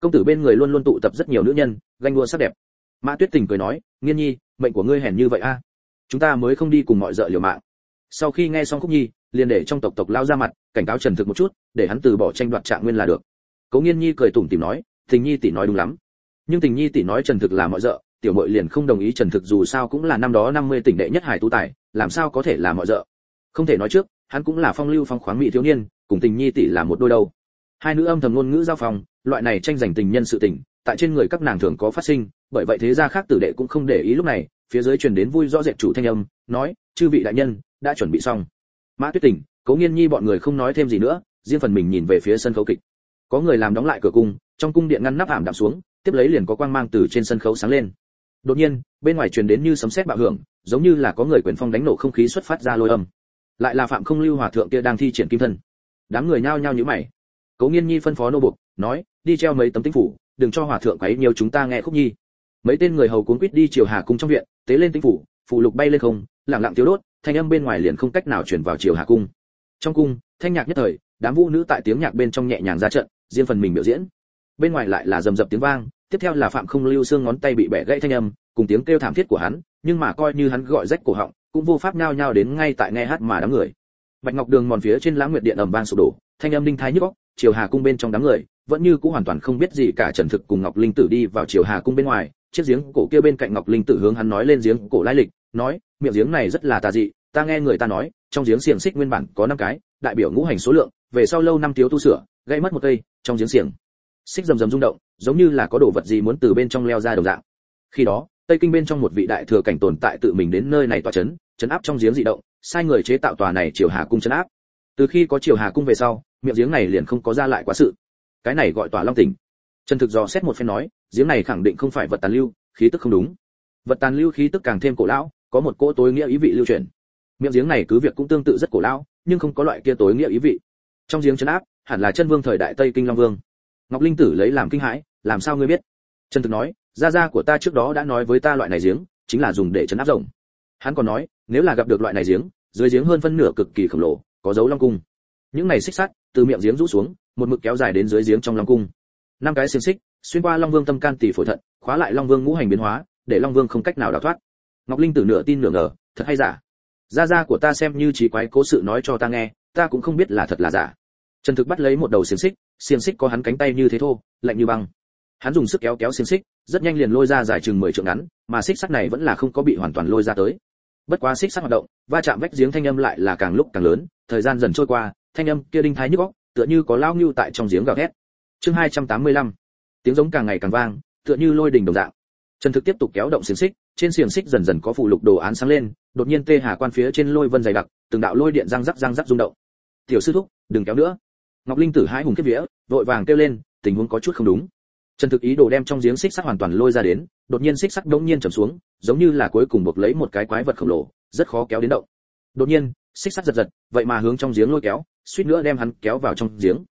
Công tử bên người luôn luôn tụ tập rất nhiều nữ nhân, ganh đua sắc đẹp. Mã tuyết tình cười nói, nghiên nhi, mệnh của ngươi hèn như vậy a? Chúng ta mới không đi cùng mọi dợ liều mạng. Sau khi nghe xong khúc nhi, liền để trong tộc tộc lao ra mặt, cảnh cáo trần thực một chút, để hắn từ bỏ tranh đoạt trạng nguyên là được. Cố nghiên nhi cười tủm tỉm nói tình nhi tỷ nói đúng lắm nhưng tình nhi tỷ nói trần thực là mọi dợ tiểu mội liền không đồng ý trần thực dù sao cũng là năm đó 50 tỉnh đệ nhất hải tú tài, làm sao có thể là mọi dợ không thể nói trước, hắn cũng là phong lưu phong khoáng mỹ thiếu niên, cùng tình nhi tỷ là một đôi đâu. Hai nữ âm thầm ngôn ngữ giao phòng loại này tranh giành tình nhân sự tình, tại trên người các nàng thường có phát sinh, bởi vậy thế gia khác tử đệ cũng không để ý lúc này, phía dưới truyền đến vui rõ rệt chủ thanh âm, nói, chư vị đại nhân, đã chuẩn bị xong. Mã tuyết tình, cố nghiên nhi bọn người không nói thêm gì nữa, riêng phần mình nhìn về phía sân khấu kịch. Có người làm đóng lại cửa cung, trong cung điện ngăn nắp ảm đạm xuống tiếp lấy liền có quang mang từ trên sân khấu sáng lên. Đột nhiên, bên ngoài truyền đến như sấm sét bạo hưởng, giống như là có người quyền phong đánh nổ không khí xuất phát ra lôi âm. Lại là phạm không lưu hòa thượng kia đang thi triển kim thân. Đám người nhao nhao nhíu mày. Cố nghiên nhi phân phó nô buộc, nói, đi treo mấy tấm tinh phủ, đừng cho hòa thượng quấy nhiều chúng ta nghe khúc nhi. Mấy tên người hầu cuốn quýt đi chiều hà cung trong viện, tế lên tinh phủ, phù lục bay lên không, lặng lặng thiếu đốt, thanh âm bên ngoài liền không cách nào truyền vào chiều hà cung. Trong cung, thanh nhạc nhất thời, đám vũ nữ tại tiếng nhạc bên trong nhẹ nhàng ra trận, riêng phần mình biểu diễn bên ngoài lại là rầm rập tiếng vang, tiếp theo là phạm không lưu xương ngón tay bị bẻ gãy thanh âm, cùng tiếng kêu thảm thiết của hắn, nhưng mà coi như hắn gọi rách cổ họng, cũng vô pháp nhao nhao đến ngay tại nghe hát mà đám người. Bạch ngọc đường mòn phía trên lãng nguyệt điện ầm vang sụp đổ, thanh âm đinh thái nhức óc chiều hà cung bên trong đám người, vẫn như cũ hoàn toàn không biết gì cả trần thực cùng ngọc linh tử đi vào chiều hà cung bên ngoài, chiếc giếng cổ kia bên cạnh ngọc linh tử hướng hắn nói lên giếng cổ lai lịch, nói, miệng giếng này rất là tà dị, ta nghe người ta nói, trong giếng xiềng xích nguyên bản có năm cái, đại biểu ngũ hành số lượng, về sau lâu năm thiếu tu sửa, gây mất một cây, trong giếng xiềng xích rầm rầm rung động, giống như là có đồ vật gì muốn từ bên trong leo ra đồng dạng. Khi đó, tây kinh bên trong một vị đại thừa cảnh tồn tại tự mình đến nơi này tỏa chấn chấn áp trong giếng dị động, sai người chế tạo tòa này triều hà cung chấn áp. Từ khi có triều hà cung về sau, miệng giếng này liền không có ra lại quá sự. Cái này gọi tòa long tỉnh. Trần thực dò xét một phen nói, giếng này khẳng định không phải vật tàn lưu, khí tức không đúng. Vật tàn lưu khí tức càng thêm cổ lão, có một cỗ tối nghĩa ý vị lưu truyền. Miệng giếng này cứ việc cũng tương tự rất cổ lão, nhưng không có loại kia tối nghĩa ý vị. Trong giếng chấn áp, hẳn là chân vương thời đại tây kinh long vương ngọc linh tử lấy làm kinh hãi, làm sao ngươi biết? Trần thực nói, gia gia của ta trước đó đã nói với ta loại này giếng, chính là dùng để chấn áp rồng. Hắn còn nói, nếu là gặp được loại này giếng, dưới giếng hơn phân nửa cực kỳ khổng lồ, có dấu long cung. Những này xích sắt, từ miệng giếng rũ xuống, một mực kéo dài đến dưới giếng trong long cung. Năm cái xiềng xích, xuyên qua long vương tâm can tỷ phổi thận, khóa lại long vương ngũ hành biến hóa, để long vương không cách nào đào thoát. Ngọc linh tử nửa tin nửa ngờ, thật hay giả? Gia gia của ta xem như trí quái cố sự nói cho ta nghe, ta cũng không biết là thật là giả trần thực bắt lấy một đầu xiềng xích xiềng xích có hắn cánh tay như thế thô, lạnh như băng. Hắn dùng sức kéo kéo xiềng xích, rất nhanh liền lôi ra dài chừng mười trượng ngắn, mà xích sắt này vẫn là không có bị hoàn toàn lôi ra tới. Bất quá xích sắt hoạt động, va chạm vách giếng thanh âm lại là càng lúc càng lớn, thời gian dần trôi qua, thanh âm kia đinh thái nhức óc, tựa như có lao ngưu tại trong giếng gào thét. Chương hai trăm tám mươi lăm, tiếng giống càng ngày càng vang, tựa như lôi đình đồng dạng. Trần thực tiếp tục kéo động xiềng xích, trên xiềng xích dần dần có phụ lục đồ án sáng lên, đột nhiên tê hà quan phía trên lôi vân dày đặc, từng đạo lôi điện răng rắc răng rắc rung động. Tiểu sư thúc, đừng kéo nữa ngọc linh tử hái hùng kiếp vía, vội vàng kêu lên, tình huống có chút không đúng. Trần thực ý đồ đem trong giếng xích sắt hoàn toàn lôi ra đến, đột nhiên xích sắt đống nhiên trầm xuống, giống như là cuối cùng buộc lấy một cái quái vật khổng lồ, rất khó kéo đến động. Đột nhiên, xích sắt giật giật, vậy mà hướng trong giếng lôi kéo, suýt nữa đem hắn kéo vào trong giếng.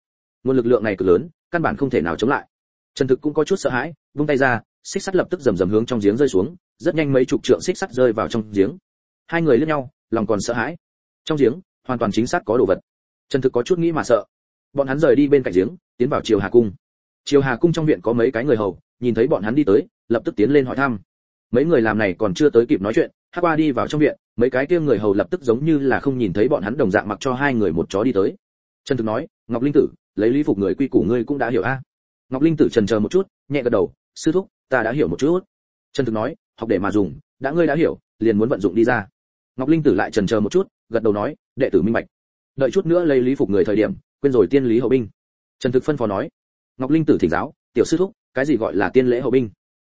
Nguồn lực lượng này cực lớn, căn bản không thể nào chống lại. Trần thực cũng có chút sợ hãi, vung tay ra, xích sắt lập tức rầm rầm hướng trong giếng rơi xuống, rất nhanh mấy chục trượng xích sắt rơi vào trong giếng. Hai người liếc nhau, lòng còn sợ hãi. Trong giếng, hoàn toàn chính xác có đồ vật. Trần thực có chút nghĩ mà sợ bọn hắn rời đi bên cạnh giếng, tiến vào triều hà cung. Triều hà cung trong viện có mấy cái người hầu, nhìn thấy bọn hắn đi tới, lập tức tiến lên hỏi thăm. Mấy người làm này còn chưa tới kịp nói chuyện hắc qua đi vào trong viện, mấy cái kia người hầu lập tức giống như là không nhìn thấy bọn hắn đồng dạng mặc cho hai người một chó đi tới. Trần thực nói, ngọc linh tử, lấy lý phục người quy củ ngươi cũng đã hiểu a. Ngọc linh tử trần chờ một chút, nhẹ gật đầu, sư thúc, ta đã hiểu một chút. Trần thực nói, học để mà dùng, đã ngươi đã hiểu, liền muốn vận dụng đi ra. Ngọc linh tử lại trần chờ một chút, gật đầu nói, đệ tử minh bạch. Đợi chút nữa lấy lý phục người thời điểm quên rồi tiên lý hậu binh. Trần thực phân phó nói, ngọc linh tử thỉnh giáo, tiểu sư thúc, cái gì gọi là tiên lễ hậu binh?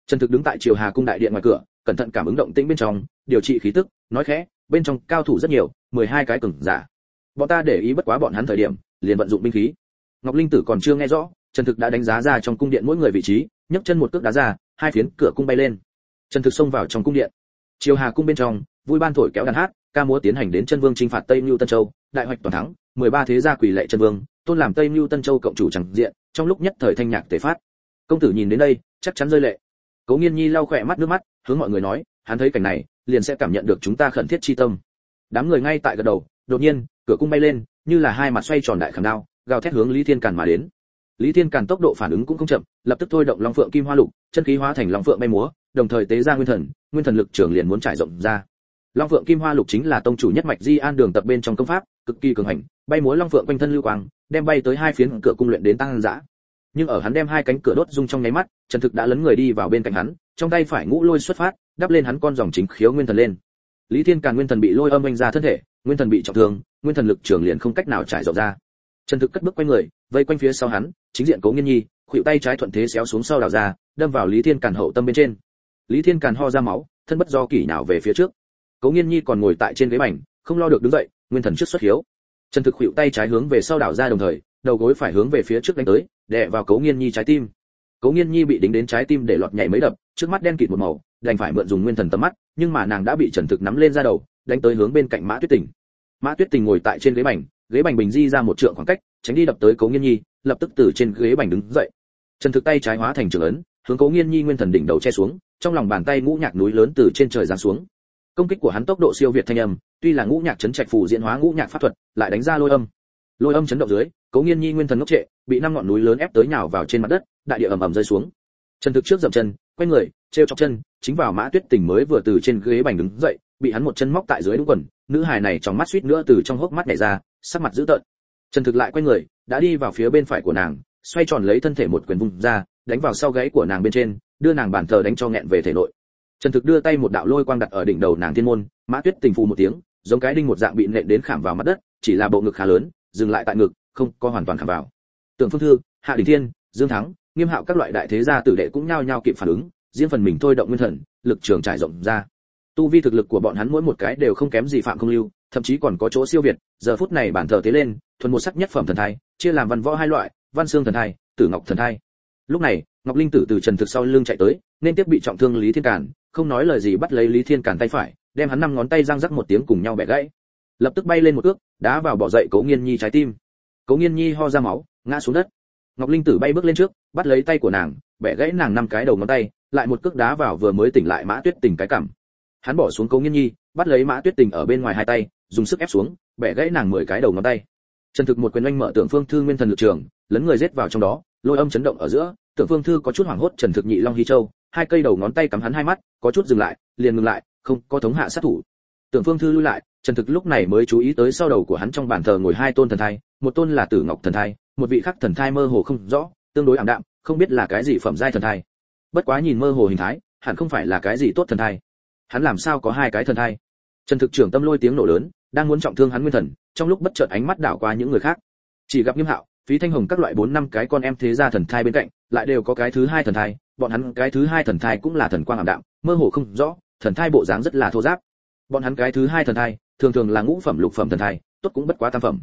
Trần thực đứng tại triều hà cung đại điện ngoài cửa, cẩn thận cảm ứng động tĩnh bên trong, điều trị khí tức, nói khẽ, bên trong cao thủ rất nhiều, mười hai cái cừng giả. Bọn ta để ý bất quá bọn hắn thời điểm, liền vận dụng binh khí. Ngọc linh tử còn chưa nghe rõ, trần thực đã đánh giá ra trong cung điện mỗi người vị trí, nhấc chân một cước đá ra, hai phiến cửa cung bay lên. Trần thực xông vào trong cung điện. Triều hà cung bên trong, vui ban thổi kéo đàn hát, ca múa tiến hành đến chân vương chinh phạt tây mưu tân châu, đại hoạch toàn thắng mười ba thế gia quỷ lệ chân vương, tôn làm tây mưu tân châu cộng chủ chẳng diện, trong lúc nhất thời thanh nhạc tề phát. Công tử nhìn đến đây, chắc chắn rơi lệ. Cố nghiên nhi lau khỏe mắt nước mắt, hướng mọi người nói, hắn thấy cảnh này, liền sẽ cảm nhận được chúng ta khẩn thiết chi tâm. Đám người ngay tại gật đầu, đột nhiên, cửa cung bay lên, như là hai mặt xoay tròn đại khảm đao, gào thét hướng lý thiên càn mà đến. Lý thiên càn tốc độ phản ứng cũng không chậm, lập tức thôi động long phượng kim hoa lục, chân khí hóa thành long phượng bay múa, đồng thời tế ra nguyên thần nguyên thần lực trưởng liền muốn trải rộng ra. Long phượng kim hoa lục chính là tông chủ nhất mạch di an đường tập bên trong công pháp, cực kỳ cường hành bay múa long phượng quanh thân lưu quang, đem bay tới hai phiến cửa cung luyện đến tăng dã nhưng ở hắn đem hai cánh cửa đốt rung trong nháy mắt, trần thực đã lấn người đi vào bên cạnh hắn, trong tay phải ngũ lôi xuất phát, đắp lên hắn con dòng chính khiếu nguyên thần lên. Lý thiên càn nguyên thần bị lôi âm anh ra thân thể, nguyên thần bị trọng thương, nguyên thần lực trường liền không cách nào trải rộng ra. Trần thực cất bước quay người, vây quanh phía sau hắn, chính diện cố nghiên nhi khuỷu tay trái thuận thế xéo xuống sau đào ra, đâm vào lý thiên càn hậu tâm bên trên. Lý thiên càn ho ra máu, thân bất do kỷ nào về phía trước. Cố nghiên nhi còn ngồi tại trên ghế bành, không lo được đứng dậy, nguyên thần trước xuất hiếu trần thực khuỵu tay trái hướng về sau đảo ra đồng thời, đầu gối phải hướng về phía trước đánh tới, đè vào cố nghiên nhi trái tim. Cố nghiên nhi bị đính đến trái tim để lọt nhảy mấy đập, trước mắt đen kịt một màu, đành phải mượn dùng nguyên thần tầm mắt, nhưng mà nàng đã bị trần thực nắm lên ra đầu, đánh tới hướng bên cạnh mã tuyết tình. Mã tuyết tình ngồi tại trên ghế bành ghế bành bình di ra một trượng khoảng cách, tránh đi đập tới cố nghiên nhi, lập tức từ trên ghế bành đứng dậy. Trần thực tay trái hóa thành trường ấn, hướng cố nghiên nhi nguyên thần đỉnh đầu che xuống, trong lòng bàn tay ngũ nhạc núi lớn từ trên trời giáng xuống công kích của hắn tốc độ siêu việt thanh âm, tuy là ngũ nhạc chấn trạch phủ diễn hóa ngũ nhạc pháp thuật, lại đánh ra lôi âm. Lôi âm chấn động dưới cố nghiên nhi nguyên thần ngốc trệ, bị năm ngọn núi lớn ép tới nhào vào trên mặt đất, đại địa ầm ầm rơi xuống. Trần thực trước dậm chân, quay người treo chọc chân, chính vào mã tuyết tình mới vừa từ trên ghế bành đứng dậy, bị hắn một chân móc tại dưới đúng quần, nữ hài này trong mắt suýt nữa từ trong hốc mắt nhảy ra, sắc mặt dữ tợn. Trần thực lại quay người, đã đi vào phía bên phải của nàng, xoay tròn lấy thân thể một quyền vùng ra, đánh vào sau gáy của nàng bên trên, đưa nàng bàn thờ đánh cho nghẹn về thể nội trần thực đưa tay một đạo lôi quang đặt ở đỉnh đầu nàng thiên môn, mã tuyết tình phù một tiếng, giống cái đinh một dạng bị nện đến khảm vào mặt đất, chỉ là bộ ngực khá lớn, dừng lại tại ngực, không có hoàn toàn khảm vào. Tưởng phương thư, hạ đình thiên, dương thắng, nghiêm hạo các loại đại thế gia tử đệ cũng nhao nhao kịp phản ứng, riêng phần mình thôi động nguyên thần, lực trường trải rộng ra. Tu vi thực lực của bọn hắn mỗi một cái đều không kém gì phạm không lưu, thậm chí còn có chỗ siêu việt, giờ phút này bản thờ thế lên, thuần một sắc nhất phẩm thần thai, chia làm văn võ hai loại, văn xương thần thai, tử ngọc thần thai. Lúc này ngọc linh tử từ trần thực sau lưng chạy tới, nên tiếp bị trọng thương lý thiên cản không nói lời gì bắt lấy lý thiên cản tay phải, đem hắn năm ngón tay răng rắc một tiếng cùng nhau bẻ gãy. Lập tức bay lên một ước đá vào bỏ dậy cố nghiên nhi trái tim. Cố nghiên nhi ho ra máu, ngã xuống đất. Ngọc linh tử bay bước lên trước, bắt lấy tay của nàng, bẻ gãy nàng năm cái đầu ngón tay, lại một cước đá vào vừa mới tỉnh lại mã tuyết tình cái cảm hắn bỏ xuống cố nghiên nhi, bắt lấy mã tuyết tình ở bên ngoài hai tay, dùng sức ép xuống, bẻ gãy nàng mười cái đầu ngón tay. Trần thực một quyền oanh mở tượng phương thư nguyên thần lực trường, lấn người rết vào trong đó, lôi âm chấn động ở giữa Tưởng phương thư có chút hoảng hốt trần thực nhị long hy châu, hai cây đầu ngón tay cắm hắn hai mắt, có chút dừng lại, liền ngừng lại, không, có thống hạ sát thủ. Tưởng phương thư lui lại, trần thực lúc này mới chú ý tới sau đầu của hắn trong bàn thờ ngồi hai tôn thần thai, một tôn là tử ngọc thần thai, một vị khác thần thai mơ hồ không rõ, tương đối ảm đạm, không biết là cái gì phẩm giai thần thai. Bất quá nhìn mơ hồ hình thái, hẳn không phải là cái gì tốt thần thai. Hắn làm sao có hai cái thần thai? Trần thực trưởng tâm lôi tiếng nổ lớn, đang muốn trọng thương hắn nguyên thần, trong lúc bất chợt ánh mắt đảo qua những người khác. Chỉ gặp nghiêm hạo phí thanh hồng các loại bốn năm cái con em thế gia thần thai bên cạnh, lại đều có cái thứ hai thần thai, bọn hắn cái thứ hai thần thai cũng là thần quang ảm đạm, mơ hồ không rõ, thần thai bộ dáng rất là thô giáp. Bọn hắn cái thứ hai thần thai, thường thường là ngũ phẩm, lục phẩm thần thai, tốt cũng bất quá tam phẩm.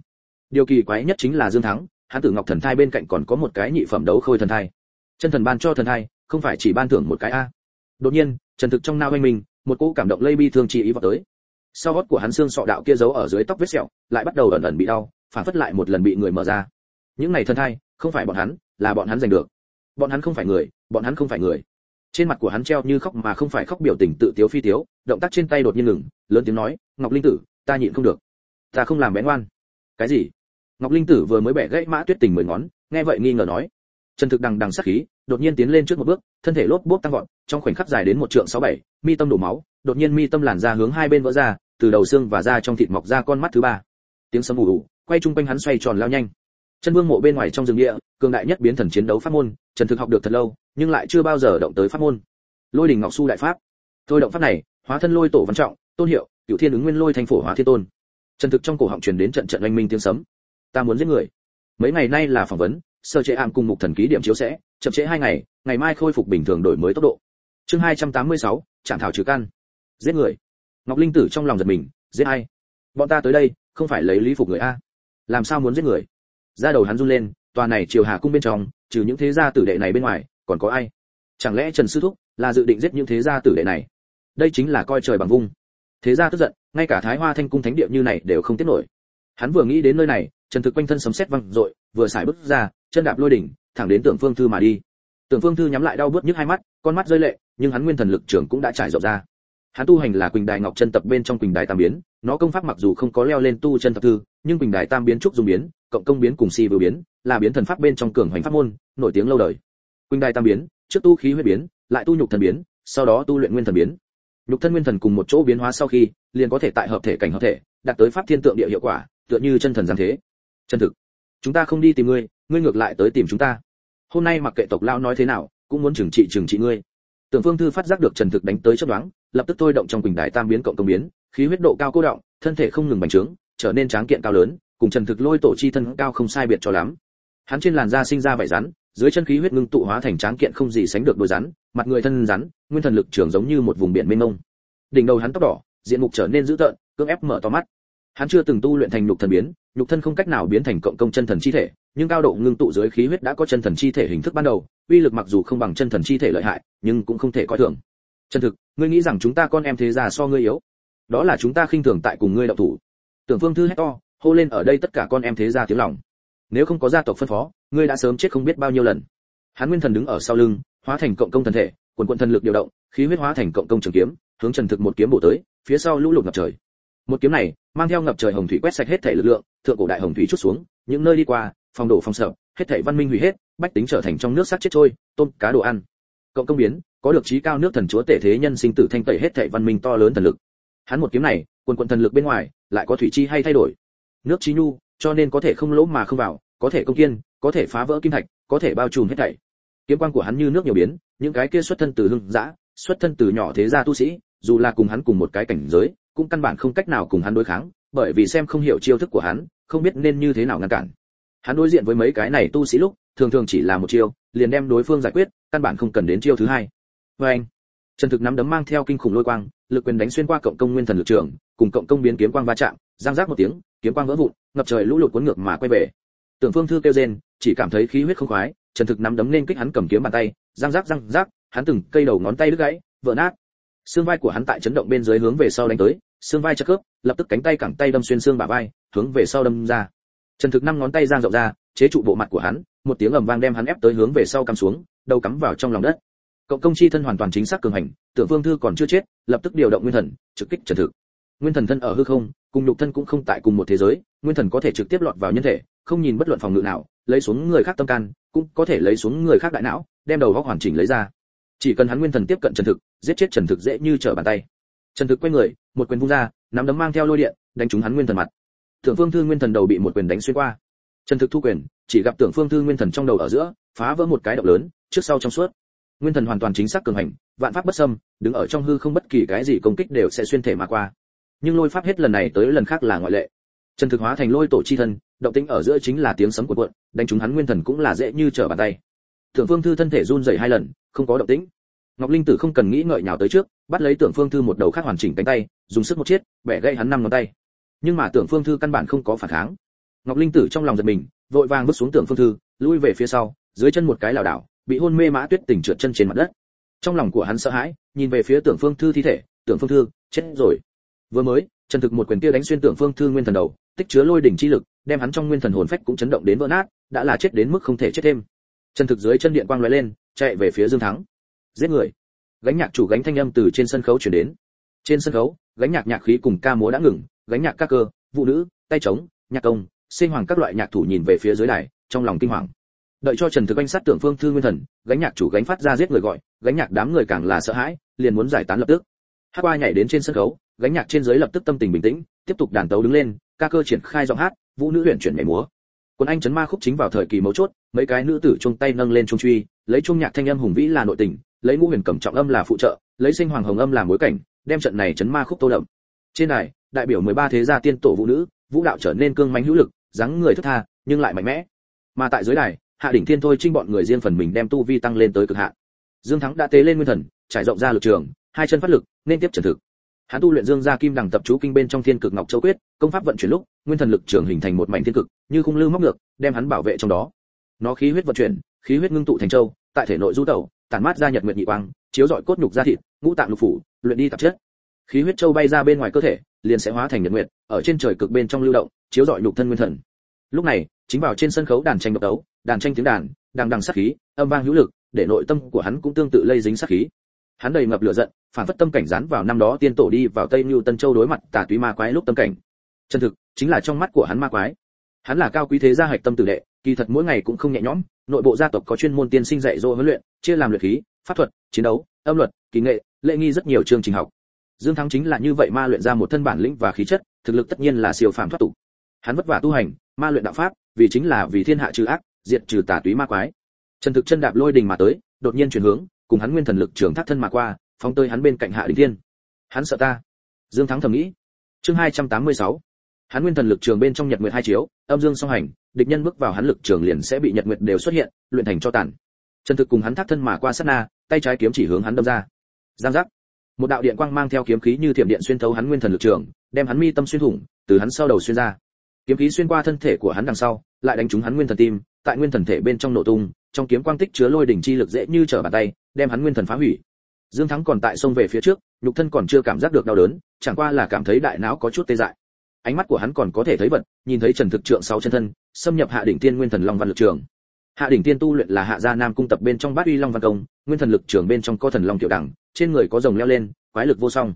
Điều kỳ quái nhất chính là dương thắng, hắn tử ngọc thần thai bên cạnh còn có một cái nhị phẩm đấu khôi thần thai. Chân thần ban cho thần thai, không phải chỉ ban thưởng một cái a. Đột nhiên, trần thực trong nao anh mình, một cỗ cảm động lây bi thương chi ý vào tới. Sau gót của hắn xương sọ đạo kia giấu ở dưới tóc vết sẹo, lại bắt đầu ẩn ẩn bị đau, phản phất lại một lần bị người mở ra những này thần thai, không phải bọn hắn, là bọn hắn giành được. Bọn hắn không phải người, bọn hắn không phải người. Trên mặt của hắn treo như khóc mà không phải khóc biểu tình tự tiếu phi tiếu, động tác trên tay đột nhiên ngừng, lớn tiếng nói, ngọc linh tử, ta nhịn không được. Ta không làm bén ngoan. Cái gì? Ngọc linh tử vừa mới bẻ gãy mã tuyết tình mười ngón, nghe vậy nghi ngờ nói. Trần thực đằng đằng sát khí, đột nhiên tiến lên trước một bước, thân thể lốp bốp tăng vọt, trong khoảnh khắc dài đến một trượng sáu bảy, mi tâm đổ máu, đột nhiên mi tâm làn ra hướng hai bên vỡ ra, từ đầu xương và da trong thịt mọc ra con mắt thứ ba. Tiếng sấm ù ù, quay chung quanh hắn xoay tròn lao nhanh chân vương mộ bên ngoài trong rừng địa cường đại nhất biến thần chiến đấu pháp môn trần thực học được thật lâu nhưng lại chưa bao giờ động tới pháp môn. Lôi đình ngọc su đại pháp. Thôi động pháp này hóa thân lôi tổ văn trọng tôn hiệu cựu thiên ứng nguyên lôi thành phổ hóa thiên tôn. Trần thực trong cổ họng truyền đến trận trận oanh minh tiếng sấm. Ta muốn giết người. Mấy ngày nay là phỏng vấn sơ chế ảm cùng mục thần ký điểm chiếu sẽ chậm chế hai ngày ngày mai khôi phục bình thường đổi mới tốc độ. Chương 286, chạm thảo trừ căn. Giết người. Ngọc linh tử trong lòng giật mình giết ai? Bọn ta tới đây không phải lấy lý phục người a. Làm sao muốn giết người? Ra đầu hắn run lên, tòa này triều hà cung bên trong, trừ những thế gia tử đệ này bên ngoài, còn có ai? Chẳng lẽ trần sư thúc là dự định giết những thế gia tử đệ này? Đây chính là coi trời bằng vung. Thế gia tức giận, ngay cả thái hoa thanh cung thánh địa như này đều không tiết nổi. Hắn vừa nghĩ đến nơi này, trần thực quanh thân sấm sét văng rội vừa xài bước ra, chân đạp lôi đỉnh, thẳng đến tưởng phương thư mà đi. Tưởng phương thư nhắm lại đau bớt nhức hai mắt, con mắt rơi lệ, nhưng hắn nguyên thần lực trưởng cũng đã trải rộng ra. Hắn tu hành là quỳnh đài ngọc chân tập bên trong quỳnh đài tam biến, nó công pháp mặc dù không có leo lên tu chân tập thư, nhưng quỳnh đài tam biến trúc dùng biến cộng công biến cùng si vừa biến, là biến thần pháp bên trong cường hoành pháp môn, nổi tiếng lâu đời. Quỳnh đài tam biến, trước tu khí huyết biến, lại tu nhục thần biến, sau đó tu luyện nguyên thần biến. Nhục thân nguyên thần cùng một chỗ biến hóa sau khi, liền có thể tại hợp thể cảnh hợp thể, đạt tới pháp thiên tượng địa hiệu quả, tựa như chân thần giáng thế. Chân thực. Chúng ta không đi tìm ngươi ngươi ngược lại tới tìm chúng ta. Hôm nay mặc kệ tộc lao nói thế nào, cũng muốn trừng trị trừng trị ngươi. Tưởng phương thư phát giác được trần thực đánh tới chấp đoán lập tức thôi động trong quỳnh đài tam biến cộng công biến, khí huyết độ cao cô động, thân thể không ngừng bành trướng, trở nên tráng kiện cao lớn cùng trần thực lôi tổ chi thân cao không sai biệt cho lắm. Hắn trên làn da sinh ra vảy rắn, dưới chân khí huyết ngưng tụ hóa thành tráng kiện không gì sánh được đôi rắn, mặt người thân rắn, nguyên thần lực trưởng giống như một vùng biển mênh mông. Đỉnh đầu hắn tóc đỏ, diện mục trở nên dữ tợn, cưỡng ép mở to mắt. Hắn chưa từng tu luyện thành nhục thần biến, nhục thân không cách nào biến thành cộng công chân thần chi thể, nhưng cao độ ngưng tụ dưới khí huyết đã có chân thần chi thể hình thức ban đầu, uy lực mặc dù không bằng chân thần chi thể lợi hại, nhưng cũng không thể coi thường. Chân thực, ngươi nghĩ rằng chúng ta con em thế già so ngươi yếu? Đó là chúng ta khinh thường tại cùng ngươi đạo thủ. Tưởng phương thư hét to hô lên, ở đây tất cả con em thế gia tiếng lòng. Nếu không có gia tộc phân phó, ngươi đã sớm chết không biết bao nhiêu lần. Hắn nguyên thần đứng ở sau lưng, hóa thành cộng công thần thể, quần quần thần lực điều động, khí huyết hóa thành cộng công trường kiếm, hướng trần thực một kiếm bổ tới, phía sau lũ lụt ngập trời. Một kiếm này mang theo ngập trời hồng thủy quét sạch hết thể lực lượng, thượng cổ đại hồng thủy chút xuống, những nơi đi qua, phòng đổ phòng sợ, hết thảy văn minh hủy hết, bách tính trở thành trong nước sát chết trôi, tôm, cá đồ ăn. Cộng công biến, có được trí cao nước thần chúa tể thế nhân sinh tử thanh tẩy hết thảy văn minh to lớn thần lực. Hắn một kiếm này, quần quần thần lực bên ngoài, lại có thủy chi hay thay đổi nước trí nhu, cho nên có thể không lỗ mà không vào, có thể công kiên, có thể phá vỡ kim thạch, có thể bao trùm hết thảy. Kiếm quang của hắn như nước nhiều biến, những cái kia xuất thân từ hưng dã, xuất thân từ nhỏ thế gia tu sĩ, dù là cùng hắn cùng một cái cảnh giới, cũng căn bản không cách nào cùng hắn đối kháng, bởi vì xem không hiểu chiêu thức của hắn, không biết nên như thế nào ngăn cản. Hắn đối diện với mấy cái này tu sĩ lúc, thường thường chỉ là một chiêu, liền đem đối phương giải quyết, căn bản không cần đến chiêu thứ hai. Vê anh, trần thực nắm đấm mang theo kinh khủng lôi quang, lực quyền đánh xuyên qua cộng công nguyên thần lực trường, cùng cộng công biến kiếm quang va chạm giang giác một tiếng, kiếm quang vỡ vụn, ngập trời lũ lụt cuốn ngược mà quay về. Tưởng phương thư kêu rên, chỉ cảm thấy khí huyết không khoái, trần thực nắm đấm nên kích hắn cầm kiếm bàn tay giang giác giang giác hắn từng cây đầu ngón tay đứt gãy, vỡ nát. Xương vai của hắn tại chấn động bên dưới hướng về sau đánh tới, xương vai chật khớp, lập tức cánh tay cẳng tay đâm xuyên xương bả vai, hướng về sau đâm ra. Trần thực năm ngón tay giang rộng ra, chế trụ bộ mặt của hắn, một tiếng ầm vang đem hắn ép tới hướng về sau cắm xuống, đầu cắm vào trong lòng đất. Cộng công chi thân hoàn toàn chính xác cường hành, tưởng Phương thư còn chưa chết, lập tức điều động nguyên thần, trực kích trần thực nguyên thần thân ở hư không, cùng nhục thân cũng không tại cùng một thế giới, nguyên thần có thể trực tiếp lọt vào nhân thể, không nhìn bất luận phòng ngự nào, lấy xuống người khác tâm can, cũng có thể lấy xuống người khác đại não, đem đầu góc hoàn chỉnh lấy ra. Chỉ cần hắn nguyên thần tiếp cận trần thực, giết chết trần thực dễ như trở bàn tay. Trần thực quay người, một quyền vung ra, nắm đấm mang theo lôi điện, đánh trúng hắn nguyên thần mặt. Tưởng phương thư nguyên thần đầu bị một quyền đánh xuyên qua. Trần thực thu quyền, chỉ gặp tưởng phương thư nguyên thần trong đầu ở giữa, phá vỡ một cái động lớn, trước sau trong suốt. Nguyên thần hoàn toàn chính xác cường hành, vạn pháp bất xâm, đứng ở trong hư không bất kỳ cái gì công kích đều sẽ xuyên thể mà qua nhưng lôi pháp hết lần này tới lần khác là ngoại lệ. Trần thực hóa thành lôi tổ chi thân, động tĩnh ở giữa chính là tiếng sấm của cuộn, đánh trúng hắn nguyên thần cũng là dễ như trở bàn tay. Tưởng phương thư thân thể run rẩy hai lần, không có động tĩnh. Ngọc linh tử không cần nghĩ ngợi nào tới trước, bắt lấy tưởng phương thư một đầu khác hoàn chỉnh cánh tay, dùng sức một chiết, bẻ gãy hắn năm ngón tay. Nhưng mà tưởng phương thư căn bản không có phản kháng. Ngọc linh tử trong lòng giật mình, vội vàng bước xuống tưởng phương thư, lui về phía sau, dưới chân một cái lảo đảo, bị hôn mê mã tuyết tỉnh trượt chân trên mặt đất. Trong lòng của hắn sợ hãi, nhìn về phía tưởng phương thư thi thể tưởng phương thư, chết rồi vừa mới, trần thực một quyền kia đánh xuyên tưởng phương thư nguyên thần đầu, tích chứa lôi đỉnh chi lực, đem hắn trong nguyên thần hồn phách cũng chấn động đến vỡ nát, đã là chết đến mức không thể chết thêm. Trần thực dưới chân điện quang lóe lên, chạy về phía dương thắng. Giết người. Gánh nhạc chủ gánh thanh âm từ trên sân khấu chuyển đến. Trên sân khấu, gánh nhạc nhạc khí cùng ca múa đã ngừng, gánh nhạc các cơ, vũ nữ, tay trống, nhạc công, sinh hoàng các loại nhạc thủ nhìn về phía dưới đài, trong lòng kinh hoàng. Đợi cho trần thực anh sát tưởng phương thư nguyên thần, gánh nhạc chủ gánh phát ra giết người gọi, gánh nhạc đám người càng là sợ hãi, liền muốn giải tán lập tức. Hát qua nhảy đến trên sân khấu gánh nhạc trên dưới lập tức tâm tình bình tĩnh, tiếp tục đàn tấu đứng lên, ca cơ triển khai giọng hát, vũ nữ luyện chuyển nhảy múa. Quân anh chấn ma khúc chính vào thời kỳ mấu chốt, mấy cái nữ tử chung tay nâng lên trung truy, lấy trung nhạc thanh âm hùng vĩ là nội tình, lấy ngũ huyền cẩm trọng âm là phụ trợ, lấy sinh hoàng hồng âm làm bối cảnh, đem trận này chấn ma khúc tô đậm. Trên này đại biểu 13 thế gia tiên tổ vũ nữ, vũ đạo trở nên cương mãnh hữu lực, dáng người thất tha, nhưng lại mạnh mẽ. Mà tại dưới đài, hạ đỉnh thiên thôi trinh bọn người riêng phần mình đem tu vi tăng lên tới cực hạn. Dương thắng đã tế lên nguyên thần, trải rộng ra lực trường, hai chân phát lực, nên tiếp trần thực hắn tu luyện dương gia kim đằng tập chú kinh bên trong thiên cực ngọc châu quyết, công pháp vận chuyển lúc, nguyên thần lực trường hình thành một mảnh thiên cực, như khung lư móc ngược, đem hắn bảo vệ trong đó. Nó khí huyết vận chuyển, khí huyết ngưng tụ thành châu, tại thể nội du tẩu, tản mát ra nhật nguyệt nhị quang, chiếu rọi cốt nhục da thịt, ngũ tạng lục phủ, luyện đi tạp chất. Khí huyết châu bay ra bên ngoài cơ thể, liền sẽ hóa thành nhật nguyệt, ở trên trời cực bên trong lưu động, chiếu rọi nhục thân nguyên thần. Lúc này, chính vào trên sân khấu đàn tranh độc đấu, đàn tranh tiếng đàn, đằng đằng sát khí, âm vang hữu lực, để nội tâm của hắn cũng tương tự lây dính sát khí hắn đầy ngập lửa giận, phản phất tâm cảnh dán vào năm đó tiên tổ đi vào tây lưu tân châu đối mặt tà túy ma quái lúc tâm cảnh. Chân thực, chính là trong mắt của hắn ma quái. Hắn là cao quý thế gia hạch tâm tử đệ, kỳ thật mỗi ngày cũng không nhẹ nhõm, nội bộ gia tộc có chuyên môn tiên sinh dạy dỗ huấn luyện, chia làm luyện khí, pháp thuật, chiến đấu, âm luật kỹ nghệ, lễ nghi rất nhiều chương trình học. Dương thắng chính là như vậy ma luyện ra một thân bản lĩnh và khí chất, thực lực tất nhiên là siêu phàm thoát tục. Hắn vất vả tu hành, ma luyện đạo pháp, vì chính là vì thiên hạ trừ ác, diệt trừ tà túy ma quái. Trần thực chân đạp lôi đình mà tới, đột nhiên chuyển hướng cùng hắn nguyên thần lực trường thác thân mà qua, phóng tới hắn bên cạnh hạ đỉnh thiên. Hắn sợ ta. Dương thắng thầm nghĩ. Chương 286 hắn nguyên thần lực trường bên trong nhật nguyệt hai chiếu, âm dương song hành, địch nhân bước vào hắn lực trường liền sẽ bị nhật nguyệt đều xuất hiện, luyện thành cho tàn. Chân thực cùng hắn thác thân mà qua sát na, tay trái kiếm chỉ hướng hắn đâm ra. Giang giác. Một đạo điện quang mang theo kiếm khí như thiểm điện xuyên thấu hắn nguyên thần lực trường, đem hắn mi tâm xuyên thủng, từ hắn sau đầu xuyên ra. Kiếm khí xuyên qua thân thể của hắn đằng sau, lại đánh trúng hắn nguyên thần tim, tại nguyên thần thể bên trong nổ tung trong kiếm quang tích chứa lôi đỉnh chi lực dễ như trở bàn tay, đem hắn nguyên thần phá hủy. Dương thắng còn tại sông về phía trước, nhục thân còn chưa cảm giác được đau đớn, chẳng qua là cảm thấy đại não có chút tê dại. Ánh mắt của hắn còn có thể thấy vật, nhìn thấy trần thực trượng sáu chân thân, xâm nhập hạ đỉnh tiên nguyên thần long văn lực trường. Hạ đỉnh tiên tu luyện là hạ gia nam cung tập bên trong bát uy long văn công, nguyên thần lực trường bên trong có thần long tiểu đẳng, trên người có rồng leo lên, quái lực vô song.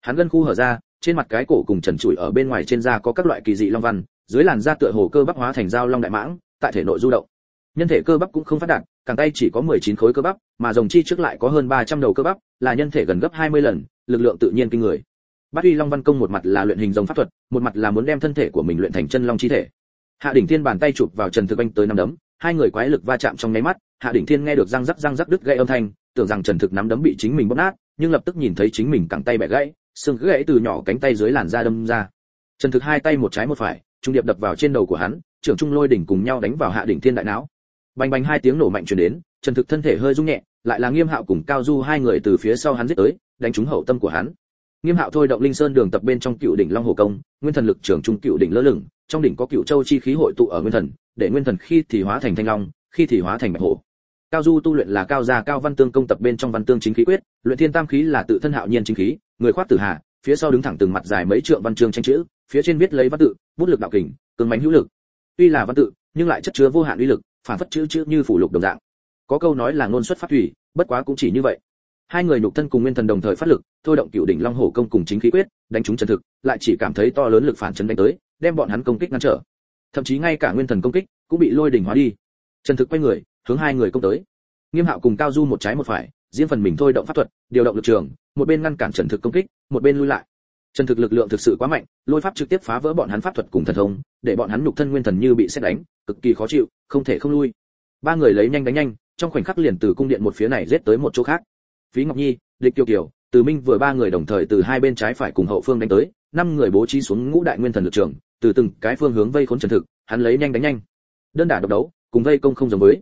Hắn gân khu hở ra, trên mặt cái cổ cùng trần trụi ở bên ngoài trên da có các loại kỳ dị long văn, dưới làn da tựa hồ cơ bắp hóa thành dao long đại mãng, tại thể nội du động nhân thể cơ bắp cũng không phát đạt, càng tay chỉ có 19 khối cơ bắp, mà rồng chi trước lại có hơn 300 đầu cơ bắp, là nhân thể gần gấp 20 lần, lực lượng tự nhiên kinh người. Bát uy long văn công một mặt là luyện hình rồng pháp thuật, một mặt là muốn đem thân thể của mình luyện thành chân long chi thể. Hạ đỉnh thiên bàn tay chụp vào trần thực anh tới năm đấm, hai người quái lực va chạm trong nháy mắt, hạ đỉnh thiên nghe được răng rắc răng rắc đứt gãy âm thanh, tưởng rằng trần thực nắm đấm bị chính mình bóp nát, nhưng lập tức nhìn thấy chính mình cẳng tay bẻ gãy, xương gãy từ nhỏ cánh tay dưới làn da đâm ra. Trần thực hai tay một trái một phải, trung điệp đập vào trên đầu của hắn, trưởng trung lôi đỉnh cùng nhau đánh vào hạ đỉnh thiên đại não bành bành hai tiếng nổ mạnh truyền đến trần thực thân thể hơi rung nhẹ lại là nghiêm hạo cùng cao du hai người từ phía sau hắn giết tới đánh trúng hậu tâm của hắn. Nghiêm hạo thôi động linh sơn đường tập bên trong cựu đỉnh long hồ công nguyên thần lực trưởng trung cựu đỉnh lơ lửng trong đỉnh có cựu châu chi khí hội tụ ở nguyên thần để nguyên thần khi thì hóa thành thanh long khi thì hóa thành bạch hổ. Cao du tu luyện là cao gia cao văn tương công tập bên trong văn tương chính khí quyết luyện thiên tam khí là tự thân hạo nhiên chính khí người khoát tử hà, phía sau đứng thẳng từng mặt dài mấy trượng văn chương tranh chữ phía trên viết lấy văn tự bút lực đạo kình cường mãnh hữu lực. Tuy là văn tự nhưng lại chất chứa vô hạn uy lực phản phất chữ chữ như phủ lục đồng dạng. Có câu nói là ngôn xuất phát thủy, bất quá cũng chỉ như vậy. Hai người nhục thân cùng nguyên thần đồng thời phát lực, thôi động cựu đỉnh long hổ công cùng chính khí quyết, đánh chúng chân thực, lại chỉ cảm thấy to lớn lực phản chấn đánh tới, đem bọn hắn công kích ngăn trở. Thậm chí ngay cả nguyên thần công kích cũng bị lôi đỉnh hóa đi. Chân thực quay người, hướng hai người công tới. Nghiêm hạo cùng cao du một trái một phải, riêng phần mình thôi động pháp thuật, điều động lực trường, một bên ngăn cản trần thực công kích, một bên lui lại. Trần thực lực lượng thực sự quá mạnh, lôi pháp trực tiếp phá vỡ bọn hắn pháp thuật cùng thần thông, để bọn hắn nhục thân nguyên thần như bị xét đánh, cực kỳ khó chịu không thể không lui. Ba người lấy nhanh đánh nhanh, trong khoảnh khắc liền từ cung điện một phía này giết tới một chỗ khác. Phí ngọc nhi, địch kiều kiều, từ minh vừa ba người đồng thời từ hai bên trái phải cùng hậu phương đánh tới, năm người bố trí xuống ngũ đại nguyên thần lực trường, từ từng cái phương hướng vây khốn trần thực, hắn lấy nhanh đánh nhanh. Đơn đả độc đấu, cùng vây công không giống với.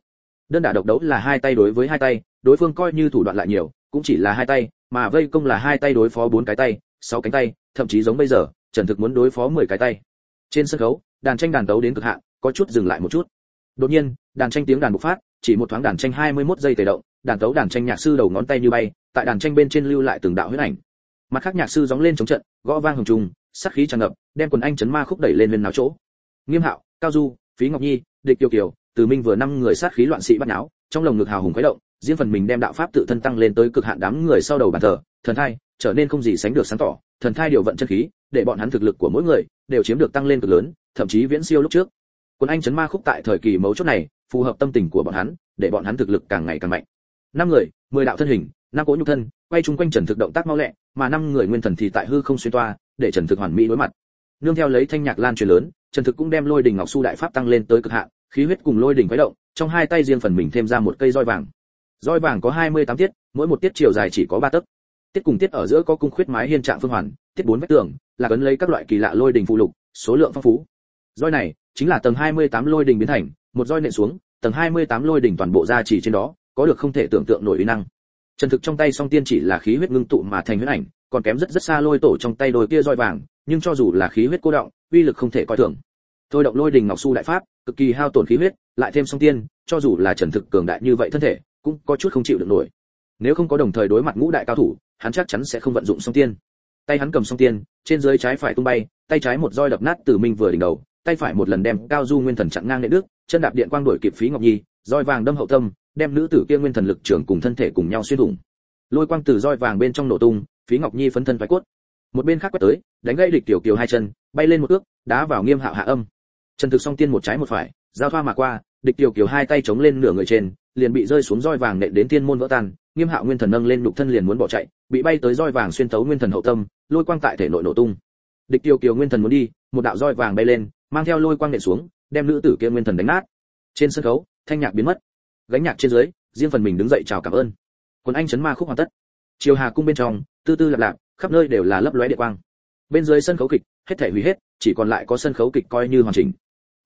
Đơn đả độc đấu là hai tay đối với hai tay, đối phương coi như thủ đoạn lại nhiều, cũng chỉ là hai tay, mà vây công là hai tay đối phó bốn cái tay, sáu cánh tay, thậm chí giống bây giờ, trần thực muốn đối phó mười cái tay. Trên sân khấu, đàn tranh đàn đấu đến cực hạn, có chút dừng lại một chút đột nhiên, đàn tranh tiếng đàn bộc phát, chỉ một thoáng đàn tranh 21 giây tề động, đàn tấu đàn tranh nhạc sư đầu ngón tay như bay, tại đàn tranh bên trên lưu lại từng đạo huyết ảnh. Mặt khác nhạc sư gióng lên chống trận, gõ vang hùng trùng, sát khí tràn ngập, đem quần anh chấn ma khúc đẩy lên lên náo chỗ. Nghiêm hạo, cao du, phí ngọc nhi, địch kiều kiều, từ minh vừa năm người sát khí loạn sĩ bắt náo, trong lồng ngực hào hùng khuấy động, riêng phần mình đem đạo pháp tự thân tăng lên tới cực hạn đám người sau đầu bàn thờ, thần thai, trở nên không gì sánh được sáng tỏ, thần thai điều vận chân khí, để bọn hắn thực lực của mỗi người đều chiếm được tăng lên cực lớn, thậm chí viễn siêu lúc trước quân anh chấn ma khúc tại thời kỳ mấu chốt này, phù hợp tâm tình của bọn hắn, để bọn hắn thực lực càng ngày càng mạnh. Năm người, mười đạo thân hình, năm cỗ nhục thân, quay chung quanh trần thực động tác mau lẹ, mà năm người nguyên thần thì tại hư không xuyên toa, để trần thực hoàn mỹ đối mặt. Nương theo lấy thanh nhạc lan truyền lớn, trần thực cũng đem lôi đỉnh ngọc su đại pháp tăng lên tới cực hạn, khí huyết cùng lôi đỉnh khuấy động, trong hai tay riêng phần mình thêm ra một cây roi vàng. Roi vàng có 28 tiết, mỗi một tiết chiều dài chỉ có ba tấc. Tiết cùng tiết ở giữa có cung khuyết mái hiên trạng phương hoàn, tiết bốn vách tường, là cấn lấy các loại kỳ lạ lôi đỉnh phụ lục, số lượng phong phú. Roi này chính là tầng 28 lôi đỉnh biến thành, một roi nện xuống, tầng 28 lôi đỉnh toàn bộ ra chỉ trên đó, có được không thể tưởng tượng nổi uy năng. Trần thực trong tay song tiên chỉ là khí huyết ngưng tụ mà thành huyết ảnh, còn kém rất rất xa lôi tổ trong tay đôi kia roi vàng, nhưng cho dù là khí huyết cô động, uy lực không thể coi thường. Thôi động lôi đỉnh ngọc su đại pháp, cực kỳ hao tổn khí huyết, lại thêm song tiên, cho dù là trần thực cường đại như vậy thân thể, cũng có chút không chịu được nổi. Nếu không có đồng thời đối mặt ngũ đại cao thủ, hắn chắc chắn sẽ không vận dụng song tiên. Tay hắn cầm song tiên, trên dưới trái phải tung bay, tay trái một roi đập nát tử minh vừa đỉnh đầu tay phải một lần đem cao du nguyên thần chặn ngang nệ đức, chân đạp điện quang đuổi kịp phí ngọc nhi, roi vàng đâm hậu tâm, đem nữ tử kia nguyên thần lực trưởng cùng thân thể cùng nhau xuyên thủng. Lôi quang từ roi vàng bên trong nổ tung, phí ngọc nhi phấn thân thoái cốt. Một bên khác quét tới, đánh gãy địch tiểu kiều hai chân, bay lên một ước, đá vào nghiêm hạo hạ âm. Trần thực song tiên một trái một phải, giao thoa mà qua, địch tiểu kiều hai tay chống lên nửa người trên, liền bị rơi xuống roi vàng nện đến tiên môn vỡ tan, nghiêm hạo nguyên thần nâng lên nhục thân liền muốn bỏ chạy, bị bay tới roi vàng xuyên tấu nguyên thần hậu tâm, lôi quang tại thể nội nổ tung. Địch tiểu kiều nguyên thần muốn đi, một đạo roi vàng bay lên mang theo lôi quang nện xuống, đem nữ tử kia nguyên thần đánh nát. Trên sân khấu, thanh nhạc biến mất. Gánh nhạc trên dưới, riêng phần mình đứng dậy chào cảm ơn. Quân anh chấn ma khúc hoàn tất. Chiều hà cung bên trong, tư tư lạp lạp khắp nơi đều là lấp lóe địa quang. Bên dưới sân khấu kịch, hết thể hủy hết, chỉ còn lại có sân khấu kịch coi như hoàn chỉnh.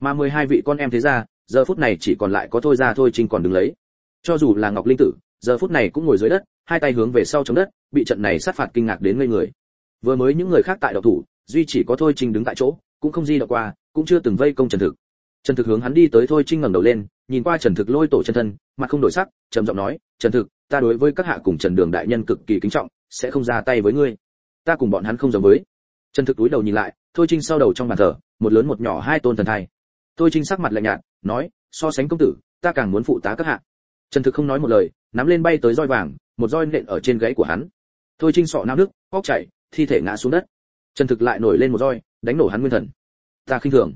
Mà mười hai vị con em thế ra giờ phút này chỉ còn lại có thôi ra thôi trinh còn đứng lấy. Cho dù là ngọc linh tử, giờ phút này cũng ngồi dưới đất, hai tay hướng về sau chống đất, bị trận này sát phạt kinh ngạc đến ngây người. Vừa mới những người khác tại độc thủ, duy chỉ có thôi trinh đứng tại chỗ, cũng không di động qua cũng chưa từng vây công trần thực. Trần thực hướng hắn đi tới thôi trinh ngẩng đầu lên, nhìn qua trần thực lôi tổ chân thân, mặt không đổi sắc, trầm giọng nói, trần thực, ta đối với các hạ cùng trần đường đại nhân cực kỳ kính trọng, sẽ không ra tay với ngươi. Ta cùng bọn hắn không giống với. Trần thực túi đầu nhìn lại, thôi trinh sau đầu trong bàn thờ, một lớn một nhỏ hai tôn thần thai. Thôi trinh sắc mặt lạnh nhạt, nói, so sánh công tử, ta càng muốn phụ tá các hạ. Trần thực không nói một lời, nắm lên bay tới roi vàng, một roi nện ở trên gáy của hắn. Thôi trinh sọ nao nước óc chảy, thi thể ngã xuống đất. Trần thực lại nổi lên một roi, đánh nổ hắn nguyên thần ta khinh thường.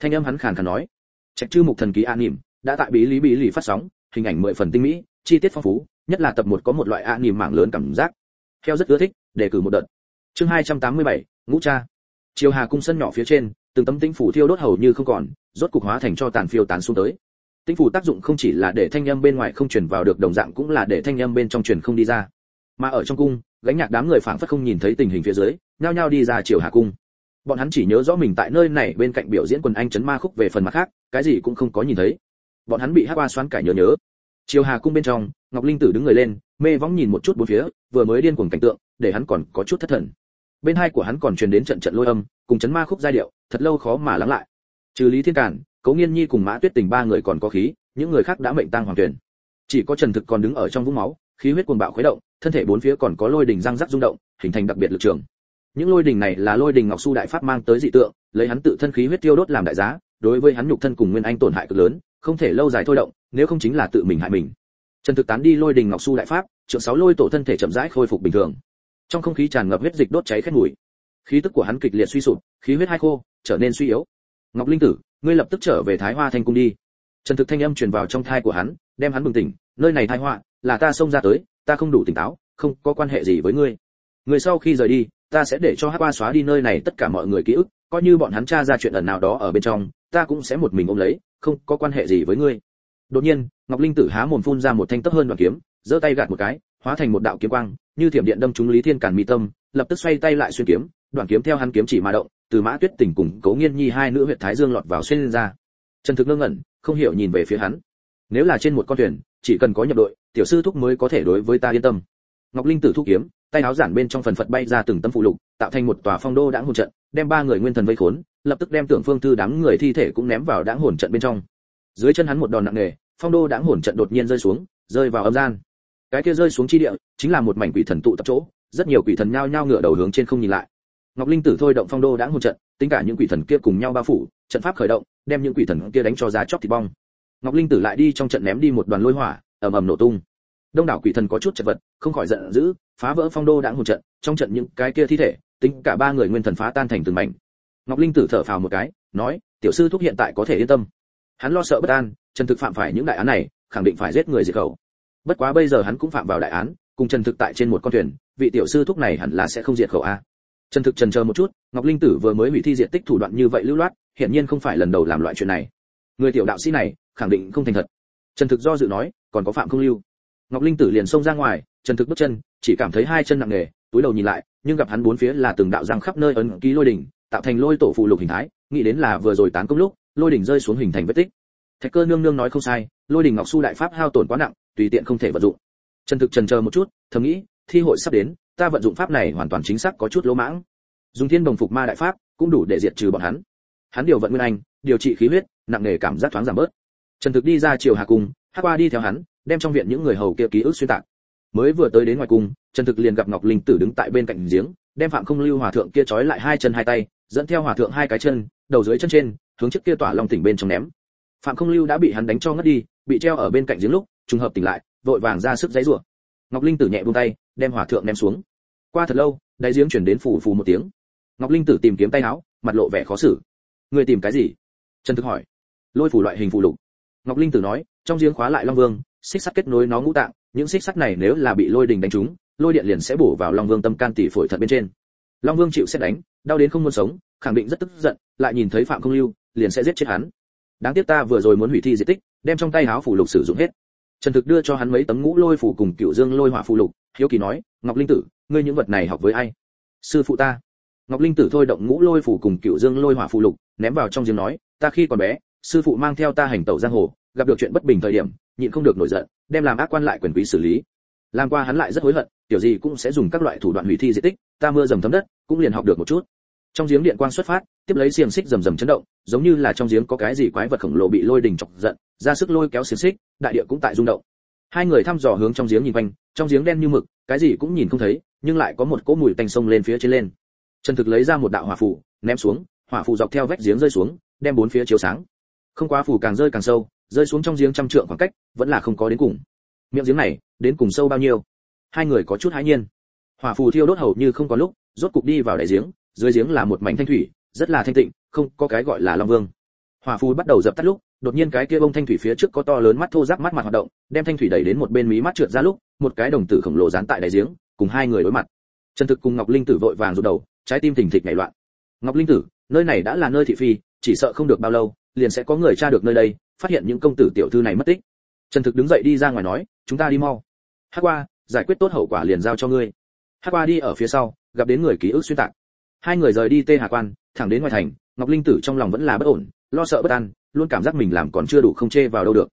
Thanh âm hắn khàn khàn nói. Trạch chư mục thần ký an nỉm đã tại bí lý bí lì phát sóng hình ảnh mười phần tinh mỹ chi tiết phong phú nhất là tập một có một loại an nỉm mảng lớn cảm giác. Theo rất ưa thích đề cử một đợt. Chương 287, ngũ cha. Chiều hà cung sân nhỏ phía trên từng tấm tinh phủ thiêu đốt hầu như không còn rốt cục hóa thành cho tàn phiêu tán xuống tới. Tinh phủ tác dụng không chỉ là để thanh âm bên ngoài không truyền vào được đồng dạng cũng là để thanh âm bên trong truyền không đi ra. Mà ở trong cung gánh nhạc đám người phảng phất không nhìn thấy tình hình phía dưới nhao nhao đi ra chiều hà cung bọn hắn chỉ nhớ rõ mình tại nơi này bên cạnh biểu diễn quần anh chấn ma khúc về phần mặt khác, cái gì cũng không có nhìn thấy. Bọn hắn bị hát qua xoắn cải nhớ nhớ. Chiều hà cung bên trong, ngọc linh tử đứng người lên, mê võng nhìn một chút bốn phía, vừa mới điên cuồng cảnh tượng, để hắn còn có chút thất thần. Bên hai của hắn còn truyền đến trận trận lôi âm, cùng chấn ma khúc giai điệu, thật lâu khó mà lắng lại. Trừ lý thiên cản cố nghiên nhi cùng mã tuyết tình ba người còn có khí, những người khác đã mệnh tang hoàng tuyển. Chỉ có trần thực còn đứng ở trong vũng máu, khí huyết cuồng bạo khuấy động, thân thể bốn phía còn có lôi đỉnh răng rắc rung động, hình thành đặc biệt lực trường những lôi đình này là lôi đình ngọc su đại pháp mang tới dị tượng, lấy hắn tự thân khí huyết tiêu đốt làm đại giá, đối với hắn nhục thân cùng nguyên anh tổn hại cực lớn, không thể lâu dài thôi động, nếu không chính là tự mình hại mình. Trần thực tán đi lôi đình ngọc su đại pháp, trượng sáu lôi tổ thân thể chậm rãi khôi phục bình thường. Trong không khí tràn ngập huyết dịch đốt cháy khét mùi. Khí tức của hắn kịch liệt suy sụp, khí huyết hai khô, trở nên suy yếu. Ngọc linh tử, ngươi lập tức trở về thái hoa thanh cung đi. Trần thực thanh âm truyền vào trong thai của hắn, đem hắn bừng tỉnh. Nơi này thái hoa, là ta xông ra tới, ta không đủ tỉnh táo, không có quan hệ gì với ngươi. Người sau khi rời đi ta sẽ để cho hát qua xóa đi nơi này tất cả mọi người ký ức, coi như bọn hắn tra ra chuyện ẩn nào đó ở bên trong, ta cũng sẽ một mình ôm lấy, không có quan hệ gì với ngươi. Đột nhiên, ngọc linh tử há mồm phun ra một thanh tấp hơn đoạn kiếm, giơ tay gạt một cái, hóa thành một đạo kiếm quang, như thiểm điện đâm trúng lý thiên càn mi tâm, lập tức xoay tay lại xuyên kiếm, đoạn kiếm theo hắn kiếm chỉ mà động, từ mã tuyết tỉnh cùng cố nghiên nhi hai nữ huyện thái dương lọt vào xuyên lên ra. Trần thực ngơ ngẩn, không hiểu nhìn về phía hắn. Nếu là trên một con thuyền, chỉ cần có nhập đội, tiểu sư thúc mới có thể đối với ta yên tâm ngọc linh tử thu kiếm, tay áo giản bên trong phần phật bay ra từng tấm phụ lục, tạo thành một tòa phong đô đãng hồn trận, đem ba người nguyên thần vây khốn, lập tức đem tưởng phương thư đám người thi thể cũng ném vào đãng hồn trận bên trong. Dưới chân hắn một đòn nặng nề, phong đô đãng hồn trận đột nhiên rơi xuống, rơi vào âm gian. Cái kia rơi xuống chi địa, chính là một mảnh quỷ thần tụ tập chỗ, rất nhiều quỷ thần nhao nhao ngửa đầu hướng trên không nhìn lại. Ngọc linh tử thôi động phong đô đãng hồn trận, tính cả những quỷ thần kia cùng nhau bao phủ, trận pháp khởi động, đem những quỷ thần kia đánh cho ra chóc thịt bong. Ngọc linh tử lại đi trong trận ném đi một đoàn lôi hỏa, ầm ầm nổ tung đông đảo quỷ thần có chút chật vật, không khỏi giận dữ, phá vỡ phong đô đãng hồn trận, trong trận những cái kia thi thể, tính cả ba người nguyên thần phá tan thành từng mảnh. Ngọc linh tử thở phào một cái, nói, tiểu sư thúc hiện tại có thể yên tâm. Hắn lo sợ bất an, trần thực phạm phải những đại án này, khẳng định phải giết người diệt khẩu. Bất quá bây giờ hắn cũng phạm vào đại án, cùng trần thực tại trên một con thuyền, vị tiểu sư thúc này hẳn là sẽ không diệt khẩu a. Trần thực trần chờ một chút, ngọc linh tử vừa mới hủy thi diện tích thủ đoạn như vậy lưu loát hiện nhiên không phải lần đầu làm loại chuyện này. Người tiểu đạo sĩ này, khẳng định không thành thật. Trần thực do dự nói, còn có phạm không lưu ngọc linh tử liền xông ra ngoài trần thực bước chân, chỉ cảm thấy hai chân nặng nề, túi đầu nhìn lại, nhưng gặp hắn bốn phía là từng đạo răng khắp nơi ấn ký lôi đỉnh, tạo thành lôi tổ phụ lục hình thái, nghĩ đến là vừa rồi tán công lúc, lôi đỉnh rơi xuống hình thành vết tích. Thạch cơ nương nương nói không sai, lôi đỉnh ngọc su đại pháp hao tổn quá nặng, tùy tiện không thể vận dụng. Trần thực trần chờ một chút, thầm nghĩ, thi hội sắp đến, ta vận dụng pháp này hoàn toàn chính xác có chút lỗ mãng. Dùng thiên đồng phục ma đại pháp, cũng đủ để diệt trừ bọn hắn. Hắn điều vận nguyên anh, điều trị khí huyết, nặng nề cảm giác thoáng giảm bớt. Trần thực đi ra chiều hà cung, Hắc qua đi theo hắn đem trong viện những người hầu kia ký ức xuyên tạc. Mới vừa tới đến ngoài cung, trần thực liền gặp ngọc linh tử đứng tại bên cạnh giếng, đem phạm không lưu hòa thượng kia trói lại hai chân hai tay, dẫn theo hòa thượng hai cái chân, đầu dưới chân trên, hướng trước kia tỏa long tỉnh bên trong ném. Phạm không lưu đã bị hắn đánh cho ngất đi, bị treo ở bên cạnh giếng lúc, trùng hợp tỉnh lại, vội vàng ra sức giãy rủa. Ngọc linh tử nhẹ buông tay, đem hòa thượng ném xuống. Qua thật lâu, đáy giếng chuyển đến phù phù một tiếng. Ngọc linh tử tìm kiếm tay áo, mặt lộ vẻ khó xử. Người tìm cái gì? Trần thực hỏi. Lôi phủ loại hình phù lục. Ngọc linh tử nói, trong giếng khóa lại long vương xích sắt kết nối nó ngũ tạng, những xích sắt này nếu là bị lôi đình đánh trúng, lôi điện liền sẽ bổ vào long vương tâm can tỷ phổi thật bên trên. Long vương chịu xét đánh, đau đến không muốn sống, khẳng định rất tức giận, lại nhìn thấy phạm không lưu, liền sẽ giết chết hắn. Đáng tiếc ta vừa rồi muốn hủy thi di tích, đem trong tay háo phủ lục sử dụng hết. Trần thực đưa cho hắn mấy tấm ngũ lôi phủ cùng cựu dương lôi hỏa phủ lục, hiếu kỳ nói, ngọc linh tử, ngươi những vật này học với ai? Sư phụ ta. Ngọc linh tử thôi động ngũ lôi phủ cùng cựu dương lôi hỏa phủ lục, ném vào trong giếng nói, ta khi còn bé, sư phụ mang theo ta hành tẩu giang hồ gặp được chuyện bất bình thời điểm, nhịn không được nổi giận, đem làm ác quan lại quyền quý xử lý. Làm qua hắn lại rất hối hận, tiểu gì cũng sẽ dùng các loại thủ đoạn hủy thi di tích, ta mưa dầm thấm đất, cũng liền học được một chút. Trong giếng điện quang xuất phát, tiếp lấy xiềng xích rầm rầm chấn động, giống như là trong giếng có cái gì quái vật khổng lồ bị lôi đình chọc giận, ra sức lôi kéo xiềng xích, đại địa cũng tại rung động. Hai người thăm dò hướng trong giếng nhìn quanh, trong giếng đen như mực, cái gì cũng nhìn không thấy, nhưng lại có một cỗ mùi tanh sông lên phía trên lên. Trần thực lấy ra một đạo hỏa phù, ném xuống, hỏa phù dọc theo vách giếng rơi xuống, đem bốn phía chiếu sáng. Không quá phù càng rơi càng sâu rơi xuống trong giếng trăm trượng khoảng cách, vẫn là không có đến cùng. Miệng giếng này, đến cùng sâu bao nhiêu? Hai người có chút hãi nhiên. Hỏa phù thiêu đốt hầu như không có lúc, rốt cục đi vào đại giếng, dưới giếng là một mảnh thanh thủy, rất là thanh tịnh, không có cái gọi là long vương. Hỏa phù bắt đầu dập tắt lúc, đột nhiên cái kia bông thanh thủy phía trước có to lớn mắt thô ráp mắt mặt hoạt động, đem thanh thủy đẩy đến một bên mí mắt trượt ra lúc, một cái đồng tử khổng lồ dán tại đại giếng, cùng hai người đối mặt. Trần thực cùng ngọc linh tử vội vàng rụt đầu, trái tim thình thịch nhảy loạn. Ngọc linh tử, nơi này đã là nơi thị phi, chỉ sợ không được bao lâu liền sẽ có người tra được nơi đây, phát hiện những công tử tiểu thư này mất tích. Trần thực đứng dậy đi ra ngoài nói, chúng ta đi mau. Hắc qua, giải quyết tốt hậu quả liền giao cho ngươi. Hắc qua đi ở phía sau, gặp đến người ký ức xuyên tạc. Hai người rời đi tê hà quan, thẳng đến ngoài thành, ngọc linh tử trong lòng vẫn là bất ổn, lo sợ bất an, luôn cảm giác mình làm còn chưa đủ không chê vào đâu được.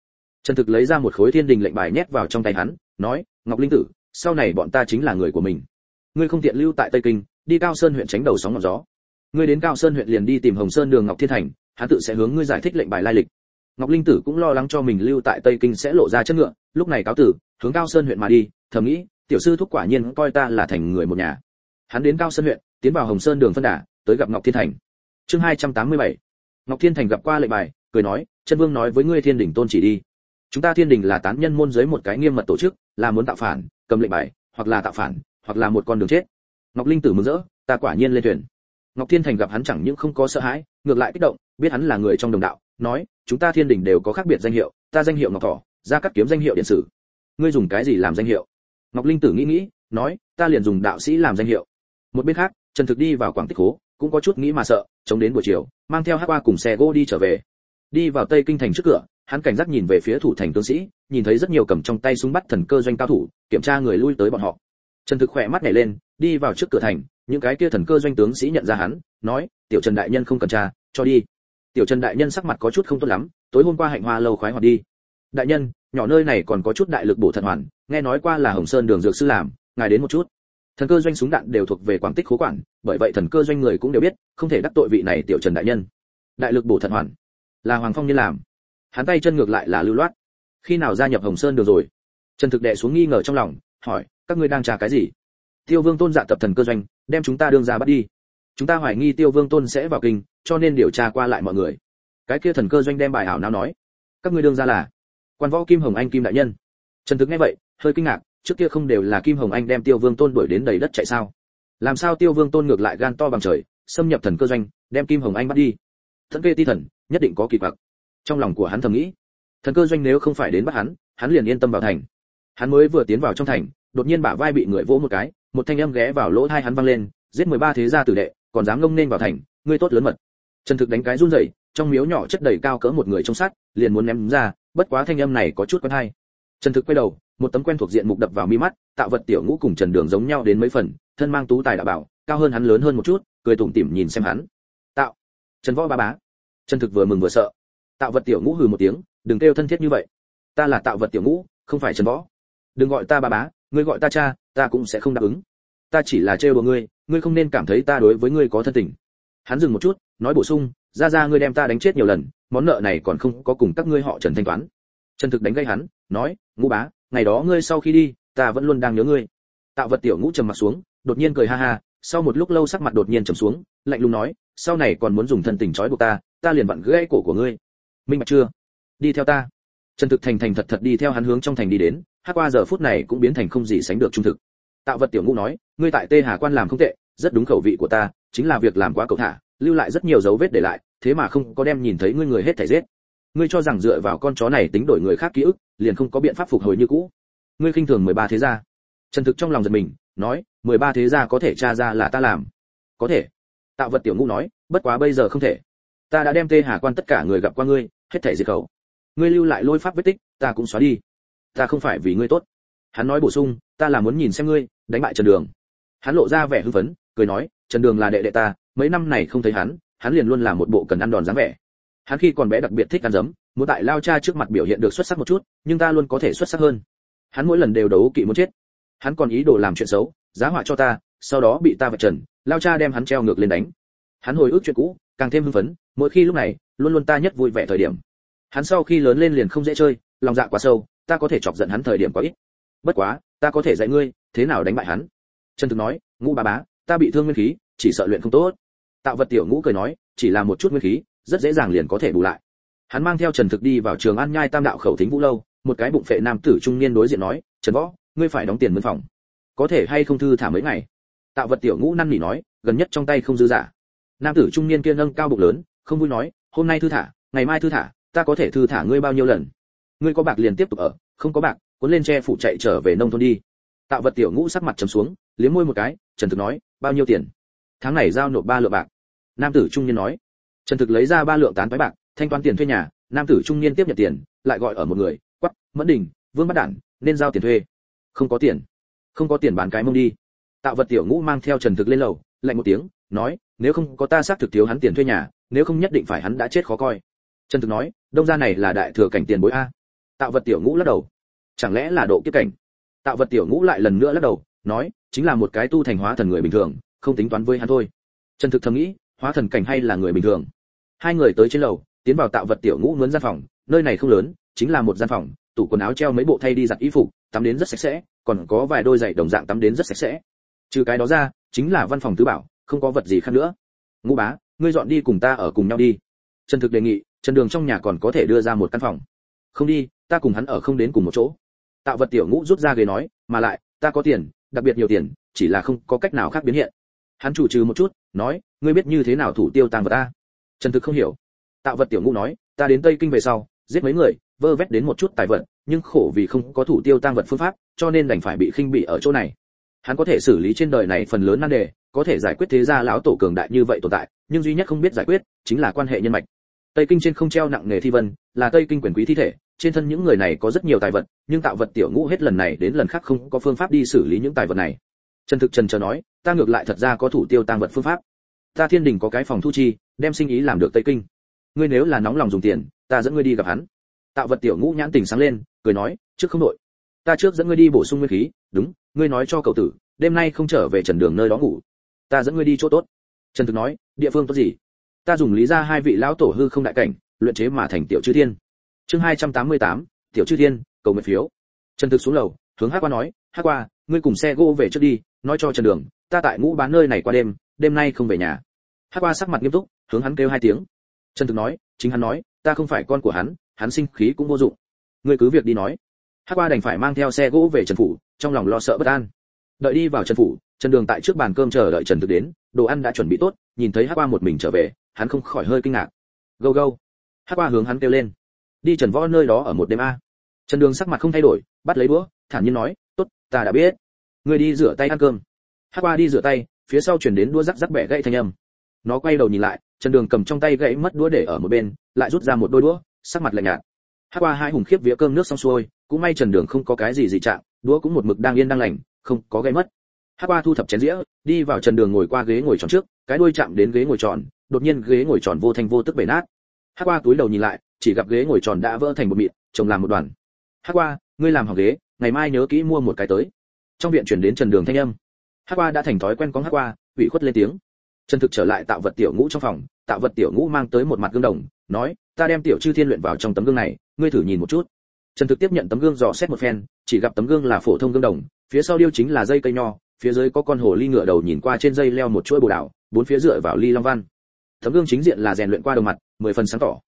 Trần thực lấy ra một khối thiên đình lệnh bài nhét vào trong tay hắn, nói, ngọc linh tử, sau này bọn ta chính là người của mình. Ngươi không tiện lưu tại tây kinh, đi cao sơn huyện tránh đầu sóng ngọn gió. Ngươi đến cao sơn huyện liền đi tìm hồng sơn đường ngọc thiên thành hắn tự sẽ hướng ngươi giải thích lệnh bài lai lịch. Ngọc linh tử cũng lo lắng cho mình lưu tại tây kinh sẽ lộ ra chất ngựa, lúc này cáo tử, hướng cao sơn huyện mà đi, thầm nghĩ, tiểu sư thúc quả nhiên coi ta là thành người một nhà. Hắn đến cao sơn huyện, tiến vào hồng sơn đường phân đà, tới gặp ngọc thiên thành. Chương 287. ngọc thiên thành gặp qua lệnh bài, cười nói, chân vương nói với ngươi thiên đình tôn chỉ đi. Chúng ta thiên đình là tán nhân môn dưới một cái nghiêm mật tổ chức, là muốn tạo phản, cầm lệnh bài, hoặc là tạo phản, hoặc là một con đường chết. Ngọc linh tử mừng rỡ, ta quả nhiên lên thuyền. Ngọc thiên thành gặp hắn chẳng những không có sợ hãi, ngược lại kích động biết hắn là người trong đồng đạo, nói, chúng ta thiên đình đều có khác biệt danh hiệu, ta danh hiệu ngọc thỏ, ra cắt kiếm danh hiệu điện sử. Ngươi dùng cái gì làm danh hiệu? Ngọc linh tử nghĩ nghĩ, nói, ta liền dùng đạo sĩ làm danh hiệu. Một bên khác, trần thực đi vào quảng tích hố, cũng có chút nghĩ mà sợ, chống đến buổi chiều, mang theo hát qua cùng xe gỗ đi trở về. Đi vào tây kinh thành trước cửa, hắn cảnh giác nhìn về phía thủ thành tướng sĩ, nhìn thấy rất nhiều cầm trong tay súng bắt thần cơ doanh cao thủ, kiểm tra người lui tới bọn họ. Trần thực khỏe mắt nhảy lên, đi vào trước cửa thành, những cái kia thần cơ doanh tướng sĩ nhận ra hắn, nói, tiểu trần đại nhân không cần tra, cho đi tiểu trần đại nhân sắc mặt có chút không tốt lắm, tối hôm qua hạnh hoa lâu khoái hoạt đi. Đại nhân, nhỏ nơi này còn có chút đại lực bổ thận hoàn, nghe nói qua là hồng sơn đường dược sư làm, ngài đến một chút. Thần cơ doanh súng đạn đều thuộc về quảng tích khố quản, bởi vậy thần cơ doanh người cũng đều biết, không thể đắc tội vị này tiểu trần đại nhân. Đại lực bổ thận hoàn, là hoàng phong nhân làm. Hắn tay chân ngược lại là lưu loát. Khi nào gia nhập hồng sơn đường rồi? Trần thực đệ xuống nghi ngờ trong lòng, hỏi, các ngươi đang trả cái gì? Tiêu vương tôn dạ tập thần cơ doanh, đem chúng ta đương ra bắt đi chúng ta hoài nghi tiêu vương tôn sẽ vào kinh, cho nên điều tra qua lại mọi người. Cái kia thần cơ doanh đem bài ảo nào nói. Các ngươi đương ra là quan võ kim hồng anh kim đại nhân. Trần thực nghe vậy, hơi kinh ngạc, trước kia không đều là kim hồng anh đem tiêu vương tôn đuổi đến đầy đất chạy sao? Làm sao tiêu vương tôn ngược lại gan to bằng trời, xâm nhập thần cơ doanh, đem kim hồng anh bắt đi? Thần kê ti thần, nhất định có kỳ quặc. Trong lòng của hắn thầm nghĩ, thần cơ doanh nếu không phải đến bắt hắn hắn liền yên tâm vào thành. Hắn mới vừa tiến vào trong thành, đột nhiên bả vai bị người vỗ một cái, một thanh âm ghé vào lỗ tai hắn văng lên, giết 13 thế gia tử đệ còn dám ngông nên vào thành ngươi tốt lớn mật. Trần thực đánh cái run rẩy trong miếu nhỏ chất đầy cao cỡ một người trong sát, liền muốn ném ra bất quá thanh âm này có chút quen hay. Trần thực quay đầu một tấm quen thuộc diện mục đập vào mi mắt tạo vật tiểu ngũ cùng trần đường giống nhau đến mấy phần thân mang tú tài đã bảo cao hơn hắn lớn hơn một chút cười tủm tỉm nhìn xem hắn. Tạo. Trần võ ba bá. Trần thực vừa mừng vừa sợ. Tạo vật tiểu ngũ hừ một tiếng đừng kêu thân thiết như vậy. Ta là tạo vật tiểu ngũ không phải trần võ. Đừng gọi ta ba bá ngươi gọi ta cha ta cũng sẽ không đáp ứng ta chỉ là trêu đùa ngươi ngươi không nên cảm thấy ta đối với ngươi có thân tình. Hắn dừng một chút, nói bổ sung, ra ra, ngươi đem ta đánh chết nhiều lần, món nợ này còn không có cùng các ngươi họ trần thanh toán. Trần thực đánh gây hắn, nói, ngũ bá, ngày đó ngươi sau khi đi, ta vẫn luôn đang nhớ ngươi. Tạo vật tiểu ngũ trầm mặt xuống, đột nhiên cười ha ha, sau một lúc lâu sắc mặt đột nhiên trầm xuống, lạnh lùng nói, sau này còn muốn dùng thân tình trói buộc ta ta liền vặn gãy cổ của ngươi. Minh bạch chưa? Đi theo ta. Trần thực thành thành thật thật đi theo hắn hướng trong thành đi đến, hát qua giờ phút này cũng biến thành không gì sánh được trung thực tạo vật tiểu ngũ nói, ngươi tại tê hà quan làm không tệ, rất đúng khẩu vị của ta, chính là việc làm quá cầu thả, lưu lại rất nhiều dấu vết để lại, thế mà không có đem nhìn thấy ngươi người hết thảy giết. Ngươi cho rằng dựa vào con chó này tính đổi người khác ký ức, liền không có biện pháp phục hồi như cũ. Ngươi khinh thường 13 thế gia. Trần thực trong lòng giật mình, nói 13 thế gia có thể tra ra là ta làm. Có thể. Tạo vật tiểu ngũ nói, bất quá bây giờ không thể. Ta đã đem tê hà quan tất cả người gặp qua ngươi, hết thảy diệt khẩu. Ngươi lưu lại lôi pháp vết tích, ta cũng xóa đi. Ta không phải vì ngươi tốt hắn nói bổ sung, ta là muốn nhìn xem ngươi, đánh bại trần đường. Hắn lộ ra vẻ hưng phấn, cười nói, trần đường là đệ đệ ta, mấy năm này không thấy hắn hắn liền luôn là một bộ cần ăn đòn dáng vẻ. Hắn khi còn bé đặc biệt thích ăn dấm muốn tại lao cha trước mặt biểu hiện được xuất sắc một chút, nhưng ta luôn có thể xuất sắc hơn. Hắn mỗi lần đều đấu kỵ muốn chết. Hắn còn ý đồ làm chuyện xấu, giá họa cho ta, sau đó bị ta vạch trần, lao cha đem hắn treo ngược lên đánh. Hắn hồi ức chuyện cũ, càng thêm hưng phấn, mỗi khi lúc này, luôn luôn ta nhất vui vẻ thời điểm. Hắn sau khi lớn lên liền không dễ chơi, lòng dạ quá sâu, ta có thể chọc giận hắn thời điểm quá ít bất quá, ta có thể dạy ngươi, thế nào đánh bại hắn. Trần thực nói, ngũ bá bá, ta bị thương nguyên khí, chỉ sợ luyện không tốt. Tạo vật tiểu ngũ cười nói, chỉ là một chút nguyên khí, rất dễ dàng liền có thể bù lại. Hắn mang theo trần thực đi vào trường an nhai tam đạo khẩu thính vũ lâu, một cái bụng phệ nam tử trung niên đối diện nói, trần võ, ngươi phải đóng tiền mướn phòng. Có thể hay không thư thả mấy ngày? Tạo vật tiểu ngũ năn nỉ nói, gần nhất trong tay không dư giả. Nam tử trung niên kia nâng cao bụng lớn, không vui nói, hôm nay thư thả, ngày mai thư thả, ta có thể thư thả ngươi bao nhiêu lần? Ngươi có bạc liền tiếp tục ở, không có bạc cuốn lên che phủ chạy trở về nông thôn đi. Tạo vật tiểu ngũ sắc mặt trầm xuống, liếm môi một cái, trần thực nói, bao nhiêu tiền? Tháng này giao nộp ba lượng bạc. Nam tử trung niên nói. Trần thực lấy ra ba lượng tán phái bạc, thanh toán tiền thuê nhà, nam tử trung niên tiếp nhận tiền, lại gọi ở một người, quắc, mẫn đình, vương bắt đản, nên giao tiền thuê. Không có tiền. Không có tiền bán cái mông đi. Tạo vật tiểu ngũ mang theo trần thực lên lầu, lạnh một tiếng, nói, nếu không có ta xác thực thiếu hắn tiền thuê nhà, nếu không nhất định phải hắn đã chết khó coi. Trần thực nói, đông gia này là đại thừa cảnh tiền bối a. Tạo vật tiểu ngũ lắc đầu chẳng lẽ là độ kiếp cảnh? Tạo vật tiểu ngũ lại lần nữa lắc đầu, nói, chính là một cái tu thành hóa thần người bình thường, không tính toán với hắn thôi. Trần thực thầm nghĩ, hóa thần cảnh hay là người bình thường? Hai người tới trên lầu, tiến vào tạo vật tiểu ngũ mướn gian phòng, nơi này không lớn, chính là một gian phòng, tủ quần áo treo mấy bộ thay đi giặt y phục, tắm đến rất sạch sẽ, còn có vài đôi giày đồng dạng tắm đến rất sạch sẽ. Trừ cái đó ra, chính là văn phòng tứ bảo, không có vật gì khác nữa. Ngũ bá, ngươi dọn đi cùng ta ở cùng nhau đi. Trần thực đề nghị, trần đường trong nhà còn có thể đưa ra một căn phòng. Không đi, ta cùng hắn ở không đến cùng một chỗ tạo vật tiểu ngũ rút ra ghế nói, mà lại, ta có tiền, đặc biệt nhiều tiền, chỉ là không có cách nào khác biến hiện. Hắn chủ trừ một chút, nói, ngươi biết như thế nào thủ tiêu tàng vật ta? Trần thực không hiểu. Tạo vật tiểu ngũ nói, ta đến tây kinh về sau, giết mấy người, vơ vét đến một chút tài vật, nhưng khổ vì không có thủ tiêu tang vật phương pháp, cho nên đành phải bị khinh bị ở chỗ này. Hắn có thể xử lý trên đời này phần lớn nan đề, có thể giải quyết thế gia lão tổ cường đại như vậy tồn tại, nhưng duy nhất không biết giải quyết, chính là quan hệ nhân mạch. Tây kinh trên không treo nặng nghề thi vân, là tây kinh quyền quý thi thể trên thân những người này có rất nhiều tài vật, nhưng tạo vật tiểu ngũ hết lần này đến lần khác không có phương pháp đi xử lý những tài vật này. Trần thực trần chờ nói, ta ngược lại thật ra có thủ tiêu tăng vật phương pháp. Ta thiên đình có cái phòng thu chi, đem sinh ý làm được tây kinh. Ngươi nếu là nóng lòng dùng tiền, ta dẫn ngươi đi gặp hắn. Tạo vật tiểu ngũ nhãn tình sáng lên, cười nói, trước không đội. Ta trước dẫn ngươi đi bổ sung nguyên khí, đúng, ngươi nói cho cậu tử, đêm nay không trở về trần đường nơi đó ngủ. Ta dẫn ngươi đi chỗ tốt. Trần thực nói, địa phương tốt gì? Ta dùng lý ra hai vị lão tổ hư không đại cảnh, luyện chế mà thành tiểu chư thiên chương 288, tiểu chư thiên cầu nguyện phiếu. Trần thực xuống lầu hướng hát qua nói hát qua ngươi cùng xe gỗ về trước đi nói cho trần đường ta tại ngũ bán nơi này qua đêm đêm nay không về nhà. Hát qua sắc mặt nghiêm túc hướng hắn kêu hai tiếng. Trần thực nói chính hắn nói ta không phải con của hắn hắn sinh khí cũng vô dụng. Ngươi cứ việc đi nói. Hát qua đành phải mang theo xe gỗ về trần phủ trong lòng lo sợ bất an. Đợi đi vào trần phủ trần đường tại trước bàn cơm chờ đợi trần thực đến đồ ăn đã chuẩn bị tốt nhìn thấy hát qua một mình trở về hắn không khỏi hơi kinh ngạc. Gâu gâu. Hát qua hướng hắn kêu lên đi trần võ nơi đó ở một đêm a. Trần đường sắc mặt không thay đổi, bắt lấy đũa, thản nhiên nói, tốt, ta đã biết. Người đi rửa tay ăn cơm. Hát qua đi rửa tay, phía sau chuyển đến đũa rắc rắc bẻ gãy thanh âm. Nó quay đầu nhìn lại, trần đường cầm trong tay gãy mất đũa để ở một bên, lại rút ra một đôi đũa, sắc mặt lạnh nhạt. Hát qua hai hùng khiếp vía cơm nước xong xuôi, cũng may trần đường không có cái gì dị trạng, đũa cũng một mực đang yên đang lành, không có gây mất. Hát qua thu thập chén dĩa, đi vào trần đường ngồi qua ghế ngồi tròn trước, cái đuôi chạm đến ghế ngồi tròn, đột nhiên ghế ngồi tròn vô thanh vô tức bể nát. Hát qua túi đầu nhìn lại chỉ gặp ghế ngồi tròn đã vỡ thành một mịn chồng làm một đoàn. Hát qua, ngươi làm hỏng ghế, ngày mai nhớ kỹ mua một cái tới. Trong viện chuyển đến trần đường thanh âm. Hát qua đã thành thói quen con hát qua, ủy khuất lên tiếng. Trần thực trở lại tạo vật tiểu ngũ trong phòng, tạo vật tiểu ngũ mang tới một mặt gương đồng, nói, ta đem tiểu chư thiên luyện vào trong tấm gương này, ngươi thử nhìn một chút. Trần thực tiếp nhận tấm gương dò xét một phen, chỉ gặp tấm gương là phổ thông gương đồng, phía sau điêu chính là dây cây nho, phía dưới có con hồ ly ngựa đầu nhìn qua trên dây leo một chuỗi bồ đào, bốn phía dựa vào ly long văn. Tấm gương chính diện là rèn luyện qua đầu mặt, mười phần sáng tỏ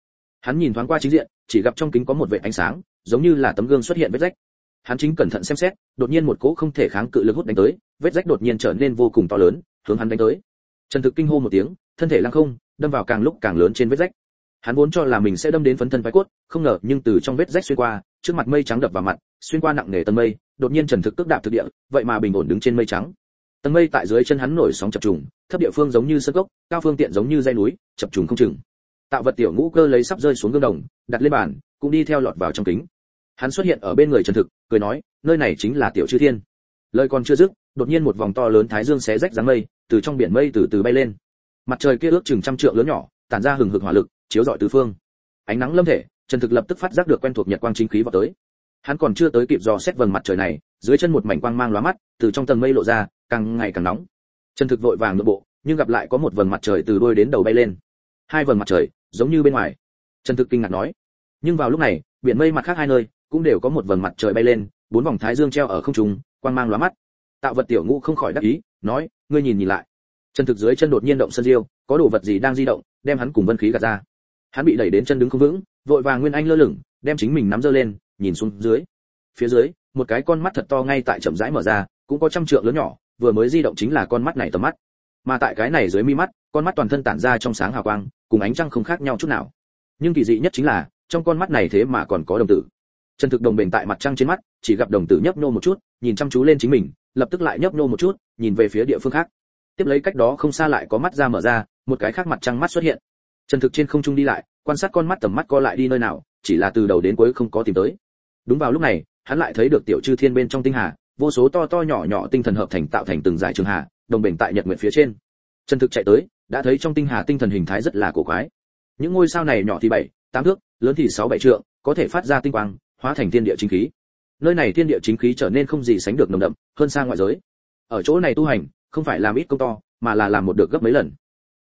hắn nhìn thoáng qua chính diện, chỉ gặp trong kính có một vệt ánh sáng, giống như là tấm gương xuất hiện vết rách. Hắn chính cẩn thận xem xét, đột nhiên một cỗ không thể kháng cự lực hút đánh tới, vết rách đột nhiên trở nên vô cùng to lớn, hướng hắn đánh tới. Trần thực kinh hô một tiếng, thân thể lăng không, đâm vào càng lúc càng lớn trên vết rách. Hắn vốn cho là mình sẽ đâm đến phấn thân phái cốt, không ngờ, nhưng từ trong vết rách xuyên qua, trước mặt mây trắng đập vào mặt, xuyên qua nặng nề tầng mây, đột nhiên trần thực tức đạp thực địa, vậy mà bình ổn đứng trên mây trắng. Tầng mây tại dưới chân hắn nổi sóng chập trùng, thấp địa phương giống như sơ cốc cao phương tiện giống như dây núi, chập trùng không chừng tạo vật tiểu ngũ cơ lấy sắp rơi xuống gương đồng, đặt lên bàn, cũng đi theo lọt vào trong kính. Hắn xuất hiện ở bên người trần thực, cười nói, nơi này chính là tiểu chư thiên. Lời còn chưa dứt, đột nhiên một vòng to lớn thái dương xé rách dáng mây, từ trong biển mây từ từ bay lên. Mặt trời kia ước chừng trăm trượng lớn nhỏ, tản ra hừng hực hỏa lực, chiếu rọi tứ phương. Ánh nắng lâm thể, trần thực lập tức phát giác được quen thuộc nhật quang chính khí vào tới. Hắn còn chưa tới kịp dò xét vầng mặt trời này, dưới chân một mảnh quang mang lóa mắt, từ trong tầng mây lộ ra, càng ngày càng nóng. Trần thực vội vàng nội bộ, nhưng gặp lại có một vầng mặt trời từ đôi đến đầu bay lên. Hai vầng mặt trời giống như bên ngoài. Trần thực kinh ngạc nói, nhưng vào lúc này, biển mây mặt khác hai nơi cũng đều có một vầng mặt trời bay lên, bốn vòng thái dương treo ở không trung, quang mang lóa mắt. Tạo vật tiểu ngũ không khỏi đắc ý, nói, ngươi nhìn nhìn lại. Trần thực dưới chân đột nhiên động sân diêu, có đồ vật gì đang di động, đem hắn cùng vân khí gạt ra. Hắn bị đẩy đến chân đứng không vững, vội vàng nguyên anh lơ lửng, đem chính mình nắm giơ lên, nhìn xuống dưới. Phía dưới, một cái con mắt thật to ngay tại chậm rãi mở ra, cũng có trăm trượng lớn nhỏ, vừa mới di động chính là con mắt này tầm mắt. Mà tại cái này dưới mi mắt con mắt toàn thân tản ra trong sáng hào quang, cùng ánh trăng không khác nhau chút nào. Nhưng kỳ dị nhất chính là, trong con mắt này thế mà còn có đồng tử. Chân thực đồng bền tại mặt trăng trên mắt, chỉ gặp đồng tử nhấp nô một chút, nhìn chăm chú lên chính mình, lập tức lại nhấp nô một chút, nhìn về phía địa phương khác. Tiếp lấy cách đó không xa lại có mắt ra mở ra, một cái khác mặt trăng mắt xuất hiện. Chân thực trên không trung đi lại, quan sát con mắt tầm mắt co lại đi nơi nào, chỉ là từ đầu đến cuối không có tìm tới. Đúng vào lúc này, hắn lại thấy được tiểu chư thiên bên trong tinh hà, vô số to to nhỏ nhỏ tinh thần hợp thành tạo thành từng dải trường hà, đồng bền tại nhật nguyện phía trên. Chân thực chạy tới đã thấy trong tinh hà tinh thần hình thái rất là cổ quái. Những ngôi sao này nhỏ thì bảy, tám thước, lớn thì sáu bảy trượng, có thể phát ra tinh quang, hóa thành thiên địa chính khí. Nơi này thiên địa chính khí trở nên không gì sánh được nồng đậm, hơn xa ngoại giới. Ở chỗ này tu hành, không phải làm ít công to, mà là làm một được gấp mấy lần.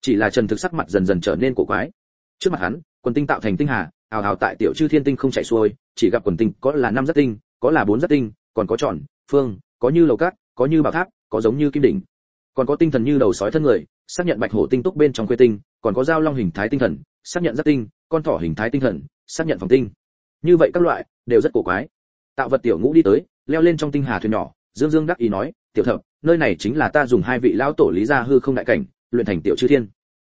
Chỉ là trần thực sắc mặt dần dần trở nên cổ quái. Trước mặt hắn, quần tinh tạo thành tinh hà, ào ào tại tiểu chư thiên tinh không chạy xuôi, chỉ gặp quần tinh có là năm rất tinh, có là bốn rất tinh, còn có tròn, phương, có như lầu cát, có như bảo tháp, có giống như kim đỉnh còn có tinh thần như đầu sói thân người, xác nhận bạch hổ tinh túc bên trong quê tinh, còn có dao long hình thái tinh thần, xác nhận giáp tinh, con thỏ hình thái tinh thần, xác nhận phòng tinh. Như vậy các loại, đều rất cổ quái. Tạo vật tiểu ngũ đi tới, leo lên trong tinh hà thuyền nhỏ, dương dương đắc ý nói, tiểu thập, nơi này chính là ta dùng hai vị lão tổ lý gia hư không đại cảnh, luyện thành tiểu chư thiên.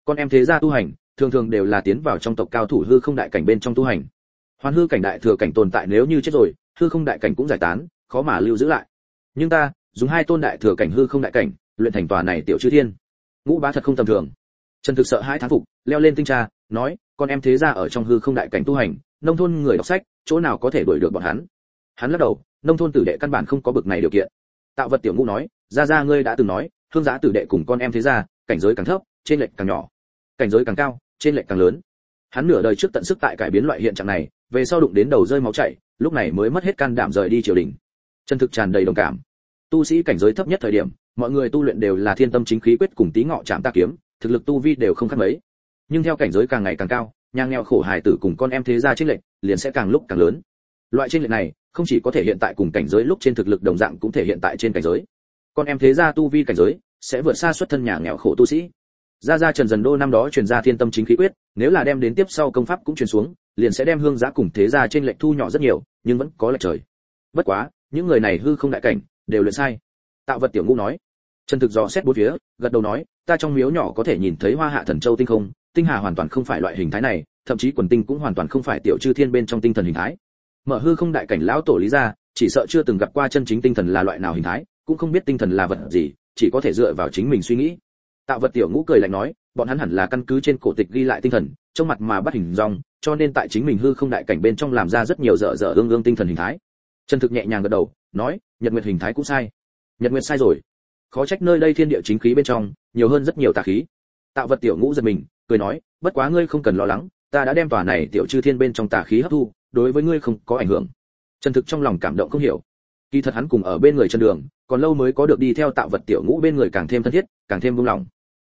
Con em thế gia tu hành, thường thường đều là tiến vào trong tộc cao thủ hư không đại cảnh bên trong tu hành. Hoàn hư cảnh đại thừa cảnh tồn tại nếu như chết rồi, hư không đại cảnh cũng giải tán, khó mà lưu giữ lại. Nhưng ta, dùng hai tôn đại thừa cảnh hư không đại cảnh luyện thành tòa này tiểu chư thiên. Ngũ bá thật không tầm thường. Trần thực sợ hai thán phục, leo lên tinh tra, nói, con em thế gia ở trong hư không đại cảnh tu hành, nông thôn người đọc sách, chỗ nào có thể đuổi được bọn hắn? Hắn lắc đầu, nông thôn tử đệ căn bản không có bực này điều kiện. Tạo vật tiểu ngũ nói ra ra ngươi đã từng nói, thương giá tử đệ cùng con em thế gia, cảnh giới càng thấp, trên lệch càng nhỏ. Cảnh giới càng cao, trên lệch càng lớn. Hắn nửa đời trước tận sức tại cải biến loại hiện trạng này, về sau đụng đến đầu rơi máu chảy, lúc này mới mất hết can đảm rời đi triều đình. Chân thực tràn đầy đồng cảm. Tu sĩ cảnh giới thấp nhất thời điểm mọi người tu luyện đều là thiên tâm chính khí quyết cùng tí ngọ chạm ta kiếm, thực lực tu vi đều không khác mấy. Nhưng theo cảnh giới càng ngày càng cao, nhà nghèo khổ hài tử cùng con em thế gia trên lệnh liền sẽ càng lúc càng lớn. Loại trên lệnh này không chỉ có thể hiện tại cùng cảnh giới lúc trên thực lực đồng dạng cũng thể hiện tại trên cảnh giới. Con em thế gia tu vi cảnh giới sẽ vượt xa xuất thân nhà nghèo khổ tu sĩ. Gia gia trần dần đô năm đó truyền ra thiên tâm chính khí quyết, nếu là đem đến tiếp sau công pháp cũng truyền xuống, liền sẽ đem hương giá cùng thế gia trên lệnh thu nhỏ rất nhiều, nhưng vẫn có lệch trời. Bất quá, những người này hư không đại cảnh, đều luyện sai. Tạo vật tiểu ngũ nói trần thực dò xét bốn phía, gật đầu nói, ta trong miếu nhỏ có thể nhìn thấy hoa hạ thần châu tinh không, tinh hà hoàn toàn không phải loại hình thái này, thậm chí quần tinh cũng hoàn toàn không phải tiểu chư thiên bên trong tinh thần hình thái. Mở hư không đại cảnh lão tổ lý ra, chỉ sợ chưa từng gặp qua chân chính tinh thần là loại nào hình thái, cũng không biết tinh thần là vật gì, chỉ có thể dựa vào chính mình suy nghĩ. Tạo vật tiểu ngũ cười lạnh nói, bọn hắn hẳn là căn cứ trên cổ tịch ghi lại tinh thần, trong mặt mà bắt hình dong cho nên tại chính mình hư không đại cảnh bên trong làm ra rất nhiều dở dở ương ương tinh thần hình thái. Trần thực nhẹ nhàng gật đầu, nói, nhật nguyệt hình thái cũng sai. Nhật nguyệt sai rồi khó trách nơi đây thiên địa chính khí bên trong, nhiều hơn rất nhiều tà khí. Tạo vật tiểu ngũ giật mình, cười nói, bất quá ngươi không cần lo lắng, ta đã đem tòa này tiểu chư thiên bên trong tà khí hấp thu, đối với ngươi không có ảnh hưởng. Chân thực trong lòng cảm động không hiểu. Kỳ thật hắn cùng ở bên người chân đường, còn lâu mới có được đi theo tạo vật tiểu ngũ bên người càng thêm thân thiết, càng thêm vung lòng.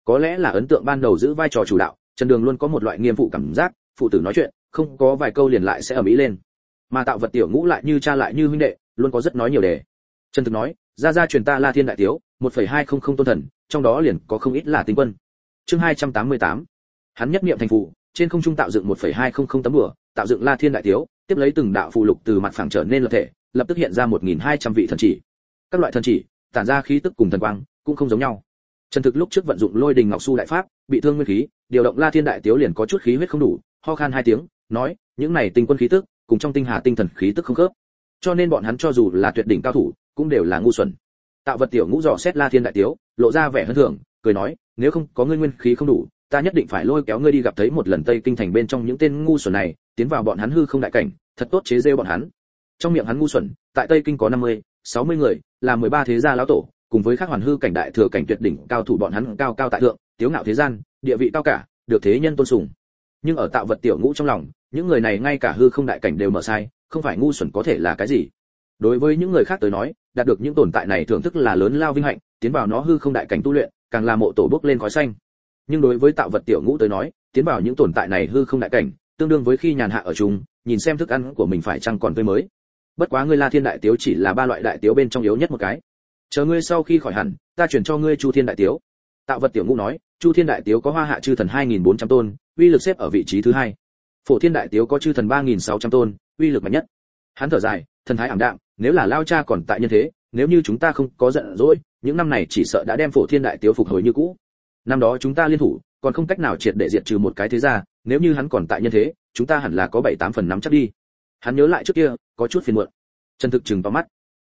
Có lẽ là ấn tượng ban đầu giữ vai trò chủ đạo chân đường luôn có một loại nghiêm phụ cảm giác, phụ tử nói chuyện, không có vài câu liền lại sẽ ở mỹ lên. Mà tạo vật tiểu ngũ lại như cha lại như huynh đệ, luôn có rất nói nhiều đề chân thực nói ra ra truyền ta la thiên đại tiếu, một phẩy hai không không tôn thần, trong đó liền có không ít là tinh quân. Chương hai trăm tám mươi tám. Hắn nhất niệm thành phụ, trên không trung tạo dựng một phẩy hai không không tấm bửa tạo dựng la thiên đại tiếu, tiếp lấy từng đạo phụ lục từ mặt phẳng trở nên lập thể, lập tức hiện ra một nghìn hai trăm vị thần chỉ. Các loại thần chỉ, tản ra khí tức cùng thần quang, cũng không giống nhau. Trần thực lúc trước vận dụng lôi đình ngọc su đại pháp, bị thương nguyên khí, điều động la thiên đại tiếu liền có chút khí huyết không đủ, ho khan hai tiếng, nói, những này tinh quân khí tức, cùng trong tinh hà tinh thần khí tức không khớp. Cho nên bọn hắn cho dù là tuyệt đỉnh cao thủ cũng đều là ngu xuẩn. Tạo vật tiểu ngũ dò xét la thiên đại tiếu lộ ra vẻ hân thưởng cười nói nếu không có ngươi nguyên khí không đủ ta nhất định phải lôi kéo ngươi đi gặp thấy một lần tây kinh thành bên trong những tên ngu xuẩn này tiến vào bọn hắn hư không đại cảnh thật tốt chế rêu bọn hắn. Trong miệng hắn ngu xuẩn tại tây kinh có 50, 60 người là 13 thế gia lão tổ cùng với các hoàn hư cảnh đại thừa cảnh tuyệt đỉnh cao thủ bọn hắn cao cao tại thượng tiếu ngạo thế gian địa vị cao cả được thế nhân tôn sùng. Nhưng ở tạo vật tiểu ngũ trong lòng những người này ngay cả hư không đại cảnh đều mở sai không phải ngu xuẩn có thể là cái gì. Đối với những người khác tới nói đạt được những tồn tại này thưởng thức là lớn lao vinh hạnh, tiến vào nó hư không đại cảnh tu luyện, càng là mộ tổ bước lên khói xanh. Nhưng đối với tạo vật tiểu ngũ tới nói, tiến vào những tồn tại này hư không đại cảnh, tương đương với khi nhàn hạ ở chung, nhìn xem thức ăn của mình phải chăng còn tươi mới. Bất quá ngươi la thiên đại tiếu chỉ là ba loại đại tiếu bên trong yếu nhất một cái. Chờ ngươi sau khi khỏi hẳn, ta chuyển cho ngươi chu thiên đại tiếu. Tạo vật tiểu ngũ nói, chu thiên đại tiếu có hoa hạ chư thần 2.400 tôn, uy lực xếp ở vị trí thứ hai. Phổ thiên đại tiếu có chư thần 3.600 tôn, uy lực mạnh nhất. Hắn thở dài, thần thái ảm đạm nếu là lao cha còn tại nhân thế, nếu như chúng ta không có giận dỗi, những năm này chỉ sợ đã đem phổ thiên đại tiếu phục hồi như cũ. Năm đó chúng ta liên thủ, còn không cách nào triệt để diệt trừ một cái thế gia, nếu như hắn còn tại nhân thế, chúng ta hẳn là có bảy tám phần nắm chắc đi. Hắn nhớ lại trước kia, có chút phiền muộn. Chân thực chừng vào mắt.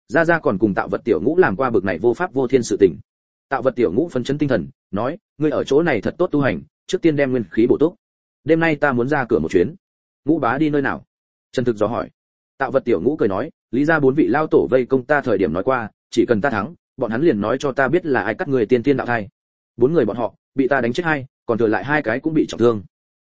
Gia gia còn cùng tạo vật tiểu ngũ làm qua bực này vô pháp vô thiên sự tình. Tạo vật tiểu ngũ phân chấn tinh thần, nói, ngươi ở chỗ này thật tốt tu hành, trước tiên đem nguyên khí bổ túc. Đêm nay ta muốn ra cửa một chuyến. Ngũ bá đi nơi nào? Trần thực dò hỏi tạo vật tiểu ngũ cười nói, lý ra bốn vị lao tổ vây công ta thời điểm nói qua, chỉ cần ta thắng, bọn hắn liền nói cho ta biết là ai cắt người tiên tiên đạo thai. Bốn người bọn họ, bị ta đánh chết hai, còn thừa lại hai cái cũng bị trọng thương.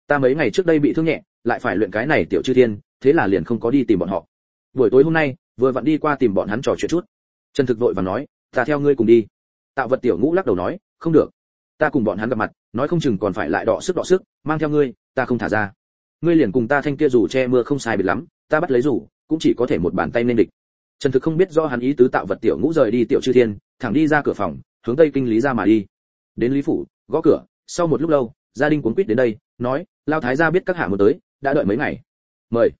Ta mấy ngày trước đây bị thương nhẹ, lại phải luyện cái này tiểu chư thiên, thế là liền không có đi tìm bọn họ. Buổi tối hôm nay, vừa vặn đi qua tìm bọn hắn trò chuyện chút. Trần thực vội và nói, ta theo ngươi cùng đi. Tạo vật tiểu ngũ lắc đầu nói, không được. Ta cùng bọn hắn gặp mặt, nói không chừng còn phải lại đọ sức đọ sức, mang theo ngươi, ta không thả ra. Ngươi liền cùng ta thanh kia dù che mưa không sai biệt lắm, ta bắt lấy rủ cũng chỉ có thể một bàn tay nên địch. Trần thực không biết do hắn ý tứ tạo vật tiểu ngũ rời đi tiểu chư thiên, thẳng đi ra cửa phòng, hướng tây kinh lý ra mà đi. Đến lý phủ, gõ cửa, sau một lúc lâu, gia đình cuốn quýt đến đây, nói, lao thái gia biết các hạ muốn tới, đã đợi mấy ngày. Mời.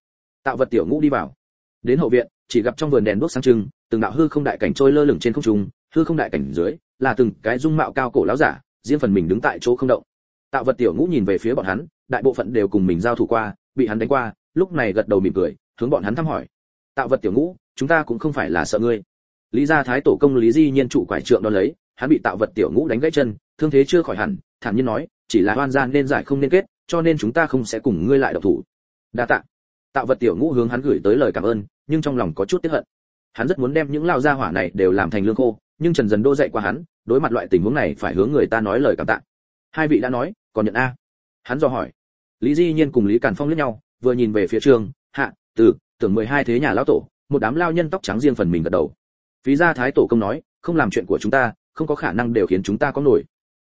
Tạo vật tiểu ngũ đi vào. Đến hậu viện, chỉ gặp trong vườn đèn đuốc sáng trưng, từng đạo hư không đại cảnh trôi lơ lửng trên không trung, hư không đại cảnh dưới, là từng cái dung mạo cao cổ lão giả, riêng phần mình đứng tại chỗ không động. Tạo vật tiểu ngũ nhìn về phía bọn hắn, đại bộ phận đều cùng mình giao thủ qua, bị hắn đánh qua, lúc này gật đầu mỉm cười hướng bọn hắn thăm hỏi. Tạo vật tiểu ngũ, chúng ta cũng không phải là sợ ngươi. Lý gia thái tổ công lý di nhiên trụ quải trượng đón lấy, hắn bị tạo vật tiểu ngũ đánh gãy chân, thương thế chưa khỏi hẳn, thản nhiên nói, chỉ là oan gian nên giải không nên kết, cho nên chúng ta không sẽ cùng ngươi lại độc thủ. Đa tạ. Tạo vật tiểu ngũ hướng hắn gửi tới lời cảm ơn, nhưng trong lòng có chút tiếc hận. Hắn rất muốn đem những lao gia hỏa này đều làm thành lương khô, nhưng trần dần đô dạy qua hắn, đối mặt loại tình huống này phải hướng người ta nói lời cảm tạ. Hai vị đã nói, còn nhận a. Hắn dò hỏi. Lý di nhiên cùng lý càn phong liếc nhau, vừa nhìn về phía trường từ, tưởng mười hai thế nhà lão tổ, một đám lao nhân tóc trắng riêng phần mình gật đầu. Phí gia thái tổ công nói, không làm chuyện của chúng ta, không có khả năng đều khiến chúng ta có nổi.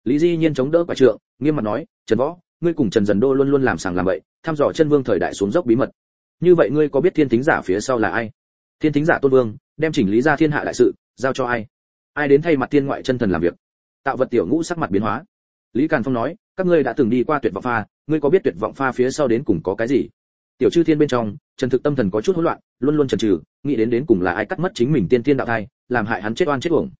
Lý di nhiên chống đỡ quả trượng, nghiêm mặt nói, trần võ, ngươi cùng trần dần đô luôn luôn làm sàng làm bậy, thăm dò chân vương thời đại xuống dốc bí mật. Như vậy ngươi có biết thiên thính giả phía sau là ai? Thiên thính giả tôn vương, đem chỉnh lý ra thiên hạ đại sự, giao cho ai? Ai đến thay mặt thiên ngoại chân thần làm việc? Tạo vật tiểu ngũ sắc mặt biến hóa. Lý càn phong nói, các ngươi đã từng đi qua tuyệt vọng pha, ngươi có biết tuyệt vọng pha phía sau đến cùng có cái gì? Tiểu chư thiên bên trong, trần thực tâm thần có chút hỗn loạn, luôn luôn chần chừ, nghĩ đến đến cùng là ai cắt mất chính mình tiên tiên đạo thai, làm hại hắn chết oan chết uổng.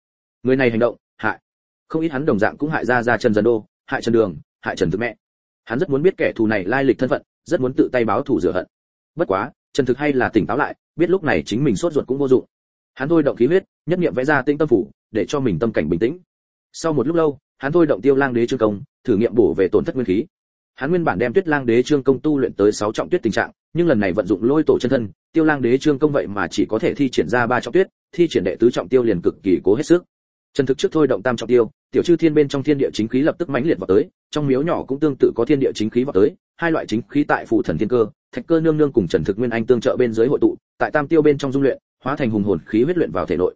Người này hành động, hại. Không ít hắn đồng dạng cũng hại ra ra trần dân đô, hại trần đường, hại trần thực mẹ. Hắn rất muốn biết kẻ thù này lai lịch thân phận, rất muốn tự tay báo thù rửa hận. Bất quá, trần thực hay là tỉnh táo lại, biết lúc này chính mình sốt ruột cũng vô dụng. Hắn thôi động khí huyết, nhất niệm vẽ ra tinh tâm phủ, để cho mình tâm cảnh bình tĩnh. Sau một lúc lâu, hắn thôi động tiêu lang đế trương công, thử nghiệm bổ về tổn thất nguyên khí hắn nguyên bản đem tuyết lang đế trương công tu luyện tới sáu trọng tuyết tình trạng, nhưng lần này vận dụng lôi tổ chân thân, tiêu lang đế trương công vậy mà chỉ có thể thi triển ra ba trọng tuyết, thi triển đệ tứ trọng tiêu liền cực kỳ cố hết sức. Trần thực trước thôi động tam trọng tiêu, tiểu chư thiên bên trong thiên địa chính khí lập tức mãnh liệt vào tới, trong miếu nhỏ cũng tương tự có thiên địa chính khí vào tới, hai loại chính khí tại phụ thần thiên cơ, thạch cơ nương nương cùng trần thực nguyên anh tương trợ bên dưới hội tụ, tại tam tiêu bên trong dung luyện, hóa thành hùng hồn khí huyết luyện vào thể nội.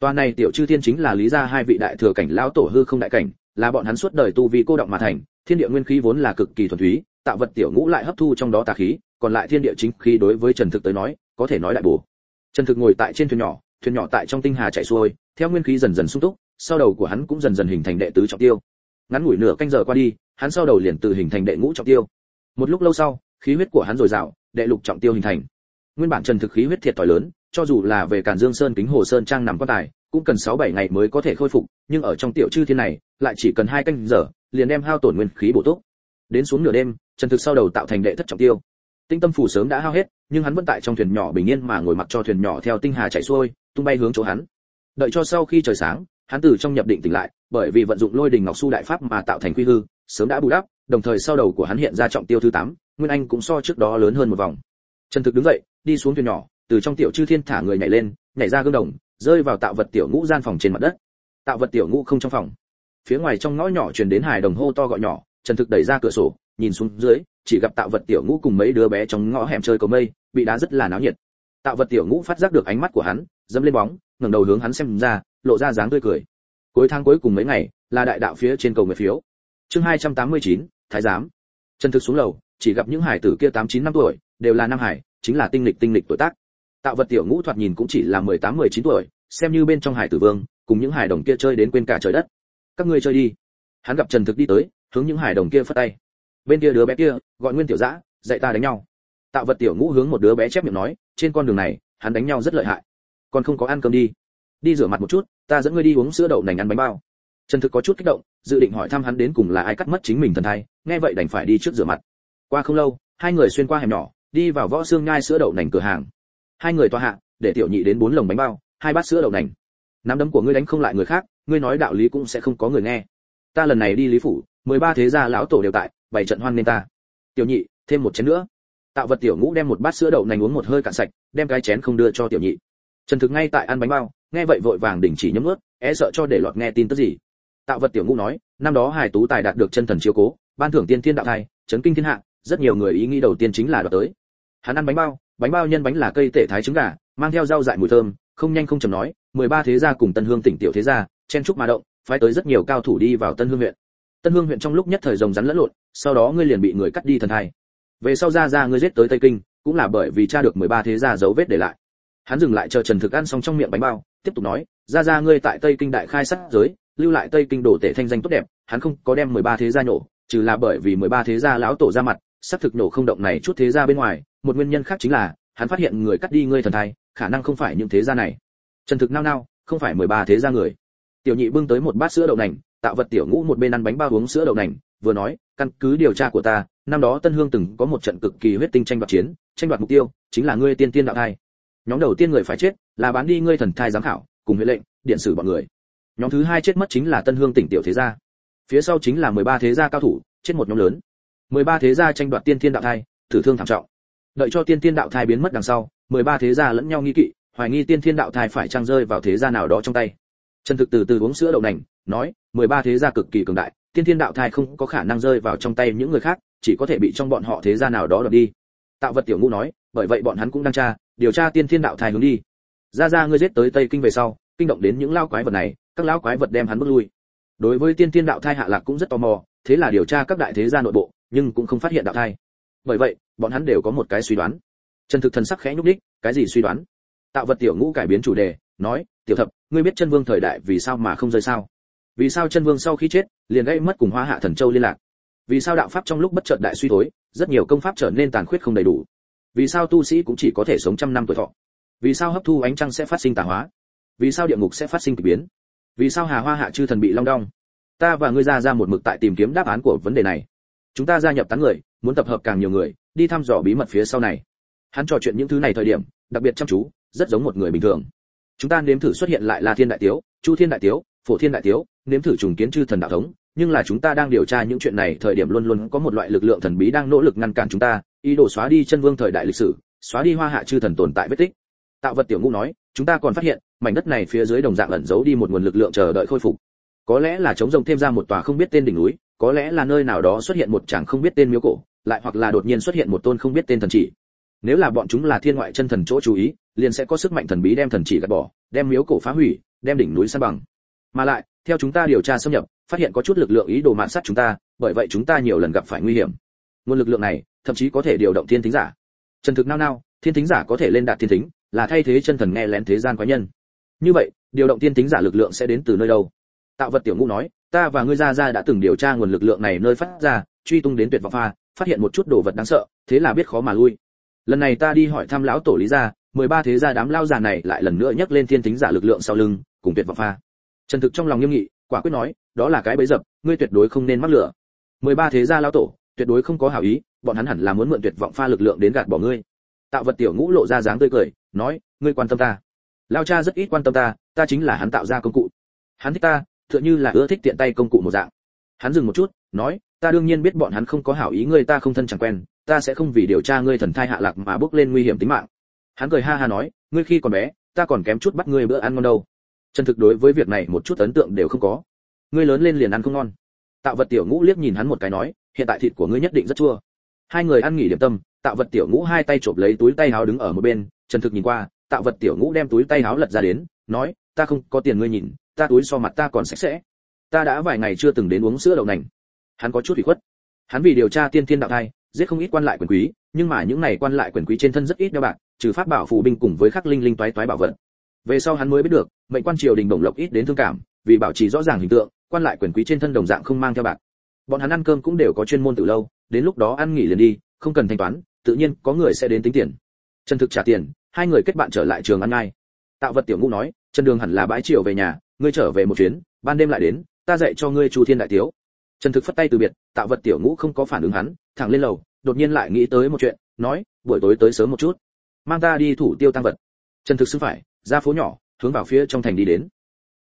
Toàn này tiểu chư thiên chính là lý gia hai vị đại thừa cảnh lão tổ hư không đại cảnh là bọn hắn suốt đời tu vi cô động mà thành, thiên địa nguyên khí vốn là cực kỳ thuần túy, tạo vật tiểu ngũ lại hấp thu trong đó tà khí, còn lại thiên địa chính khí đối với trần thực tới nói, có thể nói đại bổ. Trần thực ngồi tại trên thuyền nhỏ thuyền nhỏ tại trong tinh hà chảy xuôi, theo nguyên khí dần dần sung túc, sau đầu của hắn cũng dần dần hình thành đệ tứ trọng tiêu. Ngắn ngủi nửa canh giờ qua đi, hắn sau đầu liền từ hình thành đệ ngũ trọng tiêu. Một lúc lâu sau, khí huyết của hắn dồi dào, đệ lục trọng tiêu hình thành. Nguyên bản trần thực khí huyết thiệt thòi lớn, cho dù là về càn dương sơn kính hồ sơn trang nằm quan tài cũng cần sáu bảy ngày mới có thể khôi phục, nhưng ở trong tiểu chư thiên này, lại chỉ cần hai canh giờ, liền đem hao tổn nguyên khí bổ túc. Đến xuống nửa đêm, trần thực sau đầu tạo thành đệ thất trọng tiêu. Tinh tâm phủ sớm đã hao hết, nhưng hắn vẫn tại trong thuyền nhỏ bình yên mà ngồi mặc cho thuyền nhỏ theo tinh hà chạy xuôi, tung bay hướng chỗ hắn. Đợi cho sau khi trời sáng, hắn từ trong nhập định tỉnh lại, bởi vì vận dụng lôi đình ngọc su đại pháp mà tạo thành quy hư, sớm đã bù đắp, đồng thời sau đầu của hắn hiện ra trọng tiêu thứ tám, nguyên anh cũng so trước đó lớn hơn một vòng. Trần thực đứng dậy, đi xuống thuyền nhỏ, từ trong tiểu chư thiên thả người nhảy lên, nhảy ra gương đồng rơi vào tạo vật tiểu ngũ gian phòng trên mặt đất. Tạo vật tiểu ngũ không trong phòng. Phía ngoài trong ngõ nhỏ truyền đến hài đồng hô to gọi nhỏ trần thực đẩy ra cửa sổ nhìn xuống dưới chỉ gặp tạo vật tiểu ngũ cùng mấy đứa bé trong ngõ hẻm chơi cầu mây bị đá rất là náo nhiệt. Tạo vật tiểu ngũ phát giác được ánh mắt của hắn dẫm lên bóng ngẩng đầu hướng hắn xem ra lộ ra dáng tươi cười. Cuối tháng cuối cùng mấy ngày là đại đạo phía trên cầu người phiếu. Chương 289, thái giám. Trần thực xuống lầu chỉ gặp những hải tử kia tám chín năm tuổi đều là nam hải chính là tinh lịch tinh lịch tuổi tác tạo vật tiểu ngũ thoạt nhìn cũng chỉ là mười tám, mười chín tuổi, xem như bên trong hải tử vương, cùng những hải đồng kia chơi đến quên cả trời đất. Các ngươi chơi đi. Hắn gặp trần thực đi tới, hướng những hải đồng kia phất tay. Bên kia đứa bé kia, gọi nguyên tiểu dã dạy ta đánh nhau. Tạo vật tiểu ngũ hướng một đứa bé chép miệng nói, trên con đường này, hắn đánh nhau rất lợi hại. Còn không có ăn cơm đi. Đi rửa mặt một chút, ta dẫn ngươi đi uống sữa đậu nành ăn bánh bao. Trần thực có chút kích động, dự định hỏi thăm hắn đến cùng là ai cắt mất chính mình thần thai, nghe vậy đành phải đi trước rửa mặt. Qua không lâu, hai người xuyên qua hẻm nhỏ, đi vào võ xương nhai sữa đậu nành cửa hàng hai người tòa hạ, để tiểu nhị đến bốn lồng bánh bao, hai bát sữa đậu nành. Nắm đấm của ngươi đánh không lại người khác, ngươi nói đạo lý cũng sẽ không có người nghe. Ta lần này đi lý phủ, mười ba thế gia lão tổ đều tại bảy trận hoan nên ta. Tiểu nhị, thêm một chén nữa. Tạo vật tiểu ngũ đem một bát sữa đậu nành uống một hơi cạn sạch, đem cái chén không đưa cho tiểu nhị. Trần thực ngay tại ăn bánh bao, nghe vậy vội vàng đình chỉ nhấm ướt é e sợ cho để lọt nghe tin tức gì. Tạo vật tiểu ngũ nói, năm đó hải tú tài đạt được chân thần chiếu cố, ban thưởng tiên thiên đạo thai, chấn kinh thiên hạ, rất nhiều người ý nghĩ đầu tiên chính là đoạt tới. Hắn ăn bánh bao bánh bao nhân bánh là cây tể thái trứng gà, mang theo rau dại mùi thơm, không nhanh không chậm nói, mười ba thế gia cùng tân hương tỉnh tiểu thế gia, chen chúc mà động, phái tới rất nhiều cao thủ đi vào tân hương huyện. Tân hương huyện trong lúc nhất thời rồng rắn lẫn lộn, sau đó ngươi liền bị người cắt đi thần thai. Về sau ra ra ngươi giết tới tây kinh, cũng là bởi vì cha được mười ba thế gia dấu vết để lại. Hắn dừng lại chờ trần thực ăn xong trong miệng bánh bao, tiếp tục nói, ra ra ngươi tại tây kinh đại khai sát giới, lưu lại tây kinh đổ tể thanh danh tốt đẹp, hắn không có đem mười ba thế gia nổ trừ là bởi vì mười ba thế gia lão tổ ra mặt, xác thực nổ không động này chút thế gia bên ngoài một nguyên nhân khác chính là, hắn phát hiện người cắt đi ngươi thần thai, khả năng không phải những thế gia này. Trần thực nao nao, không phải mười ba thế gia người. Tiểu nhị bưng tới một bát sữa đậu nành, tạo vật tiểu ngũ một bên ăn bánh bao uống sữa đậu nành, vừa nói, căn cứ điều tra của ta, năm đó tân hương từng có một trận cực kỳ huyết tinh tranh đoạt chiến, tranh đoạt mục tiêu, chính là ngươi tiên tiên đạo thai. Nhóm đầu tiên người phải chết, là bán đi ngươi thần thai giám khảo, cùng huệ lệnh, điện sử bọn người. Nhóm thứ hai chết mất chính là tân hương tỉnh tiểu thế gia. Phía sau chính là mười ba thế gia cao thủ, chết một nhóm lớn. Mười ba thế gia tranh đoạt tiên thiên đạo thai thử thương thảm trọng đợi cho tiên thiên đạo thai biến mất đằng sau, mười ba thế gia lẫn nhau nghi kỵ, hoài nghi tiên thiên đạo thai phải trang rơi vào thế gia nào đó trong tay. Trần thực từ từ uống sữa đậu nành, nói, mười ba thế gia cực kỳ cường đại, tiên thiên đạo thai không có khả năng rơi vào trong tay những người khác, chỉ có thể bị trong bọn họ thế gia nào đó đoạt đi. Tạo vật tiểu ngũ nói, bởi vậy bọn hắn cũng đang tra, điều tra tiên thiên đạo thai hướng đi. Ra ra ngươi giết tới tây kinh về sau, kinh động đến những lao quái vật này, các lão quái vật đem hắn bước lui. Đối với tiên thiên đạo thai hạ lạc cũng rất tò mò, thế là điều tra các đại thế gia nội bộ, nhưng cũng không phát hiện đạo thai bởi vậy, bọn hắn đều có một cái suy đoán. Chân thực thần sắc khẽ nhúc đích cái gì suy đoán? Tạo vật tiểu ngũ cải biến chủ đề, nói, tiểu thập, ngươi biết chân vương thời đại vì sao mà không rơi sao? Vì sao chân vương sau khi chết, liền gây mất cùng hoa hạ thần châu liên lạc? Vì sao đạo pháp trong lúc bất chợt đại suy tối rất nhiều công pháp trở nên tàn khuyết không đầy đủ? Vì sao tu sĩ cũng chỉ có thể sống trăm năm tuổi thọ? Vì sao hấp thu ánh trăng sẽ phát sinh tà hóa? Vì sao địa ngục sẽ phát sinh kỳ biến? Vì sao hà hoa hạ chư thần bị long đong? Ta và ngươi ra ra một mực tại tìm kiếm đáp án của vấn đề này chúng ta gia nhập tán người, muốn tập hợp càng nhiều người, đi thăm dò bí mật phía sau này. Hắn trò chuyện những thứ này thời điểm, đặc biệt chăm chú, rất giống một người bình thường. Chúng ta nếm thử xuất hiện lại là thiên đại tiếu, chu thiên đại tiếu, phổ thiên đại tiếu, nếm thử trùng kiến chư thần đạo thống, nhưng là chúng ta đang điều tra những chuyện này thời điểm luôn luôn có một loại lực lượng thần bí đang nỗ lực ngăn cản chúng ta, ý đồ xóa đi chân vương thời đại lịch sử, xóa đi hoa hạ chư thần tồn tại vết tích. Tạo vật tiểu ngũ nói, chúng ta còn phát hiện, mảnh đất này phía dưới đồng dạng ẩn giấu đi một nguồn lực lượng chờ đợi khôi phục. Có lẽ là chống rồng thêm ra một tòa không biết tên đỉnh núi có lẽ là nơi nào đó xuất hiện một chàng không biết tên miếu cổ, lại hoặc là đột nhiên xuất hiện một tôn không biết tên thần chỉ. Nếu là bọn chúng là thiên ngoại chân thần chỗ chú ý, liền sẽ có sức mạnh thần bí đem thần chỉ gạt bỏ, đem miếu cổ phá hủy, đem đỉnh núi san bằng. Mà lại, theo chúng ta điều tra xâm nhập, phát hiện có chút lực lượng ý đồ mạn sát chúng ta, bởi vậy chúng ta nhiều lần gặp phải nguy hiểm. Nguồn lực lượng này, thậm chí có thể điều động thiên thính giả. Trần thực nao nao, thiên thính giả có thể lên đạt thiên thính, là thay thế chân thần nghe lén thế gian quái nhân. Như vậy, điều động thiên thính giả lực lượng sẽ đến từ nơi đâu? Tạo vật tiểu ngũ nói ta và ngươi gia gia đã từng điều tra nguồn lực lượng này nơi phát ra, truy tung đến tuyệt vọng pha, phát hiện một chút đồ vật đáng sợ, thế là biết khó mà lui. Lần này ta đi hỏi thăm lão tổ lý gia, mười ba thế gia đám lao già này lại lần nữa nhắc lên thiên thính giả lực lượng sau lưng, cùng tuyệt vọng pha. Trần thực trong lòng nghiêm nghị, quả quyết nói, đó là cái bẫy dập, ngươi tuyệt đối không nên mắc lửa. Mười ba thế gia lão tổ, tuyệt đối không có hảo ý, bọn hắn hẳn là muốn mượn tuyệt vọng pha lực lượng đến gạt bỏ ngươi. Tạo vật tiểu ngũ lộ ra dáng tươi cười, nói, ngươi quan tâm ta. Lao cha rất ít quan tâm ta ta chính là hắn tạo ra công cụ. Hắn thích ta tựa như là ưa thích tiện tay công cụ một dạng. Hắn dừng một chút, nói, ta đương nhiên biết bọn hắn không có hảo ý ngươi ta không thân chẳng quen, ta sẽ không vì điều tra ngươi thần thai hạ lạc mà bước lên nguy hiểm tính mạng. Hắn cười ha ha nói, ngươi khi còn bé, ta còn kém chút bắt ngươi bữa ăn ngon đâu. Chân thực đối với việc này một chút ấn tượng đều không có. Ngươi lớn lên liền ăn không ngon. Tạo vật tiểu ngũ liếc nhìn hắn một cái nói, hiện tại thịt của ngươi nhất định rất chua. Hai người ăn nghỉ điểm tâm, tạo vật tiểu ngũ hai tay chộp lấy túi tay áo đứng ở một bên trần thực nhìn qua, tạo vật tiểu ngũ đem túi tay áo lật ra đến, nói ta không có tiền ngươi nhìn, ta túi so mặt ta còn sạch sẽ. Ta đã vài ngày chưa từng đến uống sữa đậu nành. Hắn có chút ủy khuất. Hắn vì điều tra tiên thiên đạo thai, giết không ít quan lại quyền quý, nhưng mà những này quan lại quyền quý trên thân rất ít đeo bạc trừ pháp bảo phù binh cùng với khắc linh linh toái toái bảo vật. Về sau hắn mới biết được, mệnh quan triều đình bổng lộc ít đến thương cảm, vì bảo trì rõ ràng hình tượng, quan lại quyền quý trên thân đồng dạng không mang theo bạc bọn hắn ăn cơm cũng đều có chuyên môn từ lâu, đến lúc đó ăn nghỉ liền đi, không cần thanh toán, tự nhiên có người sẽ đến tính tiền. Chân thực trả tiền, hai người kết bạn trở lại trường ăn ngay. Tạo vật tiểu ngũ nói trần đường hẳn là bãi chiều về nhà, ngươi trở về một chuyến, ban đêm lại đến, ta dạy cho ngươi chu thiên đại tiếu. Trần thực phất tay từ biệt tạo vật tiểu ngũ không có phản ứng hắn, thẳng lên lầu, đột nhiên lại nghĩ tới một chuyện, nói, buổi tối tới sớm một chút, mang ta đi thủ tiêu tăng vật. Trần thực xưng phải, ra phố nhỏ, hướng vào phía trong thành đi đến.